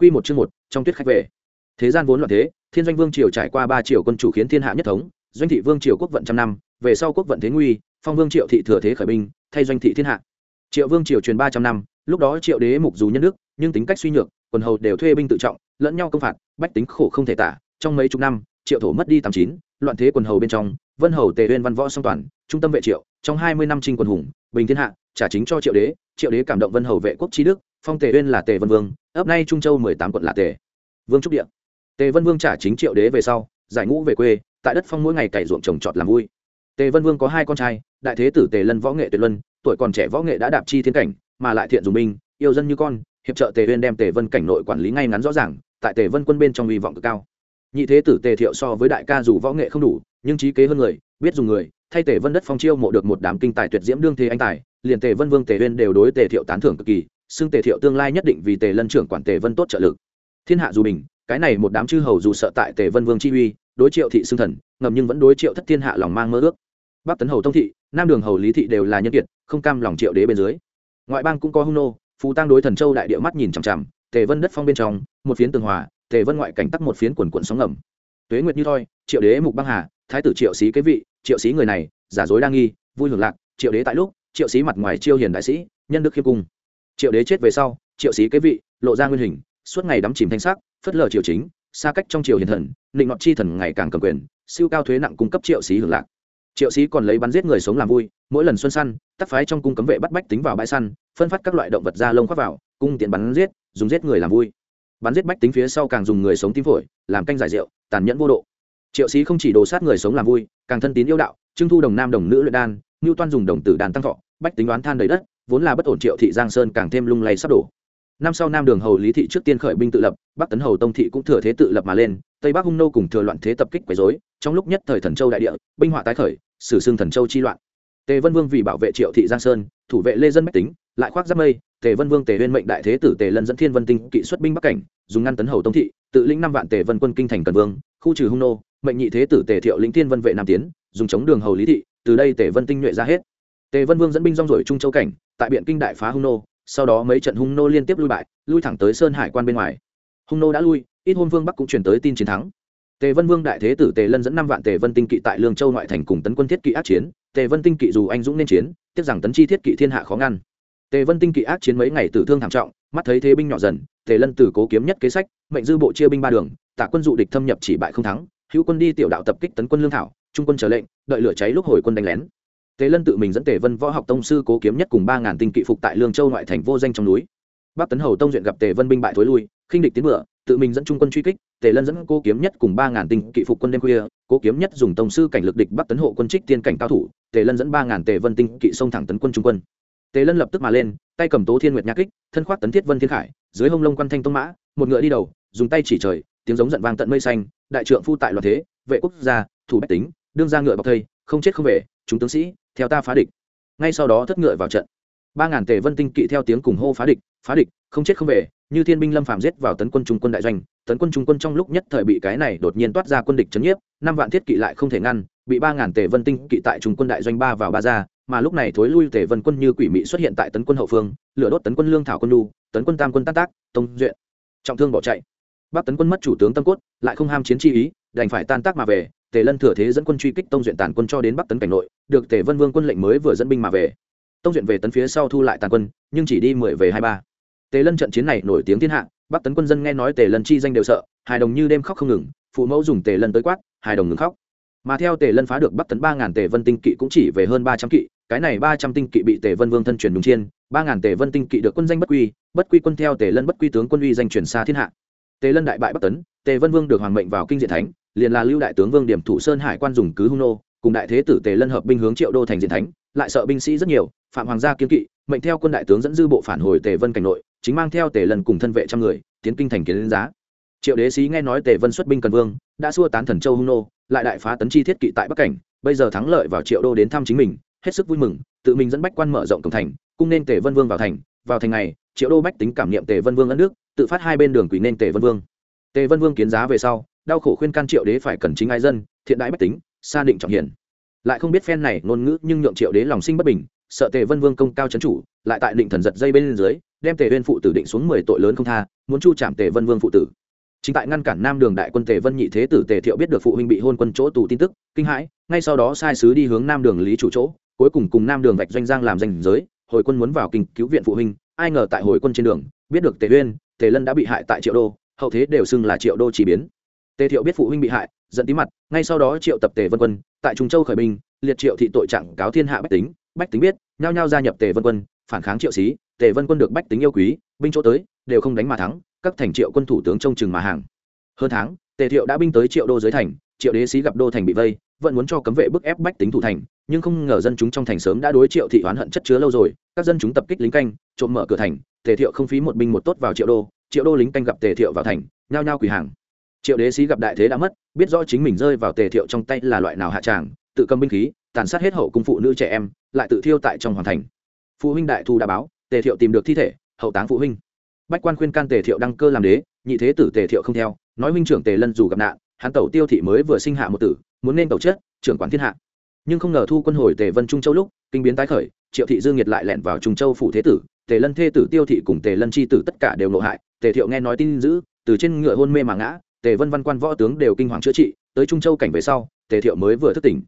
Quy một chương một, trong tuyết khách về. Thế gian vốn loạn thế, Thiên Doanh Vương triều trải qua ba triều quân chủ khiến thiên hạ nhất thống, Doanh thị Vương triều quốc vận trăm năm, về sau quốc vận thế nguy, Phong Vương triệu thị thừa thế khởi binh, thay Doanh thị thiên hạ. Triệu Vương triều truyền ba trăm năm, lúc đó Triệu đế mục dù nhân đức, nhưng tính cách suy nhược, quần hầu đều thuê binh tự trọng, lẫn nhau công phạt, bách tính khổ không thể tả, trong mấy chục năm, Triệu thổ mất đi tám chín, loạn thế quần hầu bên trong, Vân hầu Tề Uyên văn võ song toàn, trung tâm vệ Triệu, trong hai mươi năm chinh quần hùng, bình thiên hạ, trả chính cho Triệu đế, Triệu đế cảm động Vân hầu vệ quốc chí đức, phong Tề Uyên là Tề Vân Vương, ấp nay Trung Châu mười tám quận là Tề vương trúc địa. Tề vân vương trả chính triệu đế về sau giải ngũ về quê tại đất phong mỗi ngày cày ruộng trồng trọt làm vui. Tề vân vương có hai con trai đại thế tử tề lân võ nghệ tuyệt luân tuổi còn trẻ võ nghệ đã đạp chi thiên cảnh mà lại thiện dùng binh yêu dân như con hiệp trợ tề uyên đem tề vân cảnh nội quản lý ngay ngắn rõ ràng tại tề vân quân bên trong hy vọng cực cao. Nhị thế tử tề thiệu so với đại ca dù võ nghệ không đủ nhưng trí kế hơn người biết dùng người thay tề vân đất phong chiêu mộ được một đám kinh tài tuyệt diễm đương thế anh tài liền tề vân vương tề uyên đều đối tề thiệu tán thưởng cực kỳ xưng tề thiệu tương lai nhất định vì tề lân trưởng quản tề vân tốt trợ lực. Thiên hạ dù bình, cái này một đám chư hầu dù sợ tại tề vân vương chi uy, đối triệu thị xưng thần, ngầm nhưng vẫn đối triệu thất thiên hạ lòng mang mơ ước. Bắc tấn hầu tông thị, nam đường hầu lý thị đều là nhân kiệt, không cam lòng triệu đế bên dưới. Ngoại bang cũng có hung nô phú tăng đối thần châu đại địa mắt nhìn chằm chằm, tề vân đất phong bên trong, một phiến tường hòa, tề vân ngoại cảnh tắc một phiến quần quận sóng ngầm. Tuế nguyệt như thoi, triệu đế mục băng hà, thái tử triệu sĩ kế vị, triệu sĩ người này, giả dối đa nghi, vui hưởng lạc, triệu đế tại lúc, triệu sĩ mặt ngoài chiêu hiền đại sĩ, nhân đức khiêm cung triệu đế chết về sau, triệu sĩ kế vị, lộ ra nguyên hình, suốt ngày đắm chìm thanh sắc phất lờ triều chính, xa cách trong triều hiền thần định ngọt chi thần ngày càng cầm quyền, siêu cao thuế nặng cung cấp triệu sĩ hưởng lạc. Triệu sĩ còn lấy bắn giết người sống làm vui, mỗi lần xuân săn, tắc phái trong cung cấm vệ bắt bách tính vào bãi săn, phân phát các loại động vật da lông khoác vào, cung tiện bắn giết, dùng giết người làm vui. Bắn giết bách tính phía sau càng dùng người sống tim phổi, làm canh giải rượu, tàn nhẫn vô độ. Triệu sĩ không chỉ đồ sát người sống làm vui, càng thân tín yêu đạo, trưng thu đồng nam đồng nữ luyện đan ngưu toan dùng đồng tử đàn tăng thọ, bách tính đoán than đầy đất vốn là bất ổn triệu thị giang sơn càng thêm lung lay sắp đổ. Năm sau nam đường hầu lý thị trước tiên khởi binh tự lập, bắc tấn hầu tông thị cũng thừa thế tự lập mà lên, tây bắc hung nô cùng thừa loạn thế tập kích quấy dối trong lúc nhất thời thần châu đại địa, binh họa tái khởi, sử xương thần châu chi loạn. Tề vân vương vì bảo vệ triệu thị giang sơn, thủ vệ lê dân bách tính, lại khoác giáp mây, tề vân vương tề huyên mệnh đại thế tử tề lân dẫn thiên vân tinh kỵ xuất binh bắc cảnh, dùng ngăn tấn hầu tông thị, tự lĩnh năm vạn tề vân quân kinh thành cần vương, khu trừ hung nô, mệnh nhị thế tử tề thiệu lĩnh thiên vân vệ nam tiến, dùng chống đường hầu lý thị, từ đây tề vân tinh nhuệ ra hết tề vân vương dẫn binh rong rổi trung châu cảnh, tại biện kinh đại phá hung nô, sau đó mấy trận hung nô liên tiếp lui bại, lui thẳng tới sơn hải quan bên ngoài. Hung nô đã lui, ít hôm vương bắc cũng chuyển tới tin chiến thắng. Tề vân vương đại thế tử tề lân dẫn năm vạn tề vân tinh kỵ tại lương châu ngoại thành cùng tấn quân thiết kỵ ác chiến. Tề vân tinh kỵ dù anh dũng nên chiến, tiếc rằng tấn chi thiết kỵ thiên hạ khó ngăn. Tề vân tinh kỵ ác chiến mấy ngày tử thương thảm trọng, mắt thấy thế binh nhỏ dần, tề lân từ cố kiếm nhất kế sách, mệnh dư bộ chia binh ba đường, tạ quân dụ địch thâm nhập chỉ bại không thắng, hữu quân đi tiểu đạo tập kích tấn quân lương thảo, trung quân chờ lệnh, đợi lửa cháy lúc hồi quân đánh lén tề lân tự mình dẫn tề vân võ học tông sư cố kiếm nhất cùng ba ngàn tinh kỵ phục tại lương châu ngoại thành vô danh trong núi. Bắc tấn hầu tông duyện gặp tề vân binh bại thối lui, khinh địch tiến bựa, tự mình dẫn trung quân truy kích, tề lân dẫn cố kiếm nhất cùng ba ngàn tinh kỵ phục quân đêm khuya, cố kiếm nhất dùng tông sư cảnh lực địch bắc tấn hộ quân trích tiên cảnh cao thủ, tề lân dẫn ba ngàn tề vân tinh kỵ xông thẳng tấn quân trung quân. Tề lân lập tức mà lên, tay cầm tố thiên nguyệt nhạc kích, thân khoác tấn thiết vân thiên khải, dưới hông lông quan thanh tông mã, một ngựa đi đầu, dùng tay chỉ trời, tiếng giống giận vang tận mây xanh, đại trượng phu tại loạn thế, vệ quốc gia, thủ bách tính, đương ra ngựa bọc thây, không chết không về, chúng tướng sĩ theo ta phá địch. Ngay sau đó thất ngựa vào trận. Ba ngàn tề vân tinh kỵ theo tiếng cùng hô phá địch phá địch, không chết không về, như thiên binh lâm phàm giết vào tấn quân trung quân đại doanh. Tấn quân trung quân trong lúc nhất thời bị cái này đột nhiên toát ra quân địch chấn nhiếp, năm vạn thiết kỵ lại không thể ngăn, bị ba ngàn tề vân tinh kỵ tại trung quân đại doanh ba vào ba ra, mà lúc này thối lui tề vân quân như quỷ mị xuất hiện tại tấn quân hậu phương, lửa đốt tấn quân lương thảo quân lu tấn quân tam quân tác tác, tông duyện. Trọng thương bỏ chạy. Bắc tấn quân mất chủ tướng tâm cốt, lại không ham chiến chi ý, đành phải tan tác mà về, tề lân thừa thế dẫn quân truy kích tông duyện tàn quân cho đến bắc tấn cảnh nội được tề vân vương quân lệnh mới vừa dẫn binh mà về. Tông duyện về tấn phía sau thu lại tàn quân, nhưng chỉ đi mười về hai ba. Tề lân trận chiến này nổi tiếng thiên hạ, bắc tấn quân dân nghe nói tề lân chi danh đều sợ, hài đồng như đêm khóc không ngừng, phụ mẫu dùng tề lân tới quát, hài đồng ngừng khóc. Mà theo tề lân phá được bắc tấn ba ngàn tề vân tinh kỵ cũng chỉ về hơn ba trăm kỵ, cái này ba trăm tinh kỵ bị tề vân vương thân truyền đúng chiên, ba ngàn tề vân tinh kỵ được quân danh bất quy bất quy quân theo tề lân bất quy tướng quân uy danh truyền xa thiên hạ. Tề lân đại bại bắc tấn, tề vân vương được hoàng mệnh vào kinh diện thánh, liền là lưu đại tướng vương điểm thủ sơn hải quan dùng cứ hung nô cùng đại thế tử tề lân hợp binh hướng triệu đô thành diện thánh, lại sợ binh sĩ rất nhiều, phạm hoàng gia kiến kỵ, mệnh theo quân đại tướng dẫn dư bộ phản hồi tề vân cảnh nội, chính mang theo tề lân cùng thân vệ trăm người, tiến kinh thành kiến đến giá. Triệu đế sĩ nghe nói tề vân xuất binh cần vương, đã xua tán thần châu hung nô, lại đại phá tấn chi thiết kỵ tại bắc cảnh, bây giờ thắng lợi vào triệu đô đến thăm chính mình, hết sức vui mừng, tự mình dẫn bách quan mở rộng cổng thành, cung nên tề vân vương vào thành. Vào thành này, triệu đô bách tính cảm niệm tề vân vương ân nước tự phát hai bên đường quỷ nên tề vân vương. Tề vân vương kiến giá về sau, đau khổ khuyên can triệu đế phải cần chính ai dân, thiện đại bách tính xa định trọng hiển. Lại không biết phen này ngôn ngữ nhưng nhượng triệu đế lòng sinh bất bình, sợ tề vân vương công cao chấn chủ, lại tại định thần giật dây bên dưới, đem tề viên phụ tử định xuống mười tội lớn không tha, muốn chu trảm tề vân vương phụ tử. Chính tại ngăn cản nam đường đại quân tề vân nhị thế tử tề thiệu biết được phụ huynh bị hôn quân chỗ tù tin tức, kinh hãi, ngay sau đó sai sứ đi hướng nam đường lý chủ chỗ, cuối cùng cùng nam đường vạch doanh giang làm danh giới, hồi quân muốn vào kinh cứu viện phụ huynh, ai ngờ tại hồi quân trên đường, biết được tề uyên, tề lân đã bị hại tại triệu đô, hậu thế đều xưng là triệu đô chỉ biến tề thiệu biết phụ huynh bị hại, giận tí mặt, ngay sau đó triệu tập tề vân quân, tại trung châu khởi binh, liệt triệu thị tội trạng cáo thiên hạ bách tính. Bách tính biết, nhao nhao gia nhập tề vân quân, phản kháng triệu xí, tề vân quân được bách tính yêu quý, binh chỗ tới, đều không đánh mà thắng, các thành triệu quân thủ tướng trông chừng mà hàng. Hơn tháng, tề thiệu đã binh tới triệu đô dưới thành, triệu đế sĩ gặp đô thành bị vây, vẫn muốn cho cấm vệ bức ép bách tính thủ thành, nhưng không ngờ dân chúng trong thành sớm đã đối triệu thị oán hận chất chứa lâu rồi, các dân chúng tập kích lính canh, trộm mở cửa thành, tề thiệu không phí một binh một tốt vào triệu đô triệu đô lính canh gặp tề thiệu vào thành, nhao nhao quỳ hàng triệu đế sĩ gặp đại thế đã mất, biết rõ chính mình rơi vào tề thiệu trong tay là loại nào hạ tràng, tự cầm binh khí, tàn sát hết hậu cung phụ nữ trẻ em, lại tự thiêu tại trong hoàng thành. Phụ huynh đại thu đã báo, tề thiệu tìm được thi thể, hậu táng phụ huynh. Bách quan khuyên can tề thiệu đăng cơ làm đế, nhị thế tử tề thiệu không theo, nói huynh trưởng tề lân dù gặp nạn, hắn tẩu tiêu thị mới vừa sinh hạ một tử, muốn nên tẩu chết, trưởng quản thiên hạ. Nhưng không ngờ thu quân hồi tề vân trung châu lúc, kinh biến tái khởi, triệu thị dương nhiệt lại lẻn vào trung châu phủ thế tử, tề lân thê tử tiêu thị cùng tề lân chi tử tất cả đều nộ hại, tề thiệu nghe nói tin dữ, từ trên ngựa hôn mê mà ngã tề vân văn quan võ tướng đều kinh hoàng chữa trị, tới trung châu cảnh về sau, tề thiệu mới vừa thức tỉnh.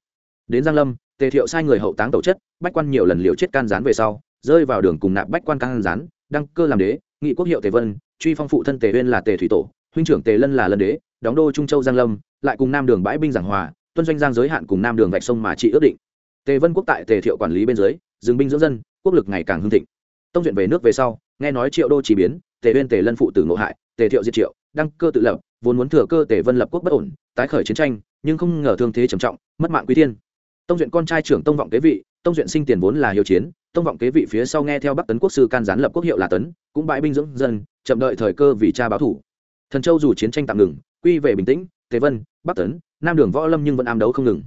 Đến giang lâm, tề thiệu sai người hậu táng tẩu chất, bách quan nhiều lần liều chết can gián về sau, rơi vào đường cùng nạp bách quan can gián, đăng cơ làm đế, nghị quốc hiệu tề vân, truy phong phụ thân tề uyên là tề thủy tổ, huynh trưởng tề lân là lân đế, đóng đô trung châu giang lâm, lại cùng nam đường bãi binh giảng hòa, tuân doanh giang giới hạn cùng nam đường vạch sông mà trị ước định. Tề vân quốc tại tề thiệu quản lý bên dưới, dừng binh dưỡng dân, quốc lực ngày càng hưng thịnh. Tông duyện về nước về sau, nghe nói triệu đô chỉ biến, tề uyên tề lân phụ tử ngộ hại, tề thiệu diệt triệu, đăng cơ tự lập vốn muốn thừa cơ tể vân lập quốc bất ổn, tái khởi chiến tranh, nhưng không ngờ thương thế trầm trọng, mất mạng quý thiên. Tông duyện con trai trưởng tông vọng kế vị, tông duyện sinh tiền vốn là hiệu chiến, tông vọng kế vị phía sau nghe theo bắc tấn quốc sư can gián lập quốc hiệu là tấn, cũng bãi binh dưỡng dân, chậm đợi thời cơ vì cha báo thủ. Thần châu dù chiến tranh tạm ngừng, quy về bình tĩnh, tề vân, bắc tấn, nam đường võ lâm nhưng vẫn ám đấu không ngừng.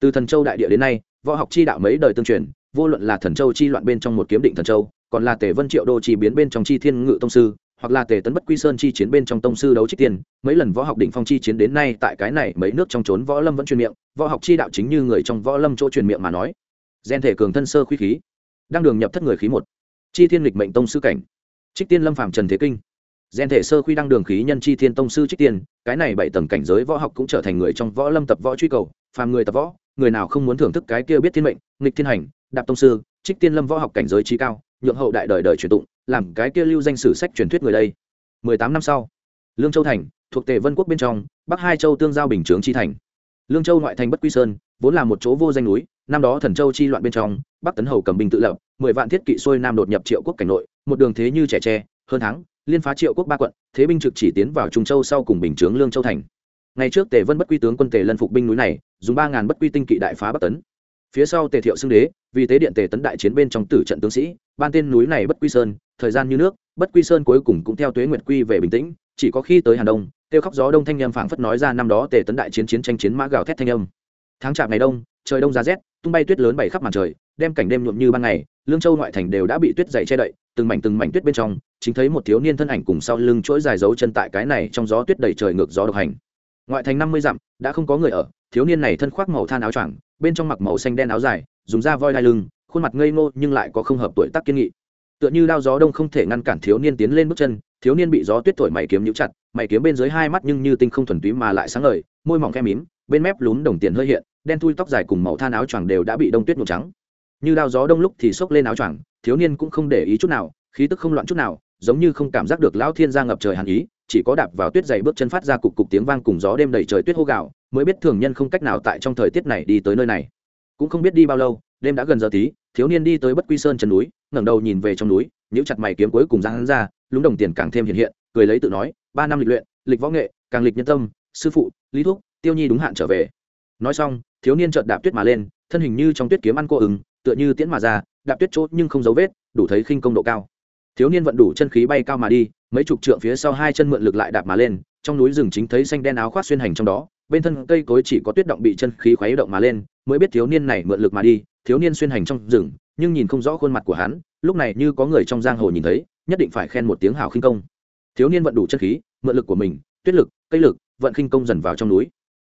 Từ thần châu đại địa đến nay, võ học chi đạo mấy đời tương truyền, vô luận là thần châu chi loạn bên trong một kiếm định thần châu, còn là tề vân triệu đô chi biến bên trong chi thiên ngự tông sư hoặc là tề tấn bất quy sơn chi chiến bên trong tông sư đấu trích tiền, mấy lần võ học đỉnh phong chi chiến đến nay tại cái này mấy nước trong trốn võ lâm vẫn truyền miệng, võ học chi đạo chính như người trong võ lâm chỗ truyền miệng mà nói. Gen thể cường thân sơ khuy khí đang đường nhập thất người khí một. Chi thiên lịch mệnh tông sư cảnh, trích tiên lâm phàm trần thế kinh. Gen thể sơ khuy đăng đường khí nhân chi thiên tông sư trích tiên cái này bảy tầng cảnh giới võ học cũng trở thành người trong võ lâm tập võ truy cầu, phàm người tập võ, người nào không muốn thưởng thức cái kia biết thiên mệnh, nghịch thiên hành, đạp tông sư, trích tiên lâm võ học cảnh giới trí cao nhượng hậu đại đời đời truyền tụng, làm cái kia lưu danh sử sách truyền thuyết người đây. Mười tám năm sau, lương châu thành, thuộc tề vân quốc bên trong, bắc hai châu tương giao bình chướng chi thành. Lương châu ngoại thành bất quy sơn, vốn là một chỗ vô danh núi, năm đó thần châu chi loạn bên trong, bắc tấn hầu cầm binh tự lập, mười vạn thiết kỵ xuôi nam đột nhập triệu quốc cảnh nội, một đường thế như trẻ tre, hơn tháng, liên phá triệu quốc ba quận, thế binh trực chỉ tiến vào trung châu sau cùng bình chướng lương châu thành. Ngày trước tề vân bất quy tướng quân tề lân phục binh núi này, dùng ba ngàn bất quy tinh kỵ đại phá bắc tấn. Phía sau tề thiệu xưng đế vì tế điện tề tấn đại chiến bên trong tử trận tướng sĩ, ban tên núi này bất quy sơn, thời gian như nước, bất quy sơn cuối cùng cũng theo tuế nguyệt quy về bình tĩnh, chỉ có khi tới hà đông, kêu khóc gió đông thanh â m phảng phất nói ra năm đó tề tấn đại chiến chiến tranh chiến mã gào thét thanh âm. Tháng chạp ngày đông, trời đông giá rét, tung bay tuyết lớn bày khắp màn trời, đem cảnh đêm nhuộm như ban ngày, lương châu ngoại thành đều đã bị tuyết dày che đậy, từng mảnh từng mảnh tuyết bên trong, chính thấy một thiếu niên thân ảnh cùng sau lưng chuỗi dài dấu chân tại cái này trong gió tuyết đầy trời ngược gió độc hành. Ngoại thành năm mươi dặm, đã không có người ở, thiếu niên này thân khoác màu than áo choàng, bên trong mặc màu xanh đen áo dài dùng da voi đai lưng, khuôn mặt ngây ngô nhưng lại có không hợp tuổi tác kiên nghị. Tựa như đao gió đông không thể ngăn cản thiếu niên tiến lên bước chân, thiếu niên bị gió tuyết thổi mày kiếm nhũ chặt, mày kiếm bên dưới hai mắt nhưng như tinh không thuần túy mà lại sáng ngời, môi mỏng khe mím, bên mép lún đồng tiền hơi hiện, đen thui tóc dài cùng màu than áo choàng đều đã bị đông tuyết nhuộm trắng. Như đao gió đông lúc thì xốc lên áo choàng, thiếu niên cũng không để ý chút nào, khí tức không loạn chút nào, giống như không cảm giác được lão thiên gia ngập trời hàn ý, chỉ có đạp vào tuyết dày bước chân phát ra cục cục tiếng vang cùng gió đêm đầy trời tuyết hô gạo mới biết thường nhân không cách nào tại trong thời tiết này đi tới nơi này cũng không biết đi bao lâu, đêm đã gần giờ tí, thiếu niên đi tới bất quy sơn chân núi, ngẩng đầu nhìn về trong núi, nhíu chặt mày kiếm cuối cùng ra hắn ra, lúng đồng tiền càng thêm hiện hiện, cười lấy tự nói, ba năm lịch luyện, lịch võ nghệ, càng lịch nhân tâm, sư phụ, lý thúc, tiêu nhi đúng hạn trở về. Nói xong, thiếu niên chợt đạp tuyết mà lên, thân hình như trong tuyết kiếm ăn cô ứng, tựa như tiễn mà ra, đạp tuyết chốt nhưng không dấu vết, đủ thấy khinh công độ cao. Thiếu niên vận đủ chân khí bay cao mà đi, mấy chục trượng phía sau hai chân mượn lực lại đạp mà lên, trong núi rừng chính thấy xanh đen áo khoác xuyên hành trong đó bên thân cây cối chỉ có tuyết động bị chân khí khuấy động mà lên, mới biết thiếu niên này mượn lực mà đi, thiếu niên xuyên hành trong rừng, nhưng nhìn không rõ khuôn mặt của hắn, lúc này như có người trong giang hồ nhìn thấy, nhất định phải khen một tiếng hào khinh công. Thiếu niên vận đủ chân khí, mượn lực của mình, tuyết lực, cây lực, vận khinh công dần vào trong núi.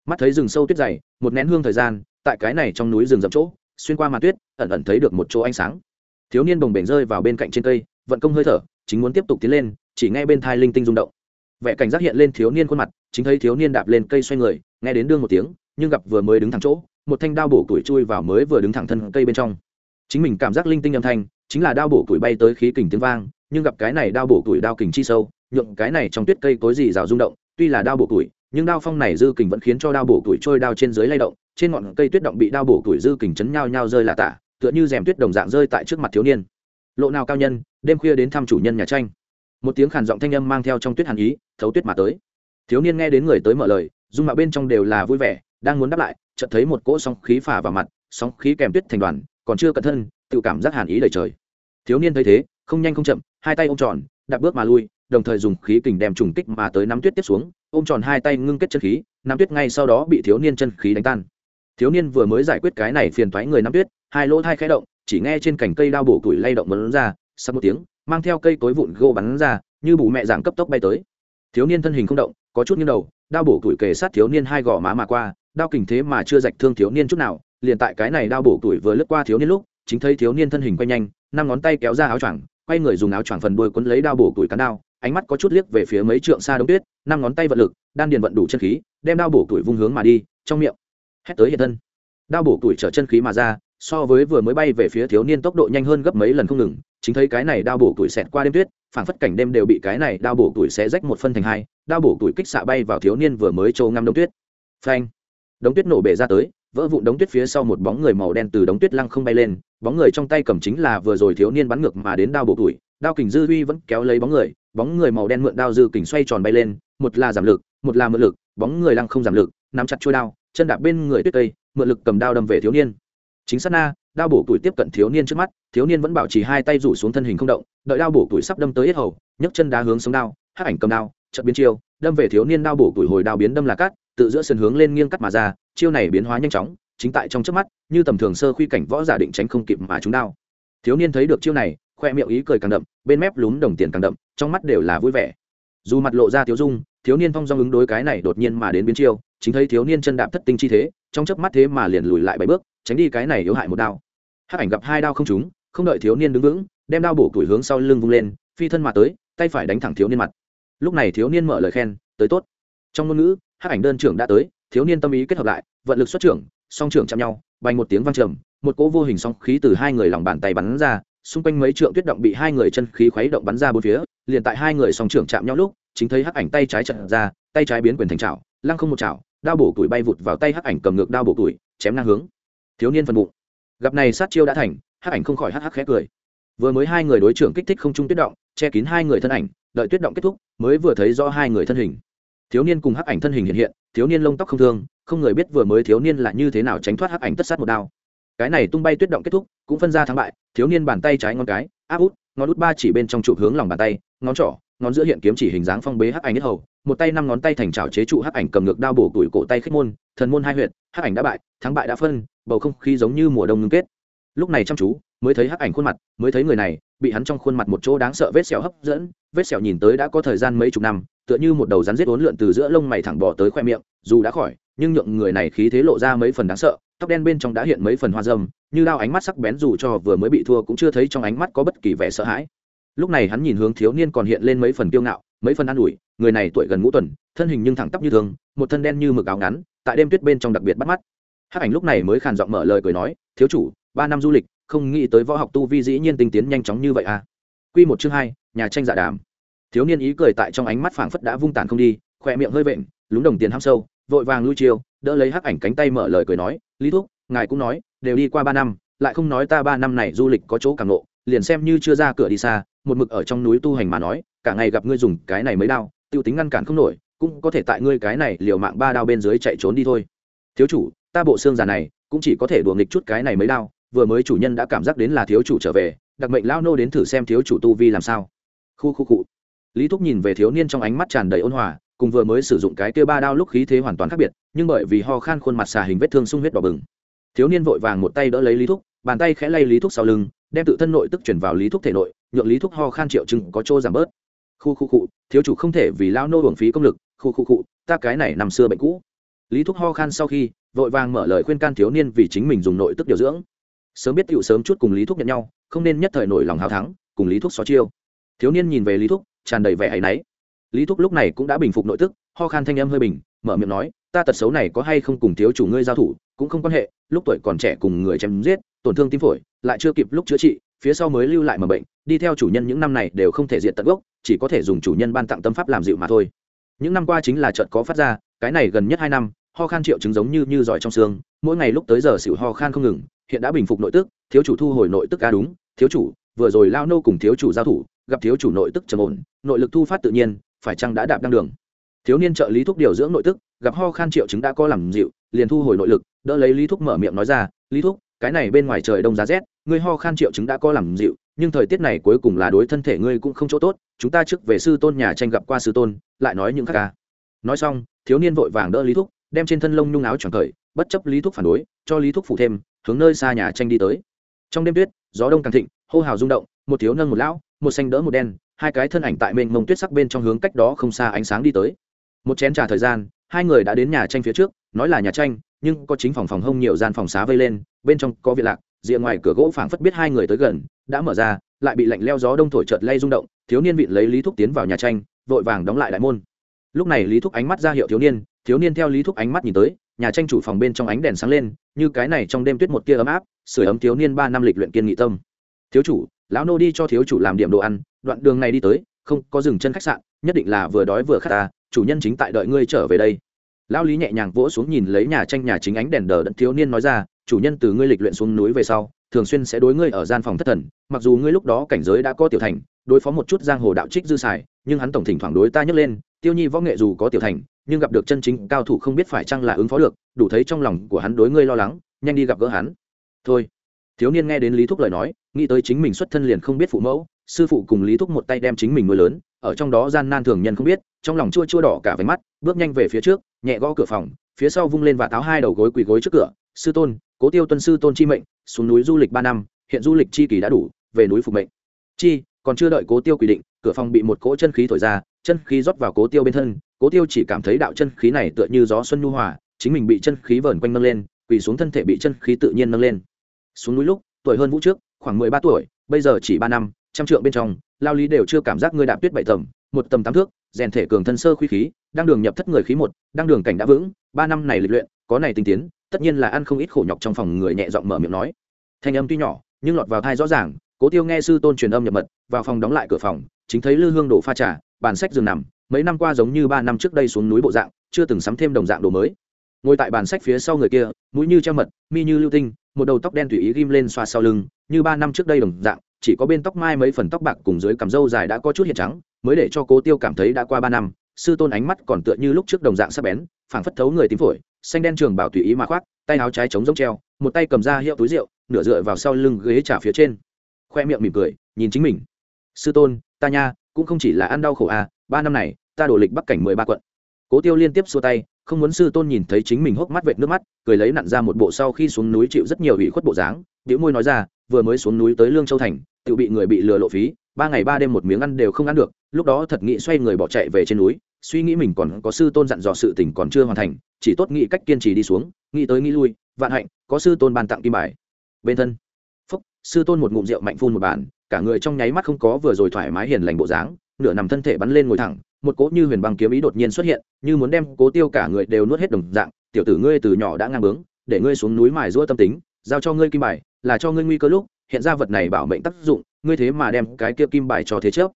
Mắt thấy rừng sâu tuyết dày, một nén hương thời gian, tại cái này trong núi rừng rậm chỗ, xuyên qua màn tuyết, ẩn ẩn thấy được một chỗ ánh sáng. Thiếu niên bồng bềnh rơi vào bên cạnh trên cây, vận công hơi thở, chính muốn tiếp tục tiến lên, chỉ nghe bên thai linh tinh rung động vẻ cảnh giác hiện lên thiếu niên khuôn mặt, chính thấy thiếu niên đạp lên cây xoay người, nghe đến đương một tiếng, nhưng gặp vừa mới đứng thẳng chỗ, một thanh đao bổ tuổi chui vào mới vừa đứng thẳng thân cây bên trong. Chính mình cảm giác linh tinh âm thanh, chính là đao bổ tuổi bay tới khí kình tiếng vang, nhưng gặp cái này đao bổ tuổi đao kình chi sâu, nhượng cái này trong tuyết cây cối gì rào rung động, tuy là đao bổ tuổi nhưng đao phong này dư kình vẫn khiến cho đao bổ tuổi trôi đao trên dưới lay động, trên ngọn cây tuyết động bị đao bổ tuổi dư kình chấn nhau nhau rơi là tả, tựa như rèm tuyết đồng dạng rơi tại trước mặt thiếu niên. Lộ nào cao nhân, đêm khuya đến thăm chủ nhân nhà tranh. Một tiếng khàn giọng thanh âm mang theo trong tuyết hàn ý thấu tuyết mà tới. Thiếu niên nghe đến người tới mở lời, dung mạo bên trong đều là vui vẻ, đang muốn đáp lại, chợt thấy một cỗ sóng khí phả vào mặt, sóng khí kèm tuyết thành đoàn, còn chưa cẩn thân, tự cảm giác hàn ý đầy trời. Thiếu niên thấy thế, không nhanh không chậm, hai tay ôm tròn, đạp bước mà lui, đồng thời dùng khí kình đem trùng kích mà tới nắm tuyết tiếp xuống, ôm tròn hai tay ngưng kết chân khí, nắm tuyết ngay sau đó bị thiếu niên chân khí đánh tan. Thiếu niên vừa mới giải quyết cái này phiền thoái người nắm tuyết, hai lỗ thai khẽ động, chỉ nghe trên cành cây đao bổ tuổi lay động bắn ra sau một tiếng, mang theo cây cối vụn gỗ bắn ra, như bù mẹ dạng cấp tốc bay tới thiếu niên thân hình không động, có chút như đầu, đao bổ tuổi kề sát thiếu niên hai gò má mà qua, đao kình thế mà chưa rạch thương thiếu niên chút nào, liền tại cái này đao bổ tuổi vừa lướt qua thiếu niên lúc, chính thấy thiếu niên thân hình quay nhanh, năm ngón tay kéo ra áo choàng, quay người dùng áo choàng phần đuôi quấn lấy đao bổ tuổi cán đao, ánh mắt có chút liếc về phía mấy trượng xa đông tuyết, năm ngón tay vận lực, đan điền vận đủ chân khí, đem đao bổ tuổi vung hướng mà đi, trong miệng, hét tới hiện thân. Đao bổ tuổi trở chân khí mà ra, so với vừa mới bay về phía thiếu niên tốc độ nhanh hơn gấp mấy lần không ngừng, chính thấy cái này đao bổ tuổi xẹt qua đêm tuyết phảng phất cảnh đêm đều bị cái này đao bổ tuổi sẽ rách một phân thành hai, đao bổ tuổi kích xạ bay vào thiếu niên vừa mới trâu ngăm đống tuyết. Phanh! Đống tuyết nổ bể ra tới, vỡ vụn đống tuyết phía sau một bóng người màu đen từ đống tuyết lăng không bay lên, bóng người trong tay cầm chính là vừa rồi thiếu niên bắn ngược mà đến đao bổ tuổi, đao kình dư huy vẫn kéo lấy bóng người bóng người màu đen mượn đao dư kình xoay tròn bay lên, một là giảm lực, một là mượn lực, bóng người lăng không giảm lực, nắm chặt chuôi đao, chân đạp bên người tuyết tây mượn lực cầm đao đâm về thiếu niên. Chính sát na đao bổ tuổi tiếp cận thiếu niên trước mắt, thiếu niên vẫn bảo trì hai tay rủ xuống thân hình không động, đợi đao bổ tuổi sắp đâm tới hết hầu, nhấc chân đá hướng xuống đao, hắc ảnh cầm đao, chợt biến chiêu, đâm về thiếu niên đao bổ tuổi hồi đao biến đâm là cắt tự giữa sườn hướng lên nghiêng cắt mà ra, chiêu này biến hóa nhanh chóng, chính tại trong trước mắt, như tầm thường sơ khuy cảnh võ giả định tránh không kịp mà chúng đao. Thiếu niên thấy được chiêu này, khoe miệng ý cười càng đậm, bên mép lún đồng tiền càng đậm, trong mắt đều là vui vẻ. Dù mặt lộ ra thiếu dung, thiếu niên phong dong ứng đối cái này đột nhiên mà đến biến chiêu, chính thấy thiếu niên chân đạp thất tinh chi thế, trong chớp mắt thế mà liền lùi lại bảy bước tránh đi cái này yếu hại một đao. Hắc ảnh gặp hai đao không trúng, không đợi thiếu niên đứng vững, đem đao bổ tuổi hướng sau lưng vung lên, phi thân mà tới, tay phải đánh thẳng thiếu niên mặt. Lúc này thiếu niên mở lời khen, tới tốt. Trong ngôn ngữ, hắc ảnh đơn trưởng đã tới, thiếu niên tâm ý kết hợp lại, vận lực xuất trưởng, song trưởng chạm nhau bay một tiếng vang trầm, một cỗ vô hình song khí từ hai người lòng bàn tay bắn ra, xung quanh mấy trượng tuyết động bị hai người chân khí khuấy động bắn ra bốn phía, liền tại hai người song trưởng chạm nhau lúc, chính thấy hắc ảnh tay trái trận ra, tay trái biến quyền thành chảo, lăng không một chảo, đao bổ tuổi bay vụt vào tay hắc ảnh cầm ngược đao bổ tuổi chém ngang hướng thiếu niên phần bụng. Gặp này sát chiêu đã thành, hắc ảnh không khỏi hắc hắc khẽ cười. Vừa mới hai người đối trưởng kích thích không trung tuyết động, che kín hai người thân ảnh, đợi tuyết động kết thúc, mới vừa thấy rõ hai người thân hình. Thiếu niên cùng hắc ảnh thân hình hiện hiện, thiếu niên lông tóc không thương, không người biết vừa mới thiếu niên là như thế nào tránh thoát hắc ảnh tất sát một đao. Cái này tung bay tuyết động kết thúc, cũng phân ra thắng bại, thiếu niên bàn tay trái ngón cái, áp út, ngón út ba chỉ bên trong trụ hướng lòng bàn tay, ngón trỏ, ngón giữa hiện kiếm chỉ hình dáng phong bế hắc ảnh nhất hầu, một tay năm ngón tay thành trào chế trụ hắc ảnh cầm ngược đao bổ tuổi cổ tay khích môn, thần môn hai huyện hắc ảnh đã bại, thắng bại đã phân bầu không khí giống như mùa đông ngưng kết. Lúc này chăm chú, mới thấy hắc ảnh khuôn mặt, mới thấy người này, bị hắn trong khuôn mặt một chỗ đáng sợ vết sẹo hấp dẫn. Vết sẹo nhìn tới đã có thời gian mấy chục năm, tựa như một đầu rắn rết uốn lượn từ giữa lông mày thẳng bỏ tới khoe miệng, dù đã khỏi, nhưng nhượng người này khí thế lộ ra mấy phần đáng sợ. Tóc đen bên trong đã hiện mấy phần hoa dâm, như đao ánh mắt sắc bén dù cho vừa mới bị thua cũng chưa thấy trong ánh mắt có bất kỳ vẻ sợ hãi. Lúc này hắn nhìn hướng thiếu niên còn hiện lên mấy phần kiêu ngạo, mấy phần an ủi, người này tuổi gần ngũ tuần, thân hình nhưng thẳng tắp như thường, một thân đen như mực áo ngắn, tại đêm tuyết bên trong đặc biệt bắt mắt hắc ảnh lúc này mới khàn giọng mở lời cười nói, thiếu chủ, ba năm du lịch, không nghĩ tới võ học tu vi dĩ nhiên tinh tiến nhanh chóng như vậy à? Quy một chương hai, nhà tranh dạ đàm. Thiếu niên ý cười tại trong ánh mắt phảng phất đã vung tàn không đi khỏe miệng hơi vện, lúng đồng tiền hăm sâu, vội vàng lui chiêu, đỡ lấy hắc ảnh cánh tay mở lời cười nói, lý thúc, ngài cũng nói, đều đi qua ba năm, lại không nói ta ba năm này du lịch có chỗ càng nộ liền xem như chưa ra cửa đi xa, một mực ở trong núi tu hành mà nói, cả ngày gặp ngươi dùng cái này mới đao, tiêu tính ngăn cản không nổi, cũng có thể tại ngươi cái này liều mạng ba đao bên dưới chạy trốn đi thôi. Thiếu chủ ta bộ xương già này cũng chỉ có thể đùa nghịch chút cái này mới đau, vừa mới chủ nhân đã cảm giác đến là thiếu chủ trở về đặc mệnh lao nô đến thử xem thiếu chủ tu vi làm sao. Khu khu cụ lý thúc nhìn về thiếu niên trong ánh mắt tràn đầy ôn hòa cùng vừa mới sử dụng cái kia ba đao lúc khí thế hoàn toàn khác biệt nhưng bởi vì ho khan khuôn mặt xà hình vết thương sung huyết đỏ bừng. Thiếu niên vội vàng một tay đỡ lấy lý thúc bàn tay khẽ lay lý thúc sau lưng đem tự thân nội tức chuyển vào lý thúc thể nội nhượng lý thúc ho khan triệu chứng có chỗ giảm bớt. Khu khu cụ thiếu chủ không thể vì lao nô hưởng phí công lực khu khu cụ ta cái này nằm xưa bệnh cũ. Lý thúc ho khan sau khi vội vàng mở lời khuyên can thiếu niên vì chính mình dùng nội tức điều dưỡng. Sớm biết tựu sớm chút cùng lý thúc nhận nhau, không nên nhất thời nổi lòng hào thắng, cùng lý thúc xó chiêu. Thiếu niên nhìn về lý thúc, tràn đầy vẻ áy náy. Lý thúc lúc này cũng đã bình phục nội tức, ho khan thanh âm hơi bình, mở miệng nói, ta tật xấu này có hay không cùng thiếu chủ ngươi giao thủ, cũng không quan hệ, lúc tuổi còn trẻ cùng người chém giết, tổn thương tim phổi, lại chưa kịp lúc chữa trị, phía sau mới lưu lại mầm bệnh, đi theo chủ nhân những năm này đều không thể diện tận gốc, chỉ có thể dùng chủ nhân ban tặng tâm pháp làm dịu mà thôi. Những năm qua chính là trận có phát ra, cái này gần nhất hai năm ho khan triệu chứng giống như như giỏi trong xương, mỗi ngày lúc tới giờ xỉu ho khan không ngừng, hiện đã bình phục nội tức, thiếu chủ thu hồi nội tức a đúng, thiếu chủ, vừa rồi lao nô cùng thiếu chủ giao thủ, gặp thiếu chủ nội tức trầm ổn, nội lực thu phát tự nhiên, phải chăng đã đạp đăng đường? Thiếu niên trợ lý thúc điều dưỡng nội tức, gặp ho khan triệu chứng đã có làm dịu, liền thu hồi nội lực, đỡ lấy lý thúc mở miệng nói ra, lý thúc, cái này bên ngoài trời đông giá rét, ngươi ho khan triệu chứng đã có làm dịu, nhưng thời tiết này cuối cùng là đối thân thể ngươi cũng không chỗ tốt, chúng ta trước về sư tôn nhà tranh gặp qua sư tôn, lại nói những khác ca nói xong, thiếu niên vội vàng đỡ lý thúc đem trên thân lông nhung áo choàng cởi, bất chấp lý thúc phản đối, cho lý thúc phụ thêm, hướng nơi xa nhà tranh đi tới. Trong đêm tuyết, gió đông càng thịnh, hô hào rung động, một thiếu nâng một lão, một xanh đỡ một đen, hai cái thân ảnh tại mênh mông tuyết sắc bên trong hướng cách đó không xa ánh sáng đi tới. Một chén trà thời gian, hai người đã đến nhà tranh phía trước, nói là nhà tranh, nhưng có chính phòng phòng hông nhiều gian phòng xá vây lên, bên trong có viện lạc, rìa ngoài cửa gỗ phảng phất biết hai người tới gần, đã mở ra, lại bị lạnh leo gió đông thổi chợt lay rung động, thiếu niên vịn lấy lý thúc tiến vào nhà tranh, vội vàng đóng lại đại môn lúc này lý thúc ánh mắt ra hiệu thiếu niên thiếu niên theo lý thúc ánh mắt nhìn tới, nhà tranh chủ phòng bên trong ánh đèn sáng lên, như cái này trong đêm tuyết một tia ấm áp sửa ấm thiếu niên ba năm lịch luyện kiên nghị tâm. Thiếu chủ, lão nô đi cho thiếu chủ làm điểm đồ ăn, đoạn đường này đi tới, không có dừng chân khách sạn, nhất định là vừa đói vừa khát ta, chủ nhân chính tại đợi ngươi trở về đây. Lão lý nhẹ nhàng vỗ xuống nhìn lấy nhà tranh nhà chính ánh đèn đờ đẫn thiếu niên nói ra, chủ nhân từ ngươi lịch luyện xuống núi về sau, thường xuyên sẽ đối ngươi ở gian phòng thất thần, mặc dù ngươi lúc đó cảnh giới đã có tiểu thành, đối phó một chút giang hồ đạo trích dư xài, nhưng hắn tổng thỉnh thoảng đối ta nhấc lên tiêu nhi võ nghệ dù có tiểu thành, nhưng gặp được chân chính cao thủ không biết phải chăng là ứng phó được, đủ thấy trong lòng của hắn đối ngươi lo lắng, nhanh đi gặp gỡ hắn. Thôi. Thiếu niên nghe đến lý thúc lời nói, nghĩ tới chính mình xuất thân liền không biết phụ mẫu, sư phụ cùng lý thúc một tay đem chính mình nuôi lớn, ở trong đó gian nan thường nhân không biết, trong lòng chua chua đỏ cả váy mắt, bước nhanh về phía trước, nhẹ gõ cửa phòng, phía sau vung lên và táo hai đầu gối quỳ gối trước cửa, sư tôn, cố tiêu tuân sư tôn chi mệnh, xuống núi du lịch ba năm, hiện du lịch chi kỳ đã đủ, về núi phục mệnh. Chi, còn chưa đợi cố tiêu quy định, cửa phòng bị một cỗ chân khí thổi ra chân khí rót vào cố tiêu bên thân, cố tiêu chỉ cảm thấy đạo chân khí này tựa như gió xuân nhu hòa, chính mình bị chân khí vờn quanh nâng lên, quỳ xuống thân thể bị chân khí tự nhiên nâng lên. Xuống núi lúc, tuổi hơn vũ trước, khoảng mười ba tuổi, bây giờ chỉ ba năm, trăm trượng bên trong, lao lý đều chưa cảm giác ngươi đạp tuyết bảy tầm một tầm tám thước, rèn thể cường thân sơ khuy khí, đang đường nhập thất người khí một, đang đường cảnh đã vững, ba năm này lịch luyện, có này tinh tiến, tất nhiên là ăn không ít khổ nhọc trong phòng người nhẹ giọng mở miệng nói. Thanh âm tuy nhỏ, nhưng lọt vào thai rõ ràng, cố tiêu nghe sư tôn truyền âm nhập mật, vào phòng đóng lại cửa phòng, chính thấy lư hương đổ pha trà bàn sách giường nằm, mấy năm qua giống như ba năm trước đây xuống núi bộ dạng, chưa từng sắm thêm đồng dạng đồ mới. Ngồi tại bàn sách phía sau người kia, mũi như treo mật, mi như lưu tinh, một đầu tóc đen tùy ý ghim lên xoa sau lưng, như ba năm trước đây đồng dạng, chỉ có bên tóc mai mấy phần tóc bạc cùng dưới cằm râu dài đã có chút hiện trắng, mới để cho cố tiêu cảm thấy đã qua ba năm, sư tôn ánh mắt còn tựa như lúc trước đồng dạng sắc bén, phảng phất thấu người tím phổi, xanh đen trường bảo tùy ý mà khoác, tay áo trái chống giống treo, một tay cầm ra hiệu túi rượu, nửa dựa vào sau lưng ghế trả phía trên. Khoe miệng mỉm cười, nhìn chính mình. Sư tôn, ta nha cũng không chỉ là ăn đau khổ à ba năm này, ta đổ lịch bắc cảnh mười ba quận. Cố tiêu liên tiếp xua tay, không muốn sư tôn nhìn thấy chính mình hốc mắt vệt nước mắt, cười lấy nặn ra một bộ sau khi xuống núi chịu rất nhiều ủy khuất bộ dáng điệu môi nói ra, vừa mới xuống núi tới lương châu thành, tự bị người bị lừa lộ phí, ba ngày ba đêm một miếng ăn đều không ăn được, lúc đó thật nghĩ xoay người bỏ chạy về trên núi, suy nghĩ mình còn có sư tôn dặn dò sự tình còn chưa hoàn thành, chỉ tốt nghĩ cách kiên trì đi xuống, nghĩ tới nghĩ lui, vạn hạnh, có sư tôn ban tặng kim bài. Bên thân sư tôn một ngụm rượu mạnh phun một bàn, cả người trong nháy mắt không có vừa rồi thoải mái hiền lành bộ dáng, nửa nằm thân thể bắn lên ngồi thẳng, một cỗ như huyền băng kiếm ý đột nhiên xuất hiện, như muốn đem cố tiêu cả người đều nuốt hết đồng dạng, tiểu tử ngươi từ nhỏ đã ngang bướng, để ngươi xuống núi mài giũa tâm tính, giao cho ngươi kim bài, là cho ngươi nguy cơ lúc, hiện ra vật này bảo mệnh tác dụng, ngươi thế mà đem cái kia kim bài cho thế trước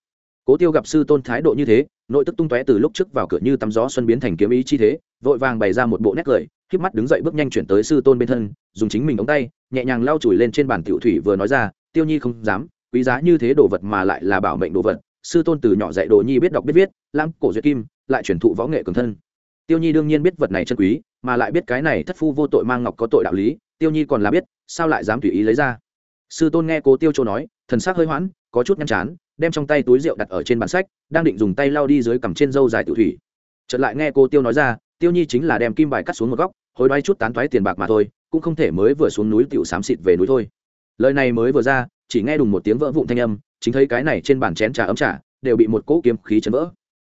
cố tiêu gặp sư tôn thái độ như thế, nội tức tung tóe từ lúc trước vào cửa như tắm gió xuân biến thành kiếm ý chi thế, vội vàng bày ra một bộ nét cười híp mắt đứng dậy bước nhanh chuyển tới sư tôn bên thân, dùng chính mình ống tay nhẹ nhàng lau chùi lên trên bàn tiểu thủy vừa nói ra, tiêu nhi không dám, quý giá như thế đồ vật mà lại là bảo mệnh đồ vật. Sư tôn từ nhỏ dạy đồ nhi biết đọc biết viết, lãng cổ duyệt kim lại truyền thụ võ nghệ cường thân. Tiêu nhi đương nhiên biết vật này chân quý, mà lại biết cái này thất phu vô tội mang ngọc có tội đạo lý, tiêu nhi còn là biết, sao lại dám tùy ý lấy ra. Sư tôn nghe cố tiêu châu nói, thần sắc hơi hoãn, có chút nhăn chán, đem trong tay túi rượu đặt ở trên bàn sách, đang định dùng tay lau đi dưới cằm trên dâu dài tự thủy. Chợt lại nghe cô tiêu nói ra, tiêu nhi chính là đem kim bài cắt xuống một góc hối đoái chút tán thoái tiền bạc mà thôi cũng không thể mới vừa xuống núi tiểu xám xịt về núi thôi. Lời này mới vừa ra, chỉ nghe đùng một tiếng vỡ vụn thanh âm, chính thấy cái này trên bàn chén trà ấm trà, đều bị một cỗ kiếm khí chấn vỡ.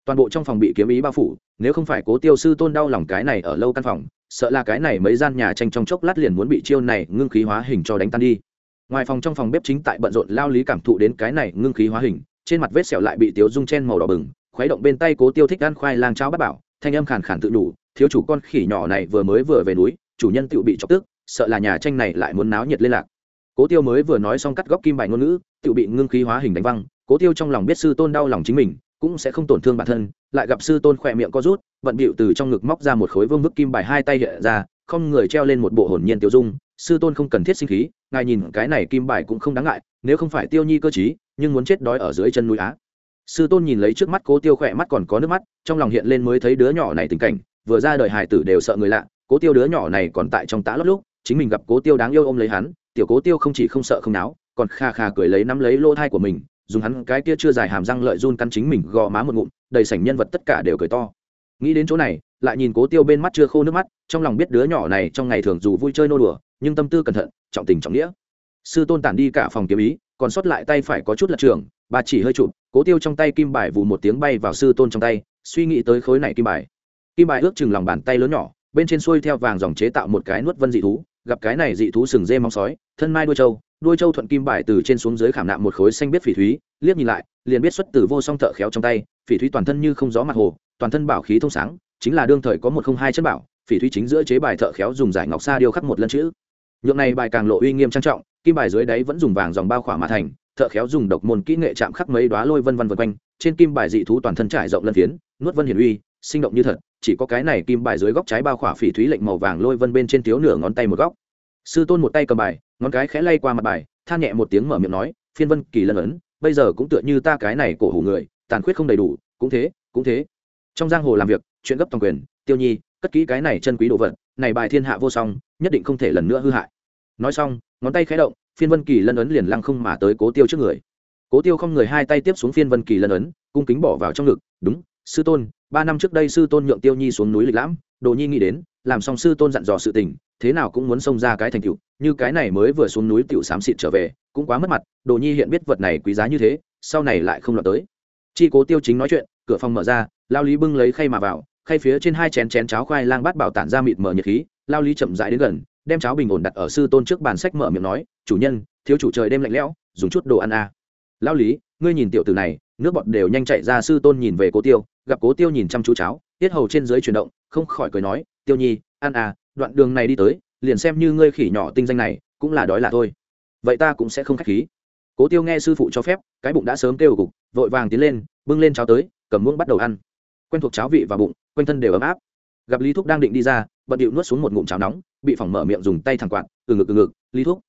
Toàn bộ trong phòng bị kiếm ý bao phủ, nếu không phải cố tiêu sư tôn đau lòng cái này ở lâu căn phòng, sợ là cái này mấy gian nhà tranh trong chốc lát liền muốn bị chiêu này ngưng khí hóa hình cho đánh tan đi. Ngoài phòng trong phòng bếp chính tại bận rộn lao lý cảm thụ đến cái này ngưng khí hóa hình, trên mặt vết sẹo lại bị tiếu dung chen màu đỏ bừng, khuấy động bên tay cố tiêu thích ăn khoai lang cháo bắt bảo, thanh âm khàn khàn tự đủ, thiếu chủ con khỉ nhỏ này vừa mới vừa về núi chủ nhân tự bị chọc tức, sợ là nhà tranh này lại muốn náo nhiệt lên lạc. Cố tiêu mới vừa nói xong cắt góc kim bài ngôn ngữ tự bị ngưng khí hóa hình đánh văng. Cố tiêu trong lòng biết sư tôn đau lòng chính mình, cũng sẽ không tổn thương bản thân, lại gặp sư tôn khỏe miệng co rút vận bịu từ trong ngực móc ra một khối vương vức kim bài hai tay hiện ra, không người treo lên một bộ hồn nhiên tiêu dung. Sư tôn không cần thiết sinh khí, ngài nhìn cái này kim bài cũng không đáng ngại, nếu không phải tiêu nhi cơ chí nhưng muốn chết đói ở dưới chân núi á. Sư tôn nhìn lấy trước mắt cố tiêu khỏe mắt còn có nước mắt, trong lòng hiện lên mới thấy đứa nhỏ này tình cảnh, vừa ra đời hải tử đều sợ người lạ cố tiêu đứa nhỏ này còn tại trong tá lót lúc, chính mình gặp cố tiêu đáng yêu ôm lấy hắn, tiểu cố tiêu không chỉ không sợ không náo, còn kha kha cười lấy nắm lấy lỗ thai của mình, dùng hắn cái kia chưa dài hàm răng lợi run căn chính mình gò má một ngụm, đầy sảnh nhân vật tất cả đều cười to. Nghĩ đến chỗ này, lại nhìn cố tiêu bên mắt chưa khô nước mắt, trong lòng biết đứa nhỏ này trong ngày thường dù vui chơi nô đùa, nhưng tâm tư cẩn thận, trọng tình trọng nghĩa. Sư tôn tản đi cả phòng kiếm ý, còn sót lại tay phải có chút lật trường, bà chỉ hơi chụp, cố tiêu trong tay kim bài vù một tiếng bay vào sư tôn trong tay, suy nghĩ tới khối này kim bài. Kim bài ước chừng lòng bàn tay lớn nhỏ bên trên xuôi theo vàng dòng chế tạo một cái nuốt vân dị thú, gặp cái này dị thú sừng dê móng sói, thân mai đuôi trâu đuôi trâu thuận kim bài từ trên xuống dưới khảm nạm một khối xanh biết phỉ thúy, liếc nhìn lại, liền biết xuất từ vô song thợ khéo trong tay, phỉ thúy toàn thân như không gió mặt hồ, toàn thân bảo khí thông sáng, chính là đương thời có một không hai chân bảo, phỉ thúy chính giữa chế bài thợ khéo dùng giải ngọc sa điêu khắc một lần chữ. Nhượng này bài càng lộ uy nghiêm trang trọng, kim bài dưới đáy vẫn dùng vàng dòng bao khỏa mà thành, thợ khéo dùng độc môn kỹ nghệ chạm khắc mấy đoá lôi vân vân vân quanh, trên kim bài dị thú toàn thân trải rộng lân phiến, nuốt vân hiển uy, sinh động như thật chỉ có cái này kim bài dưới góc trái bao khỏa phỉ thúy lệnh màu vàng lôi vân bên trên thiếu nửa ngón tay một góc. Sư tôn một tay cầm bài, ngón cái khẽ lay qua mặt bài, than nhẹ một tiếng mở miệng nói, phiên vân, kỳ lân ấn, bây giờ cũng tựa như ta cái này cổ hủ người, tàn khuyết không đầy đủ, cũng thế cũng thế. Trong giang hồ làm việc, chuyện gấp toàn quyền, tiêu nhi, cất kỹ cái này chân quý đồ vật, này bài thiên hạ vô song, nhất định không thể lần nữa hư hại. Nói xong, ngón tay khẽ động, phiên vân, kỳ lân ấn liền lăng không mà tới cố tiêu trước người. Cố tiêu không người hai tay tiếp xuống phiên vân, kỳ lân ấn, cung kính bỏ vào trong ngực, đúng sư tôn, ba năm trước đây sư tôn nhượng tiêu nhi xuống núi lịch lãm, đồ nhi nghĩ đến, làm xong sư tôn dặn dò sự tình, thế nào cũng muốn xông ra cái thành tựu, như cái này mới vừa xuống núi tựu xám xịt trở về, cũng quá mất mặt, đồ nhi hiện biết vật này quý giá như thế, sau này lại không lọt tới chi cố tiêu chính nói chuyện, cửa phòng mở ra, lao lý bưng lấy khay mà vào, khay phía trên hai chén chén cháo khoai lang bát bảo tản ra mịt mở nhiệt khí, lao lý chậm rãi đến gần, đem cháo bình ổn đặt ở sư tôn trước bàn sách mở miệng nói, chủ nhân, thiếu chủ trời đêm lạnh lẽo, dùng chút đồ ăn à. lao lý ngươi nhìn tiểu tử này, nước bọt đều nhanh chạy ra sư tôn nhìn về cố tiêu, gặp cố tiêu nhìn chăm chú cháo, tiết hầu trên dưới chuyển động, không khỏi cười nói, tiêu nhi, ăn à đoạn đường này đi tới, liền xem như ngươi khỉ nhỏ tinh danh này, cũng là đói là thôi. Vậy ta cũng sẽ không k h á c h khí. Cố tiêu nghe sư phụ cho phép, cái bụng đã sớm kêu cục vội vàng tiến lên, bưng lên cháo tới, cầm muỗng bắt đầu ăn. Quen thuộc cháo vị và bụng, quanh thân đều ấm áp. Gặp lý thúc đang định đi ra, bận điệu nuốt xuống một ngụm cháo nóng, bị phỏng mở miệng dùng tay thẳng quạt từ ngực từ ngực, lý thúc,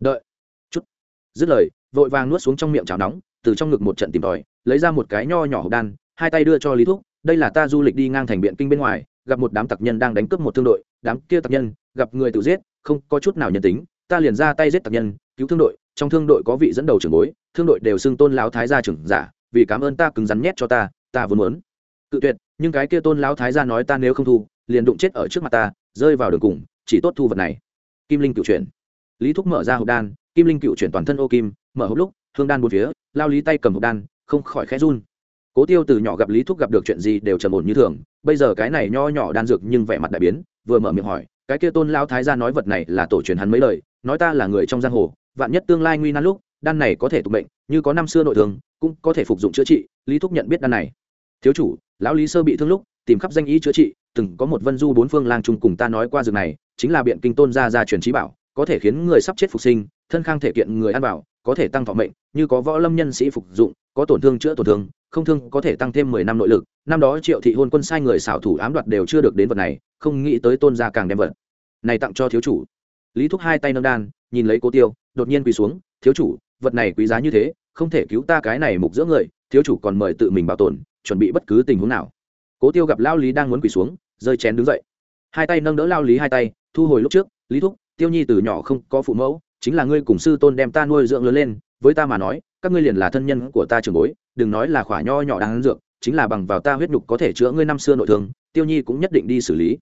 đợi chút. Dứt lời, vội vàng nuốt xuống trong miệng cháo nóng từ trong ngực một trận tìm tòi, lấy ra một cái nho nhỏ hộp đan, hai tay đưa cho lý thúc, đây là ta du lịch đi ngang thành biện kinh bên ngoài, gặp một đám tặc nhân đang đánh cướp một thương đội, đám kia tặc nhân, gặp người tự giết, không có chút nào nhân tính, ta liền ra tay giết tặc nhân, cứu thương đội, trong thương đội có vị dẫn đầu trưởng bối, thương đội đều xưng tôn lão thái gia trưởng giả, vì cảm ơn ta cứng rắn nhét cho ta ta vốn muốn. Cự tuyệt, nhưng cái kia tôn lão thái gia nói ta nếu không thu, liền đụng chết ở trước mặt ta, rơi vào đường cùng, chỉ tốt thu vật này. Kim linh cựu chuyển. Lý thúc mở ra hộp đan, kim linh cựu chuyển toàn thân ô kim, mở hộp lúc hương đan bốn phía, lao lý tay cầm hộp đan, không khỏi khẽ run. Cố tiêu từ nhỏ gặp lý thúc gặp được chuyện gì đều trầm ổn như thường, bây giờ cái này nho nhỏ đan dược nhưng vẻ mặt đại biến, vừa mở miệng hỏi, cái kia tôn lao thái gia nói vật này là tổ truyền hắn mấy lời, nói ta là người trong giang hồ, vạn nhất tương lai nguy nan lúc, đan này có thể tục bệnh như có năm xưa nội thương cũng có thể phục dụng chữa trị. Lý thúc nhận biết đan này. Thiếu chủ, lão lý sơ bị thương lúc, tìm khắp danh ý chữa trị, từng có một vân du bốn phương lang trung cùng ta nói qua dược này, chính là biện kinh tôn gia gia truyền trí bảo, có thể khiến người sắp chết phục sinh, thân khang thể kiện người ăn bảo có thể tăng thọ mệnh, như có võ lâm nhân sĩ phục dụng, có tổn thương chữa tổn thương, không thương có thể tăng thêm mười năm nội lực. Năm đó triệu thị hôn quân sai người xảo thủ ám đoạt đều chưa được đến vật này, không nghĩ tới tôn gia càng đem vật này tặng cho thiếu chủ. Lý thúc hai tay nâng đan, nhìn lấy cố tiêu, đột nhiên quỳ xuống, thiếu chủ, vật này quý giá như thế, không thể cứu ta cái này mục giữa người, thiếu chủ còn mời tự mình bảo tồn, chuẩn bị bất cứ tình huống nào. Cố tiêu gặp lao lý đang muốn quỳ xuống rơi chén đứng dậy. Hai tay nâng đỡ lao lý hai tay, thu hồi lúc trước, lý thúc, tiêu nhi từ nhỏ không có phụ mẫu chính là ngươi cùng sư tôn đem ta nuôi dưỡng lớn lên, với ta mà nói, các ngươi liền là thân nhân của ta trường bối, đừng nói là khỏa nho nhỏ đang dược, chính là bằng vào ta huyết nhục có thể chữa ngươi năm xưa nội thương, tiêu nhi cũng nhất định đi xử lý.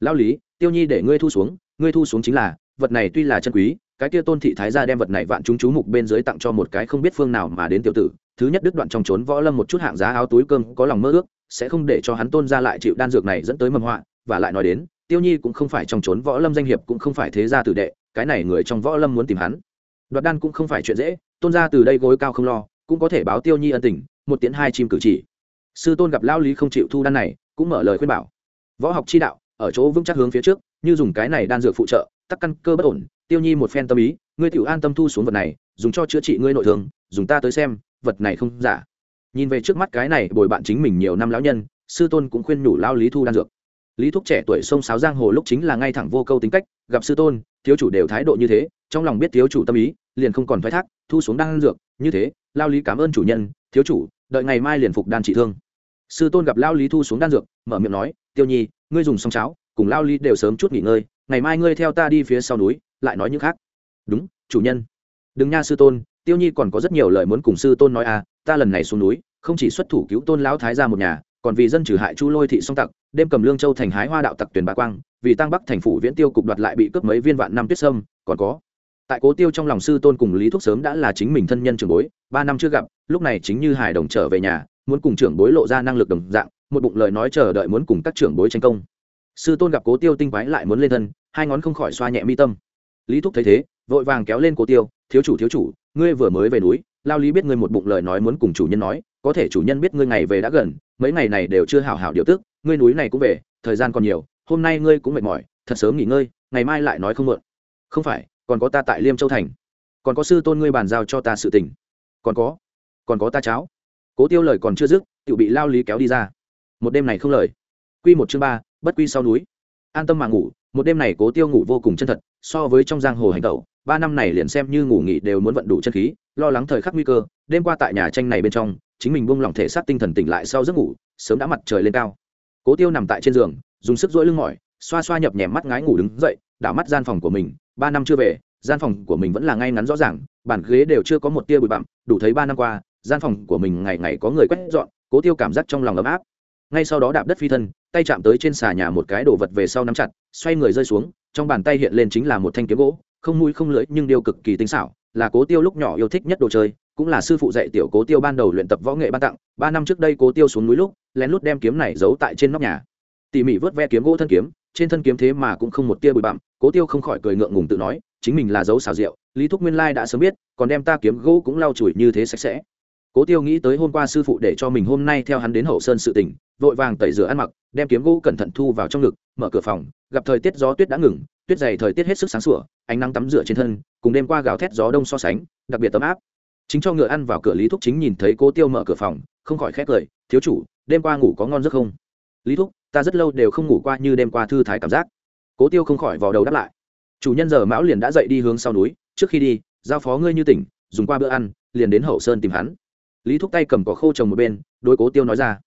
Lao lý, tiêu nhi để ngươi thu xuống, ngươi thu xuống chính là, vật này tuy là chân quý, cái kia tôn thị thái gia đem vật này vạn chúng chú mục bên dưới tặng cho một cái không biết phương nào mà đến tiểu tử, thứ nhất đứt đoạn trong trốn võ lâm một chút hạng giá áo túi cơm có lòng mơ ước, sẽ không để cho hắn tôn ra lại chịu đan dược này dẫn tới mầm họa, và lại nói đến, tiêu nhi cũng không phải trong trốn võ lâm danh hiệp cũng không phải thế gia tử đệ cái này người trong võ lâm muốn tìm hắn. Đoạt đan cũng không phải chuyện dễ, tôn ra từ đây gối cao không lo, cũng có thể báo tiêu nhi ân tình, một tiễn hai chim cử chỉ. Sư tôn gặp lao lý không chịu thu đan này, cũng mở lời khuyên bảo. Võ học chi đạo, ở chỗ vững chắc hướng phía trước, như dùng cái này đan dược phụ trợ, tắc căn cơ bất ổn, tiêu nhi một phen tâm ý, ngươi tiểu an tâm thu xuống vật này, dùng cho chữa trị ngươi nội thương, dùng ta tới xem, vật này không giả. Nhìn về trước mắt cái này bồi bạn chính mình nhiều năm lão nhân, sư tôn cũng khuyên nhủ lao lý thu đan dược lý thúc trẻ tuổi sông sáo giang hồ lúc chính là ngay thẳng vô câu tính cách, gặp sư tôn, thiếu chủ đều thái độ như thế, trong lòng biết thiếu chủ tâm ý, liền không còn thoái thác, thu xuống đan dược, như thế, lao lý cảm ơn chủ nhân, thiếu chủ, đợi ngày mai liền phục đan trị thương. Sư tôn gặp lao lý thu xuống đan dược, mở miệng nói, tiêu nhi, ngươi dùng xong cháo, cùng lao lý đều sớm chút nghỉ ngơi, ngày mai ngươi theo ta đi phía sau núi, lại nói những khác. Đúng, chủ nhân. Đừng nha sư tôn, tiêu nhi còn có rất nhiều lời muốn cùng sư tôn nói à ta lần này xuống núi, không chỉ xuất thủ cứu tôn lão thái ra một nhà còn vì dân trừ hại chu lôi thị song tặc, đêm cầm lương châu thành hái hoa đạo tặc tuyển bá quang, vì tăng bắc thành phủ viễn tiêu cục đoạt lại bị cướp mấy viên vạn năm tuyết sâm, còn có. Tại cố tiêu trong lòng sư tôn cùng lý thúc sớm đã là chính mình thân nhân trưởng bối, ba năm chưa gặp, lúc này chính như hải đồng trở về nhà, muốn cùng trưởng bối lộ ra năng lực đồng dạng, một bụng lời nói chờ đợi muốn cùng các trưởng bối tranh công. Sư tôn gặp cố tiêu tinh quái lại muốn lên thân, hai ngón không khỏi xoa nhẹ mi tâm. Lý thúc thấy thế, vội vàng kéo lên cố tiêu, thiếu chủ thiếu chủ, ngươi vừa mới về núi, lao lý biết ngươi một bụng lời nói muốn cùng chủ nhân nói có thể chủ nhân biết ngươi ngày về đã gần, mấy ngày này đều chưa hảo hảo điều tức, ngươi núi này cũng về, thời gian còn nhiều, hôm nay ngươi cũng mệt mỏi, thật sớm nghỉ ngơi, ngày mai lại nói không mượn không phải, còn có ta tại liêm châu thành. Còn có sư tôn ngươi bàn giao cho ta sự tình. Còn có còn có ta cháo cố tiêu lời còn chưa dứt tự bị lao lý kéo đi ra. Một đêm này không lời. Quy một chương ba, bất quy sau núi. An tâm mà ngủ, một đêm này cố tiêu ngủ vô cùng chân thật, so với trong giang hồ hành tẩu, ba năm này liền xem như ngủ nghỉ đều muốn vận đủ chân khí, lo lắng thời khắc nguy cơ, đêm qua tại nhà tranh này bên trong chính mình buông lỏng thể xác tinh thần tỉnh lại sau giấc ngủ, sớm đã mặt trời lên cao. Cố tiêu nằm tại trên giường, dùng sức rỗi lưng mỏi, xoa xoa nhập nhèm mắt ngái ngủ đứng dậy, đảo mắt gian phòng của mình, ba năm chưa về, gian phòng của mình vẫn là ngay ngắn rõ ràng, bàn ghế đều chưa có một tia bụi bặm, đủ thấy ba năm qua, gian phòng của mình ngày ngày có người quét dọn, cố tiêu cảm giác trong lòng ấm áp. Ngay sau đó đạp đất phi thân, tay chạm tới trên xà nhà một cái đồ vật về sau nắm chặt, xoay người rơi xuống, trong bàn tay hiện lên chính là một thanh kiếm gỗ, không mũi không lưỡi nhưng điều cực kỳ tinh xảo, là cố tiêu lúc nhỏ yêu thích nhất đồ chơi cũng là sư phụ dạy tiểu cố tiêu ban đầu luyện tập võ nghệ ban tặng, ba năm trước đây cố tiêu xuống núi lúc, lén lút đem kiếm này giấu tại trên nóc nhà. Tỉ mỉ vớt ve kiếm gỗ thân kiếm, trên thân kiếm thế mà cũng không một tia bụi bặm, cố tiêu không khỏi cười ngượng ngùng tự nói, chính mình là dấu xào rượu lý thúc nguyên lai đã sớm biết, còn đem ta kiếm gỗ cũng lau chùi như thế sạch sẽ. Cố tiêu nghĩ tới hôm qua sư phụ để cho mình hôm nay theo hắn đến hậu sơn sự tỉnh, vội vàng tẩy rửa ăn mặc, đem kiếm gỗ cẩn thận thu vào trong ngực, mở cửa phòng, gặp thời tiết gió tuyết đã ngừng, tuyết dày thời tiết hết sức sáng sủa, ánh nắng tắm rửa trên thân, cùng đêm qua gào thét gió đông so sánh, đặc biệt tấm áp chính cho ngựa ăn vào cửa lý thúc chính nhìn thấy cố tiêu mở cửa phòng, không khỏi khét cười, thiếu chủ, đêm qua ngủ có ngon giấc không? Lý thúc, ta rất lâu đều không ngủ qua như đêm qua thư thái cảm giác. Cố tiêu không khỏi vào đầu đáp lại. Chủ nhân giờ mão liền đã dậy đi hướng sau núi, trước khi đi, giao phó ngươi như tỉnh, dùng qua bữa ăn, liền đến hậu sơn tìm hắn. Lý thúc tay cầm cỏ khô trồng một bên, đối cố tiêu nói ra.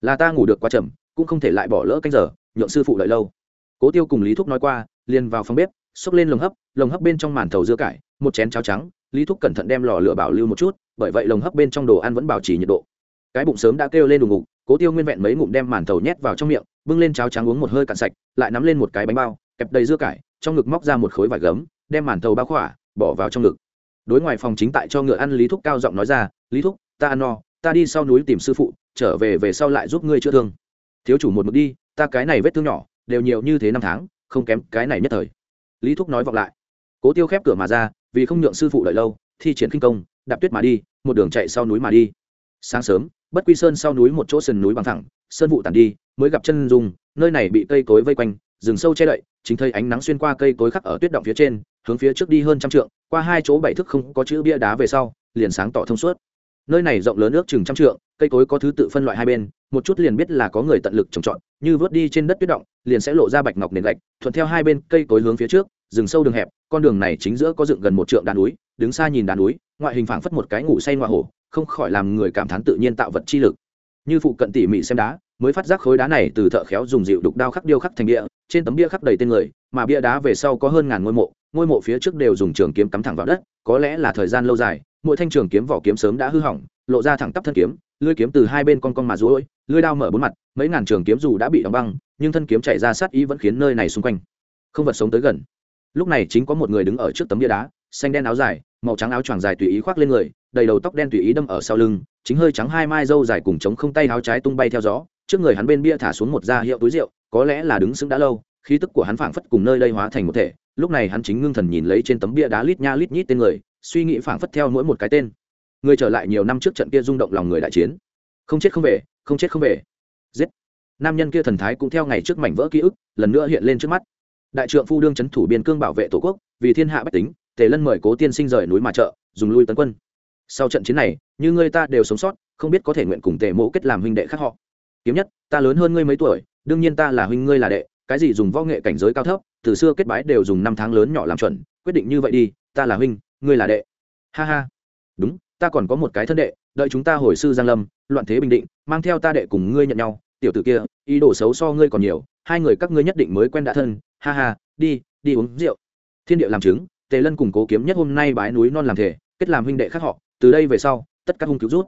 Là ta ngủ được quá chậm, cũng không thể lại bỏ lỡ canh giờ, nhượng sư phụ đợi lâu. Cố tiêu cùng lý thúc nói qua, liền vào phòng bếp, xốc lên lồng hấp lồng hấp bên trong màn thầu dưa cải, một chén cháo trắng lý thúc cẩn thận đem lò lửa bảo lưu một chút, bởi vậy lồng hấp bên trong đồ ăn vẫn bảo trì nhiệt độ. Cái bụng sớm đã kêu lên đùng ngục, cố tiêu nguyên vẹn mấy ngụm đem màn thầu nhét vào trong miệng, bưng lên cháo trắng uống một hơi cạn sạch, lại nắm lên một cái bánh bao, kẹp đầy dưa cải, trong ngực móc ra một khối vải gấm, đem màn thầu bao khỏa, bỏ vào trong ngực. Đối ngoài phòng chính tại cho ngựa ăn lý thúc cao giọng nói ra, lý thúc, ta ăn no, ta đi sau núi tìm sư phụ, trở về về sau lại giúp ngươi chữa thương. Thiếu chủ một mực đi, ta cái này vết thương nhỏ, đều nhiều như thế năm tháng, không kém cái này nhất thời. Lý thúc nói vọng lại. Cố tiêu khép cửa mà ra vì không nhượng sư phụ đợi lâu, thi triển kinh công, đạp tuyết mà đi, một đường chạy sau núi mà đi. Sáng sớm, bất quy sơn sau núi một chỗ sườn núi bằng thẳng, sơn vụ tàn đi, mới gặp chân dung, nơi này bị cây cối vây quanh, rừng sâu che đậy, chính thấy ánh nắng xuyên qua cây cối khắc ở tuyết động phía trên, hướng phía trước đi hơn trăm trượng, qua hai chỗ bảy thức không có chữ bia đá về sau, liền sáng tỏ thông suốt. Nơi này rộng lớn ước chừng trăm trượng, cây cối có thứ tự phân loại hai bên, một chút liền biết là có người tận lực trồng trọt, như vớt đi trên đất tuyết động, liền sẽ lộ ra bạch ngọc nền gạch, thuận theo hai bên cây cối hướng phía trước rừng sâu đường hẹp, con đường này chính giữa có dựng gần một trượng đàn núi, đứng xa nhìn đàn núi, ngoại hình phảng phất một cái ngủ say ngoại hổ, không khỏi làm người cảm thán tự nhiên tạo vật chi lực. Như phụ cận tỉ mỉ xem đá, mới phát giác khối đá này từ thợ khéo dùng dịu đục đao khắc điêu khắc thành địa trên tấm bia khắc đầy tên người, mà bia đá về sau có hơn ngàn ngôi mộ ngôi mộ phía trước đều dùng trường kiếm cắm thẳng vào đất, có lẽ là thời gian lâu dài, mỗi thanh trường kiếm vỏ kiếm sớm đã hư hỏng, lộ ra thẳng tắp thân kiếm, lưỡi kiếm từ hai bên con con mà rối lưỡi đao mở bốn mặt, mấy ngàn trường kiếm dù đã bị đóng băng, nhưng thân kiếm chạy ra sát ý vẫn khiến nơi này xung quanh. Không vật sống tới gần lúc này chính có một người đứng ở trước tấm bia đá, xanh đen áo dài, màu trắng áo choàng dài tùy ý khoác lên người, đầy đầu tóc đen tùy ý đâm ở sau lưng, chính hơi trắng hai mai râu dài cùng chống không tay áo trái tung bay theo gió. Trước người hắn bên bia thả xuống một da hiệu túi rượu, có lẽ là đứng sững đã lâu, khí tức của hắn phảng phất cùng nơi đây hóa thành một thể. Lúc này hắn chính ngưng thần nhìn lấy trên tấm bia đá lít nha lít nhít tên người, suy nghĩ phảng phất theo mỗi một cái tên. Người trở lại nhiều năm trước trận kia rung động lòng người đại chiến. Không chết không về, không chết không về. Giết. Nam nhân kia thần thái cũng theo ngày trước mảnh vỡ ký ức, lần nữa hiện lên trước mắt đại trượng phu đương c h ấ n thủ biên cương bảo vệ tổ quốc, vì thiên hạ bách tính, tề lân mời cố tiên sinh rời núi mà trợ, dùng lui tấn quân. Sau trận chiến này, như ngươi ta đều sống sót, không biết có thể nguyện cùng tề mộ kết làm huynh đệ khác họ. Kiếm nhất, ta lớn hơn ngươi mấy tuổi, đương nhiên ta là huynh ngươi là đệ, cái gì dùng võ nghệ cảnh giới cao thấp, từ xưa kết bái đều dùng năm tháng lớn nhỏ làm chuẩn, quyết định như vậy đi, ta là huynh, ngươi là đệ. Ha ha. Đúng, ta còn có một cái thân đệ, đợi chúng ta hồi sư giang lâm, loạn thế bình định, mang theo ta đệ cùng ngươi nhận nhau, tiểu tử kia, ý đồ xấu so ngươi còn nhiều hai người các ngươi nhất định mới quen đã thân, ha ha, đi đi uống rượu. Thiên địa làm chứng, tề lân cùng cố kiếm nhất hôm nay bái núi non làm thể, kết làm huynh đệ khác họ, từ đây về sau, tất các hung cứu rút.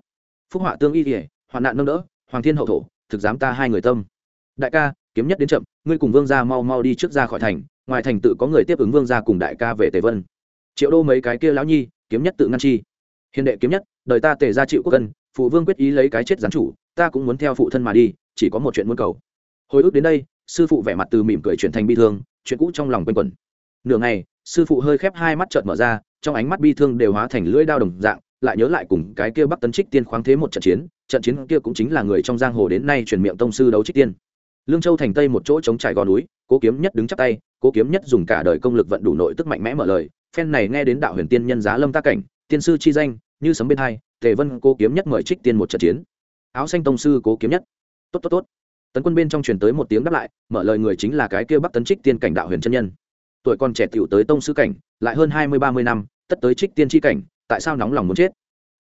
Phúc họa tương y kỉa hoạn nạn nâng đỡ, hoàng thiên hậu thổ, thực dám ta hai người tâm. Đại ca, kiếm nhất đến chậm, ngươi cùng vương gia mau mau đi trước ra khỏi thành, ngoài thành tự có người tiếp ứng vương gia cùng đại ca về tề vân. Triệu đô mấy cái kia lão nhi, kiếm nhất tự ngăn chi. Hiền đệ kiếm nhất, đời ta tề ra chịu quốc cân phụ vương quyết ý lấy cái chết gián chủ, ta cũng muốn theo phụ thân mà đi, chỉ có một chuyện muốn cầu. Hồi ức đến đây sư phụ vẻ mặt từ mỉm cười chuyển thành bi thương, chuyện cũ trong lòng quanh quẩn. Nửa ngày, sư phụ hơi khép hai mắt trợn mở ra, trong ánh mắt bi thương đều hóa thành lưỡi đao đồng dạng, lại nhớ lại cùng cái kia bắc tấn trích tiên khoáng thế một trận chiến trận chiến kia cũng chính là người trong giang hồ đến nay truyền miệng tông sư đấu trích tiên. Lương châu thành tây một chỗ chống trải gò núi, cố kiếm nhất đứng chắp tay, cố kiếm nhất dùng cả đời công lực vận đủ nội tức mạnh mẽ mở lời, phen này nghe đến đạo huyền tiên nhân giá lâm ta cảnh, tiên sư chi danh, như sấm bên hai, tề vân cố kiếm nhất mời trích tiên một trận chiến. Áo xanh tông sư cố kiếm nhất. Tốt tốt tốt tấn quân bên trong truyền tới một tiếng đáp lại, mở lời người chính là cái kia bắc tấn trích tiên cảnh đạo huyền chân nhân. Tuổi còn trẻ tiểu tới tông sư cảnh, lại hơn hai mươi, ba mươi năm, tất tới trích tiên tri cảnh, tại sao nóng lòng muốn chết?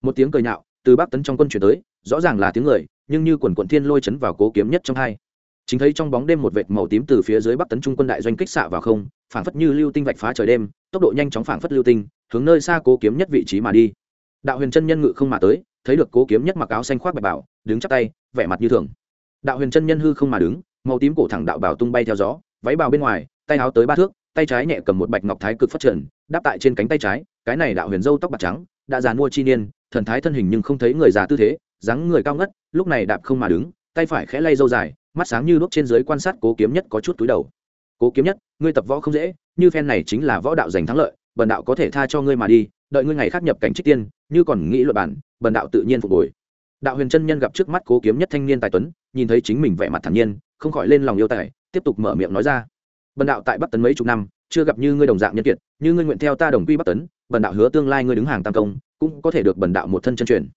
Một tiếng cười nhạo, từ bắc tấn trong quân truyền tới, rõ ràng là tiếng người, nhưng như quần quận thiên lôi chấn vào cố kiếm nhất trong hai. Chính thấy trong bóng đêm một vệt màu tím từ phía dưới bắc tấn trung quân đại doanh kích xạ vào không, phảng phất như lưu tinh vạch phá trời đêm, tốc độ nhanh chóng phảng phất lưu tinh, hướng nơi xa cố kiếm nhất vị trí mà đi. Đạo huyền chân nhân ngự không mà tới, thấy được cố kiếm nhất mặc áo xanh khoác bạch bảo, đứng chắp tay, vẻ mặt như thường đạo huyền chân nhân hư không mà đứng, màu tím cổ thẳng đạo bảo tung bay theo gió, váy bào bên ngoài, tay áo tới ba thước, tay trái nhẹ cầm một bạch ngọc thái cực phát triển, đáp tại trên cánh tay trái, cái này đạo huyền dâu tóc bạc trắng, đã già mua chi niên, thần thái thân hình nhưng không thấy người già tư thế, dáng người cao ngất, lúc này đạp không mà đứng, tay phải khẽ lay dâu dài, mắt sáng như đuốc trên dưới quan sát cố kiếm nhất có chút túi đầu. Cố kiếm nhất, ngươi tập võ không dễ, như phen này chính là võ đạo giành thắng lợi, bần đạo có thể tha cho ngươi mà đi, đợi ngươi ngày khác nhập cảnh trích tiên, như còn nghĩ luật bản, bần đạo tự nhiên phục hồi đạo huyền chân nhân gặp trước mắt cố kiếm nhất thanh niên tài tuấn, nhìn thấy chính mình vẻ mặt thản nhiên, không khỏi lên lòng yêu tài, tiếp tục mở miệng nói ra. Bần đạo tại bắc tấn mấy chục năm, chưa gặp như ngươi đồng dạng nhân kiệt, như ngươi nguyện theo ta đồng quy bắc tấn, bần đạo hứa tương lai ngươi đứng hàng tam công, cũng có thể được bần đạo một thân chân truyền.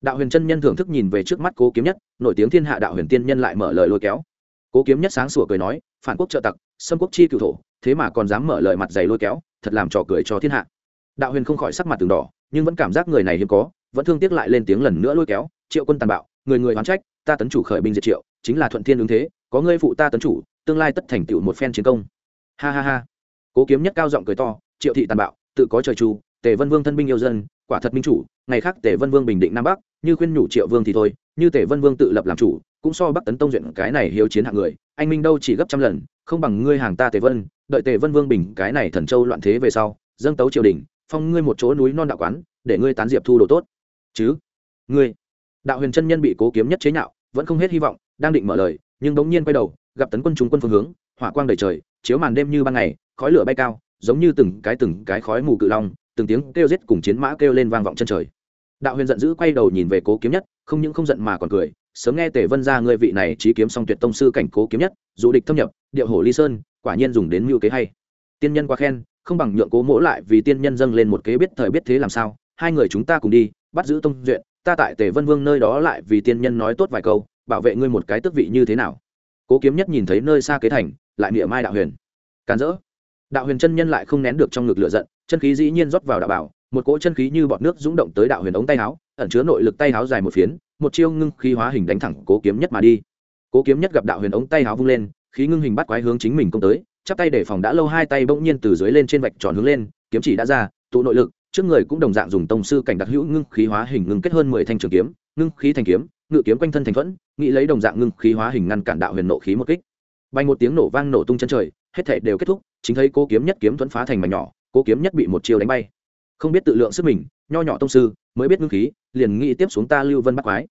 Đạo huyền chân nhân thưởng thức nhìn về trước mắt cố kiếm nhất, nổi tiếng thiên hạ đạo huyền tiên nhân lại mở lời lôi kéo. Cố kiếm nhất sáng sủa cười nói, phản quốc trợ tặc, xâm quốc chi cựu thổ, thế mà còn dám mở lời mặt dày lôi kéo, thật làm trò cười cho thiên hạ. Đạo huyền không khỏi sắc mặt từng đỏ, nhưng vẫn cảm giác người này hiếm có vẫn thương tiếc lại lên tiếng lần nữa lôi kéo, triệu quân tàn bạo, người người oán trách, ta tấn chủ khởi binh diệt triệu, chính là thuận thiên ứng thế, có ngươi phụ ta tấn chủ, tương lai tất thành tựu một phen chiến công. Ha ha ha. Cố kiếm nhất cao giọng cười to, triệu thị tàn bạo, tự có trời chu tề vân vương thân binh yêu dân, quả thật minh chủ, ngày khác tề vân vương bình định nam bắc, như khuyên nhủ triệu vương thì thôi, như tề vân vương tự lập làm chủ, cũng so bắc tấn tông duyện cái này hiếu chiến hạng người, anh minh đâu chỉ gấp trăm lần, không bằng ngươi hàng ta tề vân, đợi tề vân vương bình cái này thần châu loạn thế về sau, dâng tấu triều đình, phong ngươi một chỗ núi non đạo quán, để ngươi tán diệp thu đồ tốt chứ? Ngươi, đạo huyền chân nhân bị cố kiếm nhất chế nhạo, vẫn không hết hy vọng, đang định mở lời, nhưng bỗng nhiên quay đầu, gặp tấn quân trung quân phương hướng, hỏa quang đầy trời, chiếu màn đêm như ban ngày, khói lửa bay cao, giống như từng cái từng cái khói mù cự long, từng tiếng kêu giết cùng chiến mã kêu lên vang vọng chân trời. Đạo huyền giận dữ quay đầu nhìn về cố kiếm nhất, không những không giận mà còn cười, sớm nghe tề vân ra ngươi vị này trí kiếm song tuyệt tông sư cảnh cố kiếm nhất dù địch thâm nhập điệu hổ ly sơn, quả nhiên dùng đến mưu kế hay. Tiên nhân quá khen, không bằng nhượng cố mỗ lại vì tiên nhân dâng lên một kế biết thời biết thế làm sao, hai người chúng ta cùng đi bắt giữ tông duyện, ta tại tề vân vương nơi đó lại vì tiên nhân nói tốt vài câu, bảo vệ ngươi một cái tước vị như thế nào. Cố kiếm nhất nhìn thấy nơi xa kế thành, lại niệm mai đạo huyền. Càn rỡ. Đạo huyền chân nhân lại không nén được trong ngực lửa giận, chân khí dĩ nhiên rót vào đạo bảo, một cỗ chân khí như bọt nước rúng động tới đạo huyền ống tay áo, ẩn chứa nội lực tay áo dài một phiến, một chiêu ngưng khí hóa hình đánh thẳng cố kiếm nhất mà đi. Cố kiếm nhất gặp đạo huyền ống tay áo vung lên, khí ngưng hình bắt quái hướng chính mình công tới, chắp tay để phòng đã lâu, hai tay bỗng nhiên từ dưới lên trên vạch tròn hướng lên, kiếm chỉ đã ra, tụ nội lực trước người cũng đồng dạng dùng tông sư cảnh đặc hữu ngưng khí hóa hình ngưng kết hơn mười thanh trường kiếm, ngưng khí thành kiếm, ngự kiếm quanh thân thành thuẫn, nghĩ lấy đồng dạng ngưng khí hóa hình ngăn cản đạo huyền nộ khí một kích. Bay một tiếng nổ vang nổ tung chân trời, hết thể đều kết thúc, chính thấy cố kiếm nhất kiếm thuẫn phá thành mảnh nhỏ, cố kiếm nhất bị một chiêu đánh bay. Không biết tự lượng sức mình, nho nhỏ tông sư mới biết ngưng khí, liền nghĩ tiếp xuống ta lưu vân bắt quái.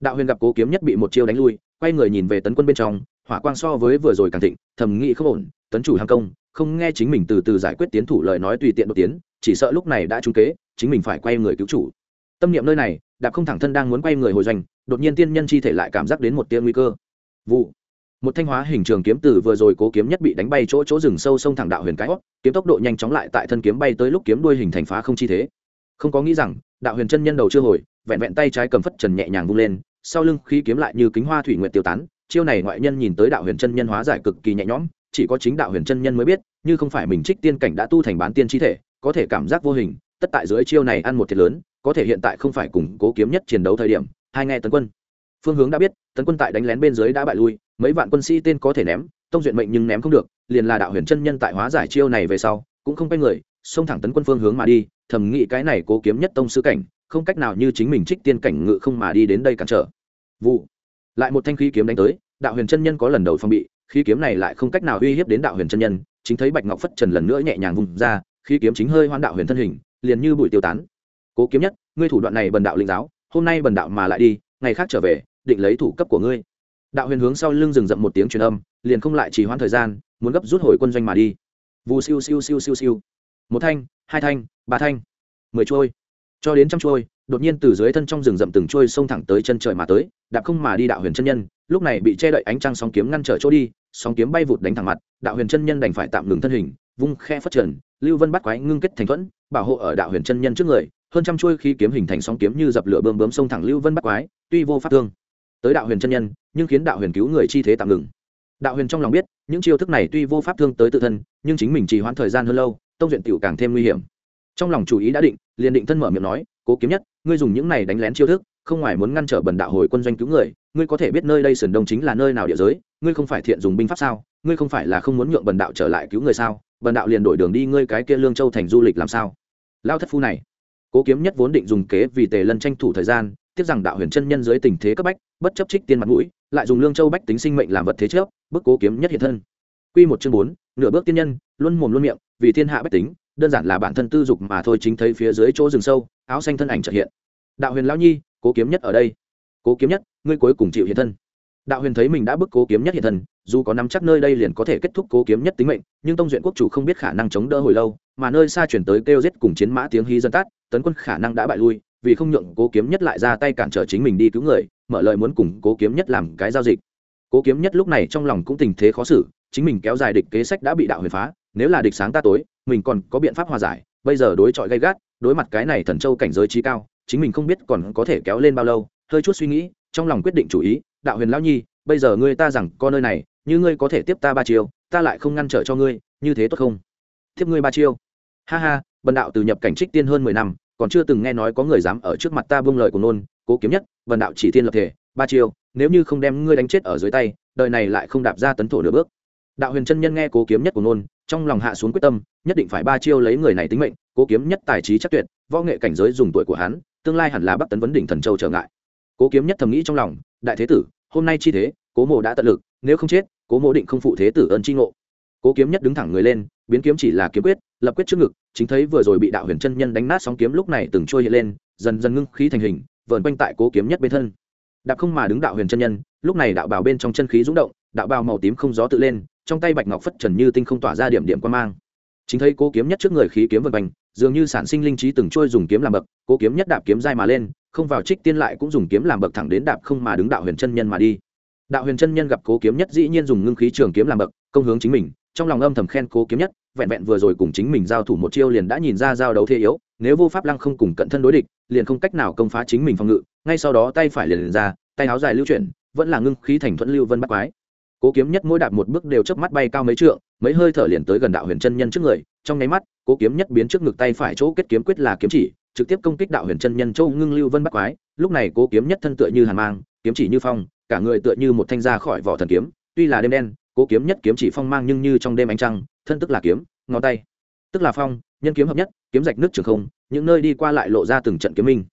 Đạo huyền gặp cố kiếm nhất bị một chiêu đánh lui, quay người nhìn về tấn quân bên trong, hỏa quang so với vừa rồi càng thịnh, thầm nghĩ không ổn, tấn chủ hàng công không nghe chính mình từ từ giải quyết tiến thủ lời nói tùy tiện đột tiến, chỉ sợ lúc này đã trúng kế, chính mình phải quay người cứu chủ. Tâm niệm nơi này, đạp không thẳng thân đang muốn quay người hồi doanh, đột nhiên tiên nhân chi thể lại cảm giác đến một tia nguy cơ. Vụ. Một thanh hóa hình trường kiếm từ vừa rồi cố kiếm nhất bị đánh bay chỗ chỗ rừng sâu sông thẳng đạo huyền cái hót, kiếm tốc độ nhanh chóng lại tại thân kiếm bay tới lúc kiếm đuôi hình thành phá không chi thế. Không có nghĩ rằng, đạo huyền chân nhân đầu chưa hồi, vẹn vẹn tay trái cầm phất trần nhẹ nhàng vung lên, sau lưng khí kiếm lại như kính hoa thủy nguyện tiêu tán, chiêu này ngoại nhân nhìn tới đạo huyền chân nhân hóa giải cực kỳ nhẹ nhõm chỉ có chính đạo huyền chân nhân mới biết, như không phải mình trích tiên cảnh đã tu thành bán tiên chi thể, có thể cảm giác vô hình, tất tại dưới chiêu này ăn một thiệt lớn, có thể hiện tại không phải cùng cố kiếm nhất chiến đấu thời điểm, hai nghe tấn quân. Phương hướng đã biết, tấn quân tại đánh lén bên dưới đã bại lui, mấy vạn quân sĩ tên có thể ném, tông duyện mệnh nhưng ném không được, liền là đạo huyền chân nhân tại hóa giải chiêu này về sau, cũng không quay người, xông thẳng tấn quân phương hướng mà đi, thầm nghĩ cái này cố kiếm nhất tông sư cảnh, không cách nào như chính mình trích tiên cảnh ngự không mà đi đến đây cản trở. Vụ. Lại một thanh khí kiếm đánh tới, đạo huyền chân nhân có lần đầu phong bị khí kiếm này lại không cách nào uy hiếp đến đạo huyền chân nhân, chính thấy bạch ngọc phất trần lần nữa nhẹ nhàng vùng ra, khí kiếm chính hơi hoan đạo huyền thân hình, liền như bụi tiêu tán. Cố kiếm nhất, ngươi thủ đoạn này bần đạo linh giáo, hôm nay bần đạo mà lại đi, ngày khác trở về, định lấy thủ cấp của ngươi. Đạo huyền hướng sau lưng rừng rậm một tiếng truyền âm, liền không lại trì hoãn thời gian, muốn gấp rút hồi quân doanh mà đi. Vù siêu siêu siêu siêu siêu. Một thanh, hai thanh, ba thanh. Mười trôi. Cho đến trăm trôi đột nhiên từ dưới thân trong rừng rậm từng trôi xông thẳng tới chân trời mà tới, đạp không mà đi đạo huyền chân nhân, lúc này bị che đậy ánh trăng sóng kiếm ngăn trở chỗ đi, sóng kiếm bay vụt đánh thẳng mặt, đạo huyền chân nhân đành phải tạm ngừng thân hình, vung khe phất trần, lưu vân bắt quái ngưng kết thành thuẫn, bảo hộ ở đạo huyền chân nhân trước người, hơn trăm chuôi khí kiếm hình thành sóng kiếm như dập lửa bơm bướm sông thẳng lưu vân bắt quái, tuy vô pháp thương. Tới đạo huyền chân nhân, nhưng khiến đạo huyền cứu người chi thế tạm ngừng. Đạo huyền trong lòng biết, những chiêu thức này tuy vô pháp thương tới tự thân, nhưng chính mình trì hoãn thời gian hơn lâu, tông duyện tiểu càng thêm nguy hiểm. Trong lòng chủ ý đã định, liền định thân mở miệng nói, cố kiếm nhất ngươi dùng những này đánh lén chiêu thức, không ngoài muốn ngăn trở bần đạo hồi quân doanh cứu người, ngươi có thể biết nơi đây sườn đông chính là nơi nào địa giới, ngươi không phải thiện dùng binh pháp sao, ngươi không phải là không muốn nhượng bần đạo trở lại cứu người sao, bần đạo liền đổi đường đi ngươi cái kia lương châu thành du lịch làm sao? Lao thất phu này, cố kiếm nhất vốn định dùng kế vì tề lân tranh thủ thời gian, tiếc rằng đạo huyền chân nhân dưới tình thế cấp bách, bất chấp trích tiên mặt mũi, lại dùng lương châu bách tính sinh mệnh làm vật thế trước, bức cố kiếm nhất hiện thân. Quy một chương bốn, nửa bước tiên nhân luôn mồm luôn miệng, vì thiên hạ bách tính đơn giản là bản thân tư dục mà thôi, chính thấy phía dưới chỗ rừng sâu, áo xanh thân ảnh trợ hiện. Đạo huyền lão nhi, cố kiếm nhất ở đây. Cố kiếm nhất, ngươi cuối cùng chịu hiện thân. Đạo huyền thấy mình đã bức cố kiếm nhất hiện thân, dù có nắm chắc nơi đây liền có thể kết thúc cố kiếm nhất tính mệnh, nhưng tông duyện quốc chủ không biết khả năng chống đỡ hồi lâu, mà nơi xa chuyển tới kêu giết cùng chiến mã tiếng hí dân tát, tấn quân khả năng đã bại lui, vì không nhượng cố kiếm nhất lại ra tay cản trở chính mình đi cứu người, mở lời muốn cùng cố kiếm nhất làm cái giao dịch. Cố kiếm nhất lúc này trong lòng cũng tình thế khó xử, chính mình kéo dài địch kế sách đã bị đạo huyền phá nếu là địch sáng ta tối, mình còn có biện pháp hòa giải, bây giờ đối chọi gay gắt, đối mặt cái này thần châu cảnh giới trí cao, chính mình không biết còn có thể kéo lên bao lâu, hơi chút suy nghĩ, trong lòng quyết định chủ ý, đạo huyền lão nhi, bây giờ ngươi ta rằng co nơi này, như ngươi có thể tiếp ta ba chiêu, ta lại không ngăn trở cho ngươi, như thế tốt không? Tiếp ngươi ba chiêu. Ha ha, bần đạo từ nhập cảnh trích tiên hơn mười năm, còn chưa từng nghe nói có người dám ở trước mặt ta buông lời của nôn, cố kiếm nhất, bần đạo chỉ tiên lập thể, ba chiêu, nếu như không đem ngươi đánh chết ở dưới tay, đời này lại không đạp ra tấn thổ nửa bước. Đạo huyền chân nhân nghe cố kiếm nhất của nôn trong lòng hạ xuống quyết tâm, nhất định phải ba chiêu lấy người này tính mệnh, cố kiếm nhất tài trí chắc tuyệt, võ nghệ cảnh giới dùng tuổi của hắn, tương lai hẳn là bắc tấn vấn đỉnh thần châu trở ngại. Cố kiếm nhất thầm nghĩ trong lòng, đại thế tử, hôm nay chi thế, cố mộ đã tận lực, nếu không chết, cố mộ định không phụ thế tử ơn chi ngộ. Cố kiếm nhất đứng thẳng người lên, biến kiếm chỉ là kiếm quyết, lập quyết trước ngực, chính thấy vừa rồi bị đạo huyền chân nhân đánh nát sóng kiếm lúc này từng trôi hiện lên, dần dần ngưng khí thành hình, vờn quanh tại cố kiếm nhất bên thân. Đạp không mà đứng đạo huyền chân nhân, lúc này đạo bào bên trong chân khí rúng động, đạo bào màu tím không gió tự lên trong tay bạch ngọc phất trần như tinh không tỏa ra điểm điểm quan mang. Chính thấy cố kiếm nhất trước người khí kiếm vân quanh dường như sản sinh linh trí từng trôi dùng kiếm làm bậc cố kiếm nhất đạp kiếm dai mà lên không vào trích tiên lại cũng dùng kiếm làm bậc thẳng đến đạp không mà đứng đạo huyền chân nhân mà đi. Đạo huyền chân nhân gặp cố kiếm nhất dĩ nhiên dùng ngưng khí trường kiếm làm bậc công hướng chính mình trong lòng âm thầm khen cố kiếm nhất vẹn vẹn vừa rồi cùng chính mình giao thủ một chiêu liền đã nhìn ra giao đấu thế yếu nếu vô pháp lăng không cùng cận thân đối địch liền không cách nào công phá chính mình phòng ngự ngay sau đó tay phải liền, liền ra tay áo dài lưu chuyển vẫn là ngưng khí thành thuẫn lưu vân bắt quái cố kiếm nhất mỗi đạp một bước đều chớp mắt bay cao mấy trượng, mấy hơi thở liền tới gần đạo huyền chân nhân trước người, trong nháy mắt, cố kiếm nhất biến trước ngực tay phải chỗ kết kiếm quyết là kiếm chỉ, trực tiếp công kích đạo huyền chân nhân châu ngưng lưu vân bắt quái, lúc này cố kiếm nhất thân tựa như hàn mang, kiếm chỉ như phong, cả người tựa như một thanh ra khỏi vỏ thần kiếm, tuy là đêm đen, cố kiếm nhất kiếm chỉ phong mang nhưng như trong đêm ánh trăng, thân tức là kiếm, ngón tay tức là phong, nhân kiếm hợp nhất, kiếm rạch nước trường không, những nơi đi qua lại lộ ra từng trận kiếm minh.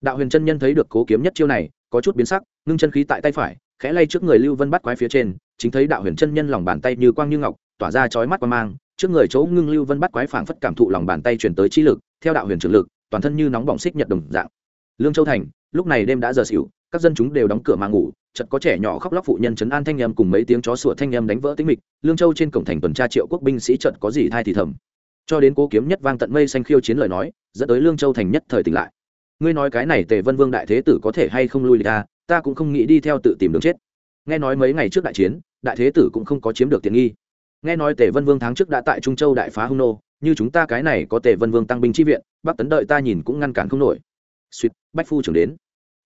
Đạo huyền chân nhân thấy được cố kiếm nhất chiêu này, có chút biến sắc, ngưng chân khí tại tay phải, khẽ lay trước người lưu vân bắt quái phía trên chính thấy đạo huyền chân nhân lòng bàn tay như quang như ngọc, tỏa ra chói mắt qua mang, trước người chỗ ngưng lưu vân bắt quái phảng phất cảm thụ lòng bàn tay chuyển tới chi lực, theo đạo huyền trường lực, toàn thân như nóng bỏng xích nhật đồng dạng. Lương châu thành, lúc này đêm đã giờ xỉu, các dân chúng đều đóng cửa mà ngủ, chợt có trẻ nhỏ khóc lóc phụ nhân chấn an thanh em cùng mấy tiếng chó sủa thanh em đánh vỡ tính mịch, lương châu trên cổng thành tuần tra triệu quốc binh sĩ chợt có gì thai thì thầm. Cho đến cố kiếm nhất vang tận mây xanh khiêu chiến lời nói, dẫn tới lương châu thành nhất thời tỉnh lại. Ngươi nói cái này tề vân vương đại thế tử có thể hay không lui ra, ta cũng không nghĩ đi theo tự tìm đường chết nghe nói mấy ngày trước đại chiến, đại thế tử cũng không có chiếm được tiện nghi. Nghe nói tề vân vương tháng trước đã tại trung châu đại phá hung nô, như chúng ta cái này có tề vân vương tăng binh chi viện bắc tấn đợi ta nhìn cũng ngăn cản không nổi. Suýt, bách phu trưởng đến.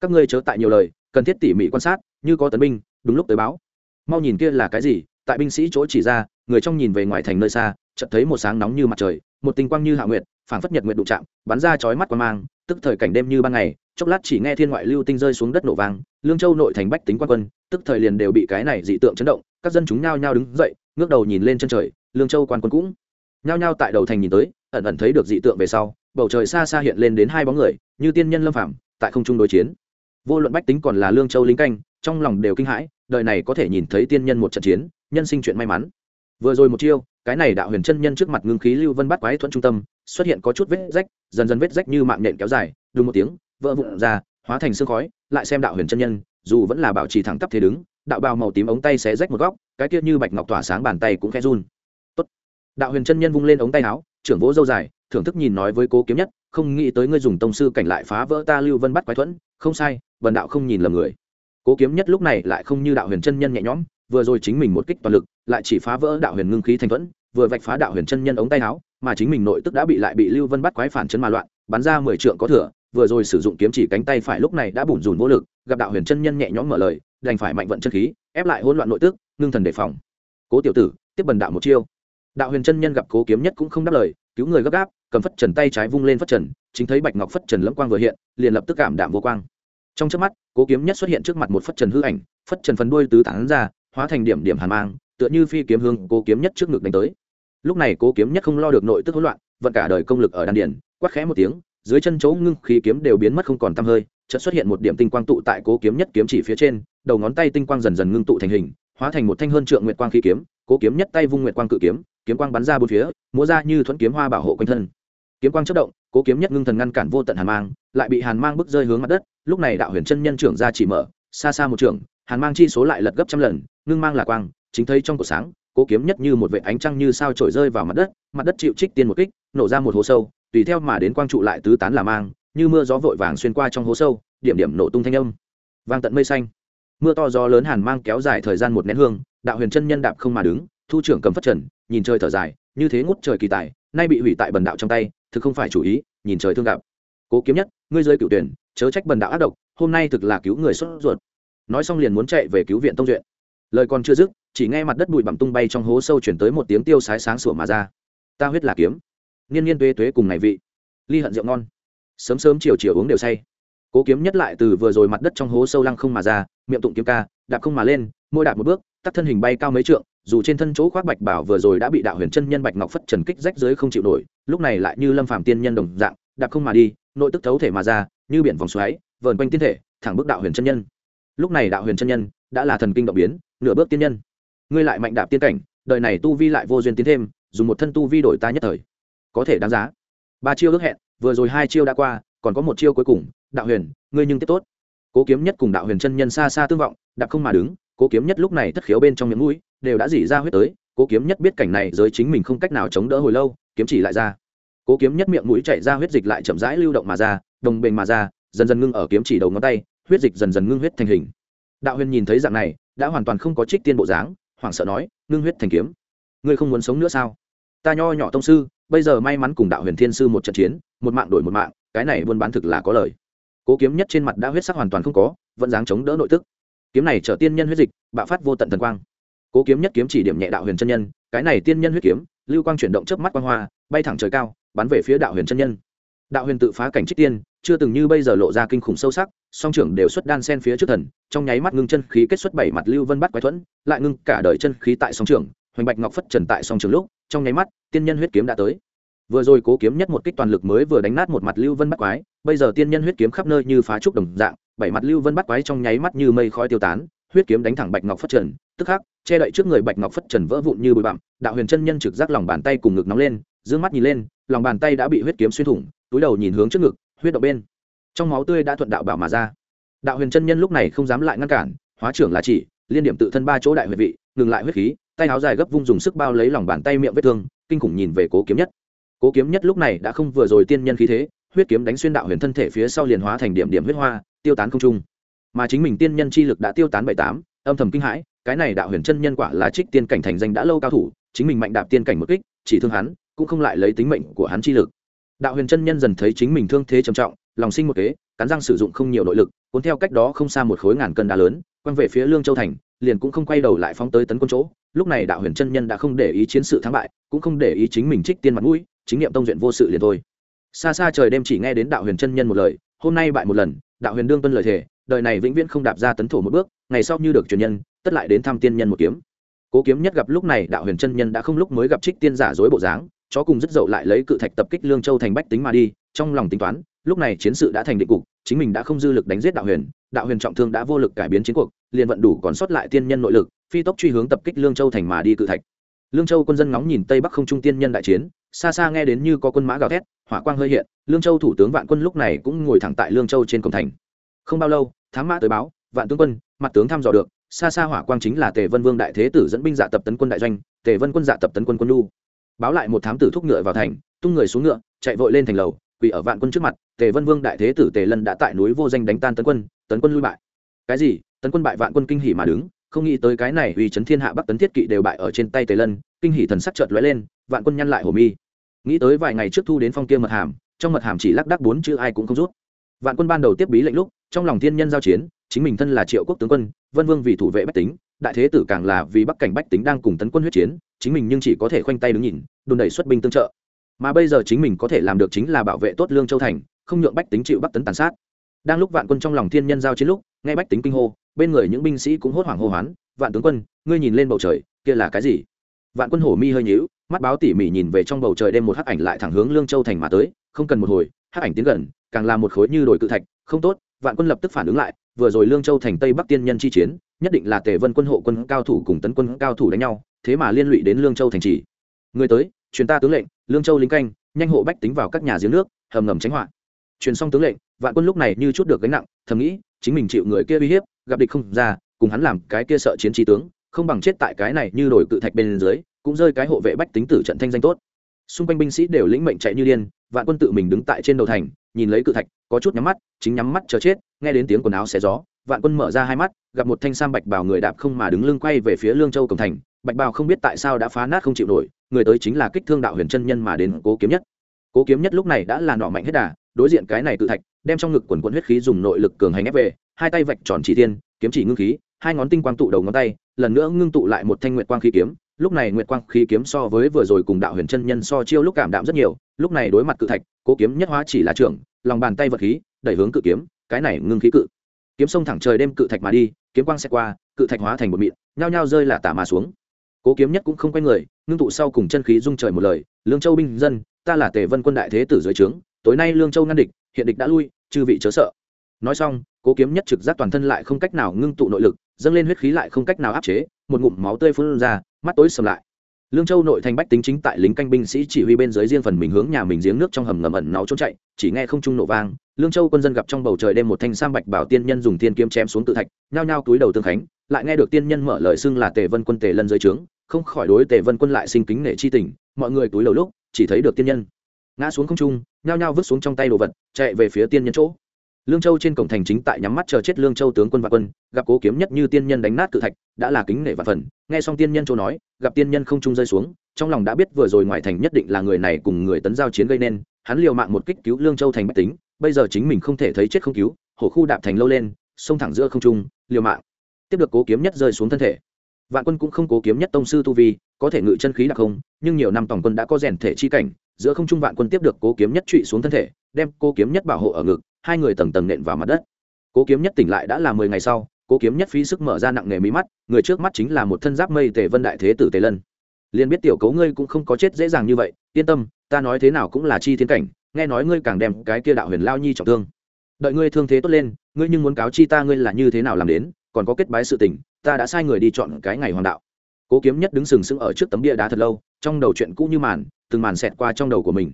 Các ngươi chớ tại nhiều lời, cần thiết tỉ mỉ quan sát, như có tấn binh, đúng lúc tới báo. Mau nhìn kia là cái gì, tại binh sĩ chỗ chỉ ra, người trong nhìn về ngoài thành nơi xa, chợt thấy một sáng nóng như mặt trời, một tinh quang như hạ nguyệt phảng phất nhật nguyện đụng chạm, bắn ra chói mắt qua mang, tức thời cảnh đêm như ban ngày, chốc lát chỉ nghe thiên ngoại lưu tinh rơi xuống đất nổ vang, lương châu nội thành bách tính quan quân, tức thời liền đều bị cái này dị tượng chấn động, các dân chúng nhao nhao đứng dậy, ngước đầu nhìn lên chân trời, lương châu quan quân cũng nhao nhao tại đầu thành nhìn tới, ẩn ẩn thấy được dị tượng về sau, bầu trời xa xa hiện lên đến hai bóng người, như tiên nhân lâm phạm tại không trung đối chiến. Vô luận bách tính còn là lương châu lính canh, trong lòng đều kinh hãi, đời này có thể nhìn thấy tiên nhân một trận chiến, nhân sinh chuyện may mắn. Vừa rồi một chiêu cái này đạo huyền chân nhân trước mặt ngưng khí lưu vân bắt quái thuận trung tâm, xuất hiện có chút vết rách, dần dần vết rách như mạng nhện kéo dài đúng một tiếng, vỡ vụn ra, hóa thành sương khói, lại xem đạo huyền chân nhân, dù vẫn là bảo trì thẳng tắp thế đứng, đạo bào màu tím ống tay xé rách một góc, cái kia như bạch ngọc tỏa sáng bàn tay cũng khẽ run Tốt. đạo huyền chân nhân vung lên ống tay áo, trưởng vỗ dâu dài, thưởng thức nhìn nói với cố kiếm nhất, không nghĩ tới ngươi dùng tông sư cảnh lại phá vỡ ta lưu vân bắt quái thuẫn, không sai, vần đạo không nhìn lầm người cố kiếm nhất lúc này lại không như đạo huyền chân nhân nhẹ nhõm, vừa rồi chính mình một kích toàn lực, lại chỉ phá vỡ đạo huyền ngưng khí thành thuẫn vừa vạch phá đạo huyền chân nhân ống tay áo, mà chính mình nội tức đã bị lại bị lưu vân bắt quái phản chân mà loạn, bắn ra mười trượng có thừa, vừa rồi sử dụng kiếm chỉ cánh tay phải lúc này đã bủn rủn vô lực, gặp đạo huyền chân nhân nhẹ nhõm mở lời, đành phải mạnh vận chân khí, ép lại hỗn loạn nội tức, ngưng thần đề phòng. Cố tiểu tử, tiếp bần đạo một chiêu. Đạo huyền chân nhân gặp cố kiếm nhất cũng không đáp lời, cứu người gấp gáp, cầm phất trần tay trái vung lên phất trần, chính thấy bạch ngọc phất trần lẫm quang vừa hiện, liền lập tức cảm đạm vô quang. Trong trước mắt, cố kiếm nhất xuất hiện trước mặt một phất trần hư ảnh, phất trần phần đuôi tứ tán ra, hóa thành điểm điểm hàn mang tựa như phi kiếm hương cố kiếm nhất trước ngực đánh tới. Lúc này cố kiếm nhất không lo được nội tức hỗn loạn, vận cả đời công lực ở đan điển quát khẽ một tiếng, dưới chân chỗ ngưng khí kiếm đều biến mất không còn tăm hơi, chợt xuất hiện một điểm tinh quang tụ tại cố kiếm nhất kiếm chỉ phía trên, đầu ngón tay tinh quang dần dần ngưng tụ thành hình, hóa thành một thanh hơn trượng nguyệt quang khí kiếm, cố kiếm nhất tay vung nguyệt quang cự kiếm kiếm quang bắn ra bốn phía, múa ra như thuẫn kiếm hoa bảo hộ quanh thân. Kiếm quang chất động, cố kiếm nhất ngưng thần ngăn cản vô tận hàn mang, lại bị hàn mang bước rơi hướng mặt đất, lúc này đạo huyền chân nhân trưởng ra chỉ mở, xa xa một trường hàn mang chi số lại lật gấp trăm lần, ngưng mang là quang chính thấy trong cổ sáng, cố kiếm nhất như một vệ ánh trăng như sao trổi rơi vào mặt đất mặt đất chịu trích tiên một kích, nổ ra một hố sâu, tùy theo mà đến quang trụ lại tứ tán là mang, như mưa gió vội vàng xuyên qua trong hố sâu, điểm điểm nổ tung thanh âm. Vang tận mây xanh. Mưa to gió lớn hàn mang kéo dài thời gian một nén hương, đạo huyền chân nhân đạp không mà đứng, thu trưởng cầm phất trần, nhìn trời thở dài, như thế ngút trời kỳ tài, nay bị hủy tại bần đạo trong tay, thực không phải chủ ý, nhìn trời thương gặp. Cố kiếm nhất, ngươi rơi cựu tuyển, chớ trách bần đạo ác độc, hôm nay thực là cứu người xuất ruột. Nói xong liền muốn chạy về cứu viện tông duyện lời còn chưa dứt, chỉ nghe mặt đất bụi bặm tung bay trong hố sâu chuyển tới một tiếng tiêu sái sáng sủa mà ra. Ta huyết là kiếm. Niên niên tuế tuế cùng ngày vị. Ly hận rượu ngon. Sớm sớm chiều chiều uống đều say. Cố kiếm nhất lại từ vừa rồi mặt đất trong hố sâu lăng không mà ra, miệng tụng kiếm ca, đạp không mà lên, môi đạp một bước, tắt thân hình bay cao mấy trượng, dù trên thân chỗ khoác bạch bảo vừa rồi đã bị đạo huyền chân nhân bạch ngọc phất trần kích rách dưới không chịu nổi, lúc này lại như lâm phàm tiên nhân đồng dạng, đạp không mà đi, nội tức thấu thể mà ra, như biển vòng xoáy, vờn quanh tiên thể, thẳng bước đạo huyền chân nhân. Lúc này đạo huyền chân nhân đã là thần kinh động biến nửa bước tiên nhân. Ngươi lại mạnh đạp tiên cảnh, đời này tu vi lại vô duyên tiến thêm, dùng một thân tu vi đổi ta nhất thời. Có thể đáng giá. Ba chiêu ước hẹn, vừa rồi hai chiêu đã qua, còn có một chiêu cuối cùng, đạo huyền, ngươi nhưng tiếp tốt. Cố kiếm nhất cùng đạo huyền chân nhân xa xa tương vọng, đạp không mà đứng, cố kiếm nhất lúc này thất khiếu bên trong miệng mũi, đều đã dỉ ra huyết tới, cố kiếm nhất biết cảnh này giới chính mình không cách nào chống đỡ hồi lâu, kiếm chỉ lại ra. Cố kiếm nhất miệng mũi chạy ra huyết dịch lại chậm rãi lưu động mà ra, đồng bền mà ra, dần dần ngưng ở kiếm chỉ đầu ngón tay, huyết dịch dần dần ngưng huyết thành hình đạo huyền nhìn thấy dạng này, đã hoàn toàn không có trích tiên bộ dáng, hoảng sợ nói, ngưng huyết thành kiếm. Ngươi không muốn sống nữa sao? Ta nho nhỏ tông sư, bây giờ may mắn cùng đạo huyền thiên sư một trận chiến, một mạng đổi một mạng, cái này buôn bán thực là có lời. Cố kiếm nhất trên mặt đã huyết sắc hoàn toàn không có, vẫn dáng chống đỡ nội tức. Kiếm này trở tiên nhân huyết dịch, bạo phát vô tận thần quang. Cố kiếm nhất kiếm chỉ điểm nhẹ đạo huyền chân nhân, cái này tiên nhân huyết kiếm, lưu quang chuyển động chớp mắt quang hoa, bay thẳng trời cao, bắn về phía đạo huyền chân nhân. Đạo huyền tự phá cảnh trích tiên chưa từng như bây giờ lộ ra kinh khủng sâu sắc, song trưởng đều xuất đan sen phía trước thần, trong nháy mắt ngưng chân khí kết xuất bảy mặt lưu vân bắt quái thuẫn, lại ngưng cả đời chân khí tại song trưởng, hoành bạch ngọc phất trần tại song trường lúc, trong nháy mắt, tiên nhân huyết kiếm đã tới. Vừa rồi cố kiếm nhất một kích toàn lực mới vừa đánh nát một mặt lưu vân bắt quái, bây giờ tiên nhân huyết kiếm khắp nơi như phá trúc đồng dạng, bảy mặt lưu vân bắt quái trong nháy mắt như mây khói tiêu tán, huyết kiếm đánh thẳng bạch ngọc phất trần, tức khắc, che đậy trước người bạch ngọc phất trần vỡ vụn như bụi bặm, đạo huyền chân nhân trực giác lòng bàn tay cùng ngực nóng lên d mắt nhìn lên, lòng bàn tay đã bị huyết kiếm xuyên thủng, túi đầu nhìn hướng trước ngực huyết động bên. Trong máu tươi đã thuận đạo bảo mà ra. Đạo huyền chân nhân lúc này không dám lại ngăn cản, hóa trưởng là chỉ, liên điểm tự thân ba chỗ đại huyệt vị, ngừng lại huyết khí, tay áo dài gấp vung dùng sức bao lấy lòng bàn tay miệng vết thương, kinh khủng nhìn về cố kiếm nhất. Cố kiếm nhất lúc này đã không vừa rồi tiên nhân khí thế, huyết kiếm đánh xuyên đạo huyền thân thể phía sau liền hóa thành điểm điểm huyết hoa, tiêu tán không trung. Mà chính mình tiên nhân chi lực đã tiêu tán bảy tám, âm thầm kinh hãi, cái này đạo huyền chân nhân quả là trích tiên cảnh thành danh đã lâu cao thủ, chính mình mạnh đạp tiên cảnh một kích, chỉ thương hắn, cũng không lại lấy tính mệnh của hắn chi lực đạo huyền chân nhân dần thấy chính mình thương thế trầm trọng, lòng sinh một kế, cắn răng sử dụng không nhiều nội lực, cuốn theo cách đó không xa một khối ngàn cân đá lớn, quăng về phía lương châu thành, liền cũng không quay đầu lại phóng tới tấn quân chỗ. Lúc này đạo huyền chân nhân đã không để ý chiến sự thắng bại, cũng không để ý chính mình trích tiên mặt mũi, chính niệm tông duyện vô sự liền thôi. Xa xa trời đêm chỉ nghe đến đạo huyền chân nhân một lời, hôm nay bại một lần, đạo huyền đương tuân lời thề, đời này vĩnh viễn không đạp ra tấn thổ một bước, ngày sau như được truyền nhân, tất lại đến thăm tiên nhân một kiếm. Cố kiếm nhất gặp lúc này, đạo huyền chân nhân đã không lúc mới gặp trích tiên giả dối bộ dáng chó cùng rất dậu lại lấy cự thạch tập kích lương châu thành bách tính mà đi, trong lòng tính toán, lúc này chiến sự đã thành định cục, chính mình đã không dư lực đánh giết đạo huyền đạo huyền trọng thương đã vô lực cải biến chiến cuộc, liền vận đủ còn sót lại tiên nhân nội lực, phi tốc truy hướng tập kích lương châu thành mà đi cự thạch. Lương châu quân dân ngóng nhìn tây bắc không trung tiên nhân đại chiến, xa xa nghe đến như có quân mã gào thét, hỏa quang hơi hiện, lương châu thủ tướng vạn quân lúc này cũng ngồi thẳng tại lương châu trên cổng thành. Không bao lâu, thám mã tới báo, vạn tướng quân, mặt tướng thăm dò được, xa xa hỏa quang chính là tề vân vương đại thế tử dẫn binh dạ tập tấn quân đại doanh, tề vân quân dạ tập tấn quân quân lu báo lại một thám tử thúc ngựa vào thành, tung người xuống ngựa, chạy vội lên thành lầu, quỳ ở vạn quân trước mặt, tề vân vương đại thế tử tề lân đã tại núi vô danh đánh tan tấn quân tấn quân lui bại. Cái gì? Tấn quân bại vạn quân kinh hỉ mà đứng, không nghĩ tới cái này uy chấn thiên hạ bắc tấn thiết kỵ đều bại ở trên tay tề lân, kinh hỉ thần sắc chợt lóe lên, vạn quân nhăn lại hồ mi. Nghĩ tới vài ngày trước thu đến phong kia mật hàm, trong mật hàm chỉ lắc đắc bốn chữ ai cũng không rút. Vạn quân ban đầu tiếp bí lệnh lúc, trong lòng thiên nhân giao chiến, chính mình thân là triệu quốc tướng quân, vân vương vì thủ vệ bách tính đại thế tử càng là vì bắc cảnh bách tính đang cùng tấn quân huyết chiến, chính mình nhưng chỉ có thể khoanh tay đứng nhìn, đồn đẩy xuất binh tương trợ. Mà bây giờ chính mình có thể làm được chính là bảo vệ tốt lương châu thành, không nhượng bách tính chịu bắc tấn tàn sát. Đang lúc vạn quân trong lòng thiên nhân giao chiến lúc, nghe bách tính kinh hô, bên người những binh sĩ cũng hốt hoảng hô hoán, vạn tướng quân, ngươi nhìn lên bầu trời, kia là cái gì? Vạn quân hổ mi hơi nhíu, mắt báo tỉ mỉ nhìn về trong bầu trời đêm một hắc ảnh lại thẳng hướng lương châu thành mà tới, không cần một hồi, hắc ảnh tiến gần, càng là một khối như đồi cự thạch, không tốt, vạn quân lập tức phản ứng lại, vừa rồi lương châu thành tây bắc tiên nhân chi chiến nhất định là tề vân quân hộ quân cao thủ cùng tấn quân cao thủ đánh nhau, thế mà liên lụy đến lương châu thành trì. Người tới, truyền ta tướng lệnh, lương châu lính canh, nhanh hộ bách tính vào các nhà giếng nước, hầm ngầm tránh họa. Truyền xong tướng lệnh, vạn quân lúc này như chút được gánh nặng, thầm nghĩ, chính mình chịu người kia uy hiếp, gặp địch không ra, cùng hắn làm cái kia sợ chiến trí tướng, không bằng chết tại cái này như đổi cự thạch bên dưới, cũng rơi cái hộ vệ bách tính tử trận thanh danh tốt. Xung quanh binh sĩ đều lĩnh mệnh chạy như điên, vạn quân tự mình đứng tại trên đầu thành, nhìn lấy cự thạch, có chút nhắm mắt, chính nhắm mắt chờ chết, nghe đến tiếng quần áo xé gió vạn quân mở ra hai mắt gặp một thanh sam bạch bào người đạp không mà đứng lưng quay về phía lương châu cổng thành. Bạch bào không biết tại sao đã phá nát không chịu nổi người tới chính là kích thương đạo huyền chân nhân mà đến cố kiếm nhất. Cố kiếm nhất lúc này đã là nọ mạnh hết đà đối diện cái này tự thạch đem trong ngực quần quần huyết khí dùng nội lực cường hành ép về hai tay vạch tròn chỉ thiên, kiếm chỉ ngưng khí hai ngón tinh quang tụ đầu ngón tay lần nữa ngưng tụ lại một thanh nguyệt quang khí kiếm. Lúc này nguyệt quang khí kiếm so với vừa rồi cùng đạo huyền chân nhân so chiêu lúc cảm đạm rất nhiều lúc này đối mặt cự thạch cố kiếm nhất hóa chỉ là trưởng lòng bàn tay vật khí đẩy hướng cự kiếm cái này ngưng khí cự kiếm sông thẳng trời đêm cự thạch mà đi, kiếm quang xẹt qua, cự thạch hóa thành một mịn, nhao nhao rơi là tả mà xuống. Cố kiếm nhất cũng không quay người, ngưng tụ sau cùng chân khí dung trời một lời, lương châu binh dân, ta là tề vân quân đại thế tử dưới trướng, tối nay lương châu ngăn địch, hiện địch đã lui, chư vị chớ sợ. Nói xong, cố kiếm nhất trực giác toàn thân lại không cách nào ngưng tụ nội lực, dâng lên huyết khí lại không cách nào áp chế, một ngụm máu tươi phun ra, mắt tối sầm lại lương châu nội thành bách tính chính tại lính canh binh sĩ chỉ huy bên dưới riêng phần mình hướng nhà mình giếng nước trong hầm ngầm ẩn náu trốn chạy, chỉ nghe không trung nổ vang, lương châu quân dân gặp trong bầu trời đêm một thanh sam bạch bảo tiên nhân dùng tiên kiếm chém xuống tự thạch, nhao nhao túi đầu tương khánh, lại nghe được tiên nhân mở lời xưng là tề vân quân tề lân dưới trướng, không khỏi đối tề vân quân lại sinh kính nể chi tình, mọi người túi đầu lúc, chỉ thấy được tiên nhân. Ngã xuống không trung, nhao nhao vứt xuống trong tay đồ vật, chạy về phía tiên nhân chỗ lương châu trên cổng thành chính tại nhắm mắt chờ chết lương châu tướng quân và quân, gặp cố kiếm nhất như tiên nhân đánh nát cự thạch, đã là kính nể và phần. Nghe xong tiên nhân châu nói, gặp tiên nhân không trung rơi xuống, trong lòng đã biết vừa rồi ngoài thành nhất định là người này cùng người tấn giao chiến gây nên, hắn liều mạng một kích cứu lương châu thành bách tính, bây giờ chính mình không thể thấy chết không cứu, hổ khu đạp thành lâu lên xông thẳng giữa không trung, liều mạng. Tiếp được cố kiếm nhất rơi xuống thân thể. Vạn quân cũng không cố kiếm nhất tông sư tu vi, có thể ngự chân khí đặc không, nhưng nhiều năm tổng quân đã có rèn thể chi cảnh, giữa không trung vạn quân tiếp được cố kiếm nhất trụy xuống thân thể, đem cố kiếm nhất bảo hộ ở ngực hai người tầng tầng nện vào mặt đất. Cố kiếm nhất tỉnh lại đã là mười ngày sau, cố kiếm nhất phí sức mở ra nặng nề mí mắt, người trước mắt chính là một thân giáp mây tề vân đại thế tử tề lân. Liền biết tiểu cấu ngươi cũng không có chết dễ dàng như vậy, yên tâm, ta nói thế nào cũng là chi thiên cảnh, nghe nói ngươi càng đem cái kia đạo huyền lao nhi trọng thương. Đợi ngươi thương thế tốt lên, ngươi nhưng muốn cáo chi ta ngươi là như thế nào làm đến, còn có kết bái sự tình, ta đã sai người đi chọn cái ngày hoàng đạo. Cố kiếm nhất đứng sừng sững ở trước tấm bia đá thật lâu, trong đầu chuyện cũ như màn, từng màn xẹt qua trong đầu của mình.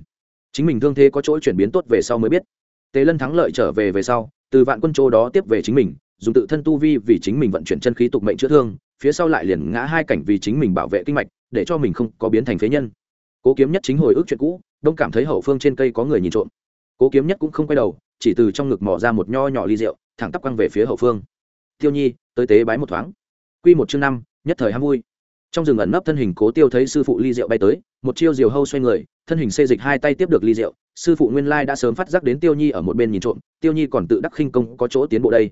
Chính mình thương thế có chỗ chuyển biến tốt về sau mới biết tề lân thắng lợi trở về về sau, từ vạn quân châu đó tiếp về chính mình, dùng tự thân tu vi vì chính mình vận chuyển chân khí tục mệnh chữa thương, phía sau lại liền ngã hai cảnh vì chính mình bảo vệ kinh mạch, để cho mình không có biến thành phế nhân. Cố kiếm nhất chính hồi ức chuyện cũ, đông cảm thấy hậu phương trên cây có người nhìn trộm. Cố kiếm nhất cũng không quay đầu, chỉ từ trong ngực mỏ ra một nho nhỏ ly rượu, thẳng tắp quăng về phía hậu phương. Tiêu nhi, tới tế bái một thoáng. Q một chương năm, nhất thời ham vui trong rừng ẩn nấp thân hình cố tiêu thấy sư phụ ly rượu bay tới, một chiêu diều hâu xoay người, thân hình xê dịch hai tay tiếp được ly rượu, sư phụ nguyên lai đã sớm phát giác đến tiêu nhi ở một bên nhìn trộm, tiêu nhi còn tự đắc khinh công có chỗ tiến bộ đây.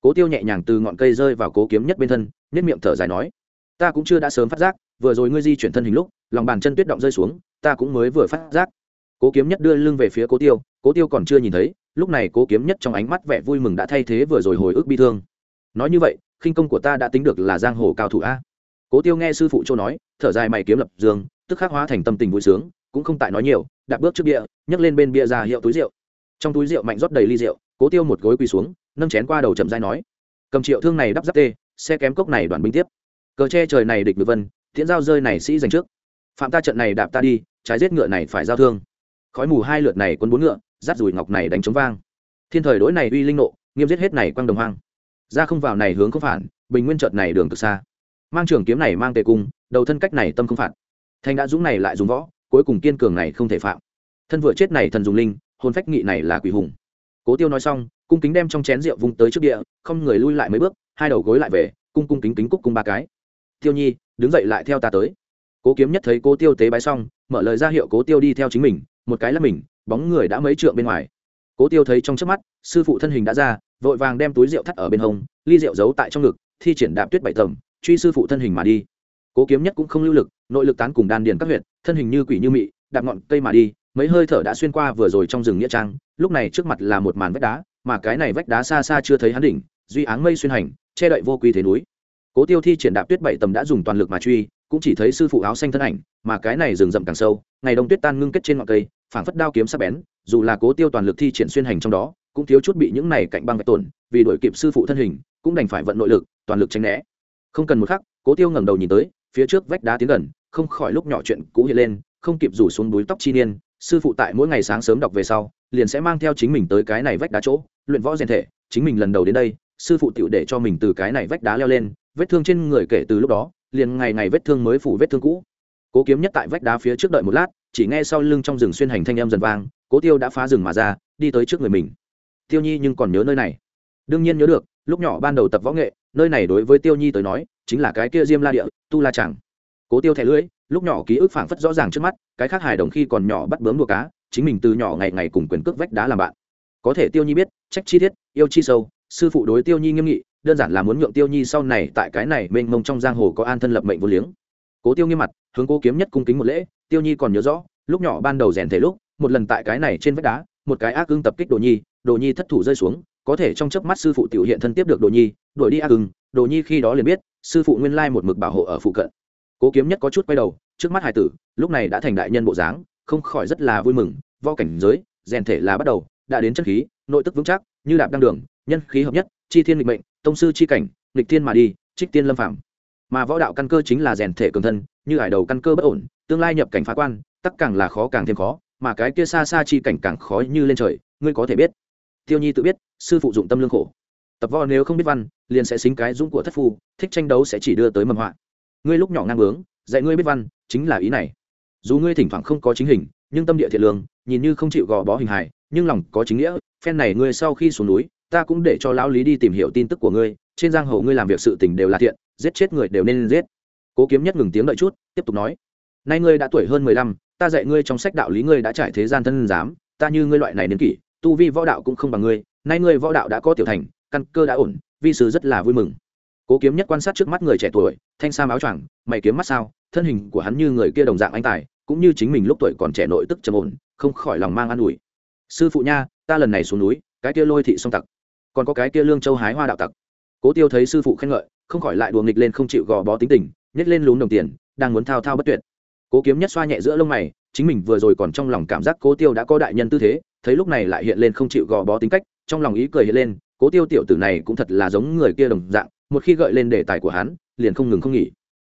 Cố tiêu nhẹ nhàng từ ngọn cây rơi vào cố kiếm nhất bên thân nhất miệng thở dài nói, ta cũng chưa đã sớm phát giác, vừa rồi ngươi di chuyển thân hình lúc, lòng bàn chân tuyết động rơi xuống, ta cũng mới vừa phát giác. Cố kiếm nhất đưa lưng về phía cố tiêu cố tiêu còn chưa nhìn thấy, lúc này cố kiếm nhất trong ánh mắt vẻ vui mừng đã thay thế vừa rồi hồi ức bi thương. Nói như vậy, khinh công của ta đã tính được là giang hồ cao thủ a cố tiêu nghe sư phụ châu nói, thở dài mày kiếm lập dương, tức khắc hóa thành tâm tình vui sướng, cũng không tại nói nhiều, đạp bước trước bia, nhấc lên bên bia ra hiệu túi rượu. Trong túi rượu mạnh rót đầy ly rượu, cố tiêu một gối quỳ xuống, nâng chén qua đầu chậm dai nói, cầm triệu thương này đắp giáp tê, xe kém cốc này đoàn binh tiếp. Cờ che trời này địch ngự vân, tiễn giao rơi này sĩ giành trước. Phạm ta trận này đạp ta đi, trái giết ngựa này phải giao thương. Khói mù hai lượt này quân bốn ngựa, rát rùi ngọc này đánh trống vang. Thiên thời đối này uy linh nộ, nghiêm giết hết này quăng đồng hoang. Ra không vào này hướng không phản, bình nguyên trợt này đường cực xa mang trường kiếm này mang tề cung, đầu thân cách này tâm không phạt. Thanh đã dũng này lại dùng võ, cuối cùng kiên cường này không thể phạm. Thân vừa chết này thần dùng linh, hồn phách nghị này là quỷ hùng. Cố tiêu nói xong, cung kính đem trong chén rượu vung tới trước địa, không người lui lại mấy bước, hai đầu gối lại về, cung cung kính kính cúc cung ba cái. Tiêu nhi, đứng dậy lại theo ta tới. Cố kiếm nhất thấy cố tiêu tế bái xong, mở lời ra hiệu cố tiêu đi theo chính mình, một cái là mình, bóng người đã mấy trượng bên ngoài. Cố tiêu thấy trong trước mắt, sư phụ thân hình đã ra, vội vàng đem túi rượu thắt ở bên hông, ly rượu giấu tại trong ngực, thi triển đạp tuyết bảy tầm truy sư phụ thân hình mà đi. Cố kiếm nhất cũng không lưu lực, nội lực tán cùng đan điền các huyện thân hình như quỷ như mị, đạp ngọn cây mà đi, mấy hơi thở đã xuyên qua vừa rồi trong rừng nghĩa trang, lúc này trước mặt là một màn vách đá, mà cái này vách đá xa xa chưa thấy hắn đỉnh, duy áng mây xuyên hành, che đậy vô quy thế núi. Cố tiêu thi triển đạp tuyết bảy tầm đã dùng toàn lực mà truy, cũng chỉ thấy sư phụ áo xanh thân ảnh, mà cái này rừng rậm càng sâu, ngày đông tuyết tan ngưng kết trên ngọn cây, phảng phất đao kiếm sắc bén, dù là cố tiêu toàn lực thi triển xuyên hành trong đó, cũng thiếu chút bị những này cạnh băng vạch tổn, vì đuổi kịp sư phụ thân hình, cũng đành phải vận nội lực, toàn lực tránh né không cần một khắc, cố tiêu ngẩng đầu nhìn tới, phía trước vách đá tiến gần, không khỏi lúc nhỏ chuyện cũ hiện lên, không kịp rủ xuống đuối tóc chi niên, sư phụ tại mỗi ngày sáng sớm đọc về sau, liền sẽ mang theo chính mình tới cái này vách đá chỗ, luyện võ rèn thể, chính mình lần đầu đến đây, sư phụ tựu để cho mình từ cái này vách đá leo lên, vết thương trên người kể từ lúc đó, liền ngày ngày vết thương mới phủ vết thương cũ. Cố kiếm nhất tại vách đá phía trước đợi một lát, chỉ nghe sau lưng trong rừng xuyên hành thanh âm dần vang, cố tiêu đã phá rừng mà ra, đi tới trước người mình. Tiêu nhi nhưng còn nhớ nơi này. Đương nhiên nhớ được, lúc nhỏ ban đầu tập võ nghệ nơi này đối với tiêu nhi tới nói, chính là cái kia diêm la địa, tu la chẳng. Cố tiêu thẻ lưỡi, lúc nhỏ ký ức phảng phất rõ ràng trước mắt, cái khác hài đồng khi còn nhỏ bắt bướm đùa cá, chính mình từ nhỏ ngày ngày cùng quyền cước vách đá làm bạn. Có thể tiêu nhi biết, trách chi tiết, yêu chi sâu, sư phụ đối tiêu nhi nghiêm nghị, đơn giản là muốn nhượng tiêu nhi sau này tại cái này mênh mông trong giang hồ có an thân lập mệnh vô liếng. Cố tiêu nghiêm mặt, hướng cố kiếm nhất cung kính một lễ, tiêu nhi còn nhớ rõ, lúc nhỏ ban đầu rèn thể lúc, một lần tại cái này trên vách đá, một cái ác ưng tập kích đồ nhi đồ nhi thất thủ rơi xuống, có thể trong chớp mắt sư phụ tiểu hiện thân tiếp được đồ nhi đuổi đi ác ưng đồ nhi khi đó liền biết, sư phụ nguyên lai một mực bảo hộ ở phụ cận. Cố kiếm nhất có chút quay đầu, trước mắt hải tử, lúc này đã thành đại nhân bộ dáng, không khỏi rất là vui mừng vo cảnh giới, rèn thể là bắt đầu, đã đến chân khí, nội tức vững chắc, như đạp đăng đường, nhân khí hợp nhất, chi thiên lịch mệnh, tông sư chi cảnh lịch thiên mà đi, trích tiên lâm phạm mà võ đạo căn cơ chính là rèn thể cường thân, như hải đầu căn cơ bất ổn, tương lai nhập cảnh phá quan tất càng là khó càng thêm khó, mà cái kia xa xa chi cảnh càng khó như lên trời, ngươi có thể biết. Tiêu nhi tự biết, sư phụ dụng tâm lương khổ tập võ nếu không biết văn, liền sẽ xính cái dũng của thất phu, thích tranh đấu sẽ chỉ đưa tới mầm họa. Ngươi lúc nhỏ ngang bướng, dạy ngươi biết văn, chính là ý này. Dù ngươi thỉnh thoảng không có chính hình, nhưng tâm địa thiện lương, nhìn như không chịu gò bó hình hài, nhưng lòng có chính nghĩa, phen này ngươi sau khi xuống núi, ta cũng để cho lão lý đi tìm hiểu tin tức của ngươi, trên giang hồ ngươi làm việc sự tình đều là thiện, giết chết người đều nên giết. Cố kiếm nhất ngừng tiếng đợi chút, tiếp tục nói, nay ngươi đã tuổi hơn mười lăm, ta dạy ngươi trong sách đạo lý ngươi đã trải thế gian thân giám, ta như ngươi loại này niên kỷ, tu vi võ đạo cũng không bằng ngươi, nay ngươi võ đạo đã có tiểu thành căn cơ đã ổn, vi sứ rất là vui mừng. Cố kiếm nhất quan sát trước mắt người trẻ tuổi, thanh sam áo choàng, mày kiếm mắt sao, thân hình của hắn như người kia đồng dạng anh tài, cũng như chính mình lúc tuổi còn trẻ nội tức trầm ổn, không khỏi lòng mang an ủi. Sư phụ nha, ta lần này xuống núi, cái kia lôi thị song tặc. Còn có cái kia lương châu hái hoa đạo tặc. Cố tiêu thấy sư phụ khen ngợi, không khỏi lại đùa nghịch lên không chịu gò bó tính tình, nhét lên lún đồng tiền, đang muốn thao thao bất tuyệt. Cố kiếm nhất xoa nhẹ giữa lông mày, chính mình vừa rồi còn trong lòng cảm giác cố tiêu đã có đại nhân tư thế, thấy lúc này lại hiện lên không chịu gò bó tính cách, trong lòng ý cười hiện lên cố tiêu tiểu tử này cũng thật là giống người kia đồng dạng, một khi gợi lên đề tài của hắn, liền không ngừng không nghỉ.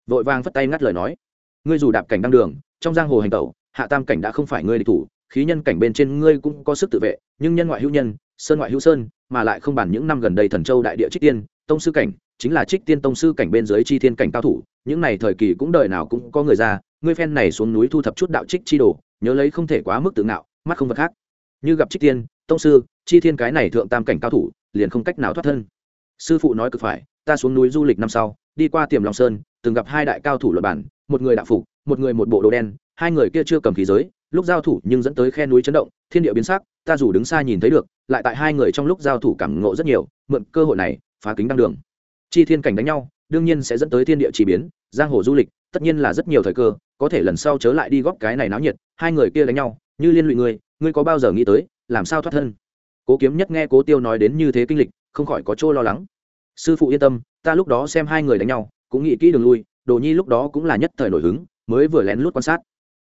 Vội vang phất tay ngắt lời nói, ngươi dù đạp cảnh đăng đường, trong giang hồ hành tẩu, hạ tam cảnh đã không phải ngươi địch thủ, khí nhân cảnh bên trên ngươi cũng có sức tự vệ, nhưng nhân ngoại hữu nhân, sơn ngoại hữu sơn, mà lại không bàn những năm gần đây thần châu đại địa trích tiên, tông sư cảnh, chính là trích tiên tông sư cảnh bên dưới chi thiên cảnh cao thủ, những này thời kỳ cũng đời nào cũng có người ra, ngươi phen này xuống núi thu thập chút đạo trích chi đồ, nhớ lấy không thể quá mức tự ngạo, mắt không vật khác. Như gặp trích tiên, tông sư, chi thiên cái này thượng tam cảnh cao thủ liền không cách nào thoát thân. Sư phụ nói cực phải, ta xuống núi du lịch năm sau, đi qua tiềm long sơn, từng gặp hai đại cao thủ luật bản một người đạo phục một người một bộ đồ đen, hai người kia chưa cầm khí giới, lúc giao thủ nhưng dẫn tới khe núi chấn động, thiên địa biến sắc, ta dù đứng xa nhìn thấy được, lại tại hai người trong lúc giao thủ cảm ngộ rất nhiều, mượn cơ hội này, phá kính đăng đường. Chi thiên cảnh đánh nhau, đương nhiên sẽ dẫn tới thiên địa chỉ biến, giang hồ du lịch, tất nhiên là rất nhiều thời cơ, có thể lần sau chớ lại đi góp cái này náo nhiệt, hai người kia đánh nhau, như liên lụy ngươi ngươi có bao giờ nghĩ tới, làm sao thoát thân? Cố kiếm nhất nghe cố tiêu nói đến như thế kinh lịch, không khỏi có chỗ lo lắng. Sư phụ yên tâm, ta lúc đó xem hai người đánh nhau, cũng nghĩ kỹ đường lui, đồ nhi lúc đó cũng là nhất thời nổi hứng, mới vừa lén lút quan sát.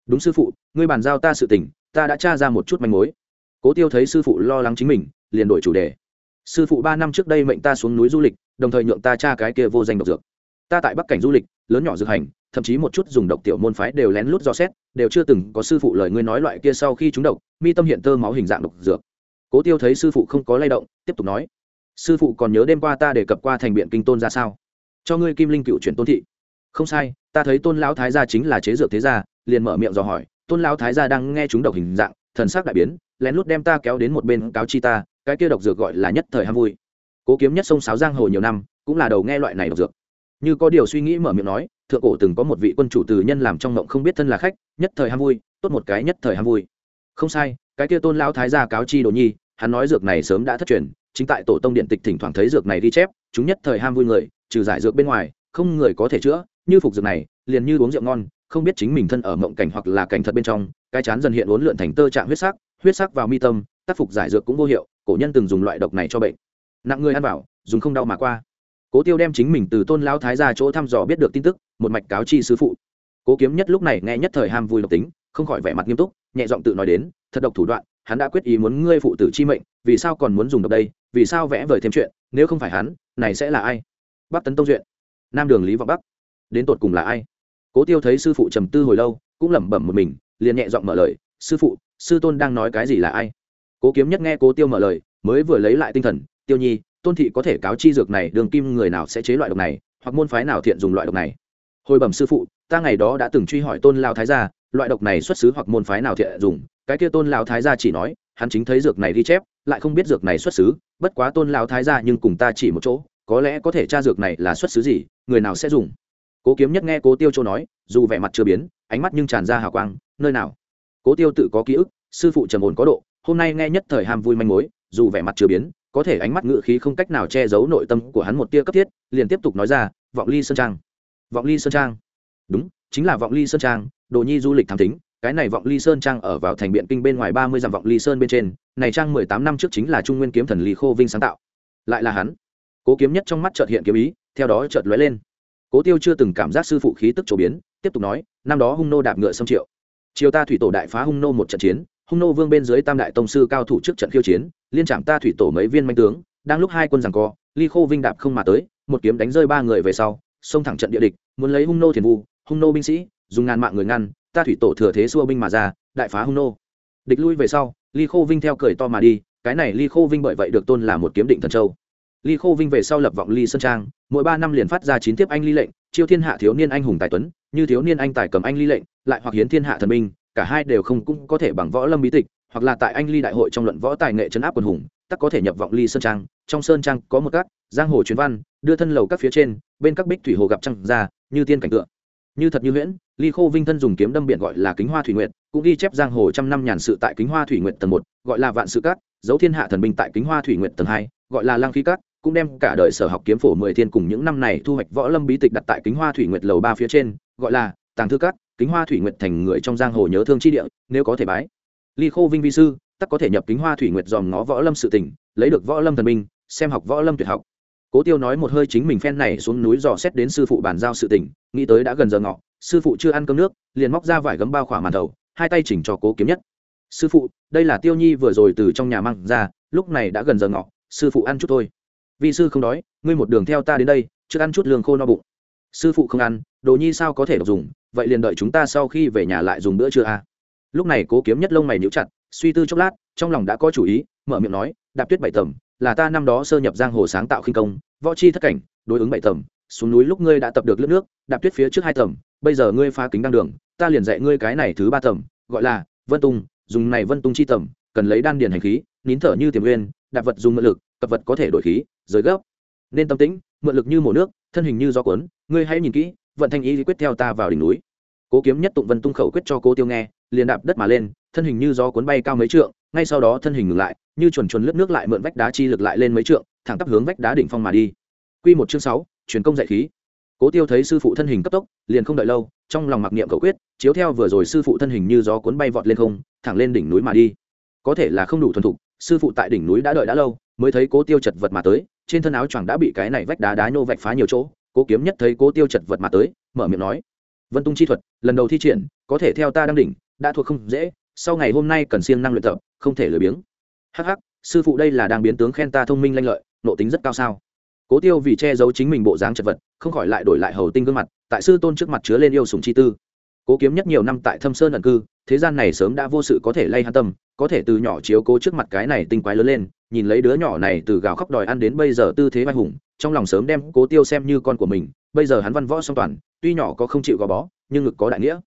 Đúng sư phụ, ngươi bàn giao ta sự tình, ta đã tra ra một chút manh mối. Cố tiêu thấy sư phụ lo lắng chính mình, liền đổi chủ đề. Sư phụ ba năm trước đây mệnh ta xuống núi du lịch, đồng thời nhượng ta tra cái kia vô danh độc dược. Ta tại bắc cảnh du lịch, lớn nhỏ dược hành, thậm chí một chút dùng độc tiểu môn phái đều lén lút dò xét, đều chưa từng có sư phụ lời ngươi nói loại kia sau khi chúng độc, mi tâm hiện tơ máu hình dạng độc dược cố tiêu thấy sư phụ không có lay động, tiếp tục nói, sư phụ còn nhớ đêm qua ta đề cập qua thành biện kinh tôn ra sao? Cho ngươi kim linh cựu chuyển tôn thị. Không sai, ta thấy tôn lão thái gia chính là chế dược thế gia, liền mở miệng dò hỏi. Tôn lão thái gia đang nghe chúng độc hình dạng, thần sắc đại biến, lén lút đem ta kéo đến một bên cáo chi ta, cái kia độc dược gọi là nhất thời ham vui. Cố kiếm nhất sông sáo giang hồ nhiều năm, cũng là đầu nghe loại này độc dược. Như có điều suy nghĩ mở miệng nói, thượng cổ từng có một vị quân chủ từ nhân làm trong ngộng không biết thân là khách, nhất thời ham vui, tốt một cái nhất thời ham vui. Không sai, cái kia tôn lão thái gia cáo chi đồ nhi hắn nói dược này sớm đã thất truyền, chính tại tổ tông điện tịch thỉnh thoảng thấy dược này ghi chép, chúng nhất thời ham vui người, trừ giải dược bên ngoài, không người có thể chữa, như phục dược này, liền như uống rượu ngon, không biết chính mình thân ở mộng cảnh hoặc là cảnh thật bên trong, cái chán dần hiện uốn lượn thành tơ trạng huyết sắc huyết sắc vào mi tâm, tác phục giải dược cũng vô hiệu, cổ nhân từng dùng loại độc này cho bệnh. Nặng người ăn vào, dùng không đau mà qua. Cố tiêu đem chính mình từ tôn lao thái ra chỗ thăm dò biết được tin tức, một mạch cáo chi sư phụ. Cố kiếm nhất lúc này nghe nhất thời ham vui độc tính, không khỏi vẻ mặt nghiêm túc, nhẹ giọng tự nói đến, thật độc thủ đoạn hắn đã quyết ý muốn ngươi phụ tử chi mệnh, vì sao còn muốn dùng độc đây, vì sao vẽ vời thêm chuyện, nếu không phải hắn, này sẽ là ai? Bắc tấn tông duyện, nam đường lý vọng bắc, đến tột cùng là ai? Cố tiêu thấy sư phụ trầm tư hồi lâu, cũng lẩm bẩm một mình, liền nhẹ giọng mở lời, sư phụ, sư tôn đang nói cái gì là ai? Cố kiếm nhất nghe cố tiêu mở lời, mới vừa lấy lại tinh thần, tiêu nhi, tôn thị có thể cáo chi dược này, đường kim người nào sẽ chế loại độc này, hoặc môn phái nào thiện dùng loại độc này? Hồi bẩm sư phụ, ta ngày đó đã từng truy hỏi tôn lao thái gia, loại độc này xuất xứ hoặc môn phái nào thiện dùng cái kia tôn lão thái gia chỉ nói, hắn chính thấy dược này ghi chép, lại không biết dược này xuất xứ, bất quá tôn lão thái gia nhưng cùng ta chỉ một chỗ, có lẽ có thể tra dược này là xuất xứ gì, người nào sẽ dùng. Cố kiếm nhất nghe cố tiêu châu nói, dù vẻ mặt chưa biến, ánh mắt nhưng tràn ra hào quang, nơi nào? Cố tiêu tự có ký ức, sư phụ trầm ổn có độ, hôm nay nghe nhất thời ham vui manh mối, dù vẻ mặt chưa biến, có thể ánh mắt ngự khí không cách nào che giấu nội tâm của hắn một tia cấp thiết, liền tiếp tục nói ra, vọng ly sơn trang. Vọng ly sơn trang. Đúng, chính là vọng ly sơn trang, đồ nhi du lịch thám tính cái này vọng ly sơn trang ở vào thành biện kinh bên ngoài ba mươi dặm vọng ly sơn bên trên, này trang mười tám năm trước chính là trung nguyên kiếm thần lý khô vinh sáng tạo. Lại là hắn. Cố kiếm nhất trong mắt trợt hiện kiếm ý, theo đó trợt lóe lên. Cố tiêu chưa từng cảm giác sư phụ khí tức chỗ biến, tiếp tục nói, năm đó hung nô đạp ngựa xâm triệu. Chiều ta thủy tổ đại phá hung nô một trận chiến, hung nô vương bên dưới tam đại tông sư cao thủ trước trận khiêu chiến, liên trạm ta thủy tổ mấy viên manh tướng, đang lúc hai quân rằng co ly khô vinh đạp không mà tới, một kiếm đánh rơi ba người về sau, xông thẳng trận địa địch, muốn lấy hung nô thiền vu, hung nô binh sĩ, dùng ngàn mạng người ngăn ta thủy tổ thừa thế xua binh mà ra, đại phá hung nô. Địch lui về sau, ly khô vinh theo cười to mà đi, cái này ly khô vinh bởi vậy được tôn là một kiếm định thần châu. Ly khô vinh về sau lập vọng ly sơn trang, mỗi ba năm liền phát ra chín tiếp anh ly lệnh, chiêu thiên hạ thiếu niên anh hùng tài tuấn, như thiếu niên anh tài cầm anh ly lệnh, lại hoặc hiến thiên hạ thần minh cả hai đều không cũng có thể bằng võ lâm bí tịch, hoặc là tại anh ly đại hội trong luận võ tài nghệ trấn áp quần hùng, tắc có thể nhập vọng ly sơn trang. Trong sơn trang có một các giang hồ truyền văn, đưa thân lầu các phía trên, bên các bích thủy hồ gặp trăng ra, như tiên cảnh tượng như thật như huyễn, ly khô vinh thân dùng kiếm đâm biển gọi là kính hoa thủy nguyện cũng ghi chép giang hồ trăm năm nhàn sự tại kính hoa thủy nguyện tầng một, gọi là vạn sự cát, dấu thiên hạ thần binh tại kính hoa thủy nguyện tầng hai, gọi là lang khí cát, cũng đem cả đời sở học kiếm phổ mười thiên cùng những năm này thu hoạch võ lâm bí tịch đặt tại kính hoa thủy nguyệt lầu ba phía trên, gọi là tàng thư cát, kính hoa thủy nguyệt thành người trong giang hồ nhớ thương chi địa, nếu có thể bái. Ly khô vinh vi sư tắc có thể nhập kính hoa thủy nguyệt dòm ngó võ lâm sự tỉnh lấy được võ lâm thần minh xem học võ lâm tuyệt học cố tiêu nói một hơi chính mình phen này xuống núi dò xét đến sư phụ bàn giao sự tỉnh nghĩ tới đã gần giờ ngọ, sư phụ chưa ăn cơm nước, liền móc ra vải gấm bao khỏa màn đầu, hai tay chỉnh cho cố kiếm nhất. Sư phụ, đây là tiêu nhi vừa rồi từ trong nhà mang ra, lúc này đã gần giờ ngọ, sư phụ ăn chút thôi. Vì sư không đói, ngươi một đường theo ta đến đây chưa ăn chút lương khô no bụng. Sư phụ không ăn, đồ nhi sao có thể đọc dùng, vậy liền đợi chúng ta sau khi về nhà lại dùng bữa chưa a à? lúc này cố kiếm nhất lông mày nhíu chặt, suy tư chốc lát, trong lòng đã có chủ ý, mở miệng nói, đạp tuyết bảy tầm là ta năm đó sơ nhập giang hồ sáng tạo khinh công, võ chi thất cảnh, đối ứng bảy tầm, xuống núi lúc ngươi đã tập được lướt nước, đạp tuyết phía trước hai tầm, bây giờ ngươi phá kính đăng đường, ta liền dạy ngươi cái này thứ ba tầm, gọi là vân tung, dùng này vân tung chi tầm, cần lấy đan điền hành khí, nín thở như tiềm nguyên đạp vật dùng mượn lực cập vật có thể đổi khí, rời gấp. Nên tâm tĩnh, mượn lực như mổ nước, thân hình như gió cuốn, ngươi hãy nhìn kỹ, vận thanh ý quyết theo ta vào đỉnh núi. Cố kiếm nhất tụng vân tung khẩu quyết cho cô tiêu nghe, liền đạp đất mà lên, thân hình như gió cuốn bay cao mấy trượng, ngay sau đó thân hình ngừng lại như chuẩn chuẩn lướt nước lại mượn vách đá chi lực lại lên mấy trượng, thẳng tắp hướng vách đá đỉnh phong mà đi. Quy một chương sáu, truyền công dạy khí. Cố tiêu thấy sư phụ thân hình cấp tốc, liền không đợi lâu, trong lòng mặc niệm cầu quyết, chiếu theo vừa rồi sư phụ thân hình như gió cuốn bay vọt lên không, thẳng lên đỉnh núi mà đi. Có thể là không đủ thuần thục, sư phụ tại đỉnh núi đã đợi đã lâu, mới thấy cố tiêu chật vật mà tới, trên thân áo choàng đã bị cái này vách đá đá nhô vạch phá nhiều chỗ, cố kiếm nhất thấy cố tiêu chật vật mà tới, mở miệng nói, vân tung chi thuật, lần đầu thi triển, có thể theo ta đang đỉnh, đã thuộc không dễ, sau ngày hôm nay cần siêng năng luyện tập, không thể lười biếng hắc hắc, sư phụ đây là đang biến tướng khen ta thông minh lanh lợi nộ tính rất cao sao? Cố tiêu vì che giấu chính mình bộ dáng chật vật, không khỏi lại đổi lại hầu tinh gương mặt, tại sư tôn trước mặt chứa lên yêu sùng chi tư. Cố kiếm nhất nhiều năm tại thâm sơn ẩn cư, thế gian này sớm đã vô sự có thể lay hắn tâm, có thể từ nhỏ chiếu cố trước mặt cái này tinh quái lớn lên, nhìn lấy đứa nhỏ này từ gào khóc đòi ăn đến bây giờ tư thế vai hùng, trong lòng sớm đem cố tiêu xem như con của mình, bây giờ hắn văn võ song toàn, tuy nhỏ có không chịu gò bó, nhưng ngực có đại nghĩa.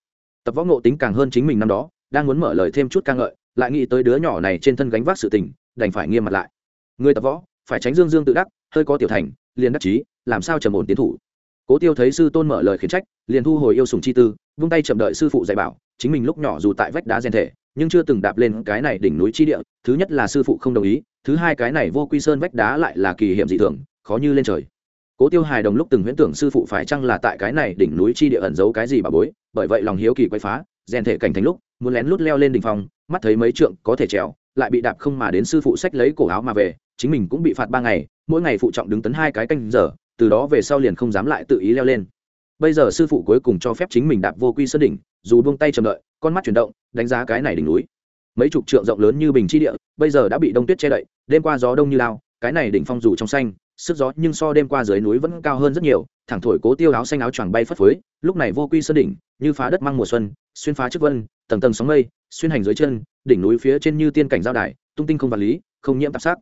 Tập võ ngộ tính càng hơn chính mình năm đó, đang muốn mở lời thêm chút ca ngợi lại nghĩ tới đứa nhỏ này trên thân gánh vác sự tình, đành phải nghiêm mặt lại. Người tập võ, phải tránh dương dương tự đắc, hơi có tiểu thành, liền đắc chí, làm sao trầm ổn tiến thủ. Cố tiêu thấy sư tôn mở lời khiển trách, liền thu hồi yêu sùng chi tư, vung tay chậm đợi sư phụ dạy bảo, chính mình lúc nhỏ dù tại vách đá rèn thể, nhưng chưa từng đạp lên cái này đỉnh núi chi địa, thứ nhất là sư phụ không đồng ý, thứ hai cái này vô quy sơn vách đá lại là kỳ hiểm dị thường, khó như lên trời. Cố tiêu hài đồng lúc từng huyễn tưởng sư phụ phải chăng là tại cái này đỉnh núi chi địa ẩn giấu cái gì bà bối, bởi vậy lòng hiếu kỳ quay phá, rèn thể cảnh thành lúc, muốn lén lút leo lên đỉnh phòng mắt thấy mấy trượng có thể trèo, lại bị đạp không mà đến sư phụ sách lấy cổ áo mà về, chính mình cũng bị phạt ba ngày, mỗi ngày phụ trọng đứng tấn hai cái canh giờ, từ đó về sau liền không dám lại tự ý leo lên. Bây giờ sư phụ cuối cùng cho phép chính mình đạp vô quy sơn đỉnh, dù buông tay chầm đợi, con mắt chuyển động, đánh giá cái này đỉnh núi. Mấy chục trượng rộng lớn như bình chi địa, bây giờ đã bị đông tuyết che đậy, đêm qua gió đông như lao, cái này đỉnh phong dù trong xanh sức gió nhưng so đêm qua dưới núi vẫn cao hơn rất nhiều, thẳng thổi cố tiêu áo xanh áo choàng bay phất phới, lúc này vô quy sơn đỉnh, như phá đất mang mùa xuân, xuyên phá trước vân, tầng tầng sóng mây, xuyên hành dưới chân, đỉnh núi phía trên như tiên cảnh giao đài, tung tinh không vật lý, không nhiễm tạp sắc.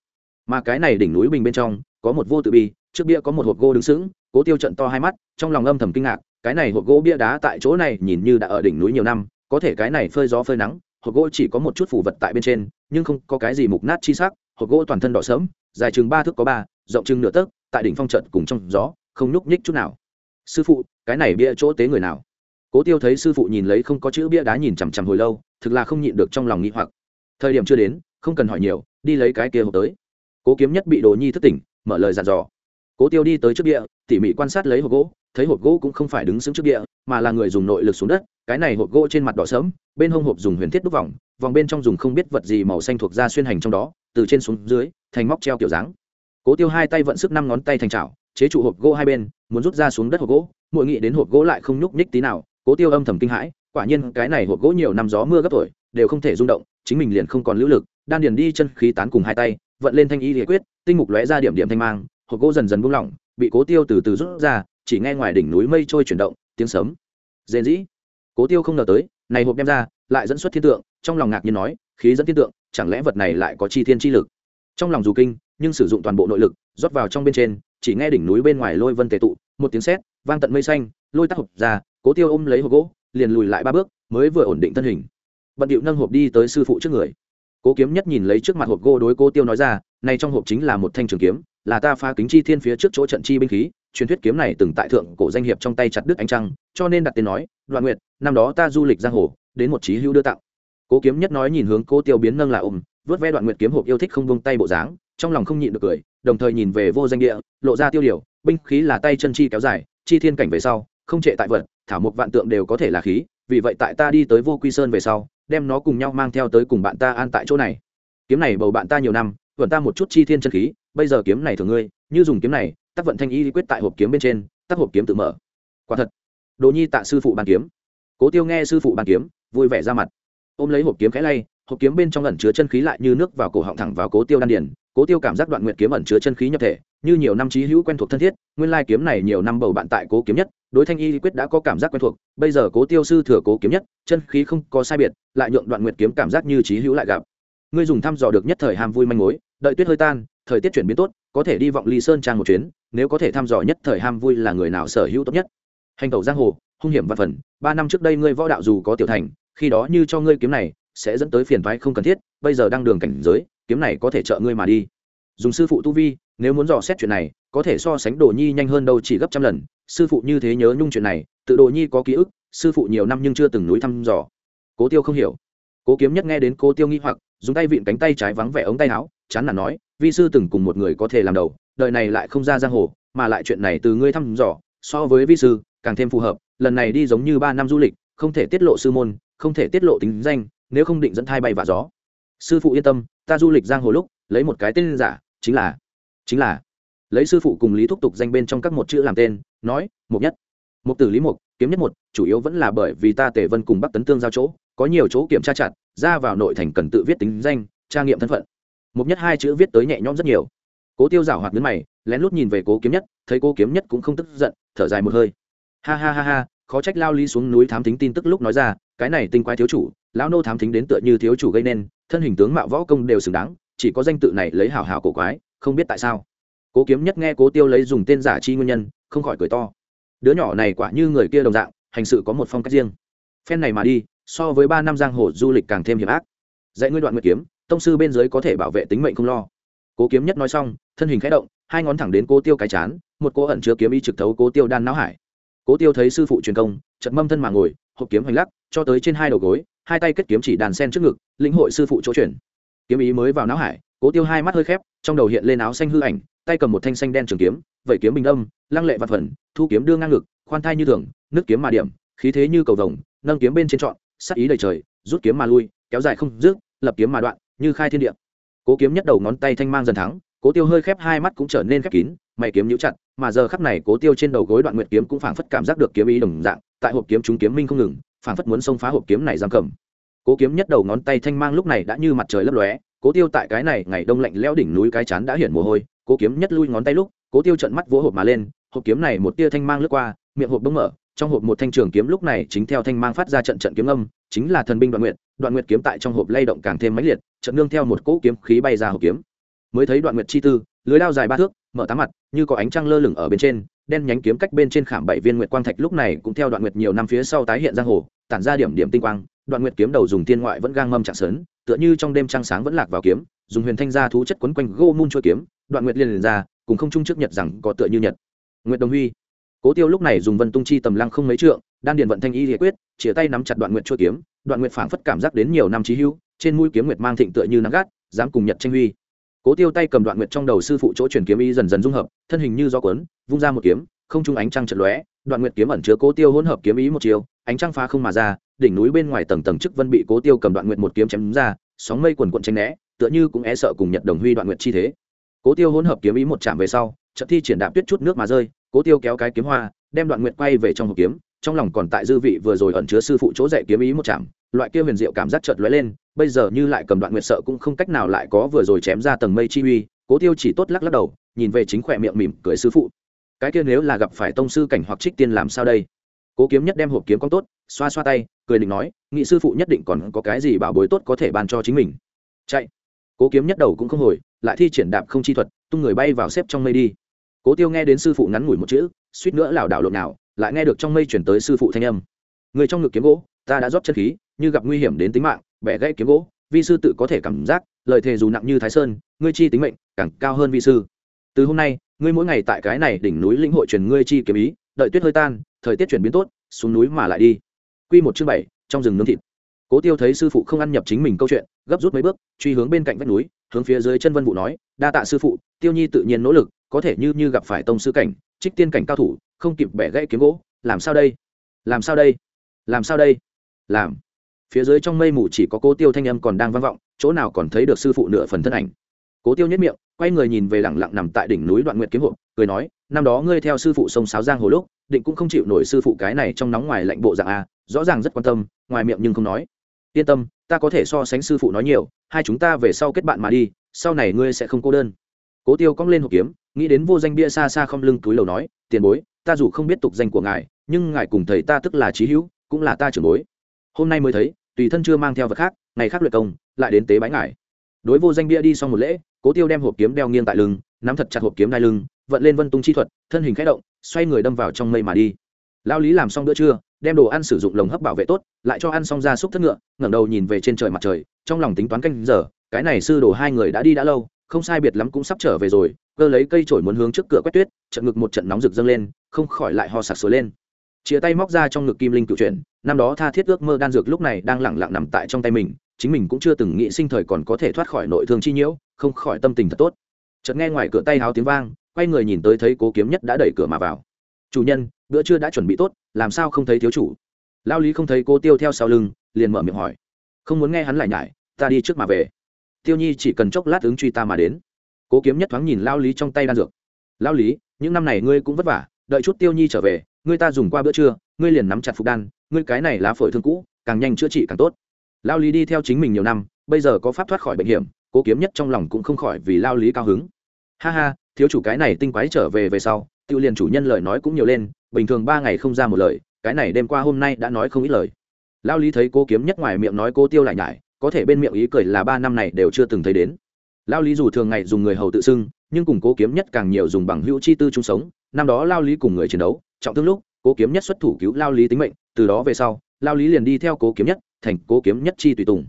Mà cái này đỉnh núi bình bên trong, có một vô tự bi, trước bia có một hộp gỗ đứng sững, cố tiêu trận to hai mắt, trong lòng âm thầm kinh ngạc, cái này hộp gỗ bia đá tại chỗ này nhìn như đã ở đỉnh núi nhiều năm, có thể cái này phơi gió phơi nắng, hộp gỗ chỉ có một chút phủ vật tại bên trên, nhưng không có cái gì mục nát chi sắc, hộp gỗ toàn thân đỏ sớm dài chừng ba thước có ba rộng chừng nửa tấc, tại đỉnh phong trận cùng trong gió, không nhúc nhích chút nào. Sư phụ, cái này bia chỗ tế người nào? Cố tiêu thấy sư phụ nhìn lấy không có chữ bia đá nhìn chằm chằm hồi lâu, thực là không nhịn được trong lòng nghĩ hoặc. Thời điểm chưa đến, không cần hỏi nhiều, đi lấy cái kia hộp tới. Cố kiếm nhất bị đồ nhi thất tỉnh, mở lời dặn dò. Cố tiêu đi tới trước bia, tỉ mỉ quan sát lấy hộp gỗ, thấy hộp gỗ cũng không phải đứng xứng trước bia, mà là người dùng nội lực xuống đất, cái này hộp gỗ trên mặt đỏ sớm bên hông hộp dùng huyền thiết đúc vòng vòng bên trong dùng không biết vật gì màu xanh thuộc da xuyên hành trong đó, từ trên xuống dưới, thành móc treo kiểu dáng cố tiêu hai tay vận sức năm ngón tay thành chảo, chế trụ hộp gỗ hai bên, muốn rút ra xuống đất hộp gỗ, mỗi nghĩ đến hộp gỗ lại không nhúc nhích tí nào, cố tiêu âm thầm kinh hãi, quả nhiên cái này hộp gỗ nhiều năm gió mưa gấp thổi đều không thể rung động, chính mình liền không còn lưu lực, đan điền đi chân khí tán cùng hai tay, vận lên thanh y liệt quyết, tinh mục lóe ra điểm điểm thanh mang, hộp gỗ dần dần buông lỏng, bị cố tiêu từ từ rút ra, chỉ nghe ngoài đỉnh núi mây trôi chuyển động, tiếng sấm rền dĩ cố tiêu không ngờ tới, này hộp đem ra, lại dẫn xuất thiên tượng, trong lòng ngạc nhiên nói, khí dẫn thiên tượng, chẳng lẽ vật này lại có chi thiên chi lực? Trong lòng dù kinh nhưng sử dụng toàn bộ nội lực, rót vào trong bên trên, chỉ nghe đỉnh núi bên ngoài lôi vân tề tụ, một tiếng sét, vang tận mây xanh, lôi tắc hộp ra, cố tiêu ôm lấy hộp gỗ, liền lùi lại ba bước, mới vừa ổn định thân hình. Bận điệu nâng hộp đi tới sư phụ trước người. Cố kiếm nhất nhìn lấy trước mặt hộp gỗ đối cố tiêu nói ra nay trong hộp chính là một thanh trường kiếm, là ta phá kính chi thiên phía trước chỗ trận chi binh khí, truyền thuyết kiếm này từng tại thượng cổ danh hiệp trong tay chặt đứt ánh trăng, cho nên đặt tên nói, đoạn nguyệt, năm đó ta du lịch giang hồ, đến một trí hữu đưa tặng. Cố kiếm nhất nói nhìn hướng cố tiêu biến nâng là ôm vớt ve đoạn nguyệt kiếm hộp yêu thích không buông tay bộ dáng trong lòng không nhịn được cười, đồng thời nhìn về vô danh địa, lộ ra tiêu điều, binh khí là tay chân chi kéo dài, chi thiên cảnh về sau, không trệ tại vật, thảo một vạn tượng đều có thể là khí, vì vậy tại ta đi tới vô quy sơn về sau, đem nó cùng nhau mang theo tới cùng bạn ta an tại chỗ này. Kiếm này bầu bạn ta nhiều năm vận ta một chút chi thiên chân khí, bây giờ kiếm này thường ngươi, như dùng kiếm này, tác vận thanh y quyết tại hộp kiếm bên trên, tác hộp kiếm tự mở. Quả thật, đồ nhi tạ sư phụ bàn kiếm. Cố tiêu nghe sư phụ bàn kiếm, vui vẻ ra mặt. Ôm lấy hộp kiếm khẽ lay, hộp kiếm bên trong ẩn chứa chân khí lại như nước vào cổ họng thẳng vào cố tiêu đan điền cố tiêu cảm giác đoạn nguyện kiếm ẩn chứa chân khí nhập thể, như nhiều năm trí hữu quen thuộc thân thiết, nguyên lai kiếm này nhiều năm bầu bạn tại cố kiếm nhất, đối thanh y quyết đã có cảm giác quen thuộc, bây giờ cố tiêu sư thừa cố kiếm nhất, chân khí không có sai biệt, lại nhượng đoạn nguyện kiếm cảm giác như trí hữu lại gặp. Ngươi dùng thăm dò được nhất thời ham vui manh mối, đợi tuyết hơi tan, thời tiết chuyển biến tốt, có thể đi vọng ly sơn trang một chuyến, nếu có thể thăm dò nhất thời ham vui là người nào sở hữu tốt nhất. Hành tẩu giang hồ, hung hiểm và phần, ba năm trước đây ngươi võ đạo dù có tiểu thành, khi đó như cho ngươi kiếm này, sẽ dẫn tới phiền thoái không cần thiết, bây giờ đang đường cảnh giới kiếm này có thể trợ ngươi mà đi. Dùng sư phụ tu vi, nếu muốn dò xét chuyện này, có thể so sánh đồ nhi nhanh hơn đâu chỉ gấp trăm lần. Sư phụ như thế nhớ nhung chuyện này, tự đồ nhi có ký ức, sư phụ nhiều năm nhưng chưa từng núi thăm dò. Cố tiêu không hiểu. Cố kiếm nhất nghe đến cố tiêu nghi hoặc, dùng tay vịn cánh tay trái vắng vẻ ống tay áo, chán nản nói, vi sư từng cùng một người có thể làm đầu, đời này lại không ra giang hồ, mà lại chuyện này từ ngươi thăm dò, so với vi sư, càng thêm phù hợp. Lần này đi giống như ba năm du lịch, không thể tiết lộ sư môn, không thể tiết lộ tính danh, nếu không định dẫn thai bay và gió sư phụ yên tâm, ta du lịch giang hồ lúc, lấy một cái tên giả, chính là chính là, lấy sư phụ cùng lý thúc tục danh bên trong các một chữ làm tên, nói một nhất. Một từ lý mục, kiếm nhất một chủ yếu vẫn là bởi vì ta tề vân cùng bắc tấn tương giao chỗ, có nhiều chỗ kiểm tra chặt, ra vào nội thành cần tự viết tính danh, tra nghiệm thân phận. Một nhất hai chữ viết tới nhẹ nhõm rất nhiều. Cố tiêu giảo hoạt nhấn mày, lén lút nhìn về cố kiếm nhất, thấy cố kiếm nhất cũng không tức giận, thở dài một hơi. Ha ha ha ha, khó trách lao lý xuống núi thám thính tin tức lúc nói ra, cái này tinh quái thiếu chủ, lão nô thám thính đến tựa như thiếu chủ gây nên thân hình tướng mạo võ công đều xứng đáng, chỉ có danh tự này lấy hảo hảo cổ quái, không biết tại sao. Cố kiếm nhất nghe cố tiêu lấy dùng tên giả chi nguyên nhân, không khỏi cười to. Đứa nhỏ này quả như người kia đồng dạng, hành sự có một phong cách riêng. Phen này mà đi, so với ba năm giang hồ du lịch càng thêm hiểm ác. Dạy ngươi đoạn nguyệt kiếm, tông sư bên dưới có thể bảo vệ tính mệnh không lo. Cố kiếm nhất nói xong, thân hình khẽ động, hai ngón thẳng đến cố tiêu cái chán, một cố ẩn chứa kiếm y trực thấu cố tiêu đan não hải. Cố tiêu thấy sư phụ truyền công trận mâm thân mà ngồi, hộp kiếm hành lắc, cho tới trên hai đầu gối hai tay kết kiếm chỉ đàn sen trước ngực, lĩnh hội sư phụ chỗ chuyển. Kiếm ý mới vào não hải, cố tiêu hai mắt hơi khép, trong đầu hiện lên áo xanh hư ảnh, tay cầm một thanh xanh đen trường kiếm, vẩy kiếm bình âm, lăng lệ vặt phần, thu kiếm đưa ngang ngực, khoan thai như thường nước kiếm mà điểm, khí thế như cầu vồng, nâng kiếm bên trên trọn, sắc ý đầy trời, rút kiếm mà lui, kéo dài không dứt, lập kiếm mà đoạn, như khai thiên địa. Cố kiếm nhất đầu ngón tay thanh mang dần thắng, cố tiêu hơi khép hai mắt cũng trở nên khép kín, mày kiếm nhũ chặt, mà giờ khắc này cố tiêu trên đầu gối đoạn nguyệt kiếm cũng phảng phất cảm giác được kiếm ý đồng dạng, tại hộp kiếm chúng kiếm minh không ngừng phảng phất muốn xông phá hộp kiếm này giam cầm. Cố kiếm nhất đầu ngón tay thanh mang lúc này đã như mặt trời lấp lóe, cố tiêu tại cái này ngày đông lạnh lẽo đỉnh núi cái chán đã hiển mồ hôi, cố kiếm nhất lui ngón tay lúc, cố tiêu trận mắt vỗ hộp mà lên, hộp kiếm này một tia thanh mang lướt qua, miệng hộp bỗng mở, trong hộp một thanh trường kiếm lúc này chính theo thanh mang phát ra trận trận kiếm âm, chính là thần binh đoạn nguyệt đoạn nguyệt kiếm tại trong hộp lay động càng thêm mãnh liệt trận nương theo một cỗ kiếm khí bay ra hộp kiếm. Mới thấy đoạn nguyệt chi tư, lưới đao dài ba thước, mở tám mặt, như có ánh trăng lơ lửng ở bên trên đen nhánh kiếm cách bên trên khảm bảy viên nguyệt quang thạch lúc này cũng theo đoạn nguyệt nhiều năm phía sau tái hiện giang hồ, tản ra điểm điểm tinh quang, đoạn nguyệt kiếm đầu dùng tiên ngoại vẫn gang mâm chạm sớn tựa như trong đêm trăng sáng vẫn lạc vào kiếm, dùng huyền thanh gia thú chất quấn quanh gô mun trôi kiếm, đoạn nguyệt liền liền ra, cùng không trung trước nhật rằng có tựa như nhật. Nguyệt đồng huy. Cố tiêu lúc này dùng vân tung chi tầm lăng không mấy trượng, đan điện vận thanh y liệt quyết chia tay nắm chặt đoạn nguyệt trôi kiếm, đoạn nguyệt phảng phất cảm giác đến nhiều năm trí hưu trên mũi kiếm nguyệt mang thịnh tựa như nắng gắt, dám cùng nhật tranh huy cố tiêu tay cầm đoạn nguyệt trong đầu sư phụ chỗ truyền kiếm y dần dần dung hợp, thân hình như gió cuốn, vung ra một kiếm, không trung ánh trăng chật lóe, đoạn nguyệt kiếm ẩn chứa cố tiêu hỗn hợp kiếm ý một chiều, ánh trăng phá không mà ra, đỉnh núi bên ngoài tầng tầng chức vân bị cố tiêu cầm đoạn nguyệt một kiếm chém ra, sóng mây quần quận tranh né, tựa như cũng e sợ cùng nhật đồng huy đoạn nguyệt chi thế. Cố tiêu hỗn hợp kiếm ý một chạm về sau trận thi triển đạp tuyết chút nước mà rơi, cố tiêu kéo cái kiếm hoa, đem đoạn nguyệt quay về trong hộp kiếm trong lòng còn tại dư vị vừa rồi ẩn chứa sư phụ chỗ dạy kiếm ý một chạm, loại kia huyền diệu cảm giác chợt lóe lên, bây giờ như lại cầm đoạn nguyệt sợ cũng không cách nào lại có vừa rồi chém ra tầng mây chi uy, cố tiêu chỉ tốt lắc lắc đầu, nhìn về chính khỏe miệng mỉm cười sư phụ. Cái kia nếu là gặp phải tông sư cảnh hoặc trích tiên làm sao đây? Cố kiếm nhất đem hộp kiếm con tốt, xoa xoa tay, cười định nói, nghị sư phụ nhất định còn có cái gì bảo bối tốt có thể ban cho chính mình. Chạy. Cố kiếm nhất đầu cũng không hồi, lại thi triển đạp không chi thuật, tung người bay vào xếp trong mây đi. Cố tiêu nghe đến sư phụ ngắn ngủi một chữ, suýt nữa lảo đảo lộn nào lại nghe được trong mây chuyển tới sư phụ thanh âm. Người trong ngực kiếm gỗ, ta đã rót chân khí, như gặp nguy hiểm đến tính mạng, bẻ gãy kiếm gỗ, vi sư tự có thể cảm giác, lời thề dù nặng như thái sơn, ngươi chi tính mệnh, càng cao hơn vi sư. Từ hôm nay, ngươi mỗi ngày tại cái này đỉnh núi lĩnh hội truyền ngươi chi kiếm ý, đợi tuyết hơi tan, thời tiết chuyển biến tốt, xuống núi mà lại đi. Quy một chương bảy, trong rừng nướng thịt. Cố tiêu thấy sư phụ không ăn nhập chính mình câu chuyện, gấp rút mấy bước, truy hướng bên cạnh vách núi, hướng phía dưới chân vân vụ nói, đa tạ sư phụ, tiêu nhi tự nhiên nỗ lực, có thể như như gặp phải tông sư cảnh, trích tiên cảnh cao thủ không kịp bẻ gãy kiếm gỗ, làm sao đây? Làm sao đây? Làm sao đây? Làm. Phía dưới trong mây mù chỉ có cố tiêu thanh âm còn đang vang vọng, chỗ nào còn thấy được sư phụ nửa phần thân ảnh. Cố tiêu nhất miệng, quay người nhìn về lẳng lặng nằm tại đỉnh núi đoạn nguyệt kiếm hộp cười nói, năm đó ngươi theo sư phụ sông sáo giang hồ lúc, định cũng không chịu nổi sư phụ cái này trong nóng ngoài lạnh bộ dạng a, rõ ràng rất quan tâm, ngoài miệng nhưng không nói. Yên tâm, ta có thể so sánh sư phụ nói nhiều, hai chúng ta về sau kết bạn mà đi, sau này ngươi sẽ không cô đơn. Cố tiêu cong lên hộp kiếm, nghĩ đến vô danh bia xa xa không lưng túi lầu nói, tiền bối ta dù không biết tục danh của ngài, nhưng ngài cùng thầy ta tức là trí hữu, cũng là ta trưởng bối. Hôm nay mới thấy, tùy thân chưa mang theo vật khác, ngày khác luyện công, lại đến tế bái ngài. Đối vô danh bia đi xong một lễ, cố tiêu đem hộp kiếm đeo nghiêng tại lưng, nắm thật chặt hộp kiếm đai lưng, vận lên vân tung chi thuật, thân hình khẽ động, xoay người đâm vào trong mây mà đi. Lao lý làm xong bữa trưa, đem đồ ăn sử dụng lồng hấp bảo vệ tốt, lại cho ăn xong ra xúc thất ngựa, ngẩng đầu nhìn về trên trời mặt trời, trong lòng tính toán canh giờ, cái này sư đồ hai người đã đi đã lâu không sai biệt lắm cũng sắp trở về rồi, cơ lấy cây trổi muốn hướng trước cửa quét tuyết, trận ngực một trận nóng rực dâng lên, không khỏi lại ho sặc sối lên. Chia tay móc ra trong ngực kim linh cựu chuyển năm đó tha thiết ước mơ đan dược lúc này đang lẳng lặng nằm tại trong tay mình, chính mình cũng chưa từng nghĩ sinh thời còn có thể thoát khỏi nội thương chi nhiễu, không khỏi tâm tình thật tốt. Chợt nghe ngoài cửa tay háo tiếng vang, quay người nhìn tới thấy cố kiếm nhất đã đẩy cửa mà vào. Chủ nhân, bữa trưa đã chuẩn bị tốt, làm sao không thấy thiếu chủ? Lao lý không thấy cô tiêu theo sau lưng, liền mở miệng hỏi. Không muốn nghe hắn lại nhải, ta đi trước mà về tiêu nhi chỉ cần chốc lát ứng truy ta mà đến. Cố kiếm nhất thoáng nhìn lao lý trong tay đan dược. Lao lý, những năm này ngươi cũng vất vả, đợi chút tiêu nhi trở về, ngươi ta dùng qua bữa trưa, ngươi liền nắm chặt phục đan, ngươi cái này lá phổi thương cũ, càng nhanh chữa trị càng tốt. Lao lý đi theo chính mình nhiều năm, bây giờ có pháp thoát khỏi bệnh hiểm, cố kiếm nhất trong lòng cũng không khỏi vì lao lý cao hứng. Ha ha, thiếu chủ cái này tinh quái trở về về sau tự liền chủ nhân lời nói cũng nhiều lên, bình thường ba ngày không ra một lời, cái này đêm qua hôm nay đã nói không ít lời. Lao lý thấy cố kiếm nhất ngoài miệng nói cô tiêu lại nhải có thể bên miệng ý cười là ba năm này đều chưa từng thấy đến. Lao lý dù thường ngày dùng người hầu tự xưng, nhưng cùng cố kiếm nhất càng nhiều dùng bằng hữu chi tư chung sống. Năm đó lao lý cùng người chiến đấu, trọng thương lúc, cố kiếm nhất xuất thủ cứu lao lý tính mệnh, từ đó về sau, lao lý liền đi theo cố kiếm nhất, thành cố kiếm nhất chi tùy tùng.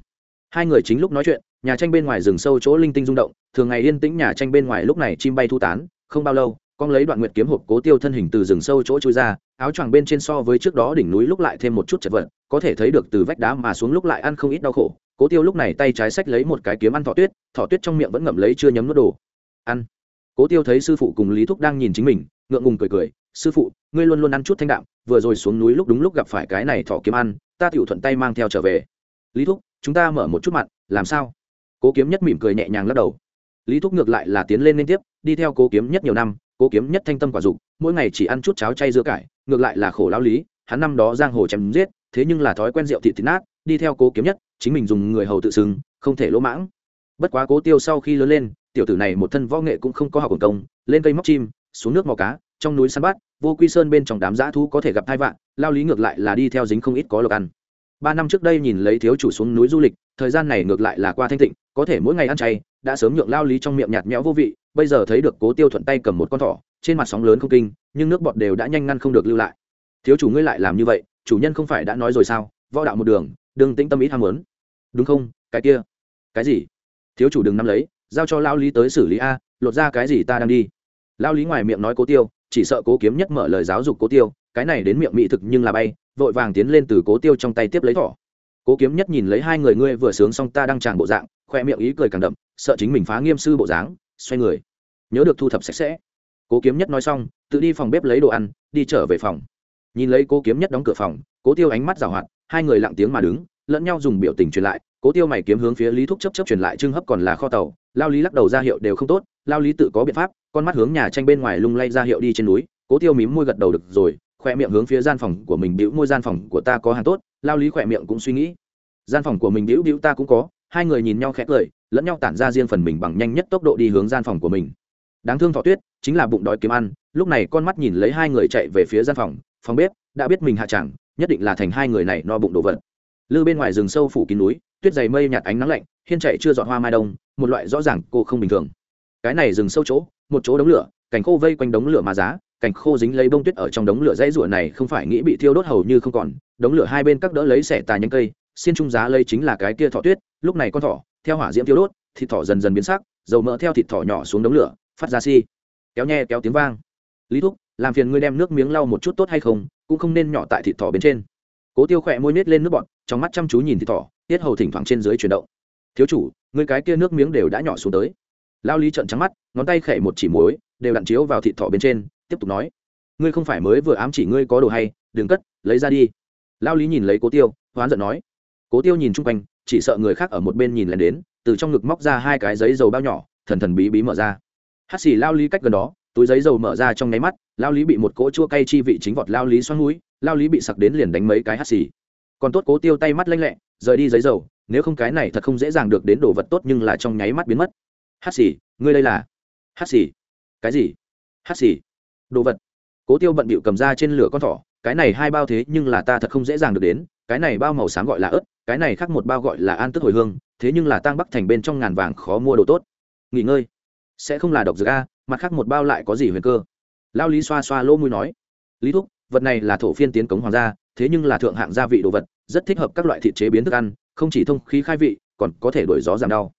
Hai người chính lúc nói chuyện, nhà tranh bên ngoài rừng sâu chỗ linh tinh rung động, thường ngày yên tĩnh nhà tranh bên ngoài lúc này chim bay thu tán, không bao lâu, con lấy đoạn nguyệt kiếm hộp cố tiêu thân hình từ rừng sâu chỗ chui ra, áo choàng bên trên so với trước đó đỉnh núi lúc lại thêm một chút chật vật, có thể thấy được từ vách đá mà xuống lúc lại ăn không ít đau khổ cố tiêu lúc này tay trái sách lấy một cái kiếm ăn thọ tuyết thọ tuyết trong miệng vẫn ngậm lấy chưa nhấm nước đồ. Ăn. Cố tiêu thấy sư phụ cùng lý thúc đang nhìn chính mình, ngượng ngùng cười cười, sư phụ, ngươi luôn luôn ăn chút thanh đạm, vừa rồi xuống núi lúc đúng lúc gặp phải cái này thọ kiếm ăn, ta tiểu thuận tay mang theo trở về. Lý thúc, chúng ta mở một chút mặn làm sao? Cố kiếm nhất mỉm cười nhẹ nhàng lắc đầu. Lý thúc ngược lại là tiến lên liên tiếp, đi theo cố kiếm nhất nhiều năm, cố kiếm nhất thanh tâm quả dục, mỗi ngày chỉ ăn chút cháo chay dưa cải, ngược lại là khổ lao lý, hắn năm đó giang hồ chém giết, thế nhưng là thói quen rượu thịt thịt nát đi theo cố kiếm nhất, chính mình dùng người hầu tự xưng, không thể lỗ mãng. Bất quá cố tiêu sau khi lớn lên, tiểu tử này một thân võ nghệ cũng không có học quần công, lên cây móc chim, xuống nước mò cá, trong núi săn bắt, vô quy sơn bên trong đám giã thú có thể gặp hai vạn, lao lý ngược lại là đi theo dính không ít có lộc ăn. Ba năm trước đây nhìn lấy thiếu chủ xuống núi du lịch, thời gian này ngược lại là qua thanh tịnh, có thể mỗi ngày ăn chay, đã sớm nhượng lao lý trong miệng nhạt nhẽo vô vị, bây giờ thấy được cố tiêu thuận tay cầm một con thỏ, trên mặt sóng lớn không kinh, nhưng nước bọt đều đã nhanh ngăn không được lưu lại. Thiếu chủ ngươi lại làm như vậy, chủ nhân không phải đã nói rồi sao? Võ đạo một đường đừng tĩnh tâm ý ham muốn. Đúng không? Cái kia. Cái gì? Thiếu chủ đừng nắm lấy, giao cho lao lý tới xử lý a, lột ra cái gì ta đang đi. Lao lý ngoài miệng nói cố tiêu, chỉ sợ cố kiếm nhất mở lời giáo dục cố tiêu, cái này đến miệng mỹ thực nhưng là bay, vội vàng tiến lên từ cố tiêu trong tay tiếp lấy thỏ. Cố kiếm nhất nhìn lấy hai người ngươi vừa sướng xong ta đang tràng bộ dạng, khoe miệng ý cười càng đậm, sợ chính mình phá nghiêm sư bộ dáng, xoay người. Nhớ được thu thập sạch sẽ. Cố kiếm nhất nói xong, tự đi phòng bếp lấy đồ ăn, đi trở về phòng. Nhìn lấy cố kiếm nhất đóng cửa phòng, cố tiêu ánh mắt rào hoạt hai người lặng tiếng mà đứng, lẫn nhau dùng biểu tình truyền lại, cố tiêu mày kiếm hướng phía lý thúc chấp chấp truyền lại trưng hấp còn là kho tàu, lao lý lắc đầu ra hiệu đều không tốt, lao lý tự có biện pháp, con mắt hướng nhà tranh bên ngoài lung lay ra hiệu đi trên núi, cố tiêu mím môi gật đầu được rồi khoe miệng hướng phía gian phòng của mình bĩu môi, gian phòng của ta có hàng tốt, lao lý khoe miệng cũng suy nghĩ. Gian phòng của mình bĩu bĩu ta cũng có, hai người nhìn nhau khẽ cười, lẫn nhau tản ra riêng phần mình bằng nhanh nhất tốc độ đi hướng gian phòng của mình. Đáng thương thọ tuyết, chính là bụng đói kiếm ăn, lúc này con mắt nhìn lấy hai người chạy về phía gian phòng phòng bếp, đã biết mình hạ chẳng nhất định là thành hai người này no bụng đồ vật. Lư bên ngoài rừng sâu phủ kín núi, tuyết dày mây nhạt ánh nắng lạnh, hiên chạy chưa dọn hoa mai đông, một loại rõ ràng cô không bình thường. Cái này rừng sâu chỗ, một chỗ đống lửa, cành khô vây quanh đống lửa mà giá, cành khô dính lấy bông tuyết ở trong đống lửa dãy rủa này không phải nghĩ bị thiêu đốt hầu như không còn, đống lửa hai bên các đỡ lấy xẻ tà nhánh cây xin trung giá lấy chính là cái kia thỏ tuyết, lúc này con thỏ, theo hỏa diễm thiêu đốt, thịt thỏ dần dần biến sắc, dầu mỡ theo thịt thỏ nhỏ xuống đống lửa, phát ra si kéo nhe kéo tiếng vang. Lý thúc, làm phiền ngươi đem nước miếng lau một chút tốt hay không cũng không nên nhỏ tại thịt thỏ bên trên. Cố tiêu khỏe môi nết lên nước bọt, trong mắt chăm chú nhìn thịt thỏ, tiết hầu thỉnh thoảng trên dưới chuyển động. Thiếu chủ người cái kia nước miếng đều đã nhỏ xuống tới. Lao lý trận trắng mắt, ngón tay khẽ một chỉ muối, đều đặn chiếu vào thịt thỏ bên trên, tiếp tục nói, ngươi không phải mới vừa ám chỉ ngươi có đồ hay, đừng cất, lấy ra đi. Lao lý nhìn lấy cố tiêu, hoán giận nói. Cố tiêu nhìn chung quanh, chỉ sợ người khác ở một bên nhìn lên đến, từ trong ngực móc ra hai cái giấy dầu bao nhỏ, thần thần bí bí mở ra. Hát xì lao lý cách gần đó, túi giấy dầu mở ra trong nháy mắt lao lý bị một cỗ chua cay chi vị chính vọt lao lý xoắn núi, lao lý bị sặc đến liền đánh mấy cái hắt xì. Còn tốt cố tiêu tay mắt lanh lẹ, rời đi giấy dầu, nếu không cái này thật không dễ dàng được đến đồ vật tốt nhưng là trong nháy mắt biến mất. Hắt xì, ngươi đây là? Hắt xì? Cái gì? Hắt xì? Đồ vật. Cố tiêu bận bịu cầm ra trên lửa con thỏ, cái này hai bao thế nhưng là ta thật không dễ dàng được đến, cái này bao màu sáng gọi là ớt, cái này khác một bao gọi là an tức hồi hương, thế nhưng là tăng bắc thành bên trong ngàn vàng khó mua đồ tốt. Nghỉ ngơi. Sẽ không là độc dược a, mặt khác một bao lại có gì huyền cơ? Lao lý xoa xoa lỗ mũi nói, lý thúc, vật này là thổ phiên tiến cống hoàng gia, thế nhưng là thượng hạng gia vị đồ vật, rất thích hợp các loại thịt chế biến thức ăn, không chỉ thông khí khai vị, còn có thể đổi gió giảm đau.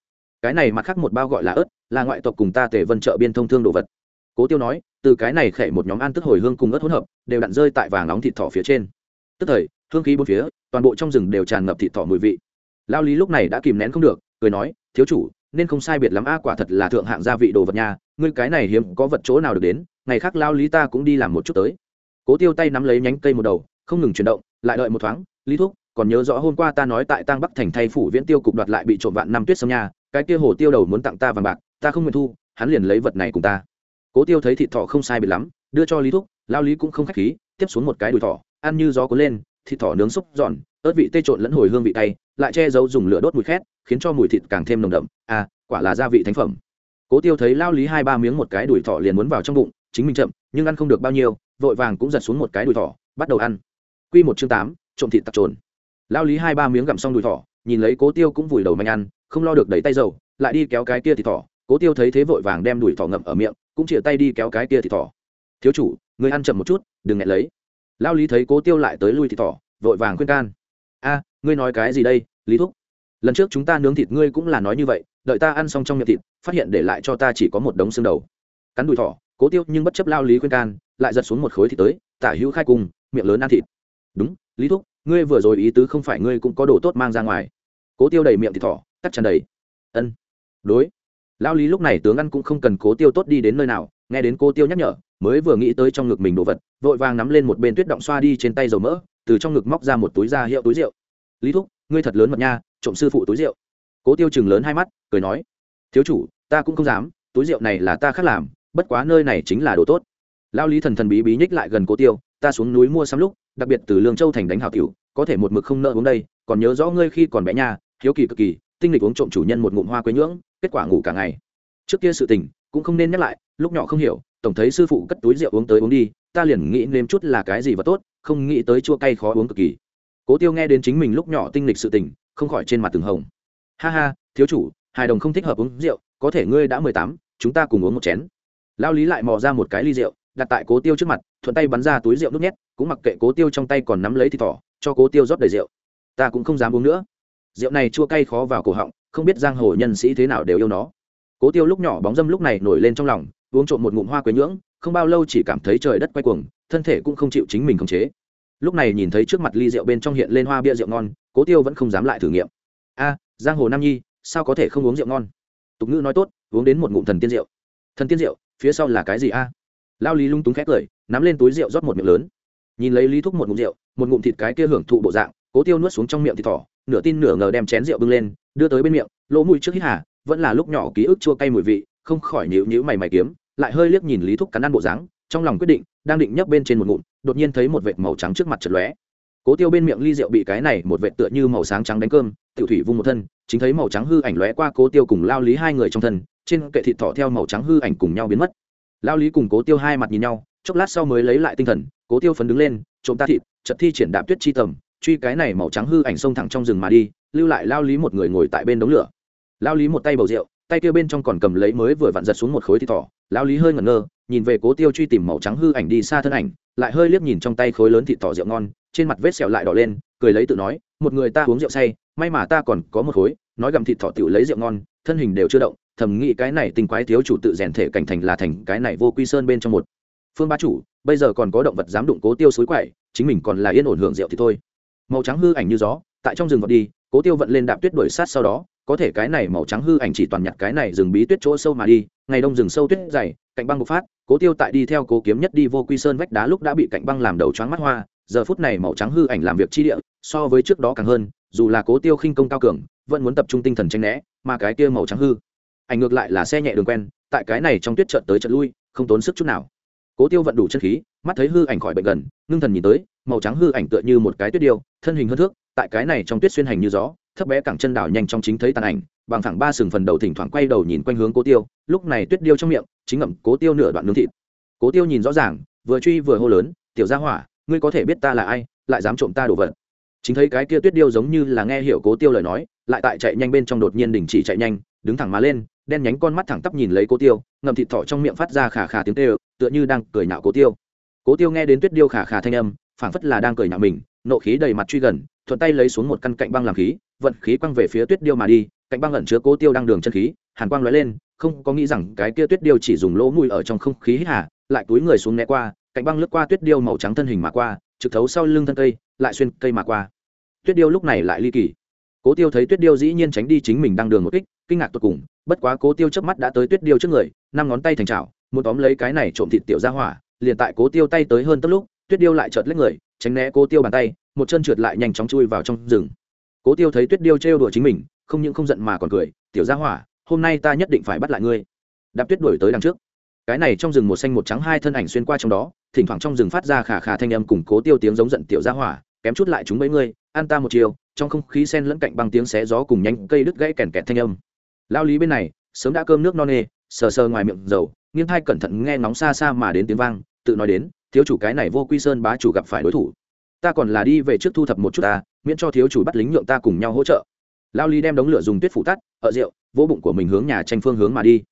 Cái này mặt khác một bao gọi là ớt, là ngoại tộc cùng ta tề vân chợ biên thông thương đồ vật. Cố tiêu nói, từ cái này khệ một nhóm ăn tức hồi hương cùng ớt hỗn hợp, đều đặn rơi tại vàng nóng thịt thỏ phía trên. Tức thời, hương khí bốn phía, toàn bộ trong rừng đều tràn ngập thịt thỏ mùi vị. Lao lý lúc này đã kìm nén không được, cười nói, thiếu chủ nên không sai biệt lắm. A, quả thật là thượng hạng gia vị đồ vật nha. Ngươi cái này hiếm có vật chỗ nào được đến? Ngày khác lao lý ta cũng đi làm một chút tới. Cố tiêu tay nắm lấy nhánh cây một đầu, không ngừng chuyển động, lại đợi một thoáng. Lý thúc, còn nhớ rõ hôm qua ta nói tại tăng bắc thành thay phủ viễn tiêu cục đoạt lại bị trộm vạn năm tuyết sâm nha. Cái kia hồ tiêu đầu muốn tặng ta vàng bạc, ta không nguyện thu, hắn liền lấy vật này cùng ta. Cố tiêu thấy thịt thỏ không sai biệt lắm, đưa cho lý thúc, lao lý cũng không khách khí, tiếp xuống một cái đùi thỏ, ăn như gió cuốn lên thịt thỏ nướng xúc giòn, ớt vị tê trộn lẫn hồi hương vị tay lại che giấu dùng lửa đốt mùi khét, khiến cho mùi thịt càng thêm nồng đậm. À quả là gia vị thánh phẩm. Cố tiêu thấy lao lý hai ba miếng một cái đùi thỏ liền muốn vào trong bụng, chính mình chậm, nhưng ăn không được bao nhiêu, vội vàng cũng giật xuống một cái đùi thỏ, bắt đầu ăn. Quy một chương tám, trộm thịt tặc trồn. Lao lý hai ba miếng gặm xong đùi thỏ, nhìn lấy cố tiêu cũng vùi đầu manh ăn, không lo được đẩy tay dầu, lại đi kéo cái kia thịt thỏ. Cố tiêu thấy thế vội vàng đem đùi thỏ ngậm ở miệng, cũng chĩa tay đi kéo cái kia thịt thỏ. Thiếu chủ người ăn chậm một chút, đừng ngại lấy lao lý thấy cố tiêu lại tới lui thịt thỏ, vội vàng khuyên can. A, ngươi nói cái gì đây, lý thúc? Lần trước chúng ta nướng thịt ngươi cũng là nói như vậy, đợi ta ăn xong trong miệng thịt, phát hiện để lại cho ta chỉ có một đống xương đầu. Cắn đùi thỏ, cố tiêu nhưng bất chấp lao lý khuyên can, lại giật xuống một khối thịt tới, tả hữu khai cùng, miệng lớn ăn thịt. Đúng, lý thúc, ngươi vừa rồi ý tứ không phải ngươi cũng có đồ tốt mang ra ngoài. Cố tiêu đầy miệng thịt thỏ, cắt tràn đầy. Ân, đối. Lao lý lúc này tướng ăn cũng không cần cố tiêu tốt đi đến nơi nào, nghe đến cô tiêu nhắc nhở, mới vừa nghĩ tới trong ngực mình đồ vật vội vàng nắm lên một bên tuyết động xoa đi trên tay dầu mỡ, từ trong ngực móc ra một túi da hiệu túi rượu. Lý thúc, ngươi thật lớn mật nha, trộm sư phụ túi rượu. Cố tiêu chừng lớn hai mắt, cười nói, thiếu chủ, ta cũng không dám, túi rượu này là ta khác làm, bất quá nơi này chính là đồ tốt. Lao lý thần thần bí bí nhích lại gần cố tiêu, ta xuống núi mua sắm lúc, đặc biệt từ lương châu thành đánh hảo tiểu, có thể một mực không nợ uống đây, còn nhớ rõ ngươi khi còn bé nhà hiếu kỳ cực kỳ, tinh lịch uống trộm chủ nhân một ngụm hoa quế nhưỡng, kết quả ngủ cả ngày. Trước kia sự tình, cũng không nên nhắc lại, lúc nhỏ không hiểu tổng thấy sư phụ cất túi rượu uống tới uống đi, ta liền nghĩ nếm chút là cái gì và tốt, không nghĩ tới chua cay khó uống cực kỳ. Cố tiêu nghe đến chính mình lúc nhỏ tinh lịch sự tình, không khỏi trên mặt từng hồng. Ha ha, thiếu chủ, hài đồng không thích hợp uống rượu, có thể ngươi đã mười tám, chúng ta cùng uống một chén. Lao lý lại mò ra một cái ly rượu, đặt tại cố tiêu trước mặt, thuận tay bắn ra túi rượu nút nhét, cũng mặc kệ cố tiêu trong tay còn nắm lấy thịt thỏ, cho cố tiêu rót đầy rượu. Ta cũng không dám uống nữa. Rượu này chua cay khó vào cổ họng, không biết giang hồ nhân sĩ thế nào đều yêu nó. Cố tiêu lúc nhỏ bóng dâm lúc này nổi lên trong lòng uống trộm một ngụm hoa quế nhưỡng, không bao lâu chỉ cảm thấy trời đất quay cuồng, thân thể cũng không chịu chính mình khống chế. Lúc này nhìn thấy trước mặt ly rượu bên trong hiện lên hoa bia rượu ngon, cố tiêu vẫn không dám lại thử nghiệm. A, giang hồ nam nhi, sao có thể không uống rượu ngon? Tục ngữ nói tốt, uống đến một ngụm thần tiên rượu. Thần tiên rượu, phía sau là cái gì a? Lao lý lung túng khét cười, nắm lên túi rượu rót một miệng lớn. Nhìn lấy lý thúc một ngụm rượu, một ngụm thịt cái kia hưởng thụ bộ dạng, cố tiêu nuốt xuống trong miệng thịt thỏ, nửa tin nửa ngờ đem chén rượu bưng lên, đưa tới bên miệng, lỗ mũi trước hít hà, vẫn là lúc nhỏ ký ức chua cay mùi vị, không khỏi nhíu nhíu mày mày kiếm lại hơi liếc nhìn lý thúc cắn ăn bộ dáng, trong lòng quyết định, đang định nhấp bên trên một ngụm, đột nhiên thấy một vệt màu trắng trước mặt chật lóe. Cố tiêu bên miệng ly rượu bị cái này một vệt tựa như màu sáng trắng đánh cơm, tiểu thủy vung một thân, chính thấy màu trắng hư ảnh lóe qua cố tiêu cùng lao lý hai người trong thân, trên kệ thịt thỏ theo màu trắng hư ảnh cùng nhau biến mất. Lao lý cùng cố tiêu hai mặt nhìn nhau, chốc lát sau mới lấy lại tinh thần, cố tiêu phấn đứng lên, trộm ta thịt chật thi triển đạp tuyết chi tầm, truy cái này màu trắng hư ảnh xông thẳng trong rừng mà đi, lưu lại lao lý một người ngồi tại bên đống lửa. Lao lý một tay bầu rượu, tay kia bên trong còn cầm lấy mới vừa vặn giật xuống một khối thịt thỏ lão lý hơi ngẩn ngơ, nhìn về cố tiêu truy tìm màu trắng hư ảnh đi xa thân ảnh, lại hơi liếc nhìn trong tay khối lớn thịt thỏ rượu ngon, trên mặt vết sẹo lại đỏ lên, cười lấy tự nói, một người ta uống rượu say, may mà ta còn có một khối. Nói gặm thịt thỏ tiểu lấy rượu ngon, thân hình đều chưa động, thầm nghĩ cái này tình quái thiếu chủ tự rèn thể cảnh thành là thành cái này vô quy sơn bên trong một. Phương ba chủ, bây giờ còn có động vật dám đụng cố tiêu suối quậy, chính mình còn là yên ổn hưởng rượu thì thôi. Màu trắng hư ảnh như gió, tại trong rừng vọt đi, cố tiêu vận lên đạp tuyết đuổi sát sau đó có thể cái này màu trắng hư ảnh chỉ toàn nhặt cái này rừng bí tuyết chỗ sâu mà đi ngày đông rừng sâu tuyết dày cạnh băng bộc phát cố tiêu tại đi theo cố kiếm nhất đi vô quy sơn vách đá lúc đã bị cạnh băng làm đầu choáng mắt hoa giờ phút này màu trắng hư ảnh làm việc chi địa so với trước đó càng hơn dù là cố tiêu khinh công cao cường vẫn muốn tập trung tinh thần tranh né mà cái kia màu trắng hư ảnh ngược lại là xe nhẹ đường quen tại cái này trong tuyết trận tới trận lui không tốn sức chút nào. Cố tiêu vận đủ chân khí mắt thấy hư ảnh khỏi bệnh gần ngưng thần nhìn tới màu trắng hư ảnh tựa như một cái tuyết điêu thân hình hơn thước tại cái này trong tuyết xuyên hành như gió thấp bé cẳng chân đảo nhanh trong chính thấy tàn ảnh, bằng thẳng ba sừng phần đầu thỉnh thoảng quay đầu nhìn quanh hướng cố tiêu, lúc này tuyết điêu trong miệng, chính ngậm cố tiêu nửa đoạn nướng thịt. Cố tiêu nhìn rõ ràng, vừa truy vừa hô lớn, tiểu gia hỏa, ngươi có thể biết ta là ai, lại dám trộm ta đồ vật? Chính thấy cái kia tuyết điêu giống như là nghe hiểu cố tiêu lời nói, lại tại chạy nhanh bên trong đột nhiên đình chỉ chạy nhanh, đứng thẳng má lên, đen nhánh con mắt thẳng tắp nhìn lấy cố tiêu, ngậm thịt thỏ trong miệng phát ra khà khà tiếng tê tựa như đang cười nhạo cố tiêu. Cố tiêu nghe đến tuyết điêu khả khả thanh âm, phảng phất là đang cười nhạo mình, nộ khí đầy mặt truy gần thuận tay lấy xuống một căn cạnh băng làm khí, vận khí quăng về phía tuyết điêu mà đi, cạnh băng ẩn chứa cố tiêu đang đường chân khí, hàn quang lóe lên, không có nghĩ rằng cái kia tuyết điêu chỉ dùng lỗ mùi ở trong không khí hít hà, lại túi người xuống né qua, cạnh băng lướt qua tuyết điêu màu trắng thân hình mà qua, trực thấu sau lưng thân cây, lại xuyên cây mà qua. Tuyết điêu lúc này lại ly kỳ. Cố tiêu thấy tuyết điêu dĩ nhiên tránh đi chính mình đang đường một kích, kinh ngạc tột cùng, bất quá cố tiêu chớp mắt đã tới tuyết điêu trước người, năm ngón tay thành chảo muốn tóm lấy cái này trộm thịt tiểu ra hỏa, liền tại cố tiêu tay tới hơn tấp lúc tuyết điêu lại chợt lấy người, tránh né cố tiêu bàn tay, một chân trượt lại nhanh chóng chui vào trong rừng. Cố tiêu thấy tuyết điêu trêu đùa chính mình, không những không giận mà còn cười, tiểu gia hỏa, hôm nay ta nhất định phải bắt lại ngươi. Đạp tuyết đuổi tới đằng trước. Cái này trong rừng một xanh một trắng hai thân ảnh xuyên qua trong đó, thỉnh thoảng trong rừng phát ra khả khả thanh âm cùng cố tiêu tiếng giống giận tiểu gia hỏa, kém chút lại chúng mấy ngươi an ta một chiều. Trong không khí sen lẫn cạnh băng tiếng xé gió cùng nhanh cây đứt gãy kèn kẹt thanh âm. Lao lý bên này, sớm đã cơm nước no nê, sờ sờ ngoài miệng dầu, nghiêng thai cẩn thận nghe ngóng xa xa mà đến tiếng vang, tự nói đến thiếu chủ cái này vô quy sơn bá chủ gặp phải đối thủ. Ta còn là đi về trước thu thập một chút ta, miễn cho thiếu chủ bắt lính nhượng ta cùng nhau hỗ trợ. Lao lý đem đống lửa dùng tuyết phủ tắt, ở rượu vỗ bụng của mình hướng nhà tranh phương hướng mà đi.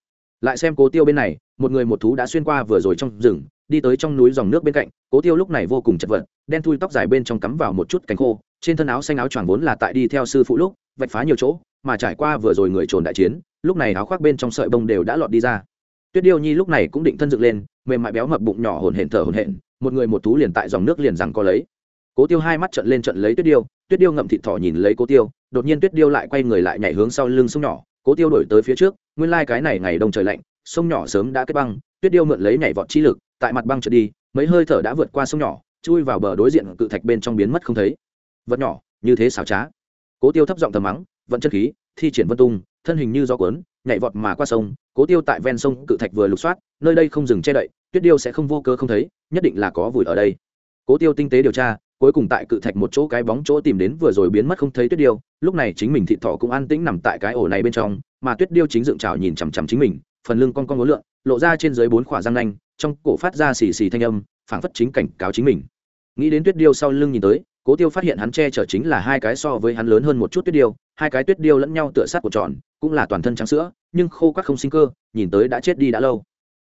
Lại xem cố tiêu bên này, một người một thú đã xuyên qua vừa rồi trong rừng, đi tới trong núi dòng nước bên cạnh, cố tiêu lúc này vô cùng chật vật, đen thui tóc dài bên trong cắm vào một chút cánh khô, trên thân áo xanh áo choàng vốn là tại đi theo sư phụ lúc, vạch phá nhiều chỗ, mà trải qua vừa rồi người trồn đại chiến, lúc này áo khoác bên trong sợi bông đều đã lọt đi ra. Tuyết điêu nhi lúc này cũng định thân dựng lên mềm mại béo mập bụng nhỏ hồn hển thở hồn hển, một người một thú liền tại dòng nước liền rằng có lấy. Cố tiêu hai mắt trận lên trận lấy tuyết điêu tuyết điêu ngậm thịt thỏ nhìn lấy cố tiêu, đột nhiên tuyết điêu lại quay người lại nhảy hướng sau lưng sông nhỏ, cố tiêu đổi tới phía trước, nguyên lai cái này ngày đông trời lạnh, sông nhỏ sớm đã kết băng, tuyết điêu mượn lấy nhảy vọt chi lực, tại mặt băng trượt đi, mấy hơi thở đã vượt qua sông nhỏ, chui vào bờ đối diện cự thạch bên trong biến mất không thấy. Vật nhỏ, như thế xảo trá. Cố tiêu thấp giọng thầm mắng, vận chân khí, thi triển vân tung, thân hình như gió cuốn, nhảy vọt mà qua sông cố tiêu tại ven sông cự thạch vừa lục soát, nơi đây không dừng che đậy, tuyết điêu sẽ không vô cơ không thấy, nhất định là có vùi ở đây. Cố tiêu tinh tế điều tra, cuối cùng tại cự thạch một chỗ cái bóng chỗ tìm đến vừa rồi biến mất không thấy tuyết điêu, lúc này chính mình thị thọ cũng an tĩnh nằm tại cái ổ này bên trong, mà tuyết điêu chính dựng trào nhìn chằm chằm chính mình, phần lưng con con ngố lượn, lộ ra trên dưới bốn khỏa răng nanh, trong cổ phát ra xì xì thanh âm, phảng phất chính cảnh cáo chính mình. Nghĩ đến tuyết điêu sau lưng nhìn tới, cố tiêu phát hiện hắn che chở chính là hai cái so với hắn lớn hơn một chút tuyết điêu hai cái tuyết điêu lẫn nhau tựa sát của tròn, cũng là toàn thân trắng sữa, nhưng khô quắc không sinh cơ, nhìn tới đã chết đi đã lâu.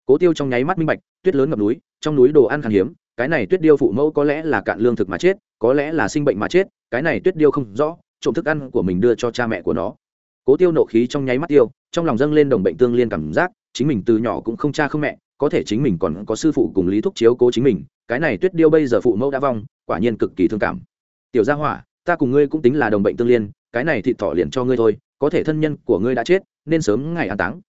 Cố tiêu trong nháy mắt minh bạch, tuyết lớn ngập núi, trong núi đồ ăn khan hiếm, cái này tuyết điêu phụ mẫu có lẽ là cạn lương thực mà chết, có lẽ là sinh bệnh mà chết, cái này tuyết điêu không rõ, trộm thức ăn của mình đưa cho cha mẹ của nó. Cố tiêu nộ khí trong nháy mắt tiêu, trong lòng dâng lên đồng bệnh tương liên cảm giác, chính mình từ nhỏ cũng không cha không mẹ, có thể chính mình còn có sư phụ cùng lý thúc chiếu cố chính mình, cái này tuyết điêu bây giờ phụ mẫu đã vong, quả nhiên cực kỳ thương cảm. Tiểu gia hỏa, ta cùng ngươi cũng tính là đồng bệnh tương liên cái này thịt thỏ liền cho ngươi thôi, có thể thân nhân của ngươi đã chết, nên sớm ngày an táng.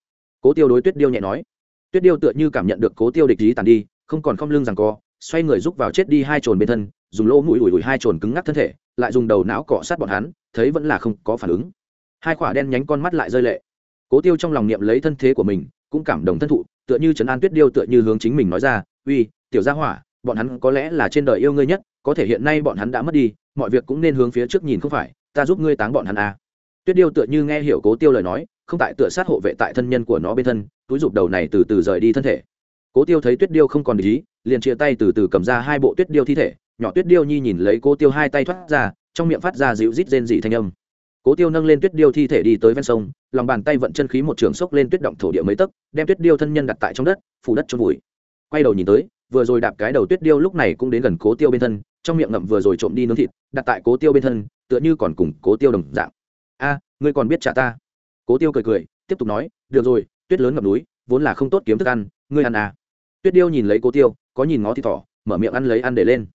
Cố tiêu đối tuyết điêu nhẹ nói. Tuyết điêu tựa như cảm nhận được cố tiêu địch ý tàn đi, không còn không lưng rằng co, xoay người rúc vào chết đi hai trồn bên thân, dùng lỗ mũi ủi ủi hai trồn cứng ngắc thân thể, lại dùng đầu não cọ sát bọn hắn, thấy vẫn là không có phản ứng. Hai quả đen nhánh con mắt lại rơi lệ. Cố tiêu trong lòng niệm lấy thân thế của mình, cũng cảm động thân thụ, tựa như trấn an tuyết điêu tựa như hướng chính mình nói ra, uy, tiểu gia hỏa, bọn hắn có lẽ là trên đời yêu ngươi nhất, có thể hiện nay bọn hắn đã mất đi, mọi việc cũng nên hướng phía trước nhìn không phải ta giúp ngươi táng bọn hắn à. tuyết điêu tựa như nghe hiểu cố tiêu lời nói, không tại tựa sát hộ vệ tại thân nhân của nó bên thân, túi rụt đầu này từ từ rời đi thân thể. Cố tiêu thấy tuyết điêu không còn ý, liền chia tay từ từ cầm ra hai bộ tuyết điêu thi thể, nhỏ tuyết điêu nhi nhìn lấy cố tiêu hai tay thoát ra, trong miệng phát ra dịu rít rên dị thanh âm. Cố tiêu nâng lên tuyết điêu thi thể đi tới ven sông, lòng bàn tay vận chân khí một trường sốc lên tuyết động thổ địa mấy tấc, đem tuyết điêu thân nhân đặt tại trong đất, phủ đất trôn vùi. Quay đầu nhìn tới, vừa rồi đạp cái đầu tuyết điêu lúc này cũng đến gần cố tiêu bên thân, trong miệng ngậm vừa rồi trộm đi nướng thịt, đặt tại cố tiêu bên thân tựa như còn cùng cố tiêu đồng dạng. A, ngươi còn biết trả ta? Cố tiêu cười cười, tiếp tục nói, được rồi, tuyết lớn ngập núi, vốn là không tốt kiếm thức ăn, ngươi ăn à. Tuyết điêu nhìn lấy cố tiêu, có nhìn ngó thì thỏ, mở miệng ăn lấy ăn để lên.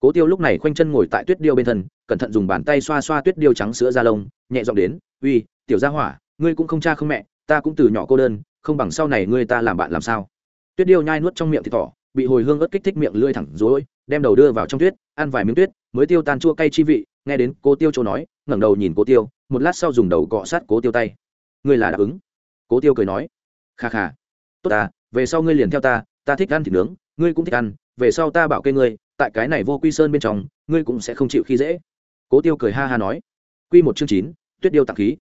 Cố tiêu lúc này khoanh chân ngồi tại tuyết điêu bên thân, cẩn thận dùng bàn tay xoa xoa tuyết điêu trắng sữa da lông, nhẹ giọng đến, uy, tiểu gia hỏa, ngươi cũng không cha không mẹ, ta cũng từ nhỏ cô đơn, không bằng sau này ngươi ta làm bạn làm sao? Tuyết điêu nhai nuốt trong miệng thì thỏ, bị hồi hương ớt kích thích miệng lưỡi thẳng rối, đem đầu đưa vào trong tuyết, ăn vài miếng tuyết, mới tiêu tan chua cay chi vị nghe đến cô tiêu chỗ nói, ngẩng đầu nhìn cô tiêu, một lát sau dùng đầu cọ sát cố tiêu tay. Ngươi là đáp ứng. Cố tiêu cười nói, kha kha, tốt ta, về sau ngươi liền theo ta ta thích ăn thịt nướng, ngươi cũng thích ăn, về sau ta bảo kê ngươi, tại cái này vô quy sơn bên trong, ngươi cũng sẽ không chịu khi dễ. Cố tiêu cười ha ha nói, quy một chương chín, tuyết điêu tặng khí.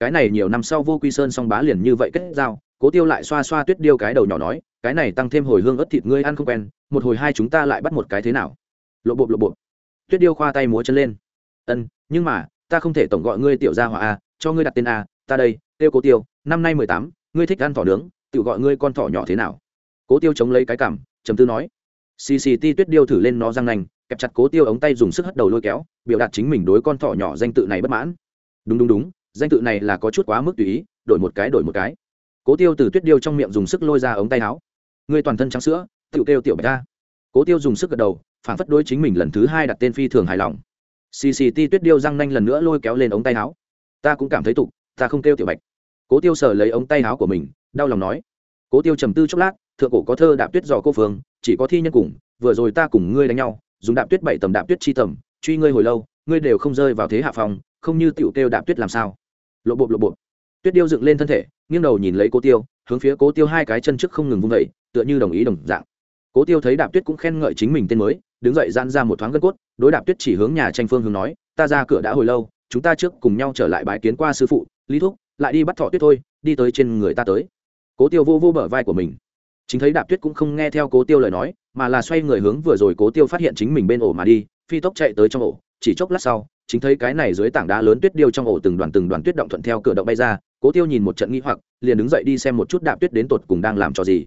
Cái này nhiều năm sau vô quy sơn song bá liền như vậy kết giao, cố tiêu lại xoa xoa tuyết điêu cái đầu nhỏ nói, cái này tăng thêm hồi hương ớt thịt ngươi ăn không quen, một hồi hai chúng ta lại bắt một cái thế nào? Lộ bộ lộ bộ tuyết điêu khoa tay múa chân lên ân, nhưng mà, ta không thể tổng gọi ngươi tiểu gia hỏa a, cho ngươi đặt tên a, ta đây tiêu cố tiêu, năm nay mười tám, ngươi thích ăn thỏ nướng tự gọi ngươi con thỏ nhỏ thế nào? Cố tiêu chống lấy cái cảm chấm tư nói. Cct tuyết điêu thử lên nó răng nành kẹp chặt cố tiêu ống tay dùng sức hất đầu lôi kéo, biểu đạt chính mình đối con thỏ nhỏ danh tự này bất mãn. Đúng đúng đúng, danh tự này là có chút quá mức tùy ý, đổi một cái đổi một cái. Cố tiêu từ tuyết điêu trong miệng dùng sức lôi ra ống tay áo. Người toàn thân trắng sữa tự kêu tiểu bạch ta cố tiêu dùng sức gật đầu, phản phất đối chính mình lần thứ hai đặt tên phi thường hài lòng cct tuyết điêu răng nanh lần nữa lôi kéo lên ống tay áo. Ta cũng cảm thấy tục, ta không kêu tiểu bạch. Cố tiêu sờ lấy ống tay áo của mình, đau lòng nói. Cố tiêu trầm tư chốc lát, thượng cổ có thơ đạp tuyết dò cô phương, chỉ có thi nhân cùng, vừa rồi ta cùng ngươi đánh nhau, dùng đạp tuyết bảy tầm đạp tuyết chi tầm, truy ngươi hồi lâu, ngươi đều không rơi vào thế hạ phòng không như tiểu kêu đạp tuyết làm sao. Lộ bộ lộ bộ tuyết điêu dựng lên thân thể, nghiêng đầu nhìn lấy cố tiêu, hướng phía cố tiêu hai cái chân trước không ngừng vung vẩy tựa như đồng ý đồng dạng. Cố tiêu thấy đạp tuyết cũng khen ngợi chính mình tên mới đứng dậy gian ra một thoáng gân cốt, đối đạp tuyết chỉ hướng nhà tranh phương hướng nói, ta ra cửa đã hồi lâu, chúng ta trước cùng nhau trở lại bãi kiến qua sư phụ, lý thúc, lại đi bắt thọ tuyết thôi, đi tới trên người ta tới. Cố tiêu vô vô bờ vai của mình. Chính thấy đạp tuyết cũng không nghe theo cố tiêu lời nói, mà là xoay người hướng vừa rồi cố tiêu phát hiện chính mình bên ổ mà đi, phi tốc chạy tới trong ổ. Chỉ chốc lát sau, chính thấy cái này dưới tảng đá lớn tuyết điêu trong ổ từng đoàn từng đoàn tuyết động thuận theo cửa động bay ra, cố tiêu nhìn một trận nghi hoặc, liền đứng dậy đi xem một chút đạp tuyết đến tột cùng đang làm cho gì.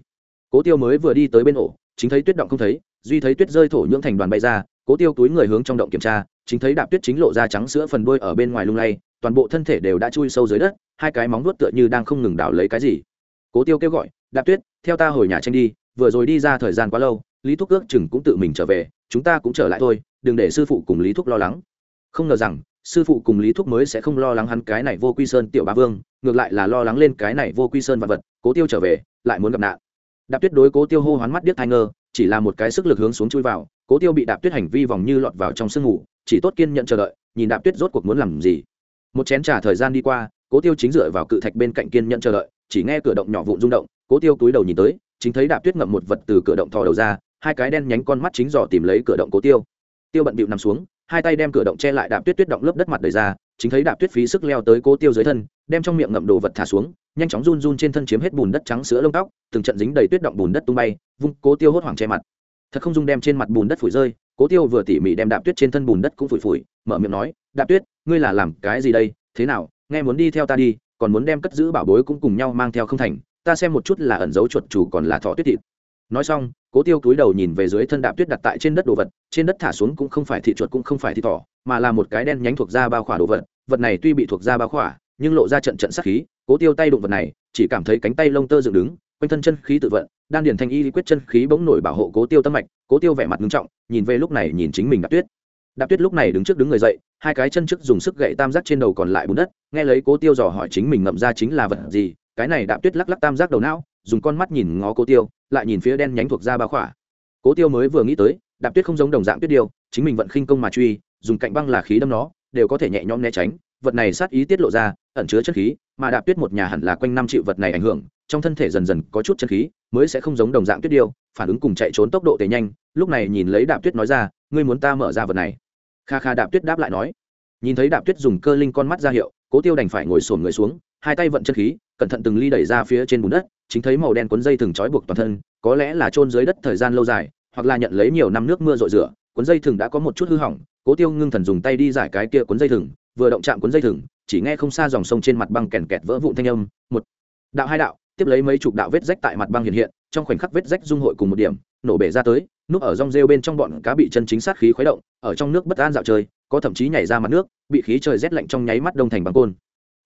Cố tiêu mới vừa đi tới bên ổ, chính thấy tuyết động không thấy duy thấy tuyết rơi thổ nhưỡng thành đoàn bay ra, cố tiêu túi người hướng trong động kiểm tra, chính thấy đạp tuyết chính lộ ra trắng sữa phần đuôi ở bên ngoài lung lay, toàn bộ thân thể đều đã chui sâu dưới đất, hai cái móng vuốt tựa như đang không ngừng đảo lấy cái gì. Cố tiêu kêu gọi, đạp tuyết, theo ta hồi nhà tranh đi, vừa rồi đi ra thời gian quá lâu, lý thúc ước chừng cũng tự mình trở về, chúng ta cũng trở lại thôi, đừng để sư phụ cùng lý thúc lo lắng. Không ngờ rằng, sư phụ cùng lý thúc mới sẽ không lo lắng hắn cái này vô quy sơn tiểu ba vương, ngược lại là lo lắng lên cái này vô quy sơn vật vật, cố tiêu trở về, lại muốn gặp nạn. Đạp tuyết đối cố tiêu hô hoán mắt điếc thai ngơ chỉ là một cái sức lực hướng xuống chui vào, cố tiêu bị đạp tuyết hành vi vòng như lọt vào trong sương ngủ chỉ tốt kiên nhận chờ đợi, nhìn đạp tuyết rốt cuộc muốn làm gì. Một chén t thời gian đi qua, cố tiêu chính dựa vào cự thạch bên cạnh kiên nhận chờ đợi, chỉ nghe cửa động nhỏ vụn rung động, cố tiêu túi đầu nhìn tới, chính thấy đạp tuyết ngậm một vật từ cửa động thò đầu ra, hai cái đen nhánh con mắt chính dò tìm lấy cửa động cố tiêu. Tiêu bận bịu nằm xuống, hai tay đem cửa động che lại đạp tuyết tuyết động lớp đất mặt đầy ra chính thấy đạp tuyết phí sức leo tới cố tiêu dưới thân, đem trong miệng ngậm đồ vật thả xuống, nhanh chóng run run trên thân chiếm hết bùn đất trắng sữa lông tóc, từng trận dính đầy tuyết động bùn đất tung bay, vung cố tiêu hốt hoảng che mặt. Thật không dung đem trên mặt bùn đất phủi rơi, cố tiêu vừa tỉ mỉ đem đạp tuyết trên thân bùn đất cũng phủi phủi, mở miệng nói, đạp tuyết, ngươi là làm cái gì đây? Thế nào, nghe muốn đi theo ta đi, còn muốn đem cất giữ bảo bối cũng cùng nhau mang theo không thành, ta xem một chút là ẩn dấu chuột chủ còn là thọ tuyết thịt nói xong, cố tiêu cúi đầu nhìn về dưới thân đạp tuyết đặt tại trên đất đồ vật, trên đất thả xuống cũng không phải thị chuột cũng không phải thị thỏ, mà là một cái đen nhánh thuộc da bao khỏa đồ vật. Vật này tuy bị thuộc da bao khỏa, nhưng lộ ra trận trận sắc khí. Cố tiêu tay đụng vật này, chỉ cảm thấy cánh tay lông tơ dựng đứng, quanh thân chân khí tự vận, đan điền thanh y quyết chân khí bỗng nổi bảo hộ cố tiêu tâm mạch. Cố tiêu vẻ mặt nghiêm trọng, nhìn về lúc này nhìn chính mình đạp tuyết. Đạp tuyết lúc này đứng trước đứng người dậy, hai cái chân trước dùng sức gậy tam giác trên đầu còn lại bùn đất, nghe lấy cố tiêu dò hỏi chính mình ngậm ra chính là vật gì, cái này đạp tuyết lắc lắc tam giác đầu não dùng con mắt nhìn ngó cố tiêu, lại nhìn phía đen nhánh thuộc ra bao khỏa. Cố tiêu mới vừa nghĩ tới, đạp tuyết không giống đồng dạng tuyết điêu, chính mình vận khinh công mà truy, dùng cạnh băng là khí đâm nó, đều có thể nhẹ nhõm né tránh, vật này sát ý tiết lộ ra, ẩn chứa chất khí, mà đạp tuyết một nhà hẳn là quanh năm chịu vật này ảnh hưởng, trong thân thể dần dần có chút chân khí, mới sẽ không giống đồng dạng tuyết điêu, phản ứng cùng chạy trốn tốc độ tề nhanh. Lúc này nhìn lấy đạp tuyết nói ra, ngươi muốn ta mở ra vật này? Kha kha đạp tuyết đáp lại nói. Nhìn thấy đạp tuyết dùng cơ linh con mắt ra hiệu, cố tiêu đành phải ngồi sổn người xuống hai tay vận chân khí, cẩn thận từng ly đẩy ra phía trên bùn đất, chính thấy màu đen cuốn dây thừng trói buộc toàn thân, có lẽ là trôn dưới đất thời gian lâu dài, hoặc là nhận lấy nhiều năm nước mưa rội rửa, cuốn dây thừng đã có một chút hư hỏng, cố tiêu ngưng thần dùng tay đi giải cái kia cuốn dây thừng, vừa động chạm cuốn dây thừng, chỉ nghe không xa dòng sông trên mặt băng kèn kẹt vỡ vụn thanh âm, một đạo hai đạo, tiếp lấy mấy chục đạo vết rách tại mặt băng hiện hiện, trong khoảnh khắc vết rách dung hội cùng một điểm, nổ bể ra tới, núp ở rong rêu bên trong bọn cá bị chân chính sát khí khuấy động, ở trong nước bất an dạo chơi, có thậm chí nhảy ra mặt nước, bị khí trời rét lạnh trong nháy mắt đông thành bằng côn.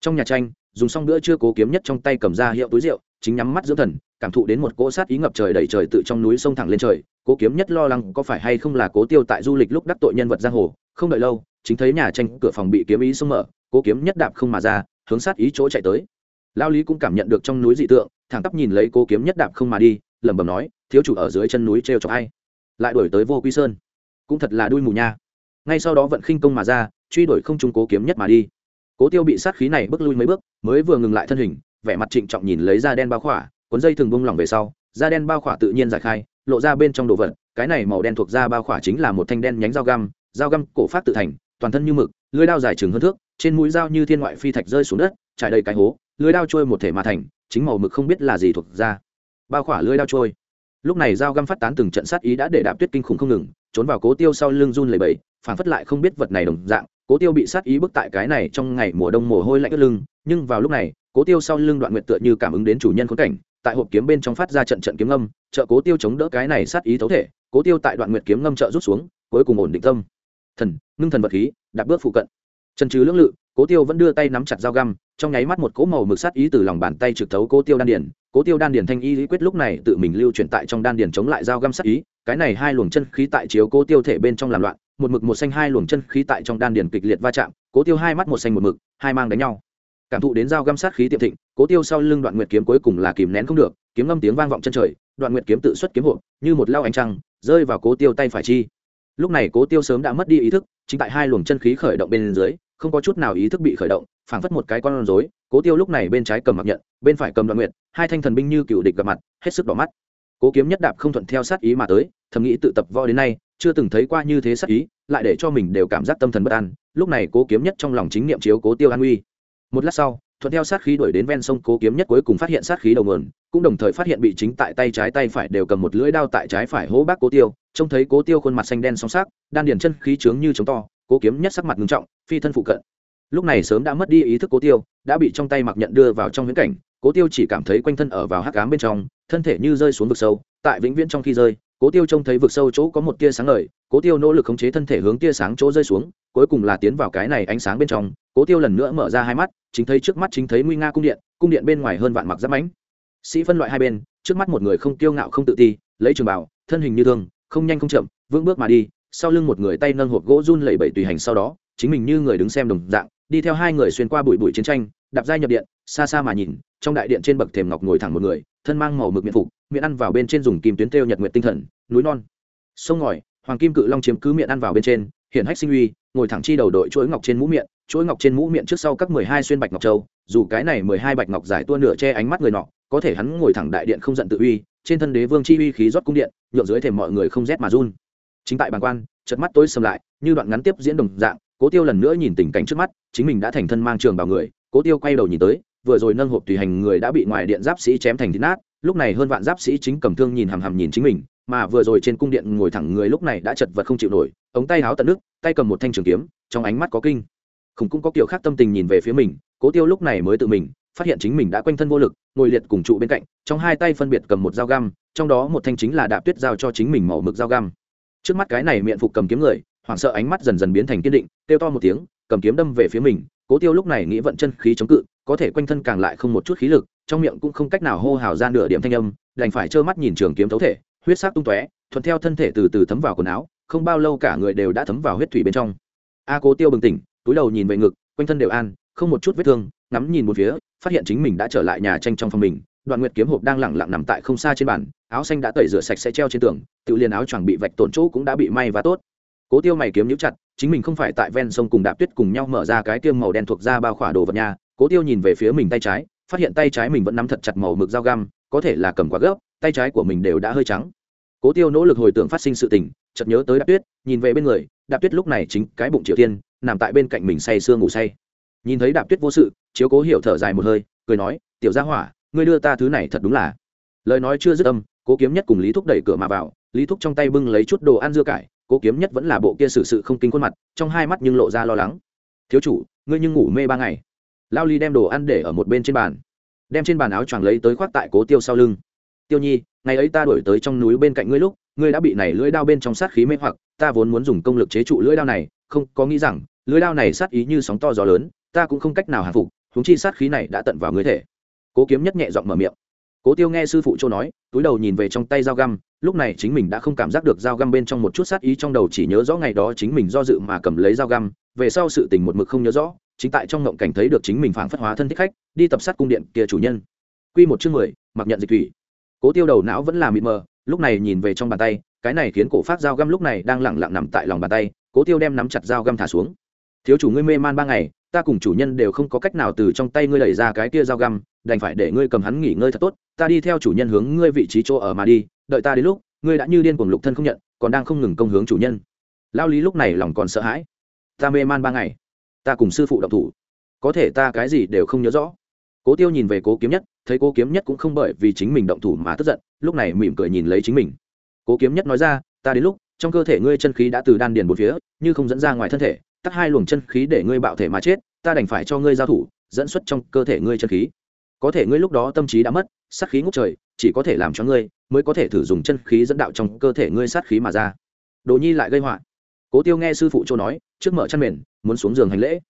Trong nhà tranh dùng xong bữa chưa cố kiếm nhất trong tay cầm ra hiệu túi rượu, chính nhắm mắt dưỡng thần, cảm thụ đến một cỗ sát ý ngập trời đầy trời tự trong núi sông thẳng lên trời. Cố kiếm nhất lo lắng có phải hay không là cố tiêu tại du lịch lúc đắc tội nhân vật giang hồ, không đợi lâu, chính thấy nhà tranh cửa phòng bị kiếm ý xông mở, cố kiếm nhất đạp không mà ra, hướng sát ý chỗ chạy tới. Lao lý cũng cảm nhận được trong núi dị tượng, thẳng tắp nhìn lấy cố kiếm nhất đạp không mà đi, lẩm bẩm nói, thiếu chủ ở dưới chân núi trêu chọc ai? Lại đuổi tới vô quy sơn. Cũng thật là đuôi mù nha. Ngay sau đó vận khinh công mà ra, truy đuổi không trung cố kiếm nhất mà đi cố tiêu bị sát khí này bước lui mấy bước mới vừa ngừng lại thân hình vẻ mặt trịnh trọng nhìn lấy da đen bao khỏa cuốn dây thường bung lỏng về sau da đen bao khỏa tự nhiên giải khai lộ ra bên trong đồ vật cái này màu đen thuộc da bao khỏa chính là một thanh đen nhánh dao găm dao găm cổ phát tự thành toàn thân như mực lưới đao dài chừng hơn thước trên mũi dao như thiên ngoại phi thạch rơi xuống đất trải đầy cái hố lưới đao trôi một thể mà thành chính màu mực không biết là gì thuộc da. Bao khỏa lưới đao trôi. Lúc này dao găm phát tán từng trận sát ý đã để đạp tuyết kinh khủng không ngừng trốn vào cố tiêu sau lưng run lầy bẩy, phản phất lại không biết vật này đồng dạng cố tiêu bị sát ý bức tại cái này trong ngày mùa đông mồ hôi lạnh ướt lưng nhưng vào lúc này cố tiêu sau lưng đoạn nguyệt tựa như cảm ứng đến chủ nhân khốn cảnh tại hộp kiếm bên trong phát ra trận trận kiếm ngâm trợ cố tiêu chống đỡ cái này sát ý thấu thể. Cố tiêu tại đoạn nguyệt kiếm ngâm trợ rút xuống cuối cùng ổn định tâm. Thần ngưng thần vật khí đạp bước phụ cận. Trần trừ lưỡng lự cố tiêu vẫn đưa tay nắm chặt dao găm trong nháy mắt một cỗ màu mực sát ý từ lòng bàn tay trực thấu cố tiêu đan điển, cố tiêu đan điển thanh y lý quyết lúc này tự mình lưu truyền tại trong đan điển chống lại dao găm sát ý cái này hai luồng chân khí tại chiếu cố tiêu thể bên trong làm loạn một mực một xanh hai luồng chân khí tại trong đan điền kịch liệt va chạm, cố tiêu hai mắt một xanh một mực, hai mang đánh nhau. Cảm thụ đến dao găm sát khí tiệm thịnh, cố tiêu sau lưng đoạn nguyệt kiếm cuối cùng là kìm nén không được, kiếm ngâm tiếng vang vọng chân trời, đoạn nguyệt kiếm tự xuất kiếm hộ như một lao ánh trăng, rơi vào cố tiêu tay phải chi. Lúc này cố tiêu sớm đã mất đi ý thức, chính tại hai luồng chân khí khởi động bên dưới, không có chút nào ý thức bị khởi động, phảng phất một cái con rối, cố tiêu lúc này bên trái cầm mặc nhận, bên phải cầm đoạn nguyệt, hai thanh thần binh như cựu địch gặp mặt, hết sức đỏ mắt cố kiếm nhất đạp không thuận theo sát ý mà tới, thầm nghĩ tự tập võ đến nay, chưa từng thấy qua như thế sát ý, lại để cho mình đều cảm giác tâm thần bất an, lúc này cố kiếm nhất trong lòng chính niệm chiếu cố tiêu an uy. Một lát sau, thuận theo sát khí đuổi đến ven sông cố kiếm nhất cuối cùng phát hiện sát khí đầu nguồn, cũng đồng thời phát hiện bị chính tại tay trái tay phải đều cầm một lưỡi đao tại trái phải hố bác cố tiêu, trông thấy cố tiêu khuôn mặt xanh đen song sắc, đan điền chân khí trướng như trống to, cố kiếm nhất sắc mặt ngưng trọng, phi thân phụ cận. Lúc này sớm đã mất đi ý thức cố tiêu, đã bị trong tay mặc nhận đưa vào trong huyễn cảnh cố tiêu chỉ cảm thấy quanh thân ở vào hắc cám bên trong, thân thể như rơi xuống vực sâu, tại vĩnh viễn trong khi rơi, cố tiêu trông thấy vực sâu chỗ có một tia sáng ngời, cố tiêu nỗ lực khống chế thân thể hướng tia sáng chỗ rơi xuống, cuối cùng là tiến vào cái này ánh sáng bên trong, cố tiêu lần nữa mở ra hai mắt, chính thấy trước mắt chính thấy nguy nga cung điện cung điện bên ngoài hơn vạn mặc giáp ánh sĩ phân loại hai bên, trước mắt một người không kiêu ngạo không tự ti, lấy trường bảo thân hình như thương, không nhanh không chậm, vững bước mà đi, sau lưng một người tay nâng hộp gỗ run lẩy bẩy tùy hành sau đó, chính mình như người đứng xem đồng dạng đi theo hai người xuyên qua bụi bụi chiến tranh, đạp giai nhập điện, xa xa mà nhìn, trong đại điện trên bậc thềm ngọc ngồi thẳng một người, thân mang màu mực miệng phục, miệng ăn vào bên trên dùng kim tuyến têu nhật nguyệt tinh thần, núi non. Sông ngòi, hoàng kim cự long chiếm cứ miệng ăn vào bên trên hiện hách sinh uy, ngồi thẳng chi đầu đội chuỗi ngọc trên mũ miệng, chuỗi ngọc trên mũ miệng trước sau các mười hai xuyên bạch ngọc châu, dù cái này mười hai bạch ngọc giải tua nửa che ánh mắt người nọ, có thể hắn ngồi thẳng đại điện không giận tự uy, trên thân đế vương chi uy khí rót cung điện nhộn dưới thềm mọi người không rét mà run. Chính tại bàn quan chật mắt tối sầm lại, như đoạn ngắn tiếp diễn đồng dạng cố tiêu lần nữa nhìn tình cảnh trước mắt, chính mình đã thành thân mang trường bào người, cố tiêu quay đầu nhìn tới, vừa rồi nâng hộp tùy hành người đã bị ngoài điện giáp sĩ chém thành thịt nát, lúc này hơn vạn giáp sĩ chính cầm thương nhìn hằm hằm nhìn chính mình, mà vừa rồi trên cung điện ngồi thẳng người lúc này đã chật vật không chịu nổi, ống tay háo tận nước, tay cầm một thanh trường kiếm, trong ánh mắt có kinh. Khủng cũng có kiểu khác tâm tình nhìn về phía mình, cố tiêu lúc này mới tự mình, phát hiện chính mình đã quanh thân vô lực, ngồi liệt cùng trụ bên cạnh, trong hai tay phân biệt cầm một dao găm, trong đó một thanh chính là đạp tuyết giao cho chính mình màu mực dao găm. Trước mắt cái này miệng phục cầm kiếm người hoảng sợ ánh mắt dần dần biến thành kiên định, kêu to một tiếng, cầm kiếm đâm về phía mình. Cố tiêu lúc này nghĩ vận chân khí chống cự, có thể quanh thân càng lại không một chút khí lực, trong miệng cũng không cách nào hô hào ra nửa điểm thanh âm, đành phải trơ mắt nhìn trường kiếm thấu thể, huyết sắc tung tóe, thuận theo thân thể từ từ thấm vào quần áo, không bao lâu cả người đều đã thấm vào huyết thủy bên trong. A cố tiêu bừng tỉnh, túi đầu nhìn về ngực, quanh thân đều an, không một chút vết thương, ngắm nhìn một phía, phát hiện chính mình đã trở lại nhà tranh trong phòng mình. Đoạn nguyệt kiếm hộp đang lẳng lặng nằm tại không xa trên bàn, áo xanh đã tẩy rửa sạch sẽ treo trên tường, tự liền áo choàng bị vạch tổn chỗ cũng đã bị may và tốt cố tiêu mày kiếm nhũ chặt, chính mình không phải tại ven sông cùng đạp tuyết cùng nhau mở ra cái tiêm màu đen thuộc ra bao khỏa đồ vật nhà. Cố tiêu nhìn về phía mình tay trái, phát hiện tay trái mình vẫn nắm thật chặt màu mực dao găm, có thể là cầm quá gấp tay trái của mình đều đã hơi trắng. Cố tiêu nỗ lực hồi tưởng phát sinh sự tình, chợt nhớ tới đạp tuyết, nhìn về bên người, đạp tuyết lúc này chính cái bụng triều tiên nằm tại bên cạnh mình say sương ngủ say. Nhìn thấy đạp tuyết vô sự, chiếu cố hiểu thở dài một hơi, cười nói, tiểu gia hỏa, ngươi đưa ta thứ này thật đúng là. Lời nói chưa dứt âm, cố kiếm nhất cùng lý thúc đẩy cửa mà vào lý thúc trong tay bưng lấy chút đồ ăn dưa cải, cố kiếm nhất vẫn là bộ kia xử sự không kinh khuôn mặt, trong hai mắt nhưng lộ ra lo lắng. Thiếu chủ, ngươi nhưng ngủ mê ba ngày. Lao ly đem đồ ăn để ở một bên trên bàn, đem trên bàn áo choàng lấy tới khoác tại cố tiêu sau lưng. Tiêu nhi, ngày ấy ta đổi tới trong núi bên cạnh ngươi lúc, ngươi đã bị này lưỡi đao bên trong sát khí mê hoặc, ta vốn muốn dùng công lực chế trụ lưỡi đao này, không có nghĩ rằng, lưỡi đao này sát ý như sóng to gió lớn, ta cũng không cách nào hạ phục húng chi sát khí này đã tận vào ngươi thể. Cố kiếm nhất nhẹ giọng mở miệng cố tiêu nghe sư phụ châu nói, túi đầu nhìn về trong tay dao găm, lúc này chính mình đã không cảm giác được dao găm bên trong một chút sát ý trong đầu chỉ nhớ rõ ngày đó chính mình do dự mà cầm lấy dao găm, về sau sự tình một mực không nhớ rõ, chính tại trong ngộng cảnh thấy được chính mình phảng phất hóa thân thích khách, đi tập sát cung điện kia chủ nhân. Quy một chương mười, mặc nhận dịch thủy. Cố tiêu đầu não vẫn là mịt mờ, lúc này nhìn về trong bàn tay, cái này khiến cổ phát dao găm lúc này đang lẳng lặng nằm tại lòng bàn tay, cố tiêu đem nắm chặt dao găm thả xuống. Thiếu chủ ngươi mê man ba ngày, ta cùng chủ nhân đều không có cách nào từ trong tay ngươi đẩy ra cái kia dao găm đành phải để ngươi cầm hắn nghỉ ngơi thật tốt, ta đi theo chủ nhân hướng ngươi vị trí chỗ ở mà đi, đợi ta đến lúc, ngươi đã như điên cuồng lục thân không nhận, còn đang không ngừng công hướng chủ nhân. Lao lý lúc này lòng còn sợ hãi. Ta mê man ba ngày, ta cùng sư phụ độc thủ. Có thể ta cái gì đều không nhớ rõ. Cố tiêu nhìn về cố kiếm nhất, thấy cố kiếm nhất cũng không bởi vì chính mình động thủ mà tức giận, lúc này mỉm cười nhìn lấy chính mình. Cố kiếm nhất nói ra, ta đến lúc, trong cơ thể ngươi chân khí đã từ đan điền một phía, như không dẫn ra ngoài thân thể tắt hai luồng chân khí để ngươi bạo thể mà chết, ta đành phải cho ngươi giao thủ, dẫn xuất trong cơ thể ngươi chân khí có thể ngươi lúc đó tâm trí đã mất, sát khí ngút trời, chỉ có thể làm cho ngươi, mới có thể thử dùng chân khí dẫn đạo trong cơ thể ngươi sát khí mà ra. Đồ nhi lại gây họa. Cố tiêu nghe sư phụ châu nói, trước mở chăn mền, muốn xuống giường hành lễ.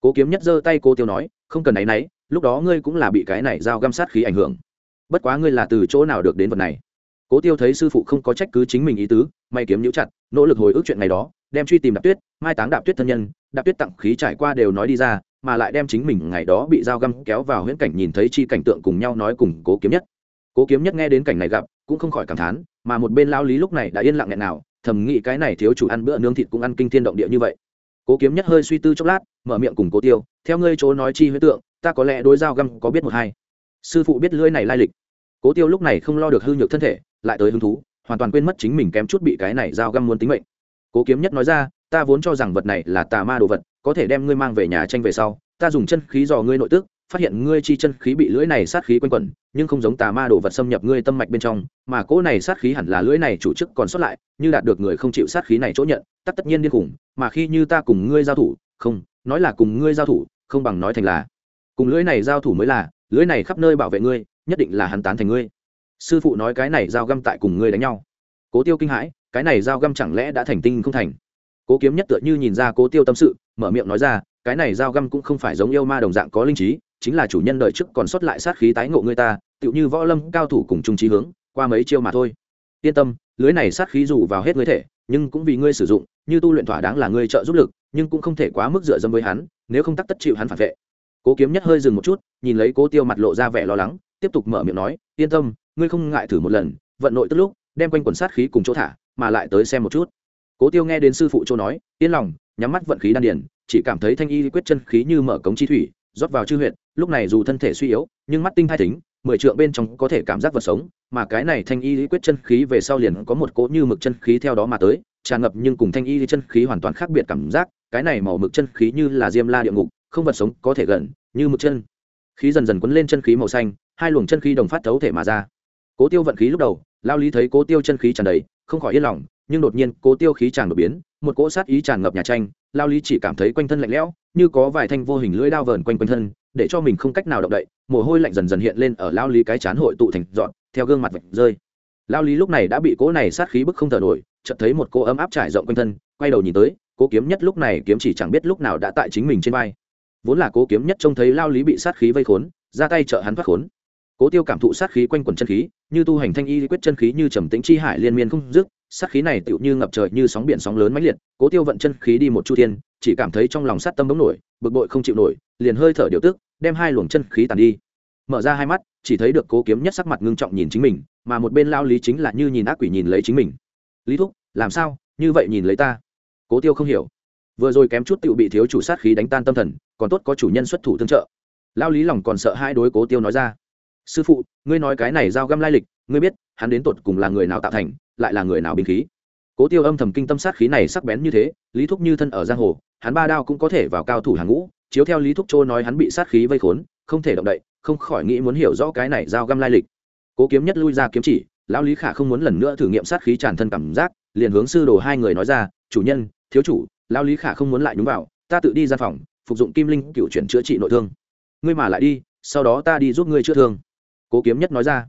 Cố kiếm nhất giơ tay cố tiêu nói, không cần náy náy lúc đó ngươi cũng là bị cái này dao găm sát khí ảnh hưởng. Bất quá ngươi là từ chỗ nào được đến vật này? Cố tiêu thấy sư phụ không có trách cứ chính mình ý tứ may kiếm nhũ chặt, nỗ lực hồi ức chuyện này đó, đem truy tìm đạp tuyết, mai táng đạp tuyết thân nhân, đạp tuyết tặng khí trải qua đều nói đi ra mà lại đem chính mình ngày đó bị dao găm kéo vào huyễn cảnh nhìn thấy chi cảnh tượng cùng nhau nói cùng cố kiếm nhất. Cố kiếm nhất nghe đến cảnh này gặp, cũng không khỏi cảm thán, mà một bên lao lý lúc này đã yên lặng nghẹn nào, thầm nghĩ cái này thiếu chủ ăn bữa nướng thịt cũng ăn kinh thiên động địa như vậy. Cố kiếm nhất hơi suy tư chốc lát, mở miệng cùng cố tiêu, theo ngươi chỗ nói chi huyễn tượng, ta có lẽ đối dao găm có biết một hai. Sư phụ biết lưỡi này lai lịch. Cố tiêu lúc này không lo được hư nhược thân thể, lại tới hứng thú, hoàn toàn quên mất chính mình kém chút bị cái này dao găm muốn tính mệnh. Cố kiếm nhất nói ra, ta vốn cho rằng vật này là tà ma đồ vật có thể đem ngươi mang về nhà tranh về sau, ta dùng chân khí dò ngươi nội tức, phát hiện ngươi chi chân khí bị lưỡi này sát khí quanh quẩn, nhưng không giống tà ma đồ vật xâm nhập ngươi tâm mạch bên trong, mà cỗ này sát khí hẳn là lưỡi này chủ chức còn sót lại, như đạt được người không chịu sát khí này chỗ nhận tất tất nhiên điên khủng, mà khi như ta cùng ngươi giao thủ, không, nói là cùng ngươi giao thủ, không bằng nói thành là, cùng lưỡi này giao thủ mới là, lưỡi này khắp nơi bảo vệ ngươi, nhất định là hắn tán thành ngươi. Sư phụ nói cái này giao găm tại cùng ngươi đánh nhau. Cố tiêu kinh hãi, cái này giao găm chẳng lẽ đã thành tinh không thành? Cố kiếm nhất tựa như nhìn ra cố tiêu tâm sự, mở miệng nói ra, cái này dao găm cũng không phải giống yêu ma đồng dạng có linh trí, chính là chủ nhân đợi trước còn sót lại sát khí tái ngộ ngươi ta, tựu như võ lâm cao thủ cùng trung trí hướng, qua mấy chiêu mà thôi. Yên tâm, lưới này sát khí dù vào hết ngươi thể, nhưng cũng vì ngươi sử dụng, như tu luyện thỏa đáng là ngươi trợ giúp lực, nhưng cũng không thể quá mức dựa dâm với hắn, nếu không tắc tất chịu hắn phản vệ. Cố kiếm nhất hơi dừng một chút, nhìn lấy cố tiêu mặt lộ ra vẻ lo lắng, tiếp tục mở miệng nói, yên tâm, ngươi không ngại thử một lần, vận nội tức lúc, đem quanh quần sát khí cùng chỗ thả, mà lại tới xem một chút cố tiêu nghe đến sư phụ Châu nói, yên lòng, nhắm mắt vận khí đan điển chỉ cảm thấy thanh y quyết chân khí như mở cống chi thủy, rót vào chư huyện lúc này dù thân thể suy yếu, nhưng mắt tinh thai tính, mười trượng bên trong có thể cảm giác vật sống, mà cái này thanh y quyết chân khí về sau liền có một cỗ như mực chân khí theo đó mà tới, tràn ngập nhưng cùng thanh y chân khí hoàn toàn khác biệt cảm giác, cái này màu mực chân khí như là diêm la địa ngục, không vật sống có thể gần như mực chân. Khí dần dần quấn lên chân khí màu xanh, hai luồng chân khí đồng phát thấu thể mà ra. Cố tiêu vận khí lúc đầu, lao lý thấy cố tiêu chân khí tràn đầy, không khỏi yên lòng nhưng đột nhiên cố tiêu khí tràn đột biến, một cỗ sát ý tràn ngập nhà tranh, lao lý chỉ cảm thấy quanh thân lạnh lẽo, như có vài thanh vô hình lưỡi đao vờn quanh quanh thân, để cho mình không cách nào động đậy, mồ hôi lạnh dần dần hiện lên ở lao lý cái chán hội tụ thành dọn, theo gương mặt vạch rơi. Lao lý lúc này đã bị cỗ này sát khí bức không thở nổi, chợt thấy một cô ấm áp trải rộng quanh thân, quay đầu nhìn tới cố kiếm nhất lúc này kiếm chỉ chẳng biết lúc nào đã tại chính mình trên vai. Vốn là cố kiếm nhất trông thấy lao lý bị sát khí vây khốn, ra tay trợ hắn thoát khốn. Cố tiêu cảm thụ sát khí quanh quần chân khí, như tu hành thanh y quyết chân khí như trầm tĩnh chi hải liên miên không dứt sát khí này tựu như ngập trời, như sóng biển sóng lớn mãnh liệt, cố tiêu vận chân khí đi một chu thiên, chỉ cảm thấy trong lòng sát tâm bỗng nổi, bực bội không chịu nổi, liền hơi thở điều tức, đem hai luồng chân khí tàn đi. Mở ra hai mắt, chỉ thấy được cố kiếm nhất sắc mặt ngưng trọng nhìn chính mình, mà một bên lao lý chính là như nhìn ác quỷ nhìn lấy chính mình. Lý thúc, làm sao? Như vậy nhìn lấy ta? Cố tiêu không hiểu. Vừa rồi kém chút tựu bị thiếu chủ sát khí đánh tan tâm thần, còn tốt có chủ nhân xuất thủ tương trợ. Lao lý lòng còn sợ hai đối cố tiêu nói ra. Sư phụ, ngươi nói cái này giao găm lai lịch, ngươi biết, hắn đến tột cùng là người nào tạo thành lại là người nào binh khí? Cố tiêu âm thầm kinh tâm sát khí này sắc bén như thế, lý thúc như thân ở giang hồ, hắn ba đao cũng có thể vào cao thủ hàng ngũ, chiếu theo lý thúc châu nói hắn bị sát khí vây khốn, không thể động đậy, không khỏi nghĩ muốn hiểu rõ cái này giao găm lai lịch. Cố kiếm nhất lui ra kiếm chỉ, lão lý khả không muốn lần nữa thử nghiệm sát khí tràn thân cảm giác, liền hướng sư đồ hai người nói ra, chủ nhân, thiếu chủ, lão lý khả không muốn lại nhúng vào, ta tự đi ra phòng, phục dụng kim linh cựu chuyển chữa trị nội thương. Ngươi mà lại đi, sau đó ta đi giúp ngươi chữa thương. Cố kiếm nhất nói ra.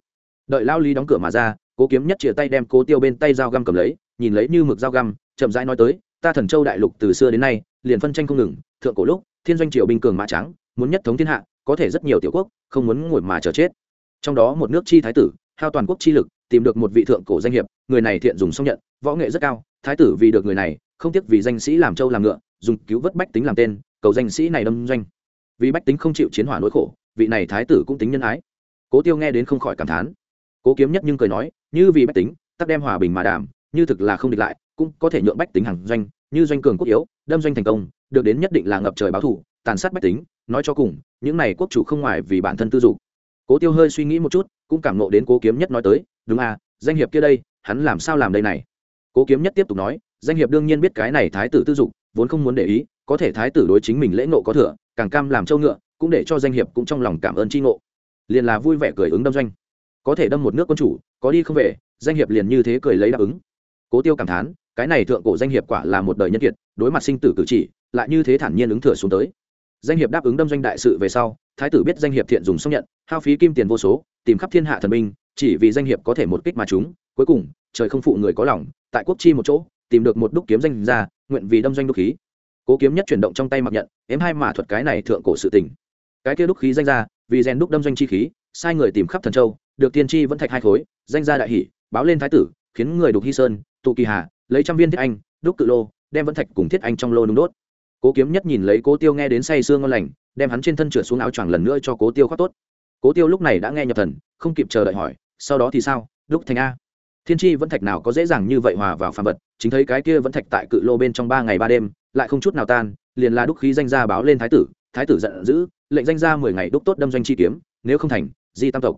Đợi lao lý đóng cửa mà ra cố kiếm nhất chia tay đem cố tiêu bên tay dao găm cầm lấy, nhìn lấy như mực dao găm, chậm rãi nói tới, ta thần châu đại lục từ xưa đến nay, liền phân tranh không ngừng, thượng cổ lúc, thiên doanh triều binh cường mã trắng, muốn nhất thống thiên hạ, có thể rất nhiều tiểu quốc, không muốn ngồi mà chờ chết. Trong đó một nước chi thái tử, hao toàn quốc chi lực, tìm được một vị thượng cổ danh hiệp, người này thiện dùng xong nhận, võ nghệ rất cao, thái tử vì được người này, không tiếc vì danh sĩ làm châu làm ngựa, dùng cứu vớt bách tính làm tên, cầu danh sĩ này đâm doanh. Vì bách tính không chịu chiến hỏa nỗi khổ, vị này thái tử cũng tính nhân ái. Cố tiêu nghe đến không khỏi cảm thán cố kiếm nhất nhưng cười nói, như vì bách tính, tắc đem hòa bình mà đảm, như thực là không địch lại, cũng có thể nhượng bách tính hàng doanh, như doanh cường quốc yếu, đâm doanh thành công, được đến nhất định là ngập trời báo thủ tàn sát bách tính, nói cho cùng, những này quốc chủ không ngoài vì bản thân tư dục. Cố tiêu hơi suy nghĩ một chút, cũng cảm nộ đến cố kiếm nhất nói tới, đúng à danh hiệp kia đây, hắn làm sao làm đây này? Cố kiếm nhất tiếp tục nói, danh hiệp đương nhiên biết cái này thái tử tư dục, vốn không muốn để ý, có thể thái tử đối chính mình lễ nộ có thừa, càng cam làm trâu ngựa, cũng để cho danh hiệp cũng trong lòng cảm ơn tri ngộ. Liền là vui vẻ cười ứng đâm doanh có thể đâm một nước quân chủ có đi không về danh hiệp liền như thế cười lấy đáp ứng. Cố tiêu cảm thán cái này thượng cổ danh hiệp quả là một đời nhân kiệt đối mặt sinh tử cử chỉ lại như thế thản nhiên ứng thừa xuống tới. Danh hiệp đáp ứng đâm doanh đại sự về sau thái tử biết danh hiệp thiện dùng xong nhận hao phí kim tiền vô số tìm khắp thiên hạ thần minh, chỉ vì danh hiệp có thể một kích mà chúng cuối cùng trời không phụ người có lòng tại quốc chi một chỗ tìm được một đúc kiếm danh ra nguyện vì đâm doanh đúc khí. Cố kiếm nhất chuyển động trong tay mặc nhận ếm hai mà thuật cái này thượng cổ sự tình. Cái kia đúc khí danh ra vì rèn đúc đâm doanh chi khí sai người tìm khắp thần châu, được tiên tri vẫn thạch hai khối, danh gia đại hỷ, báo lên thái tử, khiến người đục hy sơn, tụ kỳ hà, lấy trăm viên thiết anh, đúc cự lô, đem vẫn thạch cùng thiết anh trong lô nung đốt. Cố kiếm nhất nhìn lấy cố tiêu nghe đến say sương ngon lành, đem hắn trên thân trượt xuống áo choàng lần nữa cho cố tiêu khoác tốt. Cố tiêu lúc này đã nghe nhập thần, không kịp chờ đợi hỏi, sau đó thì sao? Đúc thành a? Thiên tri vẫn thạch nào có dễ dàng như vậy hòa vào phàm vật, chính thấy cái kia vẫn thạch tại cự lô bên trong ba ngày ba đêm, lại không chút nào tan, liền là đúc khí danh gia báo lên thái tử thái tử giận dữ, lệnh danh gia mười ngày đúc tốt đâm doanh chi kiếm, nếu không thành di tam tộc.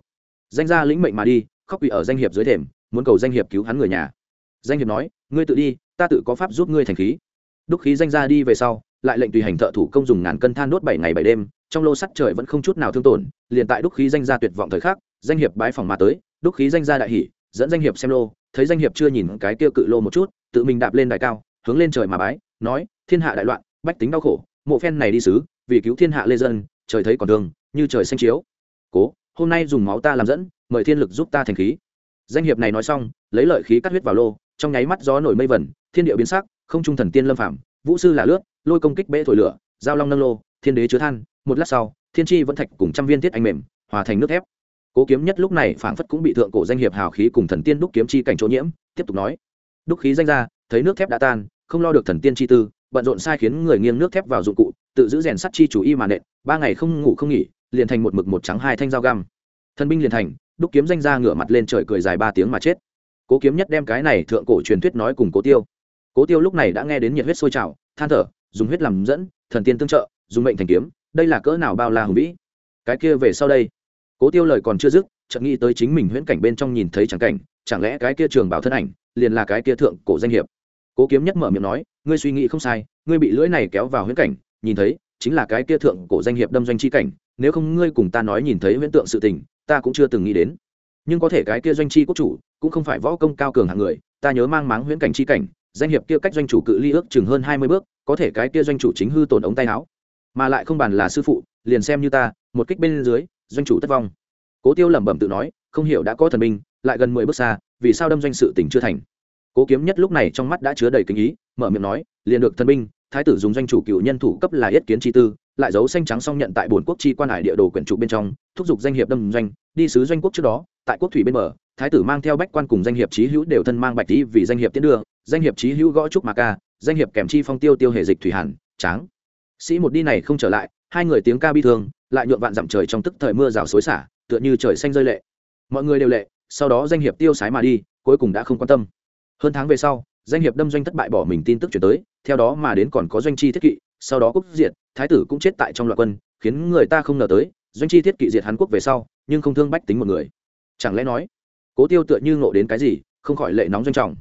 Danh gia lĩnh mệnh mà đi khóc quỷ ở danh hiệp dưới thềm muốn cầu danh hiệp cứu hắn người nhà. Danh hiệp nói ngươi tự đi ta tự có pháp giúp ngươi thành khí. Đúc khí danh gia đi về sau lại lệnh tùy hành thợ thủ công dùng ngàn cân than đốt bảy ngày bảy đêm trong lô sắt trời vẫn không chút nào thương tổn liền tại đúc khí danh gia tuyệt vọng thời khắc danh hiệp bái phòng mà tới đúc khí danh gia đại hỷ dẫn danh hiệp xem lô thấy danh hiệp chưa nhìn cái kia cự lô một chút tự mình đạp lên đài cao hướng lên trời mà bái nói thiên hạ đại loạn bách tính đau khổ mộ phen này đi sứ vì cứu thiên hạ lê dân trời thấy còn đường, như trời xanh chiếu. Cố hôm nay dùng máu ta làm dẫn, mời thiên lực giúp ta thành khí. Danh hiệp này nói xong, lấy lợi khí cắt huyết vào lô, trong nháy mắt gió nổi mây vẩn, thiên địa biến sắc, không trung thần tiên lâm phạm vũ sư là lướt, lôi công kích bệ thổi lửa, giao long nâng lô, thiên đế chứa than, một lát sau, thiên tri vẫn thạch cùng trăm viên thiết anh mềm, hòa thành nước thép. Cố kiếm nhất lúc này phảng phất cũng bị thượng cổ danh hiệp hào khí cùng thần tiên đúc kiếm chi cảnh chỗ nhiễm, tiếp tục nói. Đúc khí danh ra, thấy nước thép đã tan, không lo được thần tiên chi tư, bận rộn sai khiến người nghiêng nước thép vào dụng cụ, tự giữ rèn sắt chi chủ y mà nện, ba ngày không ngủ không nghỉ liền thành một mực một trắng hai thanh dao găm. Thần binh liền thành, đúc kiếm danh ra ngửa mặt lên trời cười dài ba tiếng mà chết. Cố kiếm nhất đem cái này thượng cổ truyền thuyết nói cùng cố tiêu. Cố tiêu lúc này đã nghe đến nhiệt huyết sôi trào, than thở, dùng huyết làm dẫn, thần tiên tương trợ, dùng mệnh thành kiếm, đây là cỡ nào bao la hùng vĩ. Cái kia về sau đây. Cố tiêu lời còn chưa dứt, chợt nghĩ tới chính mình huyễn cảnh bên trong nhìn thấy chẳng cảnh, chẳng lẽ cái kia trường bảo thân ảnh, liền là cái kia thượng cổ danh hiệp? Cố kiếm nhất mở miệng nói, ngươi suy nghĩ không sai, ngươi bị lưỡi này kéo vào huyễn cảnh, nhìn thấy, chính là cái kia thượng cổ danh hiệp đâm doanh chi cảnh nếu không ngươi cùng ta nói nhìn thấy huyễn tượng sự tình, ta cũng chưa từng nghĩ đến. Nhưng có thể cái kia doanh chi quốc chủ cũng không phải võ công cao cường hạng người, ta nhớ mang máng huyễn cảnh chi cảnh, danh hiệp kia cách doanh chủ cự ly ước chừng hơn hai mươi bước, có thể cái kia doanh chủ chính hư tổn ống tay áo. Mà lại không bàn là sư phụ, liền xem như ta, một kích bên dưới, doanh chủ tất vong. Cố tiêu lẩm bẩm tự nói, không hiểu đã có thần minh lại gần mười bước xa, vì sao đâm doanh sự tình chưa thành? Cố kiếm nhất lúc này trong mắt đã chứa đầy kinh ý, mở miệng nói, liền được thần binh thái tử dùng doanh chủ cựu nhân thủ cấp là yết kiến chi tư, lại giấu xanh trắng xong nhận tại bồn quốc chi quan hải địa đồ quyển trục bên trong, thúc giục danh hiệp đâm doanh, đi sứ doanh quốc trước đó, tại quốc thủy bên bờ, thái tử mang theo bách quan cùng danh hiệp trí hữu đều thân mang bạch tý vì danh hiệp tiến đưa, danh hiệp trí hữu gõ trúc mà ca, danh hiệp kèm chi phong tiêu tiêu hệ dịch thủy hàn, tráng. Sĩ một đi này không trở lại, hai người tiếng ca bi thương, lại nhuộn vạn dặm trời trong tức thời mưa rào xối xả, tựa như trời xanh rơi lệ. Mọi người đều lệ, sau đó danh hiệp tiêu sái mà đi, cuối cùng đã không quan tâm. Hơn tháng về sau danh hiệp đâm doanh thất bại bỏ mình tin tức chuyển tới, theo đó mà đến còn có doanh chi thiết kỵ, sau đó quốc diệt, thái tử cũng chết tại trong loạt quân, khiến người ta không ngờ tới, doanh chi thiết kỵ diệt hàn quốc về sau, nhưng không thương bách tính một người. Chẳng lẽ nói, cố tiêu tựa như ngộ đến cái gì, không khỏi lệ nóng doanh trọng.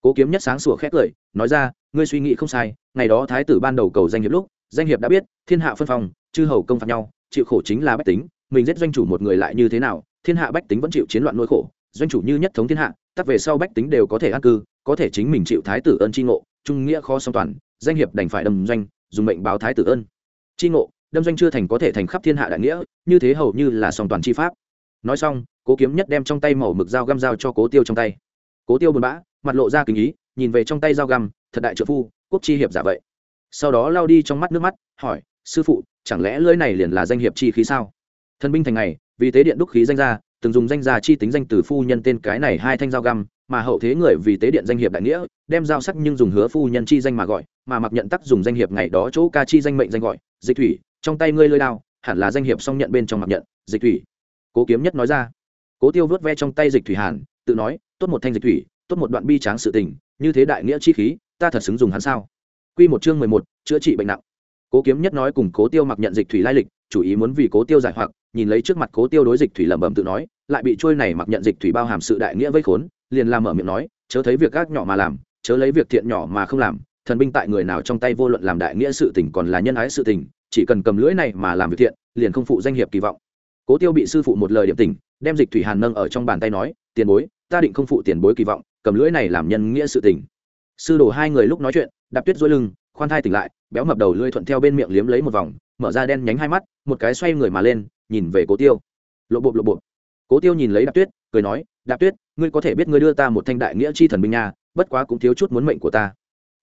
Cố kiếm nhất sáng sủa khét cười, nói ra, ngươi suy nghĩ không sai, ngày đó thái tử ban đầu cầu danh hiệp lúc, danh hiệp đã biết, thiên hạ phân phòng chư hầu công phạt nhau, chịu khổ chính là bách tính, mình giết doanh chủ một người lại như thế nào, thiên hạ bách tính vẫn chịu chiến loạn nỗi khổ, doanh chủ như nhất thống thiên hạ, tắc về sau bách tính đều có thể an cư có thể chính mình chịu thái tử ơn tri ngộ, trung nghĩa khó song toàn, danh hiệp đành phải đâm doanh, dùng mệnh báo thái tử ơn. Tri ngộ, đâm doanh chưa thành có thể thành khắp thiên hạ đại nghĩa, như thế hầu như là song toàn chi pháp. Nói xong, cố kiếm nhất đem trong tay màu mực dao găm dao cho cố tiêu trong tay. Cố tiêu buồn bã, mặt lộ ra kinh ý, nhìn về trong tay dao găm, thật đại trợ phu, quốc chi hiệp giả vậy. Sau đó lao đi trong mắt nước mắt, hỏi, sư phụ, chẳng lẽ lưỡi này liền là danh hiệp chi khí sao? Thần binh thành ngày, vì tế điện đúc khí danh gia, từng dùng danh gia chi tính danh từ phu nhân tên cái này hai thanh dao găm mà hậu thế người vì tế điện danh hiệp đại nghĩa đem giao sắc nhưng dùng hứa phu nhân chi danh mà gọi mà mặc nhận tắc dùng danh hiệp ngày đó chỗ ca chi danh mệnh danh gọi dịch thủy trong tay ngươi lơi đao hẳn là danh hiệp song nhận bên trong mặc nhận dịch thủy. Cố kiếm nhất nói ra. Cố tiêu vớt ve trong tay dịch thủy hàn tự nói tốt một thanh dịch thủy tốt một đoạn bi tráng sự tình như thế đại nghĩa chi khí ta thật xứng dùng hắn sao? Quy một chương mười một, chữa trị bệnh nặng. Cố Kiếm Nhất nói cùng Cố Tiêu mặc nhận dịch thủy lai lịch, chủ ý muốn vì Cố Tiêu giải hoặc, nhìn lấy trước mặt Cố Tiêu đối dịch thủy lẩm bẩm tự nói, lại bị trôi này mặc nhận dịch thủy bao hàm sự đại nghĩa vây khốn, liền làm mở miệng nói, chớ thấy việc gác nhỏ mà làm, chớ lấy việc thiện nhỏ mà không làm, thần binh tại người nào trong tay vô luận làm đại nghĩa sự tình còn là nhân ái sự tình, chỉ cần cầm lưỡi này mà làm việc thiện, liền không phụ danh hiệp kỳ vọng. Cố Tiêu bị sư phụ một lời điểm tỉnh, đem dịch thủy hàn nâng ở trong bàn tay nói, tiền bối, ta định không phụ tiền bối kỳ vọng, cầm lưỡi này làm nhân nghĩa sự tình. Sư đồ hai người lúc nói chuyện, đạp tuyết dối lưng khoan thai tỉnh lại béo mập đầu lưỡi thuận theo bên miệng liếm lấy một vòng mở ra đen nhánh hai mắt một cái xoay người mà lên nhìn về cố tiêu lộ bộp lộ bộp cố tiêu nhìn lấy đạp tuyết cười nói đạp tuyết ngươi có thể biết ngươi đưa ta một thanh đại nghĩa chi thần binh nha, bất quá cũng thiếu chút muốn mệnh của ta.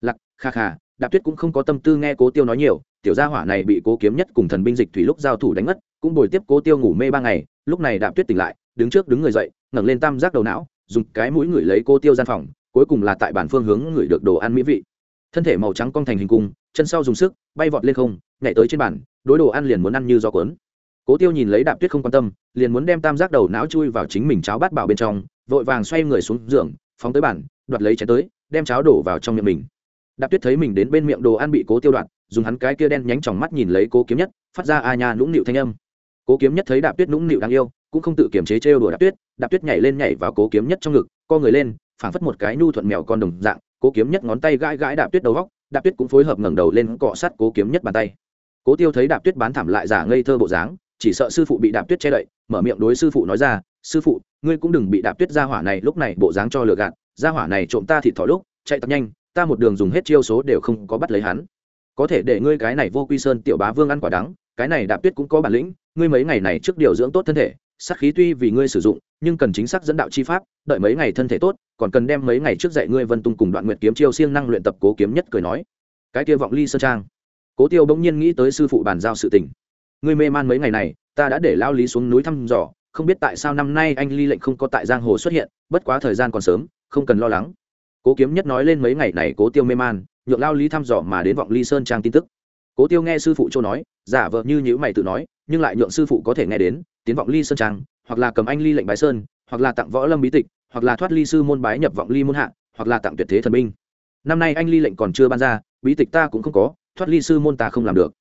Lặc kha kha, đạp tuyết cũng không có tâm tư nghe cố tiêu nói nhiều, tiểu gia hỏa này bị cố kiếm nhất cùng thần binh dịch thủy lúc giao thủ đánh mất cũng bồi tiếp cố tiêu ngủ mê ba ngày, lúc này đạp tuyết tỉnh lại, đứng trước đứng người dậy, ngẩng lên tam giác đầu não, dùng cái mũi ngửi lấy cố tiêu gian phòng, cuối cùng là tại bản phương hướng ngửi được đồ ăn mỹ vị. Thân thể màu trắng cong thành hình cung, chân sau dùng sức, bay vọt lên không, nhảy tới trên bàn, đối đồ ăn liền muốn ăn như gió cuốn. Cố tiêu nhìn lấy đạp tuyết không quan tâm, liền muốn đem tam giác đầu não chui vào chính mình cháo bát bảo bên trong vội vàng xoay người xuống giường, phóng tới bàn, đoạt lấy chén tới, đem cháo đổ vào trong miệng mình. Đạp tuyết thấy mình đến bên miệng đồ ăn bị cố tiêu đoạn dùng hắn cái kia đen nhánh tròng mắt nhìn lấy cố kiếm nhất, phát ra a nha nũng nịu thanh âm. Cố kiếm nhất thấy đạp tuyết nũng nịu đáng yêu, cũng không tự kiềm chế trêu đùa đạp tuyết đạp tuyết nhảy lên nhảy vào cố kiếm nhất trong ngực, co người lên, phảng phất một cái nhu thuận mèo con đồng dạng, cố kiếm nhất ngón tay gãi gãi đạp tuyết đầu góc, đạp tuyết cũng phối hợp ngẩng đầu lên cọ sát cố kiếm nhất bàn tay. Cố tiêu thấy đạp tuyết bán thảm lại giả ngây thơ bộ dáng, chỉ sợ sư phụ bị đạp tuyết che đậy, mở miệng đối sư phụ nói ra sư phụ, ngươi cũng đừng bị đạp tuyết ra hỏa này lúc này bộ dáng cho lừa gạt, ra hỏa này trộm ta thịt thỏ lúc, chạy tập nhanh, ta một đường dùng hết chiêu số đều không có bắt lấy hắn. Có thể để ngươi cái này vô quy sơn tiểu bá vương ăn quả đắng, cái này đạp tuyết cũng có bản lĩnh, ngươi mấy ngày này trước điều dưỡng tốt thân thể, sát khí tuy vì ngươi sử dụng, nhưng cần chính xác dẫn đạo chi pháp, đợi mấy ngày thân thể tốt, còn cần đem mấy ngày trước dạy ngươi vân tung cùng đoạn nguyệt kiếm chiêu siêng năng luyện tập cố kiếm nhất cười nói. Cái kia vọng ly sơn trang. Cố tiêu bỗng nhiên nghĩ tới sư phụ bàn giao sự tình. Ngươi mê man mấy ngày này, ta đã để lao lý xuống núi thăm dò không biết tại sao năm nay anh ly lệnh không có tại giang hồ xuất hiện, bất quá thời gian còn sớm, không cần lo lắng. Cố kiếm nhất nói lên mấy ngày này cố tiêu mê man, nhượng lao lý thăm dò mà đến vọng ly sơn trang tin tức. Cố tiêu nghe sư phụ châu nói, giả vợ như nhữ mày tự nói, nhưng lại nhượng sư phụ có thể nghe đến, tiến vọng ly sơn trang, hoặc là cầm anh ly lệnh bái sơn, hoặc là tặng võ lâm bí tịch, hoặc là thoát ly sư môn bái nhập vọng ly môn hạ, hoặc là tặng tuyệt thế thần binh. Năm nay anh ly lệnh còn chưa ban ra, bí tịch ta cũng không có, thoát ly sư môn ta không làm được.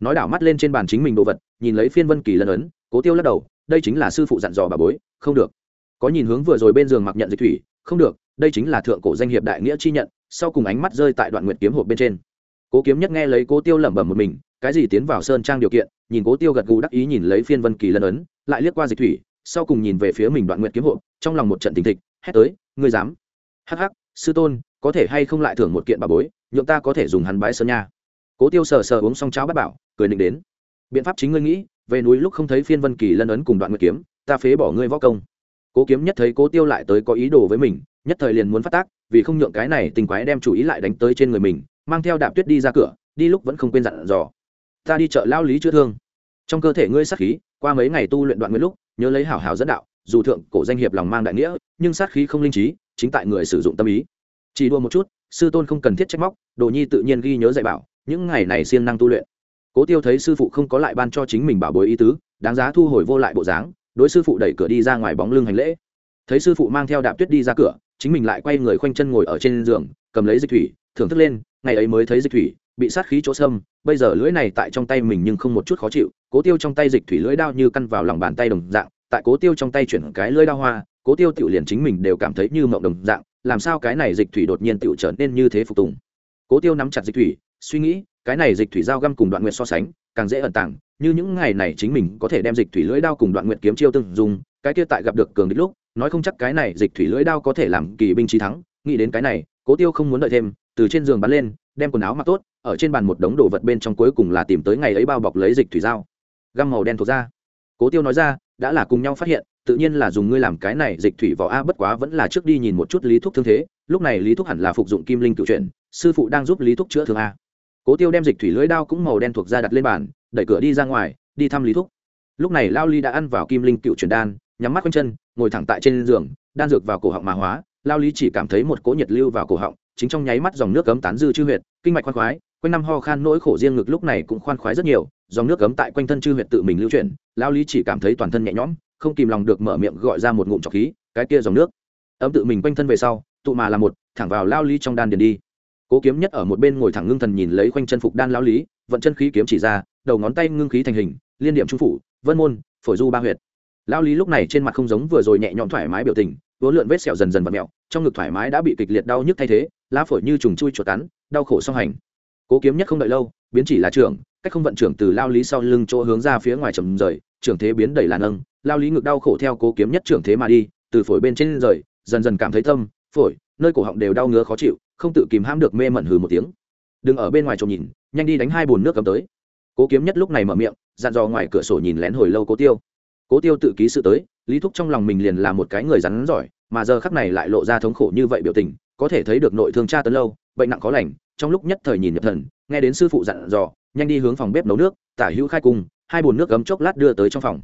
Nói đảo mắt lên trên bàn chính mình đồ vật, nhìn lấy phiên vân kỳ lân ấn, cố tiêu lắc đầu đây chính là sư phụ dặn dò bà bối, không được. Có nhìn hướng vừa rồi bên giường mặc nhận dịch thủy, không được, đây chính là thượng cổ danh hiệp đại nghĩa chi nhận, sau cùng ánh mắt rơi tại đoạn nguyệt kiếm hộp bên trên. Cố kiếm nhất nghe lấy cố tiêu lẩm bẩm một mình, cái gì tiến vào sơn trang điều kiện, nhìn cố tiêu gật gù đắc ý nhìn lấy phiên vân kỳ lân ấn, lại liếc qua dịch thủy, sau cùng nhìn về phía mình đoạn nguyệt kiếm hộp, trong lòng một trận tình thịch, hét tới, ngươi dám? Hắc hắc, sư tôn, có thể hay không lại thưởng một kiện bà bối, nhượng ta có thể dùng hắn bái sơn nha. Cố tiêu sờ sờ uống xong cháo bắt bảo, cười định đến. Biện pháp chính ngươi nghĩ về núi lúc không thấy phiên vân kỳ lân ấn cùng đoạn nguyệt kiếm, ta phế bỏ ngươi võ công. Cố kiếm nhất thấy cố tiêu lại tới có ý đồ với mình, nhất thời liền muốn phát tác, vì không nhượng cái này tình quái đem chủ ý lại đánh tới trên người mình, mang theo đạp tuyết đi ra cửa, đi lúc vẫn không quên dặn dò. Ta đi chợ lao lý chữa thương. Trong cơ thể ngươi sát khí, qua mấy ngày tu luyện đoạn nguyên lúc, nhớ lấy hảo hảo dẫn đạo, dù thượng cổ danh hiệp lòng mang đại nghĩa, nhưng sát khí không linh trí, chính tại người sử dụng tâm ý. Chỉ đua một chút, sư tôn không cần thiết trách móc, đồ nhi tự nhiên ghi nhớ dạy bảo, những ngày này siêng năng tu luyện cố tiêu thấy sư phụ không có lại ban cho chính mình bảo bối ý tứ, đáng giá thu hồi vô lại bộ dáng, đối sư phụ đẩy cửa đi ra ngoài bóng lưng hành lễ. Thấy sư phụ mang theo đạp tuyết đi ra cửa, chính mình lại quay người khoanh chân ngồi ở trên giường, cầm lấy dịch thủy, thưởng thức lên, ngày ấy mới thấy dịch thủy, bị sát khí chỗ sâm, bây giờ lưỡi này tại trong tay mình nhưng không một chút khó chịu, cố tiêu trong tay dịch thủy lưỡi đao như căn vào lòng bàn tay đồng dạng, tại cố tiêu trong tay chuyển cái lưỡi đao hoa, cố tiêu tiểu liền chính mình đều cảm thấy như mộng đồng dạng, làm sao cái này dịch thủy đột nhiên tiểu trở nên như thế phục tùng. Cố tiêu nắm chặt dịch thủy, suy nghĩ cái này dịch thủy giao găm cùng đoạn nguyệt so sánh, càng dễ ẩn tàng, như những ngày này chính mình có thể đem dịch thủy lưỡi đao cùng đoạn nguyệt kiếm chiêu từng dùng, cái kia tại gặp được cường địch lúc, nói không chắc cái này dịch thủy lưỡi đao có thể làm kỳ binh trí thắng, nghĩ đến cái này, cố tiêu không muốn đợi thêm, từ trên giường bắn lên, đem quần áo mặc tốt, ở trên bàn một đống đồ vật bên trong cuối cùng là tìm tới ngày ấy bao bọc lấy dịch thủy dao găm màu đen thuộc ra. Cố tiêu nói ra, đã là cùng nhau phát hiện, tự nhiên là dùng ngươi làm cái này dịch thủy vỏ a bất quá vẫn là trước đi nhìn một chút lý thúc thương thế, lúc này lý thúc hẳn là phục dụng kim linh cựu chuyện sư phụ đang giúp lý thúc chữa thương a cố tiêu đem dịch thủy lưới đao cũng màu đen thuộc ra đặt lên bàn, đẩy cửa đi ra ngoài, đi thăm lý thúc. Lúc này lao ly đã ăn vào kim linh cựu Truyền đan, nhắm mắt quanh chân, ngồi thẳng tại trên giường, đan dược vào cổ họng mà hóa. Lao lý chỉ cảm thấy một cỗ nhiệt lưu vào cổ họng, chính trong nháy mắt dòng nước cấm tán dư chư huyệt, kinh mạch khoan khoái, quanh năm ho khan nỗi khổ riêng ngực lúc này cũng khoan khoái rất nhiều, dòng nước cấm tại quanh thân chư huyệt tự mình lưu chuyển, lao lý chỉ cảm thấy toàn thân nhẹ nhõm, không kìm lòng được mở miệng gọi ra một ngụm trọc khí, cái kia dòng nước. Ấm tự mình quanh thân về sau, tụ mà là một, thẳng vào lao lý trong đan điền đi cố kiếm nhất ở một bên ngồi thẳng ngưng thần nhìn lấy khoanh chân phục đan lao lý, vận chân khí kiếm chỉ ra, đầu ngón tay ngưng khí thành hình, liên điểm trung phủ, vân môn, phổi du ba huyệt. Lao lý lúc này trên mặt không giống vừa rồi nhẹ nhõm thoải mái biểu tình, vốn lượn vết sẹo dần dần và mẹo, trong ngực thoải mái đã bị kịch liệt đau nhức thay thế, lá phổi như trùng chui chuột cắn đau khổ song hành. Cố kiếm nhất không đợi lâu, biến chỉ là trưởng, cách không vận trưởng từ lao lý sau lưng chỗ hướng ra phía ngoài trầm rời, trưởng thế biến đẩy là nâng lao lý ngực đau khổ theo cố kiếm nhất trưởng thế mà đi, từ phổi bên trên rời, dần dần cảm thấy tâm, phổi nơi cổ họng đều đau ngứa khó chịu, không tự kìm hãm được mê mẩn hừ một tiếng. Đừng ở bên ngoài trông nhìn, nhanh đi đánh hai bồn nước cầm tới. Cố kiếm nhất lúc này mở miệng, dặn dò ngoài cửa sổ nhìn lén hồi lâu cố tiêu. Cố tiêu tự ký sự tới, lý thúc trong lòng mình liền là một cái người rắn giỏi, mà giờ khắc này lại lộ ra thống khổ như vậy biểu tình, có thể thấy được nội thương cha tấn lâu, bệnh nặng có lành, trong lúc nhất thời nhìn nhập thần, nghe đến sư phụ dặn dò, nhanh đi hướng phòng bếp nấu nước, tả hữu khai cung, hai bồn nước ấm chốc lát đưa tới trong phòng.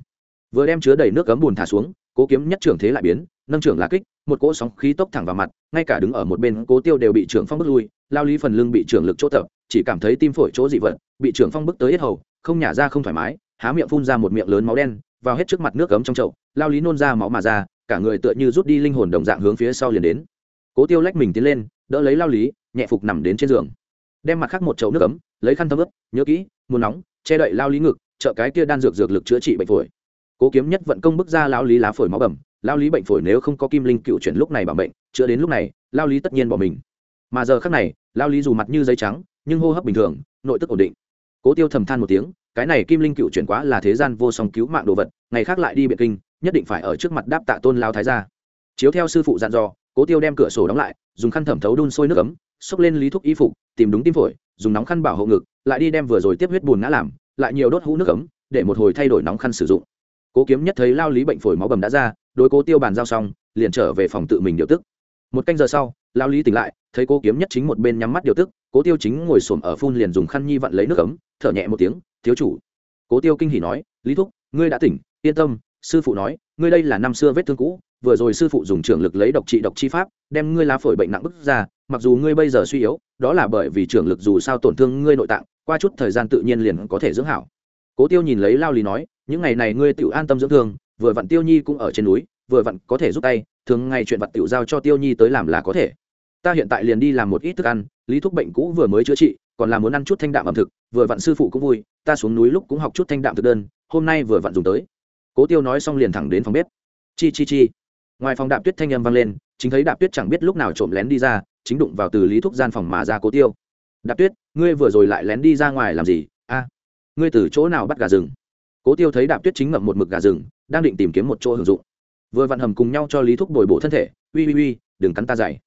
Vừa đem chứa đầy nước ấm bùn thả xuống, cố kiếm nhất trưởng thế lại biến nâng trưởng là kích, một cỗ sóng khí tốc thẳng vào mặt, ngay cả đứng ở một bên cố tiêu đều bị trưởng phong bức lui, lao lý phần lưng bị trưởng lực chỗ tập, chỉ cảm thấy tim phổi chỗ dị vật, bị trưởng phong bức tới hết hầu, không nhả ra không thoải mái, há miệng phun ra một miệng lớn máu đen, vào hết trước mặt nước ấm trong chậu, lao lý nôn ra máu mà ra, cả người tựa như rút đi linh hồn đồng dạng hướng phía sau liền đến. Cố tiêu lách mình tiến lên, đỡ lấy lao lý, nhẹ phục nằm đến trên giường. Đem mặt khác một chậu nước ấm, lấy khăn thấm ướp nhớ kỹ, muốn nóng, che đậy lao lý ngực, trợ cái kia đan dược dược lực chữa trị bệnh phổi. Cố kiếm nhất vận công bức ra lao lý lá phổi máu bầm lao lý bệnh phổi nếu không có kim linh cựu chuyển lúc này bằng bệnh chữa đến lúc này, lao lý tất nhiên bỏ mình. Mà giờ khác này, lao lý dù mặt như giấy trắng, nhưng hô hấp bình thường, nội tức ổn định. Cố tiêu thầm than một tiếng, cái này kim linh cựu chuyển quá là thế gian vô song cứu mạng đồ vật, ngày khác lại đi biện kinh, nhất định phải ở trước mặt đáp tạ tôn lao thái gia. Chiếu theo sư phụ dặn dò, cố tiêu đem cửa sổ đóng lại, dùng khăn thẩm thấu đun sôi nước ấm, xốc lên lý thuốc y phục, tìm đúng tim phổi, dùng nóng khăn bảo hộ ngực, lại đi đem vừa rồi tiếp huyết bùn ngã làm, lại nhiều đốt hũ nước ấm, để một hồi thay đổi nóng khăn sử dụng. Cố kiếm nhất thấy lao lý bệnh phổi máu bầm đã ra đối cố tiêu bàn giao xong, liền trở về phòng tự mình điều tức. Một canh giờ sau lao lý tỉnh lại, thấy cô kiếm nhất chính một bên nhắm mắt điều tức, cố tiêu chính ngồi xổm ở phun liền dùng khăn nhi vặn lấy nước ấm, thở nhẹ một tiếng, thiếu chủ. Cố tiêu kinh hỉ nói, lý thúc, ngươi đã tỉnh, yên tâm, sư phụ nói, ngươi đây là năm xưa vết thương cũ, vừa rồi sư phụ dùng trưởng lực lấy độc trị độc chi pháp, đem ngươi lá phổi bệnh nặng bức ra, mặc dù ngươi bây giờ suy yếu, đó là bởi vì trưởng lực dù sao tổn thương ngươi nội tạng, qua chút thời gian tự nhiên liền có thể dưỡng hảo. Cố tiêu nhìn lấy lao lý nói, những ngày này ngươi tự an tâm dưỡng thương vừa vặn tiêu nhi cũng ở trên núi, vừa vặn có thể giúp tay, thường ngày chuyện vặt tiểu giao cho tiêu nhi tới làm là có thể. Ta hiện tại liền đi làm một ít thức ăn, lý thuốc bệnh cũ vừa mới chữa trị, còn là muốn ăn chút thanh đạm ẩm thực, vừa vặn sư phụ cũng vui, ta xuống núi lúc cũng học chút thanh đạm thực đơn, hôm nay vừa vặn dùng tới. Cố tiêu nói xong liền thẳng đến phòng bếp. Chi chi chi. Ngoài phòng đạp tuyết thanh âm vang lên, chính thấy đạp tuyết chẳng biết lúc nào trộm lén đi ra, chính đụng vào từ lý thúc gian phòng mà ra cố tiêu. Đạp tuyết, ngươi vừa rồi lại lén đi ra ngoài làm gì? A, ngươi từ chỗ nào bắt gà rừng? Cố tiêu thấy đạp tuyết chính ngậm một mực gà rừng đang định tìm kiếm một chỗ hưởng dụng. Vừa vặn hầm cùng nhau cho lý thúc bồi bổ thân thể, uy uy uy, đừng cắn ta dày.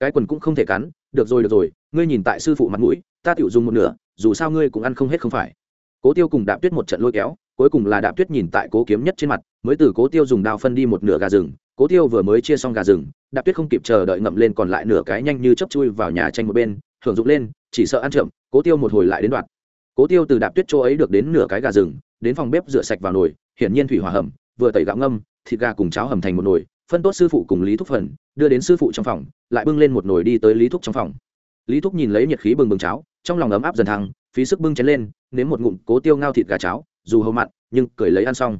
Cái quần cũng không thể cắn, được rồi được rồi, ngươi nhìn tại sư phụ mặt mũi, ta tiểu dùng một nửa, dù sao ngươi cũng ăn không hết không phải. Cố tiêu cùng đạp tuyết một trận lôi kéo, cuối cùng là đạp tuyết nhìn tại cố kiếm nhất trên mặt, mới từ cố tiêu dùng đao phân đi một nửa gà rừng, cố tiêu vừa mới chia xong gà rừng, đạp tuyết không kịp chờ đợi ngậm lên còn lại nửa cái nhanh như chấp chui vào nhà tranh một bên, hưởng dụng lên, chỉ sợ ăn trộm cố tiêu một hồi lại đến đoạn cố tiêu từ đạp tuyết chỗ ấy được đến nửa cái gà rừng, đến phòng bếp rửa sạch vào nồi, hiển nhiên thủy hỏa hầm vừa tẩy gạo ngâm, thịt gà cùng cháo hầm thành một nồi, phân tốt sư phụ cùng lý thúc phần, đưa đến sư phụ trong phòng, lại bưng lên một nồi đi tới lý thúc trong phòng. Lý thúc nhìn lấy nhiệt khí bừng bừng cháo, trong lòng ấm áp dần thăng, phí sức bưng chén lên, nếm một ngụm cố tiêu ngao thịt gà cháo, dù hầu mặn, nhưng cười lấy ăn xong.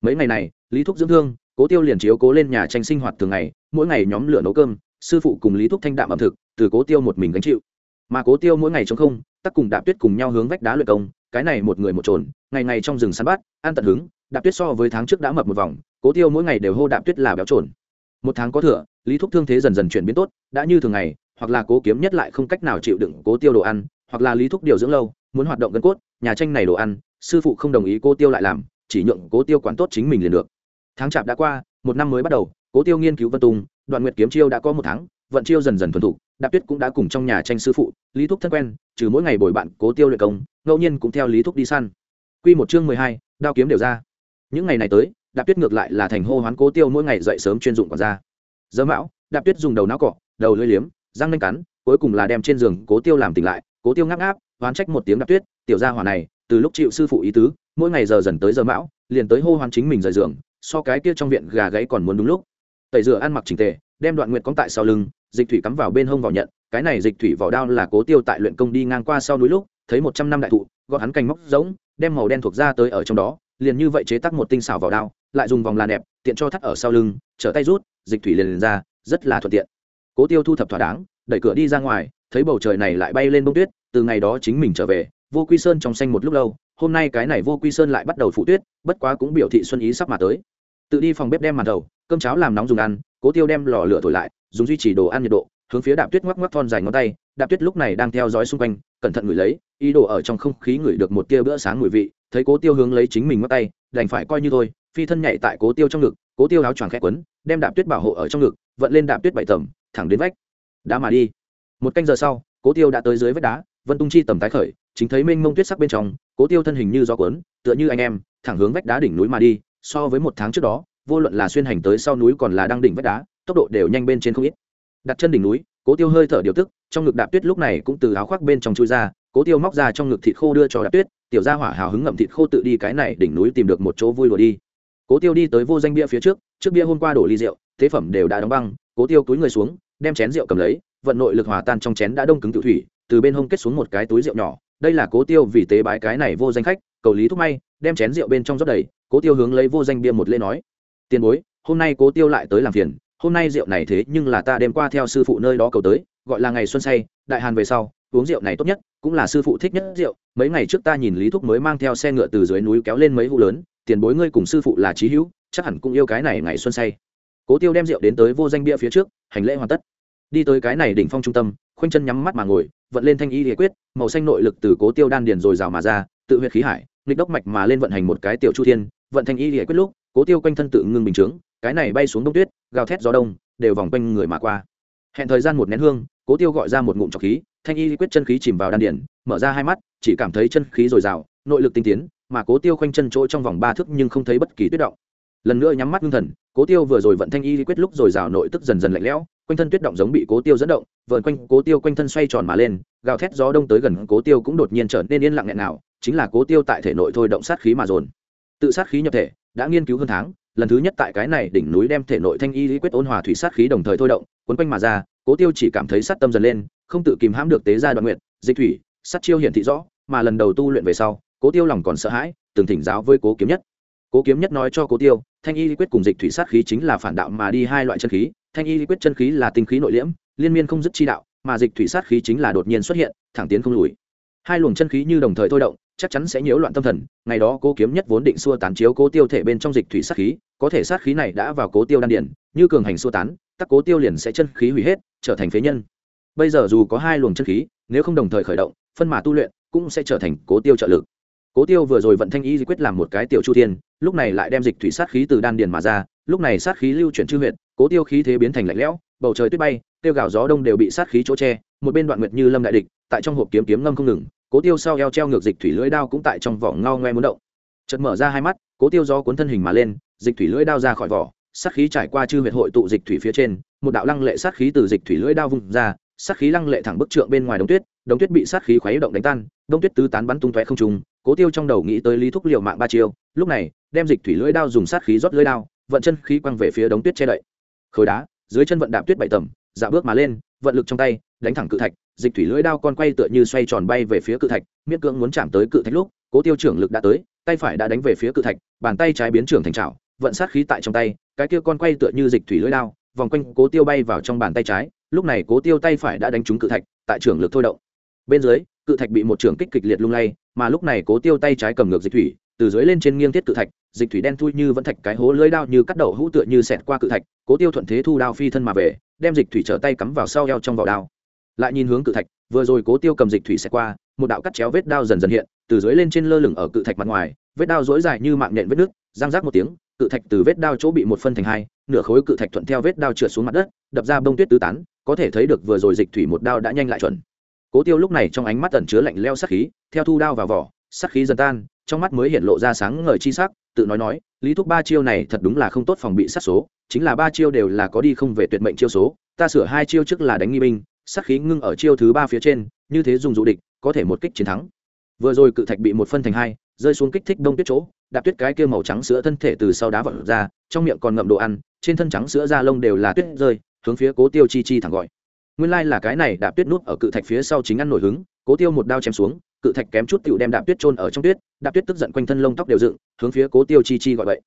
Mấy ngày này, lý thúc dưỡng thương, cố tiêu liền chiếu cố lên nhà tranh sinh hoạt thường ngày, mỗi ngày nhóm lửa nấu cơm, sư phụ cùng lý thúc thanh đạm ẩm thực, từ cố tiêu một mình gánh chịu. Mà cố tiêu mỗi ngày trong không, tắc cùng đạp tuyết cùng nhau hướng vách đá luyện công, cái này một người một trồn ngày ngày trong rừng săn bắt, ăn tận hứng đạp tuyết so với tháng trước đã mập một vòng, cố tiêu mỗi ngày đều hô đạp tuyết là béo trồn. Một tháng có thừa, lý thúc thương thế dần dần chuyển biến tốt, đã như thường ngày, hoặc là cố kiếm nhất lại không cách nào chịu đựng cố tiêu đồ ăn, hoặc là lý thúc điều dưỡng lâu, muốn hoạt động gân cốt, nhà tranh này đồ ăn, sư phụ không đồng ý cô tiêu lại làm, chỉ nhượng cố tiêu quản tốt chính mình liền được. Tháng chạp đã qua, một năm mới bắt đầu, cố tiêu nghiên cứu vân tung, đoạn nguyệt kiếm chiêu đã có một tháng, vận chiêu dần dần thuần thục, đạp tuyết cũng đã cùng trong nhà tranh sư phụ, lý thúc thân quen, trừ mỗi ngày bồi bạn cố tiêu luyện công, ngẫu nhiên cũng theo lý thúc đi săn. Q một chương mười hai, đao kiếm đều ra những ngày này tới, đạp tuyết ngược lại là thành hô hoán cố tiêu mỗi ngày dậy sớm chuyên dụng còn ra. Giờ mão, đạp tuyết dùng đầu não cọ, đầu lưỡi liếm, răng nanh cắn, cuối cùng là đem trên giường cố tiêu làm tỉnh lại. Cố tiêu ngáp ngáp, hoán trách một tiếng đạp tuyết, tiểu gia hỏa này, từ lúc chịu sư phụ ý tứ, mỗi ngày giờ dần tới giờ mão, liền tới hô hoán chính mình rời giường, so cái kia trong viện gà gáy còn muốn đúng lúc. Tẩy rửa ăn mặc trình tề, đem đoạn nguyện cóng tại sau lưng, dịch thủy cắm vào bên hông vào nhận, cái này dịch thủy vỏ đao là cố tiêu tại luyện công đi ngang qua sau núi lúc, thấy một trăm năm đại thụ gọn hắn cành móc giống đem màu đen thuộc ra tới ở trong đó liền như vậy chế tác một tinh xảo vào đao lại dùng vòng là đẹp tiện cho thắt ở sau lưng trở tay rút dịch thủy liền, liền ra rất là thuận tiện. Cố tiêu thu thập thỏa đáng đẩy cửa đi ra ngoài thấy bầu trời này lại bay lên bông tuyết từ ngày đó chính mình trở về vô quy sơn trong xanh một lúc lâu hôm nay cái này vô quy sơn lại bắt đầu phụ tuyết bất quá cũng biểu thị xuân ý sắp mà tới. Tự đi phòng bếp đem màn đầu cơm cháo làm nóng dùng ăn cố tiêu đem lò lửa thổi lại dùng duy trì đồ ăn nhiệt độ hướng phía đạp tuyết ngoắc ngoắc thon dài ngón tay đạp tuyết lúc này đang theo dõi xung quanh cẩn thận ngửi lấy ý đồ ở trong không khí ngửi được một tia bữa sáng mùi vị thấy cố tiêu hướng lấy chính mình ngoắc tay, đành phải coi như thôi, phi thân nhảy tại cố tiêu trong ngực, cố tiêu áo choàng khẽ quấn, đem đạp tuyết bảo hộ ở trong ngực, vận lên đạp tuyết bảy tầm, thẳng đến vách. Đá mà đi. Một canh giờ sau, cố tiêu đã tới dưới vách đá, vân tung chi tầm tái khởi, chính thấy mênh mông tuyết sắc bên trong, cố tiêu thân hình như gió cuốn, tựa như anh em, thẳng hướng vách đá đỉnh núi mà đi, so với một tháng trước đó, vô luận là xuyên hành tới sau núi còn là đang đỉnh vách đá, tốc độ đều nhanh bên trên không ít. Đặt chân đỉnh núi, cố tiêu hơi thở điều tức, trong ngực đạp tuyết lúc này cũng từ áo khoác bên trong chui ra, cố tiêu móc ra trong ngực thịt khô đưa cho đạp tuyết tiểu gia hỏa hào hứng ngậm thịt khô tự đi cái này đỉnh núi tìm được một chỗ vui lùa đi. Cố tiêu đi tới vô danh bia phía trước trước bia hôm qua đổ ly rượu, thế phẩm đều đã đóng băng, cố tiêu túi người xuống, đem chén rượu cầm lấy, vận nội lực hòa tan trong chén đã đông cứng tự thủy, từ bên hông kết xuống một cái túi rượu nhỏ. Đây là cố tiêu vì tế bái cái này vô danh khách, cầu lý thúc may, đem chén rượu bên trong rót đầy, cố tiêu hướng lấy vô danh bia một lễ nói, tiền bối, hôm nay cố tiêu lại tới làm phiền, hôm nay rượu này thế nhưng là ta đem qua theo sư phụ nơi đó cầu tới, gọi là ngày xuân say, đại hàn về sau, uống rượu này tốt nhất, cũng là sư phụ thích nhất rượu mấy ngày trước ta nhìn lý thúc mới mang theo xe ngựa từ dưới núi kéo lên mấy hũ lớn, tiền bối ngươi cùng sư phụ là trí hữu, chắc hẳn cũng yêu cái này ngày xuân say. Cố tiêu đem rượu đến tới vô danh bia phía trước, hành lễ hoàn tất. Đi tới cái này đỉnh phong trung tâm, khoanh chân nhắm mắt mà ngồi, vận lên thanh y địa quyết, màu xanh nội lực từ cố tiêu đan điền rồi rào mà ra, tự huyệt khí hải, nghịch đốc mạch mà lên vận hành một cái tiểu chu thiên, vận thanh y địa quyết lúc, cố tiêu quanh thân tự ngưng bình chướng, cái này bay xuống đông tuyết, gào thét gió đông, đều vòng quanh người mà qua. Hẹn thời gian một nén hương cố tiêu gọi ra một ngụm trọc khí, thanh y quyết chân khí chìm vào đan điển mở ra hai mắt, chỉ cảm thấy chân khí dồi dào, nội lực tinh tiến, mà cố tiêu khoanh chân chỗ trong vòng ba thước nhưng không thấy bất kỳ tuyết động. Lần nữa nhắm mắt ngưng thần, cố tiêu vừa rồi vận thanh y quyết lúc dồi dào nội tức dần dần lạnh lẽo, quanh thân tuyết động giống bị cố tiêu dẫn động vợn quanh cố tiêu quanh thân xoay tròn mà lên, gào thét gió đông tới gần cố tiêu cũng đột nhiên trở nên yên lặng nghẹn nào, chính là cố tiêu tại thể nội thôi động sát khí mà dồn. Tự sát khí nhập thể, đã nghiên cứu hơn tháng, lần thứ nhất tại cái này đỉnh núi đem thể nội thanh y lý quyết ôn hòa thủy sát khí đồng thời thôi động quấn quanh mà ra, cố tiêu chỉ cảm thấy sát tâm dần lên, không tự kìm hãm được tế gia đoạn nguyện, dịch thủy, sát chiêu hiển thị rõ, mà lần đầu tu luyện về sau, cố tiêu lòng còn sợ hãi, từng thỉnh giáo với cố kiếm nhất. Cố kiếm nhất nói cho cố tiêu, thanh y lý quyết cùng dịch thủy sát khí chính là phản đạo mà đi hai loại chân khí, thanh y lý quyết chân khí là tinh khí nội liễm, liên miên không dứt chi đạo, mà dịch thủy sát khí chính là đột nhiên xuất hiện, thẳng tiến không lùi. Hai luồng chân khí như đồng thời thôi động, chắc chắn sẽ nhiễu loạn tâm thần, ngày đó cố kiếm nhất vốn định xua tán chiếu cố tiêu thể bên trong dịch thủy sát khí, có thể sát khí này đã vào cố tiêu đan điển như cường hành xua tán tắc cố tiêu liền sẽ chân khí hủy hết, trở thành phế nhân. Bây giờ dù có hai luồng chân khí, nếu không đồng thời khởi động, phân mà tu luyện, cũng sẽ trở thành cố tiêu trợ lực. Cố tiêu vừa rồi vận thanh y quyết làm một cái tiểu chu thiên, lúc này lại đem dịch thủy sát khí từ đan điền mà ra, lúc này sát khí lưu chuyển chư huyện cố tiêu khí thế biến thành lạnh lẽo, bầu trời tuyết bay, tiêu gạo gió đông đều bị sát khí chỗ che, một bên đoạn nguyệt như lâm đại địch, tại trong hộp kiếm kiếm ngâm không ngừng, cố tiêu sau eo treo ngược dịch thủy lưỡi đao cũng tại trong vỏ ngao ngoe muốn động. Chợt mở ra hai mắt, cố tiêu do cuốn thân hình mà lên, dịch thủy lưỡi đao ra khỏi vỏ sát khí trải qua chư huyệt hội tụ dịch thủy phía trên, một đạo lăng lệ sát khí từ dịch thủy lưỡi đao vung ra, sát khí lăng lệ thẳng bức trượng bên ngoài đống tuyết đống tuyết bị sát khí khuấy động đánh tan, đống tuyết tứ tán bắn tung tóe không trùng cố tiêu trong đầu nghĩ tới lý thúc liều mạng ba chiêu, lúc này, đem dịch thủy lưỡi đao dùng sát khí rót lưỡi đao, vận chân khí quăng về phía đống tuyết che đậy. Khối đá, dưới chân vận đạp tuyết bảy tầm dạo bước mà lên, vận lực trong tay, đánh thẳng cự thạch, dịch thủy lưỡi đao con quay tựa như xoay tròn bay về phía cự thạch, miễn cưỡng muốn chạm tới cự thạch lúc, cố tiêu trưởng lực đã tới, tay phải đã đánh về phía cự thạch, bàn tay trái biến trưởng thành trào vận sát khí tại trong tay, cái kia con quay tựa như dịch thủy lưỡi đao, vòng quanh cố tiêu bay vào trong bàn tay trái, lúc này cố tiêu tay phải đã đánh trúng cự thạch, tại trưởng lực thôi động. Bên dưới, cự thạch bị một trường kích kịch liệt lung lay, mà lúc này cố tiêu tay trái cầm ngược dịch thủy, từ dưới lên trên nghiêng thiết cự thạch, dịch thủy đen thui như vẫn thạch cái hố lưỡi đao như cắt đầu hũ tựa như xẹt qua cự thạch, cố tiêu thuận thế thu đao phi thân mà về, đem dịch thủy trở tay cắm vào sau eo trong vỏ đao. Lại nhìn hướng cự thạch, vừa rồi cố tiêu cầm dịch thủy xẹt qua, một đạo cắt chéo vết đao dần dần hiện, từ dưới lên trên lơ lửng ở cự thạch mặt ngoài, vết đao dối dài như mạng nhện vết nước răng rác một tiếng cự thạch từ vết đao chỗ bị một phân thành hai, nửa khối cự thạch thuận theo vết đao trượt xuống mặt đất, đập ra bông tuyết tứ tán, có thể thấy được vừa rồi dịch thủy một đao đã nhanh lại chuẩn. Cố tiêu lúc này trong ánh mắt tẩn chứa lạnh leo sắc khí, theo thu đao vào vỏ sắc khí dần tan, trong mắt mới hiện lộ ra sáng ngời chi sắc, tự nói nói, lý thúc ba chiêu này thật đúng là không tốt phòng bị sát số, chính là ba chiêu đều là có đi không về tuyệt mệnh chiêu số, ta sửa hai chiêu trước là đánh nghi binh sắc khí ngưng ở chiêu thứ ba phía trên, như thế dùng dụ địch, có thể một kích chiến thắng. Vừa rồi cự thạch bị một phân thành hai rơi xuống kích thích đông tuyết chỗ, đạp tuyết cái kia màu trắng sữa thân thể từ sau đá vật ra, trong miệng còn ngậm đồ ăn, trên thân trắng sữa da lông đều là tuyết rơi, hướng phía cố tiêu chi chi thẳng gọi. Nguyên lai là cái này đạp tuyết nút ở cự thạch phía sau chính ăn nổi hứng, cố tiêu một đao chém xuống, cự thạch kém chút tựu đem đạp tuyết trôn ở trong tuyết, đạp tuyết tức giận quanh thân lông tóc đều dựng, hướng phía cố tiêu chi chi gọi vậy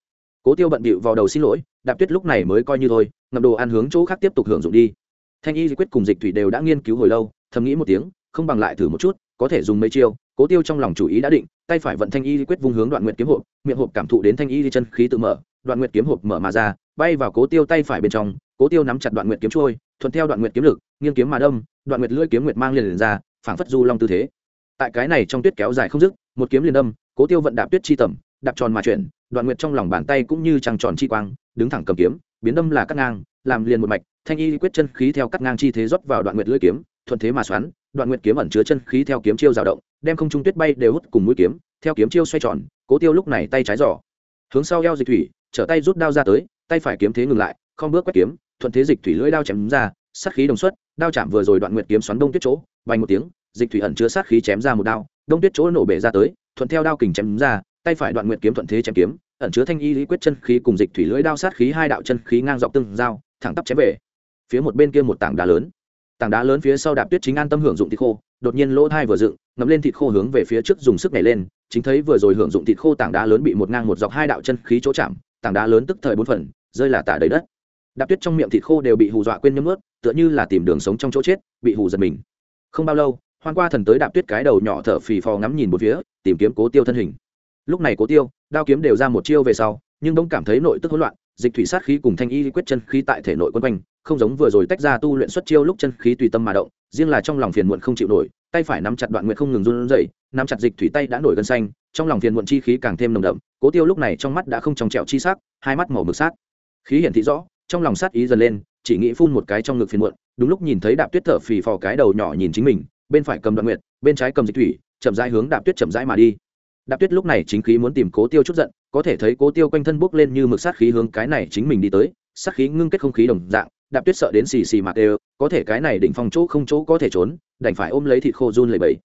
cố tiêu bận bịu vào đầu xin lỗi, đạp tuyết lúc này mới coi như thôi, ngậm đồ ăn hướng chỗ khác tiếp tục hưởng dụng đi. Thanh y quyết cùng dịch thủy đều đã nghiên cứu hồi lâu, thầm nghĩ một tiếng, không bằng lại thử một chút, có thể dùng mấy chiêu, cố tiêu trong lòng chủ ý đã định tay phải vận thanh y quyết vung hướng đoạn nguyệt kiếm hộp miệng hộp cảm thụ đến thanh y chân khí tự mở đoạn nguyệt kiếm hộp mở mà ra bay vào cố tiêu tay phải bên trong cố tiêu nắm chặt đoạn nguyệt kiếm trôi thuận theo đoạn nguyệt kiếm lực nghiêng kiếm mà đâm đoạn nguyệt lưỡi kiếm nguyệt mang liền, liền ra phảng phất du long tư thế. Tại cái này trong tuyết kéo dài không dứt một kiếm liền đâm cố tiêu vận đạp tuyết chi tầm đạp tròn mà chuyển đoạn nguyệt trong lòng bàn tay cũng như trăng tròn chi quang đứng thẳng cầm kiếm biến đâm là cắt ngang làm liền một mạch thanh y quyết chân khí theo cắt ngang chi thế rót vào đoạn nguyệt lưỡi kiếm thuận thế mà xoắn đoạn nguyệt kiếm ẩn chứa chân khí theo kiếm chiêu dao động đem không trung tuyết bay đều hút cùng mũi kiếm, theo kiếm chiêu xoay tròn, cố tiêu lúc này tay trái giỏ, hướng sau eo dịch thủy, trở tay rút đao ra tới, tay phải kiếm thế ngừng lại, không bước quét kiếm, thuận thế dịch thủy lưỡi đao chém ra, sát khí đồng xuất, đao chạm vừa rồi đoạn nguyệt kiếm xoắn đông tuyết chỗ vành một tiếng, dịch thủy ẩn chứa sát khí chém ra một đao, đông tuyết chỗ nổ bể ra tới, thuận theo đao kình chém ra, tay phải đoạn nguyệt kiếm thuận thế chém kiếm, ẩn chứa thanh y lý quyết chân khí cùng dịch thủy lưỡi đao sát khí hai đạo chân khí ngang dọc tương giao, thẳng tắp chém về. Phía một bên kia một tảng đá lớn, tảng đá lớn phía sau đạp tuyết chính an tâm hưởng dụng thịt khô, đột nhiên lỗ thai vừa dựng ngậm lên thịt khô hướng về phía trước dùng sức nhảy lên, chính thấy vừa rồi hưởng dụng thịt khô tảng đá lớn bị một ngang một dọc hai đạo chân khí chỗ chạm, tảng đá lớn tức thời bốn phần, rơi là tả đầy đất. Đạp tuyết trong miệng thịt khô đều bị hù dọa quên nhấm ướt tựa như là tìm đường sống trong chỗ chết, bị hù giật mình. Không bao lâu hoan qua thần tới đạp tuyết cái đầu nhỏ thở phì phò ngắm nhìn một phía, tìm kiếm cố tiêu thân hình. Lúc này cố tiêu, đao kiếm đều ra một chiêu về sau, nhưng đông cảm thấy nội tức hỗn loạn, dịch thủy sát khí cùng thanh y quyết chân khí tại thể nội quân quanh, không giống vừa rồi tách ra tu luyện xuất chiêu lúc chân khí tùy tâm mà động, riêng là trong lòng phiền muộn không chịu nổi tay phải nắm chặt đoạn nguyện không ngừng run rẩy, nắm chặt dịch thủy tay đã nổi gân xanh, trong lòng phiền muộn chi khí càng thêm nồng đậm, cố tiêu lúc này trong mắt đã không trong trẹo chi sắc, hai mắt màu mực sát. Khí hiển thị rõ, trong lòng sát ý dần lên, chỉ nghĩ phun một cái trong ngực phiền muộn, đúng lúc nhìn thấy đạp tuyết thở phì phò cái đầu nhỏ nhìn chính mình, bên phải cầm đoạn nguyệt, bên trái cầm dịch thủy, chậm rãi hướng đạp tuyết chậm rãi mà đi. Đạp tuyết lúc này chính khí muốn tìm cố tiêu chút giận, có thể thấy cố tiêu quanh thân bốc lên như mực sát khí hướng cái này chính mình đi tới, sát khí ngưng kết không khí đồng dạng đạp tuyết sợ đến xì xì mạc đều có thể cái này đỉnh phong chỗ không chỗ có thể trốn, đành phải ôm lấy thịt khô run lẩy bẩy.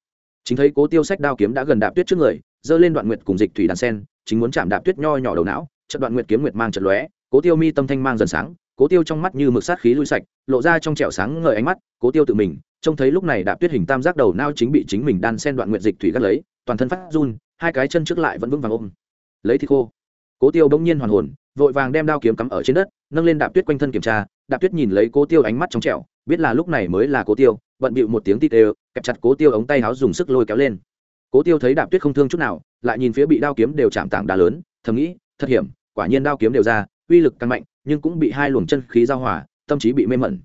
Chính thấy cố tiêu sách đao kiếm đã gần đạp tuyết trước người, giơ lên đoạn nguyệt cùng dịch thủy đàn sen, chính muốn chạm đạp tuyết nho nhỏ đầu não trận đoạn nguyệt kiếm nguyệt mang trận lóe, cố tiêu mi tâm thanh mang dần sáng, cố tiêu trong mắt như mực sát khí lui sạch, lộ ra trong trẻo sáng ngời ánh mắt, cố tiêu tự mình, trông thấy lúc này đạp tuyết hình tam giác đầu nao chính bị chính mình đan sen đoạn nguyệt dịch thủy gắt lấy, toàn thân phát run, hai cái chân trước lại vẫn vững vàng ôm. Lấy thịt khô. Cố tiêu bỗng nhiên hoàn hồn, vội vàng đem đao kiếm cắm ở trên đất, nâng lên đạp tuyết quanh thân kiểm tra đạp tuyết nhìn lấy cố tiêu ánh mắt trong trẹo biết là lúc này mới là cố tiêu, bận bịu một tiếng tít đều, kẹp chặt cố tiêu ống tay áo dùng sức lôi kéo lên. Cố tiêu thấy đạp tuyết không thương chút nào, lại nhìn phía bị đao kiếm đều chạm tảng đá lớn, thầm nghĩ, thật hiểm, quả nhiên đao kiếm đều ra, uy lực càng mạnh, nhưng cũng bị hai luồng chân khí giao hòa, tâm trí bị mê mẩn.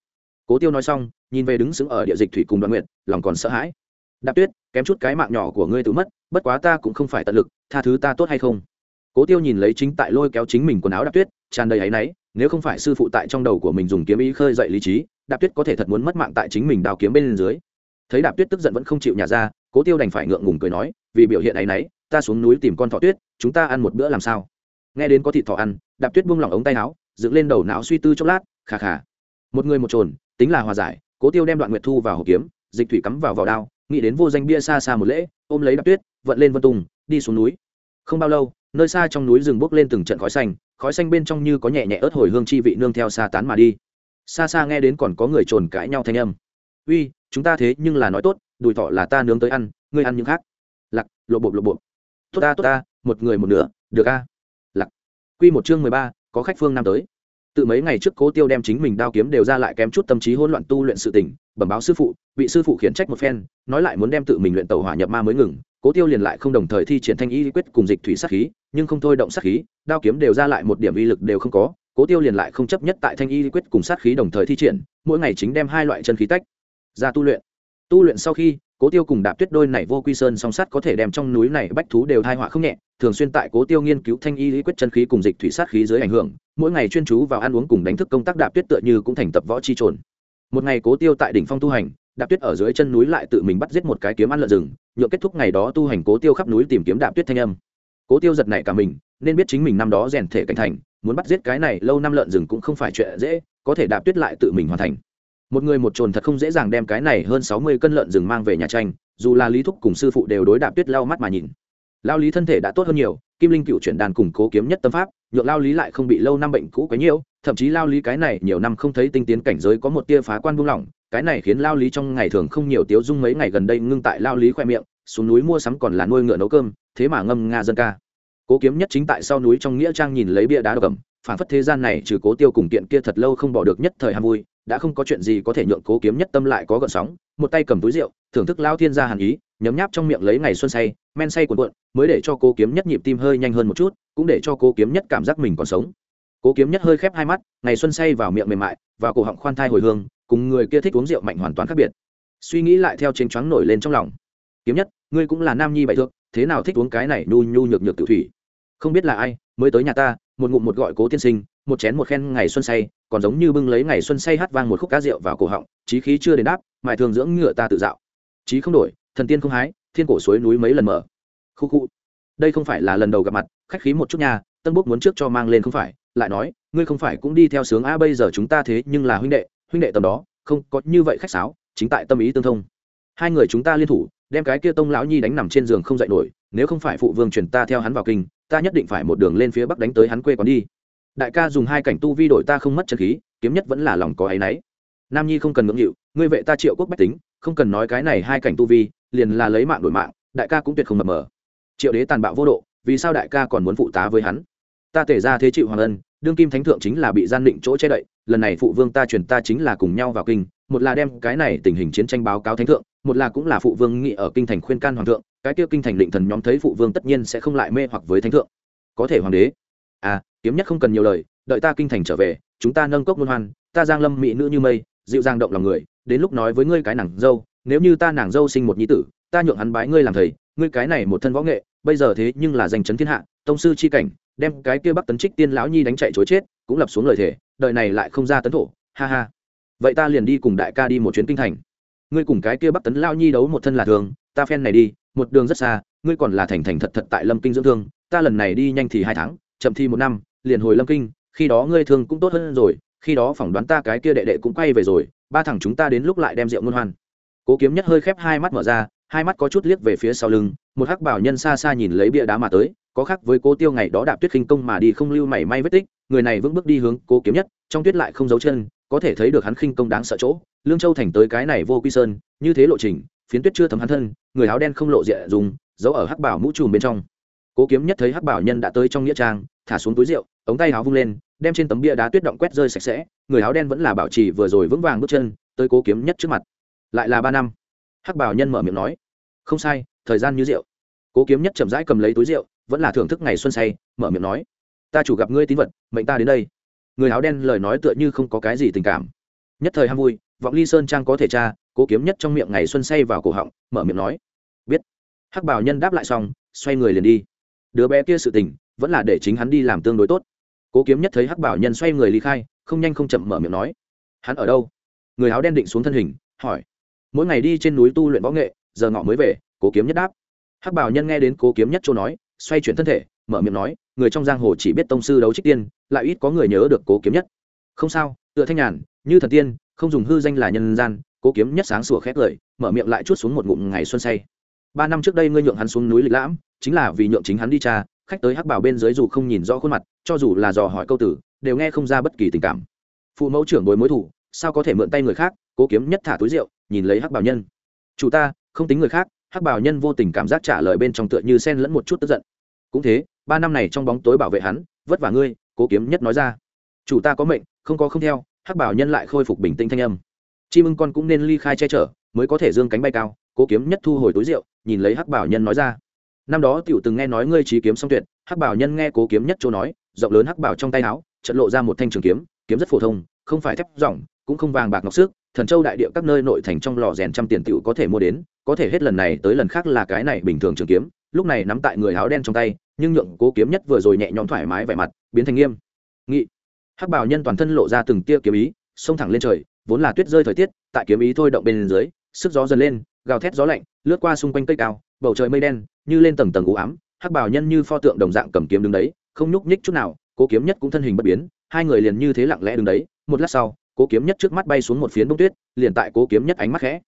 Cố tiêu nói xong, nhìn về đứng sững ở địa dịch thủy cùng đoàn nguyện lòng còn sợ hãi. Đạp tuyết, kém chút cái mạng nhỏ của ngươi tự mất, bất quá ta cũng không phải tận lực, tha thứ ta tốt hay không? Cố tiêu nhìn lấy chính tại lôi kéo chính mình quần áo đạp tuyết, tràn đầy áy náy, nếu không phải sư phụ tại trong đầu của mình dùng kiếm ý khơi dậy lý trí, đạp tuyết có thể thật muốn mất mạng tại chính mình đào kiếm bên dưới. Thấy đạp tuyết tức giận vẫn không chịu nhả ra, cố tiêu đành phải ngượng ngùng cười nói, vì biểu hiện áy náy, ta xuống núi tìm con thọ tuyết, chúng ta ăn một bữa làm sao? Nghe đến có thịt thọ ăn, đạp tuyết buông lỏng ống tay áo, dựng lên đầu não suy tư chốc lát, khà khà, một người một trồn tính là hòa giải. Cố tiêu đem đoạn nguyệt thu vào hộp kiếm, dịch thủy cắm vào vỏ đao, nghĩ đến vô danh bia xa xa một lễ, ôm lấy đạp tuyết, vận lên vân tùng, đi xuống núi. Không bao lâu nơi xa trong núi rừng bốc lên từng trận khói xanh khói xanh bên trong như có nhẹ nhẹ ớt hồi hương chi vị nương theo xa tán mà đi. Xa xa nghe đến còn có người trồn cãi nhau thanh âm. Uy, chúng ta thế nhưng là nói tốt, đùi thọ là ta nướng tới ăn, ngươi ăn những khác. Lặc lộ bộ lộ bộ tốt ta tốt ta, một người một nửa, được a. Lặc q một chương mười ba, có khách phương nam tới. Tự mấy ngày trước cố tiêu đem chính mình đao kiếm đều ra lại kém chút tâm trí hỗn loạn tu luyện sự tình bẩm báo sư phụ, bị sư phụ khiển trách một phen, nói lại muốn đem tự mình luyện tàu hỏa nhập ma mới ngừng cố tiêu liền lại không đồng thời thi triển thanh y quyết cùng dịch thủy sát khí, nhưng không thôi động sát khí, đao kiếm đều ra lại một điểm uy lực đều không có. Cố tiêu liền lại không chấp nhất tại thanh y quyết cùng sát khí đồng thời thi triển, mỗi ngày chính đem hai loại chân khí tách ra tu luyện. Tu luyện sau khi, cố tiêu cùng đạp tuyết đôi này vô quy sơn song sắt có thể đem trong núi này bách thú đều thai họa không nhẹ, thường xuyên tại cố tiêu nghiên cứu thanh y lý quyết chân khí cùng dịch thủy sát khí dưới ảnh hưởng, mỗi ngày chuyên chú vào ăn uống cùng đánh thức công tác đạp tuyết tựa như cũng thành tập võ chi trồn. Một ngày cố tiêu tại đỉnh phong tu hành đạp tuyết ở dưới chân núi lại tự mình bắt giết một cái kiếm ăn lợn rừng nhựa kết thúc ngày đó tu hành cố tiêu khắp núi tìm kiếm đạp tuyết thanh âm. Cố tiêu giật nảy cả mình, nên biết chính mình năm đó rèn thể cảnh thành, muốn bắt giết cái này lâu năm lợn rừng cũng không phải chuyện dễ, có thể đạp tuyết lại tự mình hoàn thành. Một người một trồn thật không dễ dàng đem cái này hơn sáu mươi cân lợn rừng mang về nhà tranh, dù là lý thúc cùng sư phụ đều đối đạp tuyết lau mắt mà nhìn. Lao lý thân thể đã tốt hơn nhiều, kim linh cựu chuyển đàn cùng cố kiếm nhất tâm pháp, nhượng lao lý lại không bị lâu năm bệnh cũ quấy nhiễu thậm chí lao lý cái này nhiều năm không thấy tinh tiến cảnh giới có một tia phá quan buông lỏng cái này khiến lao lý trong ngày thường không nhiều tiếu dung mấy ngày gần đây ngưng tại lao lý khoe miệng, xuống núi mua sắm còn là nuôi ngựa nấu cơm, thế mà ngâm nga dân ca. Cố kiếm nhất chính tại sau núi trong nghĩa trang nhìn lấy bia đá độc ẩm phản phất thế gian này trừ cố tiêu cùng kiện kia thật lâu không bỏ được nhất thời ham vui, đã không có chuyện gì có thể nhượng cố kiếm nhất tâm lại có gợn sóng, một tay cầm túi rượu, thưởng thức lao thiên gia hàn ý, nhấm nháp trong miệng lấy ngày xuân say, men say cuộn cuộn, mới để cho cố kiếm nhất nhịp tim hơi nhanh hơn một chút, cũng để cho cố kiếm nhất cảm giác mình còn sống cố kiếm nhất hơi khép hai mắt, ngày xuân say vào miệng mềm mại và cổ họng khoan thai hồi hương, cùng người kia thích uống rượu mạnh hoàn toàn khác biệt. Suy nghĩ lại theo chênh choáng nổi lên trong lòng. Kiếm nhất, ngươi cũng là nam nhi bại thượng thế nào thích uống cái này nhu nhu nhược nhược tự thủy? Không biết là ai, mới tới nhà ta, một ngụm một gọi cố tiên sinh, một chén một khen ngày xuân say, còn giống như bưng lấy ngày xuân say hát vang một khúc cá rượu vào cổ họng, chí khí chưa đến đáp, mài thường dưỡng ngựa ta tự dạo. Chí không đổi, thần tiên không hái, thiên cổ suối núi mấy lần mở. Khu khu. Đây không phải là lần đầu gặp mặt, khách khí một chút nha, tân bốc muốn trước cho mang lên không phải lại nói, ngươi không phải cũng đi theo sướng a bây giờ chúng ta thế nhưng là huynh đệ huynh đệ tầm đó, không có như vậy khách sáo, chính tại tâm ý tương thông. Hai người chúng ta liên thủ, đem cái kia tông lão nhi đánh nằm trên giường không dậy nổi, nếu không phải phụ vương truyền ta theo hắn vào kinh, ta nhất định phải một đường lên phía bắc đánh tới hắn quê quán đi. Đại ca dùng hai cảnh tu vi đổi ta không mất chân khí, kiếm nhất vẫn là lòng có áy náy. Nam nhi không cần ngưỡng hiệu ngươi vệ ta triệu quốc bách tính, không cần nói cái này hai cảnh tu vi, liền là lấy mạng đổi mạng, đại ca cũng tuyệt không mập mờ. Triệu đế tàn bạo vô độ, vì sao đại ca còn muốn phụ tá với hắn? Ta tể ra thế chịu hoàng ân đương kim thánh thượng chính là bị gian định chỗ che đậy, lần này phụ vương ta truyền ta chính là cùng nhau vào kinh, một là đem cái này tình hình chiến tranh báo cáo thánh thượng, một là cũng là phụ vương nghị ở kinh thành khuyên can hoàng thượng, cái kia kinh thành định thần nhóm thấy phụ vương tất nhiên sẽ không lại mê hoặc với thánh thượng. Có thể hoàng đế. À kiếm nhất không cần nhiều lời, đợi ta kinh thành trở về, chúng ta nâng cốc luân hoan, ta giang lâm mỹ nữ như mây, dịu dàng động lòng người, đến lúc nói với ngươi cái nàng dâu, nếu như ta nàng dâu sinh một nhi tử, ta nhượng hắn bái ngươi làm thầy, ngươi cái này một thân võ nghệ, bây giờ thế nhưng là danh chấn thiên hạ, tông sư chi cảnh đem cái kia bắc tấn trích tiên lão nhi đánh chạy chối chết, cũng lập xuống lời thề, đời này lại không ra tấn thổ, ha ha. Vậy ta liền đi cùng đại ca đi một chuyến kinh thành. Ngươi cùng cái kia bắc tấn lão nhi đấu một thân là thường, ta phen này đi, một đường rất xa, ngươi còn là thành thành thật thật tại lâm kinh dưỡng thương, ta lần này đi nhanh thì hai tháng, chậm thì một năm, liền hồi lâm kinh, khi đó ngươi thương cũng tốt hơn rồi, khi đó phỏng đoán ta cái kia đệ đệ cũng quay về rồi, ba thằng chúng ta đến lúc lại đem rượu ngôn hoan. Cố kiếm nhất hơi khép hai mắt mở ra, hai mắt có chút liếc về phía sau lưng, một hắc bảo nhân xa xa nhìn lấy bia đá mà tới có khác với cố tiêu ngày đó đạp tuyết khinh công mà đi không lưu mảy may vết tích, người này vững bước đi hướng cố kiếm nhất, trong tuyết lại không giấu chân, có thể thấy được hắn khinh công đáng sợ chỗ. Lương châu thành tới cái này vô quy sơn, như thế lộ trình, phiến tuyết chưa thấm hắn thân, người áo đen không lộ diện dùng, giấu ở hắc bảo mũ trùm bên trong. Cố kiếm nhất thấy hắc bảo nhân đã tới trong nghĩa trang, thả xuống túi rượu, ống tay áo vung lên, đem trên tấm bia đá tuyết động quét rơi sạch sẽ, người áo đen vẫn là bảo trì vừa rồi vững vàng bước chân, tới cố kiếm nhất trước mặt. Lại là ba năm. Hắc bảo nhân mở miệng nói, không sai, thời gian như rượu. Cố kiếm nhất chậm rãi cầm lấy túi rượu vẫn là thưởng thức ngày xuân say, mở miệng nói, ta chủ gặp ngươi tín vật, mệnh ta đến đây. Người áo đen lời nói tựa như không có cái gì tình cảm. Nhất thời ham vui, vọng ly sơn trang có thể tra, cố kiếm nhất trong miệng ngày xuân say vào cổ họng, mở miệng nói, biết. Hắc bảo nhân đáp lại xong, xoay người liền đi. Đứa bé kia sự tình, vẫn là để chính hắn đi làm tương đối tốt. Cố kiếm nhất thấy hắc bảo nhân xoay người ly khai, không nhanh không chậm mở miệng nói, hắn ở đâu? Người áo đen định xuống thân hình, hỏi, mỗi ngày đi trên núi tu luyện võ nghệ, giờ ngọ mới về. Cố kiếm nhất đáp. Hắc bảo nhân nghe đến cố kiếm nhất châu nói xoay chuyển thân thể, mở miệng nói, người trong giang hồ chỉ biết tông sư đấu trích tiên, lại ít có người nhớ được cố kiếm nhất. Không sao, tựa thanh nhàn, như thần tiên, không dùng hư danh là nhân gian, cố kiếm nhất sáng sủa khét lời mở miệng lại chút xuống một ngụm ngày xuân say. Ba năm trước đây ngươi nhượng hắn xuống núi lịch lãm, chính là vì nhượng chính hắn đi cha, khách tới hắc bảo bên dưới dù không nhìn rõ khuôn mặt, cho dù là dò hỏi câu tử, đều nghe không ra bất kỳ tình cảm. Phụ mẫu trưởng bối mối thủ, sao có thể mượn tay người khác, cố kiếm nhất thả túi rượu, nhìn lấy hắc bảo nhân. Chủ ta, không tính người khác hắc bảo nhân vô tình cảm giác trả lời bên trong tựa như sen lẫn một chút tức giận. Cũng thế, ba năm này trong bóng tối bảo vệ hắn, vất vả ngươi, cố kiếm nhất nói ra. Chủ ta có mệnh, không có không theo, hắc bảo nhân lại khôi phục bình tĩnh thanh âm. Chim ưng con cũng nên ly khai che chở, mới có thể dương cánh bay cao, cố kiếm nhất thu hồi túi rượu, nhìn lấy hắc bảo nhân nói ra. Năm đó tiểu từng nghe nói ngươi trí kiếm song tuyệt, hắc bảo nhân nghe cố kiếm nhất chỗ nói, rộng lớn hắc bảo trong tay áo trận lộ ra một thanh trường kiếm kiếm rất phổ thông, không phải thép rỏng cũng không vàng bạc ngọc xước thần châu đại địa các nơi nội thành trong lò rèn trăm tiền tiểu có thể mua đến, có thể hết lần này tới lần khác là cái này bình thường trường kiếm, lúc này nắm tại người áo đen trong tay, nhưng nhượng cố kiếm nhất vừa rồi nhẹ nhõm thoải mái vẻ mặt, biến thành nghiêm. Nghị. Hắc bảo nhân toàn thân lộ ra từng tia kiếm ý, xông thẳng lên trời, vốn là tuyết rơi thời tiết, tại kiếm ý thôi động bên dưới, sức gió dần lên, gào thét gió lạnh, lướt qua xung quanh cây cao, bầu trời mây đen, như lên tầng tầng u ám, hắc bảo nhân như pho tượng đồng dạng cầm kiếm đứng đấy, không nhúc nhích chút nào, cố kiếm nhất cũng thân hình bất biến, hai người liền như thế lặng lẽ đứng đấy, một lát sau cố kiếm nhất trước mắt bay xuống một phiến bông tuyết, liền tại cố kiếm nhất ánh mắt khẽ.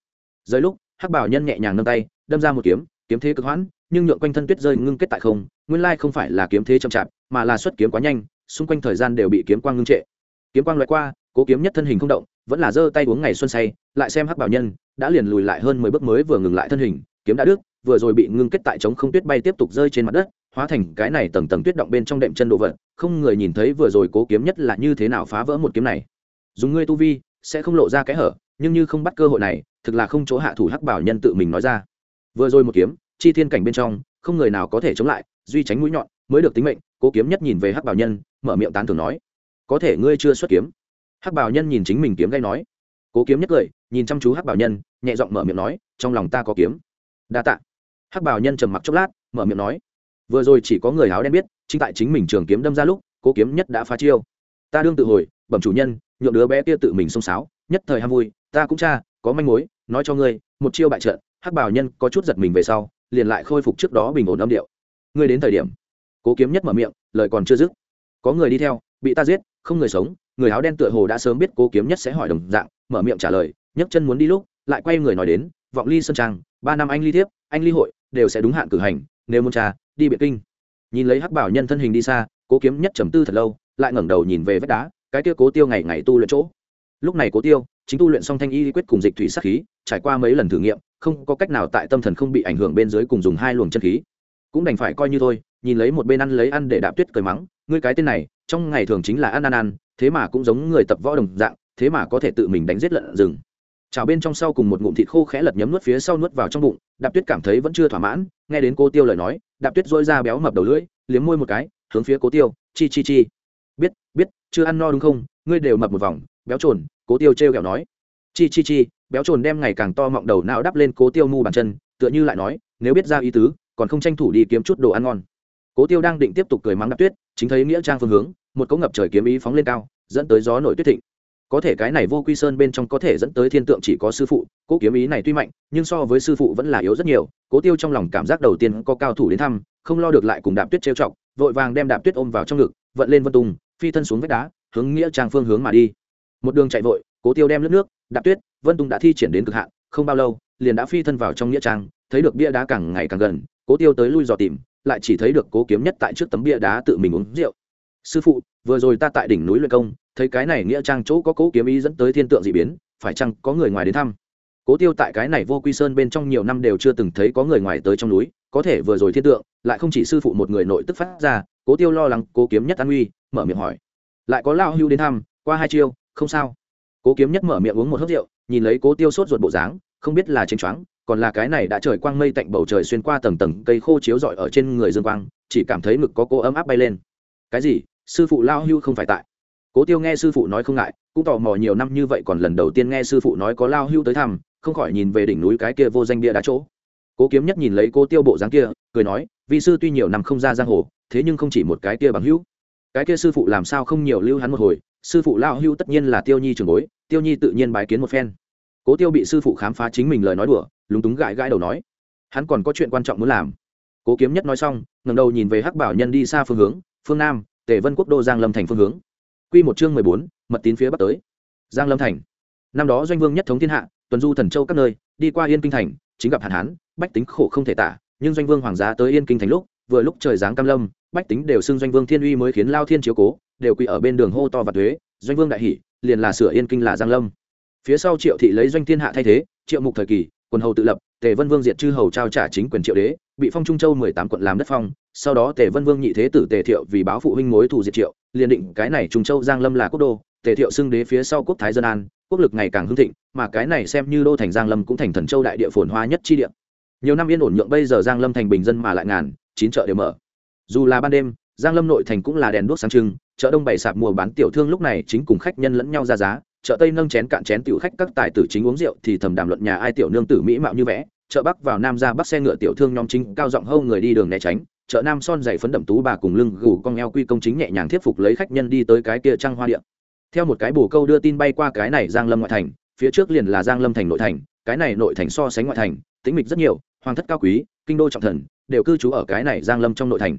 Rơi lúc, hắc bảo nhân nhẹ nhàng nâng tay, đâm ra một kiếm kiếm thế cực hoãn, nhưng nhượng quanh thân tuyết rơi ngưng kết tại không, nguyên lai không phải là kiếm thế chậm chạp, mà là xuất kiếm quá nhanh, xung quanh thời gian đều bị kiếm quang ngưng trệ. Kiếm quang loại qua, cố kiếm nhất thân hình không động, vẫn là giơ tay uống ngày xuân say, lại xem hắc bảo nhân, đã liền lùi lại hơn mười bước mới vừa ngừng lại thân hình, kiếm đã đứt, vừa rồi bị ngưng kết tại trống không tuyết bay tiếp tục rơi trên mặt đất, hóa thành cái này tầng tầng tuyết động bên trong đệm chân đồ vật, không người nhìn thấy vừa rồi cố kiếm nhất là như thế nào phá vỡ một kiếm này dùng ngươi tu vi sẽ không lộ ra cái hở, nhưng như không bắt cơ hội này, thực là không chỗ hạ thủ hắc bảo nhân tự mình nói ra. Vừa rồi một kiếm, chi thiên cảnh bên trong, không người nào có thể chống lại, duy tránh mũi nhọn mới được tính mệnh, cố kiếm nhất nhìn về hắc bảo nhân, mở miệng tán thường nói, có thể ngươi chưa xuất kiếm. Hắc bảo nhân nhìn chính mình kiếm gây nói. Cố kiếm nhất cười, nhìn chăm chú hắc bảo nhân, nhẹ giọng mở miệng nói, trong lòng ta có kiếm. Đa tạ. Hắc bảo nhân trầm mặc chốc lát, mở miệng nói, vừa rồi chỉ có người áo đen biết, chính tại chính mình trường kiếm đâm ra lúc, cố kiếm nhất đã phá chiêu. Ta đương tự hồi, bẩm chủ nhân nhượng đứa bé kia tự mình xông xáo, nhất thời ham vui, ta cũng cha, có manh mối, nói cho ngươi, một chiêu bại trận, hắc bảo nhân có chút giật mình về sau, liền lại khôi phục trước đó bình ổn âm điệu. Ngươi đến thời điểm. Cố kiếm nhất mở miệng, lời còn chưa dứt. Có người đi theo, bị ta giết, không người sống, người áo đen tựa hồ đã sớm biết cố kiếm nhất sẽ hỏi đồng dạng, mở miệng trả lời, nhấc chân muốn đi lúc, lại quay người nói đến, vọng ly sơn trang, ba năm anh ly thiếp, anh ly hội, đều sẽ đúng hạn cử hành, nếu muốn trà đi biệt kinh. Nhìn lấy hắc bảo nhân thân hình đi xa, cố kiếm nhất trầm tư thật lâu, lại ngẩng đầu nhìn về vách đá cái kia cố tiêu ngày ngày tu luyện chỗ. Lúc này cố tiêu, chính tu luyện xong thanh y quyết cùng dịch thủy sắc khí, trải qua mấy lần thử nghiệm, không có cách nào tại tâm thần không bị ảnh hưởng bên dưới cùng dùng hai luồng chân khí. Cũng đành phải coi như thôi, nhìn lấy một bên ăn lấy ăn để đạp tuyết cười mắng, ngươi cái tên này, trong ngày thường chính là ăn ăn ăn, thế mà cũng giống người tập võ đồng dạng, thế mà có thể tự mình đánh giết lợn rừng. Chảo bên trong sau cùng một ngụm thịt khô khẽ lật nhấm nuốt phía sau nuốt vào trong bụng, đạp tuyết cảm thấy vẫn chưa thỏa mãn, nghe đến cô tiêu lời nói, đạp tuyết dôi ra béo mập đầu lưỡi, liếm môi một cái, hướng phía cố tiêu, chi chi chi. Biết biết chưa ăn no đúng không? Ngươi đều mập một vòng, béo trồn, cố tiêu t r kẹo nói. Chi chi chi, béo trồn đem ngày càng to mọng đầu não đắp lên cố tiêu mu bàn chân, tựa như lại nói, nếu biết ra ý tứ, còn không tranh thủ đi kiếm chút đồ ăn ngon. Cố tiêu đang định tiếp tục cười mắng đắp tuyết, chính thấy nghĩa trang phương hướng, một cỗ ngập trời kiếm ý phóng lên cao, dẫn tới gió nổi tuyết thịnh. Có thể cái này vô quy sơn bên trong có thể dẫn tới thiên tượng chỉ có sư phụ cố kiếm ý này tuy mạnh, nhưng so với sư phụ vẫn là yếu rất nhiều. Cố tiêu trong lòng cảm giác đầu tiên có cao thủ đến thăm, không lo được lại cùng đạp tuyết trêu chọc, vội vàng đem đạp tuyết ôm vào trong ngực, vận lên vân tùng phi thân xuống vách đá, hướng nghĩa trang phương hướng mà đi. Một đường chạy vội, cố tiêu đem lướt nước, đạp tuyết, vân tùng đã thi triển đến cực hạn, không bao lâu, liền đã phi thân vào trong nghĩa trang, thấy được bia đá càng ngày càng gần, cố tiêu tới lui dò tìm, lại chỉ thấy được cố kiếm nhất tại trước tấm bia đá tự mình uống rượu. Sư phụ, vừa rồi ta tại đỉnh núi luyện công, thấy cái này nghĩa trang chỗ có cố kiếm ý dẫn tới thiên tượng d ị biến, phải chăng có người ngoài đến thăm? Cố tiêu tại cái này vô quy sơn bên trong nhiều năm đều chưa từng thấy có người ngoài tới trong núi, có thể vừa rồi thiên tượng, lại không chỉ sư phụ một người nội tức phát ra, cố tiêu lo lắng cố kiếm nhất an uy mở miệng hỏi. Lại có lao hưu đến thăm, qua hai chiêu, không sao. Cố kiếm nhất mở miệng uống một hớp rượu, nhìn lấy cố tiêu sốt ruột bộ dáng, không biết là chênh choáng, còn là cái này đã trời quang mây tạnh bầu trời xuyên qua tầng tầng cây khô chiếu rọi ở trên người dương quang, chỉ cảm thấy ngực có cô ấm áp bay lên. Cái gì? Sư phụ lao hưu không phải tại. Cố tiêu nghe sư phụ nói không ngại, cũng tò mò nhiều năm như vậy còn lần đầu tiên nghe sư phụ nói có lao hưu tới thăm, không khỏi nhìn về đỉnh núi cái kia vô danh bia đá chỗ. Cố kiếm nhất nhìn lấy cô tiêu bộ dáng kia, cười nói vị sư tuy nhiều năm không ra giang hồ, thế nhưng không chỉ một cái kia bằng hữu cái kia sư phụ làm sao không nhiều lưu hắn một hồi, sư phụ lao hưu tất nhiên là tiêu nhi trường bối, tiêu nhi tự nhiên bái kiến một phen. Cố tiêu bị sư phụ khám phá chính mình lời nói đùa, lúng túng gãi gãi đầu nói, hắn còn có chuyện quan trọng muốn làm. Cố kiếm nhất nói xong ngầm đầu nhìn về hắc bảo nhân đi xa phương hướng, phương nam, tề vân quốc đô giang lâm thành phương hướng. Q một chương mười bốn, mật tín phía bắc tới. Giang lâm thành. Năm đó doanh vương nhất thống thiên hạ, tuần du thần châu các nơi, đi qua yên kinh thành, chính gặp hạn hán, bách tính khổ không thể tả, nhưng doanh vương hoàng giá tới yên kinh thành lúc vừa lúc trời giáng cam lâm, bách tính đều xưng doanh vương thiên uy mới khiến lao thiên chiếu cố, đều quỳ ở bên đường hô to và thuế, doanh vương đại hỷ, liền là sửa yên kinh là giang lâm. Phía sau triệu thị lấy doanh thiên hạ thay thế, triệu mục thời kỳ, quần hầu tự lập, tề vân vương diệt chư hầu trao trả chính quyền triệu đế, bị phong trung châu mười tám quận làm đất phong, sau đó tề vân vương nhị thế tử tề thiệu vì báo phụ huynh mối thù diệt triệu, liền định cái này trung châu giang lâm là quốc đô, tề thiệu xưng đế phía sau quốc thái dân an, quốc lực ngày càng hưng thịnh, mà cái này xem như đô thành giang lâm cũng thành thần châu đại địa phồn hoa nhất chi địa. Nhiều năm yên ổn nhượng bây giờ giang lâm thành bình dân mà lại ngàn chín chợ đều mở. Dù là ban đêm, giang lâm nội thành cũng là đèn đuốc sáng trưng, chợ đông bày sạp mua bán tiểu thương lúc này chính cùng khách nhân lẫn nhau ra giá, chợ tây nâng chén cạn chén tiểu khách các tài tử chính uống rượu thì thầm đàm luận nhà ai tiểu nương tử mỹ mạo như vẽ, chợ bắc vào nam ra bắc xe ngựa tiểu thương nhóm chính cao giọng hâu người đi đường né tránh, chợ nam son dày phấn đậm tú bà cùng lưng gù con eo quy công chính nhẹ nhàng thuyết phục lấy khách nhân đi tới cái kia trang hoa điện theo một cái bồ câu đưa tin bay qua cái này giang lâm ngoại thành, phía trước liền là giang lâm thành nội thành, cái này nội thành so sánh ngoại thành, tĩnh mịch rất nhiều, hoàng thất cao quý, kinh đô trọng thần đều cư trú ở cái này giang lâm trong nội thành.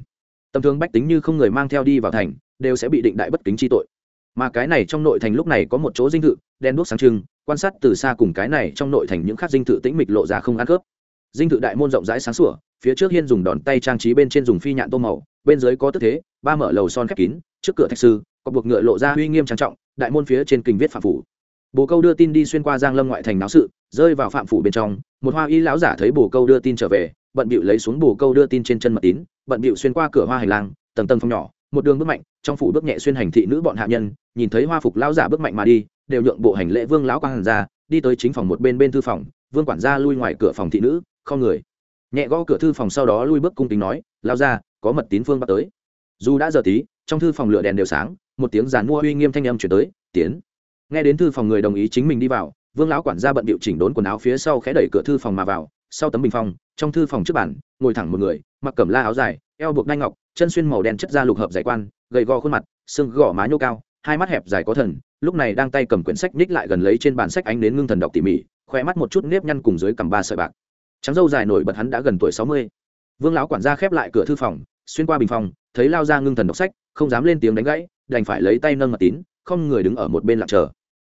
Tầm thường bách tính như không người mang theo đi vào thành, đều sẽ bị định đại bất kính chi tội. Mà cái này trong nội thành lúc này có một chỗ dinh thự đen đuốc sáng trưng, quan sát từ xa cùng cái này trong nội thành những khác dinh thự tĩnh mịch lộ ra không ăn khớp. Dinh thự đại môn rộng rãi sáng sủa, phía trước hiên dùng đòn tay trang trí bên trên dùng phi nhạn tô màu, bên dưới có tức thế, ba mở lầu son khép kín, trước cửa thạch sư, có buộc ngựa lộ ra uy nghiêm trang trọng, đại môn phía trên kình viết phạm phủ. Bồ câu đưa tin đi xuyên qua giang lâm ngoại thành náo sự, rơi vào phạm phủ bên trong một hoa y lão giả thấy bồ câu đưa tin trở về, bận bịu lấy xuống bồ câu đưa tin trên chân mật tín, bận bịu xuyên qua cửa hoa hành lang, tầng tầng phòng nhỏ, một đường bước mạnh, trong phủ bước nhẹ xuyên hành thị nữ bọn hạ nhân, nhìn thấy hoa phục lão giả bước mạnh mà đi, đều nhượng bộ hành lễ vương lão quang hàn ra, đi tới chính phòng một bên bên thư phòng, vương quản gia lui ngoài cửa phòng thị nữ không người. Nhẹ gõ cửa thư phòng sau đó lui bước cung kính nói lao ra có mật tín phương bắt tới. Dù đã giờ tí, trong thư phòng lửa đèn đều sáng, một tiếng giàn mua uy nghiêm thanh âm chuyển tới, tiến. Nghe đến thư phòng người đồng ý chính mình đi vào vương lão quản gia bận điệu chỉnh đốn quần áo phía sau khẽ đẩy cửa thư phòng mà vào, sau tấm bình phong, trong thư phòng trước bản ngồi thẳng một người, mặc cẩm la áo dài, eo buộc đai ngọc, chân xuyên màu đen chất da lục hợp giải quan, gầy gò khuôn mặt, xương gò má nhô cao, hai mắt hẹp dài có thần, lúc này đang tay cầm quyển sách ních lại gần lấy trên bàn sách ánh đến ngưng thần đọc tỉ mỉ khỏe mắt một chút nếp nhăn cùng dưới cằm ba sợi bạc. Trắng dâu dài nổi bật hắn đã gần tuổi sáu mươi. Vương lão quản gia khép lại cửa thư phòng, xuyên qua bình phòng thấy lao ra ngưng thần đọc sách, không dám lên tiếng đánh gãy, đành phải lấy tay nâng mặt tín, không người đứng ở một bên lặng chờ.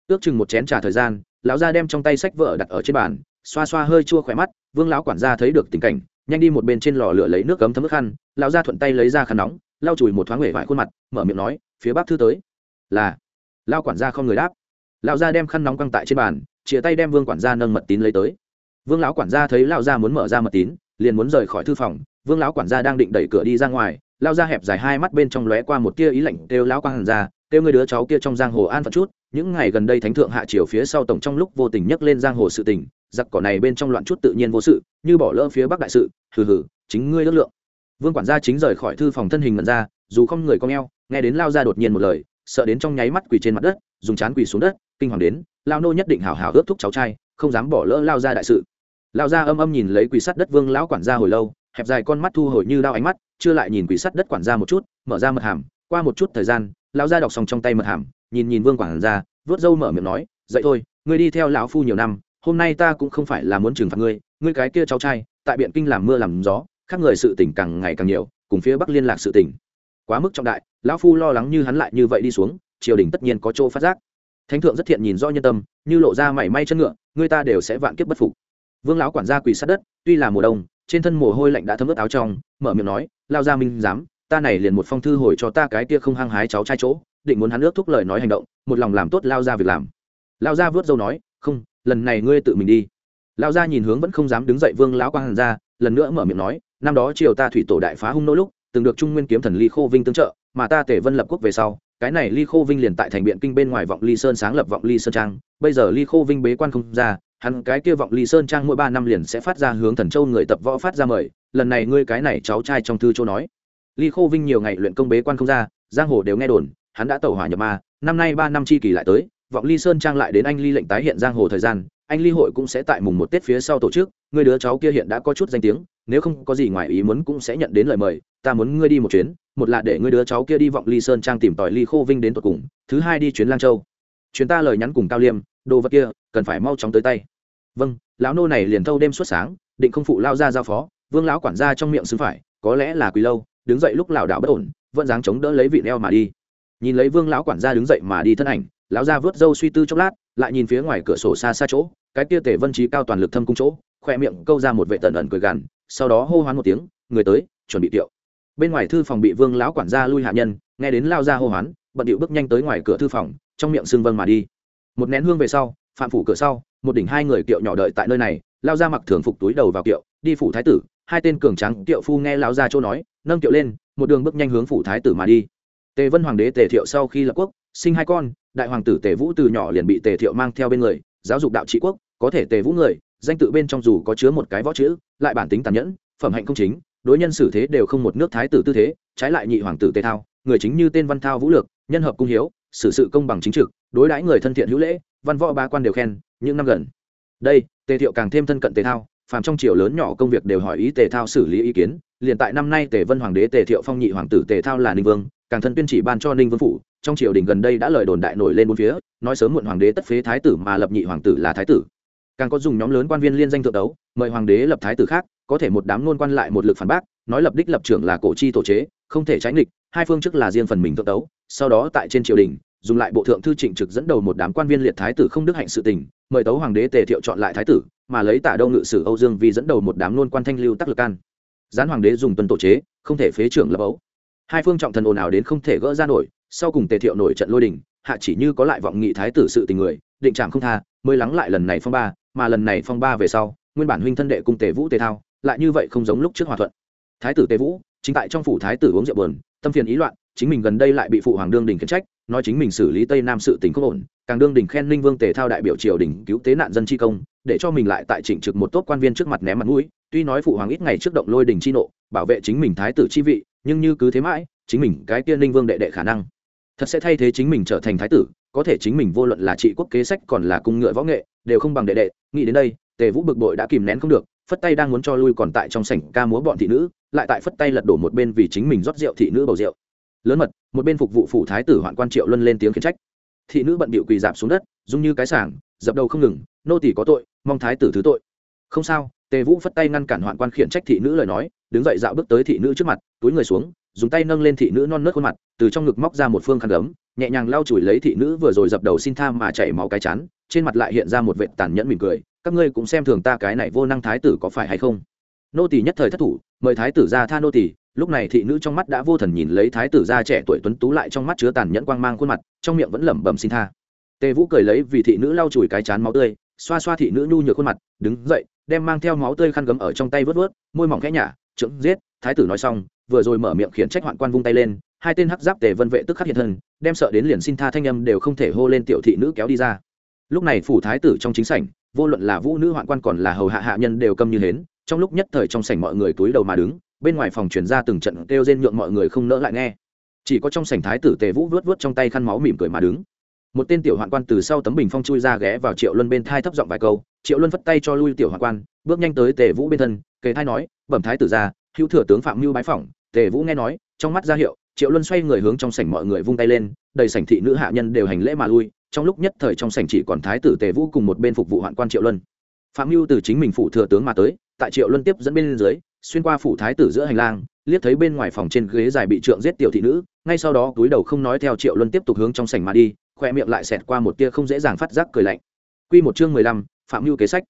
Ước chừng một chén trà thời gian lão gia đem trong tay sách vợ đặt ở trên bàn, xoa xoa hơi chua khỏe mắt, vương lão quản gia thấy được tình cảnh, nhanh đi một bên trên lò lửa lấy nước cấm thấm nước khăn. Lão gia thuận tay lấy ra khăn nóng, lau chùi một thoáng huệ vải khuôn mặt, mở miệng nói, phía bắc thư tới. Là. Lao quản gia không người đáp. Lão gia đem khăn nóng quăng tại trên bàn chia tay đem vương quản gia nâng mật tín lấy tới. Vương lão quản gia thấy lão gia muốn mở ra mật tín, liền muốn rời khỏi thư phòng, vương lão quản gia đang định đẩy cửa đi ra ngoài lao ra hẹp dài hai mắt bên trong lóe qua một tia ý lạnh, kêu lão quang hàn ra kêu người đứa cháu kia trong giang hồ an phận chút những ngày gần đây thánh thượng hạ triều phía sau tổng trong lúc vô tình nhắc lên giang hồ sự tình, giặc cỏ này bên trong loạn chút tự nhiên vô sự, như bỏ lỡ phía bắc đại sự, hừ hừ, chính ngươi ước lượng. Vương quản gia chính rời khỏi thư phòng thân hình mật ra, dù không người con eo nghe đến lao ra đột nhiên một lời, sợ đến trong nháy mắt quỳ trên mặt đất, dùng chán quỳ xuống đất, kinh hoàng đến, lao nô nhất định hảo hảo ướt thúc cháu trai, không dám bỏ lỡ lao ra đại sự. Lao ra âm âm nhìn lấy quỳ sắt đất vương lão quản gia hồi lâu, hẹp dài con mắt thu hồi như đao ánh mắt, chưa lại nhìn quỷ sắt đất quản gia một chút, mở ra mật hàm, qua một chút thời gian lão gia đọc xong trong tay mật hàm nhìn nhìn vương quản gia vớt râu mở miệng nói, dậy thôi, ngươi đi theo lão phu nhiều năm, hôm nay ta cũng không phải là muốn trừng phạt ngươi ngươi cái kia cháu trai, tại biện kinh làm mưa làm gió, khác người sự tỉnh càng ngày càng nhiều, cùng phía bắc liên lạc sự tỉnh quá mức trọng đại, lão phu lo lắng như hắn lại như vậy đi xuống, triều đình tất nhiên có chỗ phát giác. Thánh thượng rất thiện nhìn do nhân tâm, như lộ ra mảy may chân ngựa người ta đều sẽ vạn kiếp bất phục. Vương lão quản gia quỳ sát đất, tuy là mùa đông, trên thân mồ hôi lạnh đã thấm ướt áo trong, mở miệng nói, lao ra minh dám ta này liền một phong thư hồi cho ta cái kia không hăng hái cháu trai chỗ định muốn hắn ước thúc lời nói hành động, một lòng làm tốt lao ra việc làm. Lao ra vớt dâu nói, không, lần này ngươi tự mình đi. Lao ra nhìn hướng vẫn không dám đứng dậy vương lão quang hàn ra, lần nữa mở miệng nói, năm đó triều ta thủy tổ đại phá hung nỗi lúc, từng được trung nguyên kiếm thần ly khô vinh tương trợ, mà ta tể vân lập quốc về sau, cái này ly khô vinh liền tại thành biện kinh bên ngoài vọng ly sơn sáng lập vọng ly sơn trang, bây giờ ly khô vinh bế quan không ra, hắn cái kia vọng ly sơn trang mỗi ba năm liền sẽ phát ra hướng thần châu người tập võ phát ra mời, lần này ngươi cái này cháu trai trong thư châu nói. Ly khô vinh nhiều ngày luyện công bế quan không ra, giang hồ đều nghe đồn hắn đã tẩu hỏa nhập ma, năm nay ba năm chi kỳ lại tới, vọng ly sơn trang lại đến anh ly lệnh tái hiện giang hồ thời gian, anh ly hội cũng sẽ tại mùng một tết phía sau tổ chức, người đứa cháu kia hiện đã có chút danh tiếng, nếu không có gì ngoài ý muốn cũng sẽ nhận đến lời mời, ta muốn ngươi đi một chuyến, một là để ngươi đứa cháu kia đi vọng ly sơn trang tìm tòi ly khô vinh đến tột cùng, thứ hai đi chuyến lang châu. Chuyến ta lời nhắn cùng cao liêm, đồ vật kia, cần phải mau chóng tới tay. Vâng lão nô này liền thâu đêm suốt sáng, định không phụ lao ra giao phó, vương lão quản gia trong miệng xứng phải, có lẽ là quỳ lâu, đứng dậy lúc lảo đảo bất ổn, vẫn dáng chống đỡ lấy vị neo mà đi nhìn lấy vương lão quản gia đứng dậy mà đi thân ảnh, lão gia vớt râu suy tư chốc lát, lại nhìn phía ngoài cửa sổ xa xa chỗ, cái kia tề vân trí cao toàn lực thâm cung chỗ, khoe miệng câu ra một vệ tần ẩn cười gằn, sau đó hô hoán một tiếng, người tới, chuẩn bị tiệu. Bên ngoài thư phòng bị vương lão quản gia lui hạ nhân, nghe đến lao ra hô hoán, bận điệu bước nhanh tới ngoài cửa thư phòng, trong miệng xương vân mà đi. Một nén hương về sau, phạm phủ cửa sau, một đỉnh hai người kiệu nhỏ đợi tại nơi này lao ra mặc thường phục túi đầu vào kiệu, đi phủ thái tử, hai tên cường trắng kiệu phu nghe lao ra chỗ nói, nâng kiệu lên, một đường bước nhanh hướng phủ thái tử mà đi tề vân hoàng đế tề thiệu sau khi lập quốc, sinh hai con, đại hoàng tử tề vũ từ nhỏ liền bị tề thiệu mang theo bên người, giáo dục đạo trị quốc, có thể tề vũ người, danh tự bên trong dù có chứa một cái võ chữ, lại bản tính tàn nhẫn, phẩm hạnh không chính, đối nhân xử thế đều không một nước thái tử tư thế, trái lại nhị hoàng tử tề thao, người chính như tên văn thao vũ lược, nhân hợp cung hiếu, xử sự công bằng chính trực, đối đãi người thân thiện hữu lễ, văn võ ba quan đều khen, những năm gần. Đây, tề thiệu càng thêm thân cận tề thao, phàm trong triều lớn nhỏ công việc đều hỏi ý tề thao xử lý ý kiến, liền tại năm nay tề vân hoàng đế tề thiệu phong nhị hoàng tử tề thao là ninh vương càng thân tuyên chỉ ban cho ninh vương phủ, trong triều đình gần đây đã lời đồn đại nổi lên bốn phía, nói sớm muộn hoàng đế tất phế thái tử mà lập nhị hoàng tử là thái tử. Càng có dùng nhóm lớn quan viên liên danh thượng đấu, mời hoàng đế lập thái tử khác, có thể một đám nôn quan lại một lực phản bác, nói lập đích lập trưởng là cổ chi tổ chế, không thể tránh địch hai phương chức là riêng phần mình thượng đấu, sau đó tại trên triều đình, dùng lại bộ thượng thư trịnh trực dẫn đầu một đám quan viên liệt thái tử không đức hạnh sự tình, mời tấu hoàng đế tề thiệu chọn lại thái tử, mà lấy tả đâu ngự sử âu dương vi dẫn đầu một đám nôn quan thanh lưu tắc lực can. Gián hoàng đế dùng tuần tổ chế, không thể phế trưởng lập ấu hai phương trọng thần ồn ào đến không thể gỡ ra nổi, sau cùng tề thiệu nổi trận lôi đình, hạ chỉ như có lại vọng nghị thái tử sự tình người, định trạng không tha, mới lắng lại lần này phong ba, mà lần này phong ba về sau, nguyên bản huynh thân đệ cung tề vũ tề thao, lại như vậy không giống lúc trước hòa thuận. Thái tử tề vũ, chính tại trong phủ thái tử uống rượu bờn tâm phiền ý loạn, chính mình gần đây lại bị phụ hoàng đương đình khiển trách, nói chính mình xử lý tây nam sự tình không ổn, càng đương đình khen ninh vương tề thao đại biểu triều đình cứu tế nạn dân chi công, để cho mình lại tại trịnh trực một tốt quan viên trước mặt ném mặt mũi, tuy nói phụ hoàng ít ngày trước động lôi đình chi nộ, bảo vệ chính mình thái tử chi vị nhưng như cứ thế mãi, chính mình, cái kia ninh vương đệ đệ khả năng, thật sẽ thay thế chính mình trở thành thái tử, có thể chính mình vô luận là trị quốc kế sách còn là cung ngựa võ nghệ, đều không bằng đệ đệ. Nghĩ đến đây, tề vũ bực bội đã kìm nén không được, phất tay đang muốn cho lui còn tại trong sảnh ca múa bọn thị nữ, lại tại phất tay lật đổ một bên vì chính mình rót rượu thị nữ bầu rượu. Lớn mật, một bên phục vụ phủ thái tử hoạn quan triệu luân lên tiếng khiển trách. Thị nữ bận bịu quỳ dạp xuống đất dung như cái sảng, dập đầu không ngừng, nô tỷ có tội, mong thái tử thứ tội. Không sao tề vũ phất tay ngăn cản hoạn quan khiển trách thị nữ lời nói, đứng dậy dạo bước tới thị nữ trước mặt, túi người xuống, dùng tay nâng lên thị nữ non nớt khuôn mặt, từ trong ngực móc ra một phương khăn gấm, nhẹ nhàng lau chùi lấy thị nữ vừa rồi dập đầu xin tha mà chảy máu cái chán, trên mặt lại hiện ra một vệ tàn nhẫn mỉm cười, các ngươi cũng xem thường ta cái này vô năng thái tử có phải hay không? Nô tỳ nhất thời thất thủ, mời thái tử ra tha nô tỳ, lúc này thị nữ trong mắt đã vô thần nhìn lấy thái tử ra trẻ tuổi tuấn tú lại trong mắt chứa tàn nhẫn quang mang khuôn mặt, trong miệng vẫn lẩm bẩm xin tha. Tề vũ cười lấy vì thị nữ lau chùi cái chán máu tươi, xoa xoa thị nữ nhu nhược khuôn mặt, đứng dậy đem mang theo máu tươi khăn gấm ở trong tay vớt vớt, môi mỏng khẽ nhả trượng giết, thái tử nói xong, vừa rồi mở miệng khiển trách hoạn quan vung tay lên, hai tên hắc giáp tề vân vệ tức khắc hiện thân, đem sợ đến liền xin tha thanh âm đều không thể hô lên tiểu thị nữ kéo đi ra. Lúc này phủ thái tử trong chính sảnh, vô luận là vũ nữ hoạn quan còn là hầu hạ hạ nhân đều câm như hến, trong lúc nhất thời trong sảnh mọi người túi đầu mà đứng, bên ngoài phòng truyền ra từng trận kêu rên nhượng mọi người không nỡ lại nghe. Chỉ có trong sảnh thái tử tề vũ vớt vớt trong tay khăn máu mỉm cười mà đứng một tên tiểu hoạn quan từ sau tấm bình phong chui ra ghé vào triệu luân bên thai thấp giọng vài câu triệu luân phất tay cho lui tiểu hoạn quan bước nhanh tới tề vũ bên thân kề thai nói bẩm thái tử ra hữu thừa tướng phạm mưu bái phỏng tề vũ nghe nói trong mắt ra hiệu triệu luân xoay người hướng trong sảnh mọi người vung tay lên đầy sảnh thị nữ hạ nhân đều hành lễ mà lui trong lúc nhất thời trong sảnh chỉ còn thái tử tề vũ cùng một bên phục vụ hoạn quan triệu luân phạm mưu từ chính mình phủ thừa tướng mà tới tại triệu luân tiếp dẫn bên dưới xuyên qua phủ thái tử giữa hành lang liếc thấy bên ngoài phòng trên ghế dài bị trượng giết tiểu thị nữ ngay sau đó túi đầu không nói theo triệu luân tiếp tục hướng trong sảnh mà đi khoe miệng lại xẹt qua một tia không dễ dàng phát giác cười lạnh. Quy một chương mười lăm, phạm mưu kế sách.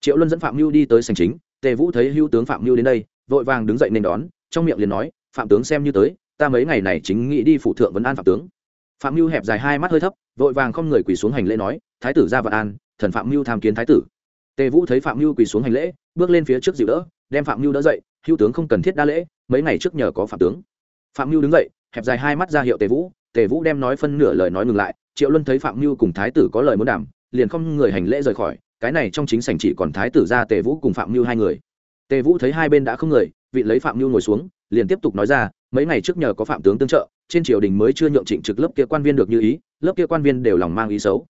Triệu luân dẫn phạm mưu đi tới sảnh chính, tề vũ thấy hữu tướng phạm mưu đến đây, vội vàng đứng dậy nên đón, trong miệng liền nói, phạm tướng xem như tới, ta mấy ngày này chính nghĩ đi phụ thượng vấn an phạm tướng. Phạm mưu hẹp dài hai mắt hơi thấp, vội vàng không người quỳ xuống hành lễ nói, thái tử ra vạn an, thần phạm mưu tham kiến thái tử. Tề vũ thấy phạm mưu quỳ xuống hành lễ, bước lên phía trước dịu đỡ, đem phạm mưu đỡ dậy, hữu tướng không cần thiết đa lễ, mấy ngày trước nhờ có phạm tướng. Phạm mưu đứng dậy, hẹp dài hai mắt ra hiệu tề vũ tề vũ đem nói phân nửa lời nói ngừng lại triệu luân thấy phạm mưu cùng thái tử có lời muốn đàm, liền không người hành lễ rời khỏi, cái này trong chính sảnh chỉ còn thái tử ra tề vũ cùng phạm mưu hai người. Tề vũ thấy hai bên đã không người, vị lấy phạm mưu ngồi xuống, liền tiếp tục nói ra, mấy ngày trước nhờ có phạm tướng tương trợ, trên triều đình mới chưa nhượng trịnh trực lớp kia quan viên được như ý, lớp kia quan viên đều lòng mang ý xấu.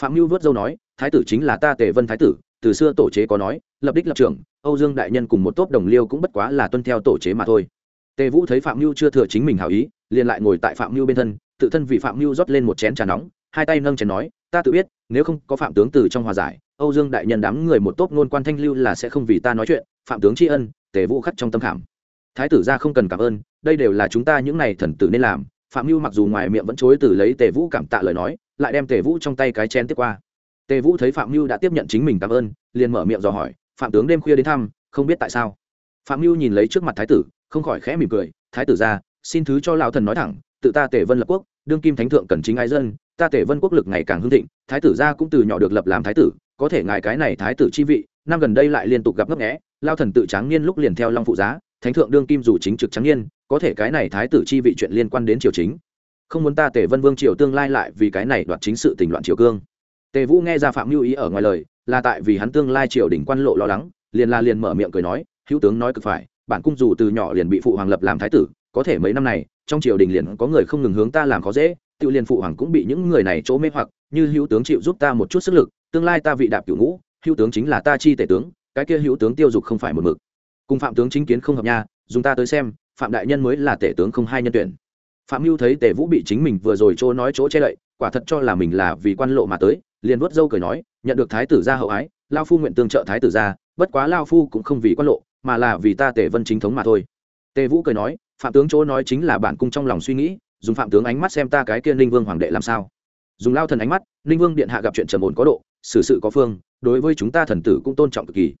Phạm mưu vớt dâu nói, thái tử chính là ta tề vân thái tử, từ xưa tổ chế có nói, lập đích lập trưởng, âu dương đại nhân cùng một tốp đồng liêu cũng bất quá là tuân theo tổ chế mà thôi. Tề vũ thấy phạm mưu chưa thừa chính mình hảo ý, liền lại ngồi tại phạm mưu bên thân tự thân vì phạm mưu rót lên một chén trà nóng, hai tay nâng chén nói, ta tự biết, nếu không có phạm tướng từ trong hòa giải, âu dương đại nhân đám người một tốp ngôn quan thanh lưu là sẽ không vì ta nói chuyện, phạm tướng tri ân, tề vũ khắc trong tâm khảm. Thái tử ra không cần cảm ơn, đây đều là chúng ta những n à y thần tử nên làm, phạm mưu mặc dù ngoài miệng vẫn chối từ lấy tề vũ cảm tạ lời nói, lại đem tề vũ trong tay cái chén tiếp qua. Tề vũ thấy phạm mưu đã tiếp nhận chính mình cảm ơn, liền mở miệng dò hỏi, phạm tướng đêm khuya đến thăm, không biết tại sao? Phạm mưu nhìn lấy trước mặt thái tử, không khỏi khẽ mỉm cười, thái tử ra xin thứ cho lão thần nói thẳng, tự ta tề vân lập quốc đương kim thánh thượng cần chính ái dân, ta tể vân quốc lực ngày càng hưng thịnh, thái tử gia cũng từ nhỏ được lập làm thái tử, có thể ngài cái này thái tử chi vị, năm gần đây lại liên tục gặp ngấp nghé, lao thần tự tráng niên lúc liền theo long phụ giá, thánh thượng đương kim dù chính trực tráng niên, có thể cái này thái tử chi vị chuyện liên quan đến triều chính. Không muốn ta tể vân vương triều tương lai lại vì cái này đoạt chính sự tình loạn triều cương. Tề vũ nghe ra phạm lưu ý ở ngoài lời, là tại vì hắn tương lai triều đình quan lộ lo lắng, liền là liền mở miệng cười nói, hữu tướng nói cực phải, bản cung dù từ nhỏ liền bị phụ hoàng lập làm thái tử, có thể mấy năm này trong triều đình liền có người không ngừng hướng ta làm khó dễ tự liền phụ hoàng cũng bị những người này chỗ mê hoặc, như hữu tướng chịu giúp ta một chút sức lực, tương lai ta vị đạp cửu ngũ, hữu tướng chính là ta chi tể tướng, cái kia hữu tướng tiêu dục không phải một mực. Cùng phạm tướng chính kiến không hợp nha, dùng ta tới xem, phạm đại nhân mới là tể tướng không hai nhân tuyển. Phạm mưu thấy tể vũ bị chính mình vừa rồi chỗ nói chỗ che lậy quả thật cho là mình là vì quan lộ mà tới, liền vuốt dâu cười nói, nhận được thái tử gia hậu ái, lao phu nguyện tương trợ thái tử gia, bất quá lao phu cũng không vì quan lộ, mà là vì ta tể vân chính thống mà thôi tề vũ cười nói, phạm tướng chỗ nói chính là bản cung trong lòng suy nghĩ, dùng phạm tướng ánh mắt xem ta cái kia ninh vương hoàng đệ làm sao. Dùng lao thần ánh mắt, ninh vương điện hạ gặp chuyện trầm ổn có độ, xử sự có phương, đối với chúng ta thần tử cũng tôn trọng cực kỳ.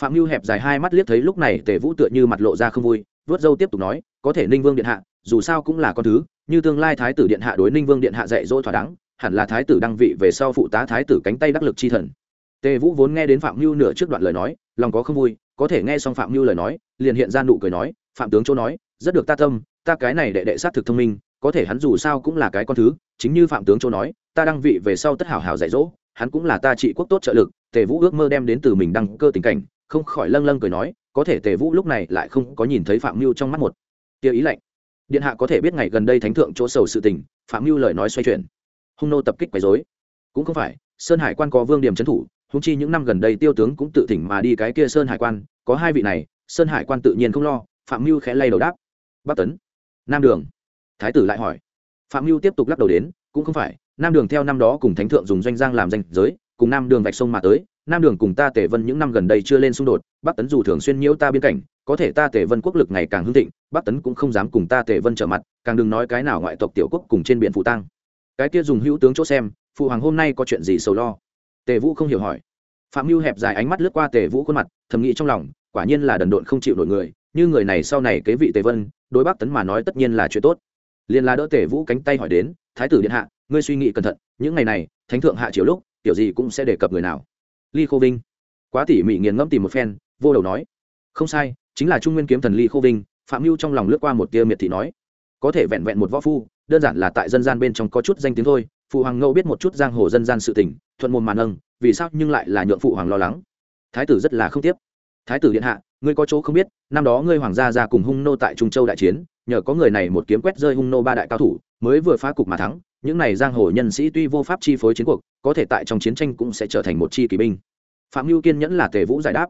Phạm mưu hẹp dài hai mắt liếc thấy lúc này tề vũ tựa như mặt lộ ra không vui, vớt dâu tiếp tục nói, có thể ninh vương điện hạ, dù sao cũng là con thứ, như tương lai thái tử điện hạ đối ninh vương điện hạ dạy dỗ thỏa đáng, hẳn là thái tử đăng vị về sau phụ tá thái tử cánh tay đắc lực chi thần. Tề vũ vốn nghe đến phạm mưu nửa trước đoạn lời nói, lòng có không vui, có thể nghe xong phạm mưu lời nói, liền hiện ra nụ cười nói phạm tướng chỗ nói, rất được ta tâm, ta cái này đệ đệ sát thực thông minh, có thể hắn dù sao cũng là cái con thứ, chính như phạm tướng châu nói, ta đăng vị về sau tất hảo hảo dạy dỗ, hắn cũng là ta trị quốc tốt trợ lực, tề vũ ước mơ đem đến từ mình đăng cơ tình cảnh, không khỏi lâng lâng cười nói, có thể tề vũ lúc này lại không có nhìn thấy phạm mưu trong mắt một tia ý lạnh. Điện hạ có thể biết ngày gần đây thánh thượng chỗ sầu sự tình, phạm mưu lời nói xoay chuyển. Hung nô tập kích quấy dối cũng không phải, sơn hải quan có vương điểm trấn thủ húng chi những năm gần đây tiêu tướng cũng tự thỉnh mà đi cái kia sơn hải quan, có hai vị này, sơn hải quan tự nhiên không lo phạm mưu khẽ lay đầu đáp. Bắc tấn, nam đường. Thái tử lại hỏi. Phạm mưu tiếp tục lắc đầu đến, cũng không phải, nam đường theo năm đó cùng thánh thượng dùng doanh giang làm danh giới, cùng nam đường vạch sông mà tới, nam đường cùng ta tể vân những năm gần đây chưa lên xung đột bắc tấn dù thường xuyên nhiễu ta biên cảnh, có thể ta tể vân quốc lực ngày càng hưng thịnh bắc tấn cũng không dám cùng ta tể vân trở mặt, càng đừng nói cái nào ngoại tộc tiểu quốc cùng trên biển phụ tăng cái kia dùng hữu tướng chỗ xem, phụ hoàng hôm nay có chuyện gì sầu lo? Tề vũ không hiểu hỏi. Phạm mưu hẹp dài ánh mắt lướt qua tề vũ khuôn mặt, thầm nghĩ trong lòng, quả nhiên là đần độn không chịu nổi người như người này sau này kế vị tề vân, đối bắc tấn mà nói tất nhiên là chuyện tốt. Liền là đỡ tề vũ cánh tay hỏi đến, thái tử điện hạ, ngươi suy nghĩ cẩn thận, những ngày này, thánh thượng hạ chiều lúc kiểu gì cũng sẽ đề cập người nào? Ly khô vinh. Quá tỉ mỉ nghiền ngẫm tìm một phen, vô đầu nói, không sai, chính là trung nguyên kiếm thần ly khô vinh, phạm mưu trong lòng lướt qua một tia miệt thị nói. Có thể vẹn vẹn một võ phu, đơn giản là tại dân gian bên trong có chút danh tiếng thôi, phụ hoàng ngẫu biết một chút giang hồ dân gian sự tình, thuận mồm màn nâng, vì sao nhưng lại là nhượng phụ hoàng lo lắng? Thái tử rất là không tiếp thái tử điện hạ, ngươi có chỗ không biết, năm đó ngươi hoàng gia ra cùng hung nô tại trung châu đại chiến, nhờ có người này một kiếm quét rơi hung nô ba đại cao thủ, mới vừa phá cục mà thắng, những này giang hồ nhân sĩ tuy vô pháp chi phối chiến cuộc, có thể tại trong chiến tranh cũng sẽ trở thành một chi kỳ binh. Phạm Lưu kiên nhẫn là tề vũ giải đáp.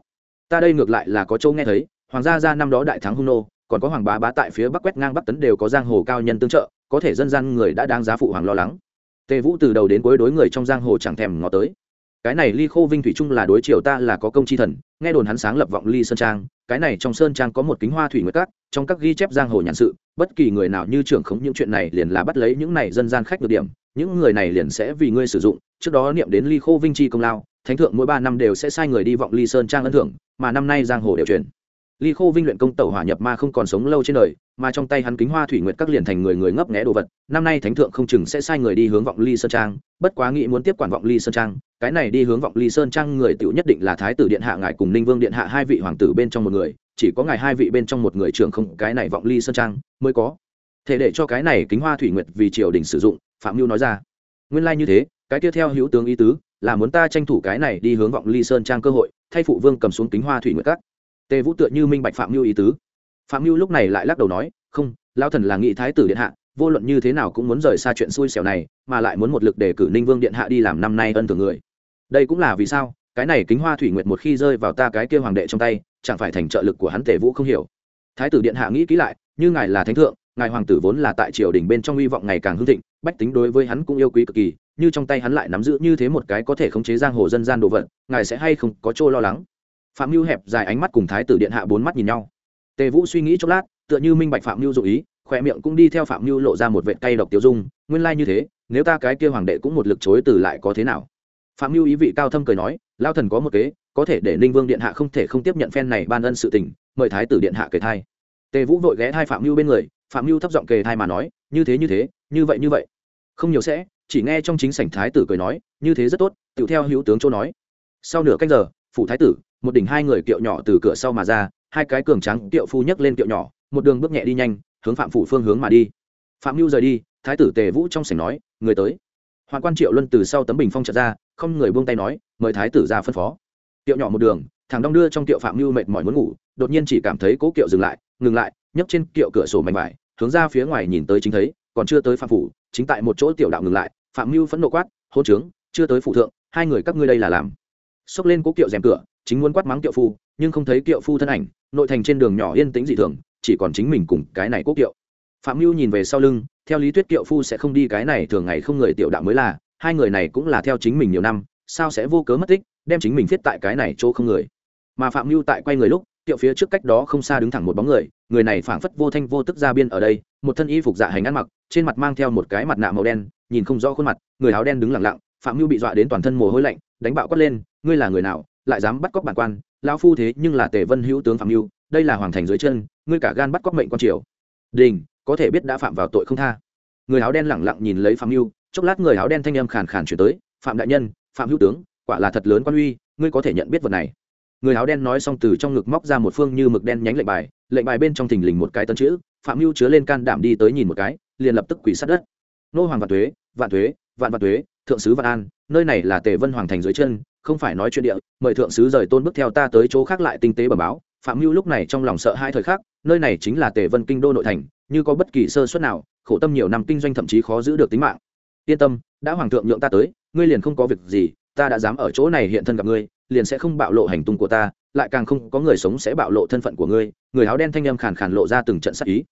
Ta đây ngược lại là có châu nghe thấy, hoàng gia ra năm đó đại thắng hung nô, còn có hoàng bá bá tại phía bắc quét ngang bắc tấn đều có giang hồ cao nhân tương trợ, có thể dân gian người đã đáng giá phụ hoàng lo lắng. Tề vũ từ đầu đến cuối đối người trong giang hồ chẳng thèm ngó tới cái này ly khô vinh thủy trung là đối triều ta là có công chi thần, nghe đồn hắn sáng lập vọng ly sơn trang, cái này trong sơn trang có một kính hoa thủy nguyệt các, trong các ghi chép giang hồ nhãn sự, bất kỳ người nào như trưởng khống những chuyện này liền là bắt lấy những này dân gian khách được điểm, những người này liền sẽ vì ngươi sử dụng, trước đó niệm đến ly khô vinh chi công lao, thánh thượng mỗi ba năm đều sẽ sai người đi vọng ly sơn trang ân thưởng, mà năm nay giang hồ đều truyền. Ly khô vinh luyện công tẩu hỏa nhập ma không còn sống lâu trên đời mà trong tay hắn kính hoa thủy nguyệt các liền thành người người ngấp nghé đồ vật. Năm nay thánh thượng không chừng sẽ sai người đi hướng vọng ly sơn trang, bất quá nghĩ muốn tiếp quản vọng ly sơn trang, cái này đi hướng vọng ly sơn trang người tựu nhất định là thái tử điện hạ ngài cùng ninh vương điện hạ hai vị hoàng tử bên trong một người, chỉ có ngài hai vị bên trong một người trưởng không cái này vọng ly sơn trang mới có. Thể để cho cái này kính hoa thủy nguyệt vì triều đình sử dụng, phạm mưu nói ra. Nguyên lai như thế, cái tiếp theo hữu tướng ý tứ, là muốn ta tranh thủ cái này đi hướng vọng ly sơn trang cơ hội, thay phụ vương cầm xuống kính hoa thủy nguyệt các. Tề vũ tựa như minh bạch phạm mưu ý tứ phạm mưu lúc này lại lắc đầu nói, không lao thần là nghị thái tử điện hạ, vô luận như thế nào cũng muốn rời xa chuyện xui xẻo này, mà lại muốn một lực để cử ninh vương điện hạ đi làm năm nay ân thường người. Đây cũng là vì sao, cái này kính hoa thủy nguyệt một khi rơi vào ta cái kia hoàng đệ trong tay, chẳng phải thành trợ lực của hắn tề vũ không hiểu. Thái tử điện hạ nghĩ kỹ lại, như ngài là thánh thượng, ngài hoàng tử vốn là tại triều đình bên trong hy vọng ngày càng hưng thịnh, bách tính đối với hắn cũng yêu quý cực kỳ, như trong tay hắn lại nắm giữ như thế một cái có thể khống chế giang hồ dân gian đồ vật, ngài sẽ hay không có chỗ lo lắng? Phạm mưu hẹp dài ánh mắt cùng thái tử điện hạ bốn mắt nhìn nhau tề vũ suy nghĩ chốc lát, tựa như minh bạch phạm mưu dụ ý, khỏe miệng cũng đi theo phạm mưu lộ ra một vệ cay độc tiêu dung, nguyên lai như thế, nếu ta cái kia hoàng đệ cũng một lực chối từ lại có thế nào? Phạm mưu ý vị cao thâm cười nói, lao thần có một kế, có thể để ninh vương điện hạ không thể không tiếp nhận phen này ban ân sự tình, mời thái tử điện hạ kề thai. Tề vũ vội ghé thai phạm mưu bên người, phạm mưu thấp giọng kề thai mà nói, như thế như thế, như vậy như vậy. Không nhiều sẽ, chỉ nghe trong chính sảnh thái tử cười nói, như thế rất tốt tự theo hữu tướng châu nói. Sau nửa canh giờ, phủ thái tử, một đỉnh hai người kiệu nhỏ từ cửa sau mà ra hai cái cường trắng tiệu phu nhấc lên tiệu nhỏ, một đường bước nhẹ đi nhanh, hướng phạm phủ phương hướng mà đi. Phạm mưu rời đi, thái tử tề vũ trong sảnh nói, người tới. Hoàng quan triệu luân từ sau tấm bình phong trật ra, không người buông tay nói, mời thái tử ra phân phó. Tiệu nhỏ một đường, thằng đong đưa trong tiệu phạm mưu mệt mỏi muốn ngủ, đột nhiên chỉ cảm thấy cố kiệu dừng lại, ngừng lại, nhấc trên kiệu cửa sổ mảnh vải, hướng ra phía ngoài nhìn tới chính thấy, còn chưa tới phạm phủ, chính tại một chỗ tiểu đạo ngừng lại, phạm mưu phẫn nộ quát, hôn trướng, chưa tới phụ thượng, hai người các ngươi đây là làm. Xốc lên cố kiệu rèm cửa, chính muốn quát mắng kiệu phu, nhưng không thấy kiệu phu thân ảnh nội thành trên đường nhỏ yên tĩnh dị thường, chỉ còn chính mình cùng cái này quốc kiệu. Phạm mưu nhìn về sau lưng, theo lý thuyết kiệu phu sẽ không đi cái này thường ngày không người tiểu đạo mới là, hai người này cũng là theo chính mình nhiều năm, sao sẽ vô cớ mất tích, đem chính mình viết tại cái này chỗ không người. Mà phạm mưu tại quay người lúc, kiệu phía trước cách đó không xa đứng thẳng một bóng người người này phảng phất vô thanh vô tức ra biên ở đây, một thân y phục dạ hành ăn mặc, trên mặt mang theo một cái mặt nạ màu đen, nhìn không rõ khuôn mặt, người áo đen đứng lặng lặng, phạm mưu bị dọa đến toàn thân mồ hôi lạnh, đánh bạo quát lên, ngươi là người nào, lại dám bắt cóc bản quan lão phu thế nhưng là tề vân hữu tướng phạm mưu đây là hoàng thành dưới chân, ngươi cả gan bắt cóc mệnh quan triều. Đình, có thể biết đã phạm vào tội không tha. Người áo đen lẳng lặng nhìn lấy phạm mưu chốc lát người áo đen thanh âm khàn khàn chuyển tới, phạm đại nhân, phạm hữu tướng, quả là thật lớn quan uy, ngươi có thể nhận biết vật này. Người áo đen nói xong từ trong ngực móc ra một phương như mực đen nhánh lệnh bài lệnh bài bên trong thình lình một cái tân chữ, phạm mưu chứa lên can đảm đi tới nhìn một cái, liền lập tức quỷ sát đất. Nô hoàng vạn thuế vạn thuế vạn vạn thuế thượng sứ vạn an, nơi này là tề vân hoàng thành dưới chân không phải nói chuyện địa, mời thượng sứ rời tôn bước theo ta tới chỗ khác lại tinh tế bẩm báo, phạm mưu lúc này trong lòng sợ hai thời khắc, nơi này chính là tề vân kinh đô nội thành, như có bất kỳ sơ suất nào, khổ tâm nhiều năm kinh doanh thậm chí khó giữ được tính mạng. Yên tâm, đã hoàng thượng nhượng ta tới, ngươi liền không có việc gì, ta đã dám ở chỗ này hiện thân gặp ngươi, liền sẽ không bạo lộ hành tung của ta, lại càng không có người sống sẽ bạo lộ thân phận của ngươi. Người áo đen thanh âm khàn khàn lộ ra từng trận sắc ý.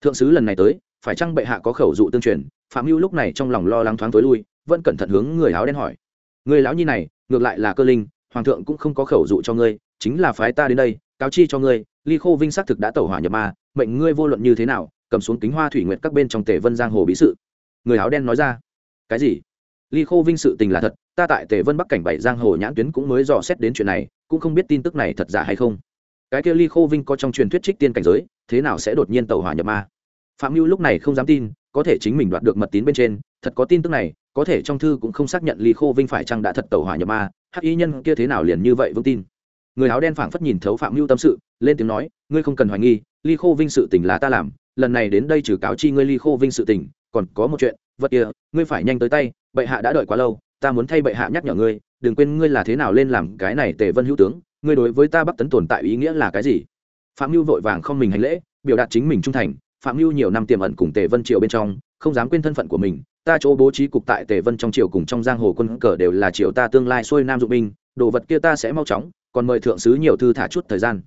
Thượng sứ lần này tới, phải chăng bệ hạ có khẩu dụ tương truyền? Phạm mưu lúc này trong lòng lo lắng thoáng tối lui, vẫn cẩn thận hướng người áo đen hỏi người lão nhi này, ngược lại là cơ linh, hoàng thượng cũng không có khẩu dụ cho ngươi, chính là phái ta đến đây, cáo chi cho ngươi, ly khô vinh xác thực đã tẩu hỏa nhập ma, mệnh ngươi vô luận như thế nào, cầm xuống kính hoa thủy nguyện các bên trong tề vân giang hồ bí sự. Người áo đen nói ra. Cái gì? Ly khô vinh sự tình là thật, ta tại tề vân bắc cảnh bảy giang hồ nhãn tuyến cũng mới dò xét đến chuyện này, cũng không biết tin tức này thật giả hay không. Cái kia ly khô vinh có trong truyền thuyết trích tiên cảnh giới, thế nào sẽ đột nhiên tàu hỏa nhập ma? Phạm mưu lúc này không dám tin, có thể chính mình đoạt được mật tín bên trên, thật có tin tức này có thể trong thư cũng không xác nhận Lý khô vinh phải chăng đã thật tẩu hỏa nhập ma, hắc y nhân kia thế nào liền như vậy vững tin. Người áo đen phảng phất nhìn thấu phạm mưu tâm sự, lên tiếng nói, ngươi không cần hoài nghi ly khô vinh sự tình là ta làm, lần này đến đây trừ cáo chi ngươi ly khô vinh sự tình, còn có một chuyện, vật kia, ngươi phải nhanh tới tay, bệ hạ đã đợi quá lâu, ta muốn thay bệ hạ nhắc nhở ngươi, đừng quên ngươi là thế nào lên làm cái này tề vân hữu tướng, ngươi đối với ta bắc tấn tồn tại ý nghĩa là cái gì? Phạm mưu vội vàng không mình hành lễ, biểu đạt chính mình trung thành, phạm mưu nhiều năm tiềm ẩn cùng tề vân triều bên trong, không dám quên thân phận của mình ta chỗ bố trí cục tại tề vân trong triều cùng trong giang hồ quân cờ đều là triều ta tương lai xuôi nam dụng binh, đồ vật kia ta sẽ mau chóng, còn mời thượng sứ nhiều thư thả chút thời gian.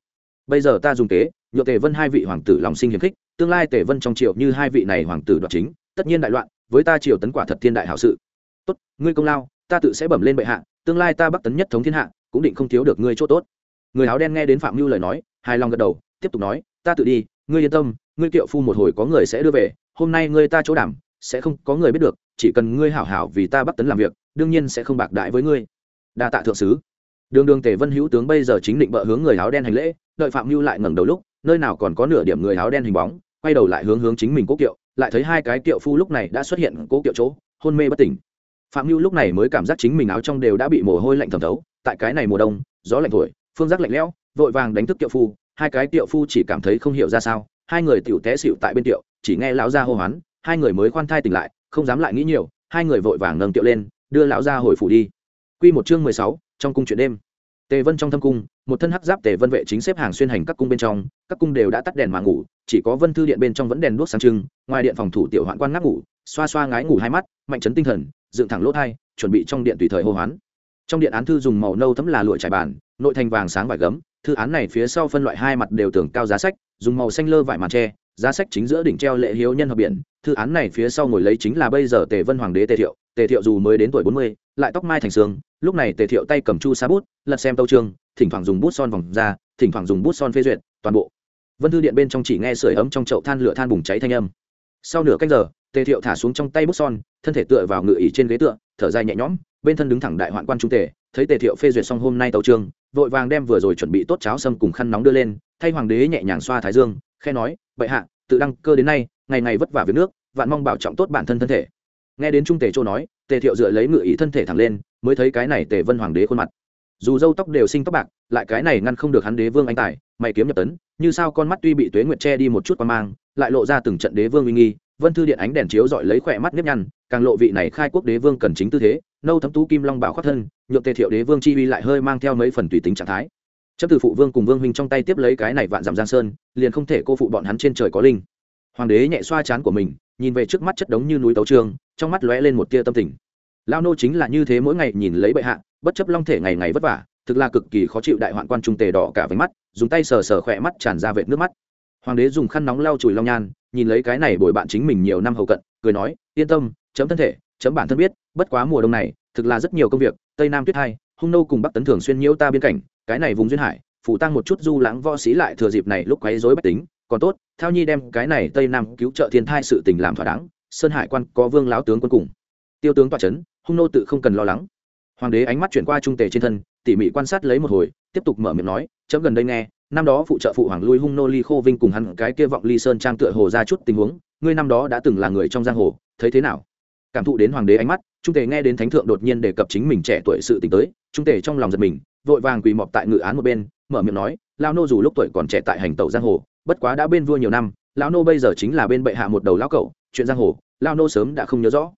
Bây giờ ta dùng kế nhựa tề vân hai vị hoàng tử lòng sinh hiềm khích, tương lai tề vân trong triều như hai vị này hoàng tử đoạt chính, tất nhiên đại loạn, với ta triều tấn quả thật thiên đại hảo sự. Tốt, ngươi công lao, ta tự sẽ bẩm lên bệ hạ, tương lai ta bắc tấn nhất thống thiên hạ, cũng định không thiếu được ngươi chỗ tốt. Người áo đen nghe đến phạm mưu lời nói, hài lòng gật đầu, tiếp tục nói, ta tự đi, ngươi yên tâm, ngươi kiệu phu một hồi có người sẽ đưa về, hôm nay ngươi ta chỗ đảm sẽ không có người biết được, chỉ cần ngươi hảo hảo vì ta bắt tấn làm việc, đương nhiên sẽ không bạc đại với ngươi. Đa tạ thượng sứ. Đường đường tề vân hữu tướng bây giờ chính định bợ hướng người áo đen hành lễ, đợi phạm mưu lại ngẩng đầu lúc, nơi nào còn có nửa điểm người áo đen hình bóng, quay đầu lại hướng hướng chính mình cố kiệu, lại thấy hai cái kiệu phu lúc này đã xuất hiện cố kiệu chỗ, hôn mê bất tỉnh. Phạm mưu lúc này mới cảm giác chính mình áo trong đều đã bị mồ hôi lạnh thẩm thấu, tại cái này mùa đông, gió lạnh thổi, phương giác lạnh lẽo, vội vàng đánh thức kiệu phu, hai cái kiệu phu chỉ cảm thấy không hiểu ra sao, hai người tiểu té xịu tại bên tiệu chỉ nghe lão gia hô hoán hai người mới khoan thai tỉnh lại, không dám lại nghĩ nhiều, hai người vội vàng nâng tiệu lên, đưa lão gia hồi phủ đi. Quy một chương mười sáu, trong cung chuyện đêm. Tề vân trong thâm cung, một thân hắc giáp tề vân vệ chính xếp hàng xuyên hành các cung bên trong, các cung đều đã tắt đèn mà ngủ, chỉ có vân thư điện bên trong vẫn đèn đuốc sáng trưng, ngoài điện phòng thủ tiểu hoạn quan ngáp ngủ, xoa xoa ngái ngủ hai mắt, mạnh chấn tinh thần, dựng thẳng lỗ thai, chuẩn bị trong điện tùy thời hô hoán. Trong điện án thư dùng màu nâu thấm là lụa trải bàn, nội thành vàng sáng vải gấm, thư án này phía sau phân loại hai mặt đều tưởng cao giá sách, dùng màu xanh lơ vải màn tre, giá sách chính giữa đỉnh treo lệ hiếu nhân hợp biển thư án này phía sau ngồi lấy chính là bây giờ tề vân hoàng đế tề thiệu. Tề thiệu dù mới đến tuổi bốn mươi, lại tóc mai thành sương, lúc này tề thiệu tay cầm chu sa bút, lật xem tâu trương thỉnh thoảng dùng bút son vòng ra, thỉnh thoảng dùng bút son phê duyệt, toàn bộ. Vân thư điện bên trong chỉ nghe sưởi ấm trong chậu than lửa than bùng cháy thanh âm. Sau nửa canh giờ, tề thiệu thả xuống trong tay bút son, thân thể tựa vào ngự ý trên ghế tựa, thở dài nhẹ nhõm, bên thân đứng thẳng đại hoạn quan trung tề, thấy tề thiệu phê duyệt xong hôm nay tấu trương vội vàng đem vừa rồi chuẩn bị tốt cháo sâm cùng khăn nóng đưa lên, thay hoàng đế nhẹ nhàng xoa thái dương, khe nói, bệ hạ, tự đăng cơ đến nay ngày ngày vất vả việc nước, vạn mong bảo trọng tốt bản thân thân thể. Nghe đến trung tề châu nói, tề thiệu dựa lấy ngự ý thân thể thẳng lên, mới thấy cái này tề vân hoàng đế khuôn mặt. Dù dâu tóc đều sinh tóc bạc, lại cái này ngăn không được hắn đế vương anh tài, mày kiếm nhập tấn, như sao con mắt tuy bị tuế nguyệt che đi một chút qua mang, lại lộ ra từng trận đế vương uy nghi, vân thư điện ánh đèn chiếu dọi lấy khỏe mắt nếp nhăn, càng lộ vị này khai quốc đế vương cần chính tư thế, nâu thấm tú kim long bảo khoác thân, nhượng tề thiệu đế vương chi uy lại hơi mang theo mấy phần tùy tính trạng thái. Chấp từ phụ vương cùng vương huynh trong tay tiếp lấy cái này vạn dặm giang sơn, liền không thể cô phụ bọn hắn trên trời có linh hoàng đế nhẹ xoa chán của mình, nhìn về trước mắt chất đống như núi tấu trương, trong mắt lóe lên một tia tâm tình. Lao nô chính là như thế mỗi ngày nhìn lấy bệ hạ, bất chấp long thể ngày ngày vất vả, thực là cực kỳ khó chịu đại hoạn quan trung tề đỏ cả váy mắt, dùng tay sờ sờ khỏe mắt tràn ra vệt nước mắt. Hoàng đế dùng khăn nóng lau chùi long nhan, nhìn lấy cái này bồi bạn chính mình nhiều năm hầu cận, cười nói, yên tâm, chấm thân thể, chấm bản thân biết, bất quá mùa đông này, thực là rất nhiều công việc, tây nam tuyết hai, hung nô cùng bắc tấn thường xuyên nhiễu ta biên cảnh, cái này vùng duyên hải, phủ tăng một chút du lãng võ sĩ lại thừa dịp này lúc quấy rối bách tính còn tốt, thao nhi đem cái này tây nam cứu trợ thiên thai sự tình làm thỏa đáng, sơn hải quan có vương lão tướng quân cùng. Tiêu tướng tọa n hung nô tự không cần lo lắng. Hoàng đế ánh mắt chuyển qua trung tề trên thân, tỉ mỉ quan sát lấy một hồi, tiếp tục mở miệng nói, chấm gần đây nghe, năm đó phụ trợ phụ hoàng lui hung nô ly khô vinh cùng hắn cái kia vọng ly sơn trang tựa hồ ra chút tình huống, ngươi năm đó đã từng là người trong giang hồ, thấy thế nào? Cảm thụ đến hoàng đế ánh mắt, trung tề nghe đến thánh thượng đột nhiên đề cập chính mình trẻ tuổi sự t tới, trung tề trong lòng giật mình, vội vàng quỳ mọc tại ngự án một bên, mở miệng nói lao nô dù lúc tuổi còn trẻ tại hành tẩu giang hồ bất quá đã bên vua nhiều năm, lão nô bây giờ chính là bên bệ hạ một đầu lão cậu chuyện giang hồ lao nô sớm đã không nhớ rõ.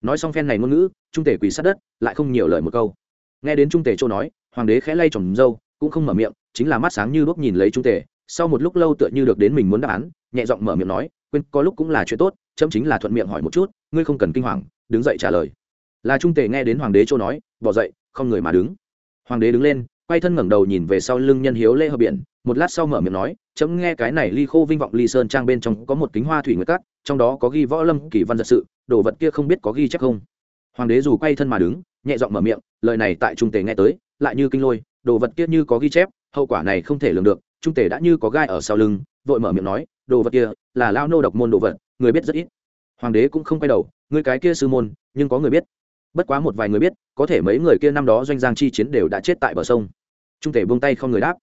Nói xong phen này ngôn ngữ, trung tể quỳ sát đất, lại không nhiều lời một câu. Nghe đến trung tể châu nói, hoàng đế khẽ lay trồng dâu cũng không mở miệng, chính là mắt sáng như đuốc nhìn lấy trung tể, sau một lúc lâu tựa như được đến mình muốn đáp án, nhẹ giọng mở miệng nói, quên, có lúc cũng là chuyện tốt, chấm chính là thuận miệng hỏi một chút, ngươi không cần kinh hoàng, đứng dậy trả lời. Là trung tể nghe đến hoàng đế châu nói, bỏ dậy, không người mà đứng. Hoàng đế đứng lên, quay thân ngẩng đầu nhìn về sau lưng nhân hiếu lê hợp biển một lát sau mở miệng nói, chấm nghe cái này ly khô vinh vọng ly sơn trang bên trong có một kính hoa thủy nguyệt cát, trong đó có ghi võ lâm kỳ văn giật sự, đồ vật kia không biết có ghi chắc không? Hoàng đế dù quay thân mà đứng, nhẹ giọng mở miệng, lời này tại trung tề nghe tới, lại như kinh lôi, đồ vật kia như có ghi chép, hậu quả này không thể lường được, trung tể đã như có gai ở sau lưng, vội mở miệng nói, đồ vật kia là lao nô độc môn đồ vật, người biết rất ít. Hoàng đế cũng không quay đầu người cái kia sư môn, nhưng có người biết. Bất quá một vài người biết, có thể mấy người kia năm đó doanh giang chi chiến đều đã chết tại bờ sông. Trung tể buông tay không người đáp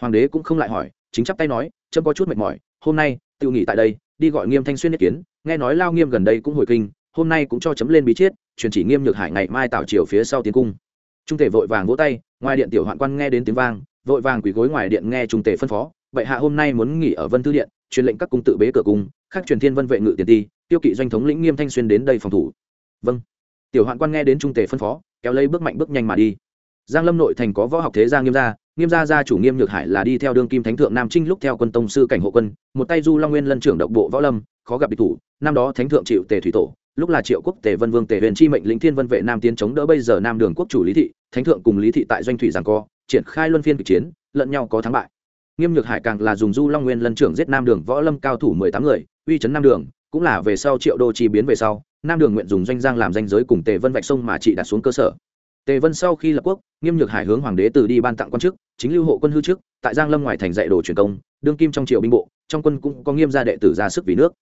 hoàng đế cũng không lại hỏi, chính chắp tay nói trâm có chút mệt mỏi, hôm nay tự nghỉ tại đây, đi gọi nghiêm thanh xuyên nhất kiến, nghe nói lao nghiêm gần đây cũng hồi kinh, hôm nay cũng cho chấm lên bí chiết, truyền chỉ nghiêm nhược hải ngày mai tạo chiều phía sau tiến cung. Trung tể vội vàng vỗ tay, ngoài điện tiểu hoạn quan nghe đến tiếng vang, vội vàng quỳ gối ngoài điện nghe trung tể phân phó vậy hạ hôm nay muốn nghỉ ở vân thư điện, truyền lệnh các cung tự bế cửa cung khác truyền thiên vân vệ ngự tiền ti, tiêu kỵ doanh thống lĩnh nghiêm thanh xuyên đến đây phòng thủ. Vâng. Tiểu hoạn quan nghe đến trung tể phân phó, kéo lấy bước mạnh bước nhanh mà đi. Giang lâm nội thành có võ học thế gia nghiêm gia nghiêm gia gia chủ nghiêm nhược hải là đi theo đương kim thánh thượng nam trinh lúc theo quân tông sư cảnh hộ quân, một tay du long nguyên lân trưởng độc bộ võ lâm, khó gặp địch thủ, năm đó thánh thượng chịu tề thủy tổ, lúc là triệu quốc tề vân vương tề huyền chi mệnh lĩnh thiên vân vệ nam tiến chống đỡ bây giờ nam đường quốc chủ lý thị, thánh thượng cùng lý thị tại doanh thủy giảng co, triển khai luân phiên kịch chiến, lẫn nhau có thắng bại. Nghiêm nhược hải càng là dùng du long nguyên lân trưởng giết nam đường võ lâm cao thủ mười tám người, uy chấn nam đường, cũng là về sau triệu đô chi biến về sau, nam đường nguyện dùng doanh giang làm danh giới cùng tề vân vạch sông mà chị đặt xuống cơ sở. Tề vân sau khi lập quốc, nghiêm nhược hải hướng hoàng đế từ đi ban tặng quan chức chính lưu hộ quân hư trước, tại giang lâm ngoài thành dạy đồ truyền công, đương kim trong triều binh bộ, trong quân cũng có nghiêm gia đệ tử ra sức vì nước.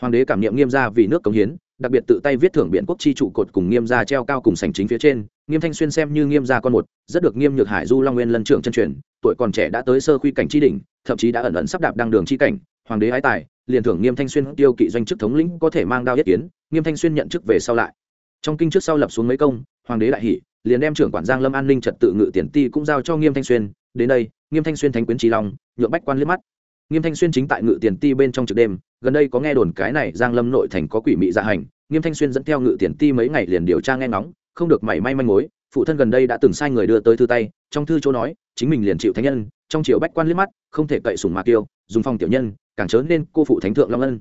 Hoàng đế cảm nghiệm nghiêm gia vì nước cống hiến, đặc biệt tự tay viết thưởng biện quốc chi trụ cột cùng nghiêm gia treo cao cùng sành chính phía trên, nghiêm thanh xuyên xem như nghiêm gia con một, rất được nghiêm nhược hải du long nguyên lân trưởng chân truyền, tuổi còn trẻ đã tới sơ khuy cảnh tri đỉnh, thậm chí đã ẩn ẩn sắp đạp đăng đường chi cảnh, hoàng đế ái tài, liền thưởng nghiêm thanh xuyên tiêu kỵ doanh chức thống lĩnh có thể mang đao yết kiến, nghiêm thanh xuyên nhận chức về sau lại. Trong kinh trước sau lập xuống mấy công, hoàng đế đại hỷ, liền đem trưởng quản giang lâm an ninh trật tự ngự tiền ti cũng giao cho nghiêm thanh xuyên đến đây, nghiêm thanh xuyên thánh quyến trí long nhuộm bách quan liếc mắt. Nghiêm thanh xuyên chính tại ngự tiền ti bên trong trực đêm, gần đây có nghe đồn cái này giang lâm nội thành có quỷ mị dạ hành, nghiêm thanh xuyên dẫn theo ngự tiền ti mấy ngày liền điều tra nghe ngóng, không được mảy may manh mối, phụ thân gần đây đã từng sai người đưa tới thư tay, trong thư chỗ nói, chính mình liền chịu thánh nhân, trong triều bách quan liếc mắt, không thể cậy sùng mà tiêu dùng phong tiểu nhân, càng chớ nên cô phụ thánh thượng long ân.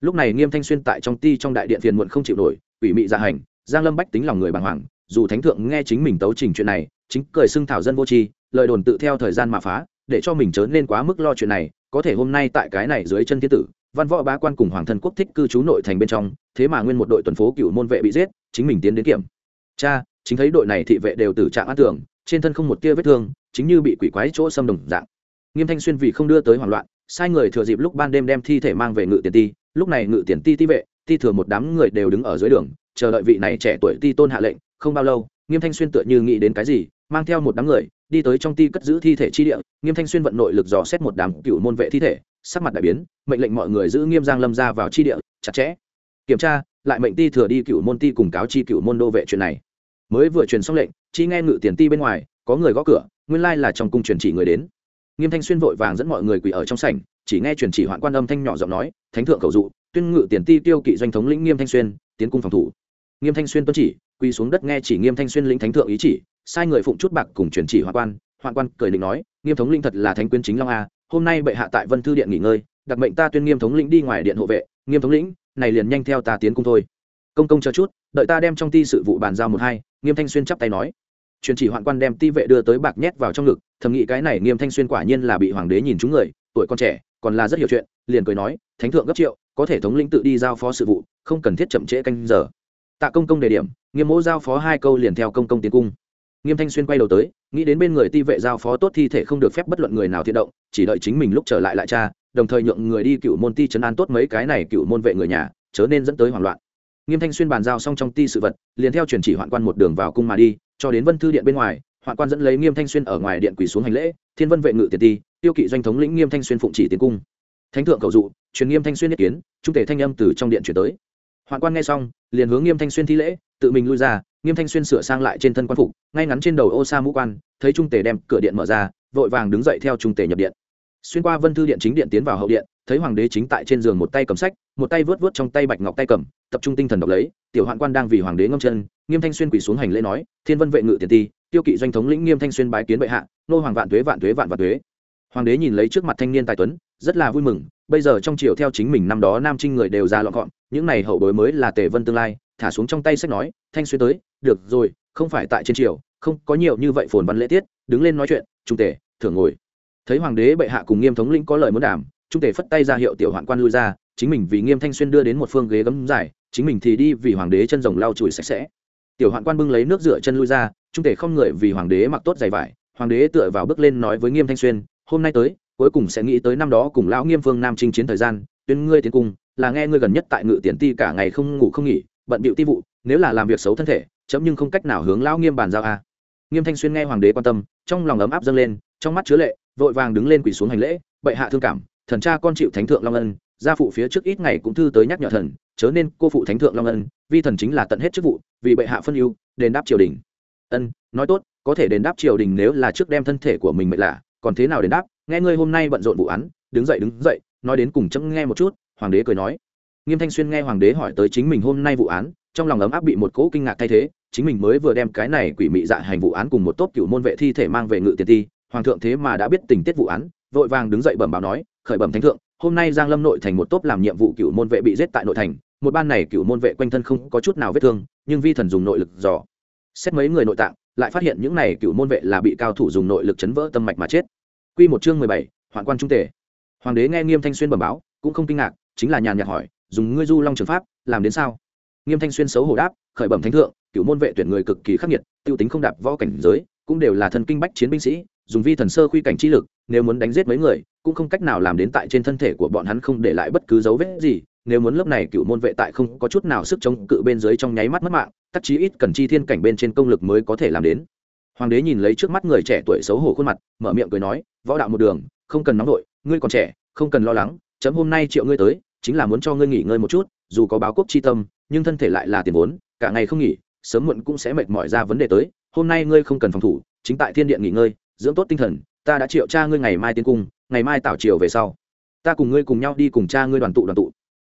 Lúc này nghiêm thanh xuyên tại trong ti trong đại điện phiền muộn không chịu nổi, quỷ mị dạ hành, giang lâm bách tính lòng người bàng hoàng, dù thánh thượng nghe chính mình tấu trình chuyện này, chính cười xưng thảo dân vô tri lời đồn tự theo thời gian mà phá, để cho mình chớ nên quá mức lo chuyện này, có thể hôm nay tại cái này dưới chân thiên tử, văn võ bá quan cùng hoàng thân quốc thích cư trú nội thành bên trong, thế mà nguyên một đội tuần phố cựu môn vệ bị giết, chính mình tiến đến kiểm. Cha, chính thấy đội này thị vệ đều tử trạng an tưởng, trên thân không một tia vết thương, chính như bị quỷ quái chỗ xâm đồng dạng. Nghiêm thanh xuyên vì không đưa tới hoảng loạn, sai người thừa dịp lúc ban đêm đem thi thể mang về ngự tiền ti, lúc này ngự tiền ti ti vệ, ti thừa một đám người đều đứng ở dưới đường, chờ đợi vị này trẻ tuổi ti tôn hạ lệnh, không bao lâu, nghiêm thanh xuyên tựa như nghĩ đến cái gì, mang theo một đám người đi tới trong ti cất giữ thi thể chi địa, nghiêm thanh xuyên vận nội lực dò xét một đám cựu môn vệ thi thể, sắc mặt đại biến, mệnh lệnh mọi người giữ nghiêm giang lâm ra vào chi địa, chặt chẽ. Kiểm tra, lại mệnh ti thừa đi cựu môn ti cùng cáo chi cựu môn đô vệ chuyện này. Mới vừa truyền xong lệnh, chi nghe ngự tiền ti bên ngoài, có người gõ cửa, nguyên lai là trong cung truyền chỉ người đến. Nghiêm thanh xuyên vội vàng dẫn mọi người quỳ ở trong sảnh, chỉ nghe truyền chỉ hoạn quan âm thanh nhỏ giọng nói, thánh thượng cầu dụ, tuyên ngự tiền ti tiêu kỵ doanh thống lĩnh nghiêm thanh xuyên, tiến cung phòng thủ. Nghiêm thanh xuyên tuân chỉ, quỳ xuống đất nghe chỉ nghiêm thanh xuyên lĩnh thánh thượng ý chỉ sai người phụng chút bạc cùng truyền chỉ hoạn quan hoạn quan cười định nói, nghiêm thống linh thật là thánh quyến chính long a, hôm nay bệ hạ tại vân thư điện nghỉ ngơi, đặc mệnh ta tuyên nghiêm thống lĩnh đi ngoài điện hộ vệ, nghiêm thống lĩnh, này liền nhanh theo ta tiến cung thôi. Công công chờ chút, đợi ta đem trong ti sự vụ bàn giao một hai, nghiêm thanh xuyên chắp tay nói. Truyền chỉ hoạn quan đem ti vệ đưa tới bạc nhét vào trong ngực, thầm nghĩ cái này nghiêm thanh xuyên quả nhiên là bị hoàng đế nhìn chúng người, tuổi con trẻ, còn là rất hiểu chuyện, liền cười nói, thánh thượng gấp triệu, có thể thống lĩnh tự đi giao phó sự vụ, không cần thiết chậm trễ canh giờ. Tạ công công đề điểm, nghiêm mỗ giao phó hai câu liền theo công công tiến cung nghiêm thanh xuyên quay đầu tới, nghĩ đến bên người ti vệ giao phó tốt thi thể không được phép bất luận người nào thiện động, chỉ đợi chính mình lúc trở lại lại cha, đồng thời nhượng người đi cựu môn ti chấn an tốt mấy cái này cựu môn vệ người nhà, chớ nên dẫn tới hoảng loạn. Nghiêm thanh xuyên bàn giao xong trong ti sự vật, liền theo truyền chỉ hoạn quan một đường vào cung mà đi, cho đến vân thư điện bên ngoài, hoạn quan dẫn lấy nghiêm thanh xuyên ở ngoài điện quỳ xuống hành lễ, thiên vân vệ ngự tiền ti, tiêu kỵ doanh thống lĩnh nghiêm thanh xuyên phụng chỉ tiến cung. Thánh thượng cầu dụ, truyền nghiêm thanh xuyên nhất kiến, trung thể thanh âm từ trong điện chuyển tới. Hoạn quan nghe xong, liền hướng nghiêm thanh xuyên thi lễ, tự mình lui ra nghiêm thanh xuyên sửa sang lại trên thân quan phục, ngay ngắn trên đầu ô sa mũ quan, thấy trung tề đem cửa điện mở ra, vội vàng đứng dậy theo trung tề nhập điện. Xuyên qua vân thư điện chính điện tiến vào hậu điện, thấy hoàng đế chính tại trên giường một tay cầm sách, một tay vớt vớt trong tay bạch ngọc tay cầm, tập trung tinh thần đọc lấy, tiểu hoạn quan đang vì hoàng đế ngâm chân, nghiêm thanh xuyên quỳ xuống hành lễ nói, thiên vân vệ ngự tiền ti, tiêu kỵ doanh thống lĩnh nghiêm thanh xuyên bái kiến bệ hạ, nô hoàng vạn tuế vạn tuế, vạn vạn tuế. Hoàng đế nhìn lấy trước mặt thanh niên tài tuấn, rất là vui mừng, bây giờ trong triều theo chính mình năm đó nam trinh người đều ra lọn gọn, những này hậu bối mới là tề vân tương lai thả xuống trong tay sách nói thanh xuyên tới được rồi không phải tại trên triều không có nhiều như vậy phồn văn lễ tiết đứng lên nói chuyện trung tể, thưởng ngồi. Thấy hoàng đế bệ hạ cùng nghiêm thống lĩnh có lời muốn đảm trung tể phất tay ra hiệu tiểu hoạn quan lui ra chính mình vì nghiêm thanh xuyên đưa đến một phương ghế gấm dài chính mình thì đi vì hoàng đế chân rồng lau chùi sạch sẽ. Tiểu hoạn quan bưng lấy nước rửa chân lui ra trung tể không người vì hoàng đế mặc tốt giày vải hoàng đế tựa vào bước lên nói với nghiêm thanh xuyên hôm nay tới cuối cùng sẽ nghĩ tới năm đó cùng lão nghiêm phương nam chinh chiến thời gian tuyên ngươi tiến cung là nghe ngươi gần nhất tại ngự tiền ti cả ngày không ngủ không nghỉ bận bịu ti vụ, nếu là làm việc xấu thân thể, chấm nhưng không cách nào hướng lão nghiêm bàn giao a. À. nghiêm thanh xuyên nghe hoàng đế quan tâm, trong lòng ấm áp dâng lên, trong mắt chứa lệ, vội vàng đứng lên quỳ xuống hành lễ, bệ hạ thương cảm, thần cha con chịu thánh thượng long ân, gia phụ phía trước ít ngày cũng thư tới nhắc nhở thần, chớ nên cô phụ thánh thượng long ân, vi thần chính là tận hết chức vụ, vì bệ hạ phân ưu, đền đáp triều đình. Ân, nói tốt, có thể đền đáp triều đình nếu là trước đem thân thể của mình mệt lạ, còn thế nào đền đáp? Nghe ngươi hôm nay bận rộn vụ án, đứng dậy đứng dậy, nói đến cùng chấm nghe một chút, hoàng đế cười nói nghiêm thanh xuyên nghe hoàng đế hỏi tới chính mình hôm nay vụ án trong lòng ấm áp bị một cỗ kinh ngạc thay thế chính mình mới vừa đem cái này quỷ mị dạ hành vụ án cùng một tốp cựu môn vệ thi thể mang về ngự tiền ti hoàng thượng thế mà đã biết tình tiết vụ án vội vàng đứng dậy bẩm báo nói khởi bẩm thánh thượng hôm nay giang lâm nội thành một tốp làm nhiệm vụ cựu môn vệ bị giết tại nội thành một ban này cựu môn vệ quanh thân không có chút nào vết thương nhưng vi thần dùng nội lực dò. Xét mấy người nội tạng lại phát hiện những này cựu môn vệ là bị cao thủ dùng nội lực chấn vỡ tâm mạch mà chết. Quy một chương mười bảy, hoạn quan trung tể hoàng đế nghe nghiêm thanh xuyên bẩm báo cũng không kinh ngạc chính là nhàn nhạt hỏi dùng ngươi du long trường pháp, làm đến sao? Nghiêm thanh xuyên xấu hổ đáp, khởi bẩm thánh thượng cựu môn vệ tuyển người cực kỳ khắc nghiệt, tiêu tính không đạp võ cảnh giới, cũng đều là thần kinh bách chiến binh sĩ, dùng vi thần sơ khuy cảnh chi lực, nếu muốn đánh giết mấy người, cũng không cách nào làm đến tại trên thân thể của bọn hắn không để lại bất cứ dấu vết gì, nếu muốn lớp này cựu môn vệ tại không có chút nào sức chống cự bên dưới trong nháy mắt mất mạng tắc chí ít cần chi thiên cảnh bên trên công lực mới có thể làm đến. Hoàng đế nhìn lấy trước mắt người trẻ tuổi xấu hổ khuôn mặt, mở miệng cười nói, võ đạo một đường, không cần nóng vội, ngươi còn trẻ, không cần lo lắng, chấm hôm nay triệu ngươi tới chính là muốn cho ngươi nghỉ ngơi một chút, dù có báo quốc chi tâm, nhưng thân thể lại là tiền vốn, cả ngày không nghỉ, sớm muộn cũng sẽ mệt mỏi ra vấn đề tới. Hôm nay ngươi không cần phòng thủ, chính tại thiên điện nghỉ ngơi, dưỡng tốt tinh thần, ta đã triệu cha ngươi ngày mai tiến cung, ngày mai tảo triều về sau. Ta cùng ngươi cùng nhau đi cùng cha ngươi đoàn tụ đoàn tụ.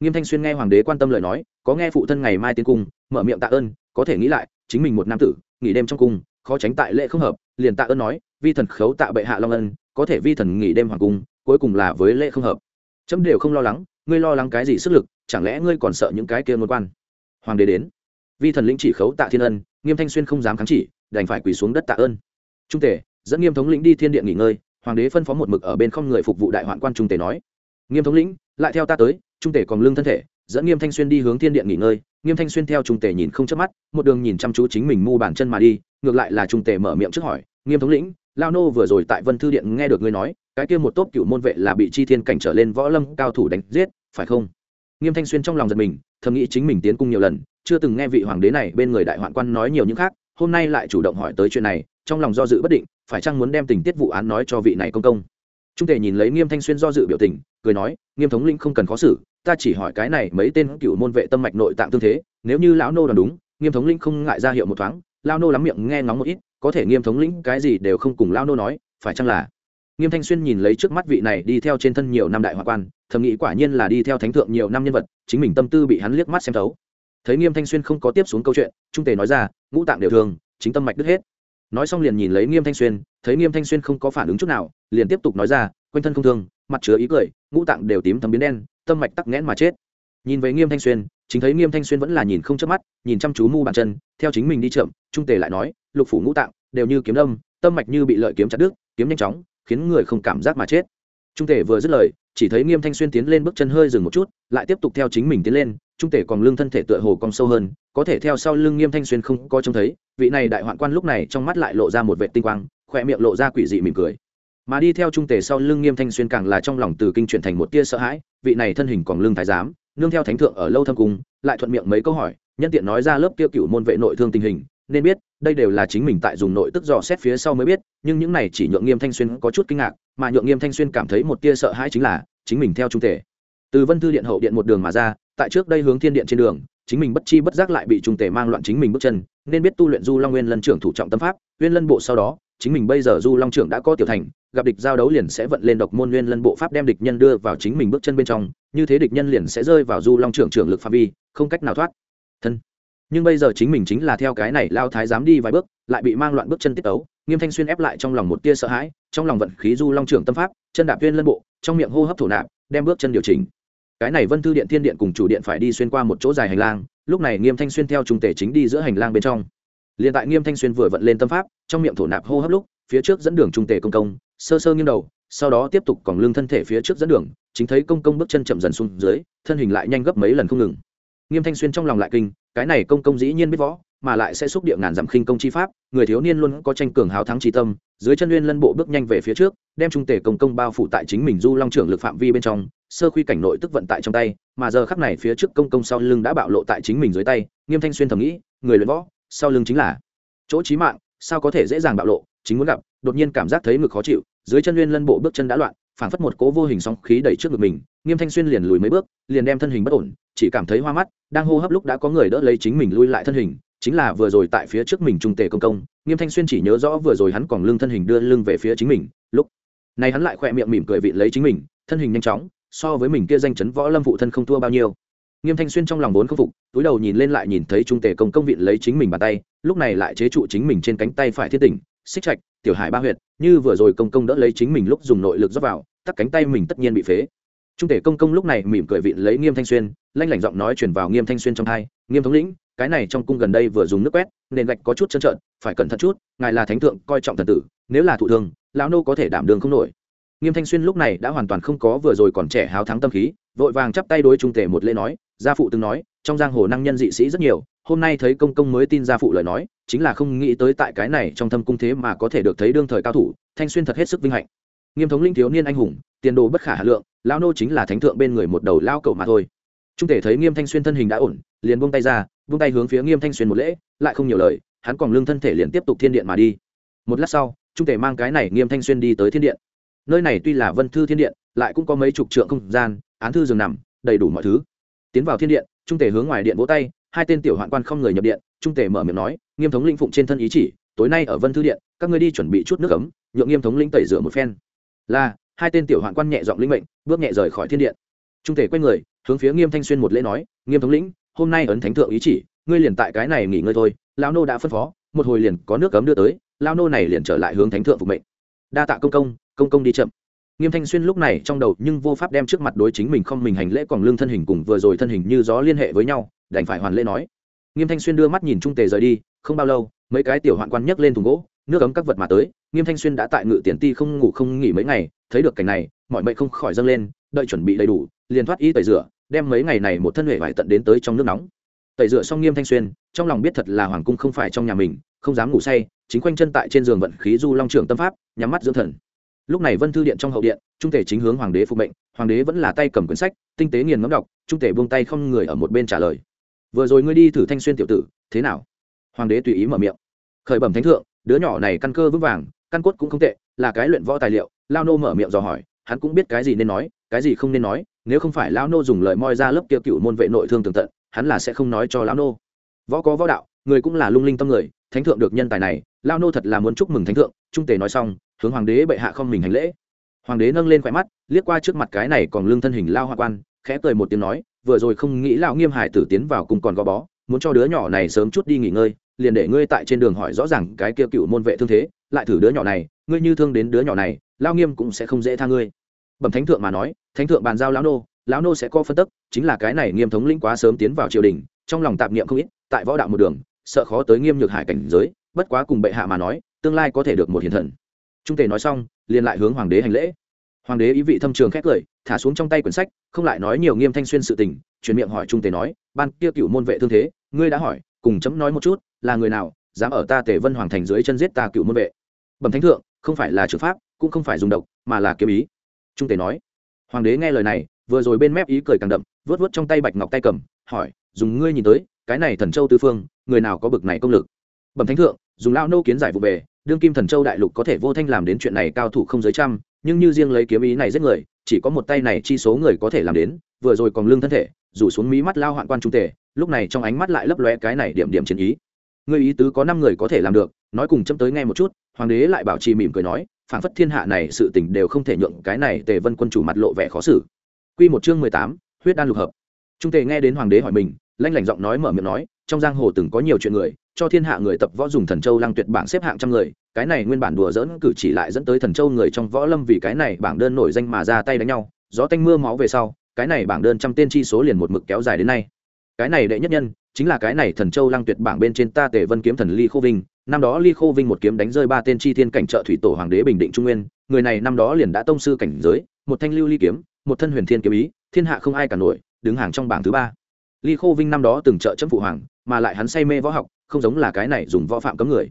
Nghiêm thanh xuyên nghe hoàng đế quan tâm lời nói, có nghe phụ thân ngày mai tiến cung, mở miệng tạ ơn, có thể nghĩ lại, chính mình một nam tử, nghỉ đêm trong cung, khó tránh tại lễ không hợp, liền tạ ơn nói, vi thần khấu tạ bệ hạ long ân, có thể vi thần nghỉ đêm hoàng cung, cuối cùng là với lễ không hợp. Chấm đều không lo lắng ngươi lo lắng cái gì sức lực, chẳng lẽ ngươi còn sợ những cái kia ngôn quan? Hoàng đế đến. Vi thần lĩnh chỉ khấu tạ thiên ân, nghiêm thanh xuyên không dám kháng chỉ, đành phải quỳ xuống đất tạ ơn. Trung tể dẫn nghiêm thống lĩnh đi thiên điện nghỉ ngơi, hoàng đế phân phó một mực ở bên không người phục vụ đại hoạn quan trung tể nói. Nghiêm thống lĩnh, lại theo ta tới, trung tể còn lương thân thể, dẫn nghiêm thanh xuyên đi hướng thiên điện nghỉ ngơi, nghiêm thanh xuyên theo trung tể nhìn không chớp mắt, một đường nhìn chăm chú chính mình mu bàn chân mà đi, ngược lại là trung tể mở miệng trước hỏi, nghiêm thống lĩnh lao nô vừa rồi tại vân thư điện nghe được ngươi nói, cái kia một tốp cựu môn vệ là bị chi thiên cảnh trở lên võ lâm cao thủ đánh giết, phải không? Nghiêm thanh xuyên trong lòng giật mình, thầm nghĩ chính mình tiến cung nhiều lần, chưa từng nghe vị hoàng đế này bên người đại hoạn quan nói nhiều những khác, hôm nay lại chủ động hỏi tới chuyện này, trong lòng do dự bất định, phải chăng muốn đem tình tiết vụ án nói cho vị này công công? Trung tề nhìn lấy nghiêm thanh xuyên do dự biểu tình, cười nói, nghiêm thống linh không cần khó xử, ta chỉ hỏi cái này mấy tên cựu môn vệ tâm mạch nội tạng tương thế, nếu như lão nô đoán đúng, nghiêm thống linh không ngại ra hiệu một thoáng lao nô lắm miệng nghe ngóng một ít có thể nghiêm thống lĩnh cái gì đều không cùng lao nô nói, phải chăng là? Nghiêm thanh xuyên nhìn lấy trước mắt vị này đi theo trên thân nhiều năm đại hoa quan, thầm nghĩ quả nhiên là đi theo thánh thượng nhiều năm nhân vật, chính mình tâm tư bị hắn liếc mắt xem thấu. Thấy nghiêm thanh xuyên không có tiếp xuống câu chuyện, trung tề nói ra, ngũ tạng đều thường, chính tâm mạch đứt hết. Nói xong liền nhìn lấy nghiêm thanh xuyên, thấy nghiêm thanh xuyên không có phản ứng chút nào, liền tiếp tục nói ra, quanh thân không thương mặt chứa ý cười, ngũ tạng đều tím thấm biến đen, tâm mạch tắc nghẽn mà chết. Nhìn với nghiêm thanh xuyên chính thấy nghiêm thanh xuyên vẫn là nhìn không chớp mắt, nhìn chăm chú mu bàn chân, theo chính mình đi chậm, trung tề lại nói, lục phủ ngũ tạng, đều như kiếm đâm tâm mạch như bị lợi kiếm chặt đứt, kiếm nhanh chóng, khiến người không cảm giác mà chết. Trung tề vừa dứt lời, chỉ thấy nghiêm thanh xuyên tiến lên bước chân hơi dừng một chút, lại tiếp tục theo chính mình tiến lên, trung tề còn lưng thân thể tựa hồ cong sâu hơn, có thể theo sau lưng nghiêm thanh xuyên không có trông thấy, vị này đại hoạn quan lúc này trong mắt lại lộ ra một vệ tinh quang, khỏe miệng lộ ra quỷ dị mỉm cười. Mà đi theo trung tề sau lưng nghiêm thanh xuyên càng là trong lòng từ kinh chuyển thành một tia sợ hãi, vị này thân hình còn lưng thái giám nương theo thánh thượng ở lâu thâm cung, lại thuận miệng mấy câu hỏi, nhân tiện nói ra lớp kia cựu môn vệ nội thương tình hình, nên biết, đây đều là chính mình tại dùng nội tức dò xét phía sau mới biết, nhưng những này chỉ nhượng nghiêm thanh xuyên có chút kinh ngạc, mà nhượng nghiêm thanh xuyên cảm thấy một tia sợ hãi chính là, chính mình theo trung thể từ vân thư điện hậu điện một đường mà ra, tại trước đây hướng thiên điện trên đường, chính mình bất chi bất giác lại bị trung tể mang loạn chính mình bước chân, nên biết tu luyện du long nguyên lân trưởng thủ trọng tâm pháp, nguyên lân bộ sau đó chính mình bây giờ du long trưởng đã có tiểu thành, gặp địch giao đấu liền sẽ vận lên độc môn nguyên lân bộ pháp đem địch nhân đưa vào chính mình bước chân bên trong, như thế địch nhân liền sẽ rơi vào du long trưởng trưởng lực phạm vi, không cách nào thoát. Thân. Nhưng bây giờ chính mình chính là theo cái này lao thái dám đi vài bước, lại bị mang loạn bước chân tiết ấu nghiêm thanh xuyên ép lại trong lòng một tia sợ hãi, trong lòng vận khí du long trưởng tâm pháp, chân đạp viên lân bộ, trong miệng hô hấp thổ nạp, đem bước chân điều chỉnh. Cái này vân thư điện thiên điện cùng chủ điện phải đi xuyên qua một chỗ dài hành lang, lúc này nghiêm thanh xuyên theo trung tể chính đi giữa hành lang bên trong liền tại nghiêm thanh xuyên vừa vận lên tâm pháp, trong miệng thổ nạp hô hấp lúc, phía trước dẫn đường trung tề công công, sơ sơ nghiêng đầu, sau đó tiếp tục còn lưng thân thể phía trước dẫn đường, chính thấy công công bước chân chậm dần xuống dưới, thân hình lại nhanh gấp mấy lần không ngừng. Nghiêm thanh xuyên trong lòng lại kinh, cái này công công dĩ nhiên biết võ, mà lại sẽ xúc địa ngàn giảm khinh công chi pháp, người thiếu niên luôn có tranh cường hào thắng trí tâm, dưới chân nguyên lân bộ bước nhanh về phía trước, đem trung tể công công bao phủ tại chính mình du long trưởng lực phạm vi bên trong, sơ khuy cảnh nội tức vận tại trong tay, mà giờ khắc này phía trước công công sau lưng đã bạo lộ tại chính mình dưới tay, nghiêm thanh xuyên thầm nghĩ, người luyện võ sau lưng chính là, chỗ trí mạng, sao có thể dễ dàng bạo lộ, chính muốn gặp, đột nhiên cảm giác thấy ngực khó chịu, dưới chân nguyên lân bộ bước chân đã loạn, phảng phất một cố vô hình sóng khí đẩy trước ngực mình, nghiêm thanh xuyên liền lùi mấy bước, liền đem thân hình bất ổn, chỉ cảm thấy hoa mắt, đang hô hấp lúc đã có người đỡ lấy chính mình lui lại thân hình, chính là vừa rồi tại phía trước mình trung tề công công, nghiêm thanh xuyên chỉ nhớ rõ vừa rồi hắn còn lưng thân hình đưa lưng về phía chính mình, lúc này hắn lại khỏe miệng mỉm cười vị lấy chính mình, thân hình nhanh chóng, so với mình kia danh chấn võ lâm phụ thân không thua bao nhiêu nghiêm thanh xuyên trong lòng vốn không phục, túi đầu nhìn lên lại nhìn thấy trung tề công công vịn lấy chính mình bàn tay, lúc này lại chế trụ chính mình trên cánh tay phải thiết tỉnh, xích trạch, tiểu hải ba huyệt, như vừa rồi công công đỡ lấy chính mình lúc dùng nội lực dốc vào tắt cánh tay mình tất nhiên bị phế. Trung tể công công lúc này mỉm cười vịn lấy nghiêm thanh xuyên, lanh lảnh giọng nói chuyển vào nghiêm thanh xuyên trong hai, nghiêm thống lĩnh, cái này trong cung gần đây vừa dùng nước quét, nền gạch có chút trơn trợn, phải cẩn thận chút, ngài là thánh thượng, coi trọng thần tử, nếu là thụ thương, lão nô có thể đảm đường không nổi. Nghiêm thanh xuyên lúc này đã hoàn toàn không có vừa rồi còn trẻ háo thắng tâm khí, vội vàng chắp tay đối trung tể một lễ nói gia phụ từng nói, trong giang hồ năng nhân dị sĩ rất nhiều, hôm nay thấy công công mới tin gia phụ lời nói, chính là không nghĩ tới tại cái này trong thâm cung thế mà có thể được thấy đương thời cao thủ, thanh xuyên thật hết sức vinh hạnh. Nghiêm thống linh thiếu niên anh hùng, tiền đồ bất khả hà lượng lao nô chính là thánh thượng bên người một đầu lao cậu mà thôi. Trung thể thấy nghiêm thanh xuyên thân hình đã ổn, liền buông tay ra, buông tay hướng phía nghiêm thanh xuyên một lễ, lại không nhiều lời, hắn còn lương thân thể liền tiếp tục thiên điện mà đi. Một lát sau, trung thể mang cái này nghiêm thanh xuyên đi tới thiên điện. Nơi này tuy là vân thư thiên điện, lại cũng có mấy chục trượng không gian, án thư giường nằm, đầy đủ mọi thứ tiến vào thiên điện, trung tể hướng ngoài điện vỗ tay, hai tên tiểu hoạn quan không người nhập điện, trung tể mở miệng nói, nghiêm thống lĩnh phụng trên thân ý chỉ, tối nay ở vân thư điện, các ngươi đi chuẩn bị chút nước ấm, nhượng nghiêm thống lĩnh tẩy rửa một phen. Là, hai tên tiểu hoạn quan nhẹ giọng linh mệnh, bước nhẹ rời khỏi thiên điện. Trung tể quay người, hướng phía nghiêm thanh xuyên một lễ nói, nghiêm thống lĩnh, hôm nay ấn thánh thượng ý chỉ, ngươi liền tại cái này nghỉ ngơi thôi lao nô đã phân phó, một hồi liền có nước cấm đưa tới lao nô này liền trở lại hướng thánh thượng phục mệnh. Đa tạ công công công công đi chậm nghiêm thanh xuyên lúc này trong đầu nhưng vô pháp đem trước mặt đối chính mình không mình hành lễ còn lương thân hình cùng vừa rồi thân hình như gió liên hệ với nhau, đành phải hoàn lễ nói. Nghiêm thanh xuyên đưa mắt nhìn trung tề rời đi, không bao lâu, mấy cái tiểu hoạn quan nhấc lên thùng gỗ, nước ấm các vật mà tới, nghiêm thanh xuyên đã tại ngự tiền ti không ngủ không nghỉ mấy ngày, thấy được cảnh này, mọi mệnh không khỏi dâng lên, đợi chuẩn bị đầy đủ, liền thoát y tẩy rửa, đem mấy ngày này một thân huệ vải tận đến tới trong nước nóng. Tẩy rửa xong nghiêm thanh xuyên, trong lòng biết thật là hoàng cung không phải trong nhà mình, không dám ngủ say, chính quanh chân tại trên giường vận khí du long trưởng tâm pháp, nhắm mắt dưỡng thần lúc này vân thư điện trong hậu điện, trung thể chính hướng hoàng đế phục mệnh, hoàng đế vẫn là tay cầm quyển sách, tinh tế nghiền ngấm đọc, trung thể buông tay không người ở một bên trả lời. Vừa rồi ngươi đi thử thanh xuyên tiểu tử, thế nào? Hoàng đế tùy ý mở miệng. Khởi bẩm thánh thượng, đứa nhỏ này căn cơ vững vàng, căn cốt cũng không tệ, là cái luyện võ tài liệu, lao nô mở miệng dò hỏi, hắn cũng biết cái gì nên nói, cái gì không nên nói, nếu không phải lao nô dùng lời moi ra lớp kia cựu môn vệ nội thương tường tận, hắn là sẽ không nói cho lao nô. Võ có võ đạo, người cũng là lung linh tâm người, thánh thượng được nhân tài này, lao nô thật là muốn chúc mừng thánh thượng, trung tề nói xong hướng hoàng đế bệ hạ không mình hành lễ. Hoàng đế nâng lên khỏe mắt, liếc qua trước mặt cái này còn lương thân hình lao hoa quan, khẽ cười một tiếng nói, vừa rồi không nghĩ lão nghiêm hải tử tiến vào cùng còn gò bó, muốn cho đứa nhỏ này sớm chút đi nghỉ ngơi, liền để ngươi tại trên đường hỏi rõ ràng cái kia cựu môn vệ thương thế, lại thử đứa nhỏ này, ngươi như thương đến đứa nhỏ này lao nghiêm cũng sẽ không dễ tha ngươi. Bẩm thánh thượng mà nói, thánh thượng bàn giao lão nô lão nô sẽ có phân tức, chính là cái này nghiêm thống lĩnh quá sớm tiến vào triều đình, trong lòng tạp niệm không ít, tại võ đạo một đường, sợ khó tới nghiêm nhược hải cảnh giới, bất quá cùng bệ hạ mà nói, tương lai có thể được một hiền thần trung tề nói xong, liền lại hướng hoàng đế hành lễ. Hoàng đế ý vị thâm trường khét cười thả xuống trong tay quyển sách, không lại nói nhiều nghiêm thanh xuyên sự tình, chuyển miệng hỏi trung tề nói, ban kia cựu môn vệ thương thế, ngươi đã hỏi, cùng chấm nói một chút, là người nào, dám ở ta tề vân hoàng thành dưới chân giết ta cựu môn vệ? Bẩm thánh thượng, không phải là trừ pháp, cũng không phải dùng độc, mà là kiếm ý. Trung tề nói. Hoàng đế nghe lời này, vừa rồi bên mép ý cười càng đậm vớt vớt trong tay bạch ngọc tay cầm, hỏi, dùng ngươi nhìn tới, cái này thần châu tư phương, người nào có bực này công lực? Bẩm thánh thượng, dùng lao nô kiến giải vụ về đương kim thần châu đại lục có thể vô thanh làm đến chuyện này cao thủ không giới trăm, nhưng như riêng lấy kiếm ý này giết người, chỉ có một tay này chi số người có thể làm đến, vừa rồi còn lương thân thể, rủ xuống mí mắt lao hoạn quan trung tề, lúc này trong ánh mắt lại lấp lóe cái này điểm điểm chiến ý. Người ý tứ có năm người có thể làm được, nói cùng chấm tới nghe một chút, hoàng đế lại bảo trì mỉm cười nói, phản phất thiên hạ này sự tình đều không thể nhượng cái này tề vân quân chủ mặt lộ vẻ khó xử. Quy một chương mười tám, huyết đan lục hợp. Trung tề nghe đến hoàng đế hỏi mình, lanh lảnh giọng nói mở miệng nói, trong giang hồ từng có nhiều chuyện người cho thiên hạ người tập võ dùng thần châu lăng tuyệt bảng xếp hạng trăm người, cái này nguyên bản đùa dỡn cử chỉ lại dẫn tới thần châu người trong võ lâm vì cái này bảng đơn nổi danh mà ra tay đánh nhau, gió tanh mưa máu về sau, cái này bảng đơn trăm tên chi số liền một mực kéo dài đến nay. Cái này đệ nhất nhân, chính là cái này thần châu lăng tuyệt bảng bên trên ta tề vân kiếm thần ly khô vinh, năm đó ly khô vinh một kiếm đánh rơi ba tên chi thiên cảnh trợ thủy tổ hoàng đế bình định trung nguyên, người này năm đó liền đã tông sư cảnh giới, một thanh lưu ly kiếm, một thân huyền thiên kiếm ý, thiên hạ không ai cả nổi, đứng hàng trong bảng thứ ba. Ly khô vinh năm đó từng trợ chấm phụ hoàng mà lại hắn say mê võ học, không giống là cái này dùng võ phạm cấm người.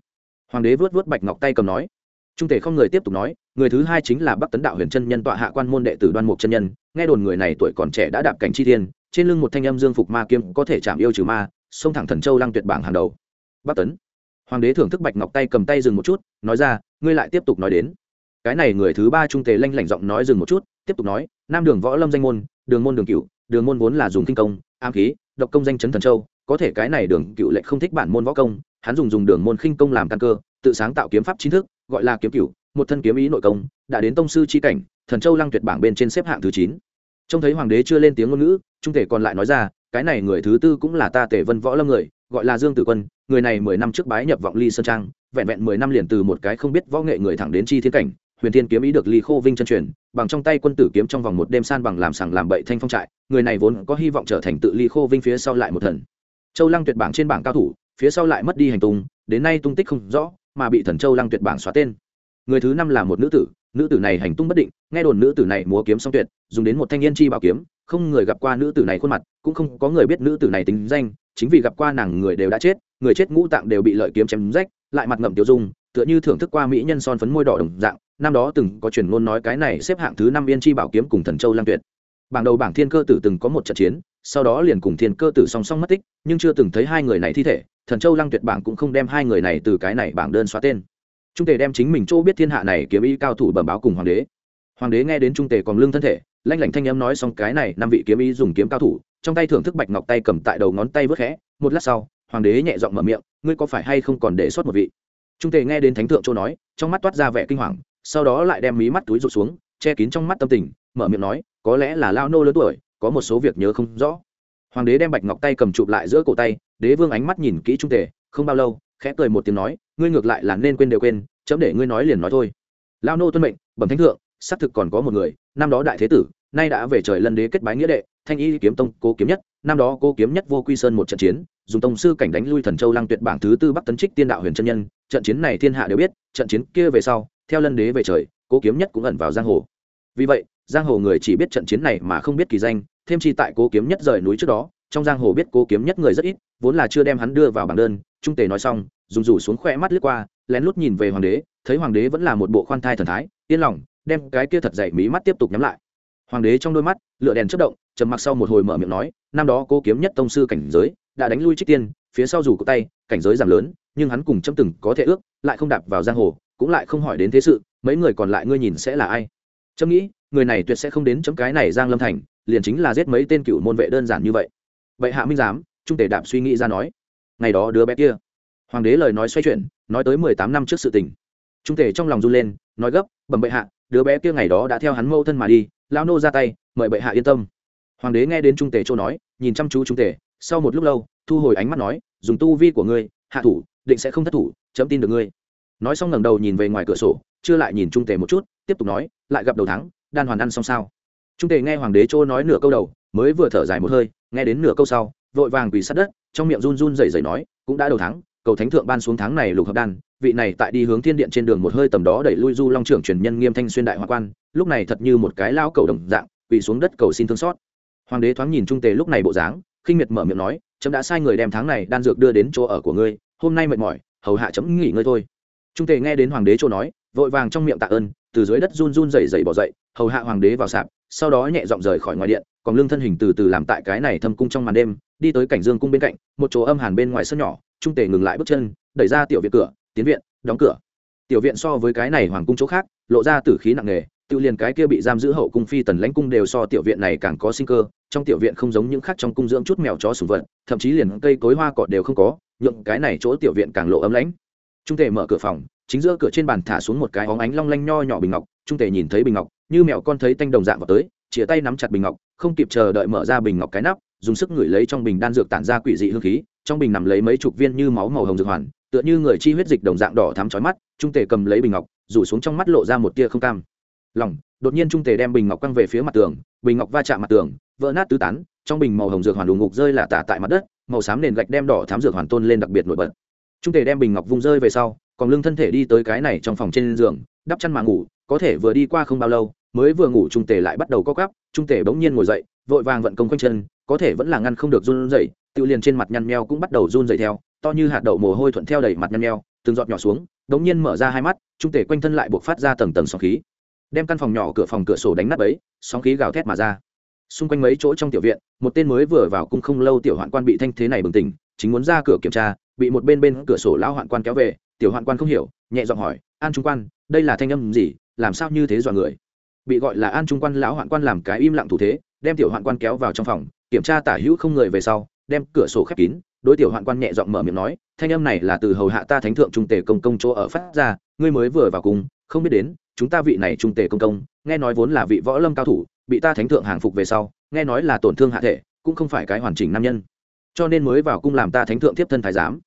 Hoàng đế vớt vớt bạch ngọc tay cầm nói, trung tể không người tiếp tục nói, người thứ hai chính là bắc tấn đạo huyền chân nhân tọa hạ quan môn đệ tử đoan mục chân nhân, nghe đồn người này tuổi còn trẻ đã đạp cảnh chi thiên, trên lưng một thanh âm dương phục ma kiếm có thể chạm yêu trừ ma xông thẳng thần châu lăng tuyệt bảng hàng đầu. Bắc tấn. Hoàng đế thưởng thức bạch ngọc tay cầm tay dừng một chút, nói ra, ngươi lại tiếp tục nói đến. Cái này người thứ ba trung tề lanh lảnh giọng nói dừng một chút, tiếp tục nói, nam đường võ lâm danh môn, đường môn đường cựu đường môn vốn là dùng kinh công am khí, độc công danh chấn thần châu có thể cái này đường cựu lệnh không thích bản môn võ công, hắn dùng dùng đường môn khinh công làm căn cơ, tự sáng tạo kiếm pháp chính thức, gọi là kiếm cựu, một thân kiếm ý nội công, đã đến tông sư chi cảnh, thần châu lăng tuyệt bảng bên trên xếp hạng thứ chín. Trông thấy hoàng đế chưa lên tiếng ngôn ngữ, trung thể còn lại nói ra, cái này người thứ tư cũng là ta tể vân võ lâm người, gọi là dương tử quân, người này mười năm trước bái nhập vọng ly sơn trang, vẹn vẹn mười năm liền từ một cái không biết võ nghệ người thẳng đến chi thiên cảnh, huyền thiên kiếm ý được ly khô vinh chân truyền, bằng trong tay quân tử kiếm trong vòng một đêm san bằng làm sàng làm bậy thanh phong trại, người này vốn có hy vọng trở thành tự ly khô vinh phía sau lại một thần châu lăng tuyệt bảng trên bảng cao thủ, phía sau lại mất đi hành tung, đến nay tung tích không rõ, mà bị thần châu lăng tuyệt bảng xóa tên. Người thứ năm là một nữ tử nữ tử này hành tung bất định, nghe đồn nữ tử này múa kiếm song tuyệt, dùng đến một thanh niên chi bảo kiếm, không người gặp qua nữ tử này khuôn mặt, cũng không có người biết nữ tử này tính danh, chính vì gặp qua nàng người đều đã chết, người chết ngũ tạng đều bị lợi kiếm chém rách, lại mặt ngậm tiêu dung, tựa như thưởng thức qua mỹ nhân son phấn môi đỏ đồng dạng, năm đó từng có truyền ngôn nói cái này xếp hạng thứ năm yên chi bảo kiếm cùng thần châu lang tuyệt bảng đầu bảng thiên cơ tử từng có một trận chiến, sau đó liền cùng thiên cơ tử song song mất tích, nhưng chưa từng thấy hai người này thi thể, thần châu lăng tuyệt bảng cũng không đem hai người này từ cái này bảng đơn xóa tên. Trung tề đem chính mình chỗ biết thiên hạ này kiếm ý cao thủ bẩm báo cùng hoàng đế. Hoàng đế nghe đến trung tề còn lương thân thể, lanh lảnh thanh em nói xong cái này, năm vị kiếm ý dùng kiếm cao thủ, trong tay thưởng thức bạch ngọc tay cầm tại đầu ngón tay vớt khẽ, một lát sau, hoàng đế nhẹ giọng mở miệng, ngươi có phải hay không còn để sót một vị? Trung tề nghe đến thánh thượng châu nói, trong mắt toát ra vẻ kinh hoàng, sau đó lại đem mí mắt túi rụt xuống, che kín trong mắt tâm tình mở miệng nói, có lẽ là lao nô lớn tuổi, có một số việc nhớ không rõ. Hoàng đế đem bạch ngọc tay cầm chụp lại giữa cổ tay, đế vương ánh mắt nhìn kỹ trung tề, không bao lâu, khẽ cười một tiếng nói, ngươi ngược lại là nên quên đều quên, chấm để ngươi nói liền nói thôi. Lao nô tuân mệnh, bẩm thánh thượng, xác thực còn có một người, năm đó đại thế tử, nay đã về trời lân đế kết bái nghĩa đệ, thanh y kiếm tông cố kiếm nhất, năm đó cố kiếm nhất vô quy sơn một trận chiến, dùng tông sư cảnh đánh lui thần châu lăng tuyệt bảng thứ tư bắc tấn trích tiên đạo huyền chân nhân, trận chiến này thiên hạ đều biết, trận chiến kia về sau, theo lân đế về trời, cố kiếm nhất cũng ẩn vào giang hồ. Vì vậy giang hồ người chỉ biết trận chiến này mà không biết kỳ danh, thêm chi tại cố kiếm nhất rời núi trước đó, trong giang hồ biết cố kiếm nhất người rất ít, vốn là chưa đem hắn đưa vào bảng đơn, trung tề nói xong, dùng rủ xuống khoe mắt lướt qua, lén lút nhìn về hoàng đế, thấy hoàng đế vẫn là một bộ khoan thai thần thái, yên lòng, đem cái kia thật dậy mí mắt tiếp tục nhắm lại. Hoàng đế trong đôi mắt lựa đèn chất động, trầm mặc sau một hồi mở miệng nói, năm đó cố kiếm nhất tông sư cảnh giới, đã đánh lui trích tiên, phía sau dù cụ tay, cảnh giới giảm lớn, nhưng hắn cùng châm từng có thể ước, lại không đạp vào giang hồ, cũng lại không hỏi đến thế sự, mấy người còn lại ngươi nhìn sẽ là ai? Trâm nghĩ người này tuyệt sẽ không đến chấm cái này giang lâm thành, liền chính là giết mấy tên cựu môn vệ đơn giản như vậy. Vậy hạ minh giám, trung tể đạp suy nghĩ ra nói. Ngày đó đứa bé kia, hoàng đế lời nói xoay chuyển, nói tới mười tám năm trước sự tình. Trung tể trong lòng run lên, nói gấp, bẩm bệ hạ, đứa bé kia ngày đó đã theo hắn mâu thân mà đi lao nô ra tay, mời bệ hạ yên tâm. Hoàng đế nghe đến trung tể châu nói, nhìn chăm chú trung tể sau một lúc lâu, thu hồi ánh mắt nói, dùng tu vi của ngươi, hạ thủ, định sẽ không thất thủ, chấm tin được ngươi. Nói xong ngẩng đầu nhìn về ngoài cửa sổ, chưa lại nhìn trung tề một chút, tiếp tục nói, lại gặp đầu thắng đan hoàn ăn xong sao? Trung tề nghe hoàng đế châu nói nửa câu đầu mới vừa thở dài một hơi nghe đến nửa câu sau vội vàng quỳ sát đất trong miệng run run rẩy rẩy nói cũng đã đầu tháng, cầu thánh thượng ban xuống tháng này lục hợp đan vị này tại đi hướng thiên điện trên đường một hơi tầm đó đẩy lui du long trưởng truyền nhân nghiêm thanh xuyên đại hoa quan lúc này thật như một cái lao cầu đồng dạng quỳ xuống đất cầu xin thương xót. Hoàng đế thoáng nhìn trung tề lúc này bộ dáng khinh miệt mở miệng nói chấm đã sai người đem tháng này đan dược đưa đến chỗ ở của ngươi hôm nay mệt mỏi hầu hạ chấm nghỉ ngơi thôi. Trung tề nghe đến hoàng đế chỗ nói vội vàng trong miệng tạ ơn từ dưới đất run run rẩy rẩy bỏ dậy, hầu hạ hoàng đế vào sạp, sau đó nhẹ dọn rời khỏi ngoài điện, còn lương thân hình từ từ làm tại cái này thâm cung trong màn đêm, đi tới cảnh dương cung bên cạnh, một chỗ âm hàn bên ngoài sân nhỏ, trung tề ngừng lại bước chân, đẩy ra tiểu viện cửa, tiến viện, đóng cửa. Tiểu viện so với cái này hoàng cung chỗ khác, lộ ra tử khí nặng nề, tự liền cái kia bị giam giữ hậu cung phi tần lãnh cung đều so tiểu viện này càng có sinh cơ, trong tiểu viện không giống những khác trong cung dưỡng chút mèo chó sùng vật, thậm chí liền cây cối hoa cọt đều không có, nhượng cái này chỗ tiểu viện càng lộ ấm lãnh. Trung tề mở cửa phòng chính giữa cửa trên bàn thả xuống một cái óng ánh long lanh nho nhỏ bình ngọc, trung tề nhìn thấy bình ngọc, như mèo con thấy tanh đồng dạng vào tới chĩa tay nắm chặt bình ngọc, không kịp chờ đợi mở ra bình ngọc cái nắp, dùng sức ngửi lấy trong bình đan dược tản ra quỷ dị hương khí, trong bình nằm lấy mấy chục viên như máu màu hồng dược hoàn, tựa như người chi huyết dịch đồng dạng đỏ thắm chói mắt, trung tề cầm lấy bình ngọc, rủ xuống trong mắt lộ ra một tia không cam. Lòng, đột nhiên trung tề đem bình ngọc quăng về phía mặt tường, bình ngọc va chạm mặt tường, vỡ nát tứ tán, trong bình màu hồng dược hoàn đủ ngục rơi là tả tại mặt đất, màu xám nền gạch đem đỏ thám dược hoàn tôn lên đặc biệt nổi bật. Trung tề đem bình ngọc vung rơi về sau còn lưng thân thể đi tới cái này trong phòng trên giường, đắp chăn mà ngủ, có thể vừa đi qua không bao lâu, mới vừa ngủ trung tề lại bắt đầu co cắp trung tề bỗng nhiên ngồi dậy, vội vàng vận công quanh chân, có thể vẫn là ngăn không được run rẩy, tự liền trên mặt nhăn nheo cũng bắt đầu run dậy theo, to như hạt đậu mồ hôi thuận theo đầy mặt nhăn nheo, từng giọt nhỏ xuống bỗng nhiên mở ra hai mắt, trung tể quanh thân lại buộc phát ra tầng tầng sóng khí. Đem căn phòng nhỏ cửa phòng cửa sổ đánh nát ấy sóng khí gào thét mà ra. Xung quanh mấy chỗ trong tiểu viện, một tên mới vừa vào cung không lâu tiểu hoạn quan bị thanh thế này bừng tỉnh, chính muốn ra cửa kiểm tra, bị một bên bên cửa sổ lão hoạn quan kéo về tiểu hoạn quan không hiểu, nhẹ giọng hỏi, an trung quan, đây là thanh âm gì? Làm sao như thế dọa người? Bị gọi là an trung quan, lão hoạn quan làm cái im lặng thủ thế, đem tiểu hoạn quan kéo vào trong phòng, kiểm tra tả hữu không người về sau, đem cửa sổ khép kín, đối tiểu hoạn quan nhẹ giọng mở miệng nói, thanh âm này là từ hầu hạ ta thánh thượng trung tề công công chỗ ở phát ra, ngươi mới vừa vào cùng, không biết đến, chúng ta vị này trung tề công công, nghe nói vốn là vị võ lâm cao thủ, bị ta thánh thượng hàng phục về sau, nghe nói là tổn thương hạ thể, cũng không phải cái hoàn chỉnh nam nhân. Cho nên mới vào cung làm ta thánh thượng tiếp thân thái giám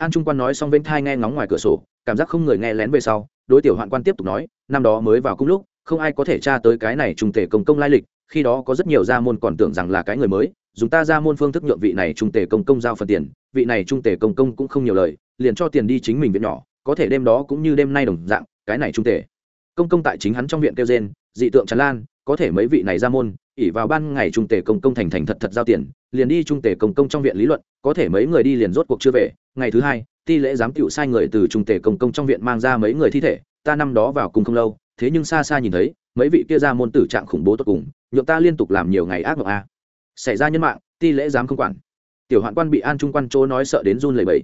an trung quan nói xong vênh thai nghe ngóng ngoài cửa sổ, cảm giác không người nghe lén về sau, đối tiểu hoạn quan tiếp tục nói, năm đó mới vào cung lúc, không ai có thể tra tới cái này trung tề công công lai lịch, khi đó có rất nhiều gia môn còn tưởng rằng là cái người mới, dùng ta ra môn phương thức nhượng vị này trung tề công công giao phần tiền, vị này trung tề công công cũng không nhiều lời, liền cho tiền đi chính mình viện nhỏ, có thể đêm đó cũng như đêm nay đồng dạng, cái này trung tề. Công công tại chính hắn trong viện kêu gen dị tượng tràn lan có thể mấy vị này ra môn ỉ vào ban ngày trung tề công công thành thành thật thật giao tiền, liền đi trung tề công công trong viện lý luận, có thể mấy người đi liền rốt cuộc chưa về. Ngày thứ hai, ti lễ giám tựu sai người từ trung tề công công trong viện mang ra mấy người thi thể, ta năm đó vào cùng không lâu, thế nhưng xa xa nhìn thấy, mấy vị kia ra môn tử trạng khủng bố tốt cùng, nhượng ta liên tục làm nhiều ngày ác mộng a. Xảy ra nhân mạng, ti lễ giám không quản. Tiểu hoạn quan bị an trung quan chỗ nói sợ đến run lầy bẫy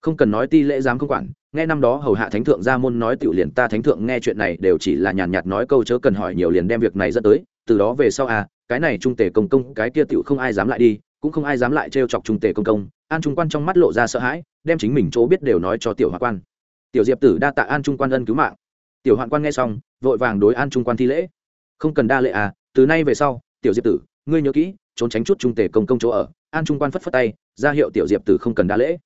không cần nói ti lễ dám không quản, nghe năm đó hầu hạ thánh thượng ra môn nói tiểu liền ta thánh thượng nghe chuyện này đều chỉ là nhàn nhạt nói câu chớ cần hỏi nhiều liền đem việc này dẫn tới, từ đó về sau à cái này trung tề công công, cái kia tiểu không ai dám lại đi, cũng không ai dám lại trêu chọc trung tề công công, an trung quan trong mắt lộ ra sợ hãi, đem chính mình chỗ biết đều nói cho tiểu hoạn quan. Tiểu diệp tử đa tạ an trung quan ân cứu mạng. Tiểu hoạn quan nghe xong, vội vàng đối an trung quan thi lễ. Không cần đa lễ à từ nay về sau, tiểu diệp tử, ngươi nhớ kỹ, trốn tránh chút trung tề công công chỗ ở, an trung quan phất phất tay, ra hiệu tiểu diệp tử không cần đa lễ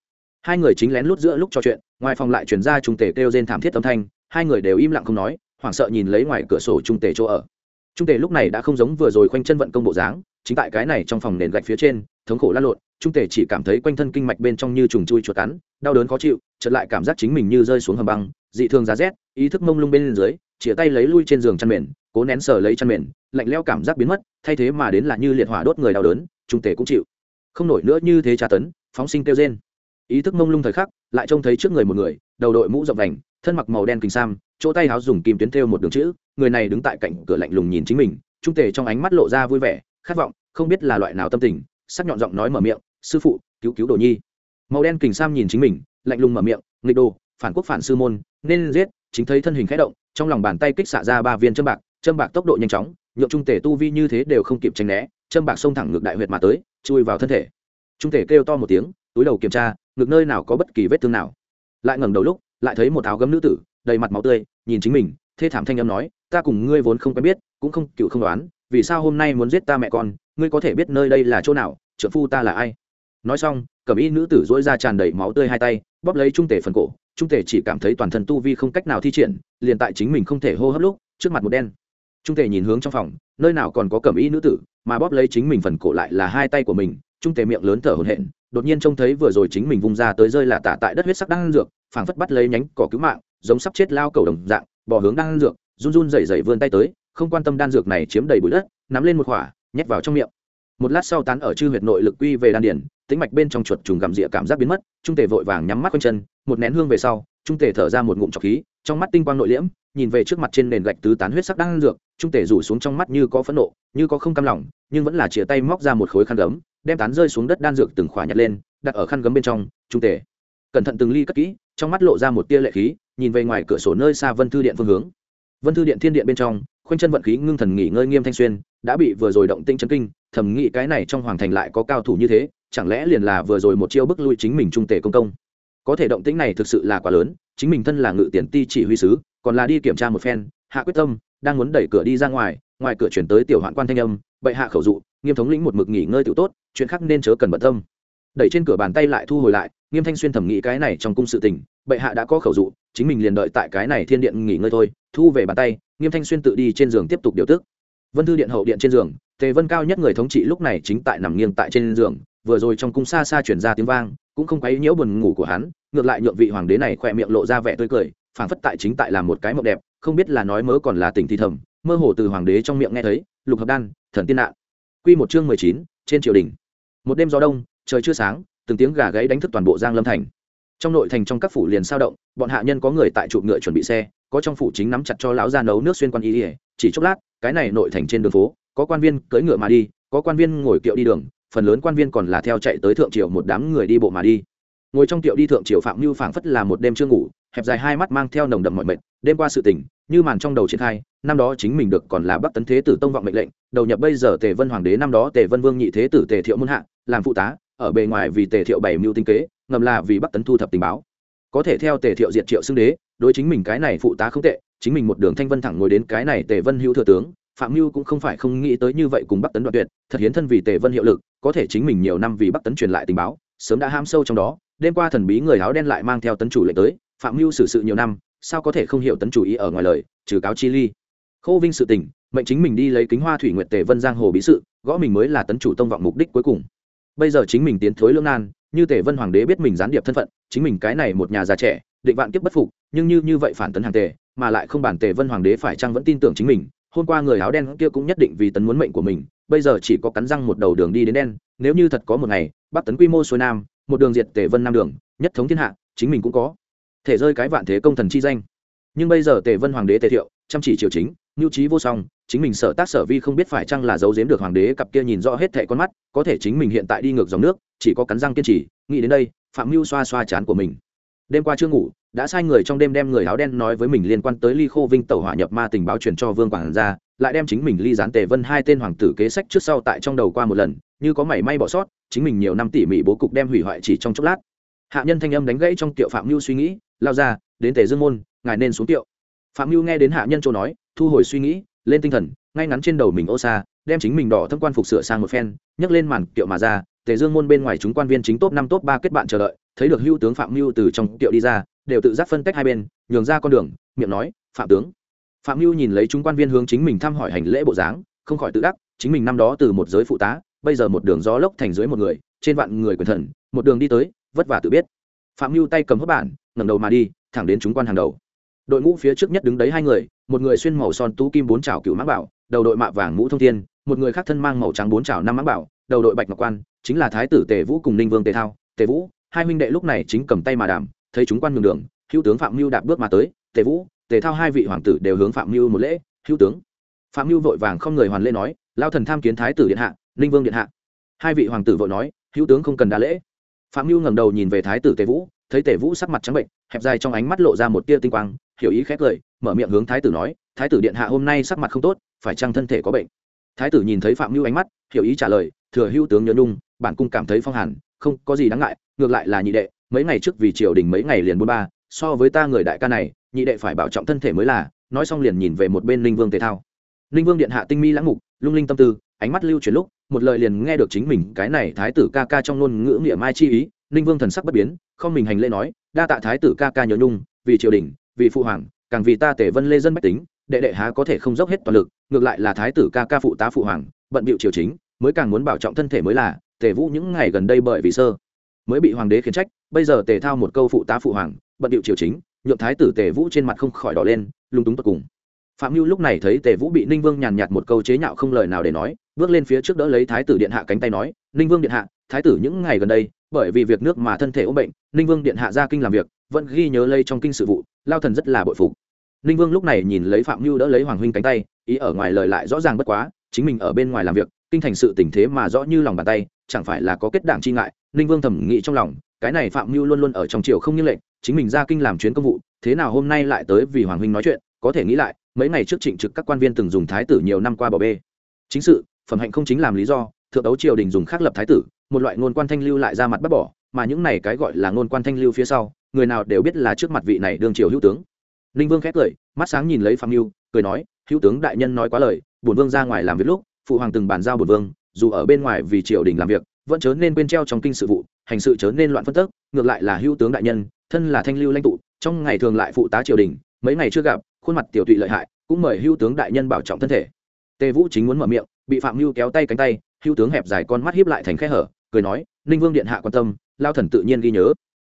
hai người chính lén lút giữa lúc trò chuyện, ngoài phòng lại chuyển ra trung tề kêu rên thảm thiết âm thanh, hai người đều im lặng không nói, hoảng sợ nhìn lấy ngoài cửa sổ trung tề chỗ ở. Trung tề lúc này đã không giống vừa rồi khoanh chân vận công bộ dáng, chính tại cái này trong phòng nền gạch phía trên, thống khổ lăn lộn trung tề chỉ cảm thấy quanh thân kinh mạch bên trong như trùng chui chuột cắn, đau đớn khó chịu, chợt lại cảm giác chính mình như rơi xuống hầm băng, dị thường giá rét, ý thức mông lung bên dưới chĩa tay lấy lui trên giường chăn mền, cố nén sờ lấy chăn mền, lạnh leo cảm giác biến mất, thay thế mà đến là như liệt hỏa đốt người đau đớn trung tề cũng chịu. Không nổi nữa như thế tra tấn, phóng sinh kêu trên ý thức mông lung thời khắc, lại trông thấy trước người một người, đầu đội mũ rộng đành thân mặc màu đen kinh sam, chỗ tay háo dùng kim tuyến thêu một đường chữ, người này đứng tại cạnh cửa lạnh lùng nhìn chính mình, trung tề trong ánh mắt lộ ra vui vẻ, khát vọng, không biết là loại nào tâm tình, sắc nhọn giọng nói mở miệng, sư phụ, cứu cứu đồ nhi. Màu đen kình sam nhìn chính mình, lạnh lùng mở miệng, nghịch đồ, phản quốc phản sư môn, nên giết. Chính thấy thân hình khẽ động, trong lòng bàn tay kích xạ ra ba viên châm bạc châm bạc tốc độ nhanh chóng, nhượng trung tể tu vi như thế đều không kịp tránh né, châm bạc xông thẳng ngược đại huyệt mà tới, chui vào thân thể. Trung tể kêu to một tiếng, túi đầu kiểm tra Ngực nơi nào có bất kỳ vết thương nào. Lại ngẩng đầu lúc, lại thấy một áo gấm nữ tử, đầy mặt máu tươi, nhìn chính mình, thê thảm thanh âm nói, ta cùng ngươi vốn không quen biết, cũng không, cựu không đoán, vì sao hôm nay muốn giết ta mẹ con, ngươi có thể biết nơi đây là chỗ nào trợ phu ta là ai? Nói xong, cẩm y nữ tử dỗi ra tràn đầy máu tươi hai tay, bóp lấy trung tể phần cổ, trung tể chỉ cảm thấy toàn thân tu vi không cách nào thi triển, liền tại chính mình không thể hô hấp lúc, trước mặt một đen. Trung tể nhìn hướng trong phòng, nơi nào còn có cẩm y nữ tử, mà bóp lấy chính mình phần cổ lại là hai tay của mình, trung tể miệng lớn thở hổn hển đột nhiên trông thấy vừa rồi chính mình vung ra tới rơi là tả tại đất huyết sắc đang dược, phảng phất bắt lấy nhánh cỏ cứu mạng, giống sắp chết lao cầu đồng dạng bỏ hướng đang dược, run run rẩy rẩy vươn tay tới, không quan tâm đan dược này chiếm đầy bụi đất, nắm lên một khỏa nhét vào trong miệng. Một lát sau tán ở chư huyệt nội lực quy về đan điển, tĩnh mạch bên trong chuột trùng gặm rịa cảm giác biến mất, trung tề vội vàng nhắm mắt quanh chân, một nén hương về sau, trung tề thở ra một ngụm trọc khí, trong mắt tinh quang nội liễm, nhìn về trước mặt trên nền gạch tứ tán huyết sắc đang dược, trung tề rủ xuống trong mắt như có phẫn nộ, như có không cam lòng, nhưng vẫn là chĩa tay móc ra một khối khăn gấm đem tán rơi xuống đất đan dược từng khỏa nhặt lên, đặt ở khăn gấm bên trong, trung tề. Cẩn thận từng ly cất kỹ, trong mắt lộ ra một tia lệ khí, nhìn về ngoài cửa sổ nơi xa vân thư điện phương hướng. Vân thư điện thiên điện bên trong, khoanh chân vận khí ngưng thần nghỉ ngơi nghiêm thanh xuyên, đã bị vừa rồi động tinh chấn kinh, thầm nghĩ cái này trong hoàng thành lại có cao thủ như thế, chẳng lẽ liền là vừa rồi một chiêu bức lui chính mình trung tề công công? Có thể động tĩnh này thực sự là quá lớn, chính mình thân là ngự tiền ti chỉ huy sứ, còn là đi kiểm tra một phen, hạ quyết tâm, đang muốn đẩy cửa đi ra ngoài ngoài cửa chuyển tới tiểu hoạn quan thanh âm, bệ hạ khẩu dụ, nghiêm thống lĩnh một mực nghỉ ngơi tự tốt, chuyện khác nên chớ cần bận tâm. Đẩy trên cửa bàn tay lại thu hồi lại, nghiêm thanh xuyên thẩm nghĩ cái này trong cung sự tình, bệ hạ đã có khẩu dụ, chính mình liền đợi tại cái này thiên điện nghỉ ngơi thôi. Thu về bàn tay, nghiêm thanh xuyên tự đi trên giường tiếp tục điều tức. Vân thư điện hậu điện trên giường, tề vân cao nhất người thống trị lúc này chính tại nằm nghiêng tại trên giường, vừa rồi trong cung xa xa chuyển ra tiếng vang, cũng không quấy nhiễu buồn ngủ của hắn, ngược lại nhượng vị hoàng đế này khỏe miệng lộ ra vẻ tươi cười, phảng phất tại chính tại làm một cái mộng đẹp, không biết là nói mớ còn là tình thi thầm mơ hồ từ hoàng đế trong miệng nghe thấy, lục hợp đan, thần tiên nạn. Quy một chương mười chín, trên triều đình. Một đêm gió đông, trời chưa sáng, từng tiếng gà gáy đánh thức toàn bộ giang lâm thành. Trong nội thành trong các phủ liền sao động, bọn hạ nhân có người tại trụ ngựa chuẩn bị xe, có trong phủ chính nắm chặt cho lão ra nấu nước xuyên quan y ỉa chỉ chốc lát, cái này nội thành trên đường phố, có quan viên cưỡi ngựa mà đi, có quan viên ngồi kiệu đi đường, phần lớn quan viên còn là theo chạy tới thượng triều một đám người đi bộ mà đi. Ngồi trong tiệu đi thượng triều phạm như phảng phất là một đêm chưa ngủ, hẹp dài hai mắt mang theo nồng đậm mọi mệt, đêm qua sự tỉnh, như màn trong đầu triển khai năm đó chính mình được còn là bắc tấn thế tử tông vọng mệnh lệnh, đầu nhập bây giờ tề vân hoàng đế năm đó tề vân vương nhị thế tử tề thiệu muôn hạ, làm phụ tá, ở bề ngoài vì tề thiệu bảy mưu tinh kế, ngầm là vì bắc tấn thu thập tình báo. Có thể theo tề thiệu diệt triệu xưng đế, đối chính mình cái này phụ tá không tệ, chính mình một đường thanh vân thẳng ngồi đến cái này tề vân hữu thừa tướng, phạm mưu cũng không phải không nghĩ tới như vậy cùng bắc tấn đoạn tuyệt, thật hiến thân vì tề vân hiệu lực, có thể chính mình nhiều năm vì bắc tấn truyền lại tình báo, sớm đã ham sâu trong đó, đêm qua thần bí người áo đen lại mang theo tấn chủ lệnh tới, phạm mưu xử sự nhiều năm, sao có thể không hiểu tấn chủ ý ở ngoài lời, trừ cáo chi ly khô vinh sự tình, mệnh chính mình đi lấy kính hoa thủy nguyện tề vân giang hồ bí sự, gõ mình mới là tấn chủ tông vọng mục đích cuối cùng. Bây giờ chính mình tiến thối lương nan, như tề vân hoàng đế biết mình gián điệp thân phận, chính mình cái này một nhà già trẻ, định vạn kiếp bất phục, nhưng như như vậy phản tấn hàng tề, mà lại không bản tề vân hoàng đế phải chăng vẫn tin tưởng chính mình, hôm qua người áo đen kia cũng nhất định vì tấn muốn mệnh của mình, bây giờ chỉ có cắn răng một đầu đường đi đến đen, nếu như thật có một ngày, bắc tấn quy mô xuôi nam, một đường diệt tề vân nam đường, nhất thống thiên hạ, chính mình cũng có thể rơi cái vạn thế công thần chi danh. Nhưng bây giờ tề vân hoàng đế tề thiệu, chăm chỉ triều chính nhu trí vô song, chính mình sở tác sở vi không biết phải chăng là giấu giếm được hoàng đế cặp kia nhìn rõ hết thẻ con mắt, có thể chính mình hiện tại đi ngược dòng nước, chỉ có cắn răng kiên trì, nghĩ đến đây, phạm mưu xoa xoa chán của mình. Đêm qua chưa ngủ, đã sai người trong đêm đem người áo đen nói với mình liên quan tới ly khô vinh tẩu hỏa nhập ma tình báo truyền cho vương quảng ra, lại đem chính mình ly gián tề vân hai tên hoàng tử kế sách trước sau tại trong đầu qua một lần, như có mảy may bỏ sót, chính mình nhiều năm tỉ mỉ bố cục đem hủy hoại chỉ trong chốc lát. Hạ nhân thanh âm đánh gãy trong tiệu phạm mưu suy nghĩ, lao ra, đến tề dương môn, ngài nên xuống tiệu. Phạm mưu nghe đến hạ nhân châu nói thu hồi suy nghĩ, lên tinh thần, ngay ngắn trên đầu mình ô xa, đem chính mình đỏ thâm quan phục sửa sang một phen, nhấc lên màn kiệu mà ra, tề dương môn bên ngoài chúng quan viên chính top năm, top ba kết bạn chờ đợi, thấy được hưu tướng phạm mưu từ trong tiệu đi ra, đều tự giác phân tách hai bên, nhường ra con đường, miệng nói, phạm tướng. Phạm mưu nhìn lấy chúng quan viên hướng chính mình thăm hỏi hành lễ bộ dáng, không khỏi tự đắc, chính mình năm đó từ một giới phụ tá, bây giờ một đường gió lốc thành dưới một người, trên vạn người quyền thần, một đường đi tới, vất vả tự biết. Phạm mưu tay cầm hớp bản, ngẩng đầu mà đi, thẳng đến chúng quan hàng đầu đội ngũ phía trước nhất đứng đấy hai người, một người xuyên màu son tú kim bốn trào cựu mã bảo, đầu đội mạ vàng mũ thông thiên, một người khác thân mang màu trắng bốn trào năm mã bảo, đầu đội bạch ngọc quan, chính là thái tử tề vũ cùng ninh vương tề thao. Tề vũ, hai huynh đệ lúc này chính cầm tay mà đàm, thấy chúng quan nhường đường, hữu tướng phạm mưu đạp bước mà tới, tề vũ, tề thao hai vị hoàng tử đều hướng phạm mưu một lễ, hữu tướng. Phạm mưu vội vàng không người hoàn lễ nói, lao thần tham kiến thái tử điện hạ, ninh vương điện hạ. Hai vị hoàng tử vội nói, hữu tướng không cần đa lễ. Phạm mưu ngẩng đầu nhìn về thái tử tề vũ, thấy tề vũ sắc mặt trắng bệnh, hẹp dài trong ánh mắt lộ ra một tia tinh quang hiểu ý khét cười, mở miệng hướng thái tử nói, thái tử điện hạ hôm nay sắc mặt không tốt, phải chăng thân thể có bệnh? Thái tử nhìn thấy phạm mưu ánh mắt, hiểu ý trả lời, thừa hữu tướng nhớ nhung, bản cung cảm thấy phong hàn, không có gì đáng ngại, ngược lại là nhị đệ, mấy ngày trước vì triều đình mấy ngày liền buôn ba, so với ta người đại ca này, nhị đệ phải bảo trọng thân thể mới là. Nói xong liền nhìn về một bên linh vương tề thao. Linh vương điện hạ tinh mi lãng mục, lung linh tâm tư, ánh mắt lưu chuyển lúc, một lời liền nghe được chính mình cái này thái tử ca ca trong ngôn ngữ nghĩa mai chi ý ninh vương thần sắc bất biến, không mình hành lễ nói, đa tạ thái tử ca ca nhớ nhung, vì triều đình vì phụ hoàng, càng vì ta tể vân lê dân bách tính, đệ đệ há có thể không dốc hết toàn lực, ngược lại là thái tử ca ca phụ tá phụ hoàng, bận bịu triều chính, mới càng muốn bảo trọng thân thể mới là tề vũ những ngày gần đây bởi vì sơ, mới bị hoàng đế khiển trách, bây giờ tề thao một câu phụ tá phụ hoàng, bận bịu triều chính, nhượng thái tử tề vũ trên mặt không khỏi đỏ lên lung túng tột cùng. Phạm mưu lúc này thấy tề vũ bị ninh vương nhàn nhạt một câu chế nhạo không lời nào để nói, bước lên phía trước đỡ lấy thái tử điện hạ cánh tay nói, ninh vương điện hạ, thái tử những ngày gần đây, bởi vì việc nước mà thân thể ốm bệnh, ninh vương điện hạ ra kinh làm việc, vẫn ghi nhớ lây trong kinh sự vụ lao thần rất là bội phục. Ninh vương lúc này nhìn lấy phạm mưu đỡ lấy hoàng huynh cánh tay, ý ở ngoài lời lại rõ ràng bất quá, chính mình ở bên ngoài làm việc, kinh thành sự tình thế mà rõ như lòng bàn tay, chẳng phải là có kết đảng chi ngại, ninh vương thẩm nghĩ trong lòng, cái này phạm mưu luôn luôn ở trong triều không như lệnh, chính mình ra kinh làm chuyến công vụ, thế nào hôm nay lại tới vì hoàng huynh nói chuyện, có thể nghĩ lại, mấy ngày trước trịnh trực các quan viên từng dùng thái tử nhiều năm qua bỏ bê. Chính sự, phẩm hạnh không chính làm lý do, thượng đấu triều đình dùng khác lập thái tử, một loại ngôn quan thanh lưu lại ra mặt bắt bỏ, mà những này cái gọi là ngôn quan thanh lưu phía sau người nào đều biết là trước mặt vị này đương triều hữu tướng. Ninh vương khét cười, mắt sáng nhìn lấy phạm mưu cười nói, hữu tướng đại nhân nói quá lời, bổn vương ra ngoài làm việc lúc, phụ hoàng từng bàn giao bổn vương, dù ở bên ngoài vì triều đình làm việc, vẫn chớ nên quên treo trong kinh sự vụ, hành sự chớ nên loạn phân tức ngược lại là hữu tướng đại nhân, thân là thanh lưu lãnh tụ, trong ngày thường lại phụ tá triều đình, mấy ngày chưa gặp, khuôn mặt tiểu tụy lợi hại, cũng mời hữu tướng đại nhân bảo trọng thân thể. Tề vũ chính muốn mở miệng, bị phạm mưu kéo tay cánh tay, hữu tướng hẹp dài con mắt hiếp lại thành khe hở, cười nói, ninh vương điện hạ quan tâm, lao thần tự nhiên ghi nhớ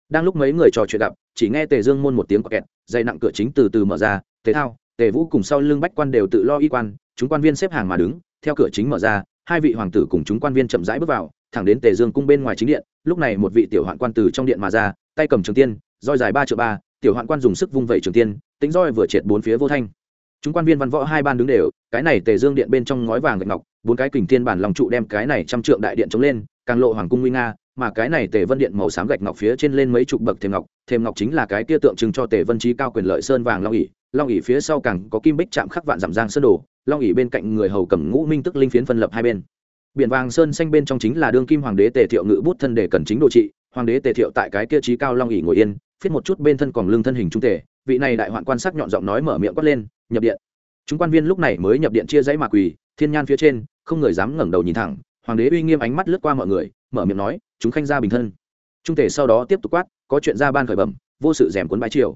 đang lúc mấy người trò chuyện gặp, chỉ nghe tề dương môn một tiếng kẹt, dây nặng cửa chính từ từ mở ra, tề thao, tề vũ cùng sau lưng bách quan đều tự lo y quan, chúng quan viên xếp hàng mà đứng, theo cửa chính mở ra, hai vị hoàng tử cùng chúng quan viên chậm rãi bước vào, thẳng đến tề dương cung bên ngoài chính điện, lúc này một vị tiểu hoạn quan từ trong điện mà ra, tay cầm trường tiên, roi dài ba triệu ba, tiểu hoạn quan dùng sức vung vẩy trường tiên, tính roi vừa triệt bốn phía vô thanh. Chúng quan viên văn võ hai ban đứng đều, cái này tề dương điện bên trong ngói vàng gạch ngọc, bốn cái kình tiên bản lòng trụ đem cái này trăm trượng đại điện chống lên, càng lộ hoàng cung nguy nga mà cái này tề vân điện màu xám gạch ngọc phía trên lên mấy chục bậc thềm ngọc thềm ngọc chính là cái kia tượng trưng cho tề vân trí cao quyền lợi sơn vàng long ỉ long ỉ phía sau càng có kim bích chạm khắc vạn giảm giang sơn đồ, long ỉ bên cạnh người hầu cầm ngũ minh tức linh phiến phân lập hai bên. Biển vàng sơn xanh bên trong chính là đương kim hoàng đế tề thiệu ngự bút thân để cần chính đồ trị, hoàng đế tề thiệu tại cái kia trí cao long ỉ ngồi yên phiết một chút bên thân còn lưng thân hình trung tề, vị này đại hoạn quan sắc nhọn giọng nói mở miệng quát lên, nhập điện. Chúng quan viên lúc này mới nhập điện chia dãy mạc quỳ, thiên nhan phía trên, không người dám ngẩng đầu nhìn thẳng, hoàng đế uy nghiêm ánh mắt lướt qua mọi người mở miệng nói, chúng khanh ra bình thân. Trung tể sau đó tiếp tục quát, có chuyện ra ban khởi bẩm, vô sự rèm cuốn bãi triều.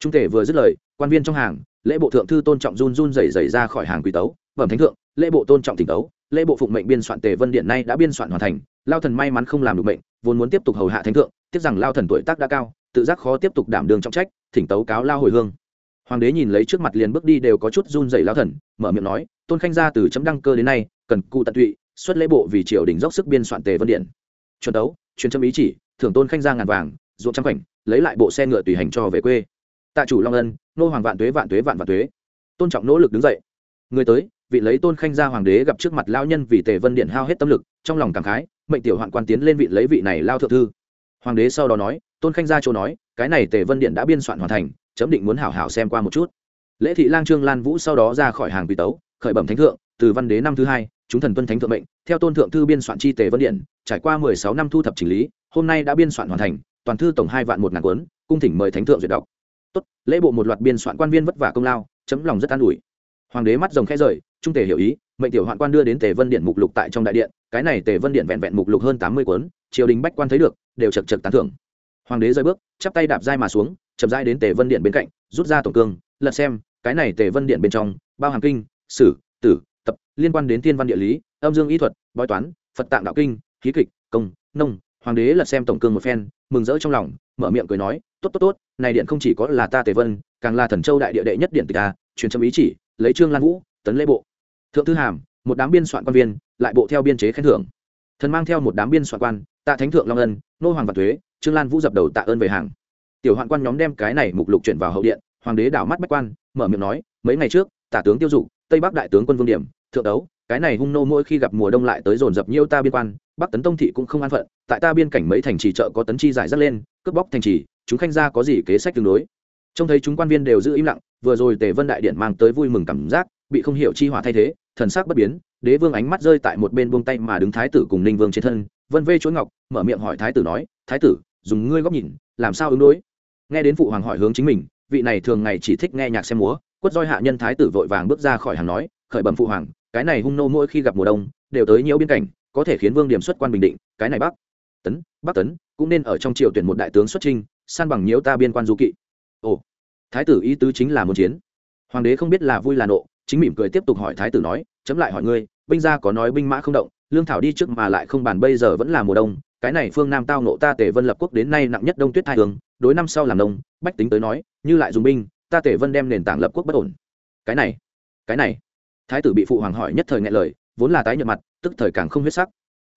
Trung tể vừa dứt lời, quan viên trong hàng, lễ bộ thượng thư tôn trọng run run rẩy rẩy ra khỏi hàng quý tấu, bẩm thánh thượng, lễ bộ tôn trọng tỉnh tấu, lễ bộ phụng mệnh biên soạn tề vân điện nay đã biên soạn hoàn thành, lao thần may mắn không làm được mệnh, vốn muốn tiếp tục hầu hạ thánh thượng, tiếc rằng lao thần tuổi tác đã cao, tự giác khó tiếp tục đảm đường trọng trách, thỉnh tấu cáo lao hồi hương. Hoàng đế nhìn lấy trước mặt liền bước đi đều có chút run rẩy lao thần, mở miệng nói, tôn khanh gia từ chấm đăng cơ đến nay, cần cụ tận tụy, xuất lễ bộ vì triều đình dốc sức biên soạn tề vân điện chuẩn đấu, truyền châm ý chỉ thưởng tôn khanh gia ngàn vàng ruộng trăm khoảnh lấy lại bộ xe ngựa tùy hành cho về quê. Tạ chủ long ân nô hoàng vạn tuế vạn tuế vạn vạn tuế. Tôn trọng nỗ lực đứng dậy. Người tới vị lấy tôn khanh gia hoàng đế gặp trước mặt lao nhân vì tề vân điện hao hết tâm lực trong lòng cảm khái mệnh tiểu hoạn quan tiến lên vị lấy vị này lao thượng thư. Hoàng đế sau đó nói tôn khanh gia châu nói cái này tề vân điện đã biên soạn hoàn thành chấm định muốn hảo hảo xem qua một chút. Lễ thị lang trương lan vũ sau đó ra khỏi hàng quỳ tấu khởi bẩm thánh thượng từ văn đế năm thứ hai chúng thần tuân thánh thượng mệnh theo tôn thượng thư biên soạn chi tề vân điện trải qua mười sáu năm thu thập chỉnh lý, hôm nay đã biên soạn hoàn thành, toàn thư tổng hai vạn một ngàn cuốn, cung thỉnh mời thánh thượng duyệt đọc. Tốt, lễ bộ một loạt biên soạn quan viên vất vả công lao, chấm lòng rất an ủi. Hoàng đế mắt rồng khẽ rời, trung tề hiểu ý, mệnh tiểu hoạn quan đưa đến tề vân điện mục lục tại trong đại điện, cái này tề vân điện vẹn vẹn mục lục hơn tám mươi cuốn, triều đình bách quan thấy được, đều chật chật tán thưởng. Hoàng đế rơi bước, chắp tay đạp dai mà xuống, chậm dai đến tề vân điện bên cạnh, rút ra tổng cương, lật xem, cái này tề vân điện bên trong, bao hàm kinh, sử, tử tập liên quan đến thiên văn địa lý, âm dương y thuật, bói toán, phật tạng đạo kinh, khí kịch, công, nông. Hoàng đế lật xem tổng cương một phen, mừng rỡ trong lòng, mở miệng cười nói, tốt tốt tốt, này điện không chỉ có là ta tề vân, càng là thần châu đại địa đệ nhất điện tịch ta truyền trâm ý chỉ, lấy trương lan vũ, tấn lễ bộ. Thượng thư hàm, một đám biên soạn quan viên, lại bộ theo biên chế khen thưởng. Thần mang theo một đám biên soạn quan, tạ thánh thượng long ân, nô hoàng và thuế trương lan vũ dập đầu tạ ơn về hàng. Tiểu hoạn quan nhóm đem cái này mục lục chuyển vào hậu điện, hoàng đế đảo mắt bách quan, mở miệng nói, mấy ngày trước, tả tướng tiêu dụ, tây bắc đại tướng quân vương điểm thượng đấu, cái này hung nô mỗi khi gặp mùa đông lại tới dồn dập nhiêu ta biên quan, bắc tấn tông thị cũng không an phận, tại ta biên cảnh mấy thành trì chợ có tấn chi giải rất lên, cướp bóc thành trì, chúng khanh ra có gì kế sách tương đối. Trông thấy chúng quan viên đều giữ im lặng, vừa rồi tề vân đại điện mang tới vui mừng cảm giác, bị không hiểu chi hỏa thay thế, thần sắc bất biến, đế vương ánh mắt rơi tại một bên buông tay mà đứng thái tử cùng ninh vương trên thân, vân vê chuỗi ngọc, mở miệng hỏi thái tử nói, thái tử, dùng ngươi góc nhìn, làm sao ứng đối? Nghe đến phụ hoàng hỏi hướng chính mình, vị này thường ngày chỉ thích nghe nhạc xem múa, quất roi hạ nhân thái tử vội vàng bước ra khỏi hàng nói, khởi bẩm phụ hoàng cái này hung nô mỗi khi gặp mùa đông, đều tới nhiễu biên cảnh, có thể khiến vương điểm xuất quan bình định, cái này bắc tấn bắc tấn, cũng nên ở trong triều tuyển một đại tướng xuất trinh san bằng nhiễu ta biên quan du kỵ. Ồ, thái tử ý tứ chính là muốn chiến. Hoàng đế không biết là vui là nộ, chính mỉm cười tiếp tục hỏi thái tử nói, chấm lại hỏi ngươi, binh gia có nói binh mã không động, lương thảo đi trước mà lại không bàn, bây giờ vẫn là mùa đông, cái này phương nam tao nộ ta tề vân lập quốc đến nay nặng nhất đông tuyết thai hướng đối năm sau làm nông, bách tính tới nói, như lại dùng binh, ta tề vân đem nền tảng lập quốc bất ổn. Cái này cái này thái tử bị phụ hoàng hỏi nhất thời ngại lời, vốn là tái nhợt mặt, tức thời càng không huyết sắc.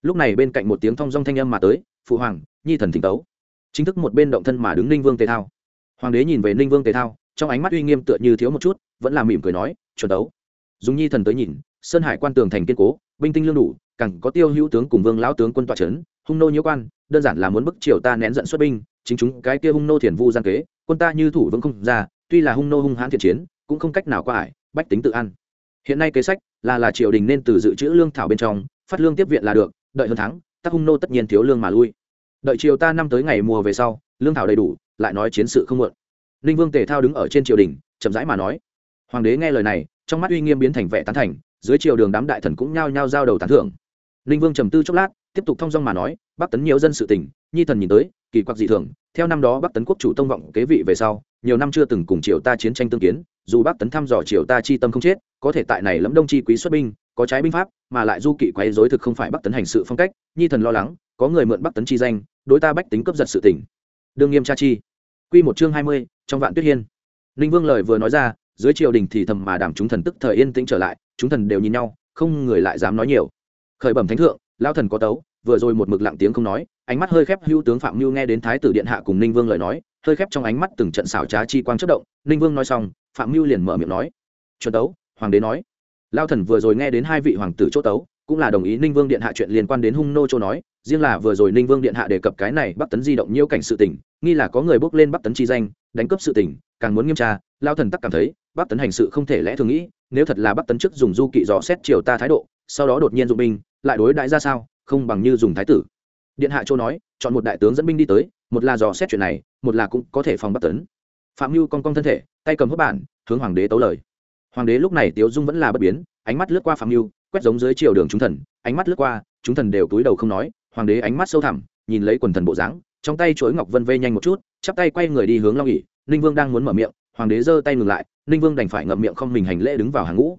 Lúc này bên cạnh một tiếng thong dong thanh âm mà tới, phụ hoàng, nhi thần thỉnh tấu. Chính thức một bên động thân mà đứng ninh vương tề thao. Hoàng đế nhìn về ninh vương tề thao, trong ánh mắt uy nghiêm tựa như thiếu một chút, vẫn là mỉm cười nói, chuẩn tấu. Dùng nhi thần tới nhìn, sơn hải quan tường thành kiên cố, binh tinh lương đủ, càng có tiêu hữu tướng cùng vương lão tướng quân tọa trấn, hung nô nhiễu quan, đơn giản là muốn bức triều ta nén giận xuất binh, chính chúng cái kia hung nô thiền vu gian kế, quân ta như thủ vững không ra, tuy là hung nô hung hãn thiện chiến, cũng không cách nào qua ải, bách tính tự ăn hiện nay kế sách là là triều đình nên từ dự trữ lương thảo bên trong, phát lương tiếp viện là được, đợi hơn tháng, tắc hung nô tất nhiên thiếu lương mà lui. Đợi triều ta năm tới ngày mùa về sau, lương thảo đầy đủ, lại nói chiến sự không muộn. Ninh vương tề thao đứng ở trên triều đình, chậm rãi mà nói, hoàng đế nghe lời này, trong mắt uy nghiêm biến thành vẻ tán thành, dưới triều đường đám đại thần cũng nhao nhao giao đầu tán thưởng. Ninh vương trầm tư chốc lát, tiếp tục thông dong mà nói, bắc tấn nhiều dân sự tỉnh, nhi thần nhìn tới, kỳ quặc dị thường, theo năm đó bắc tấn quốc chủ tông vọng kế vị về sau, nhiều năm chưa từng cùng triều ta chiến tranh tương kiến dù bắc tấn thăm dò triều ta chi tâm không chết, có thể tại này lẫm đông chi quý xuất binh, có trái binh pháp, mà lại du kỵ quấy dối thực không phải bắc tấn hành sự phong cách, nhi thần lo lắng, có người mượn bắc tấn chi danh, đối ta bách tính cướp giật sự tỉnh đương nghiêm cha chi. Quy một chương hai mươi, trong vạn tuyết hiên. Ninh vương lời vừa nói ra, dưới triều đình thì thầm mà đảm chúng thần tức thời yên tĩnh trở lại, chúng thần đều nhìn nhau, không người lại dám nói nhiều. Khởi bẩm thánh thượng lao thần có tấu, vừa rồi một mực lặng tiếng không nói, ánh mắt hơi khép hữu tướng phạm mưu nghe đến thái tử điện hạ cùng ninh vương lời nói, hơi khép trong ánh mắt từng trận xảo trá chi quang chất động, ninh vương nói xong phạm mưu liền mở miệng nói. Chuẩn tấu, hoàng đế nói. Lao thần vừa rồi nghe đến hai vị hoàng tử chỗ tấu, cũng là đồng ý ninh vương điện hạ chuyện liên quan đến hung nô châu nói. Riêng là vừa rồi ninh vương điện hạ đề cập cái này bắc tấn di động nhiễu cảnh sự tỉnh nghi là có người bước lên bắc tấn chi danh, đánh cướp sự tỉnh càng muốn nghiêm tra, lao thần tắc cảm thấy, bắc tấn hành sự không thể lẽ thường nghĩ, nếu thật là bắc tấn chức dùng du kỵ dò xét triều ta thái độ, sau đó đột nhiên dụng binh, lại đối đãi ra sao, không bằng như dùng thái tử. Điện hạ châu nói, chọn một đại tướng dẫn binh đi tới, một là dò xét chuyện này, một là cũng có thể phòng bắc tấn phạm mưu cong cong thân thể, tay cầm hốt bản, hướng hoàng đế tấu lời. Hoàng đế lúc này tiếu dung vẫn là bất biến, ánh mắt lướt qua phạm mưu quét giống dưới triều đường chúng thần, ánh mắt lướt qua, chúng thần đều túi đầu không nói, hoàng đế ánh mắt sâu thẳm, nhìn lấy quần thần bộ dáng, trong tay chuỗi ngọc vân vây nhanh một chút, chắp tay quay người đi hướng long ỉ ninh vương đang muốn mở miệng, hoàng đế giơ tay ngừng lại, ninh vương đành phải ngậm miệng không mình hành lễ đứng vào hàng ngũ.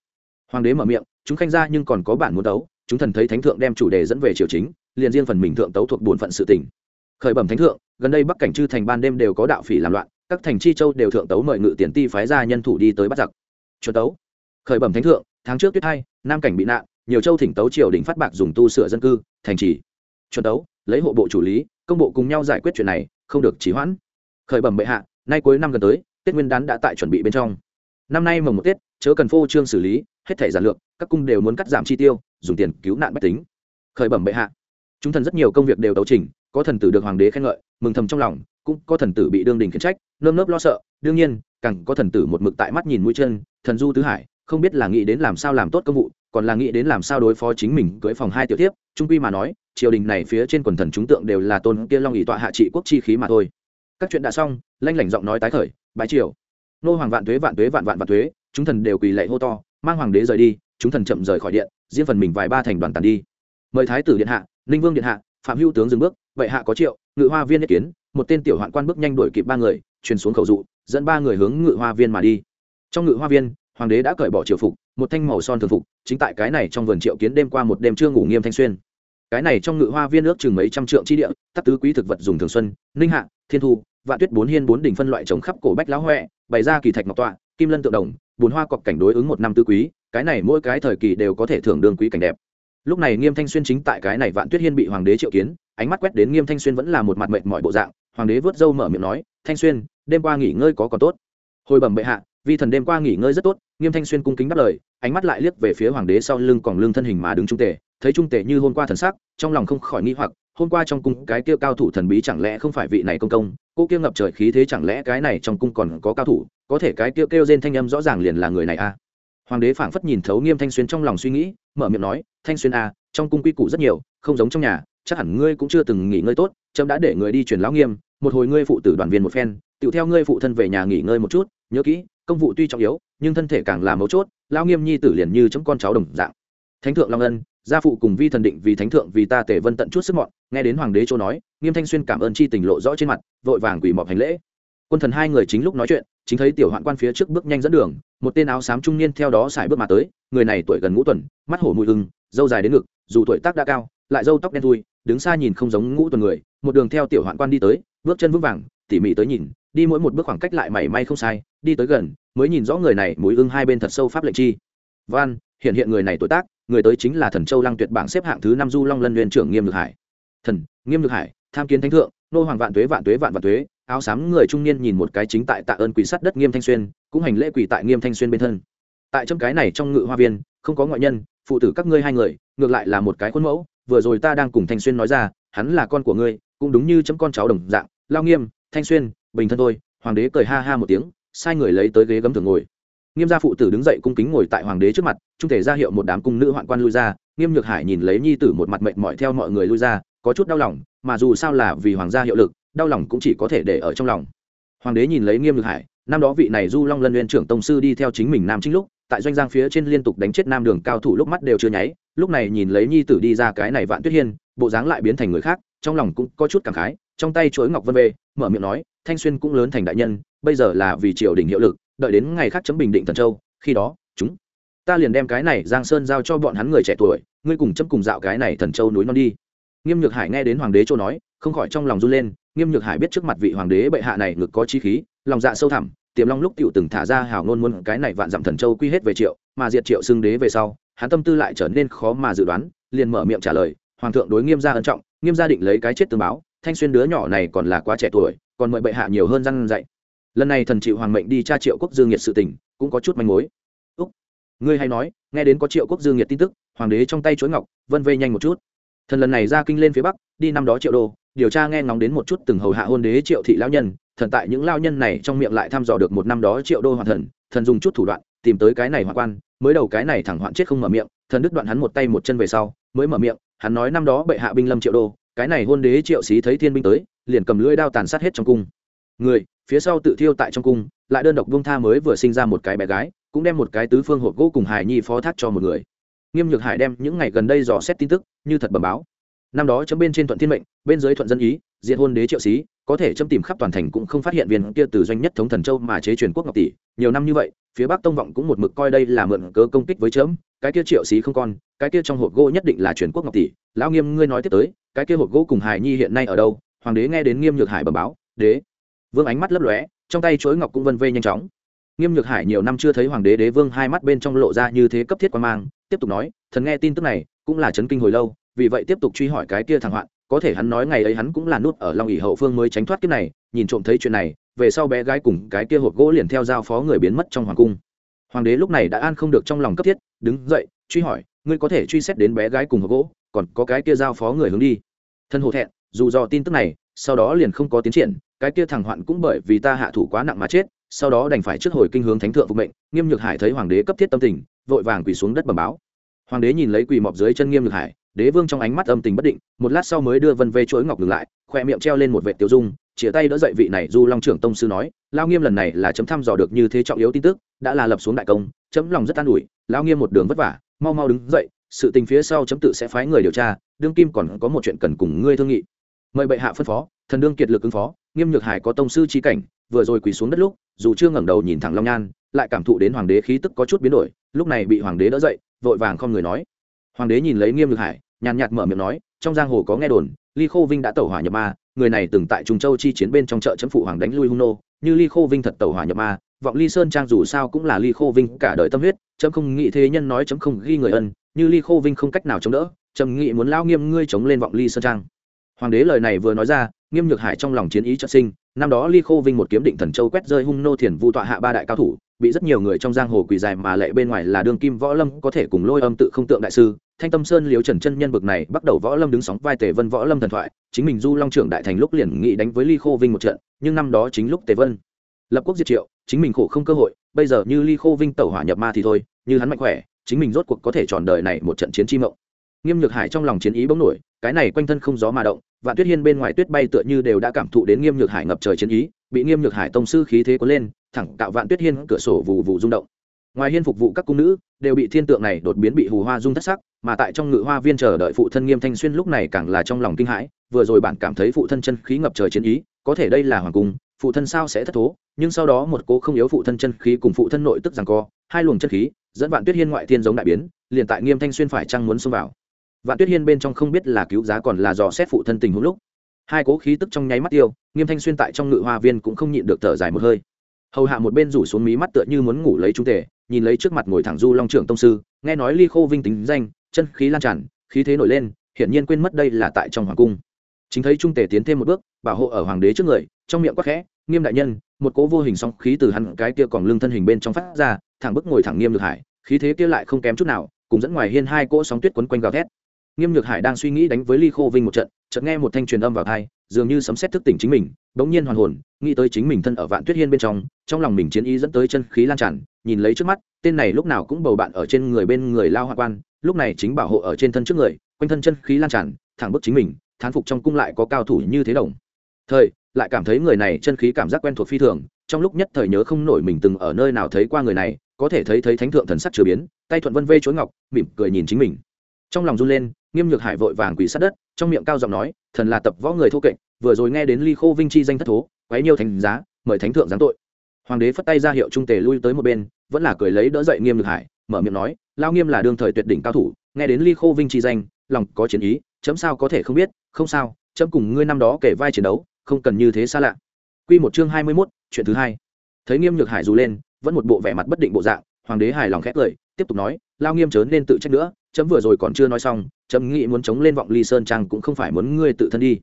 Hoàng đế mở miệng, chúng khanh ra nhưng còn có bản muốn đấu chúng thần thấy thánh thượng đem chủ đề dẫn về triều chính, liền riêng phần mình thượng tấu thuộc bổn phận sự tỉnh khởi bẩm thánh thượng, gần đây bắc cảnh chư thành ban đêm đều có đạo phỉ làm loạn các thành chi châu đều thượng tấu mời ngự tiền ti phái ra nhân thủ đi tới bắt giặc. Chuẩn tấu. Khởi bẩm thánh thượng, tháng trước tuyết hai, nam cảnh bị nạn, nhiều châu thỉnh tấu triều đình phát bạc dùng tu sửa dân cư, thành trì. Chuẩn tấu, lấy hộ bộ chủ lý, công bộ cùng nhau giải quyết chuyện này, không được trì hoãn. Khởi bẩm bệ hạ, nay cuối năm gần tới, tết nguyên đán đã tại chuẩn bị bên trong. Năm nay mồng một tết, chớ cần phô trương xử lý, hết thể giản lược, các cung đều muốn cắt giảm chi tiêu, dùng tiền cứu nạn bách tính. Khởi bẩm bệ hạ. Chúng thần rất nhiều công việc đều tấu trình có thần tử được hoàng đế khen ngợi, mừng thầm trong lòng cũng có thần tử bị đương đình khiển trách, nơm nớp lo sợ, đương nhiên, càng có thần tử một mực tại mắt nhìn mũi chân, thần du tứ hải, không biết là nghĩ đến làm sao làm tốt công vụ, còn là nghĩ đến làm sao đối phó chính mình cưới phòng hai tiểu tiếp trung quy mà nói, triều đình này phía trên quần thần chúng tượng đều là tôn kia long ỷ tọa hạ trị quốc chi khí mà thôi. Các chuyện đã xong, lanh lảnh giọng nói tái khởi bãi triều. Nô hoàng vạn tuế vạn tuế vạn vạn vạn tuế, chúng thần đều quỳ lệ hô to, mang hoàng đế rời đi, chúng thần chậm rời khỏi điện, riêng phần mình vài ba thành đoàn tàn đi. Mời thái tử điện hạ, ninh vương điện hạ, phạm hữu tướng dừng bước, vậy hạ có triệu, ngự hoa viên nhất kiến một tên tiểu hoạn quan bước nhanh đuổi kịp ba người, truyền xuống khẩu dụ, dẫn ba người hướng ngự hoa viên mà đi. Trong ngự hoa viên, hoàng đế đã cởi bỏ triều phục, một thanh màu son thường phục, chính tại cái này trong vườn triệu kiến đêm qua một đêm chưa ngủ nghiêm thanh xuyên. Cái này trong ngự hoa viên ước chừng mấy trăm trượng chi địa, tắc tứ quý thực vật dùng thường xuân, ninh hạ, thiên thu, vạn tuyết bốn hiên bốn đỉnh phân loại trồng khắp cổ bách lá huệ bày ra kỳ thạch ngọc tọa, kim lân tượng đồng bốn hoa cọc cảnh đối ứng một năm tứ quý, cái này mỗi cái thời kỳ đều có thể thưởng đương quý cảnh đẹp. Lúc này nghiêm thanh xuyên chính tại cái này vạn tuyết hiên bị hoàng đế triệu kiến ánh mắt quét đến nghiêm thanh xuyên vẫn là một mặt mệnh mọi bộ dạng hoàng đế vớt râu mở miệng nói thanh xuyên đêm qua nghỉ ngơi có còn tốt hồi bẩm bệ hạ vi thần đêm qua nghỉ ngơi rất tốt nghiêm thanh xuyên cung kính đáp lời ánh mắt lại liếc về phía hoàng đế sau lưng còn lưng thân hình mà đứng trung tề thấy trung tề như hôm qua thần sắc trong lòng không khỏi nghi hoặc hôm qua trong cung cái kia cao thủ thần bí chẳng lẽ không phải vị này công công cô kia ngập trời khí thế chẳng lẽ cái này trong cung còn có cao thủ có thể cái kia kêu, kêu trên thanh âm rõ ràng liền là người này a à? hoàng đế phảng phất nhìn thấu nghiêm thanh xuyên trong lòng suy nghĩ mở miệng nói thanh xuyên a à, trong cung quy củ rất nhiều không giống trong nhà chắc hẳn ngươi cũng chưa từng nghỉ ngơi tốt trâm đã để người đi truyền lão nghiêm, một hồi ngươi phụ tử đoàn viên một phen tự theo ngươi phụ thân về nhà nghỉ ngơi một chút, nhớ kỹ, công vụ tuy trọng yếu, nhưng thân thể càng là mấu chốt, lão nghiêm nhi tử liền như chấm con cháu đồng dạng. Thánh thượng long ân, gia phụ cùng vi thần định vì thánh thượng vì ta tể vân tận chút sức mọn, nghe đến hoàng đế châu nói, nghiêm thanh xuyên cảm ơn chi tình lộ rõ trên mặt, vội vàng quỳ mọp hành lễ. Quân thần hai người chính lúc nói chuyện, chính thấy tiểu hoạn quan phía trước bước nhanh dẫn đường, một tên áo xám trung niên theo đó xài bước mà tới, người này tuổi gần ngũ tuần, mắt hổ mùi hưng dâu dài đến ngực, dù tuổi tác đã cao, lại dâu tóc đen thui đứng xa nhìn không giống ngũ tuần người, một đường theo tiểu hoạn quan đi tới, bước chân vững vàng, tỉ mỉ tới nhìn, đi mỗi một bước khoảng cách lại mảy may không sai, đi tới gần, mới nhìn rõ người này mũi ưng hai bên thật sâu pháp lệnh chi. Văn, hiện hiện người này tuổi tác, người tới chính là thần châu lăng tuyệt bảng xếp hạng thứ năm du long lân nguyên trưởng nghiêm lực hải. Thần, nghiêm lực hải, tham kiến thánh thượng, nô hoàng vạn tuế vạn tuế vạn vạn tuế, áo xám người trung niên nhìn một cái chính tại tạ ơn quỷ sắt đất nghiêm thanh xuyên, cũng hành lễ quỷ tại nghiêm thanh xuyên bên thân. Tại trong cái này trong ngự hoa viên, không có ngoại nhân, phụ tử các ngươi hai người, ngược lại là một cái khuôn mẫu vừa rồi ta đang cùng thanh xuyên nói ra, hắn là con của ngươi, cũng đúng như chấm con cháu đồng dạng, lao nghiêm, thanh xuyên, bình thân thôi. Hoàng đế cười ha ha một tiếng, sai người lấy tới ghế gấm thường ngồi. Nghiêm gia phụ tử đứng dậy cung kính ngồi tại hoàng đế trước mặt, trung thể ra hiệu một đám cung nữ hoạn quan lui ra, nghiêm nhược hải nhìn lấy nhi tử một mặt mệnh mọi theo mọi người lui ra, có chút đau lòng, mà dù sao là vì hoàng gia hiệu lực, đau lòng cũng chỉ có thể để ở trong lòng. Hoàng đế nhìn lấy nghiêm nhược hải, năm đó vị này du long lân nguyên trưởng tông sư đi theo chính mình nam chính lúc, tại doanh giang phía trên liên tục đánh chết nam đường cao thủ lúc mắt đều chưa nháy lúc này nhìn lấy nhi tử đi ra cái này vạn tuyết hiên, bộ dáng lại biến thành người khác, trong lòng cũng có chút cảm khái, trong tay chuỗi ngọc vân về, mở miệng nói, thanh xuyên cũng lớn thành đại nhân, bây giờ là vì triều đình hiệu lực, đợi đến ngày khác chấm bình định thần châu, khi đó, chúng ta liền đem cái này giang sơn giao cho bọn hắn người trẻ tuổi, ngươi cùng chấm cùng dạo cái này thần châu núi non đi. Nghiêm nhược hải nghe đến hoàng đế châu nói, không khỏi trong lòng run lên, nghiêm nhược hải biết trước mặt vị hoàng đế bệ hạ này ngực có chi khí, lòng dạ sâu thẳm tiềm long lúc tiểu từng thả ra hào ngôn muôn cái này vạn dặm thần châu quy hết về triệu, mà diệt triệu xưng đế về sau, hắn tâm tư lại trở nên khó mà dự đoán, liền mở miệng trả lời, hoàng thượng đối nghiêm gia ân trọng, nghiêm gia định lấy cái chết tương báo, thanh xuyên đứa nhỏ này còn là quá trẻ tuổi, còn mời bệ hạ nhiều hơn răn dạy. Lần này thần chịu hoàng mệnh đi tra triệu quốc dương nhiệt sự tình, cũng có chút manh mối. Úc, ngươi hay nói, nghe đến có triệu quốc dương nhiệt tin tức, hoàng đế trong tay chuỗi ngọc, vân vây nhanh một chút. Thần lần này ra kinh lên phía bắc, đi năm đó triệu đô, điều tra nghe ngóng đến một chút từng hầu hạ hôn đế triệu thị lão nhân thần tại những lao nhân này trong miệng lại thăm dò được một năm đó triệu đô hoàn thần thần dùng chút thủ đoạn, tìm tới cái này hoàn quan, mới đầu cái này thẳng hoạn chết không mở miệng, thần đứt đoạn hắn một tay một chân về sau, mới mở miệng, hắn nói năm đó bệ hạ binh lâm triệu đô, cái này hôn đế triệu xí thấy thiên binh tới, liền cầm lưỡi đao tàn sát hết trong cung. Người, phía sau tự thiêu tại trong cung, lại đơn độc vương tha mới vừa sinh ra một cái bé gái, cũng đem một cái tứ phương hộp gỗ cùng hải nhi phó thác cho một người. Nghiêm nhược hải đem những ngày gần đây dò xét tin tức, như thật bẩm báo. Năm đó chấm bên trên thuận thiên mệnh, bên dưới thuận dân ý diện hôn đế triệu xí có thể chấm tìm khắp toàn thành cũng không phát hiện viên kia từ doanh nhất thống thần châu mà chế truyền quốc ngọc tỷ. Nhiều năm như vậy, phía bắc tông vọng cũng một mực coi đây là mượn cớ công kích với chấm cái kia triệu xí không còn cái kia trong hộp gỗ nhất định là truyền quốc ngọc tỷ. Lão nghiêm, ngươi nói tiếp tới, cái kia hộp gỗ cùng hải nhi hiện nay ở đâu? Hoàng đế nghe đến nghiêm nhược hải bẩm báo, đế. Vương ánh mắt lấp lóe, trong tay chuỗi ngọc cũng vân vê nhanh chóng. Nghiêm nhược hải nhiều năm chưa thấy hoàng đế đế vương hai mắt bên trong lộ ra như thế cấp thiết quan mang, tiếp tục nói, thần nghe tin tức này, cũng là chấn kinh hồi lâu, vì vậy tiếp tục truy hỏi cái kia thằng hoạn có thể hắn nói ngày ấy hắn cũng là nút ở long ỉ hậu phương mới tránh thoát kiếp này, nhìn trộm thấy chuyện này, về sau bé gái cùng cái kia hộp gỗ liền theo giao phó người biến mất trong hoàng cung. Hoàng đế lúc này đã an không được trong lòng cấp thiết, đứng dậy, truy hỏi, ngươi có thể truy xét đến bé gái cùng hộp gỗ, còn có cái kia giao phó người hướng đi? Thân hổ thẹn, dù do tin tức này, sau đó liền không có tiến triển, cái kia thằng hoạn cũng bởi vì ta hạ thủ quá nặng mà chết, sau đó đành phải trước hồi kinh hướng thánh thượng phục mệnh, nghiêm nhược hải thấy hoàng đế cấp thiết tâm tình, vội vàng quỳ xuống đất bẩm báo. Hoàng đế nhìn lấy quỳ mọp dưới chân nghiêm nhược hải đế vương trong ánh mắt âm tình bất định, một lát sau mới đưa vân vê chuỗi ngọc ngừng lại, khoe miệng treo lên một vệ tiêu dung chĩa tay đỡ dậy vị này du long trưởng tông sư nói lao nghiêm lần này là chấm thăm dò được như thế trọng yếu tin tức, đã là lập xuống đại công, chấm lòng rất an ủi lao nghiêm một đường vất vả, mau mau đứng dậy, sự tình phía sau chấm tự sẽ phái người điều tra, đương kim còn có một chuyện cần cùng ngươi thương nghị. Mời bệ hạ phân phó, thần đương kiệt lực ứng phó, nghiêm nhược hải có tông sư trí cảnh, vừa rồi quỳ xuống đất lúc, dù chưa ngẩng đầu nhìn thẳng long nhan, lại cảm thụ đến hoàng đế khí tức có chút biến đổi, lúc này bị hoàng đế đỡ dậy, vội vàng không người nói hoàng đế nhìn lấy nghiêm nhược hải, nhàn nhạt mở miệng nói, trong giang hồ có nghe đồn, ly khô vinh đã tẩu hỏa nhập ma, người này từng tại trung châu chi chiến bên trong chợ chấm phụ hoàng đánh lui hung nô, như ly khô vinh thật tẩu hỏa nhập ma, vọng ly sơn trang dù sao cũng là ly khô vinh cả đời tâm huyết, chấm không nghĩ thế nhân nói chấm không ghi người ân, như ly khô vinh không cách nào chống đỡ, chấm nghĩ muốn lao nghiêm ngươi chống lên vọng ly sơn trang. Hoàng đế lời này vừa nói ra, nghiêm nhược hải trong lòng chiến ý trợ sinh, năm đó ly khô vinh một kiếm định thần châu quét rơi hung nô thiền vu tọa hạ ba đại cao thủ bị rất nhiều người trong giang hồ quỳ dài mà lệ bên ngoài là đương kim võ lâm có thể cùng lôi âm tự không tượng đại sư. Thanh tâm sơn liếu trần chân nhân bực này bắt đầu võ lâm đứng sóng vai tề vân võ lâm thần thoại. Chính mình du long trưởng đại thành lúc liền nghị đánh với ly khô vinh một trận, nhưng năm đó chính lúc tề vân lập quốc diệt triệu, chính mình khổ không cơ hội, bây giờ như ly khô vinh tẩu hỏa nhập ma thì thôi, như hắn mạnh khỏe, chính mình rốt cuộc có thể tròn đời này một trận chiến chi mộng. Nghiêm nhược hải trong lòng chiến ý bỗng nổi cái này quanh thân không gió mà động, vạn tuyết hiên bên ngoài tuyết bay tựa như đều đã cảm thụ đến nghiêm nhược hải ngập trời chiến ý, bị nghiêm nhược hải tông sư khí thế cuốn lên, thẳng tạo vạn tuyết hiên cửa sổ vụ vụ rung động. Ngoài hiên phục vụ các cung nữ, đều bị thiên tượng này đột biến bị hù hoa rung thất sắc, mà tại trong ngự hoa viên chờ đợi phụ thân nghiêm thanh xuyên lúc này càng là trong lòng kinh hãi, vừa rồi bạn cảm thấy phụ thân chân khí ngập trời chiến ý, có thể đây là hoàng cung, phụ thân sao sẽ thất thố, nhưng sau đó một cố không yếu phụ thân chân khí cùng phụ thân nội tức rằng co, hai luồng chân khí, dẫn vạn tuyết hiên ngoại thiên giống đại biến, liền tại nghiêm thanh xuyên phải chăng muốn xông vào vạn tuyết hiên bên trong không biết là cứu giá còn là dò xét phụ thân tình huống lúc, hai cố khí tức trong nháy mắt tiêu, nghiêm thanh xuyên tại trong ngự hoa viên cũng không nhịn được thở dài một hơi. Hầu hạ một bên rủ xuống mí mắt tựa như muốn ngủ lấy trung tề, nhìn lấy trước mặt ngồi thẳng du long trưởng tông sư, nghe nói ly khô vinh tính danh, chân khí lan tràn, khí thế nổi lên, hiển nhiên quên mất đây là tại trong hoàng cung. Chính thấy trung tề tiến thêm một bước, bảo hộ ở hoàng đế trước người, trong miệng quắc khẽ, nghiêm đại nhân. Một cố vô hình song khí từ hắn cái kia còn lưng thân hình bên trong phát ra, thẳng bức ngồi thẳng nghiêm được hải, khí thế kia lại không kém chút nào, cùng dẫn ngoài hiên hai cỗ sóng tuyết quấn quanh gào thét nghiêm nhược hải đang suy nghĩ đánh với ly khô vinh một trận, chợt nghe một thanh truyền âm vào thai dường như sấm xét thức tỉnh chính mình, bỗng nhiên hoàn hồn, nghĩ tới chính mình thân ở vạn tuyết hiên bên trong trong lòng mình chiến ý dẫn tới chân khí lan tràn, nhìn lấy trước mắt, tên này lúc nào cũng bầu bạn ở trên người bên người lao hoa quan, lúc này chính bảo hộ ở trên thân trước người, quanh thân chân khí lan tràn, thẳng bức chính mình, thán phục trong cung lại có cao thủ như thế đồng. Thời, lại cảm thấy người này chân khí cảm giác quen thuộc phi thường, trong lúc nhất thời nhớ không nổi mình từng ở nơi nào thấy qua người này, có thể thấy thấy thánh thượng thần sắc chưa biến, tay thuận vân vê chối ngọc, mỉm cười nhìn chính mình. Trong lòng run lên nghiêm nhược hải vội vàng quỳ sát đất trong miệng cao giọng nói thần là tập võ người thô kệch vừa rồi nghe đến ly khô vinh chi danh thất thố quấy nhiêu thành giá mời thánh thượng giáng tội hoàng đế phất tay ra hiệu trung tề lui tới một bên vẫn là cười lấy đỡ dậy nghiêm nhược hải mở miệng nói lao nghiêm là đương thời tuyệt đỉnh cao thủ nghe đến ly khô vinh chi danh lòng có chiến ý chấm sao có thể không biết không sao chấm cùng ngươi năm đó kể vai chiến đấu không cần như thế xa lạ Quy một chương hai mươi 21, chuyện thứ hai. Thấy Nghiêm Nhược Hải dù lên, vẫn một bộ vẻ mặt bất định bộ dạng, hoàng đế hài lòng khẽ cười, tiếp tục nói, lao nghiêm chớ nên tự trách nữa, chấm vừa rồi còn chưa nói xong, chấm nghĩ muốn chống lên vọng ly sơn trang cũng không phải muốn ngươi tự thân đi.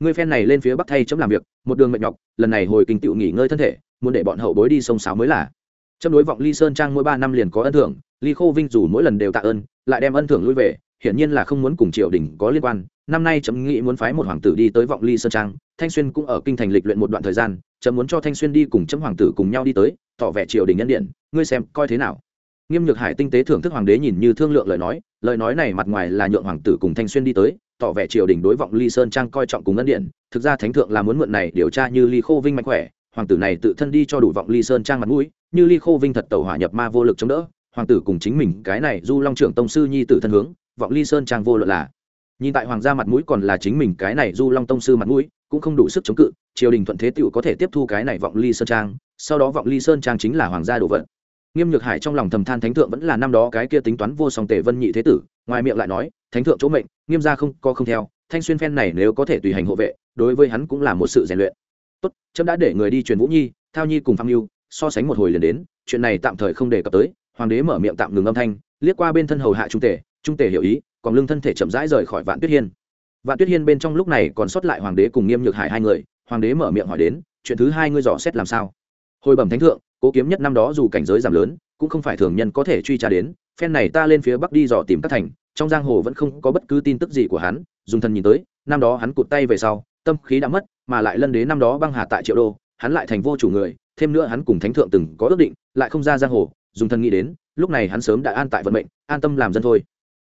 Ngươi phen này lên phía bắc thay chấm làm việc, một đường mệt nhọc, lần này hồi kinh tựu nghỉ ngơi thân thể, muốn để bọn hậu bối đi sông sáo mới là. Chấm đối vọng ly sơn trang mỗi ba năm liền có ân thưởng, ly khô vinh dù mỗi lần đều tạ ơn, lại đem ân thưởng lui về, hiển nhiên là không muốn cùng triều đình có liên quan. Năm nay chấm nghĩ muốn phái một hoàng tử đi tới vọng ly sơn trang, thanh xuyên cũng ở kinh thành lịch luyện một đoạn thời gian, chấm muốn cho thanh xuyên đi cùng chấm hoàng tử cùng nhau đi tới, tỏ vẻ triều đình nhân điện, ngươi xem coi thế nào. Nghiêm nhược hải tinh tế thưởng thức hoàng đế nhìn như thương lượng lời nói lời nói này mặt ngoài là nhượng hoàng tử cùng thanh xuyên đi tới, tỏ vẻ triều đình đối vọng ly sơn trang coi trọng cùng ân điện thực ra thánh thượng là muốn mượn này điều tra như ly khô vinh mạnh khỏe, hoàng tử này tự thân đi cho đủ vọng ly sơn trang mặt mũi, như ly khô vinh thật tàu hỏa nhập ma vô lực chống đỡ, hoàng tử cùng chính mình, cái này du long trưởng tông sư nhi tử thân hướng, vọng ly sơn trang vô luận là. Nhìn tại hoàng gia mặt mũi còn là chính mình, cái này du long tông sư mặt mũi, cũng không đủ sức chống cự, triều đình thuận thế tựu có thể tiếp thu cái này vọng ly sơn trang, sau đó vọng ly sơn trang chính là hoàng gia đồ vật nghiêm nhược hải trong lòng thầm than thánh thượng vẫn là năm đó cái kia tính toán vô song tề vân nhị thế tử, ngoài miệng lại nói, thánh thượng chỗ mệnh, nghiêm gia không có không theo, thanh xuyên phen này nếu có thể tùy hành hộ vệ, đối với hắn cũng là một sự rèn luyện. Tốt trẫm đã để người đi truyền vũ nhi, thao nhi cùng phạm mưu so sánh một hồi liền đến, chuyện này tạm thời không đề cập tới. Hoàng đế mở miệng tạm ngừng âm thanh, liếc qua bên thân hầu hạ trung tể trung tể hiểu ý, còn lưng thân thể chậm rãi rời khỏi vạn tuyết hiên. Vạn tuyết hiên bên trong lúc này còn sót lại hoàng đế cùng nghiêm nhược hải hai người, hoàng đế mở miệng hỏi đến, chuyện thứ hai ngươi dò xét làm sao? Hồi bẩm thánh thượng cố kiếm nhất năm đó dù cảnh giới giảm lớn, cũng không phải thường nhân có thể truy tra đến. Phen này ta lên phía bắc đi dò tìm các thành, trong giang hồ vẫn không có bất cứ tin tức gì của hắn. Dùng thần nhìn tới, năm đó hắn cụt tay về sau, tâm khí đã mất, mà lại lân đế năm đó băng hà tại triệu đô, hắn lại thành vô chủ người, thêm nữa hắn cùng thánh thượng từng có ước định, lại không ra giang hồ. Dùng thần nghĩ đến, lúc này hắn sớm đã an tại vận mệnh, an tâm làm dân thôi.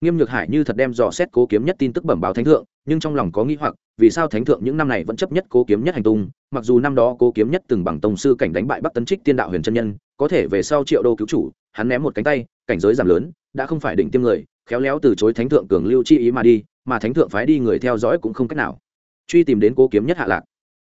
Nghiêm nhược hải như thật đem dò xét cố kiếm nhất tin tức bẩm báo thánh thượng nhưng trong lòng có nghĩ hoặc, vì sao thánh thượng những năm này vẫn chấp nhất cố kiếm nhất hành tung, mặc dù năm đó cố kiếm nhất từng bằng tông sư cảnh đánh bại bắc tấn trích tiên đạo huyền chân nhân, có thể về sau triệu đô cứu chủ, hắn ném một cánh tay, cảnh giới giảm lớn, đã không phải định tiêm người, khéo léo từ chối thánh thượng cường lưu chi ý mà đi, mà thánh thượng phái đi người theo dõi cũng không cách nào. Truy tìm đến cố kiếm nhất hạ lạc.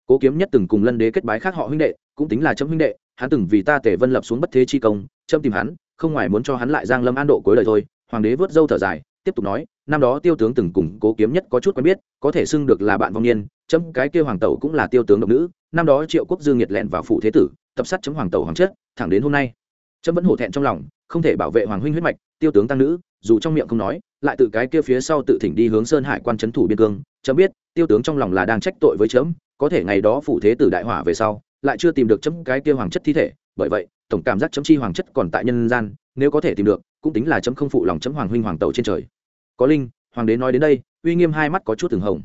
Cố kiếm nhất từng cùng lân đế kết bái khác họ huynh đệ, cũng tính là chấm huynh đệ, hắn từng vì ta tể vân lập xuống bất thế chi công, chấm tìm hắn, không ngoài muốn cho hắn lại giang lâm an độ cuối đời thôi, hoàng đế vớt dâu thở dài tiếp tục nói, năm đó tiêu tướng từng cùng cố kiếm nhất có chút quen biết, có thể xưng được là bạn vong niên, chấm cái kia hoàng tẩu cũng là tiêu tướng độc nữ, năm đó triệu quốc dương nhiệt lẹn vào phủ thế tử, tập sát chấm hoàng tẩu hoàng chất, thẳng đến hôm nay. Chấm vẫn hổ thẹn trong lòng, không thể bảo vệ hoàng huynh huyết mạch, tiêu tướng tăng nữ, dù trong miệng không nói, lại tự cái kia phía sau tự thỉnh đi hướng sơn hải quan trấn thủ biên cương. Chấm biết, tiêu tướng trong lòng là đang trách tội với chấm, có thể ngày đó phủ thế tử đại hỏa về sau, lại chưa tìm được chấm cái kia hoàng chất thi thể, bởi vậy, tổng cảm giác chấm chi hoàng chất còn tại nhân gian nếu có thể tìm được, cũng tính là chấm không phụ lòng chấm hoàng huynh hoàng tẩu trên trời. Có linh, hoàng đế nói đến đây, uy nghiêm hai mắt có chút từng hồng.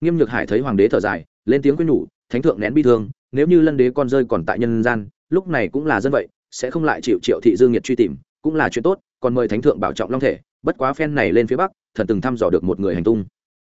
Nghiêm nhược hải thấy hoàng đế thở dài, lên tiếng quyên nhủ, thánh thượng nén bi thương, nếu như lân đế con rơi còn tại nhân gian, lúc này cũng là dân vậy, sẽ không lại chịu triệu thị dương nhiệt truy tìm, cũng là chuyện tốt, còn mời thánh thượng bảo trọng long thể, bất quá phen này lên phía bắc thần từng thăm dò được một người hành tung.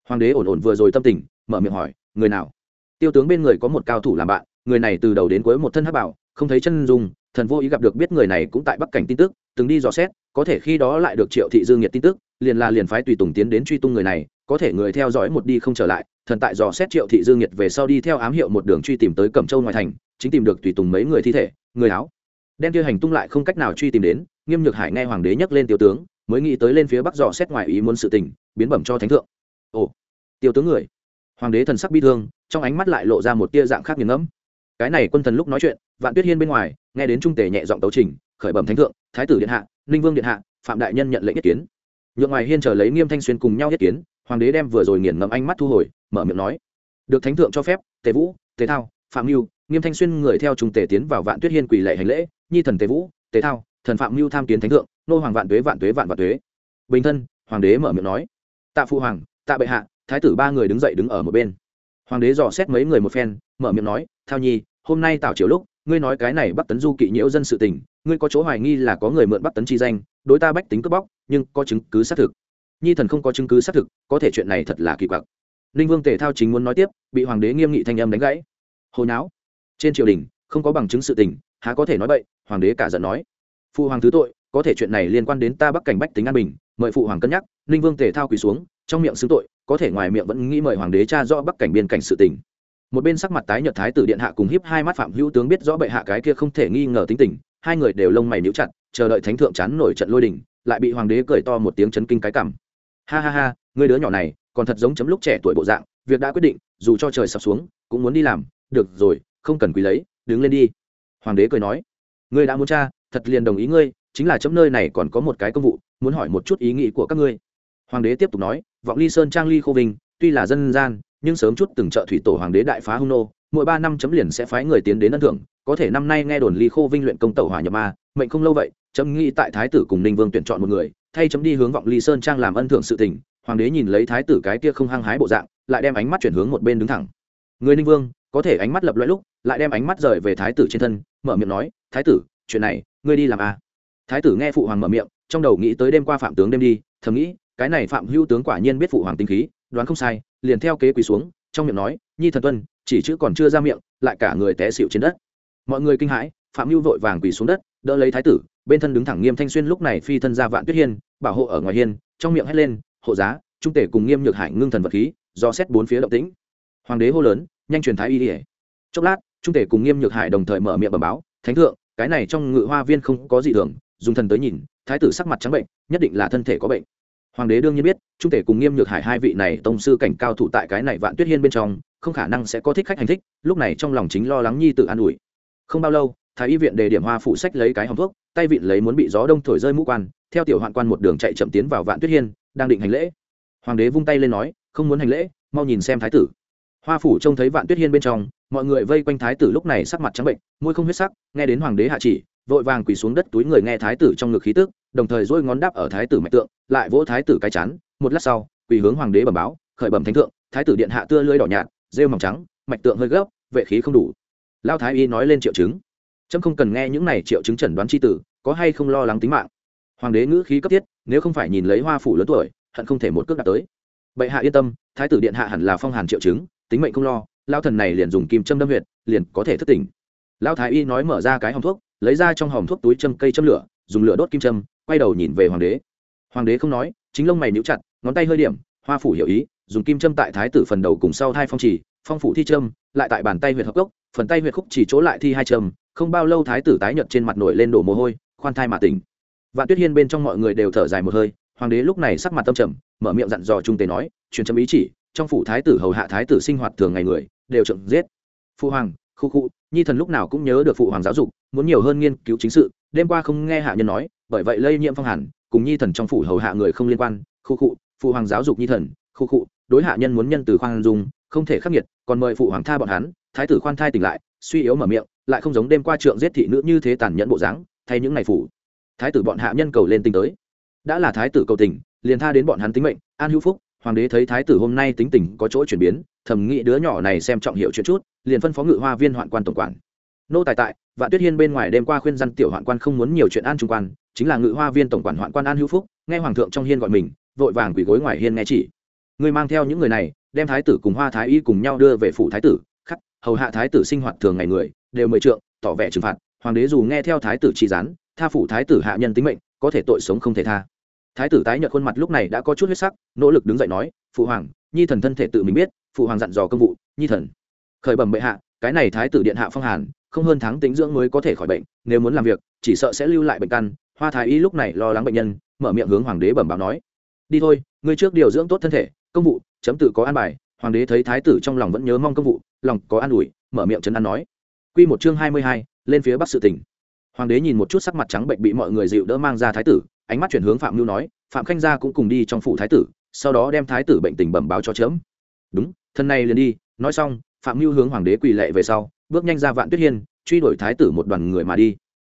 Hoàng đế ổn ổn vừa rồi tâm tình, mở miệng hỏi, người nào? Tiêu tướng bên người có một cao thủ làm bạn, người này từ đầu đến cuối một thân hắc bảo, không thấy chân dung, thần vô ý gặp được biết người này cũng tại bắc cảnh tin tức từng đi dò xét, có thể khi đó lại được triệu thị dương nhiệt tin tức, liền là liền phái tùy tùng tiến đến truy tung người này, có thể người theo dõi một đi không trở lại, thần tại dò xét triệu thị dương nhiệt về sau đi theo ám hiệu một đường truy tìm tới cẩm châu ngoài thành, chính tìm được tùy tùng mấy người thi thể, người áo. Đen kia hành tung lại không cách nào truy tìm đến, nghiêm nhược hải nghe hoàng đế nhắc lên tiểu tướng, mới nghĩ tới lên phía bắc dò xét ngoài ý muốn sự tình, biến bẩm cho thánh thượng. Ồ, tiểu tướng người. Hoàng đế thần sắc bi thương, trong ánh mắt lại lộ ra một tia dạng khác nghiền ngẫm. Cái này quân thần lúc nói chuyện, vạn tuyết hiên bên ngoài, nghe đến trung tề nhẹ giọng tấu trình, khởi bẩm thánh thượng thái tử điện hạ, ninh vương điện hạ, phạm đại nhân nhận lệnh ý kiến. Nhượng ngoài hiên chờ lấy nghiêm thanh xuyên cùng nhau ý kiến, hoàng đế đem vừa rồi nghiền ngẫm ánh mắt thu hồi, mở miệng nói, được thánh thượng cho phép, tề vũ, tề thao, phạm mưu, nghiêm thanh xuyên người theo trung tề tiến vào vạn tuyết hiên quỳ lệ hành lễ, nhi thần tề vũ, tề thao, thần phạm mưu tham kiến thánh thượng, nô hoàng vạn tuế vạn tuế, vạn vạn tuế. Bình thân, hoàng đế mở miệng nói, tạ phụ hoàng, tạ bệ hạ, thái tử ba người đứng dậy đứng ở một bên. Hoàng đế dò xét mấy người một phen, mở miệng nói, thao nhi, hôm nay tào triều lúc, ngươi nói cái này bắt tấn du kỵ nhiễu dân sự tình ngươi có chỗ hoài nghi là có người mượn bắt tấn chi danh, đối ta bách tính cướp bóc, nhưng có chứng cứ xác thực. Nhi thần không có chứng cứ xác thực, có thể chuyện này thật là kỳ quặc. Ninh vương tề thao chính muốn nói tiếp, bị hoàng đế nghiêm nghị thanh âm đánh gãy. Hồi não trên triều đình, không có bằng chứng sự tình, há có thể nói vậy hoàng đế cả giận nói. Phụ hoàng thứ tội, có thể chuyện này liên quan đến ta bắc cảnh bách tính an bình, mời phụ hoàng cân nhắc, ninh vương tề thao quỳ xuống, trong miệng xứng tội, có thể ngoài miệng vẫn nghĩ mời hoàng đế cha rõ bắc cảnh biên cảnh sự tình. Một bên sắc mặt tái nhợt thái tử điện hạ cùng hiếp hai mắt phạm hữu tướng biết rõ bệ hạ cái kia không thể nghi ngờ tính tình hai người đều lông mày níu chặt, chờ đợi thánh thượng chán nổi trận lôi đình, lại bị hoàng đế cười to một tiếng chấn kinh cái cảm. Ha ha ha, người đứa nhỏ này, còn thật giống chấm lúc trẻ tuổi bộ dạng, việc đã quyết định, dù cho trời sập xuống, cũng muốn đi làm. Được rồi, không cần quý lấy, đứng lên đi. Hoàng đế cười nói. Ngươi đã muốn cha thật liền đồng ý ngươi, chính là chấm nơi này còn có một cái công vụ, muốn hỏi một chút ý nghĩ của các ngươi. Hoàng đế tiếp tục nói. Vọng ly sơn trang ly khô vinh, tuy là dân gian, nhưng sớm chút từng trợ thủy tổ hoàng đế đại phá hung nô mỗi ba năm chấm liền sẽ phái người tiến đến ân thưởng, có thể năm nay nghe đồn ly khô vinh luyện công tẩu hỏa nhập ma, mệnh không lâu vậy, chấm nghĩ tại thái tử cùng ninh vương tuyển chọn một người, thay chấm đi hướng vọng ly sơn trang làm ân thưởng sự tình, hoàng đế nhìn lấy thái tử cái kia không hăng hái bộ dạng, lại đem ánh mắt chuyển hướng một bên đứng thẳng. Người ninh vương, có thể ánh mắt lập loại lúc, lại đem ánh mắt rời về thái tử trên thân, mở miệng nói, thái tử, chuyện này, ngươi đi làm à? Thái tử nghe phụ hoàng mở miệng, trong đầu nghĩ tới đêm qua phạm tướng đêm đi, thầm nghĩ, cái này phạm hữu tướng quả nhiên biết phụ hoàng tinh khí, đoán không sai, liền theo kế quỳ xuống, trong miệng nói, nhi thần tuân chỉ chữ còn chưa ra miệng, lại cả người té xịu trên đất. Mọi người kinh hãi, phạm hữu vội vàng quỳ xuống đất, đỡ lấy thái tử, bên thân đứng thẳng nghiêm thanh xuyên lúc này phi thân ra vạn tuyết hiên, bảo hộ ở ngoài hiên, trong miệng hét lên, hộ giá, trung tể cùng nghiêm nhược hải ngưng thần vật khí, do xét bốn phía động tĩnh. Hoàng đế hô lớn, nhanh truyền thái y ỉa chốc lát, trung tể cùng nghiêm nhược hải đồng thời mở miệng bẩm báo, thánh thượng, cái này trong ngự hoa viên không có gì thường, dùng thần tới nhìn, thái tử sắc mặt trắng bệnh, nhất định là thân thể có bệnh. Hoàng đế đương nhiên biết, trung tể cùng nghiêm nhược hải hai vị này tông sư cảnh cao thủ tại cái này vạn tuyết hiên bên trong không khả năng sẽ có thích khách hành thích, lúc này trong lòng chính lo lắng nhi tự an ủi. Không bao lâu, thái y viện đề điểm hoa phụ sách lấy cái hòng thuốc, tay vịn lấy muốn bị gió đông thổi rơi mũ quan, theo tiểu hoạn quan một đường chạy chậm tiến vào vạn tuyết hiên, đang định hành lễ. Hoàng đế vung tay lên nói, không muốn hành lễ, mau nhìn xem thái tử. Hoa phủ trông thấy vạn tuyết hiên bên trong, mọi người vây quanh thái tử lúc này sắc mặt trắng bệnh, môi không huyết sắc, nghe đến hoàng đế hạ chỉ, vội vàng quỳ xuống đất túi người nghe thái tử trong ngực khí tức, đồng thời dỗi ngón đáp ở thái tử mạch tượng, lại vỗ thái tử cái chán, một lát sau, quỳ hướng hoàng đế bẩm báo, khởi bẩm thánh thượng, thái tử điện hạ tưa lưỡi đỏ nhạt rêu mỏng trắng, mạch tượng hơi gấp, vệ khí không đủ. Lao thái y nói lên triệu chứng. Trâm không cần nghe những này triệu chứng chẩn đoán c tử, có hay không lo lắng tính mạng. Hoàng đế ngữ khí cấp thiết, nếu không phải nhìn lấy hoa phủ lớn tuổi, hận không thể một cước đạt tới. Bệ hạ yên tâm, thái tử điện hạ hẳn là phong hàn triệu chứng, tính mệnh không lo, lao thần này liền dùng kim châm đâm huyệt, liền có thể thất tỉnh. Lao thái y nói mở ra cái hòm thuốc, lấy ra trong hòm thuốc túi châm cây châm lửa, dùng lửa đốt kim châm, quay đầu nhìn về hoàng đế. Hoàng đế không nói, chính lông mày níu chặt, ngón tay hơi điểm, hoa phủ hiểu ý dùng kim châm tại thái tử phần đầu cùng sau hai phong chỉ phong phủ thi châm, lại tại bàn tay huyệt hợp gốc, phần tay huyệt khúc chỉ chỗ lại thi hai châm, không bao lâu thái tử tái nhợt trên mặt nổi lên đổ mồ hôi, khoan thai mà tỉnh. Vạn tuyết hiên bên trong mọi người đều thở dài một hơi, hoàng đế lúc này sắc mặt tâm trầm, mở miệng dặn dò trung tế nói, truyền châm ý chỉ, trong phủ thái tử hầu hạ thái tử sinh hoạt thường ngày người, đều trộm giết. Phụ hoàng, khu khu, nhi thần lúc nào cũng nhớ được phụ hoàng giáo dục, muốn nhiều hơn nghiên cứu chính sự, đêm qua không nghe hạ nhân nói, bởi vậy lây nhiễm phong hàn, cùng nhi thần trong phủ hầu hạ người không liên quan, khu khu, phụ hoàng giáo dục nhi thần khu khu, đối hạ nhân muốn nhân từ khoan dung, không thể khắc nghiệt, còn mời phụ hoàng tha bọn hắn, thái tử khoan thai tỉnh lại, suy yếu mở miệng, lại không giống đêm qua trượng giết thị nữ như thế tàn nhẫn bộ dáng, thay những ngày phủ. Thái tử bọn hạ nhân cầu lên tình tới. Đã là thái tử cầu tình, liền tha đến bọn hắn tính mệnh, an hữu phúc, hoàng đế thấy thái tử hôm nay tính tình có chỗ chuyển biến, thầm nghĩ đứa nhỏ này xem trọng hiệu chuyện chút, liền phân phó ngự hoa viên hoạn quan tổng quản. Nô tài tại, vạn tuyết hiên bên ngoài đêm qua khuyên dân tiểu hoạn quan không muốn nhiều chuyện an trung quan, chính là ngự hoa viên tổng quản hoạn quan an hữu phúc, nghe hoàng thượng trong hiên gọi mình, vội vàng quỳ gối ngoài hiên nghe chỉ. Ngươi mang theo những người này, đem thái tử cùng hoa thái y cùng nhau đưa về phủ thái tử, khắc, hầu hạ thái tử sinh hoạt thường ngày người, đều mời trượng, tỏ vẻ trừng phạt. Hoàng đế dù nghe theo thái tử chỉ gián, tha phủ thái tử hạ nhân tính mệnh, có thể tội sống không thể tha. Thái tử tái nhợt khuôn mặt lúc này đã có chút huyết sắc, nỗ lực đứng dậy nói, phụ hoàng, nhi thần thân thể tự mình biết, phụ hoàng dặn dò công vụ, nhi thần. Khởi bẩm bệ hạ, cái này thái tử điện hạ phong hàn, không hơn tháng tính dưỡng mới có thể khỏi bệnh, nếu muốn làm việc, chỉ sợ sẽ lưu lại bệnh căn. Hoa thái y lúc này lo lắng bệnh nhân, mở miệng hướng hoàng đế bẩm báo nói, đi thôi, ngươi trước điều dưỡng tốt thân thể công vụ chấm tự có an bài hoàng đế thấy thái tử trong lòng vẫn nhớ mong công vụ lòng có an ủi mở miệng trấn an nói. Quy một chương hai mươi hai, lên phía bắc sự tỉnh hoàng đế nhìn một chút sắc mặt trắng bệnh bị mọi người dịu đỡ mang ra thái tử ánh mắt chuyển hướng phạm lưu nói phạm khanh gia cũng cùng đi trong phủ thái tử sau đó đem thái tử bệnh tình bẩm báo cho chớm đúng thân này liền đi. Nói xong phạm lưu hướng hoàng đế quỳ lệ về sau bước nhanh ra vạn tuyết hiên truy đuổi thái tử một đoàn người mà đi.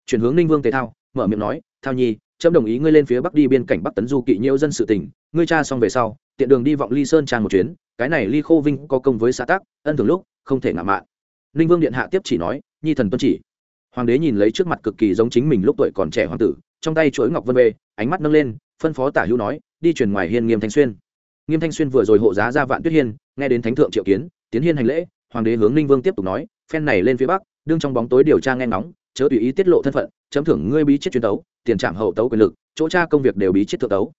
Chuyển hướng ninh vương tề thao mở miệng nói thao nhi trâm đồng ý ngươi lên phía bắc đi biên cảnh bắc tấn du kỵ nhiễu dân sự tỉnh ngươi cha xong về sau, tiện đường đi vọng ly sơn trang một chuyến, cái này ly khô vinh có công với xã tắc, ân thường lúc, không thể ngã mạn. Ninh vương điện hạ tiếp chỉ nói, nhi thần tuân chỉ. Hoàng đế nhìn lấy trước mặt cực kỳ giống chính mình lúc tuổi còn trẻ hoàng tử, trong tay chuỗi ngọc vân bê ánh mắt nâng lên, phân phó tả hữu nói, đi truyền ngoài hiên nghiêm thanh xuyên. Nghiêm thanh xuyên vừa rồi hộ giá ra vạn tuyết hiên, nghe đến thánh thượng triệu kiến, tiến hiên hành lễ, hoàng đế hướng ninh vương tiếp tục nói, phen này lên phía bắc, đương trong bóng tối điều tra nghe ngóng, chớ tùy ý tiết lộ thân phận, chấm thưởng ngươi bí chết truyền tấu tiền trạm hậu tấu quyền lực, chỗ tra công việc đều bí chết thượng tấu.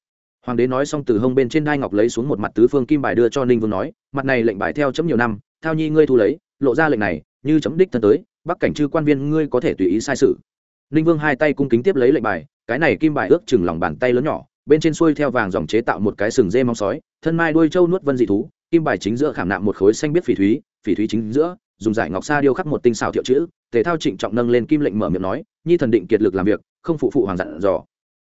Hoàng đế nói xong từ hông bên trên đai ngọc lấy xuống một mặt tứ phương kim bài đưa cho ninh vương nói, mặt này lệnh bài theo chấm nhiều năm, thao nhi ngươi thu lấy, lộ ra lệnh này, như chấm đích thân tới, bắc cảnh chư quan viên ngươi có thể tùy ý sai sự. Ninh vương hai tay cung kính tiếp lấy lệnh bài, cái này kim bài ước chừng lòng bàn tay lớn nhỏ, bên trên xuôi theo vàng dòng chế tạo một cái sừng dê mong sói, thân mai đuôi trâu nuốt vân dị thú, kim bài chính giữa khảm nạm một khối xanh biết phỉ thúy phỉ thúy chính giữa, dùng giải ngọc sa điêu khắc một tinh xào thiệu chữ, tề thao trịnh trọng nâng lên kim lệnh mở miệng nói, nhi thần định kiệt lực làm việc không phụ phụ hoàng dặn dò.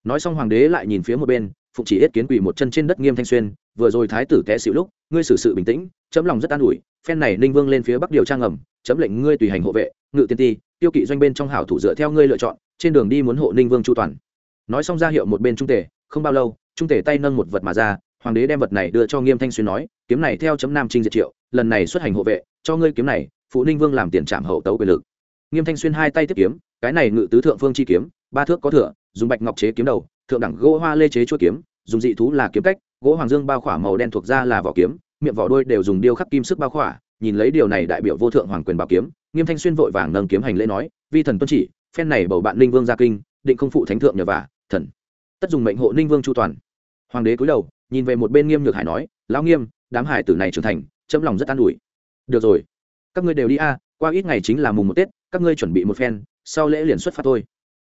Nói xong hoàng đế lại nhìn phía một bên, phụng chỉ yết kiến quỳ một chân trên đất nghiêm thanh xuyên, vừa rồi thái tử té xịu lúc, ngươi xử sự bình tĩnh, chấm lòng rất an ủi, phen này ninh vương lên phía bắc điều trang ngầm, chấm lệnh ngươi tùy hành hộ vệ, ngự tiên ti, tiêu kỵ doanh bên trong hảo thủ dựa theo ngươi lựa chọn, trên đường đi muốn hộ ninh vương chu toàn. Nói xong ra hiệu một bên trung tể không bao lâu, trung tể tay nâng một vật mà ra, hoàng đế đem vật này đưa cho nghiêm thanh xuyên nói, kiếm này theo chấm nam trinh diệt triệu, lần này xuất hành hộ vệ, cho ngươi kiếm này, phụ ninh vương làm tiền trạm hậu tấu quyền lực. Nghiêm thanh xuyên hai tay tiếp kiếm, cái này ngự tứ thượng phương chi kiếm ba thước có thửa, dùng bạch ngọc chế kiếm đầu, thượng đẳng gỗ hoa lê chế chuỗi kiếm, dùng dị thú là kiếm cách, gỗ hoàng dương bao khỏa màu đen thuộc ra là vỏ kiếm, miệng vỏ đôi đều dùng điêu khắc kim sức bao khỏa, nhìn lấy điều này đại biểu vô thượng hoàng quyền bảo kiếm, nghiêm thanh xuyên vội vàng nâng kiếm hành lễ nói, vi thần tuân chỉ, phen này bầu bạn ninh vương gia kinh, định không phụ thánh thượng nhờ vả, thần. Tất dùng mệnh hộ ninh vương chu toàn. Hoàng đế cúi đầu, nhìn về một bên nghiêm nhược hải nói, lão nghiêm, đám hải tử này trưởng thành, chấm lòng rất an ủi. Được rồi, các ngươi đều đi a, qua ít ngày chính là mùng một tết, các ngươi chuẩn bị một phen, sau lễ liền xuất phát thôi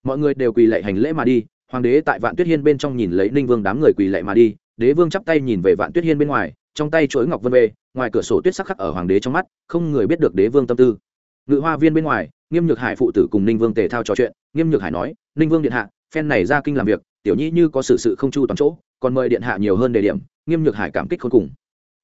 mọi người đều quỳ lạy hành lễ mà đi, hoàng đế tại vạn tuyết hiên bên trong nhìn lấy ninh vương đám người quỳ lạy mà đi, đế vương chắp tay nhìn về vạn tuyết hiên bên ngoài, trong tay chuỗi ngọc vân về, ngoài cửa sổ tuyết sắc khắc ở hoàng đế trong mắt, không người biết được đế vương tâm tư. Ngự hoa viên bên ngoài, nghiêm nhược hải phụ tử cùng ninh vương tề thao trò chuyện, nghiêm nhược hải nói, ninh vương điện hạ, phen này ra kinh làm việc, tiểu nhi như có sự sự không chu toàn chỗ, còn mời điện hạ nhiều hơn đề điểm. Nghiêm nhược hải cảm kích khôn cùng.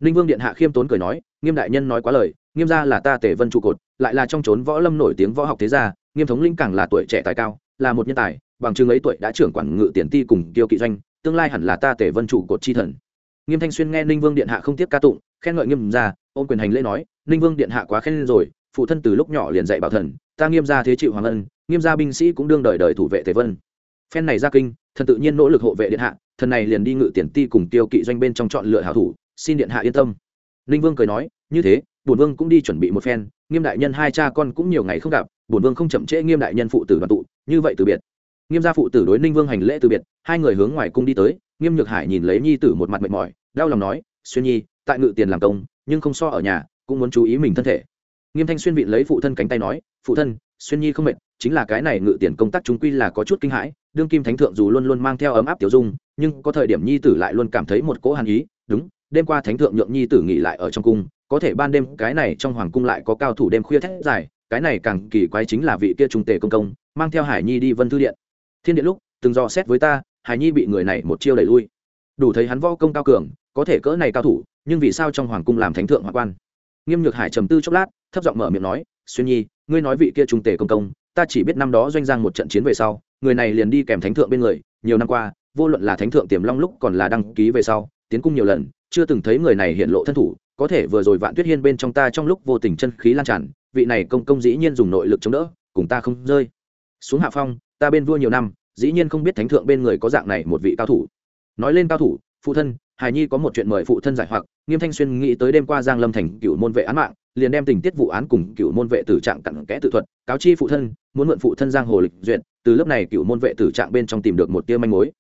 Ninh vương điện hạ khiêm tốn cười nói, nghiêm đại nhân nói quá lời, nghiêm gia là ta tề vân trụ cột, lại là trong trốn võ lâm nổi tiếng võ học thế gia, nghiêm thống linh càng là tuổi trẻ tài cao là một nhân tài, bằng chứng ấy tuổi đã trưởng quản ngự tiền ti cùng kiêu kỵ doanh, tương lai hẳn là ta tể vân chủ cột chi thần. Nghiêm thanh xuyên nghe ninh vương điện hạ không tiếp ca tụng, khen ngợi nghiêm gia ôm quyền hành lễ nói, ninh vương điện hạ quá khen rồi, phụ thân từ lúc nhỏ liền dạy bảo thần, ta nghiêm gia thế chịu hoàng ân, nghiêm gia binh sĩ cũng đương đời đời thủ vệ tề vân. Phen này ra kinh, thần tự nhiên nỗ lực hộ vệ điện hạ, thần này liền đi ngự tiền ti cùng tiêu kỵ doanh bên trong chọn lựa hảo thủ, xin điện hạ yên tâm. Ninh vương cười nói, như thế, bổn vương cũng đi chuẩn bị một phen, nghiêm đại nhân hai cha con cũng nhiều ngày không gặp, bổn vương không chậm trễ nghiêm đại nhân phụ tử đoàn tụ như vậy từ biệt. Nghiêm gia phụ tử đối ninh vương hành lễ từ biệt, hai người hướng ngoài cung đi tới, nghiêm nhược hải nhìn lấy nhi tử một mặt mệt mỏi, đau lòng nói, xuyên nhi, tại ngự tiền làm công, nhưng không so ở nhà, cũng muốn chú ý mình thân thể. Nghiêm thanh xuyên vị lấy phụ thân cánh tay nói, phụ thân, xuyên nhi không mệt, chính là cái này ngự tiền công tác chúng quy là có chút kinh hãi, đương kim thánh thượng dù luôn luôn mang theo ấm áp tiểu dung, nhưng có thời điểm nhi tử lại luôn cảm thấy một cỗ hàn ý, đúng, đêm qua thánh thượng nhượng nhi tử nghỉ lại ở trong cung, có thể ban đêm cái này trong hoàng cung lại có cao thủ đêm khuya thét dài, cái này càng kỳ quái chính là vị kia trung tề công công mang theo hải nhi đi vân thư điện. Thiên điện lúc, từng dò xét với ta, hải nhi bị người này một chiêu đẩy lui. Đủ thấy hắn võ công cao cường, có thể cỡ này cao thủ, nhưng vì sao trong hoàng cung làm thánh thượng hoàng quan? Nghiêm nhược hải trầm tư chốc lát, thấp giọng mở miệng nói, xuyên nhi, ngươi nói vị kia trung tề công công, ta chỉ biết năm đó doanh giang một trận chiến về sau, người này liền đi kèm thánh thượng bên người, nhiều năm qua, vô luận là thánh thượng tiềm long lúc còn là đăng ký về sau, tiến cung nhiều lần, chưa từng thấy người này hiện lộ thân thủ, có thể vừa rồi vạn tuyết hiên bên trong ta trong lúc vô tình chân khí lan tràn, vị này công công dĩ nhiên dùng nội lực chống đỡ, cùng ta không rơi xuống hạ phong, ta bên vua nhiều năm, dĩ nhiên không biết thánh thượng bên người có dạng này một vị cao thủ. Nói lên cao thủ, phụ thân hài nhi có một chuyện mời phụ thân giải hoặc, nghiêm thanh xuyên nghĩ tới đêm qua giang lâm thành cựu môn vệ án mạng, liền đem tình tiết vụ án cùng cựu môn vệ tử trạng cặn kẽ tự thuật, cáo chi phụ thân, muốn mượn phụ thân giang hồ lịch duyệt, từ lớp này cựu môn vệ tử trạng bên trong tìm được một tia manh mối.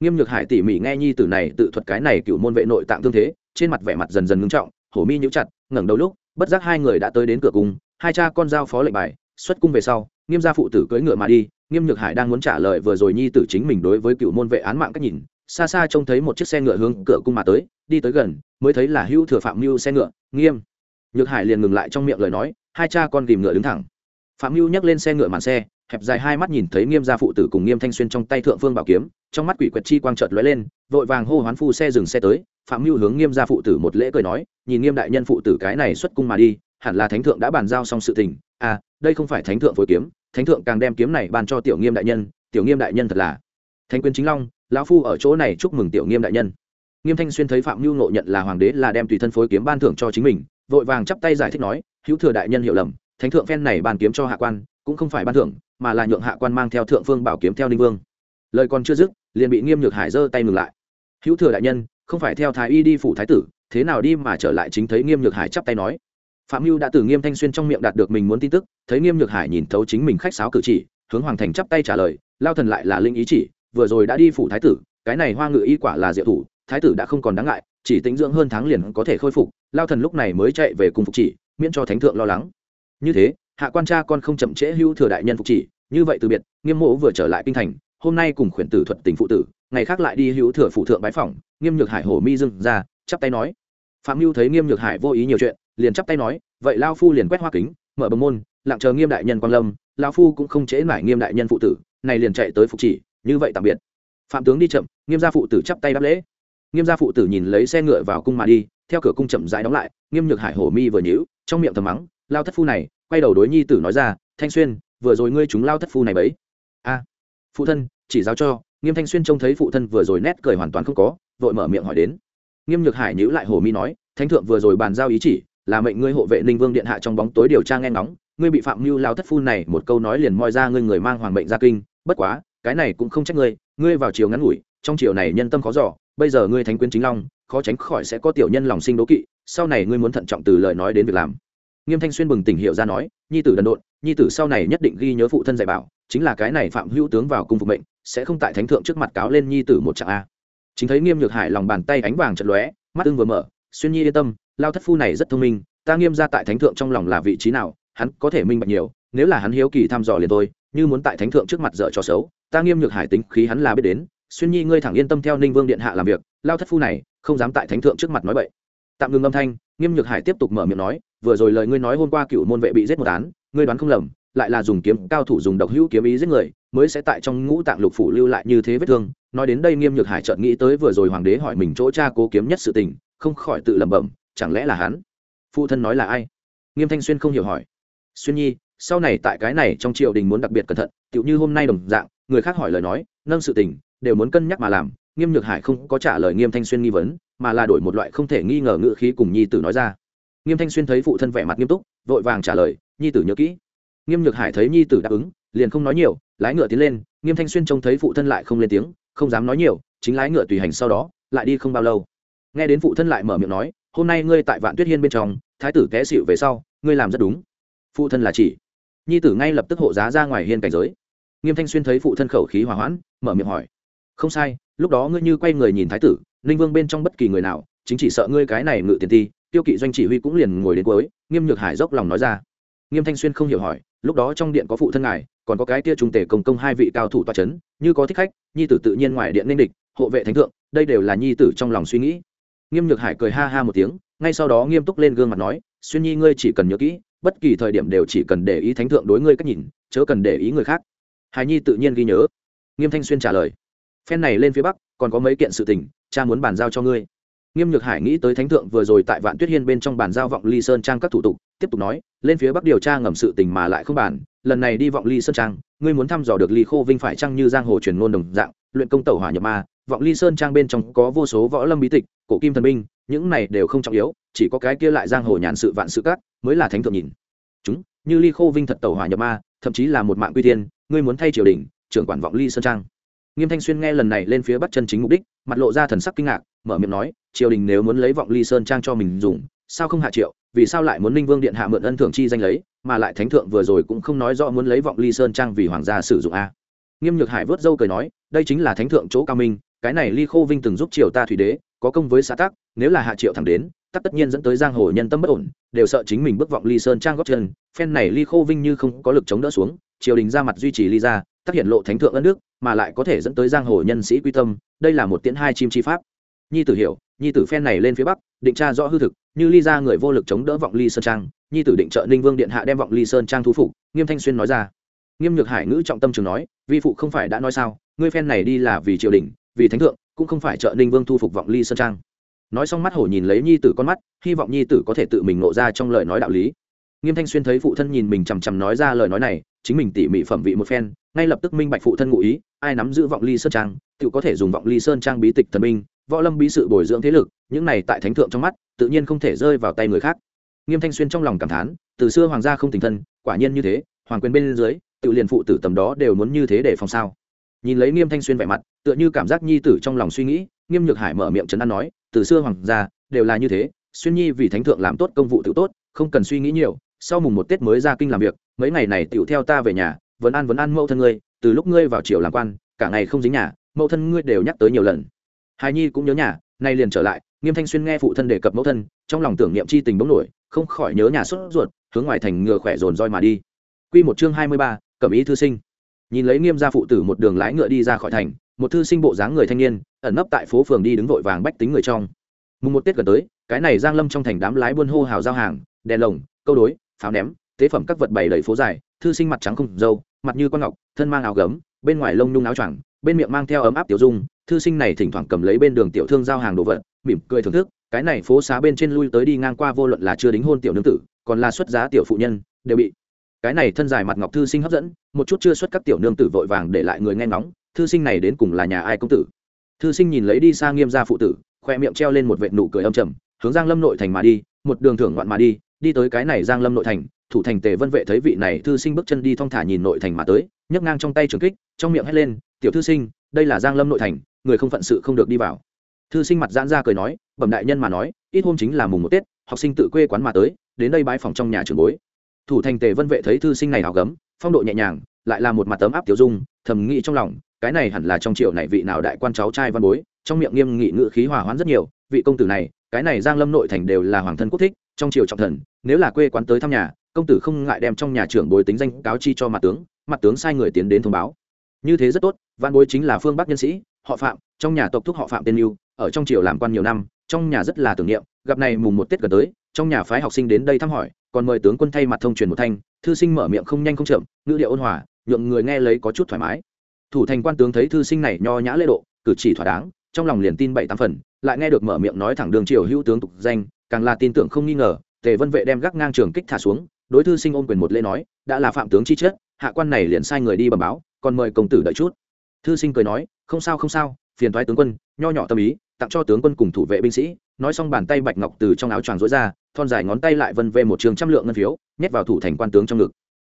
Nghiêm nhược hải tỉ mỉ nghe nhi tử này tự thuật cái này cựu môn vệ nội tạng tương thế, trên mặt vẻ mặt dần dần ngưng trọng, hổ mi nhíu chặt, ngẩng đầu lúc, bất giác hai người đã tới đến cửa cùng hai cha con giao phó lệnh bài xuất cung về sau, nghiêm gia phụ tử cưỡi ngựa mà đi, nghiêm nhược hải đang muốn trả lời vừa rồi nhi tử chính mình đối với cựu môn vệ án mạng cách nhìn, xa xa trông thấy một chiếc xe ngựa hướng cửa cung mà tới, đi tới gần, mới thấy là hữu thừa phạm mưu xe ngựa, nghiêm. Nhược hải liền ngừng lại trong miệng lời nói, hai cha con tìm ngựa đứng thẳng. Phạm mưu nhấc lên xe ngựa màn xe, hẹp dài hai mắt nhìn thấy nghiêm gia phụ tử cùng nghiêm thanh xuyên trong tay thượng phương bảo kiếm, trong mắt quỷ quyệt chi quang chợt lóe lên, vội vàng hô hoán phu xe dừng xe tới. Phạm mưu hướng nghiêm gia phụ tử một lễ cười nói, nhìn nghiêm đại nhân phụ tử cái này xuất cung mà đi hẳn là thánh thượng đã bàn giao xong sự tình. À đây không phải thánh thượng phối kiếm, thánh thượng càng đem kiếm này ban cho tiểu nghiêm đại nhân, tiểu nghiêm đại nhân thật là thánh quyền chính long, lão phu ở chỗ này chúc mừng tiểu nghiêm đại nhân. Nghiêm thanh xuyên thấy phạm mưu ngộ nhận là hoàng đế là đem tùy thân phối kiếm ban thưởng cho chính mình, vội vàng chắp tay giải thích nói, hữu thừa đại nhân hiểu lầm, thánh thượng phen này ban kiếm cho hạ quan, cũng không phải ban thưởng, mà là nhượng hạ quan mang theo thượng phương bảo kiếm theo ninh vương. Lời còn chưa dứt, liền bị nghiêm nhược hải giơ tay ngừng lại. Hữu thừa đại nhân, không phải theo thái y đi phủ thái tử, thế nào đi mà trở lại chính thấy nghiêm nhược hải chắp tay nói phạm mưu đã từ nghiêm thanh xuyên trong miệng đạt được mình muốn tin tức, thấy nghiêm nhược hải nhìn thấu chính mình khách sáo cử chỉ, hướng hoàng thành chắp tay trả lời, lao thần lại là linh ý chỉ, vừa rồi đã đi phủ thái tử, cái này hoa ngự y quả là diệu thủ, thái tử đã không còn đáng ngại, chỉ tính dưỡng hơn tháng liền có thể khôi phục, lao thần lúc này mới chạy về cùng phục chỉ, miễn cho thánh thượng lo lắng. Như thế, hạ quan cha con không chậm trễ hữu thừa đại nhân phục chỉ, như vậy từ biệt, nghiêm mộ vừa trở lại kinh thành, hôm nay cùng khuyển tử thuật tình phụ tử, ngày khác lại đi hữu thừa phụ thượng bái phỏng, nghiêm nhược hải hổ mi dưng ra, chắp tay nói. Phạm mưu thấy nghiêm nhược hải vô ý nhiều chuyện liền chắp tay nói, vậy lao phu liền quét hoa kính, mở bờ môn, lặng chờ nghiêm đại nhân quan lâm lao phu cũng không chế mải nghiêm đại nhân phụ tử, này liền chạy tới phục chỉ, như vậy tạm biệt. Phạm tướng đi chậm, nghiêm gia phụ tử chắp tay đáp lễ. Nghiêm gia phụ tử nhìn lấy xe ngựa vào cung mà đi, theo cửa cung chậm rãi đóng lại, nghiêm nhược hải hổ mi vừa nhíu, trong miệng thầm mắng lao thất phu này, quay đầu đối nhi tử nói ra, thanh xuyên, vừa rồi ngươi chúng lao thất phu này bấy. A, phụ thân, chỉ giáo cho. Nghiêm thanh xuyên trông thấy phụ thân vừa rồi nét cười hoàn toàn không có, vội mở miệng hỏi đến. Nghiêm nhược hải nhíu lại hồ mi nói, thánh thượng vừa rồi bàn giao ý chỉ là mệnh ngươi hộ vệ ninh vương điện hạ trong bóng tối điều tra nghe ngóng, ngươi bị phạm mưu lao thất phu này một câu nói liền moi ra ngươi người mang hoàng mệnh ra kinh, bất quá, cái này cũng không trách ngươi ngươi vào chiều ngắn ngủi, trong chiều này nhân tâm khó giỏ bây giờ ngươi thánh quyến chính long, khó tránh khỏi sẽ có tiểu nhân lòng sinh đố kỵ, sau này ngươi muốn thận trọng từ lời nói đến việc làm. Nghiêm thanh xuyên bừng tỉnh hiệu ra nói, nhi tử đần độn, nhi tử sau này nhất định ghi nhớ phụ thân dạy bảo, chính là cái này phạm hữu tướng vào cung phục mệnh, sẽ không tại thánh thượng trước mặt cáo lên nhi tử một trạng a. Chính thấy nghiêm nhược hải lòng bàn tay ánh vàng chật lóe, mắt ưng vừa mở xuyên nhi yên tâm, lao thất phu này rất thông minh, ta nghiêm ra tại thánh thượng trong lòng là vị trí nào, hắn có thể minh bạch nhiều, nếu là hắn hiếu kỳ thăm dò liền tôi như muốn tại thánh thượng trước mặt dở cho xấu, ta nghiêm nhược hải tính khí hắn là biết đến, xuyên nhi ngươi thẳng yên tâm theo ninh vương điện hạ làm việc, lao thất phu này, không dám tại thánh thượng trước mặt nói bậy. Tạm ngừng âm thanh, nghiêm nhược hải tiếp tục mở miệng nói, vừa rồi lời ngươi nói hôm qua cựu môn vệ bị giết một án, ngươi đoán không lầm, lại là dùng kiếm, cao thủ dùng độc hữu kiếm ý giết người, mới sẽ tại trong ngũ tạng lục phủ lưu lại như thế vết thương. Nói đến đây nghiêm nhược hải chợt nghĩ tới vừa rồi hoàng đế hỏi mình chỗ cha cố kiếm nhất sự tình không khỏi tự lẩm bẩm, chẳng lẽ là hắn? Phụ thân nói là ai? Nghiêm thanh xuyên không hiểu hỏi. Xuyên nhi, sau này tại cái này trong triều đình muốn đặc biệt cẩn thận, tựu như hôm nay đồng dạng, người khác hỏi lời nói, nâng sự tình, đều muốn cân nhắc mà làm. Nghiêm nhược hải không có trả lời nghiêm thanh xuyên nghi vấn, mà là đổi một loại không thể nghi ngờ ngữ khí cùng nhi tử nói ra. Nghiêm thanh xuyên thấy phụ thân vẻ mặt nghiêm túc, vội vàng trả lời, nhi tử nhớ kỹ. Nghiêm nhược hải thấy nhi tử đáp ứng, liền không nói nhiều, lái ngựa tiến lên, nghiêm thanh xuyên trông thấy phụ thân lại không lên tiếng, không dám nói nhiều, chính lái ngựa tùy hành sau đó, lại đi không bao lâu nghe đến phụ thân lại mở miệng nói, hôm nay ngươi tại vạn tuyết hiên bên trong, thái tử té xịu về sau, ngươi làm rất đúng. Phụ thân là chỉ. Nhi tử ngay lập tức hộ giá ra ngoài hiên cảnh giới. Nghiêm thanh xuyên thấy phụ thân khẩu khí hòa hoãn, mở miệng hỏi, không sai, lúc đó ngươi như quay người nhìn thái tử, ninh vương bên trong bất kỳ người nào, chính chỉ sợ ngươi cái này ngự tiền ti, tiêu kỵ doanh chỉ huy cũng liền ngồi đến cuối. Nghiêm nhược hải dốc lòng nói ra. Nghiêm thanh xuyên không hiểu hỏi, lúc đó trong điện có phụ thân ngài, còn có cái tia trung tể công công hai vị cao thủ toa c h ấ n như có thích khách, nhi tử tự nhiên ngoài điện ninh địch, hộ vệ thánh thượng, đây đều là nhi tử trong lòng suy nghĩ nghiêm nhược hải cười ha ha một tiếng, ngay sau đó nghiêm túc lên gương mặt nói, xuyên nhi ngươi chỉ cần nhớ kỹ, bất kỳ thời điểm đều chỉ cần để ý thánh thượng đối ngươi cách nhìn, chớ cần để ý người khác. Hài nhi tự nhiên ghi nhớ. Nghiêm thanh xuyên trả lời, phen này lên phía bắc, còn có mấy kiện sự tình, cha muốn bàn giao cho ngươi. Nghiêm nhược hải nghĩ tới thánh thượng vừa rồi tại vạn tuyết hiên bên trong bàn giao vọng ly sơn trang các thủ tục, tiếp tục nói, lên phía bắc điều tra ngầm sự tình mà lại không bàn, lần này đi vọng ly sơn trang, ngươi muốn thăm dò được ly khô vinh phải chăng như giang hồ truyền ngôn đồng dạng, luyện công tẩu hỏa nhập ma, vọng ly sơn trang bên trong có vô số võ lâm bí tịch cổ kim thần binh, những này đều không trọng yếu, chỉ có cái kia lại giang hồ nhàn sự vạn sự cát mới là thánh thượng nhìn. Chúng, như ly khô vinh thật tẩu hỏa nhập ma, thậm chí là một mạng quy tiên ngươi muốn thay triều đình, trưởng quản vọng ly sơn trang. Nghiêm thanh xuyên nghe lần này lên phía bắc chân chính mục đích, mặt lộ ra thần sắc kinh ngạc, mở miệng nói, triều đình nếu muốn lấy vọng ly sơn trang cho mình dùng, sao không hạ triệu, vì sao lại muốn ninh vương điện hạ mượn ân thưởng chi danh lấy, mà lại thánh thượng vừa rồi cũng không nói rõ muốn lấy vọng ly sơn trang vì hoàng gia sử dụng a. Nghiêm nhược hải vớt dâu cười nói, đây chính là thánh thượng chỗ cao minh, cái này ly khô vinh từng giúp triều ta thủy đế có công với xã tắc, nếu là hạ triệu thẳng đến, tắc tất nhiên dẫn tới giang hồ nhân tâm bất ổn, đều sợ chính mình bước vọng ly sơn trang góp chân, phen này ly khô vinh như không có lực chống đỡ xuống, triều đình ra mặt duy trì ly ra tác hiện lộ thánh thượng ân nước mà lại có thể dẫn tới giang hồ nhân sĩ quy tâm, đây là một tiễn hai chim chi pháp. Nhi tử hiểu, nhi tử phen này lên phía bắc, định tra rõ hư thực, như ly ra người vô lực chống đỡ vọng ly sơn trang, nhi tử định trợ ninh vương điện hạ đem vọng ly sơn trang thu phục, nghiêm thanh xuyên nói ra. Nghiêm nhược hải ngữ trọng tâm trường nói, vi phụ không phải đã nói sao, ngươi phen này đi là vì triều đình, vì thánh thượng cũng không phải trợ ninh vương thu phục vọng ly sơn trang. Nói xong mắt hổ nhìn lấy nhi tử con mắt, hy vọng nhi tử có thể tự mình nộ ra trong lời nói đạo lý. Nghiêm thanh xuyên thấy phụ thân nhìn mình chằm chằm nói ra lời nói này, chính mình tỉ mỉ phẩm vị một phen, ngay lập tức minh bạch phụ thân ngụ ý, ai nắm giữ vọng ly sơn trang, tự có thể dùng vọng ly sơn trang bí tịch thần minh, võ lâm bí sự bồi dưỡng thế lực, những này tại thánh thượng trong mắt, tự nhiên không thể rơi vào tay người khác. Nghiêm thanh xuyên trong lòng cảm thán, từ xưa hoàng gia không tình thân, quả nhiên như thế, hoàng quyền bên dưới, tự liền phụ tử tầm đó đều muốn như thế để phòng sao? Nhìn lấy nghiêm thanh xuyên vẻ mặt tựa như cảm giác nhi tử trong lòng suy nghĩ nghiêm nhược hải mở miệng trấn an nói từ xưa hoàng gia đều là như thế xuyên nhi vì thánh thượng làm tốt công vụ tự tốt không cần suy nghĩ nhiều sau mùng một tết mới ra kinh làm việc mấy ngày này tựu theo ta về nhà vẫn ăn vẫn ăn mẫu thân ngươi từ lúc ngươi vào triều làm quan cả ngày không dính nhà mẫu thân ngươi đều nhắc tới nhiều lần. Hài nhi cũng nhớ nhà nay liền trở lại nghiêm thanh xuyên nghe phụ thân đề cập mẫu thân trong lòng tưởng niệm chi tình bỗng nổi không khỏi nhớ nhà sốt ruột hướng ngoài thành ngựa khỏe dồn roi mà đi. Quy một chương hai mươi ba, cẩm ý thư sinh nhìn lấy nghiêm gia phụ tử một đường lái ngựa đi ra khỏi thành, một thư sinh bộ dáng người thanh niên, ẩn nấp tại phố phường đi đứng vội vàng bách tính người trong. Mùng một tết gần tới, cái này giang lâm trong thành đám lái buôn hô hào giao hàng, đèn lồng, câu đối, pháo ném, tế phẩm các vật bày đầy phố dài, thư sinh mặt trắng không dâu mặt như con ngọc, thân mang áo gấm, bên ngoài lông nhung áo choàng, bên miệng mang theo ấm áp tiểu dung, thư sinh này thỉnh thoảng cầm lấy bên đường tiểu thương giao hàng đồ vật, mỉm cười thưởng thức, cái này phố xá bên trên lui tới đi ngang qua vô luận là chưa đính hôn tiểu nương tử, còn là xuất giá tiểu phụ nhân, đều bị cái này thân dài mặt ngọc thư sinh hấp dẫn, một chút chưa xuất các tiểu nương tử vội vàng để lại người nghe ngóng, thư sinh này đến cùng là nhà ai công tử? Thư sinh nhìn lấy đi xa nghiêm gia phụ tử, khoe miệng treo lên một vệ nụ cười âm trầm, hướng giang lâm nội thành mà đi, một đường thưởng ngoạn mà đi đi tới cái này giang lâm nội thành, thủ thành tề vân vệ thấy vị này thư sinh bước chân đi thong thả nhìn nội thành mà tới, nhấc ngang trong tay trường kích, trong miệng hét lên, tiểu thư sinh, đây là giang lâm nội thành, người không phận sự không được đi vào. Thư sinh mặt giãn ra cười nói, bẩm đại nhân mà nói, ít hôm chính là mùng một tết, học sinh tự quê quán mà tới, đến đây bãi phòng trong nhà trường bối thủ thành tề vân vệ thấy thư sinh này hào gấm, phong độ nhẹ nhàng, lại là một mặt tấm áp tiểu dung, thầm nghĩ trong lòng, cái này hẳn là trong triệu này vị nào đại quan cháu trai văn bối, trong miệng nghiêm nghị ngự khí hòa hoãn rất nhiều, vị công tử này, cái này giang lâm nội thành đều là hoàng thân quốc thích, trong triều trọng thần, nếu là quê quán tới thăm nhà, công tử không ngại đem trong nhà trưởng bối tính danh cáo chi cho mặt tướng mặt tướng sai người tiến đến thông báo. Như thế rất tốt, văn bối chính là phương bắc nhân sĩ, họ phạm, trong nhà tộc thúc họ phạm tên lưu ở trong triều làm quan nhiều năm, trong nhà rất là tưởng niệm, gặp này mùng một tết gần tới, trong nhà phái học sinh đến đây thăm hỏi còn mời tướng quân thay mặt thông truyền một thanh, thư sinh mở miệng không nhanh không chậm, ngữ điệu ôn hòa, nhượng người nghe lấy có chút thoải mái. Thủ thành quan tướng thấy thư sinh này nho nhã lễ độ, cử chỉ thỏa đáng, trong lòng liền tin bảy tám phần, lại nghe được mở miệng nói thẳng đường triều hữu tướng tục danh, càng là tin tưởng không nghi ngờ, tề vân vệ đem gác ngang trường kích thả xuống, đối thư sinh ôm quyền một lễ nói, đã là phạm tướng chi chết, hạ quan này liền sai người đi bẩm báo, còn mời công tử đợi chút. Thư sinh cười nói, không sao không sao, phiền thoái tướng quân, nho nhỏ tâm ý tặng cho tướng quân cùng thủ vệ binh sĩ, nói xong bàn tay bạch ngọc từ trong áo choàng rối ra, thon dài ngón tay lại vân về một trường trăm lượng ngân phiếu, nhét vào thủ thành quan tướng trong ngực.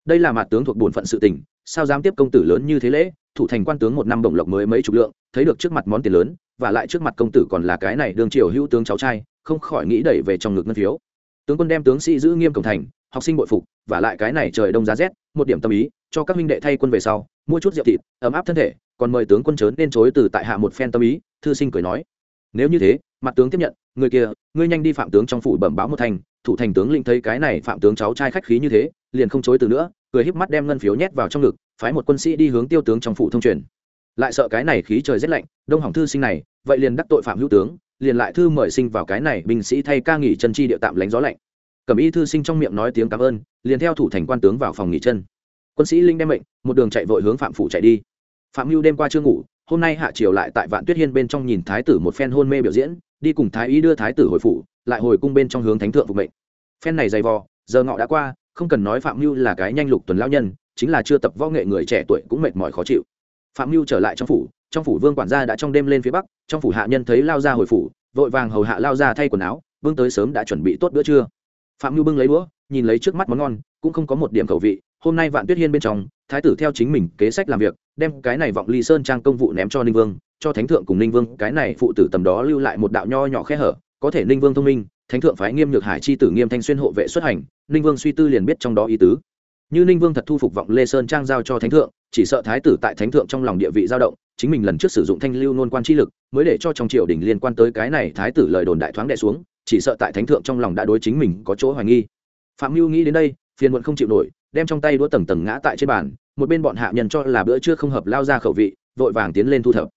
Đây là mặt tướng thuộc bổn phận sự tình, sao dám tiếp công tử lớn như thế lễ? Thủ thành quan tướng một năm bổng lộc mới mấy chục lượng, thấy được trước mặt món tiền lớn, và lại trước mặt công tử còn là cái này đương triều hữu tướng cháu trai, không khỏi nghĩ đẩy về trong ngực ngân phiếu. Tướng quân đem tướng sĩ giữ nghiêm cổng thành, học sinh bội phục, và lại cái này trời đông giá rét, một điểm tâm ý, cho các huynh đệ thay quân về sau, mua chút rượu thịt, ấm áp thân thể, còn mời tướng quân chớn nên chối từ tại hạ một phen tâm ý, thư sinh cười nói nếu như thế, mặt tướng tiếp nhận, người kia, ngươi nhanh đi phạm tướng trong phủ bẩm báo một thành, thủ thành tướng linh thấy cái này phạm tướng cháu trai khách khí như thế, liền không chối từ nữa, cười híp mắt đem ngân phiếu nhét vào trong ngực, phái một quân sĩ đi hướng tiêu tướng trong phủ thông truyền. Lại sợ cái này khí trời rét lạnh, đông hỏng thư sinh này, vậy liền đắc tội phạm hữu tướng, liền lại thư mời sinh vào cái này binh sĩ thay ca nghỉ chân chi địa tạm lánh gió lạnh. Cầm y thư sinh trong miệng nói tiếng cảm ơn, liền theo thủ thành quan tướng vào phòng nghỉ chân. Quân sĩ linh đem mệnh, một đường chạy vội hướng phạm phủ chạy đi. Phạm mưu đêm qua chưa ngủ hôm nay hạ triều lại tại vạn tuyết hiên bên trong nhìn thái tử một phen hôn mê biểu diễn, đi cùng thái ý đưa thái tử hồi phủ, lại hồi cung bên trong hướng thánh thượng phục mệnh. Phen này dày vò, giờ ngọ đã qua, không cần nói phạm mưu là cái nhanh lục tuần lao nhân, chính là chưa tập võ nghệ người trẻ tuổi cũng mệt mỏi khó chịu. Phạm mưu trở lại trong phủ trong phủ vương quản gia đã trong đêm lên phía bắc, trong phủ hạ nhân thấy lao ra hồi phủ, vội vàng hầu hạ lao ra thay quần áo, vương tới sớm đã chuẩn bị tốt bữa trưa. Phạm mưu bưng lấy đũa, nhìn lấy trước mắt món ngon, cũng không có một điểm khẩu vị hôm nay vạn tuyết hiên bên trong, thái tử theo chính mình kế sách làm việc, đem cái này vọng ly sơn trang công vụ ném cho ninh vương, cho thánh thượng cùng ninh vương, cái này phụ tử tầm đó lưu lại một đạo nho nhỏ khe hở, có thể ninh vương thông minh, thánh thượng phái nghiêm nhược hải chi tử nghiêm thanh xuyên hộ vệ xuất hành, ninh vương suy tư liền biết trong đó ý tứ. Như ninh vương thật thu phục vọng lê sơn trang giao cho thánh thượng, chỉ sợ thái tử tại thánh thượng trong lòng địa vị dao động, chính mình lần trước sử dụng thanh lưu nôn quan chi lực, mới để cho trong triều đình liên quan tới cái này thái tử lời đồn đại thoáng đẻ xuống, chỉ sợ tại thánh thượng trong lòng đã đối chính mình có chỗ hoài nghi. Phạm mưu nghĩ đến đây, phiền muộn không chịu nổi đem trong tay đũa tầng tầng ngã tại trên bàn một bên bọn hạ nhân cho là bữa trưa không hợp lao ra khẩu vị vội vàng tiến lên thu thập.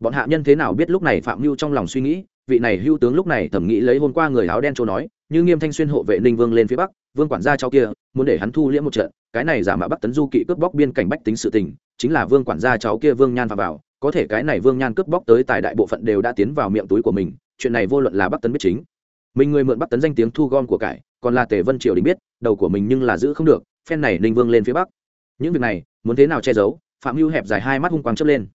Bọn hạ nhân thế nào biết lúc này phạm mưu trong lòng suy nghĩ vị này hưu tướng lúc này thẩm nghĩ lấy hôm qua người áo đen châu nói như nghiêm thanh xuyên hộ vệ ninh vương lên phía bắc vương quản gia cháu kia muốn để hắn thu liễm một trận cái này giả mạo bắc tấn du kỵ cướp bóc biên cảnh bách tính sự tình chính là vương quản gia cháu kia vương nhan vào, vào có thể cái này vương nhan cướp bóc tới tài đại bộ phận đều đã tiến vào miệng túi của mình chuyện này vô luận là bắc tấn biết chính. Mình người mượn bắc tấn danh tiếng thu gom của cải còn là tề vân triều đình biết đầu của mình nhưng là giữ không được phen này ninh vương lên phía bắc. Những việc này, muốn thế nào che giấu, phạm mưu hẹp dài hai mắt hung quang chớp lên.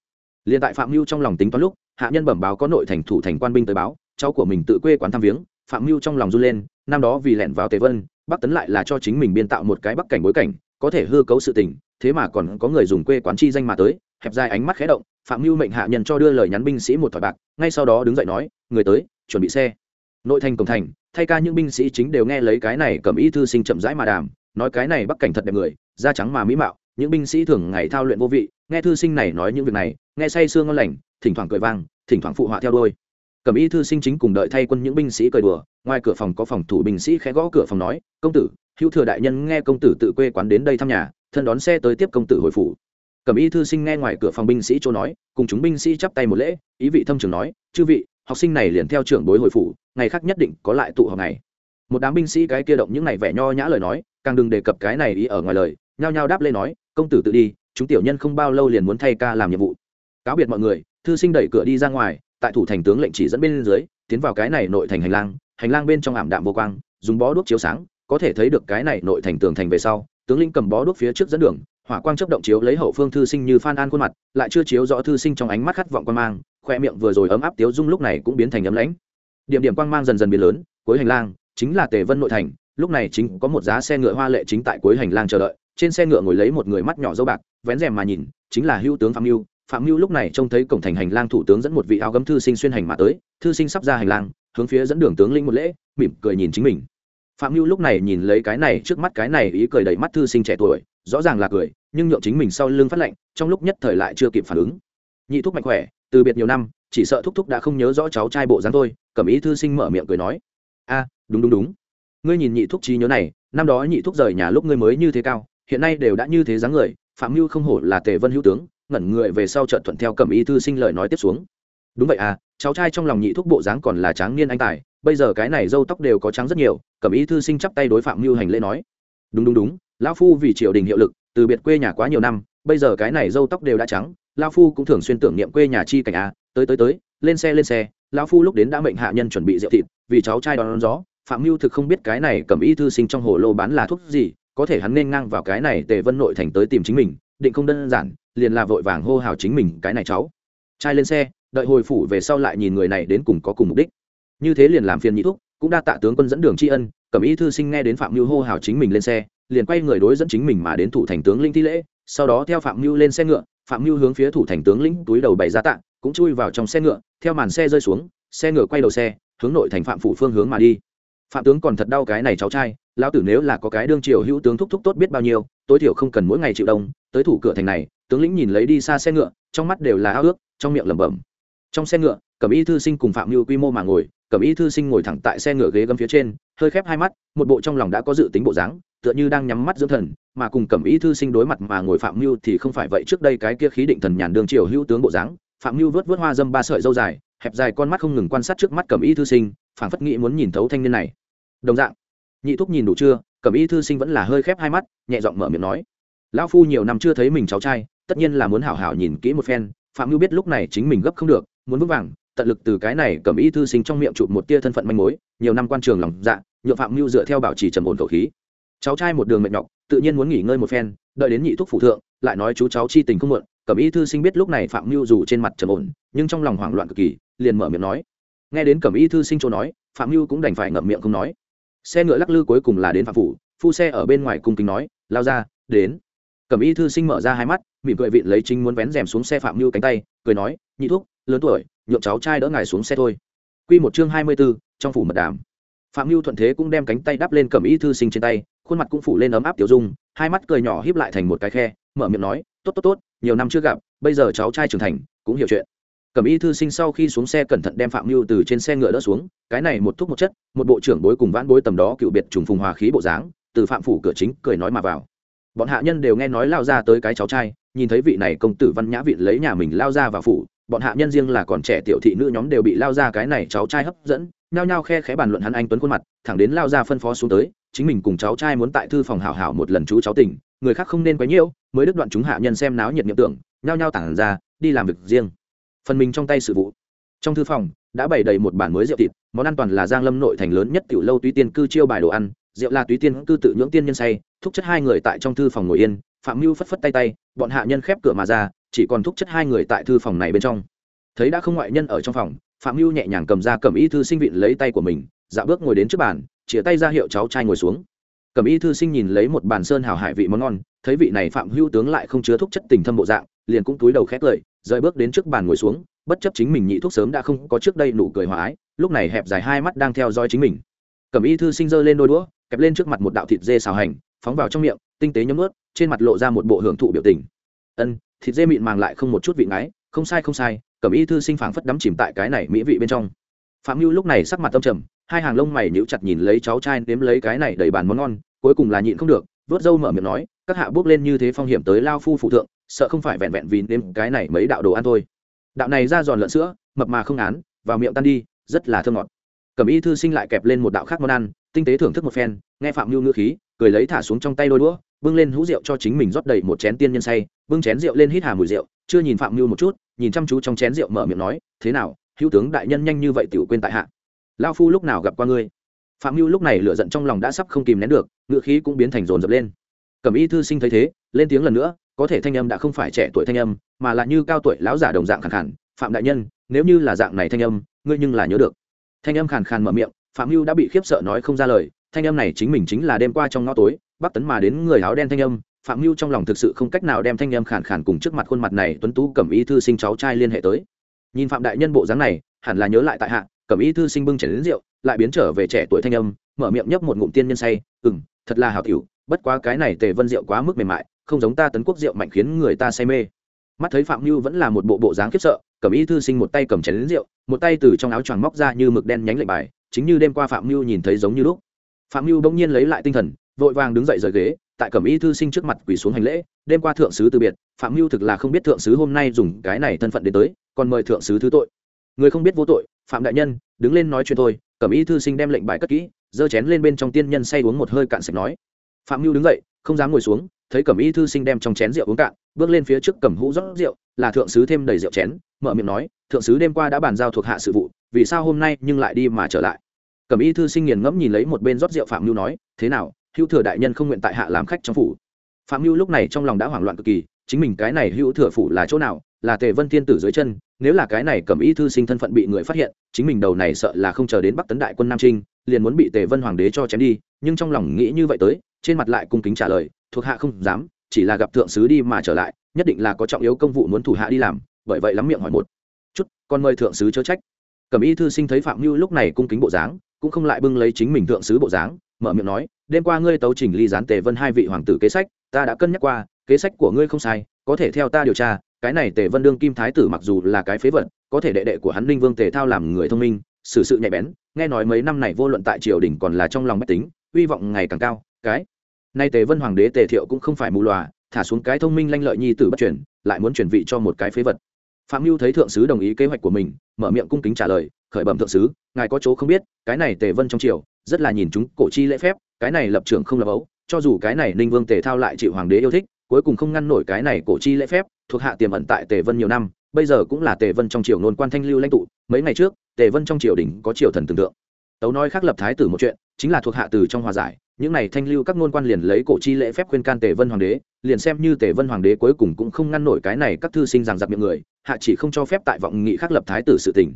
Liền tại phạm mưu trong lòng tính toán lúc, hạ nhân bẩm báo có nội thành thủ thành quan binh tới báo, cháu của mình tự quê quán thăm viếng, phạm mưu trong lòng run lên, năm đó vì lẻn vào tề vân, bắc tấn lại là cho chính mình biên tạo một cái bắc cảnh bối cảnh, có thể hư cấu sự tình, thế mà còn có người dùng quê quán chi danh mà tới, hẹp dài ánh mắt khé động, phạm mưu mệnh hạ nhân cho đưa lời nhắn binh sĩ một thỏi bạc, ngay sau đó đứng dậy nói, người tới, chuẩn bị xe. Nội thành cổng thành, thay ca những binh sĩ chính đều nghe lấy cái này cầm ý thư sinh chậm rãi mà đàm nói cái này bắc cảnh thật đẹp người, da trắng mà mỹ mạo, những binh sĩ thường ngày thao luyện vô vị, nghe thư sinh này nói những việc này, nghe say sương ngon lành, thỉnh thoảng cười vang, thỉnh thoảng phụ họa theo đôi cầm y thư sinh chính cùng đợi thay quân những binh sĩ cười đùa, ngoài cửa phòng có phòng thủ binh sĩ khẽ gõ cửa phòng nói, công tử, hữu thừa đại nhân nghe công tử tự quê quán đến đây thăm nhà, thân đón xe tới tiếp công tử hồi phủ. Cầm y thư sinh nghe ngoài cửa phòng binh sĩ chỗ nói, cùng chúng binh sĩ chắp tay một lễ, ý vị thâm trường nói, chư vị, học sinh này liền theo trưởng bối hồi phủ, ngày khác nhất định có lại tụ họp này một đám binh sĩ cái kia động những này vẻ nho nhã lời nói càng đừng đề cập cái này ý ở ngoài lời, nhao nhao đáp lên nói, công tử tự đi, chúng tiểu nhân không bao lâu liền muốn thay ca làm nhiệm vụ. Cáo biệt mọi người, thư sinh đẩy cửa đi ra ngoài, tại thủ thành tướng lệnh chỉ dẫn bên dưới, tiến vào cái này nội thành hành lang hành lang bên trong ảm đạm vô quang, dùng bó đuốc chiếu sáng, có thể thấy được cái này nội thành tường thành về sau, tướng lĩnh cầm bó đuốc phía trước dẫn đường, hỏa quang chấp động chiếu lấy hậu phương thư sinh như phan an khuôn mặt, lại chưa chiếu rõ thư sinh trong ánh mắt khát vọng quan mang, khoe miệng vừa rồi ấm áp tiếu dung lúc này cũng biến thành ấm lãnh. Điểm điểm quang mang dần dần biến lớn, cuối hành lang chính là tề vân nội thành lúc này chính có một giá xe ngựa hoa lệ chính tại cuối hành lang chờ đợi, trên xe ngựa ngồi lấy một người mắt nhỏ dâu bạc, vén rèm mà nhìn, chính là hữu tướng phạm mưu. Phạm mưu lúc này trông thấy cổng thành hành lang thủ tướng dẫn một vị áo gấm thư sinh xuyên hành mà tới, thư sinh sắp ra hành lang, hướng phía dẫn đường tướng lĩnh một lễ, mỉm cười nhìn chính mình. Phạm mưu lúc này nhìn lấy cái này, trước mắt cái này ý cười đầy mắt thư sinh trẻ tuổi, rõ ràng là cười, nhưng nhượng chính mình sau lưng phát lệnh trong lúc nhất thời lại chưa kịp phản ứng. Nhị thúc mạnh khỏe, từ biệt nhiều năm, chỉ sợ thúc thúc đã không nhớ rõ cháu trai bộ dáng thôi cẩm ý thư sinh mở miệng cười nói. A, đúng đúng đúng ngươi nhìn nhị thúc trí nhớ này năm đó nhị thúc rời nhà lúc ngươi mới như thế cao hiện nay đều đã như thế dáng người phạm mưu không hổ là tề vân hữu tướng ngẩn người về sau trận thuận theo cẩm ý thư sinh lời nói tiếp xuống. Đúng vậy à cháu trai trong lòng nhị thúc bộ dáng còn là tráng niên anh tài bây giờ cái này râu tóc đều có trắng rất nhiều cẩm ý thư sinh chắp tay đối phạm mưu hành lễ nói. Đúng đúng đúng lão phu vì triều đình hiệu lực từ biệt quê nhà quá nhiều năm bây giờ cái này râu tóc đều đã trắng lão phu cũng thường xuyên tưởng niệm quê nhà chi cảnh à tới tới tới lên xe lên xe lão phu lúc đến đã mệnh hạ nhân chuẩn bị rượu thịt vì cháu trai đón, đón gió phạm mưu thực không biết cái này cầm y thư sinh trong hồ lô bán là thuốc gì, có thể hắn nên ngang vào cái này tề vân nội thành tới tìm chính mình, định không đơn giản, liền là vội vàng hô hào chính mình, cái này cháu, trai lên xe, đợi hồi phủ về sau lại nhìn người này đến cùng có cùng mục đích. Như thế liền làm phiền nhị thúc, cũng đa tạ tướng quân dẫn đường tri ân cẩm y thư sinh nghe đến phạm mưu hô hào chính mình lên xe, liền quay người đối dẫn chính mình mà đến thủ thành tướng linh thi lễ, sau đó theo phạm mưu lên xe ngựa, phạm mưu hướng phía thủ thành tướng lĩnh túi đầu bày ra tạ, cũng chui vào trong xe ngựa, theo màn xe rơi xuống, xe ngựa quay đầu xe, hướng nội thành phạm phủ phương hướng mà đi phạm tướng còn thật đau cái này cháu trai, lão tử nếu là có cái đương triều hữu tướng thúc thúc tốt biết bao nhiêu, tối thiểu không cần mỗi ngày chịu đông, tới thủ cửa thành này, tướng lĩnh nhìn lấy đi xa xe ngựa, trong mắt đều là ao ước, trong miệng lẩm bẩm. Trong xe ngựa, cẩm y thư sinh cùng phạm như quy mô mà ngồi, cẩm y thư sinh ngồi thẳng tại xe ngựa ghế gấm phía trên, hơi khép hai mắt, một bộ trong lòng đã có dự tính bộ dáng, tựa như đang nhắm mắt dưỡng thần, mà cùng cẩm y thư sinh đối mặt mà ngồi phạm mưu thì không phải vậy, trước đây cái kia khí định thần nhàn đương triều hữu tướng bộ dáng, phạm mưu vớt vớt hoa dâm ba sợi dâu dài, hẹp dài con mắt không ngừng quan sát trước mắt cẩm y thư sinh, phảng phất nghĩ muốn nhìn thấu thanh niên này đồng dạng. Nhị thúc nhìn đủ chưa? Cẩm y thư sinh vẫn là hơi khép hai mắt, nhẹ giọng mở miệng nói. Lão phu nhiều năm chưa thấy mình cháu trai, tất nhiên là muốn hảo hảo nhìn kỹ một phen, phạm hữu biết lúc này chính mình gấp không được, muốn vững vàng, tận lực từ cái này cẩm y thư sinh trong miệng chụp một tia thân phận manh mối, nhiều năm quan trường lòng dạ nhựa phạm mưu dựa theo bảo trì trầm ổn khẩu khí. Cháu trai một đường mệt nhọc, tự nhiên muốn nghỉ ngơi một phen, đợi đến nhị thúc phụ thượng, lại nói chú cháu chi tình không muộn, cẩm y thư sinh biết lúc này phạm mưu dù trên mặt trầm ổn, nhưng trong lòng hoảng loạn cực kỳ, liền mở miệng nói. Nghe đến cẩm y thư sinh chỗ nói, phạm mưu cũng đành phải ngậm miệng không nói xe ngựa lắc lư cuối cùng là đến phạm phủ phu xe ở bên ngoài cung kính nói lao ra đến cẩm y thư sinh mở ra hai mắt mỉm cười vịn lấy chính muốn vén rèm xuống xe phạm mưu cánh tay cười nói nhị thuốc, lớn tuổi nhượng cháu trai đỡ ngài xuống xe thôi Quy một chương hai mươi 24, trong phủ mật đàm. Phạm Nưu thuận thế cũng đem cánh tay đắp lên cẩm y thư sinh trên tay, khuôn mặt cũng phủ lên ấm áp tiểu dung, hai mắt cười nhỏ híp lại thành một cái khe, mở miệng nói, "Tốt tốt tốt, nhiều năm chưa gặp, bây giờ cháu trai trưởng thành, cũng hiểu chuyện." Cẩm y thư sinh sau khi xuống xe cẩn thận đem Phạm mưu từ trên xe ngựa đỡ xuống, cái này một thúc một chất, một bộ trưởng bối cùng vãn bối tầm đó cựu biệt trùng phùng hòa khí bộ dáng, từ phạm phủ cửa chính cười nói mà vào. Bọn hạ nhân đều nghe nói lao ra tới cái cháu trai, nhìn thấy vị này công tử văn nhã vị lấy nhà mình lao ra vào phủ, bọn hạ nhân riêng là còn trẻ tiểu thị nữ nhóm đều bị lao ra cái này cháu trai hấp dẫn nhao nhao khe khẽ bàn luận hắn anh tuấn khuôn mặt thẳng đến lao ra phân phó xuống tới chính mình cùng cháu trai muốn tại thư phòng hảo hảo một lần chú cháu tỉnh người khác không nên quấy nhiễu mới đứt đoạn chúng hạ nhân xem náo nhiệt nghiệm tưởng nhao nhao tản ra đi làm việc riêng phần mình trong tay sự vụ. Trong thư phòng, đã bày đầy một bản mới rượu thịt, món ăn toàn là giang lâm nội thành lớn nhất tiểu lâu túy tiên cư chiêu bài đồ ăn, rượu là túy tiên cư tự nhưỡng tiên nhân say, thúc chất hai người tại trong thư phòng ngồi yên, phạm mưu phất phất tay tay, bọn hạ nhân khép cửa mà ra, chỉ còn thúc chất hai người tại thư phòng này bên trong. Thấy đã không ngoại nhân ở trong phòng, phạm mưu nhẹ nhàng cầm ra cầm y thư sinh vịn lấy tay của mình dạ bước ngồi đến trước bàn chĩa tay ra hiệu cháu trai ngồi xuống. Cầm y thư sinh nhìn lấy một bàn sơn hào hải vị món ngon, thấy vị này phạm hưu tướng lại không chứa thúc chất tình thâm bộ dạng liền cũng túi đầu khét cười rời bước đến trước bàn ngồi xuống, bất chấp chính mình nhị thuốc sớm đã không có trước đây nụ cười hòa ái, lúc này hẹp dài hai mắt đang theo dõi chính mình. Cầm y thư sinh dơ lên đôi đũa, kẹp lên trước mặt một đạo thịt dê xào hành, phóng vào trong miệng, tinh tế nhấm ướt, trên mặt lộ ra một bộ hưởng thụ biểu tình. Ân, thịt dê mịn màng lại không một chút vị ngái, không sai không sai. Cẩm y thư sinh phảng phất đắm chìm tại cái này mỹ vị bên trong. Phạm mưu lúc này sắc mặt tâm trầm, hai hàng lông mày nhíu chặt nhìn lấy cháu trai nếm lấy cái này đầy bàn món ngon, cuối cùng là nhịn không được, vớt râu mở miệng nói, các hạ bước lên như thế phong hiểm tới lao phu phụ thượng sợ không phải vẹn vẹn vì nếm cái này mấy đạo đồ ăn thôi. Đạo này ra giòn lợn sữa, mập mà không án vào miệng tan đi, rất là thơm ngọt. Cẩm y thư sinh lại kẹp lên một đạo khác món ăn, tinh tế thưởng thức một phen, nghe phạm lưu ngữ khí, cười lấy thả xuống trong tay đôi đũa, bưng lên hũ rượu cho chính mình rót đầy một chén tiên nhân say, bưng chén rượu lên hít hà mùi rượu, chưa nhìn phạm lưu một chút, nhìn chăm chú trong chén rượu mở miệng nói, thế nào, hữu tướng đại nhân nhanh như vậy tiểu quên tại hạ? Lao phu lúc nào gặp qua ngươi? Phạm lưu lúc này lửa giận trong lòng đã sắp không kìm nén được ngựa khí cũng biến thành rồn rập lên. Cẩm y thư sinh thấy thế, lên tiếng lần nữa có thể thanh âm đã không phải trẻ tuổi thanh âm, mà là như cao tuổi lão giả đồng dạng khàn khàn. Phạm đại nhân, nếu như là dạng này thanh âm, ngươi nhưng là nhớ được. Thanh âm khàn khàn mở miệng, phạm hưu đã bị khiếp sợ nói không ra lời. Thanh âm này chính mình chính là đêm qua trong ngõ tối bắc tấn mà đến người áo đen thanh âm. Phạm hưu trong lòng thực sự không cách nào đem thanh âm khàn khàn cùng trước mặt khuôn mặt này tuấn tú cẩm y thư sinh cháu trai liên hệ tới. Nhìn phạm đại nhân bộ dáng này, hẳn là nhớ lại tại hạ, cẩm y thư sinh bưng chảy đến rượu, lại biến trở về trẻ tuổi thanh âm, mở miệng nhấp một ngụm tiên nhân say ừng thật là hào tiểu, bất quá cái này tề vân rượu quá mức mềm mại không giống ta tấn quốc rượu mạnh khiến người ta say mê. Mắt thấy phạm mưu vẫn là một bộ bộ dáng khiếp sợ, cẩm y thư sinh một tay cầm chén lính rượu, một tay từ trong áo choàng móc ra như mực đen nhánh lệnh bài, chính như đêm qua phạm mưu nhìn thấy giống như lúc. Phạm mưu bỗng nhiên lấy lại tinh thần, vội vàng đứng dậy rời ghế, tại cẩm y thư sinh trước mặt quỳ xuống hành lễ, đêm qua thượng sứ từ biệt, phạm mưu thực là không biết thượng sứ hôm nay dùng cái này thân phận đến tới, còn mời thượng sứ thứ tội. Người không biết vô tội, phạm đại nhân, đứng lên nói chuyện thôi, cẩm y thư sinh đem lệnh bài cất kỹ, giơ chén lên bên trong tiên nhân say uống một hơi cạn sạch nói. Phạm mưu đứng dậy, không dám ngồi xuống thấy cẩm y thư sinh đem trong chén rượu uống cạn, bước lên phía trước cầm hũ rót rượu, là thượng sứ thêm đầy rượu chén, mở miệng nói, thượng sứ đêm qua đã bàn giao thuộc hạ sự vụ, vì sao hôm nay nhưng lại đi mà trở lại? Cẩm y thư sinh nghiền ngẫm nhìn lấy một bên rót rượu phạm mưu nói, thế nào, hữu thừa đại nhân không nguyện tại hạ làm khách trong phủ? Phạm mưu lúc này trong lòng đã hoảng loạn cực kỳ, chính mình cái này hữu thừa phủ là chỗ nào, là tề vân thiên tử dưới chân, nếu là cái này cẩm y thư sinh thân phận bị người phát hiện, chính mình đầu này sợ là không chờ đến bắc tấn đại quân nam trinh, liền muốn bị tề vân hoàng đế cho chém đi, nhưng trong lòng nghĩ như vậy tới trên mặt lại cung kính trả lời, thuộc hạ không dám, chỉ là gặp thượng sứ đi mà trở lại, nhất định là có trọng yếu công vụ muốn thủ hạ đi làm, bởi vậy lắm miệng hỏi một. Chút còn mời thượng sứ chớ trách. Cẩm y thư sinh thấy phạm mưu lúc này cung kính bộ dáng, cũng không lại bưng lấy chính mình thượng sứ bộ dáng, mở miệng nói, đêm qua ngươi tấu trình ly gián tề vân hai vị hoàng tử kế sách, ta đã cân nhắc qua, kế sách của ngươi không sai, có thể theo ta điều tra, cái này tề vân đương kim thái tử mặc dù là cái phế vật, có thể đệ đệ của hắn linh vương tề thao làm người thông minh, xử sự nhạy bén, nghe nói mấy năm này vô luận tại triều đình còn là trong lòng bách tính, hy vọng ngày càng cao, cái nay tề vân hoàng đế tề thiệu cũng không phải mù lòa, thả xuống cái thông minh lanh lợi nhi tử bất chuyển lại muốn chuyển vị cho một cái phế vật. Phạm mưu thấy thượng sứ đồng ý kế hoạch của mình, mở miệng cung kính trả lời, khởi bẩm thượng sứ, ngài có chỗ không biết, cái này tề vân trong triều, rất là nhìn chúng cổ chi lễ phép, cái này lập trường không lập ấu, cho dù cái này ninh vương tề thao lại chịu hoàng đế yêu thích, cuối cùng không ngăn nổi cái này cổ chi lễ phép, thuộc hạ tiềm ẩn tại tề vân nhiều năm, bây giờ cũng là tề vân trong triều nôn quan thanh lưu lãnh tụ, mấy ngày trước, tề vân trong triều đình có triều thần tưởng tượng. Tấu nói khác lập thái tử một chuyện, chính là thuộc hạ từ trong hòa giải những này thanh lưu các ngôn quan liền lấy cổ chi lễ phép khuyên can tề vân hoàng đế, liền xem như tề vân hoàng đế cuối cùng cũng không ngăn nổi cái này các thư sinh rằng giặc miệng người, hạ chỉ không cho phép tại vọng nghị khắc lập thái tử sự tình.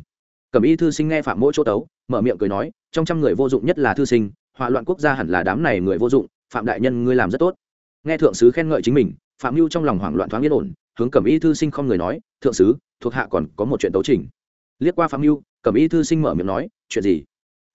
Cẩm y thư sinh nghe phạm mỗi chỗ tấu, mở miệng cười nói, trong trăm người vô dụng nhất là thư sinh, họa loạn quốc gia hẳn là đám này người vô dụng, phạm đại nhân ngươi làm rất tốt. Nghe thượng sứ khen ngợi chính mình, phạm mưu trong lòng hoảng loạn thoáng yên ổn, hướng cẩm y thư sinh không người nói, thượng sứ, thuộc hạ còn có một chuyện tấu trình. Liếc qua phạm mưu cẩm y thư sinh mở miệng nói, chuyện gì?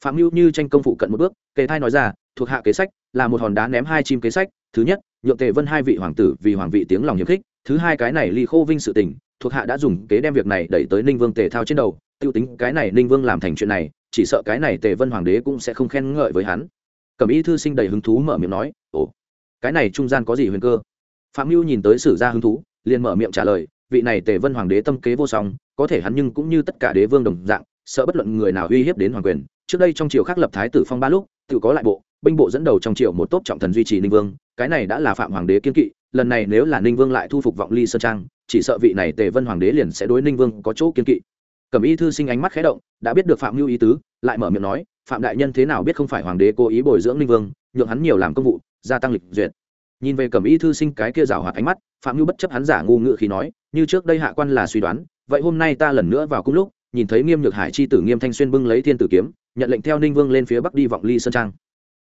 Phạm mưu như tranh công phụ cận một bước, kề thai nói ra, thuộc hạ kế sách, là một hòn đá ném hai chim kế sách, thứ nhất, nhượng tề vân hai vị hoàng tử vì hoàng vị tiếng lòng hiếm khích, thứ hai cái này ly khô vinh sự tình, thuộc hạ đã dùng kế đem việc này đẩy tới ninh vương tề thao trên đầu, tiêu tính cái này ninh vương làm thành chuyện này, chỉ sợ cái này tề vân hoàng đế cũng sẽ không khen ngợi với hắn. Cẩm y thư sinh đầy hứng thú mở miệng nói, ồ, cái này trung gian có gì huyền cơ? Phạm mưu nhìn tới sử gia hứng thú, liền mở miệng trả lời, vị này tề vân hoàng đế tâm kế vô song, có thể hắn nhưng cũng như tất cả đế vương đồng dạng, sợ bất luận người nào uy hiếp đến hoàng quyền trước đây trong triều khác lập thái tử phong ba lúc, tự có lại bộ, binh bộ dẫn đầu trong triều một tốp trọng thần duy trì ninh vương, cái này đã là phạm hoàng đế kiên kỵ, lần này nếu là ninh vương lại thu phục vọng ly sơn trang, chỉ sợ vị này tề vân hoàng đế liền sẽ đối ninh vương có chỗ kiên kỵ. Cẩm y thư sinh ánh mắt khé động, đã biết được phạm mưu ý tứ, lại mở miệng nói, phạm đại nhân thế nào biết không phải hoàng đế cố ý bồi dưỡng ninh vương, nhượng hắn nhiều làm công vụ, gia tăng lịch duyệt. Nhìn về cẩm y thư sinh cái kia rào hoạt ánh mắt, phạm mưu bất chấp hắn giả ngu ngự khi nói, như trước đây hạ quan là suy đoán, vậy hôm nay ta lần nữa vào cung lúc, nhìn thấy nghiêm nhược hải chi tử nghiêm thanh xuyên bưng lấy thiên tử kiếm nhận lệnh theo ninh vương lên phía bắc đi vọng ly sơn trang.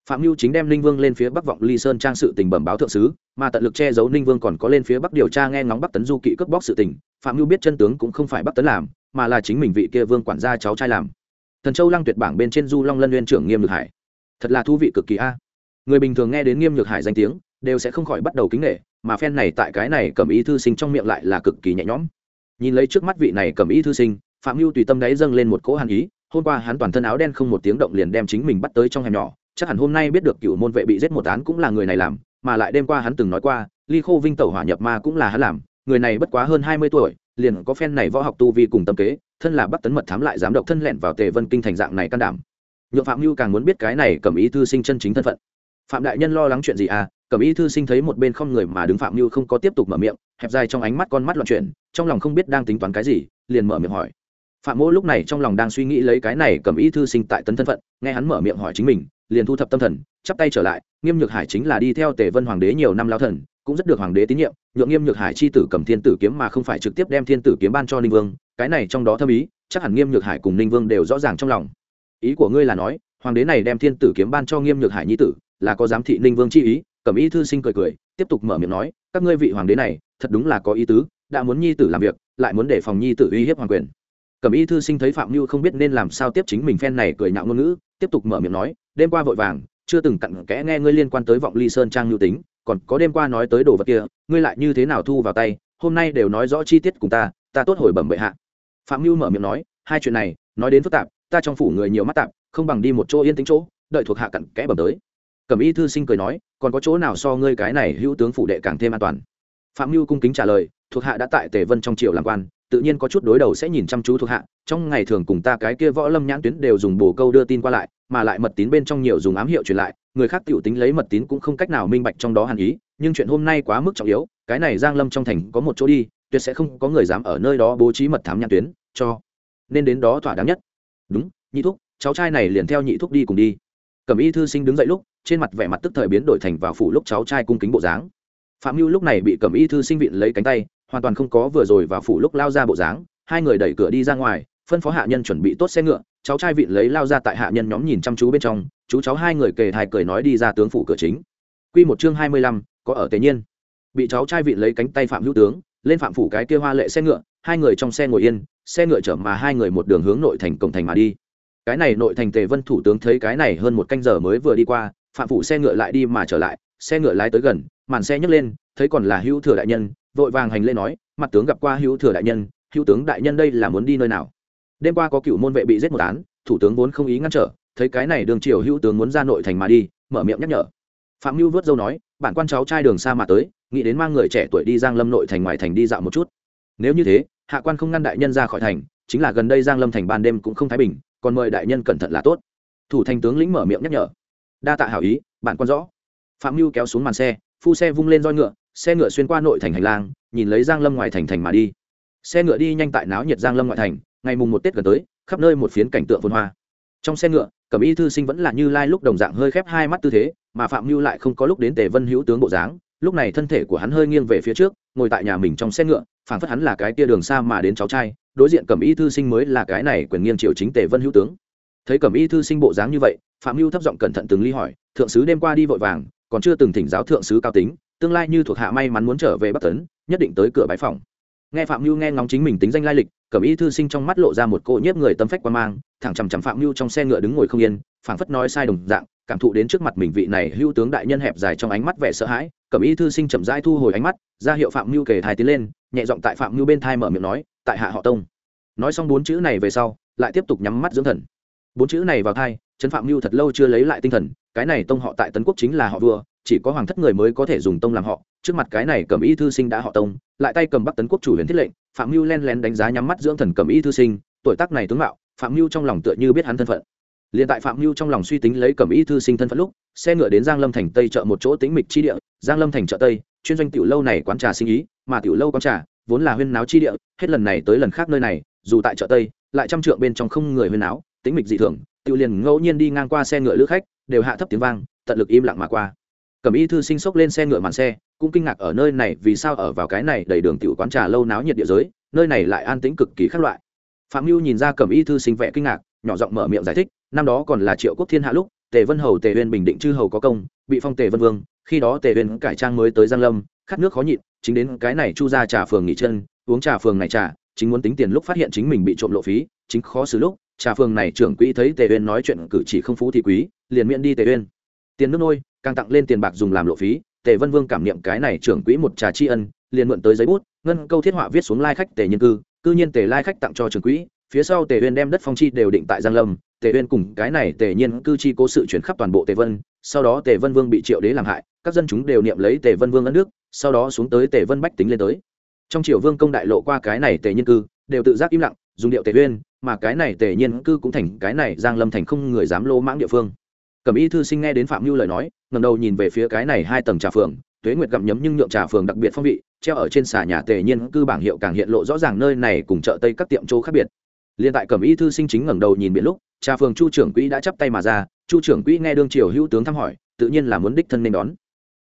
Phạm mưu chính đem ninh vương lên phía bắc vọng ly sơn trang sự tình bẩm báo thượng sứ, mà tận lực che giấu ninh vương còn có lên phía bắc điều tra nghe ngóng bắc tấn du kỵ cướp bóc sự tình, phạm mưu biết chân tướng cũng không phải bắc tấn làm, mà là chính mình vị kia vương quản gia cháu trai làm. Thần châu lăng tuyệt bảng bên trên du long lân nguyên trưởng nghiêm nhược hải. Thật là thú vị cực kỳ a. Người bình thường nghe đến nghiêm nhược hải danh tiếng, đều sẽ không khỏi bắt đầu kính nghệ mà phen này tại cái này cầm ý thư sinh trong miệng lại là cực kỳ nhẹ nhõm. Nhìn lấy trước mắt vị này cầm ý thư sinh, phạm mưu tùy tâm đáy dâng lên một cỗ hàn ý hôm qua hắn toàn thân áo đen không một tiếng động liền đem chính mình bắt tới trong hẻm nhỏ, chắc hẳn hôm nay biết được cựu môn vệ bị giết một án cũng là người này làm, mà lại đêm qua hắn từng nói qua, ly khô vinh tẩu hỏa nhập ma cũng là hắn làm, người này bất quá hơn hai mươi tuổi, liền có phen này võ học tu vi cùng tâm kế, thân là bắc tấn mật thám lại dám độc thân lẹn vào tề vân kinh thành dạng này can đảm. Nhượng phạm mưu càng muốn biết cái này cầm ý thư sinh chân chính thân phận. Phạm đại nhân lo lắng chuyện gì à? Cẩm y thư sinh thấy một bên không người mà đứng phạm mưu không có tiếp tục mở miệng, hẹp dài trong ánh mắt con mắt loạn chuyển, trong lòng không biết đang tính toán cái gì, liền mở miệng hỏi phạm mỗ lúc này trong lòng đang suy nghĩ lấy cái này cầm y thư sinh tại tấn thân phận, nghe hắn mở miệng hỏi chính mình, liền thu thập tâm thần, chắp tay trở lại, nghiêm nhược hải chính là đi theo tề vân hoàng đế nhiều năm lao thần, cũng rất được hoàng đế tín nhiệm, nhượng nghiêm nhược hải chi tử cầm thiên tử kiếm mà không phải trực tiếp đem thiên tử kiếm ban cho ninh vương, cái này trong đó thâm ý, chắc hẳn nghiêm nhược hải cùng ninh vương đều rõ ràng trong lòng. Ý của ngươi là nói, hoàng đế này đem thiên tử kiếm ban cho nghiêm nhược hải nhi tử, là có giám thị ninh vương chi ý, Cầm y thư sinh cười cười, tiếp tục mở miệng nói, các ngươi vị hoàng đế này, thật đúng là có ý tứ, đã muốn nhi tử làm việc, lại muốn để phòng nhi tử uy hiếp hoàng quyền cẩm y thư sinh thấy phạm mưu không biết nên làm sao tiếp chính mình phen này cười nhạo ngôn ngữ, tiếp tục mở miệng nói, đêm qua vội vàng, chưa từng cặn kẽ nghe ngươi liên quan tới vọng ly sơn trang nhu tính, còn có đêm qua nói tới đồ vật kia, ngươi lại như thế nào thu vào tay, hôm nay đều nói rõ chi tiết cùng ta ta tốt hồi bẩm bệ hạ. Phạm mưu mở miệng nói, hai chuyện này, nói đến phức tạp, ta trong phủ người nhiều mắt tạp, không bằng đi một chỗ yên tĩnh chỗ, đợi thuộc hạ cặn kẽ bẩm tới. Cẩm y thư sinh cười nói, còn có chỗ nào so ngươi cái này hữu tướng phủ đệ càng thêm an toàn? Phạm mưu cung kính trả lời, thuộc hạ đã tại tề vân trong triều làm quan tự nhiên có chút đối đầu sẽ nhìn chăm chú thuộc hạ, trong ngày thường cùng ta cái kia võ lâm nhãn tuyến đều dùng bồ câu đưa tin qua lại, mà lại mật tín bên trong nhiều dùng ám hiệu truyền lại, người khác tiểu tính lấy mật tín cũng không cách nào minh bạch trong đó hàn ý, nhưng chuyện hôm nay quá mức trọng yếu, cái này giang lâm trong thành có một chỗ đi, tuyệt sẽ không có người dám ở nơi đó bố trí mật thám nhãn tuyến, cho nên đến đó thỏa đáng nhất. Đúng, nhị thúc, cháu trai này liền theo nhị thúc đi cùng đi. Cẩm y thư sinh đứng dậy lúc, trên mặt vẻ mặt tức thời biến đổi thành vào phủ lúc cháu trai cung kính bộ dáng. Phạm mưu lúc này bị cẩm y thư sinh viện lấy cánh tay hoàn toàn không có vừa rồi vào phủ lúc lao ra bộ dáng, hai người đẩy cửa đi ra ngoài, phân phó hạ nhân chuẩn bị tốt xe ngựa, cháu trai vịn lấy lao ra tại hạ nhân nhóm nhìn chăm chú bên trong, chú cháu hai người kề thai cười nói đi ra tướng phủ cửa chính. Q một chương hai mươi lăm, có ở tề nhiên. Bị cháu trai vịn lấy cánh tay phạm hữu tướng, lên phạm phủ cái kia hoa lệ xe ngựa, hai người trong xe ngồi yên, xe ngựa chở mà hai người một đường hướng nội thành cổng thành mà đi. Cái này nội thành tề vân thủ tướng thấy cái này hơn một canh giờ mới vừa đi qua, phạm phủ xe ngựa lại đi mà trở lại, xe ngựa lái tới gần, màn xe nhấc lên, thấy còn là hữu thừa đại nhân vội vàng hành lễ nói, mặt tướng gặp qua hữu thừa đại nhân, hữu tướng đại nhân đây là muốn đi nơi nào? Đêm qua có cựu môn vệ bị giết một án, thủ tướng vốn không ý ngăn trở, thấy cái này đường triều hữu tướng muốn ra nội thành mà đi, mở miệng nhắc nhở. Phạm mưu vớt dâu nói, bản quan cháu trai đường xa mà tới, nghĩ đến mang người trẻ tuổi đi giang lâm nội thành ngoài thành đi dạo một chút. Nếu như thế, hạ quan không ngăn đại nhân ra khỏi thành, chính là gần đây giang lâm thành ban đêm cũng không thái bình, còn mời đại nhân cẩn thận là tốt. Thủ thành tướng lĩnh mở miệng nhắc nhở. Đa tạ hảo ý, bản quan rõ. Phạm mưu kéo xuống màn xe, phu xe vung lên roi ngựa xe ngựa xuyên qua nội thành hành lang, nhìn lấy giang lâm ngoài thành thành mà đi. Xe ngựa đi nhanh tại náo nhiệt giang lâm ngoại thành, ngày mùng một tết gần tới, khắp nơi một phiến cảnh tượng phồn hoa. Trong xe ngựa, cẩm y thư sinh vẫn là như lai lúc đồng dạng hơi khép hai mắt tư thế, mà phạm mưu lại không có lúc đến tề vân hữu tướng bộ dáng. Lúc này thân thể của hắn hơi nghiêng về phía trước, ngồi tại nhà mình trong xe ngựa, phảng phất hắn là cái tia đường xa mà đến cháu trai, đối diện cẩm y thư sinh mới là cái này quyền nghiêng triều chính tề vân hữu tướng. Thấy cẩm y thư sinh bộ dáng như vậy, phạm mưu thấp giọng cẩn thận từng ly hỏi, thượng sứ đêm qua đi vội vàng, còn chưa từng thỉnh giáo thượng sứ cao tính tương lai như thuộc hạ may mắn muốn trở về bắc tấn, nhất định tới cửa bái phòng nghe phạm mưu nghe ngóng chính mình tính danh lai lịch, cẩm y thư sinh trong mắt lộ ra một cỗ nhiếp người tâm phách quan mang, thẳng chằm chằm phạm mưu trong xe ngựa đứng ngồi không yên, phảng phất nói sai đồng dạng, cảm thụ đến trước mặt mình vị này hữu tướng đại nhân hẹp dài trong ánh mắt vẻ sợ hãi, cẩm y thư sinh chậm rãi thu hồi ánh mắt, ra hiệu phạm mưu kề thai tiến lên, nhẹ giọng tại phạm mưu bên thai mở miệng nói, tại hạ họ tông. Nói xong bốn chữ này về sau, lại tiếp tục nhắm mắt dưỡng thần. Bốn chữ này vào thai, trấn phạm mưu thật lâu chưa lấy lại tinh thần, cái này tông họ tại tấn quốc chính là họ vua chỉ có hoàng thất người mới có thể dùng tông làm họ. Trước mặt cái này cầm y thư sinh đã họ tông, lại tay cầm bắc tấn quốc chủ huyền thiết lệnh, phạm mưu len lén đánh giá nhắm mắt dưỡng thần cầm y thư sinh, tuổi tác này tướng mạo, phạm mưu trong lòng tựa như biết hắn thân phận. Liền tại phạm mưu trong lòng suy tính lấy cầm y thư sinh thân phận lúc, xe ngựa đến giang lâm thành tây chợ một chỗ tĩnh mịch chi địa, giang lâm thành chợ tây, chuyên doanh tiểu lâu này quán trà sinh ý, mà tiểu lâu quán trà vốn là huyên náo chi địa, hết lần này tới lần khác nơi này, dù tại chợ tây, lại trăm trượng bên trong không người huyên náo, tĩnh mịch dị thường, tiểu liền ngẫu nhiên đi ngang qua xe ngựa lữ khách, đều hạ thấp tiếng vang, tận lực im lặng mà qua. Cẩm y thư sinh sốc lên xe ngựa màn xe, cũng kinh ngạc ở nơi này vì sao ở vào cái này đầy đường tiểu quán trà lâu náo nhiệt địa giới, nơi này lại an tĩnh cực kỳ khác loại. Phạm mưu nhìn ra Cẩm y thư sinh vẻ kinh ngạc, nhỏ giọng mở miệng giải thích, năm đó còn là triệu quốc thiên hạ lúc, tề vân hầu, tề uyên bình định chư hầu có công, bị phong tề vân vương, khi đó tề uyên cải trang mới tới giang lâm, khát nước khó nhịn, chính đến cái này chu ra trà phường nghỉ chân, uống trà phường này trà, chính muốn tính tiền lúc phát hiện chính mình bị trộm lộ phí, chính khó xử lúc, trà phường này trưởng quỹ thấy tề uyên nói chuyện cử chỉ không phú thì quý, liền miễn đi tề uyên. Tiền nước nôi càng tặng lên tiền bạc dùng làm lộ phí, tề vân vương cảm niệm cái này trưởng quỹ một trà tri ân, liền mượn tới giấy bút, ngân câu thiết họa viết xuống lai khách tề nhân cư cư nhiên tề lai khách tặng cho trưởng quỹ, phía sau tề uyên đem đất phong chi đều định tại giang lâm, tề uyên cùng cái này tề nhiên cư chi cố sự chuyển khắp toàn bộ tề vân, sau đó tề vân vương bị triệu đế làm hại, các dân chúng đều niệm lấy tề vân vương ân nước sau đó xuống tới tề vân bách tính lên tới. Trong triều vương công đại lộ qua cái này tề nhiên cư, đều tự giác im lặng, dùng điệu tề uyên, mà cái này tề nhiên cư cũng thành cái này giang lâm thành không người dám lô mãng địa phương. Cẩm y thư sinh nghe đến phạm mưu lời nói ngầm đầu nhìn về phía cái này hai tầng trà phường, tuế nguyệt gặm nhấm nhưng nhượng trà phường đặc biệt phong vị, treo ở trên xà nhà tề nhiên cư bảng hiệu càng hiện lộ rõ ràng nơi này cùng chợ tây các tiệm chỗ khác biệt. Liên tại cẩm y thư sinh chính ngẩng đầu nhìn biển lúc, trà phường chu trưởng quỹ đã chắp tay mà ra, chu trưởng quỹ nghe đương triều hữu tướng thăm hỏi, tự nhiên là muốn đích thân nên đón.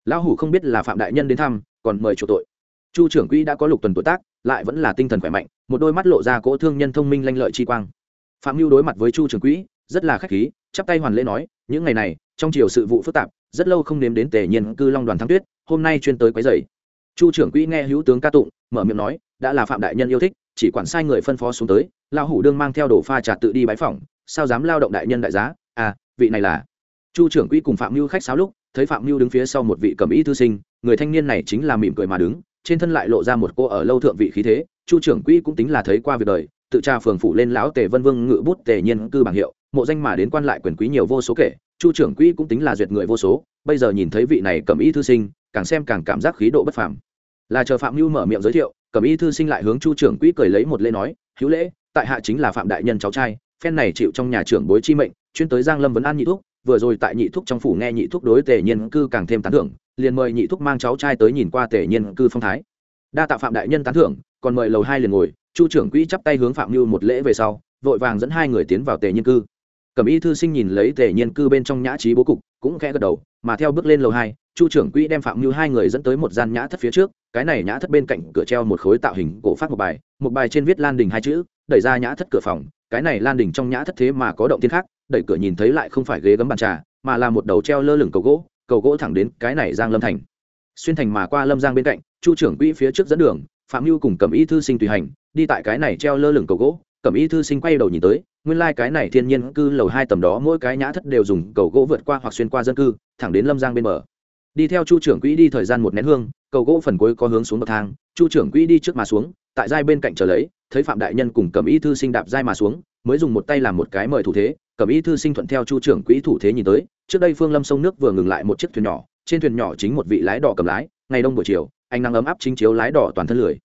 Lão hủ không biết là phạm đại nhân đến thăm, còn mời chủ tội. Chu trưởng quỹ đã có lục tuần tuổi tác, lại vẫn là tinh thần khỏe mạnh, một đôi mắt lộ ra cỗ thương nhân thông minh lanh lợi chi quang. Phạm mưu đối mặt với chu trưởng quỹ, rất là khách khí, chắp tay hoàn lễ nói, những ngày này, trong triều sự vụ phức tạp rất lâu không nếm đến tề nhiên cư long đoàn thắng tuyết, hôm nay chuyên tới quấy dày chu trưởng quỹ nghe hữu tướng ca tụng, mở miệng nói, đã là phạm đại nhân yêu thích, chỉ quản sai người phân phó xuống tới, lão hủ đương mang theo đồ pha trà tự đi bái phỏng, sao dám lao động đại nhân đại giá? À vị này là chu trưởng quỹ cùng phạm mưu khách sáo lúc, thấy phạm mưu đứng phía sau một vị cầm ý thư sinh, người thanh niên này chính là mỉm cười mà đứng, trên thân lại lộ ra một cô ở lâu thượng vị khí thế, chu trưởng quỹ cũng tính là thấy qua việc đời, tự tra phường phủ lên lão tề vân vương ngự bút tề nhiên cư bảng hiệu mộ danh mà đến quan lại quyền quý nhiều vô số kể, chu trưởng quỹ cũng tính là duyệt người vô số, bây giờ nhìn thấy vị này cầm ý thư sinh, càng xem càng cảm giác khí độ bất phàm. Là chờ phạm mưu mở miệng giới thiệu cầm ý thư sinh lại hướng chu trưởng quỹ cười lấy một lễ nói, hữu lễ, tại hạ chính là phạm đại nhân cháu trai, phen này chịu trong nhà trưởng bối chi mệnh, chuyên tới giang lâm vấn an nhị thúc, vừa rồi tại nhị thúc trong phủ nghe nhị thúc đối tề nhiên cư càng thêm tán thưởng, liền mời nhị thúc mang cháu trai tới nhìn qua tề nhiên cư phong thái. Đa tạ phạm đại nhân tán thưởng, còn mời lầu hai liền ngồi, chu trưởng quỹ chắp tay hướng phạm mưu một lễ về sau, vội vàng dẫn hai người tiến vào tề nhiên cư cẩm y thư sinh nhìn lấy tề nhiên cư bên trong nhã trí bố cục, cũng khẽ gật đầu, mà theo bước lên lầu hai, chu trưởng quỹ đem phạm như hai người dẫn tới một gian nhã thất phía trước, cái này nhã thất bên cạnh cửa treo một khối tạo hình cổ phát một bài một bài trên viết lan đình hai chữ, đẩy ra nhã thất cửa phòng, cái này lan đình trong nhã thất thế mà có động tiên khác, đẩy cửa nhìn thấy lại không phải ghế gấm bàn trà, mà là một đầu treo lơ lửng cầu gỗ cầu gỗ thẳng đến cái này giang lâm thành. Xuyên thành mà qua lâm giang bên cạnh, chu trưởng quỹ phía trước dẫn đường, phạm mưu cùng cầm y thư sinh tùy hành, đi tại cái này treo lơ lửng cầu gỗ Cẩm y thư sinh quay đầu nhìn tới, nguyên lai、like、cái này thiên nhiên cư lầu hai tầm đó mỗi cái nhã thất đều dùng cầu gỗ vượt qua hoặc xuyên qua dân cư, thẳng đến lâm giang bên bờ. Đi theo chu trưởng quỹ đi thời gian một nén hương, cầu gỗ phần cuối có hướng xuống bậc thang, chu trưởng quỹ đi trước mà xuống, tại giai bên cạnh chờ lấy, thấy phạm đại nhân cùng cầm y thư sinh đạp giai mà xuống, mới dùng một tay làm một cái mời thủ thế cầm y thư sinh thuận theo chu trưởng quỹ thủ thế nhìn tới, trước đây phương lâm sông nước vừa ngừng lại một chiếc thuyền nhỏ, trên thuyền nhỏ chính một vị lái đỏ cầm lái, ngày đông buổi chiều anh nắng ấm áp chính chiếu lái đỏ toàn thân lười.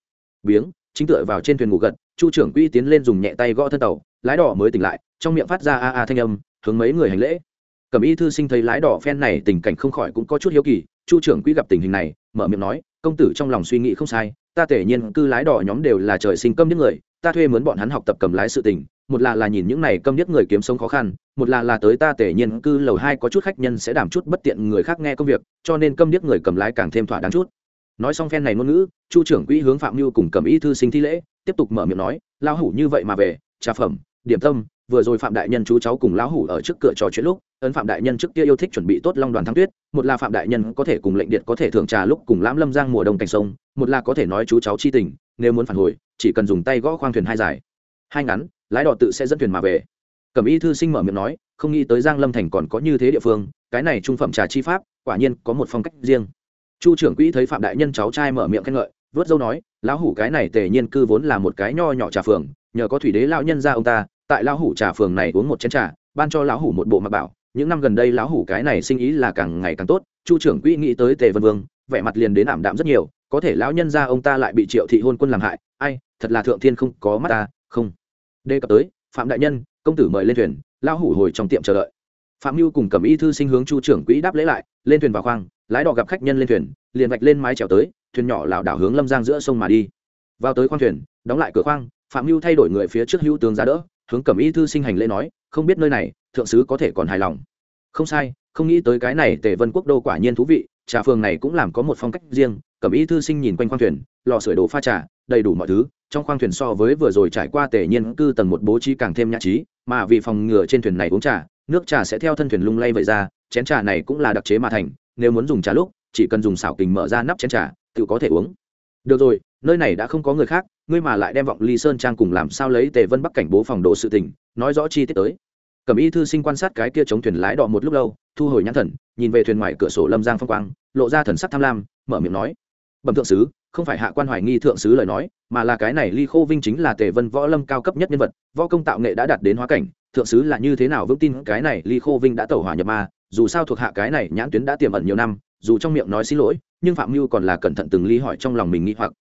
Biếng, chính tựa vào trên thuyền ngủ gật chu trưởng quỹ tiến lên dùng nhẹ tay gõ thân tàu, lái đỏ mới tỉnh lại, trong miệng phát ra a a thanh âm, hướng mấy người hành lễ. Cầm y thư sinh thấy lái đỏ phen này tình cảnh không khỏi cũng có chút hiếu kỳ, chu trưởng quỹ gặp tình hình này, mở miệng nói, công tử trong lòng suy nghĩ không sai, ta tể nhiên cư lái đỏ nhóm đều là trời sinh câm những người, ta thuê mướn bọn hắn học tập cầm lái sự tình, một là là nhìn những này câm điếc người kiếm sống khó khăn, một là là tới ta tể nhiên cư lầu hai có chút khách nhân sẽ đảm chút bất tiện người khác nghe công việc, cho nên câm điếc người cầm lái càng thêm thỏa đáng chút. Nói xong phen này ngôn ngữ, chu trưởng quỹ hướng phạm mưu cùng cầm y thư sinh thi lễ tiếp tục mở miệng nói, lão hủ như vậy mà về, trà phẩm, điểm tâm, vừa rồi phạm đại nhân chú cháu cùng lão hủ ở trước cửa trò chuyện lúc, ấn phạm đại nhân trước kia yêu thích chuẩn bị tốt long đoàn thăng tuyết, một là phạm đại nhân có thể cùng lệnh điện có thể thưởng trà lúc cùng lãm lâm giang mùa đông cành sông, một là có thể nói chú cháu chi tình, nếu muốn phản hồi, chỉ cần dùng tay gõ khoang thuyền hai dài. Hai ngắn, lái đò tự sẽ dẫn thuyền mà về. Cẩm y thư sinh mở miệng nói, không nghĩ tới giang lâm thành còn có như thế địa phương, cái này trung phẩm trà chi pháp, quả nhiên có một phong cách riêng. Chu trưởng quỹ thấy phạm đại nhân cháu trai mở miệng khen ngợi vớt dâu nói, lão hủ cái này tề nhiên cư vốn là một cái nho nhỏ trà phường, nhờ có thủy đế lão nhân ra ông ta, tại lão hủ trà phường này uống một chén trà, ban cho lão hủ một bộ mặc bảo. Những năm gần đây lão hủ cái này sinh ý là càng ngày càng tốt, chu trưởng quỹ nghĩ tới tề vân vương, vẻ mặt liền đến ảm đạm rất nhiều, có thể lão nhân ra ông ta lại bị triệu thị hôn quân làm hại. Ai, thật là thượng thiên không có mắt ta, không. Đề cập tới, phạm đại nhân, công tử mời lên thuyền, lão hủ hồi trong tiệm chờ đợi. Phạm mưu cùng cầm y thư sinh hướng chu trưởng quỹ đáp lễ lại, lên thuyền vào khoang, lái đò gặp khách nhân lên thuyền, liền vạch lên mái trèo tới thuyền nhỏ lảo đảo hướng lâm giang giữa sông mà đi. Vào tới khoang thuyền, đóng lại cửa khoang, phạm mưu thay đổi người phía trước hữu tướng ra đỡ, hướng cẩm y thư sinh hành lễ nói, không biết nơi này, thượng sứ có thể còn hài lòng. Không sai, không nghĩ tới cái này tề vân quốc đô quả nhiên thú vị, trà phường này cũng làm có một phong cách riêng. Cẩm y thư sinh nhìn quanh khoang thuyền, lò sưởi đồ pha trà, đầy đủ mọi thứ, trong khoang thuyền so với vừa rồi trải qua tề nhiên cư tầng một bố trí càng thêm nhã trí, mà vì phòng ngừa trên thuyền này uống trà, nước trà sẽ theo thân thuyền lung lay vậy ra, chén trà này cũng là đặc chế mà thành, nếu muốn dùng trà lúc, chỉ cần dùng xảo kình mở ra nắp chén trà tự có thể uống. Được rồi, nơi này đã không có người khác, ngươi mà lại đem vọng ly sơn trang cùng làm sao lấy tề vân bắc cảnh bố phòng đồ sự tình, nói rõ chi tiết tới. Cẩm y thư sinh quan sát cái kia chống thuyền lái đỏ một lúc lâu, thu hồi nhãn thần, nhìn về thuyền ngoài cửa sổ lâm giang phong quang, lộ ra thần sắc tham lam, mở miệng nói. Bẩm thượng sứ, không phải hạ quan hoài nghi thượng sứ lời nói, mà là cái này ly khô vinh chính là tề vân võ lâm cao cấp nhất nhân vật, võ công tạo nghệ đã đạt đến hóa cảnh, thượng sứ là như thế nào vững tin cái này ly khô vinh đã tẩu hỏa nhập ma, dù sao thuộc hạ cái này nhãn tuyến đã tiềm ẩn nhiều năm, dù trong miệng nói xin lỗi nhưng phạm mưu còn là cẩn thận từng ly hỏi trong lòng mình nghĩ hoặc.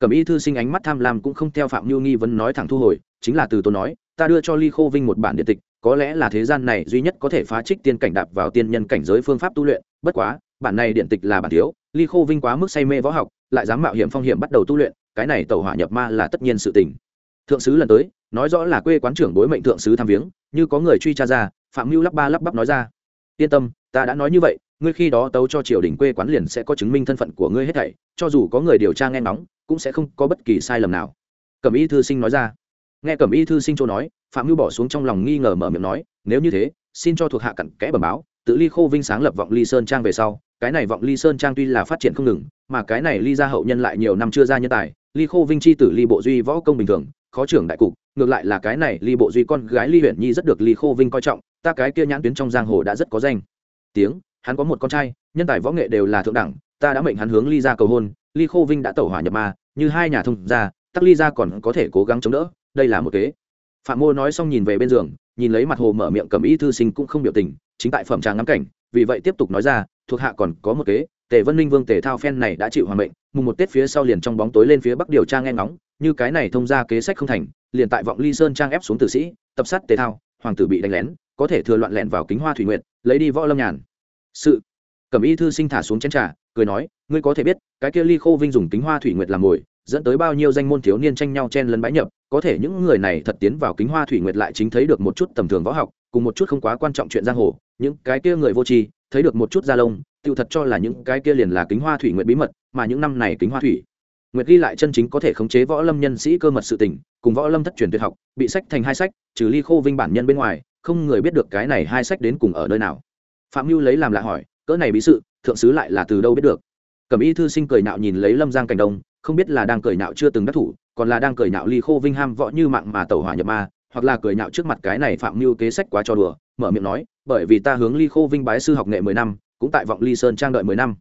Cẩm y thư sinh ánh mắt tham lam cũng không theo phạm mưu nghi vấn nói thẳng thu hồi, chính là từ tôi nói, ta đưa cho ly khô vinh một bản điện tịch, có lẽ là thế gian này duy nhất có thể phá trích tiên cảnh đạp vào tiên nhân cảnh giới phương pháp tu luyện, bất quá, bản này điện tịch là bản thiếu, ly khô vinh quá mức say mê võ học, lại dám mạo hiểm phong hiểm bắt đầu tu luyện, cái này tẩu hỏa nhập ma là tất nhiên sự tình. Thượng sứ lần tới, nói rõ là quê quán trưởng bối mệnh thượng sứ tham viếng, như có người truy tra ra, phạm mưu lắp ba lắp bắp nói ra, yên tâm, ta đã nói như vậy ngươi khi đó tấu cho triều đình quê quán liền sẽ có chứng minh thân phận của ngươi hết thảy, cho dù có người điều tra nghe ngóng, cũng sẽ không có bất kỳ sai lầm nào. Cẩm y thư sinh nói ra. Nghe cẩm y thư sinh châu nói, phạm ngư bỏ xuống trong lòng nghi ngờ mở miệng nói, nếu như thế, xin cho thuộc hạ cặn kẽ bẩm báo, tự ly khô vinh sáng lập vọng ly sơn trang về sau, cái này vọng ly sơn trang tuy là phát triển không ngừng, mà cái này ly gia hậu nhân lại nhiều năm chưa ra nhân tài, ly khô vinh chi tử ly bộ duy võ công bình thường, khó trưởng đại cục, ngược lại là cái này ly bộ duy con gái ly huyện nhi rất được ly khô vinh coi trọng, ta cái kia nhãn tuyến trong giang hồ đã rất có danh. Tiếng hắn có một con trai, nhân tài võ nghệ đều là thượng đẳng, ta đã mệnh hắn hướng ly ra cầu hôn, ly khô vinh đã tẩu hỏa nhập ma, như hai nhà thông ra tắc ly ra còn có thể cố gắng chống đỡ, đây là một kế. Phạm mô nói xong nhìn về bên giường, nhìn lấy mặt hồ mở miệng cầm ý thư sinh cũng không biểu tình, chính tại phẩm tràng ngắm cảnh, vì vậy tiếp tục nói ra, thuộc hạ còn có một kế, tề vân ninh vương tề thao phen này đã chịu hoàng mệnh, mùng một tết phía sau liền trong bóng tối lên phía bắc điều tra nghe ngóng, như cái này thông ra kế sách không thành, liền tại vọng ly sơn trang ép xuống tử sĩ, tập sát tề thao, hoàng tử bị đánh lén, có thể thừa loạn lẹn vào kính hoa thủy nguyện lấy đi võ lâm nhàn sự. Cẩm y thư sinh thả xuống chén trà, cười nói, ngươi có thể biết, cái kia ly khô vinh dùng kính hoa thủy nguyệt làm mồi, dẫn tới bao nhiêu danh môn thiếu niên tranh nhau chen lấn bãi nhập, có thể những người này thật tiến vào kính hoa thủy nguyệt lại chính thấy được một chút tầm thường võ học, cùng một chút không quá quan trọng chuyện giang hồ, những cái kia người vô tri, thấy được một chút da lông tự thật cho là những cái kia liền là kính hoa thủy nguyệt bí mật, mà những năm này kính hoa thủy nguyệt ghi lại chân chính có thể khống chế võ lâm nhân sĩ cơ mật sự tình, cùng võ lâm thất truyền tuyệt học, bị sách thành hai sách, trừ ly khô vinh bản nhân bên ngoài, không người biết được cái này hai sách đến cùng ở nơi nào phạm mưu lấy làm lạ hỏi, cỡ này bí sự, thượng sứ lại là từ đâu biết được? Cẩm y thư sinh cười nạo nhìn lấy lâm giang cảnh đông, không biết là đang cười nạo chưa từng đắc thủ, còn là đang cười nạo ly khô vinh ham võ như mạng mà tẩu hỏa nhập ma, hoặc là cười nạo trước mặt cái này phạm mưu kế sách quá cho đùa, mở miệng nói, bởi vì ta hướng ly khô vinh bái sư học nghệ mười năm, cũng tại vọng ly sơn trang đợi mười năm.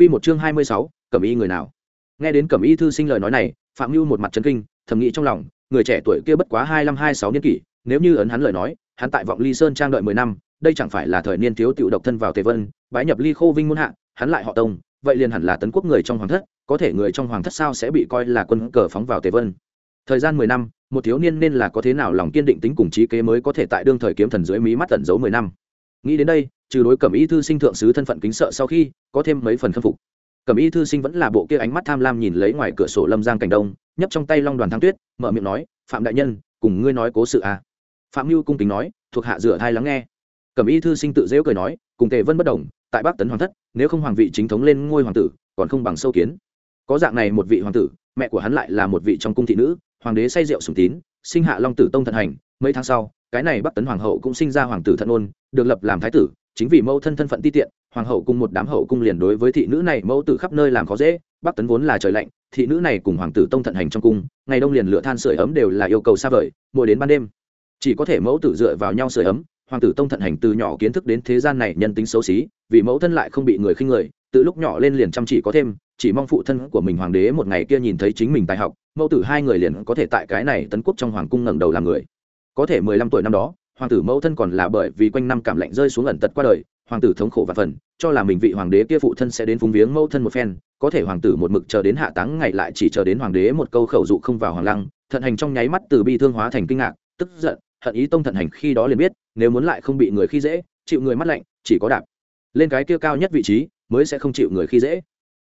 Q một chương hai mươi sáu, cẩm y người nào? Nghe đến cẩm y thư sinh lời nói này, phạm mưu một mặt trấn kinh, thầm nghĩ trong lòng, người trẻ tuổi kia bất quá hai năm hai sáu niên kỷ, nếu như ấn hắn lời nói, hắn tại vọng ly sơn trang đợi mười năm đây chẳng phải là thời niên thiếu tiểu độc thân vào tề vân, bái nhập ly khô vinh muôn hạ, hắn lại họ tông, vậy liền hẳn là tấn quốc người trong hoàng thất, có thể người trong hoàng thất sao sẽ bị coi là quân cờ phóng vào tề vân. Thời gian mười năm, một thiếu niên nên là có thế nào lòng kiên định tính cùng trí kế mới có thể tại đương thời kiếm thần dưới mí mắt tận giấu mười năm. Nghĩ đến đây, trừ đối cẩm y thư sinh thượng sứ thân phận kính sợ sau khi, có thêm mấy phần khâm phục. Cẩm y thư sinh vẫn là bộ kia ánh mắt tham lam nhìn lấy ngoài cửa sổ lâm giang cảnh đông, nhấp trong tay long đoàn thăng tuyết, mở miệng nói, phạm đại nhân, cùng ngươi nói cố sự à. phạm mưu cung kính nói, thuộc hạ rửa thai lắng nghe cẩm y thư sinh tự dễu cười nói, cùng tề vân bất đồng, tại bắc tấn hoàng thất, nếu không hoàng vị chính thống lên ngôi hoàng tử, còn không bằng sâu kiến. Có dạng này một vị hoàng tử, mẹ của hắn lại là một vị trong cung thị nữ, hoàng đế say rượu sùng tín, sinh hạ long tử tông thận hành. Mấy tháng sau, cái này bắc tấn hoàng hậu cũng sinh ra hoàng tử thận ôn, được lập làm thái tử, chính vì mẫu thân thân phận ti tiện, hoàng hậu cùng một đám hậu cung liền đối với thị nữ này mẫu tử khắp nơi làm khó dễ. Bắc tấn vốn là trời lạnh, thị nữ này cùng hoàng tử tông thận hành trong cung, ngày đông liền lửa than sưởi ấm đều là yêu cầu xa vời, mỗi đến ban đêm, chỉ có thể mẫu tử dựa vào nhau sưởi ấm hoàng tử tông thận hành từ nhỏ kiến thức đến thế gian này nhân tính xấu xí, vì mẫu thân lại không bị người khinh người, từ lúc nhỏ lên liền chăm chỉ có thêm, chỉ mong phụ thân của mình hoàng đế một ngày kia nhìn thấy chính mình tài học, mẫu tử hai người liền có thể tại cái này tấn quốc trong hoàng cung ngẩng đầu làm người. Có thể mười lăm tuổi năm đó, hoàng tử mẫu thân còn là bởi vì quanh năm cảm lạnh rơi xuống ẩn tật qua đời, hoàng tử thống khổ và phần, cho là mình vị hoàng đế kia phụ thân sẽ đến phúng viếng mẫu thân một phen, có thể hoàng tử một mực chờ đến hạ táng ngày lại chỉ chờ đến hoàng đế một câu khẩu dụ không vào hoàng lăng, thận hành trong nháy mắt từ bi thương hóa thành kinh ngạc, tức giận, hận ý tông thận hành khi đó liền biết nếu muốn lại không bị người khi dễ, chịu người mắt lạnh, chỉ có đạp. Lên cái kia cao nhất vị trí, mới sẽ không chịu người khi dễ.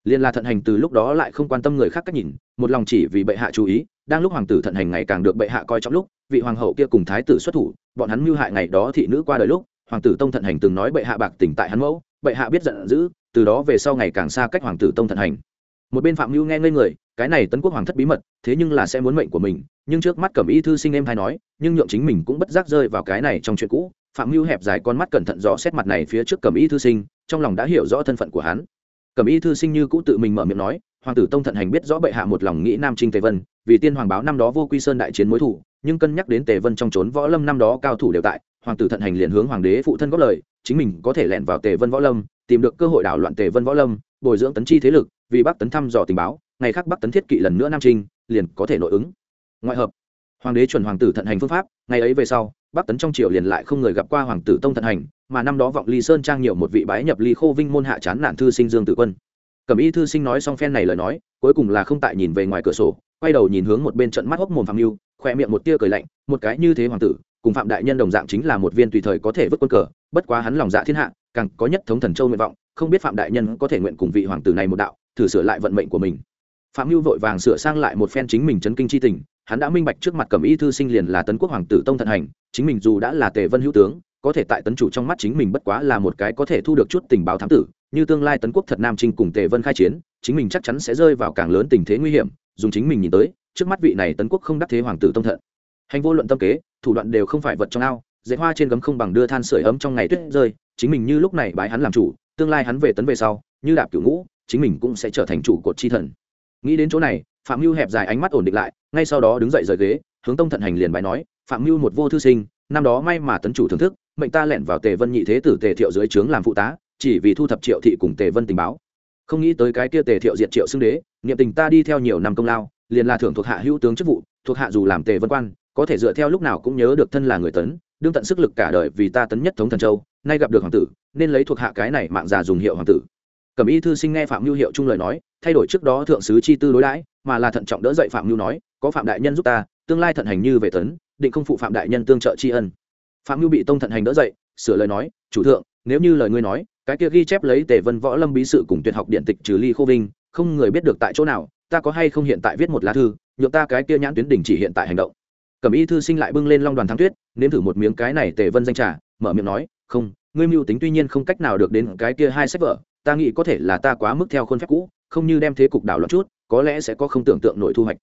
Liên là thận hành từ lúc đó lại không quan tâm người khác cách nhìn, một lòng chỉ vì bệ hạ chú ý, đang lúc hoàng tử thận hành ngày càng được bệ hạ coi trọng lúc, vị hoàng hậu kia cùng thái tử xuất thủ, bọn hắn mưu hại ngày đó thị nữ qua đời lúc, hoàng tử tông thận hành từng nói bệ hạ bạc tỉnh tại hắn mẫu, bệ hạ biết giận dữ, từ đó về sau ngày càng xa cách hoàng tử tông thận hành. Một bên phạm mưu nghe ngây người, cái này tấn quốc hoàng thất bí mật, thế nhưng là sẽ muốn mệnh của mình nhưng trước mắt cẩm y thư sinh em hay nói, nhưng nhượng chính mình cũng bất giác rơi vào cái này trong chuyện cũ. Phạm mưu hẹp dài con mắt cẩn thận rõ xét mặt này phía trước cẩm y thư sinh, trong lòng đã hiểu rõ thân phận của hắn. Cẩm y thư sinh như cũ tự mình mở miệng nói, hoàng tử tông thận hành biết rõ bệ hạ một lòng nghĩ nam trinh tề vân, vì tiên hoàng báo năm đó vô quy sơn đại chiến mối thủ, nhưng cân nhắc đến tề vân trong trốn võ lâm năm đó cao thủ đều tại, hoàng tử thận hành liền hướng hoàng đế phụ thân góp lời, chính mình có thể lẻn vào tề vân võ lâm, tìm được cơ hội đảo loạn tề vân võ lâm, bồi dưỡng tấn chi thế lực, vì bắc tấn thăm dò tình báo, ngày khác bắc tấn thiết kỵ lần nữa nam trinh, liền có thể nội ứng ngoại hợp. Hoàng đế chuẩn hoàng tử thận hành phương pháp, ngày ấy về sau, bắc tấn trong triều liền lại không người gặp qua hoàng tử tông thận hành, mà năm đó vọng ly sơn trang nhiều một vị bái nhập ly khô vinh môn hạ chán nạn thư sinh dương tử quân. Cẩm y thư sinh nói xong phen này lời nói, cuối cùng là không tại nhìn về ngoài cửa sổ, quay đầu nhìn hướng một bên trận mắt hốc mồm phạm mưu khoe miệng một tia cười lạnh, một cái như thế hoàng tử, cùng phạm đại nhân đồng dạng chính là một viên tùy thời có thể vứt quân cờ, bất quá hắn lòng dạ thiên hạ, càng có nhất thống thần châu nguyện vọng, không biết phạm đại nhân có thể nguyện cùng vị hoàng tử này một đạo, thử sửa lại vận mệnh của mình. Phạm mưu vội vàng sửa sang lại một phen chính mình chấn kinh chi tình hắn đã minh bạch trước mặt cẩm y thư sinh liền là tấn quốc hoàng tử tông thận hành, chính mình dù đã là tề vân hữu tướng, có thể tại tấn chủ trong mắt chính mình bất quá là một cái có thể thu được chút tình báo thám tử, như tương lai tấn quốc thật nam trinh cùng tề vân khai chiến, chính mình chắc chắn sẽ rơi vào càng lớn tình thế nguy hiểm, dùng chính mình nhìn tới, trước mắt vị này tấn quốc không đắc thế hoàng tử tông thận. Hành vô luận tâm kế, thủ đoạn đều không phải vật trong ao dạy hoa trên gấm không bằng đưa than sửa ấm trong ngày tuyết rơi, chính mình như lúc này bái hắn làm chủ, tương lai hắn về tấn về sau, như đạp cửu ngũ, chính mình cũng sẽ trở thành chủ cột chi thần. Nghĩ đến chỗ này phạm mưu hẹp dài ánh mắt ổn định lại, ngay sau đó đứng dậy rời ghế, hướng tông thận hành liền bài nói, phạm mưu một vô thư sinh, năm đó may mà tấn chủ thưởng thức, mệnh ta lẻn vào tề vân nhị thế tử tề thiệu dưới trướng làm phụ tá, chỉ vì thu thập triệu thị cùng tề vân tình báo. Không nghĩ tới cái kia tề thiệu diệt triệu xưng đế, niệm tình ta đi theo nhiều năm công lao, liền là thưởng thuộc hạ hữu tướng chức vụ, thuộc hạ dù làm tề vân quan, có thể dựa theo lúc nào cũng nhớ được thân là người tấn, đương tận sức lực cả đời vì ta tấn nhất thống thần châu, nay gặp được hoàng tử, nên lấy thuộc hạ cái này mạng già dùng hiệu hoàng tử. Cẩm y thư sinh nghe phạm lưu hiệu trung lời nói, thay đổi trước đó thượng sứ chi tư đối đãi mà là thận trọng đỡ dậy phạm nhu nói, có phạm đại nhân giúp ta, tương lai thận hành như về tấn, định không phụ phạm đại nhân tương trợ tri ân. Phạm nhu bị tông thận hành đỡ dậy, sửa lời nói, chủ thượng, nếu như lời ngươi nói, cái kia ghi chép lấy tề vân võ lâm bí sự cùng tuyệt học điện tịch trừ ly khô vinh, không người biết được tại chỗ nào, ta có hay không hiện tại viết một lá thư, nhượng ta cái kia nhãn tuyến đỉnh chỉ hiện tại hành động. Cẩm y thư sinh lại bưng lên long đoàn thắng tuyết, nếm thử một miếng cái này tề vân danh trà, mở miệng nói, không, ngươi mưu tính tuy nhiên không cách nào được đến cái kia hai sách vở, ta nghĩ có thể là ta quá mức theo khuôn phép cũ, không như đem thế cục đảo loạn chút có lẽ sẽ có không tưởng tượng nổi thu hoạch.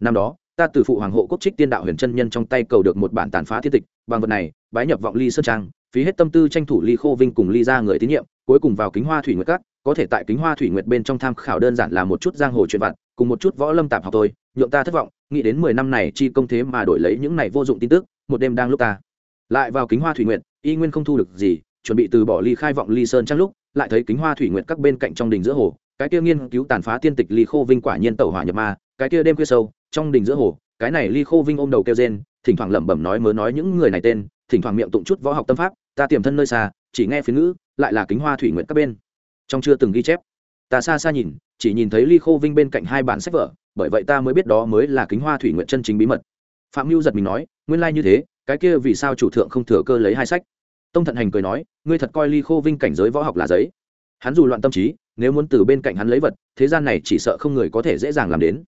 Năm đó, ta từ phụ hoàng hộ quốc trích tiên đạo huyền chân nhân trong tay cầu được một bản tàn phá thiết tịch, bằng vật này, bái nhập vọng ly sơn trang, phí hết tâm tư tranh thủ ly khô vinh cùng ly ra người tín nhiệm, cuối cùng vào kính hoa thủy nguyệt các, có thể tại kính hoa thủy nguyệt bên trong tham khảo đơn giản là một chút giang hồ chuyện vặt, cùng một chút võ lâm tạp học thôi, nhượng ta thất vọng, nghĩ đến mười năm này chi công thế mà đổi lấy những này vô dụng tin tức, một đêm đang lúc ta lại vào kính hoa thủy nguyệt, y nguyên không thu được gì, chuẩn bị từ bỏ ly khai vọng ly sơn trang lúc, lại thấy kính hoa thủy nguyệt các bên cạnh trong đình giữa hồ cái kia nghiên cứu tàn phá tiên tịch ly khô vinh quả nhiên tẩu hỏa nhập ma, cái kia đêm khuya sâu, trong đình giữa hồ, cái này ly khô vinh ôm đầu kêu rên, thỉnh thoảng lẩm bẩm nói mớ nói những người này tên, thỉnh thoảng miệng tụng chút võ học tâm pháp, ta tiềm thân nơi xa, chỉ nghe phiến ngữ, lại là kính hoa thủy nguyện các bên. Trong chưa từng ghi chép. Ta xa xa nhìn, chỉ nhìn thấy ly khô vinh bên cạnh hai bản sách vở, bởi vậy ta mới biết đó mới là kính hoa thủy nguyện chân chính bí mật. Phạm mưu giật mình nói, nguyên lai như thế, cái kia vì sao chủ thượng không thừa cơ lấy hai sách? Tông thận hành cười nói, ngươi thật coi ly khô vinh cảnh giới võ học là giấy. Hắn dù loạn tâm trí nếu muốn từ bên cạnh hắn lấy vật thế gian này chỉ sợ không người có thể dễ dàng làm đến.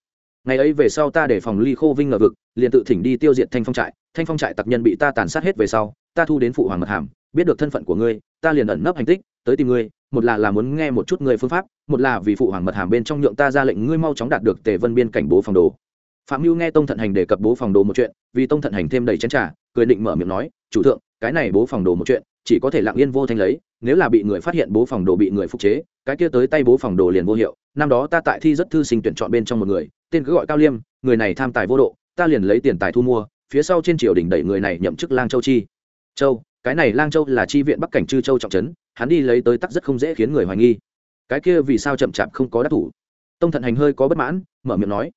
Ngày ấy về sau ta để phòng ly khô vinh ngờ vực liền tự thỉnh đi tiêu diệt thanh phong trại. Thanh phong trại tặc nhân bị ta tàn sát hết về sau ta thu đến phụ hoàng mật hàm biết được thân phận của ngươi ta liền ẩn nấp hành tích tới tìm ngươi. Một là là muốn nghe một chút ngươi phương pháp một là vì phụ hoàng mật hàm bên trong nhượng ta ra lệnh ngươi mau chóng đạt được tề vân biên cảnh bố phòng đồ. Phạm mưu nghe tông thận hành đề cập bố phòng đồ một chuyện vì tông thận hành thêm đầy chén trả, cười định mở miệng nói chủ thượng cái này bố phòng đồ một chuyện chỉ có thể lặng yên vô thanh lấy nếu là bị người phát hiện bố phòng đồ bị người phục chế, cái kia tới tay bố phòng đồ liền vô hiệu. Năm đó ta tại thi rất thư sinh tuyển chọn bên trong một người, tên cứ gọi cao liêm, người này tham tài vô độ, ta liền lấy tiền tài thu mua, phía sau trên triều đình đẩy người này nhậm chức lang châu chi. Châu, cái này lang châu là chi viện bắc cảnh chư châu trọng trấn, hắn đi lấy tới tắc rất không dễ khiến người hoài nghi. Cái kia vì sao chậm chạp không có đắc thủ? Tông thận hành hơi có bất mãn, mở miệng nói.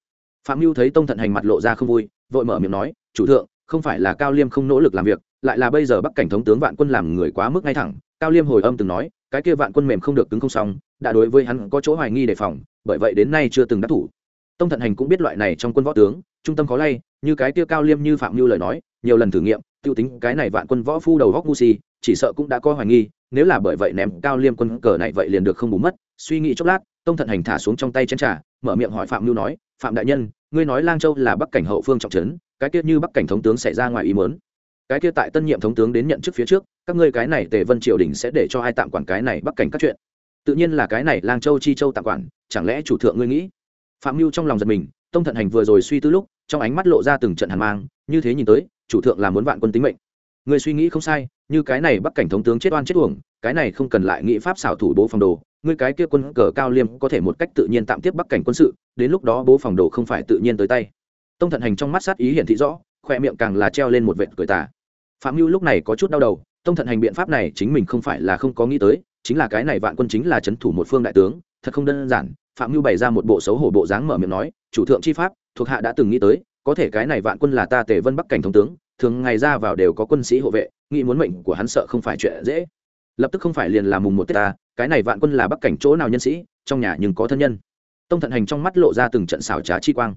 Phạm mưu thấy tông thận hành mặt lộ ra không vui, vội mở miệng nói, chủ thượng, không phải là cao liêm không nỗ lực làm việc, lại là bây giờ bắc cảnh thống tướng vạn quân làm người quá mức ngay thẳng cao liêm hồi âm từng nói, cái kia vạn quân mềm không được cứng không xong, đã đối với hắn có chỗ hoài nghi đề phòng, bởi vậy đến nay chưa từng đắc thủ. Tông thận hành cũng biết loại này trong quân võ tướng, trung tâm khó lay, như cái kia cao liêm như phạm như lời nói, nhiều lần thử nghiệm, tiêu tính cái này vạn quân võ phu đầu góc ngu si, chỉ sợ cũng đã có hoài nghi, nếu là bởi vậy ném cao liêm quân cờ này vậy liền được không bù mất. Suy nghĩ chốc lát, tông thận hành thả xuống trong tay chén trà, mở miệng hỏi phạm lưu nói, phạm đại nhân, ngươi nói lang châu là bắc cảnh hậu phương trọng trấn, cái kia như bắc cảnh thống tướng xảy ra ngoài ý mớn cái kia tại tân nhiệm thống tướng đến nhận chức phía trước, các ngươi cái này tề vân triều đình sẽ để cho ai tạm quản cái này bắc cảnh các chuyện? Tự nhiên là cái này lang châu chi châu tạm quản, chẳng lẽ chủ thượng ngươi nghĩ? Phạm mưu trong lòng giật mình, tông thận hành vừa rồi suy tư lúc, trong ánh mắt lộ ra từng trận hàn mang, như thế nhìn tới, chủ thượng là muốn vạn quân tính mệnh. Người suy nghĩ không sai, như cái này bắc cảnh thống tướng chết oan chết uổng, cái này không cần lại nghĩ pháp xảo thủ bố phòng đồ, ngươi cái kia quân cờ cao liêm có thể một cách tự nhiên tạm tiếp bắc cảnh quân sự, đến lúc đó bố phòng đồ không phải tự nhiên tới tay. Tông thận hành trong mắt sát ý hiển thị rõ, khoe miệng càng là treo lên một vệt cười tà phạm mưu lúc này có chút đau đầu, tông thận hành biện pháp này chính mình không phải là không có nghĩ tới, chính là cái này vạn quân chính là c h ấ n thủ một phương đại tướng, thật không đơn giản. Phạm mưu bày ra một bộ xấu hổ bộ dáng mở miệng nói, chủ thượng chi pháp, thuộc hạ đã từng nghĩ tới, có thể cái này vạn quân là ta tề vân bắc cảnh thống tướng, thường ngày ra vào đều có quân sĩ hộ vệ, nghĩ muốn mệnh của hắn sợ không phải chuyện dễ. Lập tức không phải liền là mùng một tết ta, cái này vạn quân là bắc cảnh chỗ nào nhân sĩ, trong nhà nhưng có thân nhân. Tông thận hành trong mắt lộ ra từng trận xảo trá chi quang.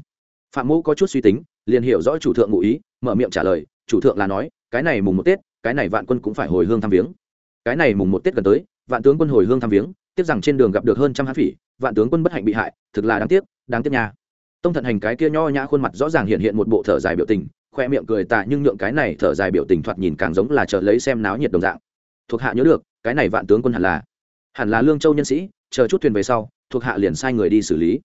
Phạm mẫu có chút suy tính, liền hiểu rõ chủ thượng ngụ ý, mở miệng trả lời, chủ thượng là nói cái này mùng một tết, cái này vạn quân cũng phải hồi hương thăm viếng. Cái này mùng một tết gần tới, vạn tướng quân hồi hương thăm viếng, tiếc rằng trên đường gặp được hơn trăm hán phỉ, vạn tướng quân bất hạnh bị hại, thực là đáng tiếc đáng tiếc nha. Tông thận hành cái kia nho nhã khuôn mặt rõ ràng hiện hiện một bộ thở dài biểu tình, khoe miệng cười tạ nhưng nhượng cái này thở dài biểu tình thoạt nhìn càng giống là chờ lấy xem náo nhiệt đồng dạng. Thuộc hạ nhớ được, cái này vạn tướng quân hẳn là hẳn là lương châu nhân sĩ, chờ chút thuyền về sau, thuộc hạ liền sai người đi xử lý.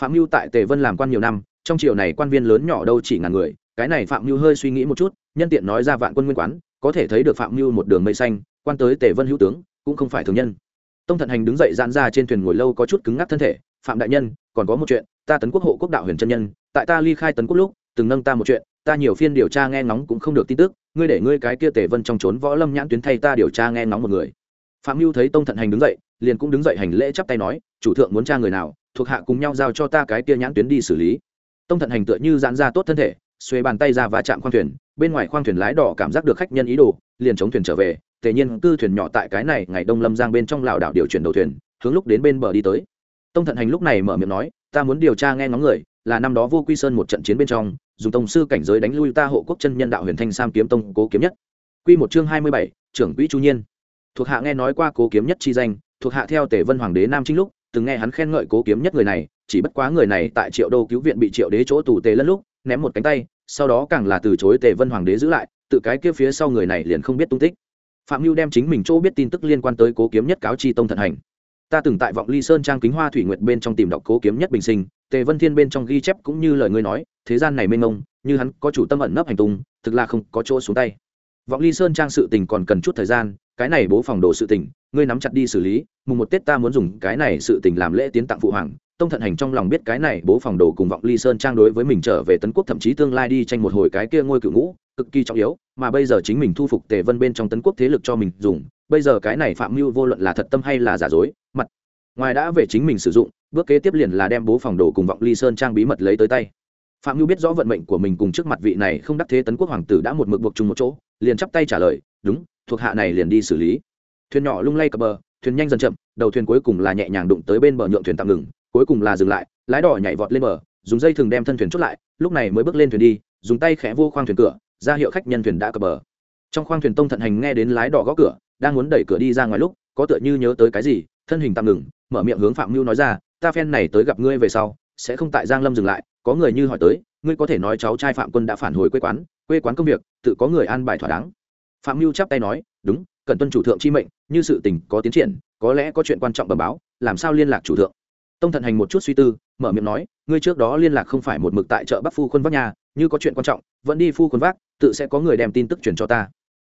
Phạm mưu tại tề vân làm quan nhiều năm, trong triều này quan viên lớn nhỏ đâu chỉ ngàn người cái này phạm mưu hơi suy nghĩ một chút, nhân tiện nói ra vạn quân nguyên quán, có thể thấy được phạm mưu một đường mây xanh, quan tới tề vân hữu tướng, cũng không phải thường nhân. Tông thận hành đứng dậy dán ra trên thuyền ngồi lâu có chút cứng ngắc thân thể, phạm đại nhân, còn có một chuyện, ta tấn quốc hộ quốc đạo huyền chân nhân, tại ta ly khai tấn quốc lúc, từng nâng ta một chuyện, ta nhiều phiên điều tra nghe ngóng cũng không được tin tức, ngươi để ngươi cái kia tề vân trong trốn võ lâm nhãn tuyến thay ta điều tra nghe ngóng một người. Phạm mưu thấy tông thận hành đứng dậy, liền cũng đứng dậy hành lễ chắp tay nói, chủ thượng muốn tra người nào, thuộc hạ cùng nhau giao cho ta cái kia nhãn tuyến đi xử lý. Tông thận hành tựa như giãn ra tốt thân thể xuê bàn tay ra và chạm khoang thuyền, bên ngoài khoang thuyền lái đỏ cảm giác được khách nhân ý đồ, liền chống thuyền trở về. Tề nhiên, cư thuyền nhỏ tại cái này ngày đông lâm giang bên trong lảo đảo điều chuyển đầu thuyền, hướng lúc đến bên bờ đi tới. Tông thận hành lúc này mở miệng nói, ta muốn điều tra nghe ngóng người, là năm đó vô quy sơn một trận chiến bên trong, dùng tông sư cảnh giới đánh lui ta hộ quốc chân nhân đạo huyền thanh sam kiếm tông cố kiếm nhất. Quy một chương hai mươi bảy, trưởng quỹ chu nhiên. Thuộc hạ nghe nói qua cố kiếm nhất chi danh, thuộc hạ theo tề vân hoàng đế nam chính lúc, từng nghe hắn khen ngợi cố kiếm nhất người này, chỉ bất quá người này tại triệu đô cứu viện bị triệu đế chỗ tù tề lẫn lúc ném một cánh tay, sau đó càng là từ chối tề vân hoàng đế giữ lại, tự cái kia phía sau người này liền không biết tung tích. Phạm mưu đem chính mình chỗ biết tin tức liên quan tới cố kiếm nhất cáo chi tông thận hành. Ta từng tại vọng ly sơn trang kính hoa thủy nguyệt bên trong tìm đọc cố kiếm nhất bình sinh, tề vân thiên bên trong ghi chép cũng như lời ngươi nói, thế gian này mênh mông, như hắn có chủ tâm ẩn nấp hành tung, thực là không có chỗ xuống tay. Vọng ly sơn trang sự tình còn cần chút thời gian, cái này bố phòng đồ sự tình, ngươi nắm chặt đi xử lý, mùng một tết ta muốn dùng cái này sự tình làm lễ tiến tặng phụ hoàng tông thận hành trong lòng biết cái này, bố phòng đồ cùng vọng ly sơn trang đối với mình trở về tấn quốc thậm chí tương lai đi tranh một hồi cái kia ngôi cựu ngũ, cực kỳ trọng yếu, mà bây giờ chính mình thu phục tề vân bên trong tấn quốc thế lực cho mình dùng, bây giờ cái này phạm mưu vô luận là thật tâm hay là giả dối, mặt ngoài đã về chính mình sử dụng, bước kế tiếp liền là đem bố phòng đồ cùng vọng ly sơn trang bí mật lấy tới tay. Phạm mưu biết rõ vận mệnh của mình cùng trước mặt vị này không đắc thế tấn quốc hoàng tử đã một mực buộc chung một chỗ, liền chắp tay trả lời, đúng, thuộc hạ này liền đi xử lý. Thuyền nhỏ lung lay cập bờ, thuyền nhanh dần chậm, đầu thuyền cuối cùng là nhẹ nhàng đụng tới bên bờ nhượng thuyền tạm ngừng cuối cùng là dừng lại, lái đỏ nhảy vọt lên bờ, dùng dây thừng đem thân thuyền chốt lại, lúc này mới bước lên thuyền đi, dùng tay khẽ vô khoang thuyền cửa, ra hiệu khách nhân thuyền đã cập bờ. Trong khoang thuyền tông thận hành nghe đến lái đỏ gõ cửa, đang muốn đẩy cửa đi ra ngoài lúc, có tựa như nhớ tới cái gì, thân hình tạm ngừng, mở miệng hướng phạm mưu nói ra, ta phen này tới gặp ngươi về sau, sẽ không tại giang lâm dừng lại, có người như hỏi tới, ngươi có thể nói cháu trai phạm quân đã phản hồi quê quán quê quán công việc, tự có người an bài thỏa đáng. Phạm mưu chắp tay nói, đúng cần tuân chủ thượng chi mệnh, như sự tình có tiến triển, có lẽ có chuyện quan trọng bẩm báo, làm sao liên lạc chủ thượng? Tông thận hành một chút suy tư, mở miệng nói, ngươi trước đó liên lạc không phải một mực tại chợ bắc phu quân vác nhà, như có chuyện quan trọng, vẫn đi phu quân vác, tự sẽ có người đem tin tức truyền cho ta.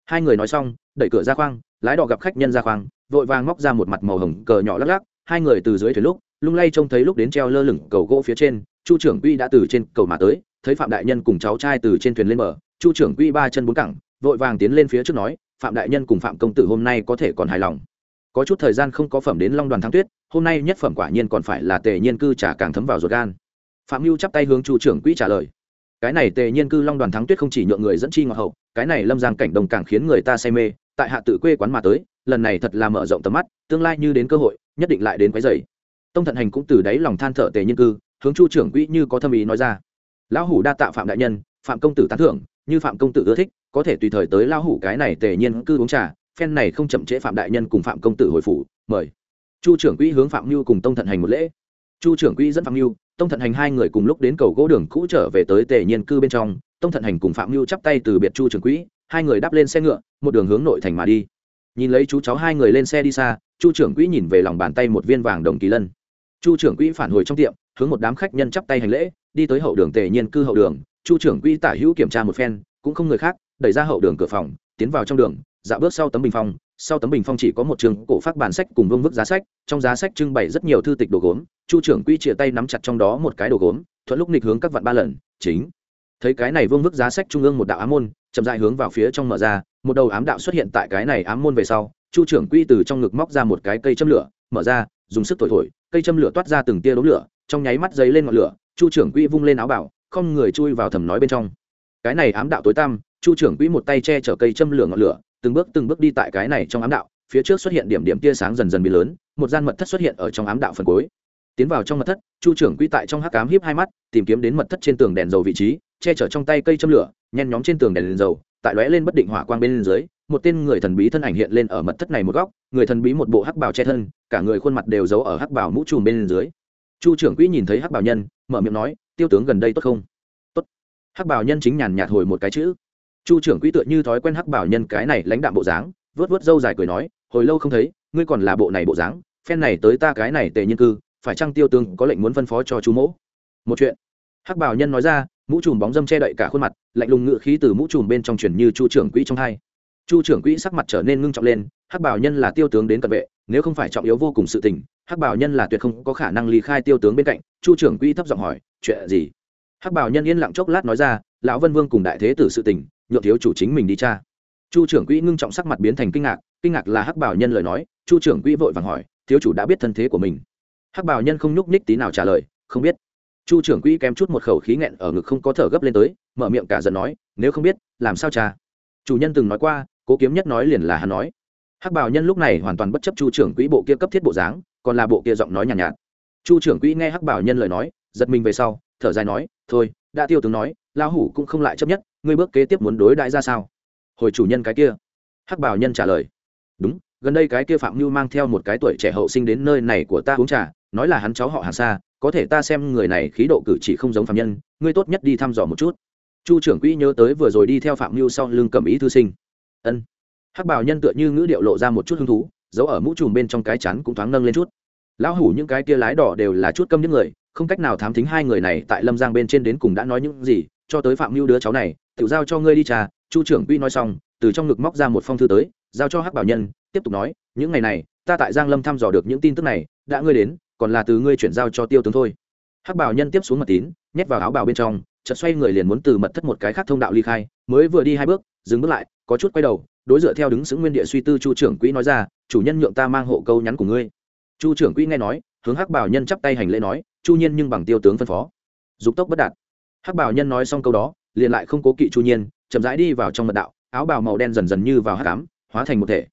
Hai người nói xong, đẩy cửa ra khoang, lái đò gặp khách nhân ra khoang, vội vàng móc ra một mặt màu hồng cờ nhỏ lắc lắc, hai người từ dưới thuyền lúc, lung lay trông thấy lúc đến treo lơ lửng cầu gỗ phía trên, chu trưởng quy đã từ trên cầu mà tới, thấy phạm đại nhân cùng cháu trai từ trên thuyền lên mở chu trưởng quy ba chân bốn cẳng, vội vàng tiến lên phía trước nói, phạm đại nhân cùng phạm công tử hôm nay có thể còn hài lòng. Có chút thời gian không có phẩm đến long đoàn thắng tuyết hôm nay nhất phẩm quả nhiên còn phải là tề nhiên cư trả càng thấm vào ruột gan. Phạm mưu chắp tay hướng chu trưởng quỹ trả lời. Cái này tề nhiên cư long đoàn thắng tuyết không chỉ nhượng người dẫn chi ngọt hậu, cái này lâm giang cảnh đồng càng khiến người ta say mê, tại hạ tự quê quán mà tới, lần này thật là mở rộng tầm mắt, tương lai như đến cơ hội, nhất định lại đến quái dày tông thận hành cũng từ đáy lòng than thở tề nhiên cư, hướng chu trưởng quỹ như có thâm ý nói ra. Lão hủ đa tạ phạm đại nhân, phạm công tử tán thưởng, như phạm công tử ưa thích, có thể tùy thời tới lão hủ cái này tề nhiên cư uống trà, phen này không chậm trễ phạm đại nhân cùng phạm công tử hồi phủ, mời chu trưởng quỹ hướng phạm mưu cùng tông thận hành một lễ. Chu trưởng quỹ dẫn phạm mưu tông thận hành hai người cùng lúc đến cầu gỗ đường cũ trở về tới tề nhiên cư bên trong. Tông thận hành cùng phạm mưu chắp tay từ biệt chu trưởng quỹ, hai người đáp lên xe ngựa, một đường hướng nội thành mà đi. Nhìn lấy chú cháu hai người lên xe đi xa, chu trưởng quỹ nhìn về lòng bàn tay một viên vàng đồng kỳ lân. Chu trưởng quỹ phản hồi trong tiệm, hướng một đám khách nhân chắp tay hành lễ, đi tới hậu đường tề nhiên cư hậu đường. Chu trưởng quỹ tả hữu kiểm tra một phen, cũng không người khác, đẩy ra hậu đường cửa phòng, tiến vào trong đường, dạo bước sau tấm bình phong sau tấm bình phong chỉ có một trường cổ phát bản sách cùng vương vức giá sách, trong giá sách trưng bày rất nhiều thư tịch đồ gốm, chu trưởng quỹ chia tay nắm chặt trong đó một cái đồ gốm, thuận lúc nghịch hướng các vạn ba lần, chính. Thấy cái này vương vức giá sách trung ương một đạo ám môn, chậm dại hướng vào phía trong mở ra, một đầu ám đạo xuất hiện tại cái này ám môn về sau, chu trưởng quỹ từ trong ngực móc ra một cái cây châm lửa, mở ra, dùng sức thổi thổi, cây châm lửa toát ra từng tia đốm lửa, trong nháy mắt dấy lên ngọn lửa, chu trưởng quỹ vung lên áo bảo, không người chui vào thầm nói bên trong. Cái này ám đạo tối tăm, chu trưởng quỹ một tay che chở cây châm lửa ngọn lửa từng bước từng bước đi tại cái này trong ám đạo phía trước xuất hiện điểm điểm tia sáng dần dần bị lớn một gian mật thất xuất hiện ở trong ám đạo phần cuối. Tiến vào trong mật thất chu trưởng quy tại trong hắc cám hiếp hai mắt tìm kiếm đến mật thất trên tường đèn dầu vị trí che chở trong tay cây châm lửa nhen nhóm trên tường đèn, đèn dầu tại lóe lên bất định hỏa quang bên dưới một tên người thần bí thân ảnh hiện lên ở mật thất này một góc người thần bí một bộ hắc bào che thân cả người khuôn mặt đều giấu ở hắc bào mũ trùm bên dưới. Chu trưởng quỹ nhìn thấy hắc bào nhân mở miệng nói tiêu tướng gần đây tốt không? Tốt. Hắc bào nhân chính nhàn nhạt hồi một cái chữ chu trưởng quỹ tựa như thói quen hắc bảo nhân cái này lãnh đạm bộ dáng vớt vớt râu dài cười nói, hồi lâu không thấy, ngươi còn là bộ này bộ dáng, phen này tới ta cái này tề nhân cư, phải chăng tiêu tướng có lệnh muốn phân phó cho chú mỗ? Một chuyện. Hắc bảo nhân nói ra, mũ trùm bóng dâm che đậy cả khuôn mặt, lạnh lùng ngự khí từ mũ trùm bên trong chuyển như chu trưởng quỹ trong hai. Chu trưởng quỹ sắc mặt trở nên ngưng trọng lên, hắc bảo nhân là tiêu tướng đến cận vệ, nếu không phải trọng yếu vô cùng sự tình, hắc bảo nhân là tuyệt không có khả năng ly khai tiêu tướng bên cạnh, chu trưởng quỹ thấp giọng hỏi, chuyện gì? Hắc bảo nhân yên lặng chốc lát nói ra, lão vân vương cùng đại thế tử sự tình nhượng thiếu chủ chính mình đi cha. Chu trưởng quỹ ngưng trọng sắc mặt biến thành kinh ngạc kinh ngạc là hắc bảo nhân lời nói chu trưởng quỹ vội vàng hỏi thiếu chủ đã biết thân thế của mình? Hắc bảo nhân không nhúc ních tí nào trả lời không biết. Chu trưởng quỹ kém chút một khẩu khí nghẹn ở ngực không có thở gấp lên tới mở miệng cả giận nói nếu không biết làm sao cha? Chủ nhân từng nói qua cố kiếm nhất nói liền là hắn nói. Hắc bảo nhân lúc này hoàn toàn bất chấp chu trưởng quỹ bộ kia cấp thiết bộ dáng còn là bộ kia giọng nói nhàn nhạt, nhạt. Chu trưởng quỹ nghe hắc bảo nhân lời nói giật mình về sau thở dài nói thôi đã tiêu tướng nói lao hủ cũng không lại chấp nhất ngươi bước kế tiếp muốn đối đãi ra sao? Hồi chủ nhân cái kia. Hắc bảo nhân trả lời. Đúng, gần đây cái kia phạm như mang theo một cái tuổi trẻ hậu sinh đến nơi này của ta uống trà, nói là hắn cháu họ hàng xa có thể ta xem người này khí độ cử chỉ không giống phạm nhân, ngươi tốt nhất đi thăm dò một chút. Chu trưởng quỹ nhớ tới vừa rồi đi theo phạm mưu sau lưng cầm ý thư sinh. Ân. Hắc bảo nhân tựa như ngữ điệu lộ ra một chút hứng thú, giấu ở mũ trùm bên trong cái chắn cũng thoáng nâng lên chút. Lão hủ những cái kia lái đỏ đều là chút câm những người, không cách nào thám thính hai người này tại lâm giang bên trên đến cùng đã nói những gì, cho tới phạm mưu đứa cháu này tự giao cho ngươi đi trà, chu trưởng quỹ nói xong, từ trong ngực móc ra một phong thư tới, giao cho hắc bảo nhân, tiếp tục nói, những ngày này, ta tại giang lâm thăm dò được những tin tức này, đã ngươi đến, còn là từ ngươi chuyển giao cho tiêu tướng thôi. Hắc bảo nhân tiếp xuống mật tín, nhét vào áo bào bên trong, chợt xoay người liền muốn từ mật thất một cái khác thông đạo ly khai, mới vừa đi hai bước, dừng bước lại, có chút quay đầu, đối dựa theo đứng xứng nguyên địa suy tư chu trưởng quỹ nói ra, chủ nhân nhượng ta mang hộ câu nhắn của ngươi. Chu trưởng quỹ nghe nói, hướng hắc bảo nhân chắp tay hành lễ nói, chu nhiên nhưng bằng tiêu tướng phân phó. Dục tốc bất đạt. Hắc bảo nhân nói xong câu đó liền lại không cố kỵ chu nhiên chậm rãi đi vào trong mật đạo áo bào màu đen dần dần như vào hát cám hóa thành một thể.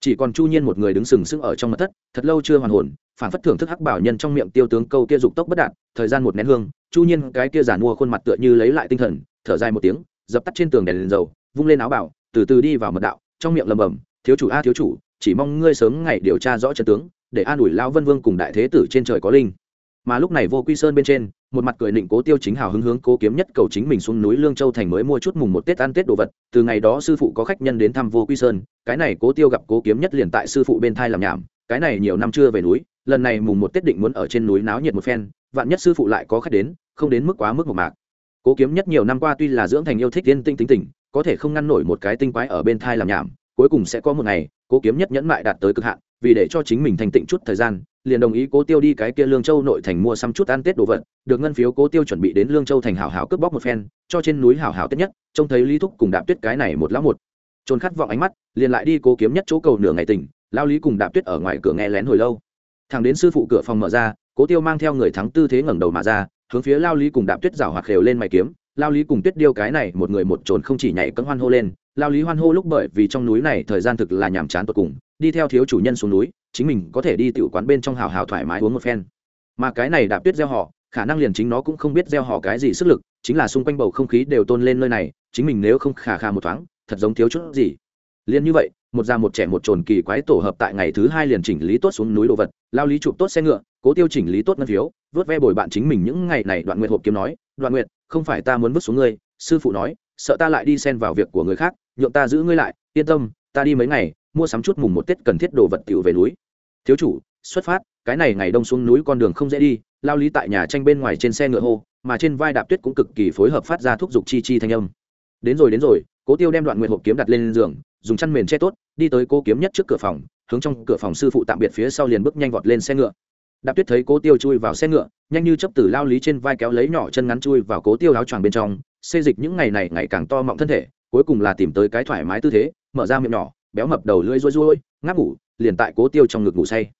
Chỉ còn chu nhiên một người đứng sừng sững ở trong mật thất thật lâu chưa hoàn hồn phản phất thưởng thức hắc bảo nhân trong miệng tiêu tướng câu kia dục tốc bất đạt thời gian một nén hương chu nhiên cái kia giản mua khuôn mặt tựa như lấy lại tinh thần thở dài một tiếng dập tắt trên tường đèn, đèn dầu vung lên áo bảo từ từ đi vào mật đạo trong miệng lầm bầm thiếu chủ a thiếu chủ chỉ mong ngươi sớm ngày điều tra rõ trận tướng để an ủi lao vân vương cùng đại thế tử trên trời có linh mà lúc này vô quy sơn bên trên, một mặt cười định cố tiêu chính hào hứng hướng cố kiếm nhất cầu chính mình xuống núi lương châu thành mới mua chút mùng một tết ăn tết đồ vật. Từ ngày đó sư phụ có khách nhân đến thăm vô quy sơn, cái này cố tiêu gặp cố kiếm nhất liền tại sư phụ bên thai làm nhảm. Cái này nhiều năm chưa về núi, lần này mùng một tết định muốn ở trên núi náo nhiệt một phen, vạn nhất sư phụ lại có khách đến, không đến mức quá mức một mạc. Cố kiếm nhất nhiều năm qua tuy là dưỡng thành yêu thích tiên tinh tính tình, có thể không ngăn nổi một cái tinh quái ở bên thai làm nhảm, cuối cùng sẽ có một ngày, cố kiếm nhất nhẫn mại đạt tới cực hạn vì để cho chính mình thành tịnh chút thời gian, liền đồng ý cố tiêu đi cái kia lương châu nội thành mua xăm chút ăn tết đồ vật, được ngân phiếu cố tiêu chuẩn bị đến lương châu thành hảo hảo cướp bóc một phen, cho trên núi hảo hảo tết nhất, trông thấy lý thúc cùng đạp tuyết cái này một lão một. Trôn khát vọng ánh mắt, liền lại đi cố kiếm nhất chỗ cầu nửa ngày tỉnh lao lý cùng đạp tuyết ở ngoài cửa nghe lén hồi lâu. Thằng đến sư phụ cửa phòng mở ra, cố tiêu mang theo người thắng tư thế ngẩng đầu mà ra, hướng phía lao lý cùng đạp tuyết rảo hoặc khều lên mày kiếm. Lao lý cùng tuyết điêu cái này một người một trốn không chỉ nhảy cấm hoan hô lên lao lý hoan hô lúc bởi vì trong núi này thời gian thực là nhàm chán tột cùng đi theo thiếu chủ nhân xuống núi chính mình có thể đi tiểu quán bên trong hào hào thoải mái uống một phen. Mà cái này đạp tuyết gieo họ khả năng liền chính nó cũng không biết gieo họ cái gì sức lực chính là xung quanh bầu không khí đều tôn lên nơi này chính mình nếu không khà khà một thoáng thật giống thiếu chút gì. Liền như vậy một già một trẻ một trồn kỳ quái tổ hợp tại ngày thứ hai liền chỉnh lý tốt xuống núi đồ vật lao lý chụp tốt xe ngựa cố tiêu chỉnh lý tốt ngân phiếu vớt ve bồi bạn chính mình những ngày này đoạn nguyện hộp kiếm nói đoạn nguyện, không phải ta muốn vứt xuống ngươi. Sư phụ nói sợ ta lại đi xen vào việc của người khác nhượng ta giữ ngươi lại yên tâm ta đi mấy ngày mua sắm chút mùng một tết cần thiết đồ vật tiểu về núi. Thiếu chủ, xuất phát, cái này ngày đông xuống núi con đường không dễ đi, lao lý tại nhà tranh bên ngoài trên xe ngựa hô, mà trên vai đạp tuyết cũng cực kỳ phối hợp phát ra thuốc dục chi chi thanh âm. Đến rồi đến rồi, cố tiêu đem đoạn nguyện hộp kiếm đặt lên giường, dùng chăn mền che tốt, đi tới cố kiếm nhất trước cửa phòng, hướng trong cửa phòng sư phụ tạm biệt phía sau liền bước nhanh vọt lên xe ngựa. Đạp tuyết thấy cố tiêu chui vào xe ngựa, nhanh như chấp tử lao lý trên vai kéo lấy nhỏ chân ngắn chui vào cố tiêu áo choàng bên trong, xê dịch những ngày này ngày càng to mọng thân thể, cuối cùng là tìm tới cái thoải mái tư thế, mở ra miệng nhỏ béo mập đầu lưỡi rối rối, ngáp ngủ, liền tại cố tiêu trong ngực ngủ say.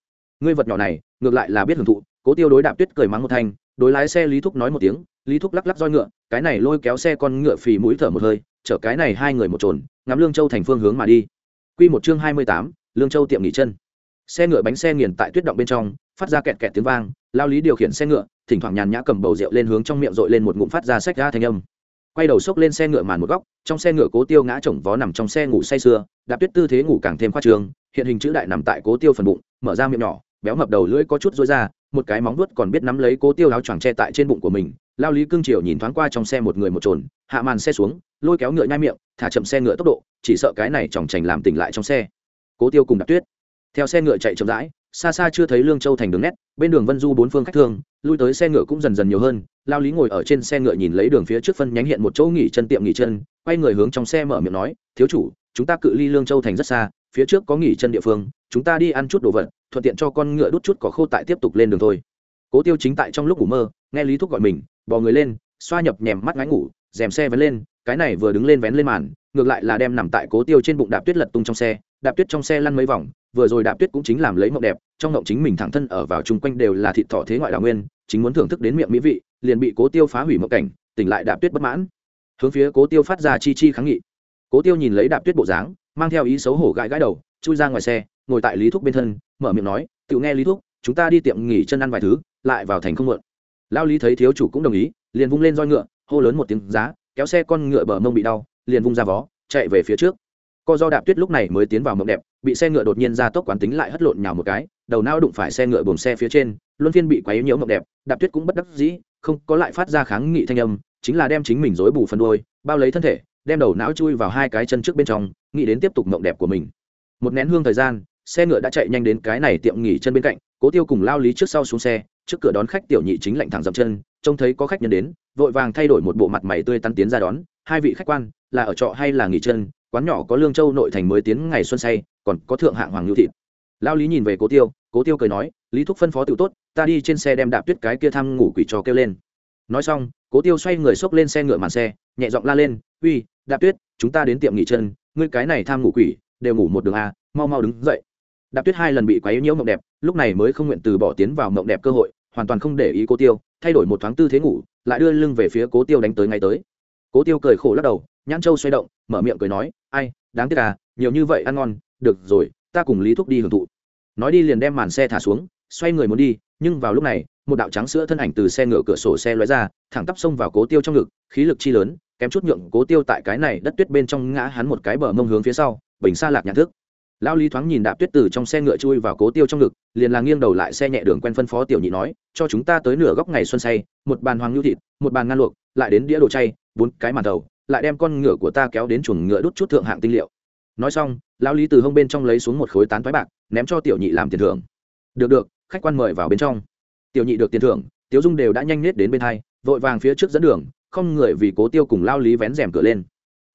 Ngươi vật nhỏ này, ngược lại là biết hưởng thụ, cố tiêu đối đạp tuyết cười mắng một thanh, đối lái xe lý thúc nói một tiếng, lý thúc lắc lắc roi ngựa, cái này lôi kéo xe con ngựa phì mũi thở một hơi, chở cái này hai người một trồn, ngắm lương châu thành phương hướng mà đi. Quy một chương hai mươi tám, lương châu tiệm nghỉ chân. Xe ngựa bánh xe nghiền tại tuyết động bên trong, phát ra kẹt kẹt tiếng vang, lao lý điều khiển xe ngựa, thỉnh thoảng nhàn nhã cầm bầu rượu lên hướng trong miệng dội lên một ngụm phát ra sách ra thành âm quay đầu xốc lên xe ngựa màn một góc, trong xe ngựa cố tiêu ngã chồng vó nằm trong xe ngủ say sưa, đạp tuyết tư thế ngủ càng thêm khoa trường hiện hình chữ đại nằm tại cố tiêu phần bụng, mở ra miệng nhỏ, béo mập đầu lưỡi có chút rối ra, một cái móng vuốt còn biết nắm lấy cố tiêu áo choàng che tại trên bụng của mình, lao lý cương triều nhìn thoáng qua trong xe một người một trồn, hạ màn xe xuống, lôi kéo ngựa nhai miệng, thả chậm xe ngựa tốc độ, chỉ sợ cái này chòng chành làm tỉnh lại trong xe. Cố tiêu cùng đạp tuyết. Theo xe ngựa chạy chậm rãi xa xa chưa thấy lương châu thành đường nét, bên đường vân du bốn phương khách thương, lui tới xe ngựa cũng dần dần nhiều hơn, lao lý ngồi ở trên xe ngựa nhìn lấy đường phía trước phân nhánh hiện một chỗ nghỉ chân tiệm nghỉ chân, quay người hướng trong xe mở miệng nói, thiếu chủ, chúng ta cự ly lương châu thành rất xa, phía trước có nghỉ chân địa phương, chúng ta đi ăn chút đồ vật, thuận tiện cho con ngựa đút chút cỏ khô tại tiếp tục lên đường thôi. Cố tiêu chính tại trong lúc ngủ mơ, nghe lý thúc gọi mình, bò người lên, xoa nhập nhèm mắt ngáy ngủ dèm xe vén lên, cái này vừa đứng lên vén lên màn, ngược lại là đem nằm tại cố tiêu trên bụng đạp tuyết lật tung trong xe, đạp tuyết trong xe lăn mấy vòng vừa rồi đạp tuyết cũng chính làm lấy mộng đẹp, trong mộng chính mình thẳng thân ở vào chung quanh đều là thịt thọ thế ngoại đào nguyên, chính muốn thưởng thức đến miệng mỹ vị, liền bị cố tiêu phá hủy mộng cảnh, tỉnh lại đạp tuyết bất mãn. Hướng phía cố tiêu phát ra chi chi kháng nghị. Cố tiêu nhìn lấy đạp tuyết bộ dáng, mang theo ý xấu hổ gãi gãi đầu, chui ra ngoài xe, ngồi tại lý thúc bên thân, mở miệng nói, tự nghe lý thúc, chúng ta đi tiệm nghỉ chân ăn vài thứ, lại vào thành không mượn. Lao lý thấy thiếu chủ cũng đồng ý, liền vung lên roi ngựa, hô lớn một tiếng giá, kéo xe con ngựa bờ mông bị đau, liền vung ra vó, chạy về phía trước. Co do đạp tuyết lúc này mới tiến vào mộng đẹp bị xe ngựa đột nhiên ra tốc quán tính lại hất lộn nhào một cái, đầu não đụng phải xe ngựa buồng xe phía trên, luân phiên bị quấy nhiễu mộng đẹp, đạp tuyết cũng bất đắc dĩ, không có lại phát ra kháng nghị thanh âm, chính là đem chính mình dối bù phân đôi bao lấy thân thể, đem đầu não chui vào hai cái chân trước bên trong, nghĩ đến tiếp tục mộng đẹp của mình. Một nén hương thời gian, xe ngựa đã chạy nhanh đến cái này tiệm nghỉ chân bên cạnh, cố tiêu cùng lao lý trước sau xuống xe, trước cửa đón khách tiểu nhị chính lạnh thẳng dậm chân, trông thấy có khách nhân đến, vội vàng thay đổi một bộ mặt mày tươi tắn tiến ra đón, hai vị khách quan, là ở trọ hay là nghỉ chân, quán nhỏ có lương châu nội thành mới tiến ngày xuân say còn có thượng hạng hoàng lưu thịt. Lao lý nhìn về cố tiêu cố tiêu cười nói, lý thúc phân phó tự tốt, ta đi trên xe đem đạp tuyết cái kia thăm ngủ quỷ trò kêu lên. Nói xong, cố tiêu xoay người xốc lên xe ngựa màn xe, nhẹ giọng la lên, uy, đạp tuyết, chúng ta đến tiệm nghỉ chân, ngươi cái này tham ngủ quỷ, đều ngủ một đường a mau mau đứng dậy. Đạp tuyết hai lần bị quấy nhiễu mộng đẹp, lúc này mới không nguyện từ bỏ tiến vào mộng đẹp cơ hội, hoàn toàn không để ý cố tiêu, thay đổi một thoáng tư thế ngủ, lại đưa lưng về phía cố tiêu đánh tới ngay tới. Cố tiêu cười khổ lắc đầu, nhãn châu xoay động, mở miệng cười nói, ai, đáng tiếc à nhiều như vậy ăn ngon được rồi, ta cùng lý thúc đi hưởng thụ. Nói đi liền đem màn xe thả xuống, xoay người muốn đi, nhưng vào lúc này, một đạo trắng sữa thân ảnh từ xe ngựa cửa sổ xe lóe ra, thẳng tắp xông vào cố tiêu trong ngực, khí lực chi lớn, kém chút nhượng cố tiêu tại cái này đất tuyết bên trong ngã hắn một cái bờ mông hướng phía sau, bình xa lạc nhãn thức. Lão lý thoáng nhìn đạp tuyết từ trong xe ngựa chui vào cố tiêu trong ngực, liền là nghiêng đầu lại xe nhẹ đường quen phân phó tiểu nhị nói, cho chúng ta tới nửa góc ngày xuân say, một bàn hoàng nhu thịt, một bàn ngan luộc, lại đến đĩa đồ chay, bốn cái màn đầu, lại đem con ngựa của ta kéo đến chuồng ngựa đút chút thượng hạng tinh liệu nói xong, lão lý từ hông bên trong lấy xuống một khối tán thoái bạc, ném cho tiểu nhị làm tiền thưởng. Được được, khách quan mời vào bên trong. Tiểu nhị được tiền thưởng tiểu dung đều đã nhanh nết đến bên hai, vội vàng phía trước dẫn đường, không người vì cố tiêu cùng lao lý vén rèm cửa lên.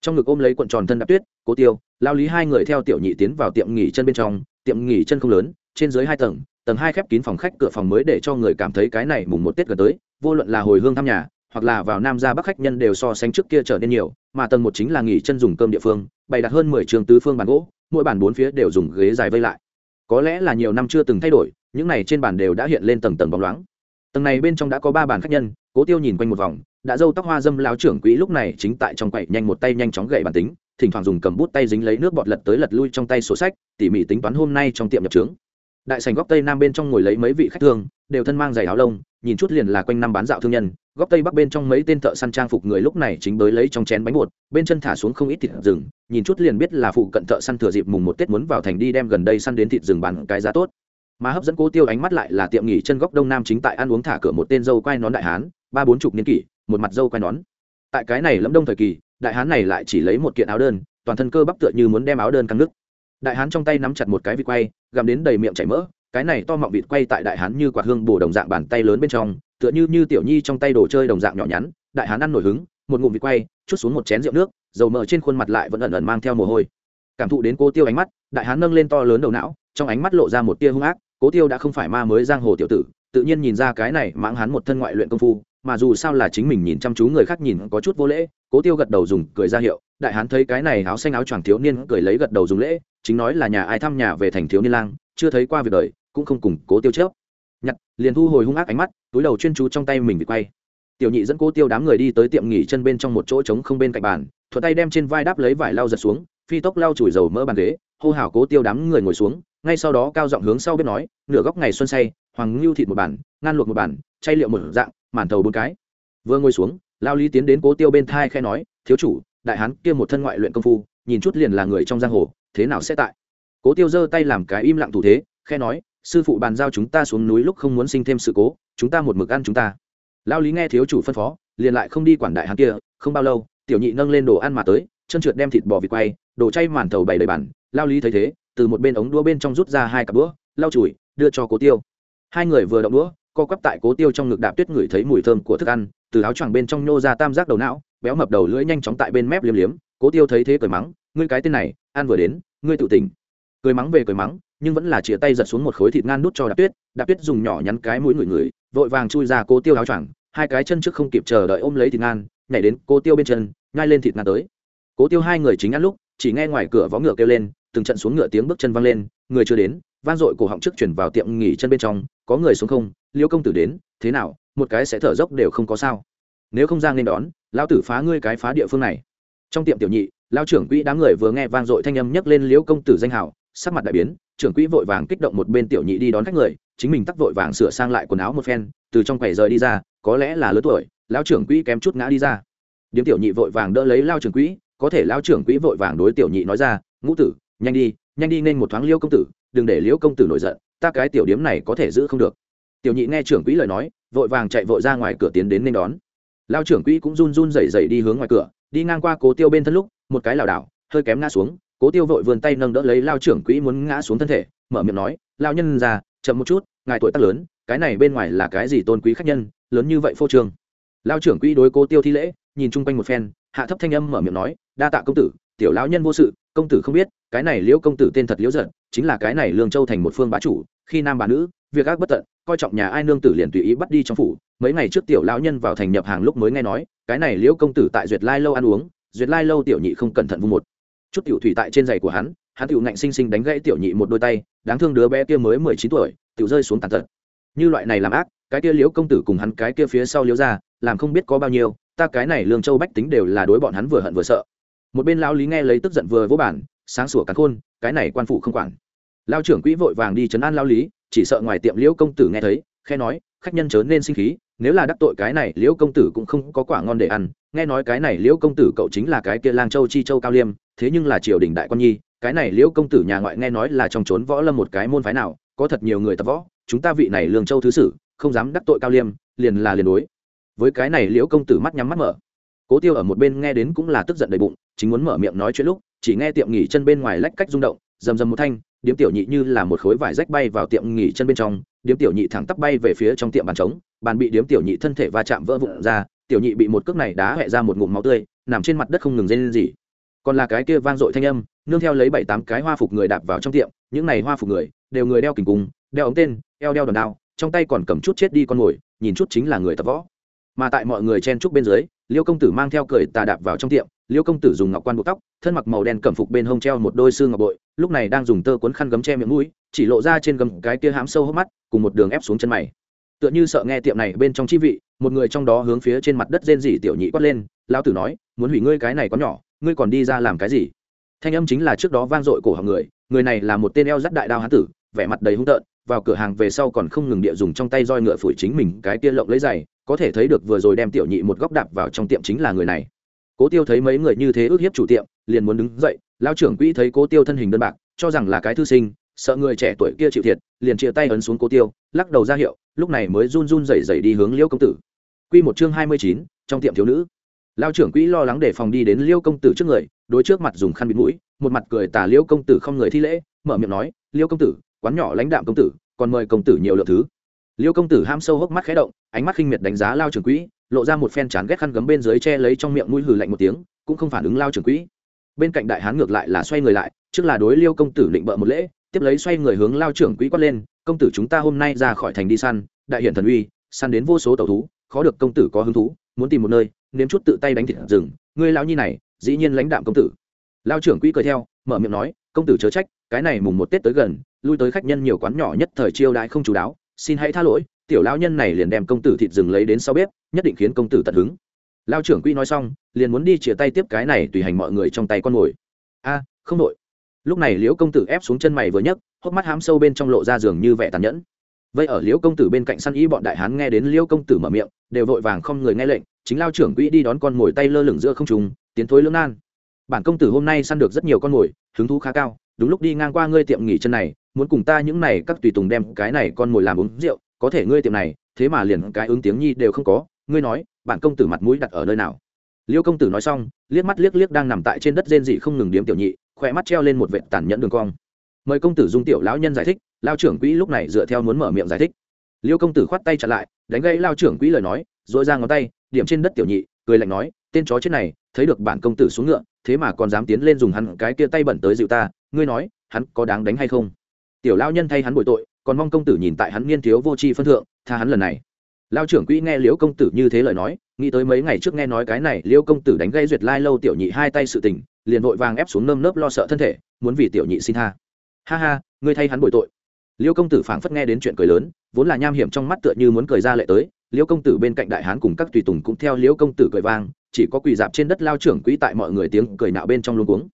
Trong ngực ôm lấy cuộn tròn thân đạp tuyết, cố tiêu lao lý hai người theo tiểu nhị tiến vào tiệm nghỉ chân bên trong, tiệm nghỉ chân không lớn, trên dưới hai tầng tầng hai khép kín phòng khách, cửa phòng mới để cho người cảm thấy cái này mùng một tết gần tới, vô luận là hồi hương thăm nhà hoặc là vào nam ra bắc khách nhân đều so sánh trước kia trở nên nhiều, mà tầng một chính là nghỉ chân dùng cơm địa phương, bày đặt hơn mười trường tứ phương bàn gỗ, mỗi bàn bốn phía đều dùng ghế dài vây lại. Có lẽ là nhiều năm chưa từng thay đổi, những này trên bàn đều đã hiện lên tầng tầng bóng loáng. Tầng này bên trong đã có ba bàn khách nhân, cố tiêu nhìn quanh một vòng, đã dâu tóc hoa dâm láo trưởng quỹ lúc này chính tại trong quậy nhanh một tay nhanh chóng gậy bàn tính, thỉnh thoảng dùng cầm bút tay dính lấy nước bọt lật tới lật lui trong tay sổ sách, tỉ mỉ tính toán hôm nay trong tiệm nhập trướng. Đại sành góc tây nam bên trong ngồi lấy mấy vị khách thương, đều thân mang giày áo lông nhìn chút liền là quanh năm bán dạo thương nhân, góc tây bắc bên trong mấy tên thợ săn trang phục người lúc này chính bới lấy trong chén bánh bột, bên chân thả xuống không ít thịt rừng, nhìn chút liền biết là phụ cận thợ săn thừa dịp mùng một tết muốn vào thành đi đem gần đây săn đến thịt rừng bán cái giá tốt. Mà hấp dẫn cố tiêu ánh mắt lại là tiệm nghỉ chân góc đông nam chính tại ăn uống thả cửa một tên dâu quai nón đại hán, ba bốn chục niên kỷ, một mặt dâu quai nón. Tại cái này lẫm đông thời kỳ, đại hán này lại chỉ lấy một kiện áo đơn, toàn thân cơ bắp tựa như muốn đem áo đơn căng nứt đại hán trong tay nắm chặt một cái vịt quay, gặm đến đầy miệng chảy mỡ cái này to mọng vịt quay tại đại hán như quạt hương bổ đồng dạng bàn tay lớn bên trong, tựa như như tiểu nhi trong tay đồ chơi đồng dạng nhỏ nhắn, đại hán ăn nổi hứng, một ngụm vịt quay, chút xuống một chén rượu nước, dầu mỡ trên khuôn mặt lại vẫn ẩn ẩn mang theo mồ hôi. Cảm thụ đến cô tiêu ánh mắt, đại hán nâng lên to lớn đầu não, trong ánh mắt lộ ra một tia hung ác cố tiêu đã không phải ma mới giang hồ tiểu tử, tự nhiên nhìn ra cái này mãng hắn một thân ngoại luyện công phu, mà dù sao là chính mình nhìn chăm chú người khác nhìn có chút vô lễ cố tiêu gật đầu dùng cười ra hiệu, đại hán thấy cái này áo xanh áo choàng thiếu niên cười lấy gật đầu dùng lễ, chính nói là nhà ai thăm nhà về thành thiếu niên lang, chưa thấy qua việc đời cũng không củng cố tiêu chớp nhặt, liền thu hồi hung ác ánh mắt, túi đầu chuyên chú trong tay mình bị quay. Tiểu nhị dẫn cố tiêu đám người đi tới tiệm nghỉ chân bên trong một chỗ trống không bên cạnh bàn, thuận tay đem trên vai đáp lấy vải lau giật xuống, phi tốc lau chùi dầu mỡ bàn ghế, hô hào cố tiêu đám người ngồi xuống, ngay sau đó cao giọng hướng sau bếp nói, nửa góc ngày xuân say, hoàng ngưu thịt một bản, ngan luộc một bản, chay liệu một dạng, màn thầu bốn cái. Vừa ngồi xuống, lao lý tiến đến cố tiêu bên thai khe nói, thiếu chủ, đại hán kia một thân ngoại luyện công phu, nhìn chút liền là người trong giang hồ, thế nào sẽ tại? Cố tiêu giơ tay làm cái im lặng thủ thế khe nói sư phụ bàn giao chúng ta xuống núi lúc không muốn sinh thêm sự cố, chúng ta một mực ăn chúng ta. Lao lý nghe thiếu chủ phân phó, liền lại không đi quản đại hắn kia, không bao lâu, tiểu nhị nâng lên đồ ăn mà tới, chân trượt đem thịt bò vịt quay, đồ chay màn thầu bày đầy bản lao lý thấy thế, từ một bên ống đũa bên trong rút ra hai cặp đũa, lau chùi, đưa cho cố tiêu. Hai người vừa động đũa, co quắp tại cố tiêu trong ngực đạp tuyết ngửi thấy mùi thơm của thức ăn, từ áo choàng bên trong nhô ra tam giác đầu não, béo mập đầu lưỡi nhanh chóng tại bên mép liếm liếm. Cố tiêu thấy thế cười mắng, ngươi cái tên này, ăn vừa đến, ngươi tự tỉnh. Cười mắng về cười mắng nhưng vẫn là chia tay giật xuống một khối thịt ngan nút cho đạp tuyết. Đạp tuyết dùng nhỏ nhắn cái mũi ngửi ngửi, vội vàng chui ra cố tiêu áo choàng, hai cái chân trước không kịp chờ đợi ôm lấy thịt ngan, nhảy đến cố tiêu bên chân, nhai lên thịt ngan tới. Cố tiêu hai người chính ăn lúc, chỉ nghe ngoài cửa vó ngựa kêu lên, từng trận xuống ngựa tiếng bước chân văng lên, người chưa đến van dội cổ họng trước chuyển vào tiệm nghỉ chân bên trong, có người xuống không, liêu công tử đến, thế nào, một cái sẽ thở dốc đều không có sao. Nếu không ra nên đón, lão tử phá ngươi cái phá địa phương này. Trong tiệm tiểu nhị lao trưởng quỹ đám người vừa nghe vang dội thanh âm nhấc lên liễu công tử danh hào, sắc mặt đại biến trưởng quỹ vội vàng kích động một bên tiểu nhị đi đón khách người, chính mình tắc vội vàng sửa sang lại quần áo một phen, từ trong quầy rời đi ra, có lẽ là lớn tuổi lao trưởng quỹ kém chút ngã đi ra. Điếm tiểu nhị vội vàng đỡ lấy lao trưởng quỹ, có thể lao trưởng quỹ vội vàng đối tiểu nhị nói ra, ngũ tử, nhanh đi nhanh đi nên một thoáng liêu công tử, đừng để liễu công tử nổi giận, ta cái tiểu điếm này có thể giữ không được. Tiểu nhị nghe trưởng quỹ lời nói, vội vàng chạy vội ra ngoài cửa tiến đến nên đón. Lao trưởng quỹ cũng run run rẩy rẩy đi hướng ngoài cửa, đi ngang qua cố tiêu bên thân lúc, một cái lảo đảo, hơi kém ngã xuống cố tiêu vội vươn tay nâng đỡ lấy lao trưởng quỹ muốn ngã xuống thân thể, mở miệng nói, lao nhân ra chậm một chút, ngài tuổi tác lớn, cái này bên ngoài là cái gì tôn quý khách nhân, lớn như vậy phô trương. Lao trưởng quỹ đối cố tiêu thi lễ, nhìn chung quanh một phen, hạ thấp thanh âm mở miệng nói, đa tạ công tử, tiểu lão nhân vô sự, công tử không biết, cái này liễu công tử tên thật liễu giận chính là cái này lương châu thành một phương bá chủ, khi nam bà nữ, việc ác bất tận, coi trọng nhà ai nương tử liền tùy ý bắt đi trong phủ. Mấy ngày trước tiểu lão nhân vào thành nhập hàng lúc mới nghe nói, cái này liễu công tử tại duyệt lai lâu ăn uống, duyệt lai lâu tiểu nhị không cẩn thận vung một chút tiểu thủy tại trên giày của hắn hắn tiểu ngạnh sinh sinh đánh gãy tiểu nhị một đôi tay, đáng thương đứa bé kia mới mười chín tuổi, tiểu rơi xuống tàn tật. Như loại này làm ác, cái kia liễu công tử cùng hắn cái kia phía sau liễu ra làm không biết có bao nhiêu, ta cái này lương châu bách tính đều là đối bọn hắn vừa hận vừa sợ. Một bên lão lý nghe lấy tức giận vừa vô bản, sáng sủa cắn khôn, cái này quan phụ không quản. Lao trưởng quỹ vội vàng đi chấn an lao lý, chỉ sợ ngoài tiệm liễu công tử nghe thấy, khe nói, khách nhân chớ nên sinh khí, nếu là đắc tội cái này liễu công tử cũng không có quả ngon để ăn, nghe nói cái này liễu công tử cậu chính là cái kia lang châu chi châu cao liêm thế nhưng là triều đình đại quan nhi, cái này liễu công tử nhà ngoại nghe nói là trong trốn võ lâm một cái môn phái nào, có thật nhiều người tập võ, chúng ta vị này lương châu thứ sử, không dám đắc tội cao liêm, liền là liền đối. Với cái này liễu công tử mắt nhắm mắt mở. Cố tiêu ở một bên nghe đến cũng là tức giận đầy bụng, chính muốn mở miệng nói chuyện lúc, chỉ nghe tiệm nghỉ chân bên ngoài lách cách rung động, rầm rầm một thanh, điếm tiểu nhị như là một khối vải rách bay vào tiệm nghỉ chân bên trong, điếm tiểu nhị thẳng tắp bay về phía trong tiệm bàn trống, bàn bị điếm tiểu nhị thân thể va chạm vỡ vụn ra, tiểu nhị bị một cước này đá hẹ ra một ngụm máu tươi, nằm trên mặt đất không ngừng rên gì còn là cái kia vang dội thanh âm, nương theo lấy bảy tám cái hoa phục người đạp vào trong tiệm, những này hoa phục người, đều người đeo kình cung đeo ống tên, eo đeo đòn đao, trong tay còn cầm chút chết đi con mồi, nhìn chút chính là người tập võ. Mà tại mọi người chen chúc bên dưới, liêu công tử mang theo cười tà đạp vào trong tiệm, liêu công tử dùng ngọc quan buộc tóc, thân mặc màu đen cẩm phục bên hông treo một đôi xương ngọc bội, lúc này đang dùng tơ cuốn khăn gấm che miệng mũi, chỉ lộ ra trên gầm cái kia hám sâu hốc mắt, cùng một đường ép xuống chân mày. Tựa như sợ nghe tiệm này bên trong chi vị, một người trong đó hướng phía trên mặt đất rên rỉ tiểu nhị quát lên lao tử nói, muốn hủy ngươi cái này có nhỏ ngươi còn đi ra làm cái gì? Thanh âm chính là trước đó vang dội cổ họng người người này là một tên eo dắt đại đao hán tử, vẻ mặt đầy hung tợn, vào cửa hàng về sau còn không ngừng địa dùng trong tay roi ngựa phủi chính mình, cái kia lộng lấy giày, có thể thấy được vừa rồi đem tiểu nhị một góc đạp vào trong tiệm chính là người này. Cố tiêu thấy mấy người như thế ước hiếp chủ tiệm, liền muốn đứng dậy, lao trưởng quỹ thấy cố tiêu thân hình đơn bạc, cho rằng là cái thư sinh, sợ người trẻ tuổi kia chịu thiệt, liền chia tay ấn xuống cố tiêu, lắc đầu ra hiệu, lúc này mới run run rẩy rẩy đi hướng liễu công tử. Q một chương hai mươi chín, trong tiệm thiếu nữ lao trưởng quỹ lo lắng để phòng đi đến liêu công tử trước người, đối trước mặt dùng khăn bịt mũi, một mặt cười tà liêu công tử không người thi lễ, mở miệng nói, liêu công tử, quán nhỏ lãnh đạm công tử, còn mời công tử nhiều lượng thứ. Liêu công tử ham sâu hốc mắt khé động, ánh mắt khinh miệt đánh giá lao trưởng quỹ, lộ ra một phen chán ghét khăn gấm bên dưới che lấy trong miệng mũi hừ lạnh một tiếng, cũng không phản ứng lao trưởng quỹ. Bên cạnh đại hán ngược lại là xoay người lại, trước là đối liêu công tử định bợ một lễ, tiếp lấy xoay người hướng lao trưởng quỹ quát lên, công tử chúng ta hôm nay ra khỏi thành đi săn, đại hiển thần uy, săn đến vô số tàu thú, khó được công tử có hứng thú muốn tìm một nơi, nếm chút tự tay đánh thịt rừng. Ngươi lão nhi này, dĩ nhiên lãnh đạm công tử. Lao trưởng quỹ cười theo, mở miệng nói, công tử chớ trách, cái này mùng một tết tới gần, lui tới khách nhân nhiều quán nhỏ nhất thời chiêu đãi không chú đáo. Xin hãy tha lỗi, tiểu lão nhân này liền đem công tử thịt rừng lấy đến sau bếp, nhất định khiến công tử tận hứng. Lao trưởng quỹ nói xong, liền muốn đi chia tay tiếp cái này tùy hành mọi người trong tay con mồi. A, không đội. Lúc này liễu công tử ép xuống chân mày vừa nhấc, hốc mắt hám sâu bên trong lộ ra giường như vẻ tàn nhẫn vậy ở liễu công tử bên cạnh săn y bọn đại hán nghe đến liễu công tử mở miệng, đều vội vàng không người nghe lệnh, chính lao trưởng quỹ đi đón con mồi tay lơ lửng giữa không trùng tiến thối lưỡng nan. Bản công tử hôm nay săn được rất nhiều con mồi, hứng thú khá cao, đúng lúc đi ngang qua ngươi tiệm nghỉ chân này, muốn cùng ta những này các tùy tùng đem cái này con mồi làm uống rượu, có thể ngươi tiệm này, thế mà liền cái ứng tiếng nhi đều không có, ngươi nói, bản công tử mặt mũi đặt ở nơi nào? Liêu công tử nói xong, liếc mắt liếc liếc đang nằm tại trên đất rên dị không ngừng điếm tiểu nhị khỏe mắt treo lên một vệt tàn nhẫn đường cong mời công tử dung tiểu lão nhân giải thích, lao trưởng quỹ lúc này dựa theo muốn mở miệng giải thích. Liêu công tử khoát tay chặn lại, đánh gây lao trưởng quỹ lời nói dội ra ngón tay, điểm trên đất tiểu nhị, cười lạnh nói, tên chó chết này, thấy được bản công tử xuống ngựa, thế mà còn dám tiến lên dùng hắn cái kia tay bẩn tới dịu ta, ngươi nói, hắn có đáng đánh hay không? Tiểu lao nhân thay hắn bội tội, còn mong công tử nhìn tại hắn niên thiếu vô tri phân thượng, tha hắn lần này. Lao trưởng quỹ nghe liễu công tử như thế lời nói, nghĩ tới mấy ngày trước nghe nói cái này liễu công tử đánh gây duyệt lai lâu tiểu nhị hai tay sự tình, liền vội vàng ép xuống nơm nớp lo sợ thân thể, muốn vì tiểu nhị xin tha ha ha, ngươi thay hắn bồi tội. Liễu công tử phảng phất nghe đến chuyện cười lớn, vốn là nham hiểm trong mắt tựa như muốn cười ra lệ tới liễu công tử bên cạnh đại hán cùng các tùy tùng cũng theo liễu công tử cười vang, chỉ có quỳ dạp trên đất lao trưởng quỹ tại mọi người tiếng cười nạo bên trong luôn cuống.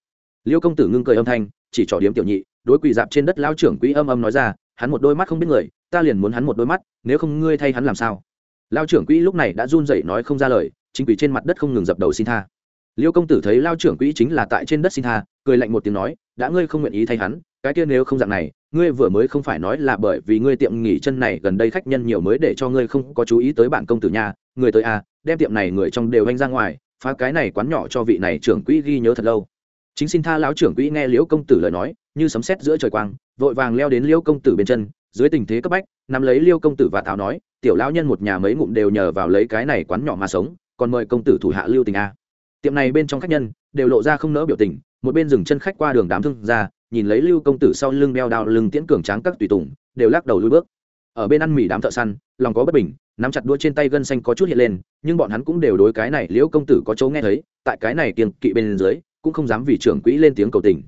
Liễu công tử ngưng cười âm thanh, chỉ trò điếm tiểu nhị, đối quỳ dạp trên đất lao trưởng quỹ âm âm nói ra, hắn một đôi mắt không biết người, ta liền muốn hắn một đôi mắt, nếu không ngươi thay hắn làm sao? Lao trưởng quỹ lúc này đã run rẩy nói không ra lời, chính quỷ trên mặt đất không ngừng dập đầu xin tha. Liêu công tử thấy lao trưởng quỹ chính là tại trên đất xin tha, cười lạnh một tiếng nói, đã ngươi không nguyện ý thay hắn cái kia nếu không dạng này, ngươi vừa mới không phải nói là bởi vì ngươi tiệm nghỉ chân này gần đây khách nhân nhiều mới để cho ngươi không có chú ý tới bản công tử nhà người tới à đem tiệm này người trong đều anh ra ngoài, phá cái này quán nhỏ cho vị này trưởng quỹ ghi nhớ thật lâu. Chính xin tha lão trưởng quỹ nghe liễu công tử lời nói, như sấm sét giữa trời quang, vội vàng leo đến liễu công tử bên chân, dưới tình thế cấp bách, nắm lấy liêu công tử và tháo nói, tiểu lão nhân một nhà mấy ngụm đều nhờ vào lấy cái này quán nhỏ mà sống, còn mời công tử thủ hạ lưu tình a tiệm này bên trong khách nhân đều lộ ra không nỡ biểu tình, một bên dừng chân khách qua đường đám thương ra nhìn lấy lưu công tử sau lưng đeo đao lưng tiễn cường tráng các tùy tùng, đều lắc đầu lui bước. Ở bên ăn mì đám thợ săn, lòng có bất bình, nắm chặt đuôi trên tay gân xanh có chút hiện lên, nhưng bọn hắn cũng đều đối cái này liễu công tử có chỗ nghe thấy, tại cái này kiên kỵ bên dưới, cũng không dám vì trưởng quỹ lên tiếng cầu tình.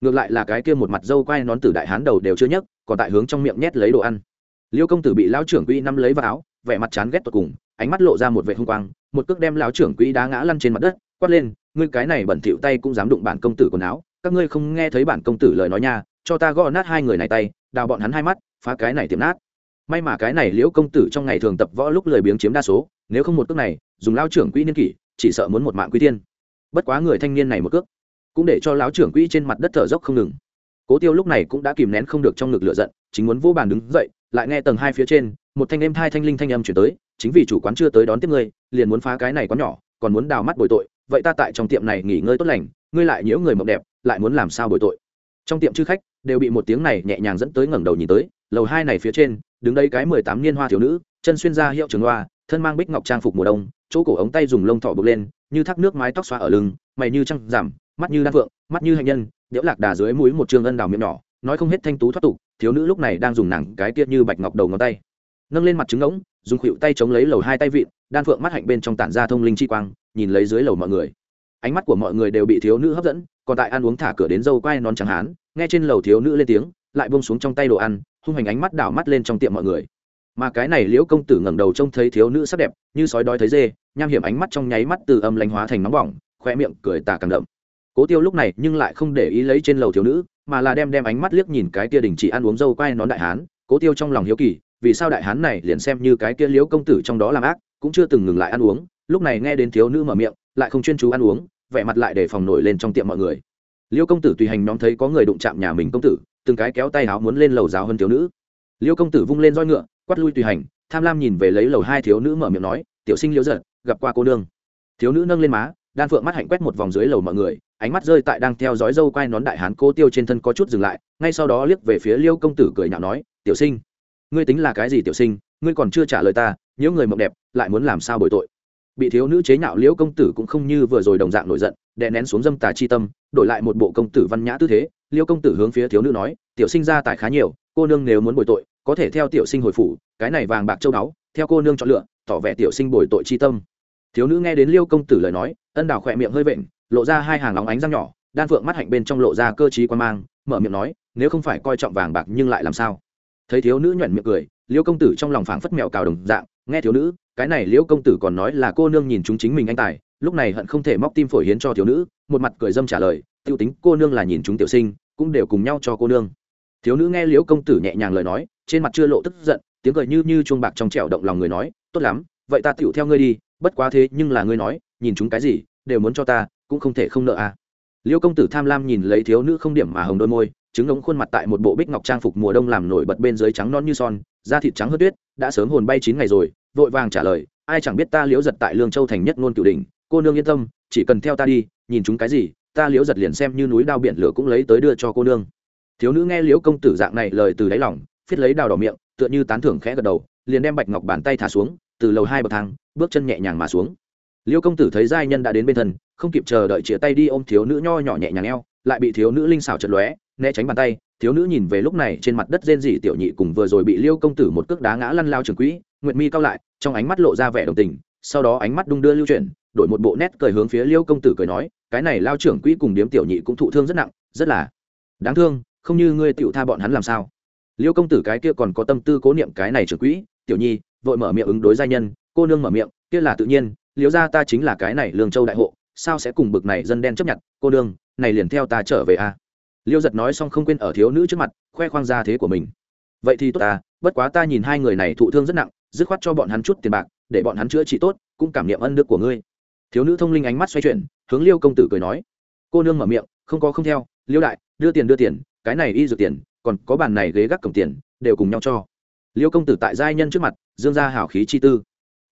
Ngược lại là cái kia một mặt dâu quai nón tử đại hán đầu đều chưa nhấc, còn tại hướng trong miệng nhét lấy đồ ăn. Liễu công tử bị lão trưởng quỹ nắm lấy vào áo, vẻ mặt chán ghét tột cùng, ánh mắt lộ ra một vệ hung quang, một cước đem lão trưởng quỹ đá ngã lăn trên mặt đất, quát lên, ngươi cái này bẩn thỉu tay cũng dám đụng bản công tử quần áo các ngươi không nghe thấy bản công tử lời nói nha, cho ta gõ nát hai người này tay, đào bọn hắn hai mắt, phá cái này tiệm nát. May mà cái này liễu công tử trong ngày thường tập võ lúc lười biếng chiếm đa số, nếu không một cước này, dùng lao trưởng quỹ niên kỷ, chỉ sợ muốn một mạng quy tiên. Bất quá người thanh niên này một cước, cũng để cho lão trưởng quỹ trên mặt đất thở dốc không ngừng. Cố tiêu lúc này cũng đã kìm nén không được trong ngực lửa giận, chính muốn vô bàn đứng dậy, lại nghe tầng hai phía trên, một thanh em thai thanh linh thanh âm chuyển tới, chính vì chủ quán chưa tới đón tiếp ngươi, liền muốn phá cái này quán nhỏ, còn muốn đào mắt bồi tội, vậy ta tại trong tiệm này nghỉ ngơi tốt lành ngươi lại nhiễu người mộng đẹp, lại muốn làm sao bồi tội? Trong tiệm chư khách, đều bị một tiếng này nhẹ nhàng dẫn tới ngẩng đầu nhìn tới, lầu hai này phía trên, đứng đây cái mười tám niên hoa thiếu nữ, chân xuyên ra hiệu trường hoa thân mang bích ngọc trang phục mùa đông, chỗ cổ ống tay dùng lông thọ bực lên, như thác nước mái tóc xóa ở lưng, mày như trăng giảm mắt như đan phượng, mắt như hạnh nhân đẽo lạc đà dưới mũi một trường ân đào miệng nhỏ, nói không hết thanh tú thoát tục, thiếu nữ lúc này đang dùng nàng cái tiết như bạch ngọc đầu ngón tay. Nâng lên mặt trứng ngỗng, dùng khuỵu tay chống lấy lầu hai tay vịn, đan phượng mắt hạnh bên trong tản ra thông linh chi quang, nhìn lấy dưới lầu mọi người ánh mắt của mọi người đều bị thiếu nữ hấp dẫn, còn tại ăn uống thả cửa đến dâu quai non chẳng hán, nghe trên lầu thiếu nữ lên tiếng, lại bông xuống trong tay đồ ăn, hung hành ánh mắt đảo mắt lên trong tiệm mọi người. Mà cái này liễu công tử ngẩng đầu trông thấy thiếu nữ sắc đẹp, như sói đói thấy dê, nham hiểm ánh mắt trong nháy mắt từ âm lánh hóa thành nóng bỏng khoe miệng cười tà càng đậm. Cố tiêu lúc này nhưng lại không để ý lấy trên lầu thiếu nữ, mà là đem đem ánh mắt liếc nhìn cái kia đình chỉ ăn uống dâu quai nón đại hán. Cố tiêu trong lòng hiếu kỳ, vì sao đại hán này liền xem như cái kia liễu công tử trong đó làm ác, cũng chưa từng ngừng lại ăn uống. Lúc này nghe đến thiếu nữ mở miệng lại không chuyên chú ăn uống, vẻ mặt lại để phòng nổi lên trong tiệm mọi người. Liêu công tử tùy hành nhóm thấy có người đụng chạm nhà mình công tử, từng cái kéo tay áo muốn lên lầu giáo hơn thiếu nữ. Liêu công tử vung lên roi ngựa, quát lui tùy hành, tham lam nhìn về lấy lầu hai thiếu nữ mở miệng nói, tiểu sinh liễu giật, gặp qua cô nương. Thiếu nữ nâng lên má, đan phượng mắt hạnh quét một vòng dưới lầu mọi người, ánh mắt rơi tại đang theo dõi dâu quai nón đại hán cô tiêu trên thân có chút dừng lại, ngay sau đó liếc về phía liêu công tử cười nhạo nói, tiểu sinh, ngươi tính là cái gì tiểu sinh, ngươi còn chưa trả lời ta những người mộng đẹp, lại muốn làm sao bồi tội bị thiếu nữ chế nhạo liễu công tử cũng không như vừa rồi đồng dạng nổi giận, đè nén xuống dâm tà chi tâm, đổi lại một bộ công tử văn nhã tư thế liêu công tử hướng phía thiếu nữ nói, tiểu sinh ra tài khá nhiều, cô nương nếu muốn bồi tội, có thể theo tiểu sinh hồi phủ, cái này vàng bạc châu đáo theo cô nương chọn lựa, tỏ vẻ tiểu sinh bồi tội chi tâm. Thiếu nữ nghe đến liêu công tử lời nói, ân đào khỏe miệng hơi vện, lộ ra hai hàng óng ánh răng nhỏ, đan phượng mắt hạnh bên trong lộ ra cơ t quan mang, mở miệng nói, nếu không phải coi trọng vàng bạc nhưng lại làm sao? Thấy thiếu nữ nhuẩn miệng cười liêu công tử trong lòng phảng phất mẹo cào đồng dạng, nghe thiếu nữ cái này liễu công tử còn nói là cô nương nhìn chúng chính mình anh tài, lúc này hận không thể móc tim phổi hiến cho thiếu nữ, một mặt cười dâm trả lời t i ê u tính, cô nương là nhìn chúng tiểu sinh, cũng đều cùng nhau cho cô nương. Thiếu nữ nghe liễu công tử nhẹ nhàng lời nói, trên mặt chưa lộ tức giận, tiếng cười như như chuông bạc trong trẻo động lòng người nói, tốt lắm, vậy ta tựu theo ngươi đi, bất quá thế nhưng là ngươi nói, nhìn chúng cái gì, đều muốn cho ta, cũng không thể không nợ à. Liễu công tử tham lam nhìn lấy thiếu nữ không điểm mà hồng đôi môi, trứng ống khuôn mặt tại một bộ bích ngọc trang phục mùa đông làm nổi bật bên dưới trắng non như son, da thịt trắng hớt tuyết, đã sớm hồn bay chín ngày rồi vội vàng trả lời, ai chẳng biết ta liễu giật tại lương châu thành nhất ngôn cửu đình cô nương yên tâm, chỉ cần theo ta đi, nhìn chúng cái gì, ta liễu giật liền xem như núi đao biển lửa cũng lấy tới đưa cho cô nương. Thiếu nữ nghe liễu công tử dạng này lời từ đáy lòng, phiết lấy đào đỏ miệng, tựa như tán thưởng khẽ gật đầu, liền đem bạch ngọc bàn tay thả xuống, từ lầu hai bậc thang, bước chân nhẹ nhàng mà xuống. Liễu công tử thấy giai nhân đã đến bên thân, không kịp chờ đợi chia tay đi ôm thiếu nữ nho nhỏ nhẹ nhàng eo, lại bị thiếu nữ linh xảo chật lóe, né tránh bàn tay. Thiếu nữ nhìn về lúc này trên mặt đất rên rỉ tiểu nhị cùng vừa rồi bị liêu công tử một cước đá ngã lăn lao trường quỹ nguyệt mi cao lại, trong ánh mắt lộ ra vẻ đồng tình, sau đó ánh mắt đung đưa lưu chuyển, đổi một bộ nét cười hướng phía liêu công tử cười nói, cái này lao trưởng quỹ cùng điếm tiểu nhị cũng thụ thương rất nặng, rất là đáng thương, không như ngươi tựu tha bọn hắn làm sao liêu công tử cái kia còn có tâm tư cố niệm cái này trưởng quỹ, tiểu nhi vội mở miệng ứng đối gia nhân, cô nương mở miệng, kia là tự nhiên liếu ra ta chính là cái này lương châu đại hộ, sao sẽ cùng bực này dân đen chấp nhận, cô nương, này liền theo ta trở về a à? liêu giật nói xong không quên ở thiếu nữ trước mặt, khoe khoang ra thế của mình vậy thì tốt ta, bất quá ta nhìn hai người này thụ thương rất nặng dứt khoát cho bọn hắn chút tiền bạc, để bọn hắn chữa trị tốt, cũng cảm nghiệm ân đức của ngươi. Thiếu nữ thông linh ánh mắt xoay chuyển, hướng liêu công tử cười nói. Cô nương mở miệng, không có không theo, liêu đại, đưa tiền đưa tiền, cái này y dược tiền, còn có bàn này ghế gác cổng tiền, đều cùng nhau cho. Liêu công tử tại giai nhân trước mặt, dương ra hào khí chi tư.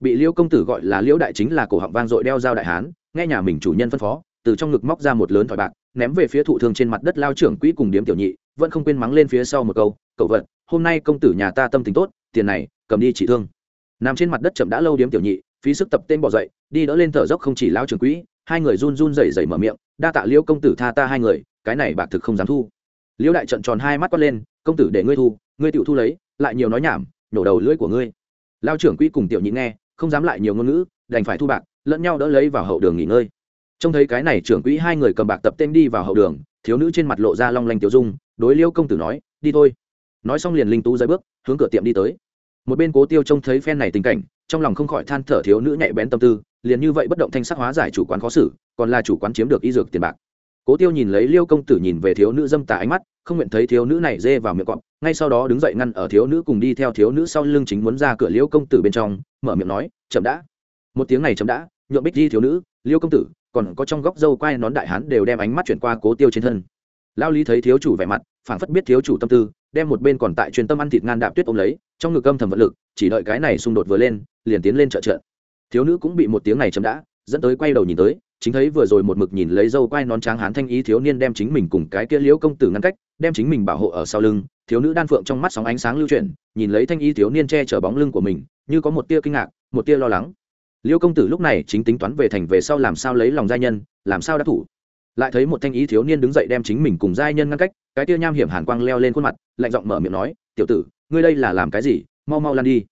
Bị liêu công tử gọi là liễu đại chính là cổ họng vang dội đeo dao đại hán, nghe nhà mình chủ nhân phân phó, từ trong ngực móc ra một lớn thỏi bạc, ném về phía thụ thương trên mặt đất lao trưởng quỹ cùng điếm tiểu nhị, vẫn không quên mắng lên phía sau một câu, cậu vật, hôm nay công tử nhà ta tâm tình tốt tiền này, cầm đi chỉ thương. Nằm trên mặt đất chậm đã lâu điếm tiểu nhị, phí sức tập tên bỏ dậy, đi đỡ lên thở dốc không chỉ lao trưởng quỹ, hai người run run rẩy rẩy mở miệng, đa tạ liễu công tử tha ta hai người, cái này bạc thực không dám thu. Liễu đại trận tròn hai mắt quát lên, công tử để ngươi thu, ngươi tiểu thu lấy, lại nhiều nói nhảm nổ đầu lưỡi của ngươi. Lao trưởng quỹ cùng tiểu nhị nghe, không dám lại nhiều ngôn ngữ, đành phải thu bạc, lẫn nhau đỡ lấy vào hậu đường nghỉ ngơi. Trông thấy cái này trưởng quỹ hai người cầm bạc tập tên đi vào hậu đường, thiếu nữ trên mặt lộ ra long lanh tiểu dung, đối liêu công tử nói, đi thôi. Nói xong liền linh tú rơi bước hướng cửa tiệm đi tới. Một bên cố tiêu trông thấy phen này tình cảnh, trong lòng không khỏi than thở thiếu nữ nhạy bén tâm tư, liền như vậy bất động thanh sắc hóa giải chủ quán khó xử, còn là chủ quán chiếm được y dược tiền bạc. Cố tiêu nhìn lấy liêu công tử nhìn về thiếu nữ dâm tà ánh mắt, không nguyện thấy thiếu nữ này dê vào miệng cọp, ngay sau đó đứng dậy ngăn ở thiếu nữ cùng đi theo thiếu nữ sau lưng chính muốn ra cửa liêu công tử bên trong, mở miệng nói, chậm đã. Một tiếng này chậm đã, nhượng bích đi thiếu nữ, liêu công tử, còn có trong góc dâu quai nón đại hán đều đem ánh mắt chuyển qua cố tiêu trên thân. Lao lý thấy thiếu chủ vẻ mặt, phảng phất biết thiếu chủ tâm tư đem một bên còn tại truyền tâm ăn thịt ngan đạp tuyết ôm lấy, trong ngực âm thầm vật lực, chỉ đợi cái này xung đột vừa lên, liền tiến lên trợ trợ. Thiếu nữ cũng bị một tiếng này chấm đã, dẫn tới quay đầu nhìn tới, chính thấy vừa rồi một mực nhìn lấy dâu quai nón tráng hán thanh ý thiếu niên đem chính mình cùng cái kia liễu công tử ngăn cách, đem chính mình bảo hộ ở sau lưng. Thiếu nữ đan phượng trong mắt sóng ánh sáng lưu chuyển, nhìn lấy thanh ý thiếu niên che chở bóng lưng của mình, như có một tia kinh ngạc, một tia lo lắng. Liễu công tử lúc này chính tính toán về thành về sau làm sao lấy lòng gia nhân, làm sao đã thủ. Lại thấy một thanh ý thiếu niên đứng dậy đem chính mình cùng giai nhân ngăn cách cái tia nham hiểm hàn quang leo lên khuôn mặt, lạnh giọng mở miệng nói, tiểu tử, ngươi đây là làm cái gì? Mau mau lan đi.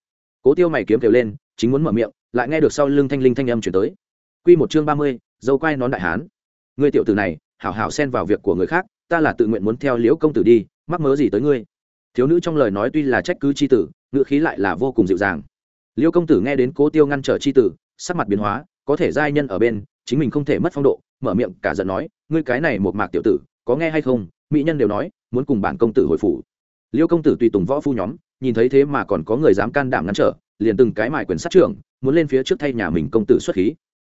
Cố tiêu mày kiếm kêu lên, chính muốn mở miệng, lại nghe được sau lưng thanh linh thanh âm chuyển tới. Q một chương ba mươi, dâu quai nón đại hán. Ngươi tiểu tử này, hảo hảo xen vào việc của người khác, ta là tự nguyện muốn theo liễu công tử đi, mắc mớ gì tới ngươi? Thiếu nữ trong lời nói tuy là trách cứ c h i tử, ngữ khí lại là vô cùng dịu dàng. Liễu công tử nghe đến cố tiêu ngăn trở c h i tử, sắc mặt biến hóa, có thể giai nhân ở bên, chính mình không thể mất phong độ, mở miệng cả giận nói, ngươi cái này một mạc tiểu tử, có nghe hay không? Mỹ nhân đều nói, muốn cùng bản công tử hồi phủ. Liêu công tử tùy tùng võ phu nhóm, nhìn thấy thế mà còn có người dám can đảm ngăn trở, liền từng cái mải quyền sát trưởng, muốn lên phía trước thay nhà mình công tử xuất khí.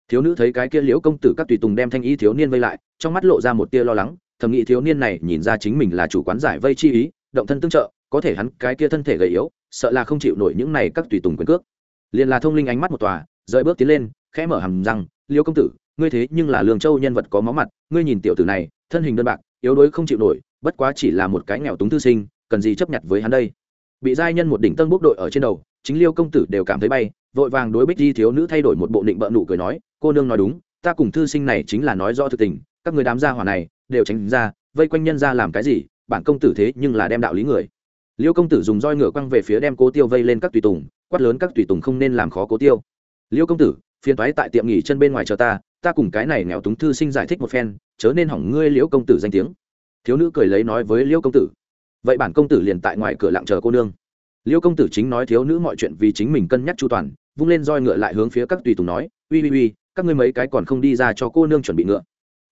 Thiếu nữ thấy cái kia liễu công tử các tùy tùng đem thanh y thiếu niên vây lại, trong mắt lộ ra một tia lo lắng, thầm nghĩ thiếu niên này nhìn ra chính mình là chủ quán giải vây chi ý, động thân tương trợ, có thể hắn cái kia thân thể gầy yếu, sợ là không chịu nổi những này các tùy tùng quyền cước. Liền là thông linh ánh mắt một tòa, rời bước tiến lên, khẽ mở hầm răng liễu công tử, ngươi thế nhưng là lương châu nhân vật có máu mặt, ngươi nhìn tiểu tử này, thân hình đơn bạc yếu đuối không chịu nổi, bất quá chỉ là một cái nghèo túng thư sinh, cần gì chấp nhận với hắn đây? Bị giai nhân một đỉnh tân bốc đội ở trên đầu, chính liêu công tử đều cảm thấy bay, vội vàng đối bích di thiếu nữ thay đổi một bộ định bợ nụ cười nói, cô nương nói đúng, ta cùng thư sinh này chính là nói rõ thực tình, các người đám gia hỏa này đều tránh ra, vây quanh nhân ra làm cái gì, bản công tử thế nhưng là đem đạo lý người. Liêu công tử dùng roi ngựa quăng về phía đem cố tiêu vây lên các tùy tùng, quát lớn các tùy tùng không nên làm khó cố tiêu. Liêu công tử, phiền toái tại tiệm nghỉ chân bên ngoài chờ ta ta cùng cái này nghèo túng thư sinh giải thích một phen, chớ nên hỏng ngươi liễu công tử danh tiếng. Thiếu nữ cười lấy nói với liễu công tử. Vậy bản công tử liền tại ngoài cửa lặng chờ cô nương. Liễu công tử chính nói thiếu nữ mọi chuyện vì chính mình cân nhắc chu toàn, vung lên roi ngựa lại hướng phía các tùy tùng nói, uy uy uy, các ngươi mấy cái còn không đi ra cho cô nương chuẩn bị ngựa.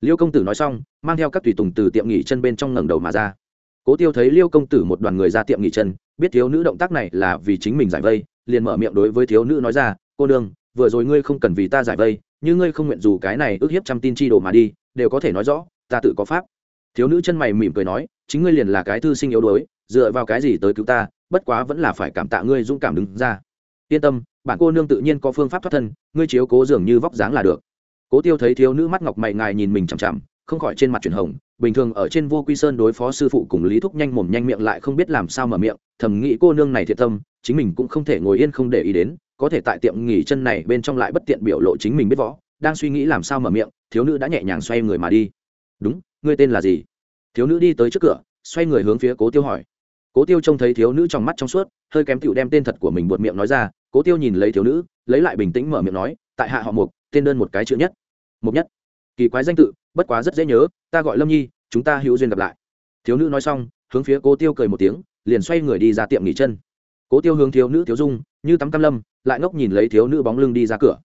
Liêu công tử nói xong, mang theo các tùy tùng từ tiệm nghỉ chân bên trong ngẩng đầu mà ra. Cố tiêu thấy liêu công tử một đoàn người ra tiệm nghỉ chân, biết thiếu nữ động tác này là vì chính mình giải vây, liền mở miệng đối với thiếu nữ nói ra, cô nương vừa rồi ngươi không cần vì ta giải vây, như ngươi không nguyện dù cái này ước hiếp trăm tin chi đồ mà đi, đều có thể nói rõ, ta tự có pháp. Thiếu nữ chân mày mỉm cười nói, chính ngươi liền là cái thư sinh yếu đuối, dựa vào cái gì tới cứu ta, bất quá vẫn là phải cảm tạ ngươi dũng cảm đứng ra. Yên tâm, bản cô nương tự nhiên có phương pháp thoát thân, ngươi chiếu cố dường như vóc dáng là được. Cố tiêu thấy thiếu nữ mắt ngọc mày ngài nhìn mình chằm chằm, không khỏi trên mặt chuyển hồng bình thường ở trên vô quy sơn đối phó sư phụ cùng lý thúc nhanh mồm nhanh miệng lại không biết làm sao mở miệng, thầm nghĩ cô nương này thiệt tâm, chính mình cũng không thể ngồi yên không để ý đến, có thể tại tiệm nghỉ chân này bên trong lại bất tiện biểu lộ chính mình biết võ, đang suy nghĩ làm sao mở miệng, thiếu nữ đã nhẹ nhàng xoay người mà đi. Đúng, ngươi tên là gì? Thiếu nữ đi tới trước cửa, xoay người hướng phía cố tiêu hỏi. Cố tiêu trông thấy thiếu nữ trong mắt trong suốt, hơi kém tựu đem tên thật của mình buột miệng nói ra, cố tiêu nhìn lấy thiếu nữ, lấy lại bình tĩnh mở miệng nói, tại hạ họ mục, tên đơn một cái chữ nhất. Mục nhất? Kỳ quái danh tự bất quá rất dễ nhớ, ta gọi lâm nhi, chúng ta hữu duyên gặp lại. Thiếu nữ nói xong, hướng phía cố tiêu cười một tiếng, liền xoay người đi ra tiệm nghỉ chân. Cố tiêu hướng thiếu nữ thiếu dung, như tắm cam lâm, lại ngốc nhìn lấy thiếu nữ bóng lưng đi ra cửa.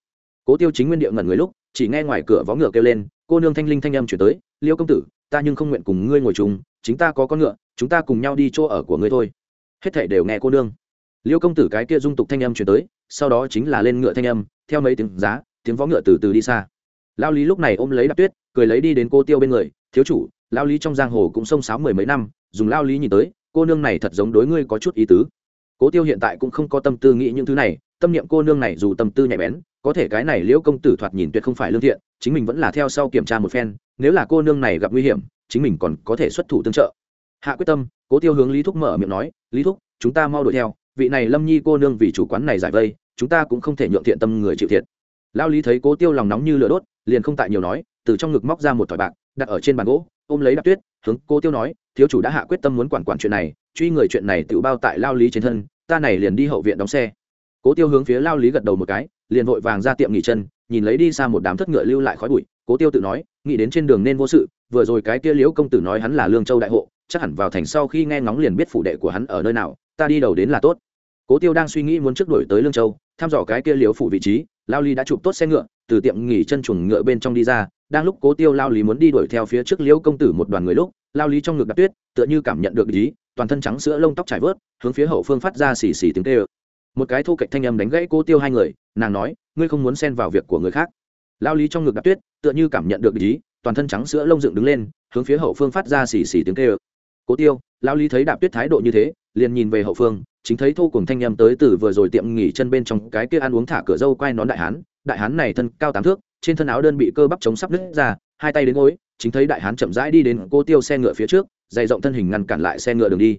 Cố tiêu chính nguyên địa ngẩn người lúc, chỉ nghe ngoài cửa vó ngựa kêu lên, cô nương thanh linh thanh âm chuyển tới, liêu công tử, ta nhưng không nguyện cùng ngươi ngồi chung, chính ta có con ngựa, chúng ta cùng nhau đi chỗ ở của ngươi thôi. Hết thảy đều nghe cô nương. Liêu công tử cái kia dung tục thanh âm chuyển tới, sau đó chính là lên ngựa thanh âm, theo mấy tiếng giá, tiếng vó ngựa từ từ đi xa lao lý lúc này ôm lấy đạp tuyết, cười lấy đi đến cô tiêu bên người, thiếu chủ, lao lý trong giang hồ cũng xông sáo mười mấy năm, dùng lao lý nhìn tới, cô nương này thật giống đối ngươi có chút ý tứ. Cố tiêu hiện tại cũng không có tâm tư nghĩ những thứ này, tâm niệm cô nương này dù tâm tư nhạy bén, có thể cái này liễu công tử thoạt nhìn tuyệt không phải lương thiện, chính mình vẫn là theo sau kiểm tra một phen, nếu là cô nương này gặp nguy hiểm, chính mình còn có thể xuất thủ tương trợ. Hạ quyết tâm, cố tiêu hướng lý thúc mở miệng nói, lý thúc, chúng ta mau đuổi theo, vị này lâm nhi cô nương vì chủ quán này giải vây, chúng ta cũng không thể nhượng thiện tâm người chịu thiệt lao lý thấy cố tiêu lòng nóng như lửa đốt, liền không tại nhiều nói, từ trong ngực móc ra một thỏi bạc, đặt ở trên bàn gỗ, ôm lấy đạp tuyết, hướng cố tiêu nói, thiếu chủ đã hạ quyết tâm muốn quản quản chuyện này, truy người chuyện này tự bao tại lao lý trên thân, ta này liền đi hậu viện đóng xe. Cố tiêu hướng phía lao lý gật đầu một cái, liền vội vàng ra tiệm nghỉ chân, nhìn lấy đi xa một đám thất ngựa lưu lại khói bụi. Cố tiêu tự nói, nghĩ đến trên đường nên vô sự, vừa rồi cái kia liễu công tử nói hắn là lương châu đại hộ, chắc hẳn vào thành sau khi nghe ngóng liền biết phủ đệ của hắn ở nơi nào, ta đi đầu đến là tốt cố tiêu đang suy nghĩ muốn trước đổi tới lương châu, thăm dò cái kia liếu phủ vị trí, lao lý đã chụp tốt xe ngựa, từ tiệm nghỉ chân chuồng ngựa bên trong đi ra, đang lúc cố tiêu lao lý muốn đi đuổi theo phía trước liễu công tử một đoàn người lúc, lao lý trong ngực đặc tuyết, tựa như cảm nhận được ý, toàn thân trắng sữa lông tóc trải vớt, hướng phía hậu phương phát ra xì xì tiếng tê ơ một cái thu cạnh thanh âm đánh gãy cố tiêu hai người, nàng nói, ngươi không muốn xen vào việc của người khác. Lao lý trong ngực đặc tuyết, tựa như cảm nhận được ý, toàn thân trắng sữa lông dựng đứng lên, hướng phía hậu phương phát ra xì xì tiếng tê ơ cố tiêu, lao lý thấy đạp tuyết thái độ như thế, liền nhìn về hậu phương chính thấy thô cùng thanh â tới từ vừa rồi tiệm nghỉ chân bên trong cái kia ăn uống thả cửa dâu quay nón đại hán đại hán này thân cao tám thước, trên thân áo đơn bị cơ bắp chống sắp nứt ra, hai tay đến gối, chính thấy đại hán chậm rãi đi đến cô tiêu xe ngựa phía trước, dày rộng thân hình ngăn cản lại xe ngựa đường đi.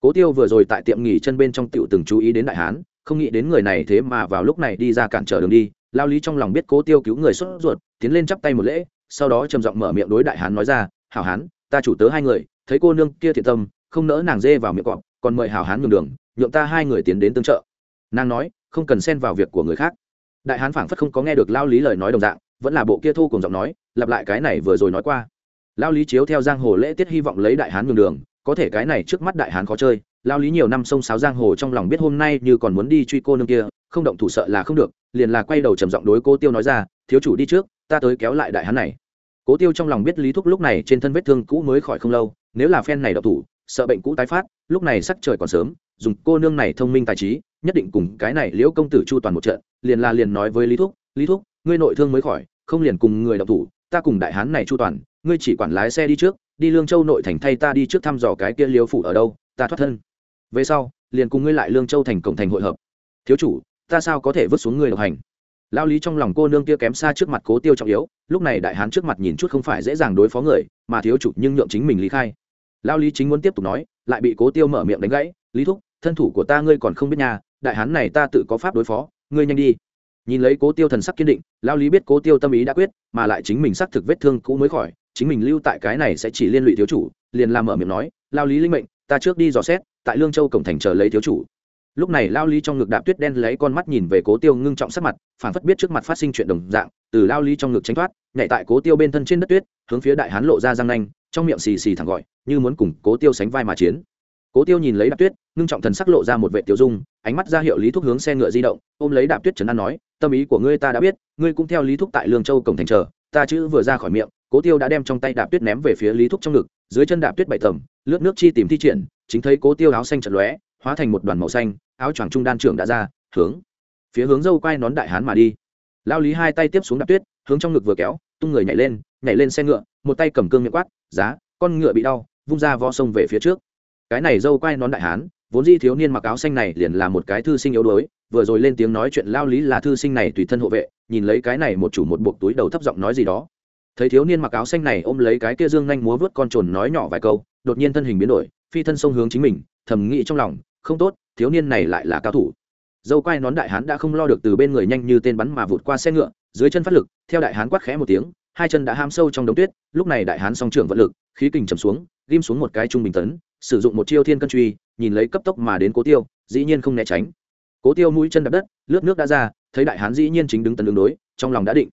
Cố tiêu vừa rồi tại tiệm nghỉ chân bên trong tiểu từng chú ý đến đại hán, không nghĩ đến người này thế mà vào lúc này đi ra cản trở đường đi, lao lý trong lòng biết cố tiêu cứu người xuất ruột, tiến lên chắp tay một lễ, sau đó trầm giọng mở miệng đối đại hán nói ra, hảo hán, ta chủ tớ hai người, thấy cô nương kia thiện tâm, không nỡ nàng dê vào miệng cọp, còn mời hảo hán nhường đường nhượng ta hai người tiến đến tương trợ. Nàng nói, không cần xen vào việc của người khác. Đại hán phảng phất không có nghe được lao lý lời nói đồng dạng, vẫn là bộ kia thu cùng giọng nói, lặp lại cái này vừa rồi nói qua. Lao lý chiếu theo giang hồ lễ tiết hy vọng lấy đại hán nhường đường, có thể cái này trước mắt đại hán khó chơi. Lao lý nhiều năm sông sáo giang hồ trong lòng biết hôm nay như còn muốn đi truy cô nương kia, không động thủ sợ là không được, liền là quay đầu trầm giọng đối cô tiêu nói ra, thiếu chủ đi trước, ta tới kéo lại đại hán này. Cố tiêu trong lòng biết lý thúc lúc này trên thân vết thương cũ mới khỏi không lâu, nếu là phen này độc thủ, sợ bệnh cũ tái phát, lúc này sắc trời còn sớm dùng cô nương này thông minh tài trí, nhất định cùng cái này liễu công tử chu toàn một trận, liền là liền nói với lý thúc lý thúc, ngươi nội thương mới khỏi, không liền cùng người đọc thủ, ta cùng đại hán này chu toàn, ngươi chỉ quản lái xe đi trước, đi lương châu nội thành thay ta đi trước thăm dò cái kia liêu phủ ở đâu, ta thoát thân. Về sau, liền cùng ngươi lại lương châu thành cổng thành hội hợp. Thiếu chủ, ta sao có thể vứt xuống ngươi độc hành? Lao lý trong lòng cô nương kia kém xa trước mặt cố tiêu trọng yếu, lúc này đại hán trước mặt nhìn chút không phải dễ dàng đối phó người, mà thiếu chủ nhưng nhượng chính mình lý khai. Lao lý chính muốn tiếp tục nói, lại bị cố tiêu mở miệng đánh gãy, lý thúc thân thủ của ta ngươi còn không biết nhà đại hán này ta tự có pháp đối phó, ngươi nhanh đi. Nhìn lấy cố tiêu thần sắc kiên định lao lý biết cố tiêu tâm ý đã quyết, mà lại chính mình xác thực vết thương cũ mới khỏi, chính mình lưu tại cái này sẽ chỉ liên lụy thiếu chủ, liền làm mở miệng nói lao lý linh mệnh, ta trước đi dò xét, tại lương châu cổng thành chờ lấy thiếu chủ. Lúc này lao lý trong ngực đạp tuyết đen lấy con mắt nhìn về cố tiêu ngưng trọng sắc mặt phản phất biết trước mặt phát sinh chuyện đồng dạng, từ lao lý trong ngực tránh thoát, nhảy tại cố tiêu bên thân trên đất tuyết, hướng phía đại hán lộ ra răng nanh, trong miệng xì xì thẳng gọi, như muốn cùng cố tiêu sánh vai mà chiến cố tiêu nhìn lấy đạp tuyết, ngưng trọng thần sắc lộ ra một vệ tiêu dung, ánh mắt ra hiệu lý thúc hướng xe ngựa di động, ôm lấy đạp tuyết trấn an nói, tâm ý của ngươi ta đã biết, ngươi cũng theo lý thúc tại lương châu cổng thành chờ, ta chữ vừa ra khỏi miệng, cố tiêu đã đem trong tay đạp tuyết ném về phía lý thúc trong ngực, dưới chân đạp tuyết bảy tầm lướt nước chi tìm thi triển, chính thấy cố tiêu áo xanh chật lóe, hóa thành một đoàn màu xanh, áo choàng trung đan trưởng đã ra, hướng, phía hướng dâu quai nón đại hán mà đi. Lao lý hai tay tiếp xuống đạp tuyết, hướng trong ngực vừa kéo, tung người nhảy lên nhảy lên xe ngựa, một tay cầm cương miệng quát, giá, con ngựa bị đau, vung ra vo sông về phía trước cái này dâu quay nón đại hán, vốn di thiếu niên mặc áo xanh này liền là một cái thư sinh yếu đuối, vừa rồi lên tiếng nói chuyện lao lý là thư sinh này tùy thân hộ vệ, nhìn lấy cái này một chủ một buộc túi đầu thấp giọng nói gì đó. Thấy thiếu niên mặc áo xanh này ôm lấy cái kia dương nhanh múa vớt con trồn nói nhỏ vài câu, đột nhiên thân hình biến đổi, phi thân sông hướng chính mình, thầm nghĩ trong lòng, không tốt, thiếu niên này lại là cao thủ. Dâu quai nón đại hán đã không lo được từ bên người nhanh như tên bắn mà vụt qua xe ngựa, dưới chân phát lực, theo đại hán quát khẽ một tiếng, hai chân đã ham sâu trong đống tuyết, lúc này đại hán song trưởng vận lực, khí kình chầm xuống, ghim xuống một cái trung bình tấn sử dụng một chiêu thiên cân truy, nhìn lấy cấp tốc mà đến cố tiêu, dĩ nhiên không né tránh. Cố tiêu mũi chân đập đất, lướt nước đã ra, thấy đại hán dĩ nhiên chính đứng tấn đường đối, trong lòng đã định.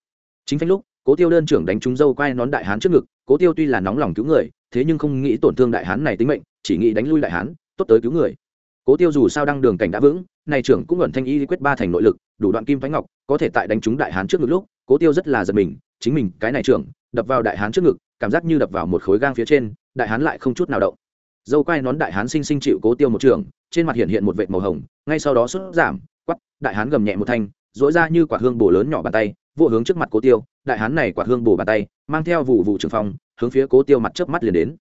Chính phanh lúc, cố tiêu đơn trưởng đánh trúng dâu quai nón đại hán trước ngực, cố tiêu tuy là nóng lòng cứu người, thế nhưng không nghĩ tổn thương đại hán này tính mệnh, chỉ nghĩ đánh lui đại hán, tốt tới cứu người. Cố tiêu dù sao đang đường cảnh đã vững này trưởng cũng ẩn thanh y quyết ba thành nội lực, đủ đoạn kim phái ngọc, có thể tại đánh trúng đại hán trước ngực lúc, cố tiêu rất là giật mình, chính mình, cái này trưởng, đập vào đại hán trước ngực, cảm giác như đập vào một khối gang phía trên, đại hán lại không chút nào động dâu quai nón đại hán sinh sinh chịu cố tiêu một trường, trên mặt hiện hiện một vệt màu hồng, ngay sau đó xuất giảm quắp đại hán gầm nhẹ một thanh dỗi ra như quả hương bổ lớn nhỏ bàn tay, vô hướng trước mặt cố tiêu, đại hán này quả hương bổ bàn tay, mang theo vụ vụ trường phong, hướng phía cố tiêu mặt chớp mắt liền đến.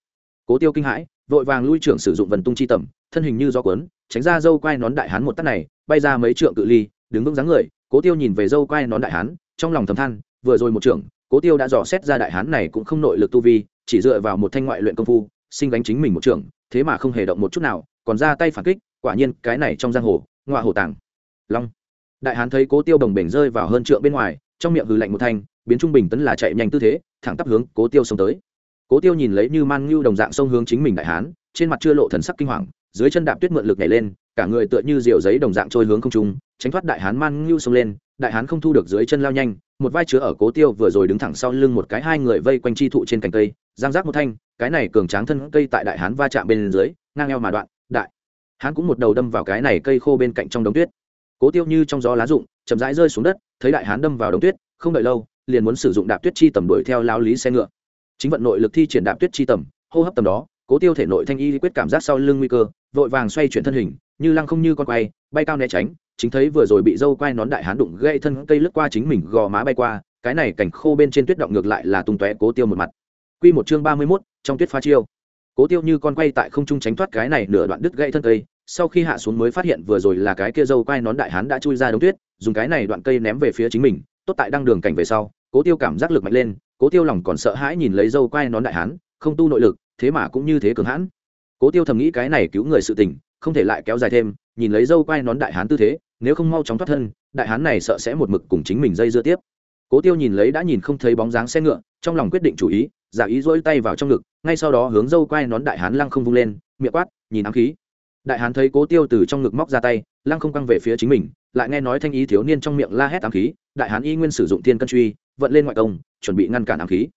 Cố tiêu kinh hãi, vội vàng lui trưởng sử dụng vần tung chi tầm, thân hình như do cuốn, tránh ra dâu quai nón đại hán một tắt này, bay ra mấy trượng cự ly, đứng vững dáng người, cố tiêu nhìn về dâu quai nón đại hán, trong lòng thầm than, vừa rồi một trưởng, cố tiêu đã dò xét ra đại hán này cũng không nội lực tu vi, chỉ dựa vào một thanh ngoại luyện công phu, sinh gánh chính mình một trưởng thế mà không hề động một chút nào, còn ra tay phản kích, quả nhiên, cái này trong giang hồ ngoại hồ tàng. Long. Đại hán thấy cố tiêu đồng bềnh rơi vào hơn trượng bên ngoài, trong miệng hừ lạnh một thanh, biến trung bình tấn là chạy nhanh tư thế, thẳng tắp hướng cố tiêu xông tới. Cố tiêu nhìn lấy như man ngưu đồng dạng sông hướng chính mình đại hán, trên mặt chưa lộ thần sắc kinh hoàng, dưới chân đạp tuyết mượn lực nhảy lên, cả người tựa như diều giấy đồng dạng trôi hướng không trung, tránh thoát đại hán man ngưu xông lên đại hán không thu được dưới chân lao nhanh, một vai chứa ở cố tiêu vừa rồi đứng thẳng sau lưng một cái hai người vây quanh chi thụ trên cành cây, giang giác một thanh, cái này cường tráng thân cây tại đại hán va chạm bên dưới, ngang eo mà đoạn, đại. Hán cũng một đầu đâm vào cái này cây khô bên cạnh trong đống tuyết. Cố tiêu như trong gió lá rụng, chậm rãi rơi xuống đất, thấy đại hán đâm vào đống tuyết, không đợi lâu, liền muốn sử dụng đạp tuyết chi tầm đuổi theo lao lý xe ngựa. Chính vận nội lực thi triển đạp tuyết chi tầm, hô hấp tầm đó, cố tiêu thể nội thanh y quyết cảm giác sau lưng nguy cơ, vội vàng xoay chuyển thân hình, như lăng không như con quay, bay cao né tránh chính thấy vừa rồi bị dâu quai nón đại hán đụng gây thân cây lướt qua chính mình gò má bay qua cái này cảnh khô bên trên tuyết động ngược lại là tung tóe cố tiêu một mặt. Quy một chương ba mươi 31, trong tuyết pha chiêu. Cố tiêu như con quay tại không trung tránh thoát cái này nửa đoạn đứt gãy thân cây sau khi hạ xuống mới phát hiện vừa rồi là cái kia dâu quai nón đại hán đã chui ra đống tuyết dùng cái này đoạn cây ném về phía chính mình tốt tại đang đường cảnh về sau cố tiêu cảm giác lực mạnh lên cố tiêu lòng còn sợ hãi nhìn lấy dâu quai nón đại hán không tu nội lực thế mà cũng như thế cường hãn. Cố tiêu thầm nghĩ cái này cứu người sự tình không thể lại kéo dài thêm nhìn lấy dâu quai nón đại hán tư thế nếu không mau chóng thoát thân, đại hán này sợ sẽ một mực cùng chính mình dây dưa tiếp. Cố tiêu nhìn lấy đã nhìn không thấy bóng dáng xe ngựa, trong lòng quyết định chủ ý, giả ý dỗi tay vào trong ngực, ngay sau đó hướng dâu quai nón đại hán lăng không vung lên, miệng quát, nhìn ám khí. Đại hán thấy cố tiêu từ trong ngực móc ra tay, lăng không căng về phía chính mình, lại nghe nói thanh ý thiếu niên trong miệng la hét ám khí, đại hán y nguyên sử dụng thiên cân truy, vận lên ngoại công, chuẩn bị ngăn cản ám khí.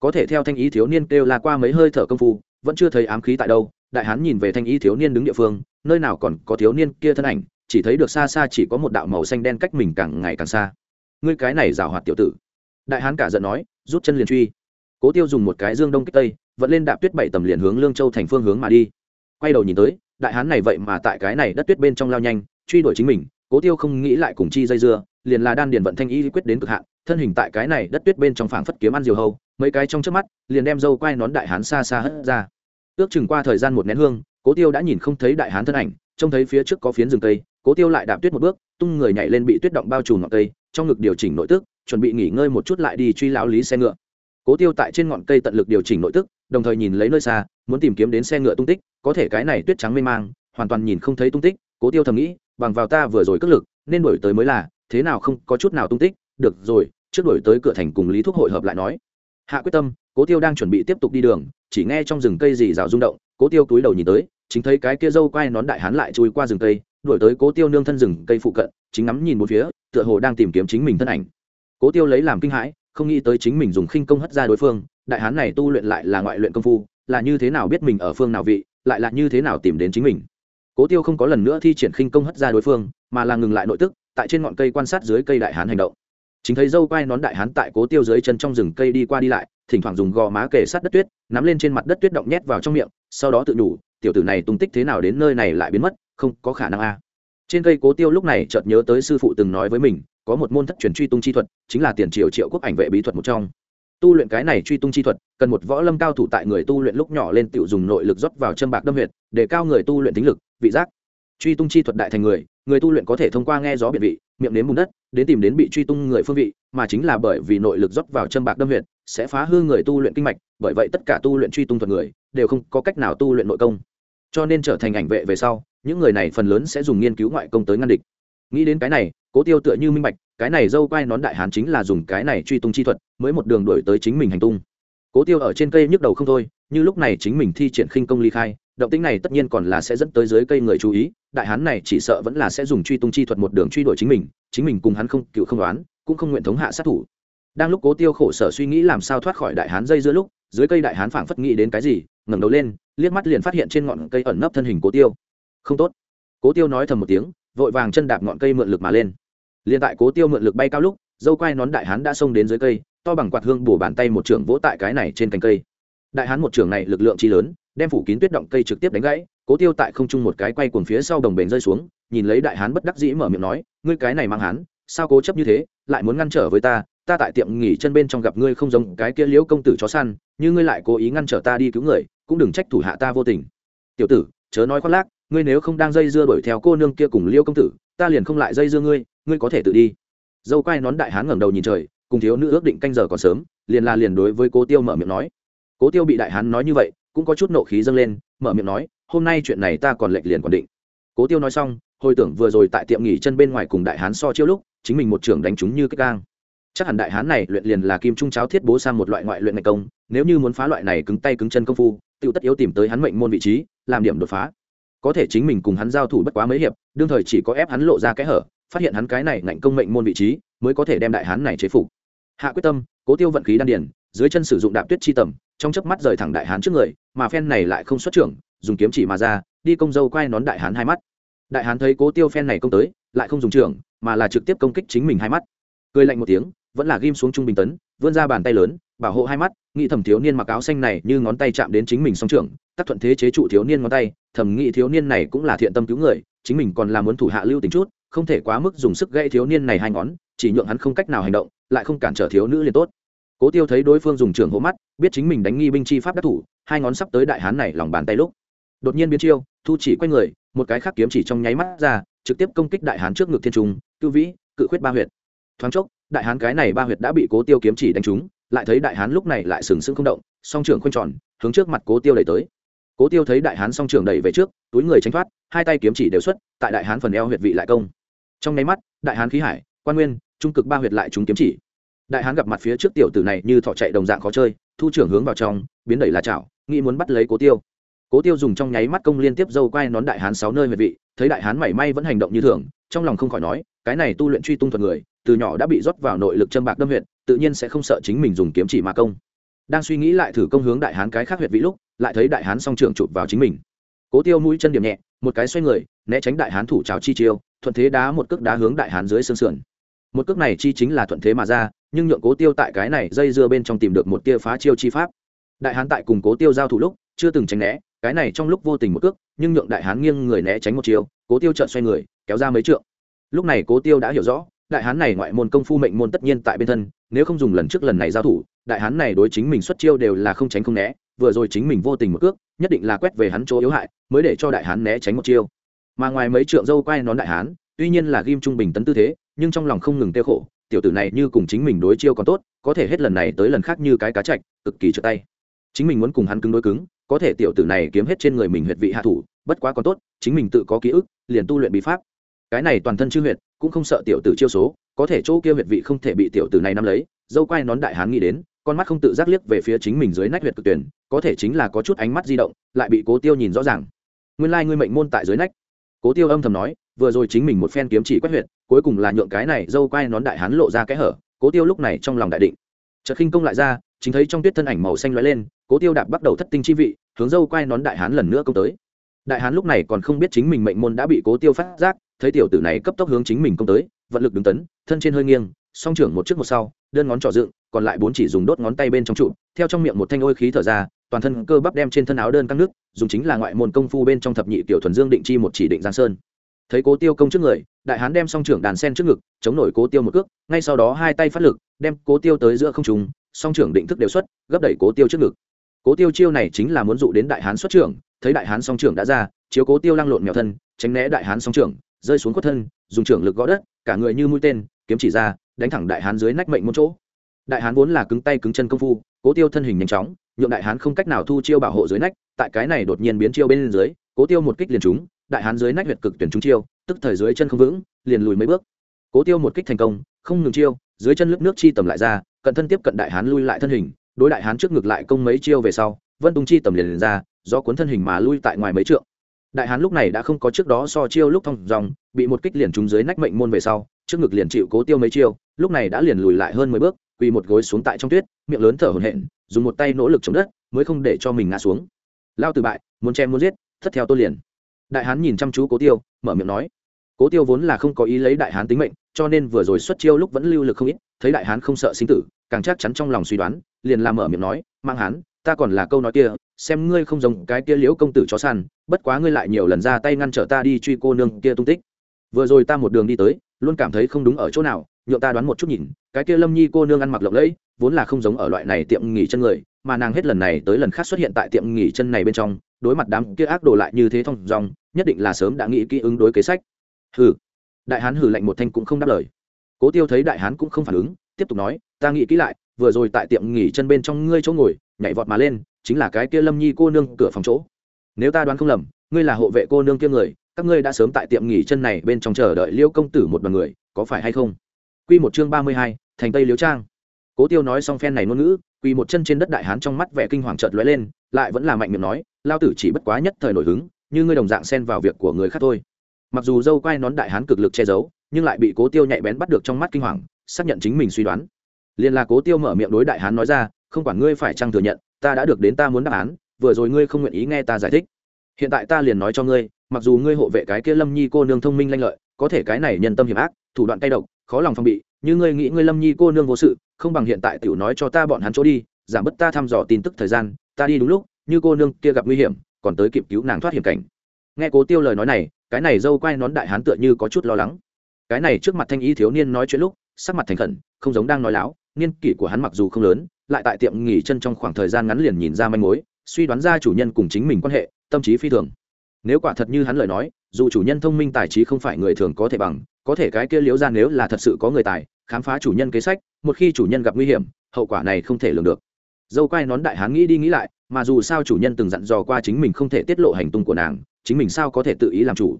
Có thể theo thanh ý thiếu niên kêu la qua mấy hơi thở công phu, vẫn chưa thấy ám khí tại đâu, đại hán nhìn về thanh ý thiếu niên đứng địa phương, nơi nào còn có thiếu niên kia thân ảnh chỉ thấy được xa xa chỉ có một đạo màu xanh đen cách mình càng ngày càng xa. Ngươi cái này rào hoạt tiểu tử. Đại hán cả giận nói, rút chân liền truy. Cố tiêu dùng một cái dương đông kích tây vẫn lên đạp tuyết bảy tầm liền hướng lương châu thành phương hướng mà đi. Quay đầu nhìn tới, đại hán này vậy mà tại cái này đất tuyết bên trong lao nhanh, truy đuổi chính mình, cố tiêu không nghĩ lại cùng chi dây dưa, liền là đan điền vận thanh y quyết đến cực hạn, thân hình tại cái này đất tuyết bên trong phảng phất kiếm ăn diều hâu, mấy cái trong trước mắt, liền đem dâu quai nón đại hán xa xa hất ra. Ước chừng qua thời gian một nén hương, cố tiêu đã nhìn không thấy đại hán thân ảnh, trông thấy phía trước có phiến rừng cây cố tiêu lại đạp tuyết một bước, tung người nhảy lên bị tuyết động bao trùm ngọn cây, trong ngực điều chỉnh nội tức, chuẩn bị nghỉ ngơi một chút lại đi truy lão lý xe ngựa. Cố tiêu tại trên ngọn cây tận lực điều chỉnh nội tức, đồng thời nhìn lấy nơi xa, muốn tìm kiếm đến xe ngựa tung tích, có thể cái này tuyết trắng mê mang, hoàn toàn nhìn không thấy tung tích, cố tiêu thầm nghĩ, bằng vào ta vừa rồi cất lực, nên đổi tới mới là, thế nào không có chút nào tung tích, được rồi, trước đổi tới cửa thành cùng lý thuốc hội hợp lại nói. Hạ quyết tâm, cố tiêu đang chuẩn bị tiếp tục đi đường, chỉ nghe trong rừng cây gì rào rung động, cố tiêu túi đầu nhìn tới, chính thấy cái kia dâu quai nón đại hán lại chui qua rừng cây đuổi tới cố tiêu nương thân rừng cây phụ cận, chính ngắm nhìn một phía, tựa hồ đang tìm kiếm chính mình thân ảnh. Cố tiêu lấy làm kinh hãi, không nghĩ tới chính mình dùng khinh công hất ra đối phương, đại hán này tu luyện lại là ngoại luyện công phu, là như thế nào biết mình ở phương nào vị, lại là như thế nào tìm đến chính mình. Cố tiêu không có lần nữa thi triển khinh công hất ra đối phương, mà là ngừng lại nội tức, tại trên ngọn cây quan sát dưới cây đại hán hành động. Chính thấy dâu quai nón đại hán tại cố tiêu dưới chân trong rừng cây đi qua đi lại, thỉnh thoảng dùng gò má kề sát đất tuyết, nắm lên trên mặt đất tuyết động nhét vào trong miệng, sau đó tự đủ tiểu tử này tung tích thế nào đến nơi này lại biến mất không có khả năng a. Trên cây cố tiêu lúc này chợt nhớ tới sư phụ từng nói với mình, có một môn thất truyền truy tung chi thuật, chính là tiền triều triệu quốc ảnh vệ bí thuật một trong. Tu luyện cái này truy tung chi thuật, cần một võ lâm cao thủ tại người tu luyện lúc nhỏ lên tự dùng nội lực rót vào châm bạc đâm huyệt, để cao người tu luyện tính lực, vị giác. Truy tung chi thuật đại thành người người tu luyện có thể thông qua nghe gió biệt vị, miệng nếm bùn đất, đến tìm đến bị truy tung người phương vị, mà chính là bởi vì nội lực rót vào châm bạc đâm huyệt, sẽ phá hư người tu luyện kinh mạch, bởi vậy tất cả tu luyện truy tung thuật người, đều không có cách nào tu luyện nội công. Cho nên trở thành ảnh vệ về sau những người này phần lớn sẽ dùng nghiên cứu ngoại công tới ngăn địch. Nghĩ đến cái này, cố tiêu tựa như minh bạch, cái này dâu quai nón đại hán chính là dùng cái này truy tung chi thuật, mới một đường đổi tới chính mình hành tung. Cố tiêu ở trên cây nhức đầu không thôi, như lúc này chính mình thi triển khinh công ly khai, động tính này tất nhiên còn là sẽ dẫn tới dưới cây người chú ý, đại hán này chỉ sợ vẫn là sẽ dùng truy tung chi thuật một đường truy đuổi chính mình chính mình cùng hắn không, cựu không đoán, cũng không nguyện thống hạ sát thủ. Đang lúc cố tiêu khổ sở suy nghĩ làm sao thoát khỏi đại hán dây giữa lúc, dưới cây đại hán phảng phất nghĩ đến cái gì, ngẩng đầu lên, liếc mắt liền phát hiện trên ngọn cây ẩn nấp thân hình cố tiêu không tốt. Cố tiêu nói thầm một tiếng, vội vàng chân đạp ngọn cây mượn lực mà lên. Liền tại cố tiêu mượn lực bay cao lúc, dâu quai nón đại hán đã xông đến dưới cây, to bằng quạt hương bổ bàn tay một trưởng vỗ tại cái này trên cành cây. Đại hán một trưởng này lực lượng chi lớn, đem phủ kín tuyết động cây trực tiếp đánh gãy, cố tiêu tại không trung một cái quay cuồng phía sau đồng bền rơi xuống, nhìn lấy đại hán bất đắc dĩ mở miệng nói, ngươi cái này mang hán, sao cố chấp như thế, lại muốn ngăn trở với ta ta tại tiệm nghỉ chân bên trong gặp ngươi không giống cái kia liễu công tử chó săn, như ngươi lại cố ý ngăn trở ta đi cứu người, cũng đừng trách thủ hạ ta vô tình. Tiểu tử, chớ nói khoác lác ngươi nếu không đang dây dưa đuổi theo cô nương kia cùng liêu công tử, ta liền không lại dây dưa ngươi ngươi có thể tự đi. Dâu quai nón đại hán ngẩng đầu nhìn trời, cùng thiếu nữ ước định canh giờ còn sớm, liền là liền đối với cố tiêu mở miệng nói. Cố tiêu bị đại hán nói như vậy, cũng có chút nộ khí dâng lên, mở miệng nói, hôm nay chuyện này ta còn lệch liền còn định. Cố tiêu nói xong, hồi tưởng vừa rồi tại tiệm nghỉ chân bên ngoài cùng đại hán so chiêu lúc, chính mình một trưởng đánh chúng như cái gang. Chắc hẳn đại hán này luyện liền là kim trung cháo thiết bố sang một loại ngoại luyện ngày công, nếu như muốn phá loại này cứng tay cứng chân công phu tự tất yếu tìm tới hắn mệnh môn vị trí, làm điểm đột phá có thể chính mình cùng hắn giao thủ bất quá mấy hiệp, đương thời chỉ có ép hắn lộ ra cái hở, phát hiện hắn cái này ngạnh công mệnh môn vị trí, mới có thể đem đại hán này chế phục. Hạ quyết tâm, cố tiêu vận khí đan điển dưới chân sử dụng đạp tuyết chi tầm, trong chớp mắt rời thẳng đại hán trước người, mà phen này lại không xuất trưởng, dùng kiếm chỉ mà ra, đi công dâu quay nón đại hán hai mắt. Đại hán thấy cố tiêu phen này công tới, lại không dùng trưởng, mà là trực tiếp công kích chính mình hai mắt. Cười lạnh một tiếng, vẫn là ghim xuống trung bình tấn, vươn ra bàn tay lớn bảo hộ hai mắt, nghĩ thầm thiếu niên mặc áo xanh này như ngón tay chạm đến chính mình song trưởng, tác thuận thế chế trụ thiếu niên ngón tay, thầm nghĩ thiếu niên này cũng là thiện tâm cứu người, chính mình còn là muốn thủ hạ lưu tình chút, không thể quá mức dùng sức gây thiếu niên này hai ngón, chỉ nhượng hắn không cách nào hành động, lại không cản trở thiếu nữ liền tốt. Cố tiêu thấy đối phương dùng trưởng hố mắt, biết chính mình đánh nghi binh chi pháp đắc thủ, hai ngón sắp tới đại hán này lòng bàn tay lúc, đột nhiên biến chiêu, thu chỉ quay người, một cái khác kiếm chỉ trong nháy mắt ra, trực tiếp công kích đại hán trước ngực thiên trung cư vĩ, cự khuyết ba huyệt. Thoáng chốc, đại hán cái này ba huyệt đã bị cố tiêu kiếm chỉ đánh trúng lại thấy đại hán lúc này lại sừng sững không động, song trường khoanh tròn, hướng trước mặt cố tiêu đẩy tới. Cố tiêu thấy đại hán song trường đẩy về trước, túi người tránh thoát, hai tay kiếm chỉ đều xuất, tại đại hán phần eo huyệt vị lại công. Trong nháy mắt, đại hán khí hải, quan nguyên, trung cực ba huyệt lại trúng kiếm chỉ. Đại hán gặp mặt phía trước tiểu tử này như thọ chạy đồng dạng khó chơi, thu trưởng hướng vào trong, biến đẩy là chảo, nghĩ muốn bắt lấy cố tiêu. Cố tiêu dùng trong nháy mắt công liên tiếp dâu quai nón đại hán sáu nơi huyệt vị, thấy đại hán mảy may vẫn hành động như thường, trong lòng không khỏi nói, cái này tu luyện truy tung thuật người, từ nhỏ đã bị rót vào nội lực châm bạc đâm huyệt tự nhiên sẽ không sợ chính mình dùng kiếm chỉ mà công. Đang suy nghĩ lại thử công hướng đại hán cái khác huyệt vị lúc, lại thấy đại hán song trưởng chụp vào chính mình. Cố tiêu mũi chân điểm nhẹ, một cái xoay người, né tránh đại hán thủ trào chi chiêu, thuận thế đá một cước đá hướng đại hán dưới xương sườn. Một cước này chi chính là thuận thế mà ra, nhưng nhượng cố tiêu tại cái này dây dưa bên trong tìm được một tia phá chiêu chi pháp. Đại hán tại cùng cố tiêu giao thủ lúc, chưa từng tránh né, cái này trong lúc vô tình một cước, nhưng nhượng đại hán nghiêng người né tránh một chiêu, cố tiêu trợn xoay người, kéo ra mấy trượng. Lúc này cố tiêu đã hiểu rõ, đại hán này ngoại môn công phu mệnh môn tất nhiên tại bên thân nếu không dùng lần trước lần này giao thủ, đại hán này đối chính mình xuất chiêu đều là không tránh không né, vừa rồi chính mình vô tình một cước, nhất định là quét về hắn chỗ yếu hại, mới để cho đại hán né tránh một chiêu. Mà ngoài mấy trượng dâu quay nón đại hán, tuy nhiên là ghim trung bình tấn tư thế, nhưng trong lòng không ngừng tiêu khổ, tiểu tử này như cùng chính mình đối chiêu còn tốt, có thể hết lần này tới lần khác như cái cá chạch, cực kỳ trượt tay. Chính mình muốn cùng hắn cứng đối cứng, có thể tiểu tử này kiếm hết trên người mình huyệt vị hạ thủ, bất quá còn tốt, chính mình tự có ký ức, liền tu luyện bí pháp. Cái này toàn thân chư huyệt cũng không sợ tiểu tử chiêu số, có thể chỗ kia huyệt vị không thể bị tiểu tử này nắm lấy, dâu quai nón đại hán nghĩ đến, con mắt không tự giác liếc về phía chính mình dưới nách huyệt cực tuyển, có thể chính là có chút ánh mắt di động, lại bị cố tiêu nhìn rõ ràng. Nguyên lai、like、ngươi mệnh môn tại dưới nách. Cố tiêu âm thầm nói, vừa rồi chính mình một phen kiếm chỉ quét huyệt, cuối cùng là nhượng cái này dâu quai nón đại hán lộ ra cái hở, cố tiêu lúc này trong lòng đại định. Chợt khinh công lại ra, chính thấy trong tuyết thân ảnh màu xanh lóe lên, cố tiêu đạp bắt đầu thất tinh chi vị, hướng dâu quai nón đại hán lần nữa công tới. Đại hán lúc này còn không biết chính mình mệnh môn đã bị cố tiêu phát giác thấy tiểu tử này cấp tốc hướng chính mình công tới, vận lực đứng tấn, thân trên hơi nghiêng, song trưởng một trước một sau, đơn ngón trỏ dựng, còn lại bốn chỉ dùng đốt ngón tay bên trong trụ, theo trong miệng một thanh ôi khí thở ra, toàn thân cơ bắp đem trên thân áo đơn căng nước, dùng chính là ngoại môn công phu bên trong thập nhị tiểu thuần dương định chi một chỉ định giang sơn. Thấy cố tiêu công trước người, đại hán đem song trưởng đàn sen trước ngực, chống nổi cố tiêu một cước, ngay sau đó hai tay phát lực, đem cố tiêu tới giữa không trùng song trưởng định thức đều xuất, gấp đẩy cố tiêu trước ngực. Cố tiêu chiêu này chính là muốn dụ đến đại hán xuất trưởng, thấy đại hán song trưởng đã ra, chiếu cố tiêu lăng lộn mèo thân, tránh né đại hán song trưởng rơi xuống cốt thân dùng trưởng lực gõ đất cả người như mũi tên kiếm chỉ ra đánh thẳng đại hán dưới nách mệnh một chỗ. Đại hán vốn là cứng tay cứng chân công phu cố tiêu thân hình nhanh chóng nhượng đại hán không cách nào thu chiêu bảo hộ dưới nách tại cái này đột nhiên biến chiêu bên dưới cố tiêu một kích liền trúng đại hán dưới nách huyệt cực tuyển trúng chiêu tức thời dưới chân không vững liền lùi mấy bước. Cố tiêu một kích thành công không ngừng chiêu dưới chân lớp nước chi tầm lại ra cận thân tiếp cận đại hán lui lại thân hình đối đại hán trước ngực lại công mấy chiêu về sau vân tung chi tầm liền, liền ra do cuốn thân hình mà lui tại ngoài mấy trượng đại hán lúc này đã không có trước đó so chiêu lúc thong dòng, bị một kích liền trúng dưới nách mệnh môn về sau, trước ngực liền chịu cố tiêu mấy chiêu, lúc này đã liền lùi lại hơn mười bước, quỳ một gối xuống tại trong tuyết, miệng lớn thở hổn hển, dùng một tay nỗ lực chống đất, mới không để cho mình ngã xuống. Lao từ bại, muốn chém muốn giết, thất theo tôi liền. Đại hán nhìn chăm chú cố tiêu, mở miệng nói, cố tiêu vốn là không có ý lấy đại hán tính mệnh, cho nên vừa rồi xuất chiêu lúc vẫn lưu lực không ít, thấy đại hán không sợ sinh tử, càng chắc chắn trong lòng suy đoán, liền làm mở miệng nói mang hán ta còn là câu nói kia, xem ngươi không giống cái kia liễu công tử chó săn, bất quá ngươi lại nhiều lần ra tay ngăn trở ta đi truy cô nương kia tung tích. Vừa rồi ta một đường đi tới, luôn cảm thấy không đúng ở chỗ nào, nhượng ta đoán một chút nhìn, cái kia lâm nhi cô nương ăn mặc lộng lẫy, vốn là không giống ở loại này tiệm nghỉ chân người, mà nàng hết lần này tới lần khác xuất hiện tại tiệm nghỉ chân này bên trong, đối mặt đám kia ác đồ lại như thế thông dòng nhất định là sớm đã nghĩ kỹ ứng đối kế sách. Hừ. Đại hán hừ lạnh một thanh cũng không đáp lời. Cố tiêu thấy đại hán cũng không phản ứng, tiếp tục nói, ta nghĩ kỹ lại, vừa rồi tại tiệm nghỉ chân bên trong ngươi chỗ ngồi nhảy vọt mà lên chính là cái kia lâm nhi cô nương cửa phòng chỗ nếu ta đoán không lầm ngươi là hộ vệ cô nương kia người các ngươi đã sớm tại tiệm nghỉ chân này bên trong chờ đợi liêu công tử một đoàn người có phải hay không Quy một chương ba mươi hai, thành Tây Liễu Trang. Cố Tiêu nói xong phen này ngôn ngữ, quỳ một chân trên đất đại hán trong mắt vẻ kinh hoàng chợt lóe lên, lại vẫn là mạnh miệng nói, lao tử chỉ bất quá nhất thời nổi hứng, như ngươi đồng dạng xen vào việc của người khác thôi. Mặc dù dâu quai nón đại hán cực lực che giấu, nhưng lại bị Cố Tiêu nhạy bén bắt được trong mắt kinh hoàng, xác nhận chính mình suy đoán. liền là Cố Tiêu mở miệng đối đại hán nói ra, không quản ngươi phải chăng thừa nhận, ta đã được đến ta muốn đáp án, vừa rồi ngươi không nguyện ý nghe ta giải thích. Hiện tại ta liền nói cho ngươi, mặc dù ngươi hộ vệ cái kia Lâm Nhi cô nương thông minh lanh lợi, có thể cái này nhân tâm hiểm ác, thủ đoạn cay độc, khó lòng phòng bị, như ngươi nghĩ ngươi lâm nhi cô nương vô sự không bằng hiện tại tiểu nói cho ta bọn hắn chỗ đi giảm bớt ta thăm dò tin tức thời gian ta đi đúng lúc như cô nương kia gặp nguy hiểm còn tới kịp cứu nàng thoát hiểm cảnh nghe cố tiêu lời nói này cái này dâu quay nón đại hán tựa như có chút lo lắng cái này trước mặt thanh ý thiếu niên nói chuyện lúc sắc mặt thành khẩn không giống đang nói láo niên kỷ của hắn mặc dù không lớn lại tại tiệm nghỉ chân trong khoảng thời gian ngắn liền nhìn ra manh mối, suy đoán ra chủ nhân cùng chính mình quan hệ, tâm trí phi thường. Nếu quả thật như hắn lời nói, dù chủ nhân thông minh tài trí không phải người thường có thể bằng, có thể cái kia liếu ra nếu là thật sự có người tài, khám phá chủ nhân kế sách, một khi chủ nhân gặp nguy hiểm, hậu quả này không thể lường được. Dâu quai nón đại hán nghĩ đi nghĩ lại, mà dù sao chủ nhân từng dặn dò qua chính mình không thể tiết lộ hành tung của nàng, chính mình sao có thể tự ý làm chủ?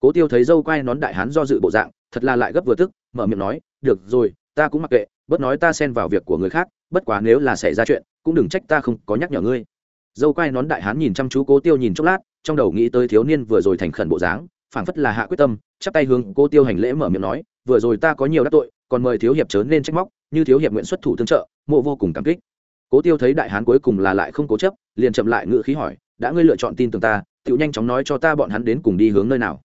Cố tiêu thấy dâu quai nón đại hán do dự bộ dạng, thật là lại gấp vừa tức, mở miệng nói, được rồi, ta cũng mặc kệ, bớt nói ta xen vào việc của người khác bất quá nếu là xảy ra chuyện, cũng đừng trách ta không có nhắc nhở ngươi. Dâu quai nón đại hán nhìn chăm chú cố tiêu nhìn chốc lát, trong đầu nghĩ tới thiếu niên vừa rồi thành khẩn bộ dáng, phảng phất là hạ quyết tâm, chắp tay hướng cố tiêu hành lễ mở miệng nói, vừa rồi ta có nhiều đắc tội, còn mời thiếu hiệp chớ nên trách móc, như thiếu hiệp nguyện xuất thủ tương trợ, mộ vô cùng cảm kích. Cố tiêu thấy đại hán cuối cùng là lại không cố chấp, liền chậm lại ngự khí hỏi, đã ngươi lựa chọn tin tưởng ta tự nhanh chóng nói cho ta bọn hắn đến cùng đi hướng nơi nào?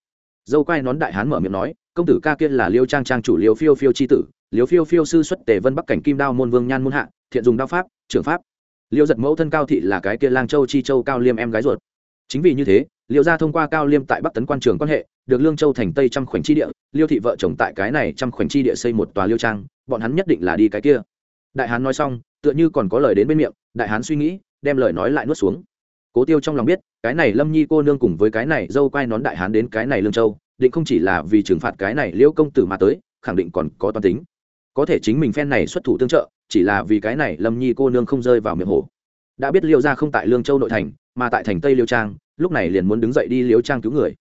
Dâu quai nón đại hán mở miệng nói, công tử ca kia là liêu trang trang chủ liêu phiêu phiêu c h i tử, liêu phiêu phiêu sư xuất tề vân bắc cảnh kim đao môn vương nhan môn hạ thiện dùng đao pháp trường pháp. Liêu giật mẫu thân cao thị là cái kia lang châu chi châu cao liêm em gái ruột. Chính vì như thế, liêu gia thông qua cao liêm tại bắc tấn quan trường quan hệ, được lương châu thành tây trăm khoảnh chi địa, liêu thị vợ chồng tại cái này trăm khoảnh chi địa xây một tòa liêu trang, bọn hắn nhất định là đi cái kia. Đại hán nói xong, tựa như còn có lời đến bên miệng, đại hán suy nghĩ, đem lời nói lại nuốt xuống. Cố tiêu trong lòng biết, cái này lâm nhi cô nương cùng với cái này dâu quai nón đại hán đến cái này lương châu, định không chỉ là vì trừng phạt cái này liêu công tử mà tới, khẳng định còn có toàn tính. Có thể chính mình phen này xuất thủ tương trợ chỉ là vì cái này lâm nhi cô nương không rơi vào miệng hổ. Đã biết liêu ra không tại lương châu nội thành, mà tại thành tây liêu trang, lúc này liền muốn đứng dậy đi liêu trang cứu người.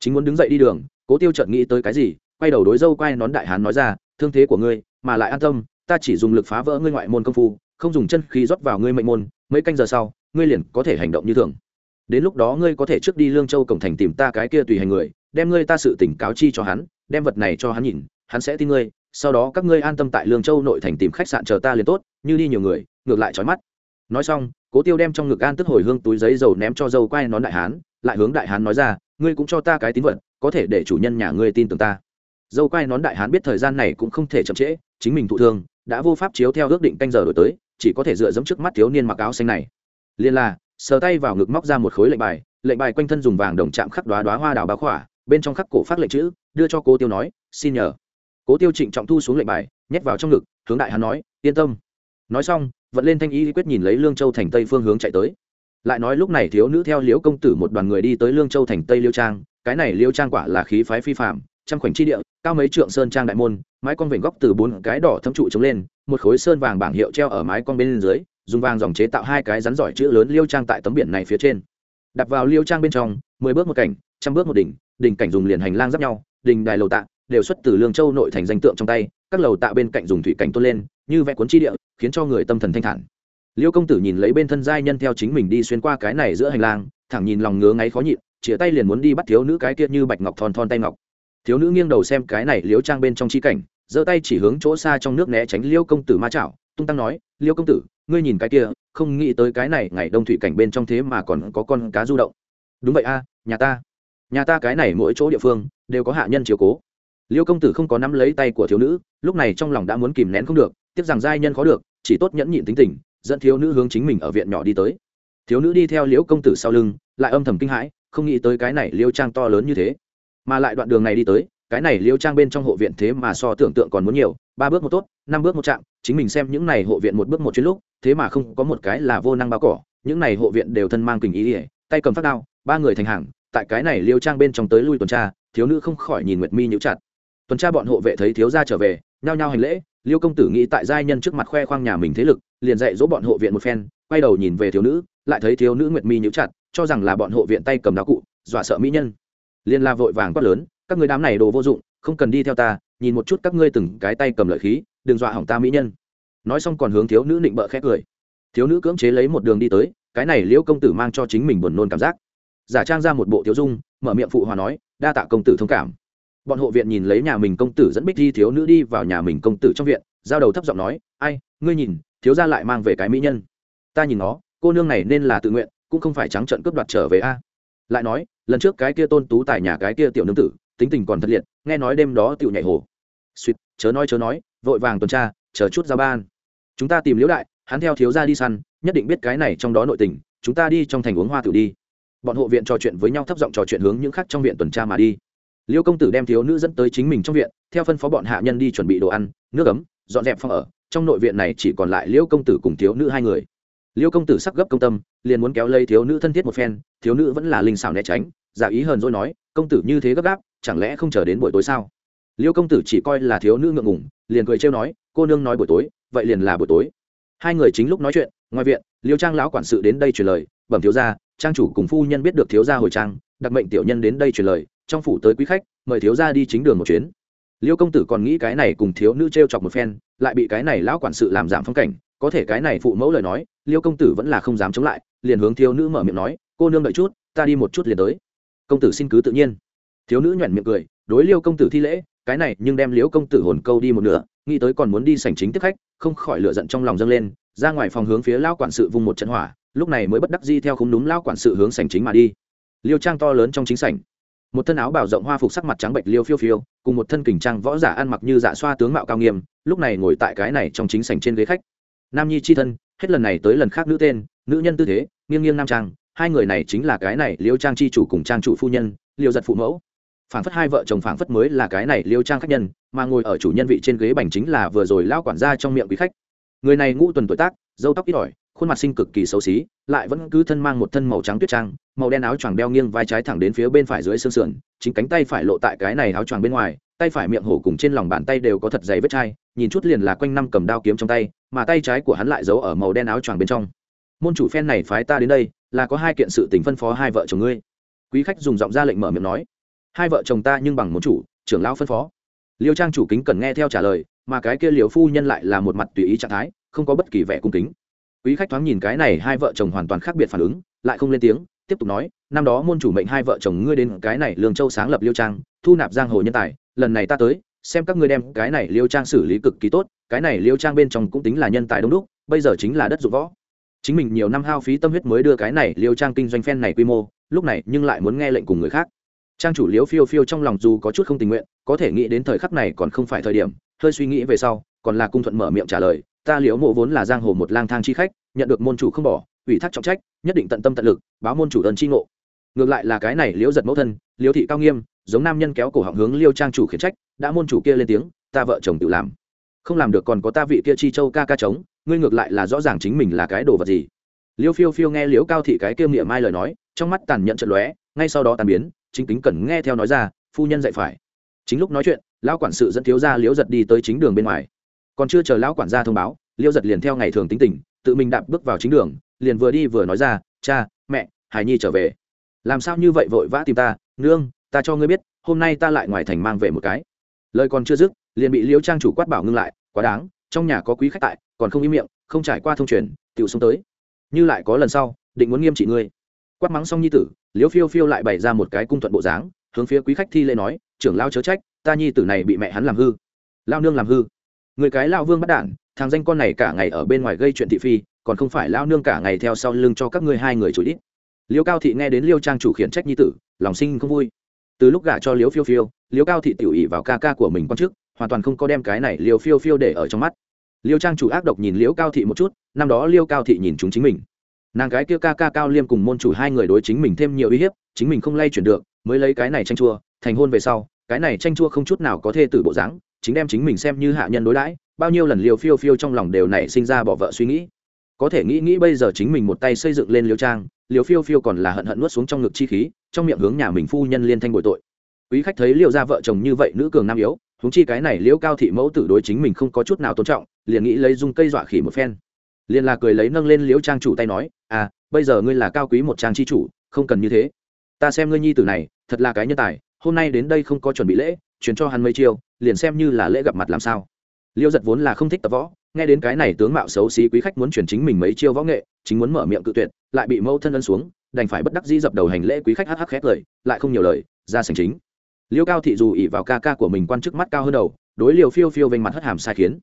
Chính muốn đứng dậy đi đường, cố tiêu chợt nghĩ tới cái gì, quay đầu đối dâu quay nón đại hán nói ra, thương thế của ngươi, mà lại an tâm, ta chỉ dùng lực phá vỡ ngươi ngoại môn công phu, không dùng chân khí rót vào ngươi mệnh môn, mấy canh giờ sau, ngươi liền có thể hành động như thường. Đến lúc đó ngươi có thể trước đi lương châu cổng thành tìm ta cái kia tùy hành người, đem ngươi ta sự tỉnh cáo chi cho hắn, đem vật này cho hắn nhìn, hắn sẽ tin ngươi sau đó các ngươi an tâm tại lương châu nội thành tìm khách sạn chờ ta liền tốt, như đi nhiều người, ngược lại trói mắt. Nói xong, cố tiêu đem trong ngực an tức hồi hương túi giấy dầu ném cho dâu quay nón đại hán, lại hướng đại hán nói ra, ngươi cũng cho ta cái tín vật, có thể để chủ nhân nhà ngươi tin tưởng ta. Dâu quay nón đại hán biết thời gian này cũng không thể chậm trễ, chính mình thụ thương, đã vô pháp chiếu theo ước định canh giờ đổi tới, chỉ có thể dựa dẫm trước mắt thiếu niên mặc áo xanh này. Liên là, sờ tay vào ngực móc ra một khối lệnh bài lệnh bài quanh thân dùng vàng đồng chạm khắc đoá đoá hoa đào bá khỏa, bên trong khắc cổ phát lệnh chữ, đưa cho cố tiêu nói, xin nhờ cố tiêu trịnh trọng thu xuống lệnh bài, nhét vào trong ngực, hướng đại hắn nói, yên tâm. Nói xong, vận lên thanh y quyết nhìn lấy lương châu thành tây phương hướng chạy tới. Lại nói lúc này thiếu nữ theo liễu công tử một đoàn người đi tới lương châu thành tây liêu trang, cái này liêu trang quả là khí phái phi phạm trăm khoảnh chi địa, cao mấy trượng sơn trang đại môn, mái con vểnh góc từ bốn cái đỏ thấm trụ chống lên, một khối sơn vàng bảng hiệu treo ở mái con bên dưới, dùng vàng dòng chế tạo hai cái rắn giỏi chữ lớn liêu trang tại tấm biển này phía trên. Đặt vào liêu trang bên trong, mười bước một cảnh, trăm bước một đỉnh đỉnh cảnh dùng liền hành lang giáp nhau đình đài lầu tạ đều xuất từ lương châu nội thành danh tượng trong tay, các lầu tạ bên cạnh dùng thủy cảnh tôn lên, như vẽ cuốn chi địa, khiến cho người tâm thần thanh thản. Liêu công tử nhìn lấy bên thân giai nhân theo chính mình đi xuyên qua cái này giữa hành lang, thẳng nhìn lòng ngứa ngáy khó nhịn, chĩa tay liền muốn đi bắt thiếu nữ cái kia như bạch ngọc thon thon tay ngọc. Thiếu nữ nghiêng đầu xem cái này liếu trang bên trong chi cảnh, giơ tay chỉ hướng chỗ xa trong nước né tránh liêu công tử ma chảo, tung tăng nói, liêu công tử, ngươi nhìn cái kia, không nghĩ tới cái này ngày đông thủy cảnh bên trong thế mà còn có con cá du động. Đúng vậy a, nhà ta nhà ta cái này mỗi chỗ địa phương đều có hạ nhân chiếu cố liêu công tử không có nắm lấy tay của thiếu nữ, lúc này trong lòng đã muốn kìm nén không được, tiếc rằng giai nhân khó được, chỉ tốt nhẫn nhịn tính tình, dẫn thiếu nữ hướng chính mình ở viện nhỏ đi tới. Thiếu nữ đi theo liễu công tử sau lưng, lại âm thầm kinh hãi, không nghĩ tới cái này liêu trang to lớn như thế. Mà lại đoạn đường này đi tới, cái này liêu trang bên trong hộ viện thế mà so tưởng tượng còn muốn nhiều, ba bước một tốt, năm bước một chạm, chính mình xem những này hộ viện một bước một chuyến lúc, thế mà không có một cái là vô năng bao cỏ, những này hộ viện đều thân mang kình ý ỉa tay cầm phát đao, ba người thành hàng, tại cái này liêu trang bên trong tới lui tuần tra, thiếu nữ không khỏi nhìn nguyệt mi nhíu chặt tuần tra bọn hộ vệ thấy thiếu gia trở về, nhao nhao hành lễ, liêu công tử nghĩ tại giai nhân trước mặt khoe khoang nhà mình thế lực, liền dạy dỗ bọn hộ viện một phen, quay đầu nhìn về thiếu nữ, lại thấy thiếu nữ nguyệt mi nhíu chặt, cho rằng là bọn hộ viện tay cầm đá cụ, dọa sợ mỹ nhân. Liền la vội vàng quát lớn, các người đám này đồ vô dụng, không cần đi theo ta, nhìn một chút các ngươi từng cái tay cầm lợi khí, đừng dọa hỏng ta mỹ nhân. Nói xong còn hướng thiếu nữ định bợ khét cười. Thiếu nữ cưỡng chế lấy một đường đi tới, cái này liễu công tử mang cho chính mình buồn nôn cảm giác. Giả trang ra một bộ thiếu dung, mở miệng phụ hòa nói, đa tạ công tử thông cảm bọn hộ viện nhìn lấy nhà mình công tử dẫn bích di thiếu nữ đi vào nhà mình công tử trong viện, giao đầu thấp giọng nói, ai, ngươi nhìn, thiếu gia lại mang về cái mỹ nhân. Ta nhìn nó, cô nương này nên là tự nguyện, cũng không phải trắng trận cướp đoạt trở về a. Lại nói, lần trước cái kia tôn tú tại nhà cái kia tiểu nương tử, tính tình còn thật liệt, nghe nói đêm đó tiểu nhảy hồ. Suýt, chớ nói chớ nói, vội vàng tuần tra, chờ chút ra ban. Chúng ta tìm liễu đại, hắn theo thiếu gia đi săn, nhất định biết cái này trong đó nội tình, chúng ta đi trong thành uống hoa tiểu đi. Bọn hộ viện trò chuyện với nhau thấp giọng trò chuyện hướng những khác trong viện tuần tra mà đi liêu công tử đem thiếu nữ dẫn tới chính mình trong viện, theo phân phó bọn hạ nhân đi chuẩn bị đồ ăn, nước ấm, dọn dẹp phòng ở, trong nội viện này chỉ còn lại liêu công tử cùng thiếu nữ hai người. Liêu công tử sắc gấp công tâm, liền muốn kéo lấy thiếu nữ thân thiết một phen, thiếu nữ vẫn là linh xảo né tránh, giả ý hờn dỗi nói, công tử như thế gấp gáp, chẳng lẽ không chờ đến buổi tối sao? Liêu công tử chỉ coi là thiếu nữ ngượng ngùng, liền cười trêu nói, cô nương nói buổi tối, vậy liền là buổi tối. Hai người chính lúc nói chuyện, ngoài viện, liêu trang lão quản sự đến đây truyền lời, bẩm thiếu gia, trang chủ cùng phu nhân biết được thiếu gia hồi trang đặc mệnh tiểu nhân đến đây truyền lời, trong phủ tới quý khách, mời thiếu gia đi chính đường một chuyến. Liêu công tử còn nghĩ cái này cùng thiếu nữ t r e o chọc một phen, lại bị cái này lão quản sự làm giảm phong cảnh, có thể cái này phụ mẫu lời nói, liêu công tử vẫn là không dám chống lại, liền hướng thiếu nữ mở miệng nói, cô nương đợi chút, ta đi một chút liền tới. Công tử xin cứ tự nhiên. Thiếu nữ nhoẻn miệng cười, đối liêu công tử thi lễ, cái này nhưng đem liêu công tử hồn câu đi một nửa, nghĩ tới còn muốn đi sảnh chính tiếp khách, không khỏi lựa giận trong lòng dâng lên, ra ngoài phòng hướng phía lao quản sự vung một trận hỏa, lúc này mới bất đắc di theo không đúng lao quản sự hướng sảnh chính mà đi liêu trang to lớn trong chính sảnh. Một thân áo bảo rộng hoa phục sắc mặt trắng bệnh liêu phiêu phiêu, cùng một thân kình trang võ giả ăn mặc như dạ xoa tướng mạo cao nghiêm, lúc này ngồi tại cái này trong chính sảnh trên ghế khách. Nam nhi c h i thân, hết lần này tới lần khác nữ tên, nữ nhân tư thế, nghiêng nghiêng nam trang, hai người này chính là cái này liêu trang chi chủ cùng trang chủ phu nhân, liêu giật phụ mẫu. Phảng phất hai vợ chồng phảng phất mới là cái này liêu trang khách nhân, mà ngồi ở chủ nhân vị trên ghế bành chính là vừa rồi lao quản gia trong miệng quý khách. Người này ngũ tuần tuổi tác, dâu tóc ít ỏi khuôn mặt sinh cực kỳ xấu xí, lại vẫn cứ thân mang một thân màu trắng tuyết trang, màu đen áo choàng đeo nghiêng vai trái thẳng đến phía bên phải dưới xương sườn, chính cánh tay phải lộ tại cái này áo choàng bên ngoài, tay phải miệng hổ cùng trên lòng bàn tay đều có thật dày vết chai, nhìn chút liền là quanh năm cầm đao kiếm trong tay, mà tay trái của hắn lại giấu ở màu đen áo choàng bên trong. Môn chủ phen này phái ta đến đây, là có hai kiện sự tình phân phó hai vợ chồng ngươi. Quý khách dùng giọng ra lệnh mở miệng nói. Hai vợ chồng ta nhưng bằng môn chủ, trưởng lão phân phó. Liêu trang chủ kính cần nghe theo trả lời, mà cái kia liều phu nhân lại là một mặt tùy ý trạng thái, không có bất kỳ vẻ cung kính quý khách thoáng nhìn cái này hai vợ chồng hoàn toàn khác biệt phản ứng, lại không lên tiếng, tiếp tục nói, năm đó môn chủ mệnh hai vợ chồng ngươi đến cái này lương châu sáng lập liêu trang, thu nạp giang hồ nhân tài, lần này ta tới, xem các ngươi đem cái này liêu trang xử lý cực kỳ tốt, cái này liêu trang bên trong cũng tính là nhân tài đông đúc, bây giờ chính là đất dụng võ. Chính mình nhiều năm hao phí tâm huyết mới đưa cái này liêu trang kinh doanh phen này quy mô, lúc này nhưng lại muốn nghe lệnh cùng người khác. Trang chủ liếu phiêu phiêu trong lòng dù có chút không tình nguyện, có thể nghĩ đến thời khắc này còn không phải thời điểm, hơi suy nghĩ về sau, còn là cung thuận mở miệng trả lời ta liễu mộ vốn là giang hồ một lang thang chi khách, nhận được môn chủ không bỏ, ủy thác trọng trách, nhất định tận tâm tận lực, báo môn chủ ơn chi ngộ. Ngược lại là cái này liễu giật mẫu thân, liễu thị cao nghiêm, giống nam nhân kéo cổ họng hướng liêu trang chủ khiển trách, đã môn chủ kia lên tiếng, ta vợ chồng tự làm. Không làm được còn có ta vị kia chi châu ca ca trống, ngươi ngược lại là rõ ràng chính mình là cái đồ vật gì. Liêu phiêu phiêu nghe liễu cao thị cái kiêm miệng mai lời nói, trong mắt tàn nhẫn trận lóe, ngay sau đó tàn biến, chính kính cẩn nghe theo nói ra, phu nhân dạy phải. Chính lúc nói chuyện, lão quản sự dẫn thiếu gia liễu giật đi tới chính đường bên ngoài còn chưa chờ lão quản gia thông báo, liêu giật liền theo ngày thường tính tình, tự mình đạp bước vào chính đường, liền vừa đi vừa nói ra, cha, mẹ, hải nhi trở về. Làm sao như vậy vội vã tìm ta? Nương, ta cho ngươi biết, hôm nay ta lại ngoài thành mang về một cái. Lời còn chưa dứt, liền bị liêu trang chủ quát bảo ngưng lại, quá đáng, trong nhà có quý khách tại, còn không im miệng, không trải qua thông truyền, tiểu xuống tới. Như lại có lần sau, định muốn nghiêm trị ngươi. Quát mắng xong nhi tử, liêu phiêu phiêu lại bày ra một cái cung thuận bộ dáng, hướng phía quý khách thi lễ nói, trưởng lao chớ trách, ta nhi tử này bị mẹ hắn làm hư. Lao nương làm hư? Người cái lao vương bắt đản thằng danh con này cả ngày ở bên ngoài gây chuyện thị phi, còn không phải lao nương cả ngày theo sau lưng cho các ngươi hai người chủ đít. Liêu cao thị nghe đến liêu trang chủ khiển trách nhi tử, lòng sinh không vui. Từ lúc gả cho liêu phiêu phiêu, liêu cao thị tiểu ỉ vào ca ca của mình con trước, hoàn toàn không có đem cái này liêu phiêu phiêu để ở trong mắt. Liêu trang chủ ác độc nhìn liêu cao thị một chút, năm đó liêu cao thị nhìn chúng chính mình. Nàng gái kia ca ca cao liêm cùng môn chủ hai người đối chính mình thêm nhiều uy hiếp, chính mình không lay chuyển được, mới lấy cái này tranh chua, thành hôn về sau, cái này tranh chua không chút nào có thê tử bộ dáng chính đem chính mình xem như hạ nhân đối đãi, bao nhiêu lần liều phiêu phiêu trong lòng đều nảy sinh ra bỏ vợ suy nghĩ. Có thể nghĩ nghĩ bây giờ chính mình một tay xây dựng lên liêu trang liều phiêu phiêu còn là hận hận nuốt xuống trong ngực chi khí, trong miệng hướng nhà mình phu nhân liên thanh bội tội. Quý khách thấy liều ra vợ chồng như vậy nữ cường nam yếu húng chi cái này liễu cao thị mẫu tử đối chính mình không có chút nào tôn trọng, liền nghĩ lấy dung cây dọa khỉ một phen. Liền là cười lấy nâng lên liễu trang chủ tay nói à bây giờ ngươi là cao quý một trang chi chủ, không cần như thế. Ta xem ngươi nhi tử này, thật là cái nhân tài hôm nay đến đây không có chuẩn bị lễ chuyển cho hắn mấy chiêu, liền xem như là lễ gặp mặt làm sao. Liêu giật vốn là không thích tập võ, nghe đến cái này tướng mạo xấu xí quý khách muốn chuyển chính mình mấy chiêu võ nghệ, chính muốn mở miệng cự tuyệt, lại bị mẫu thân ân xuống, đành phải bất đắc dĩ dập đầu hành lễ quý khách hắc hắc khét lời, lại không nhiều lời, ra sành chính. Liêu cao thị dù ỉ vào ca ca của mình quan chức mắt cao hơn đầu, đối liều phiêu phiêu vênh mặt hất hàm sai khiến.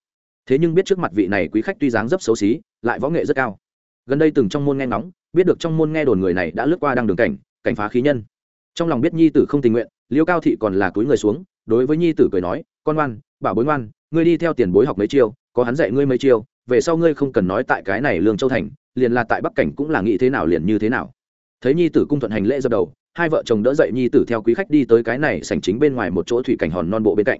Thế nhưng biết trước mặt vị này quý khách tuy dáng dấp xấu xí, lại võ nghệ rất cao. Gần đây từng trong môn nghe ngóng, biết được trong môn nghe đồn người này đã lướt qua đang đường cảnh cảnh phá khí nhân. Trong lòng biết nhi tử không tình nguyện liêu cao thị còn là túi người xuống, đối với nhi tử cười nói, con ngoan, bảo bối ngoan, ngươi đi theo tiền bối học mấy chiêu, có hắn dạy ngươi mấy chiêu, về sau ngươi không cần nói tại cái này lương châu thành, liền là tại bắc cảnh cũng là nghĩ thế nào liền như thế nào. Thấy nhi tử cung thuận hành lễ dập đầu, hai vợ chồng đỡ dậy nhi tử theo quý khách đi tới cái này sảnh chính bên ngoài một chỗ thủy cảnh hòn non bộ bên cạnh.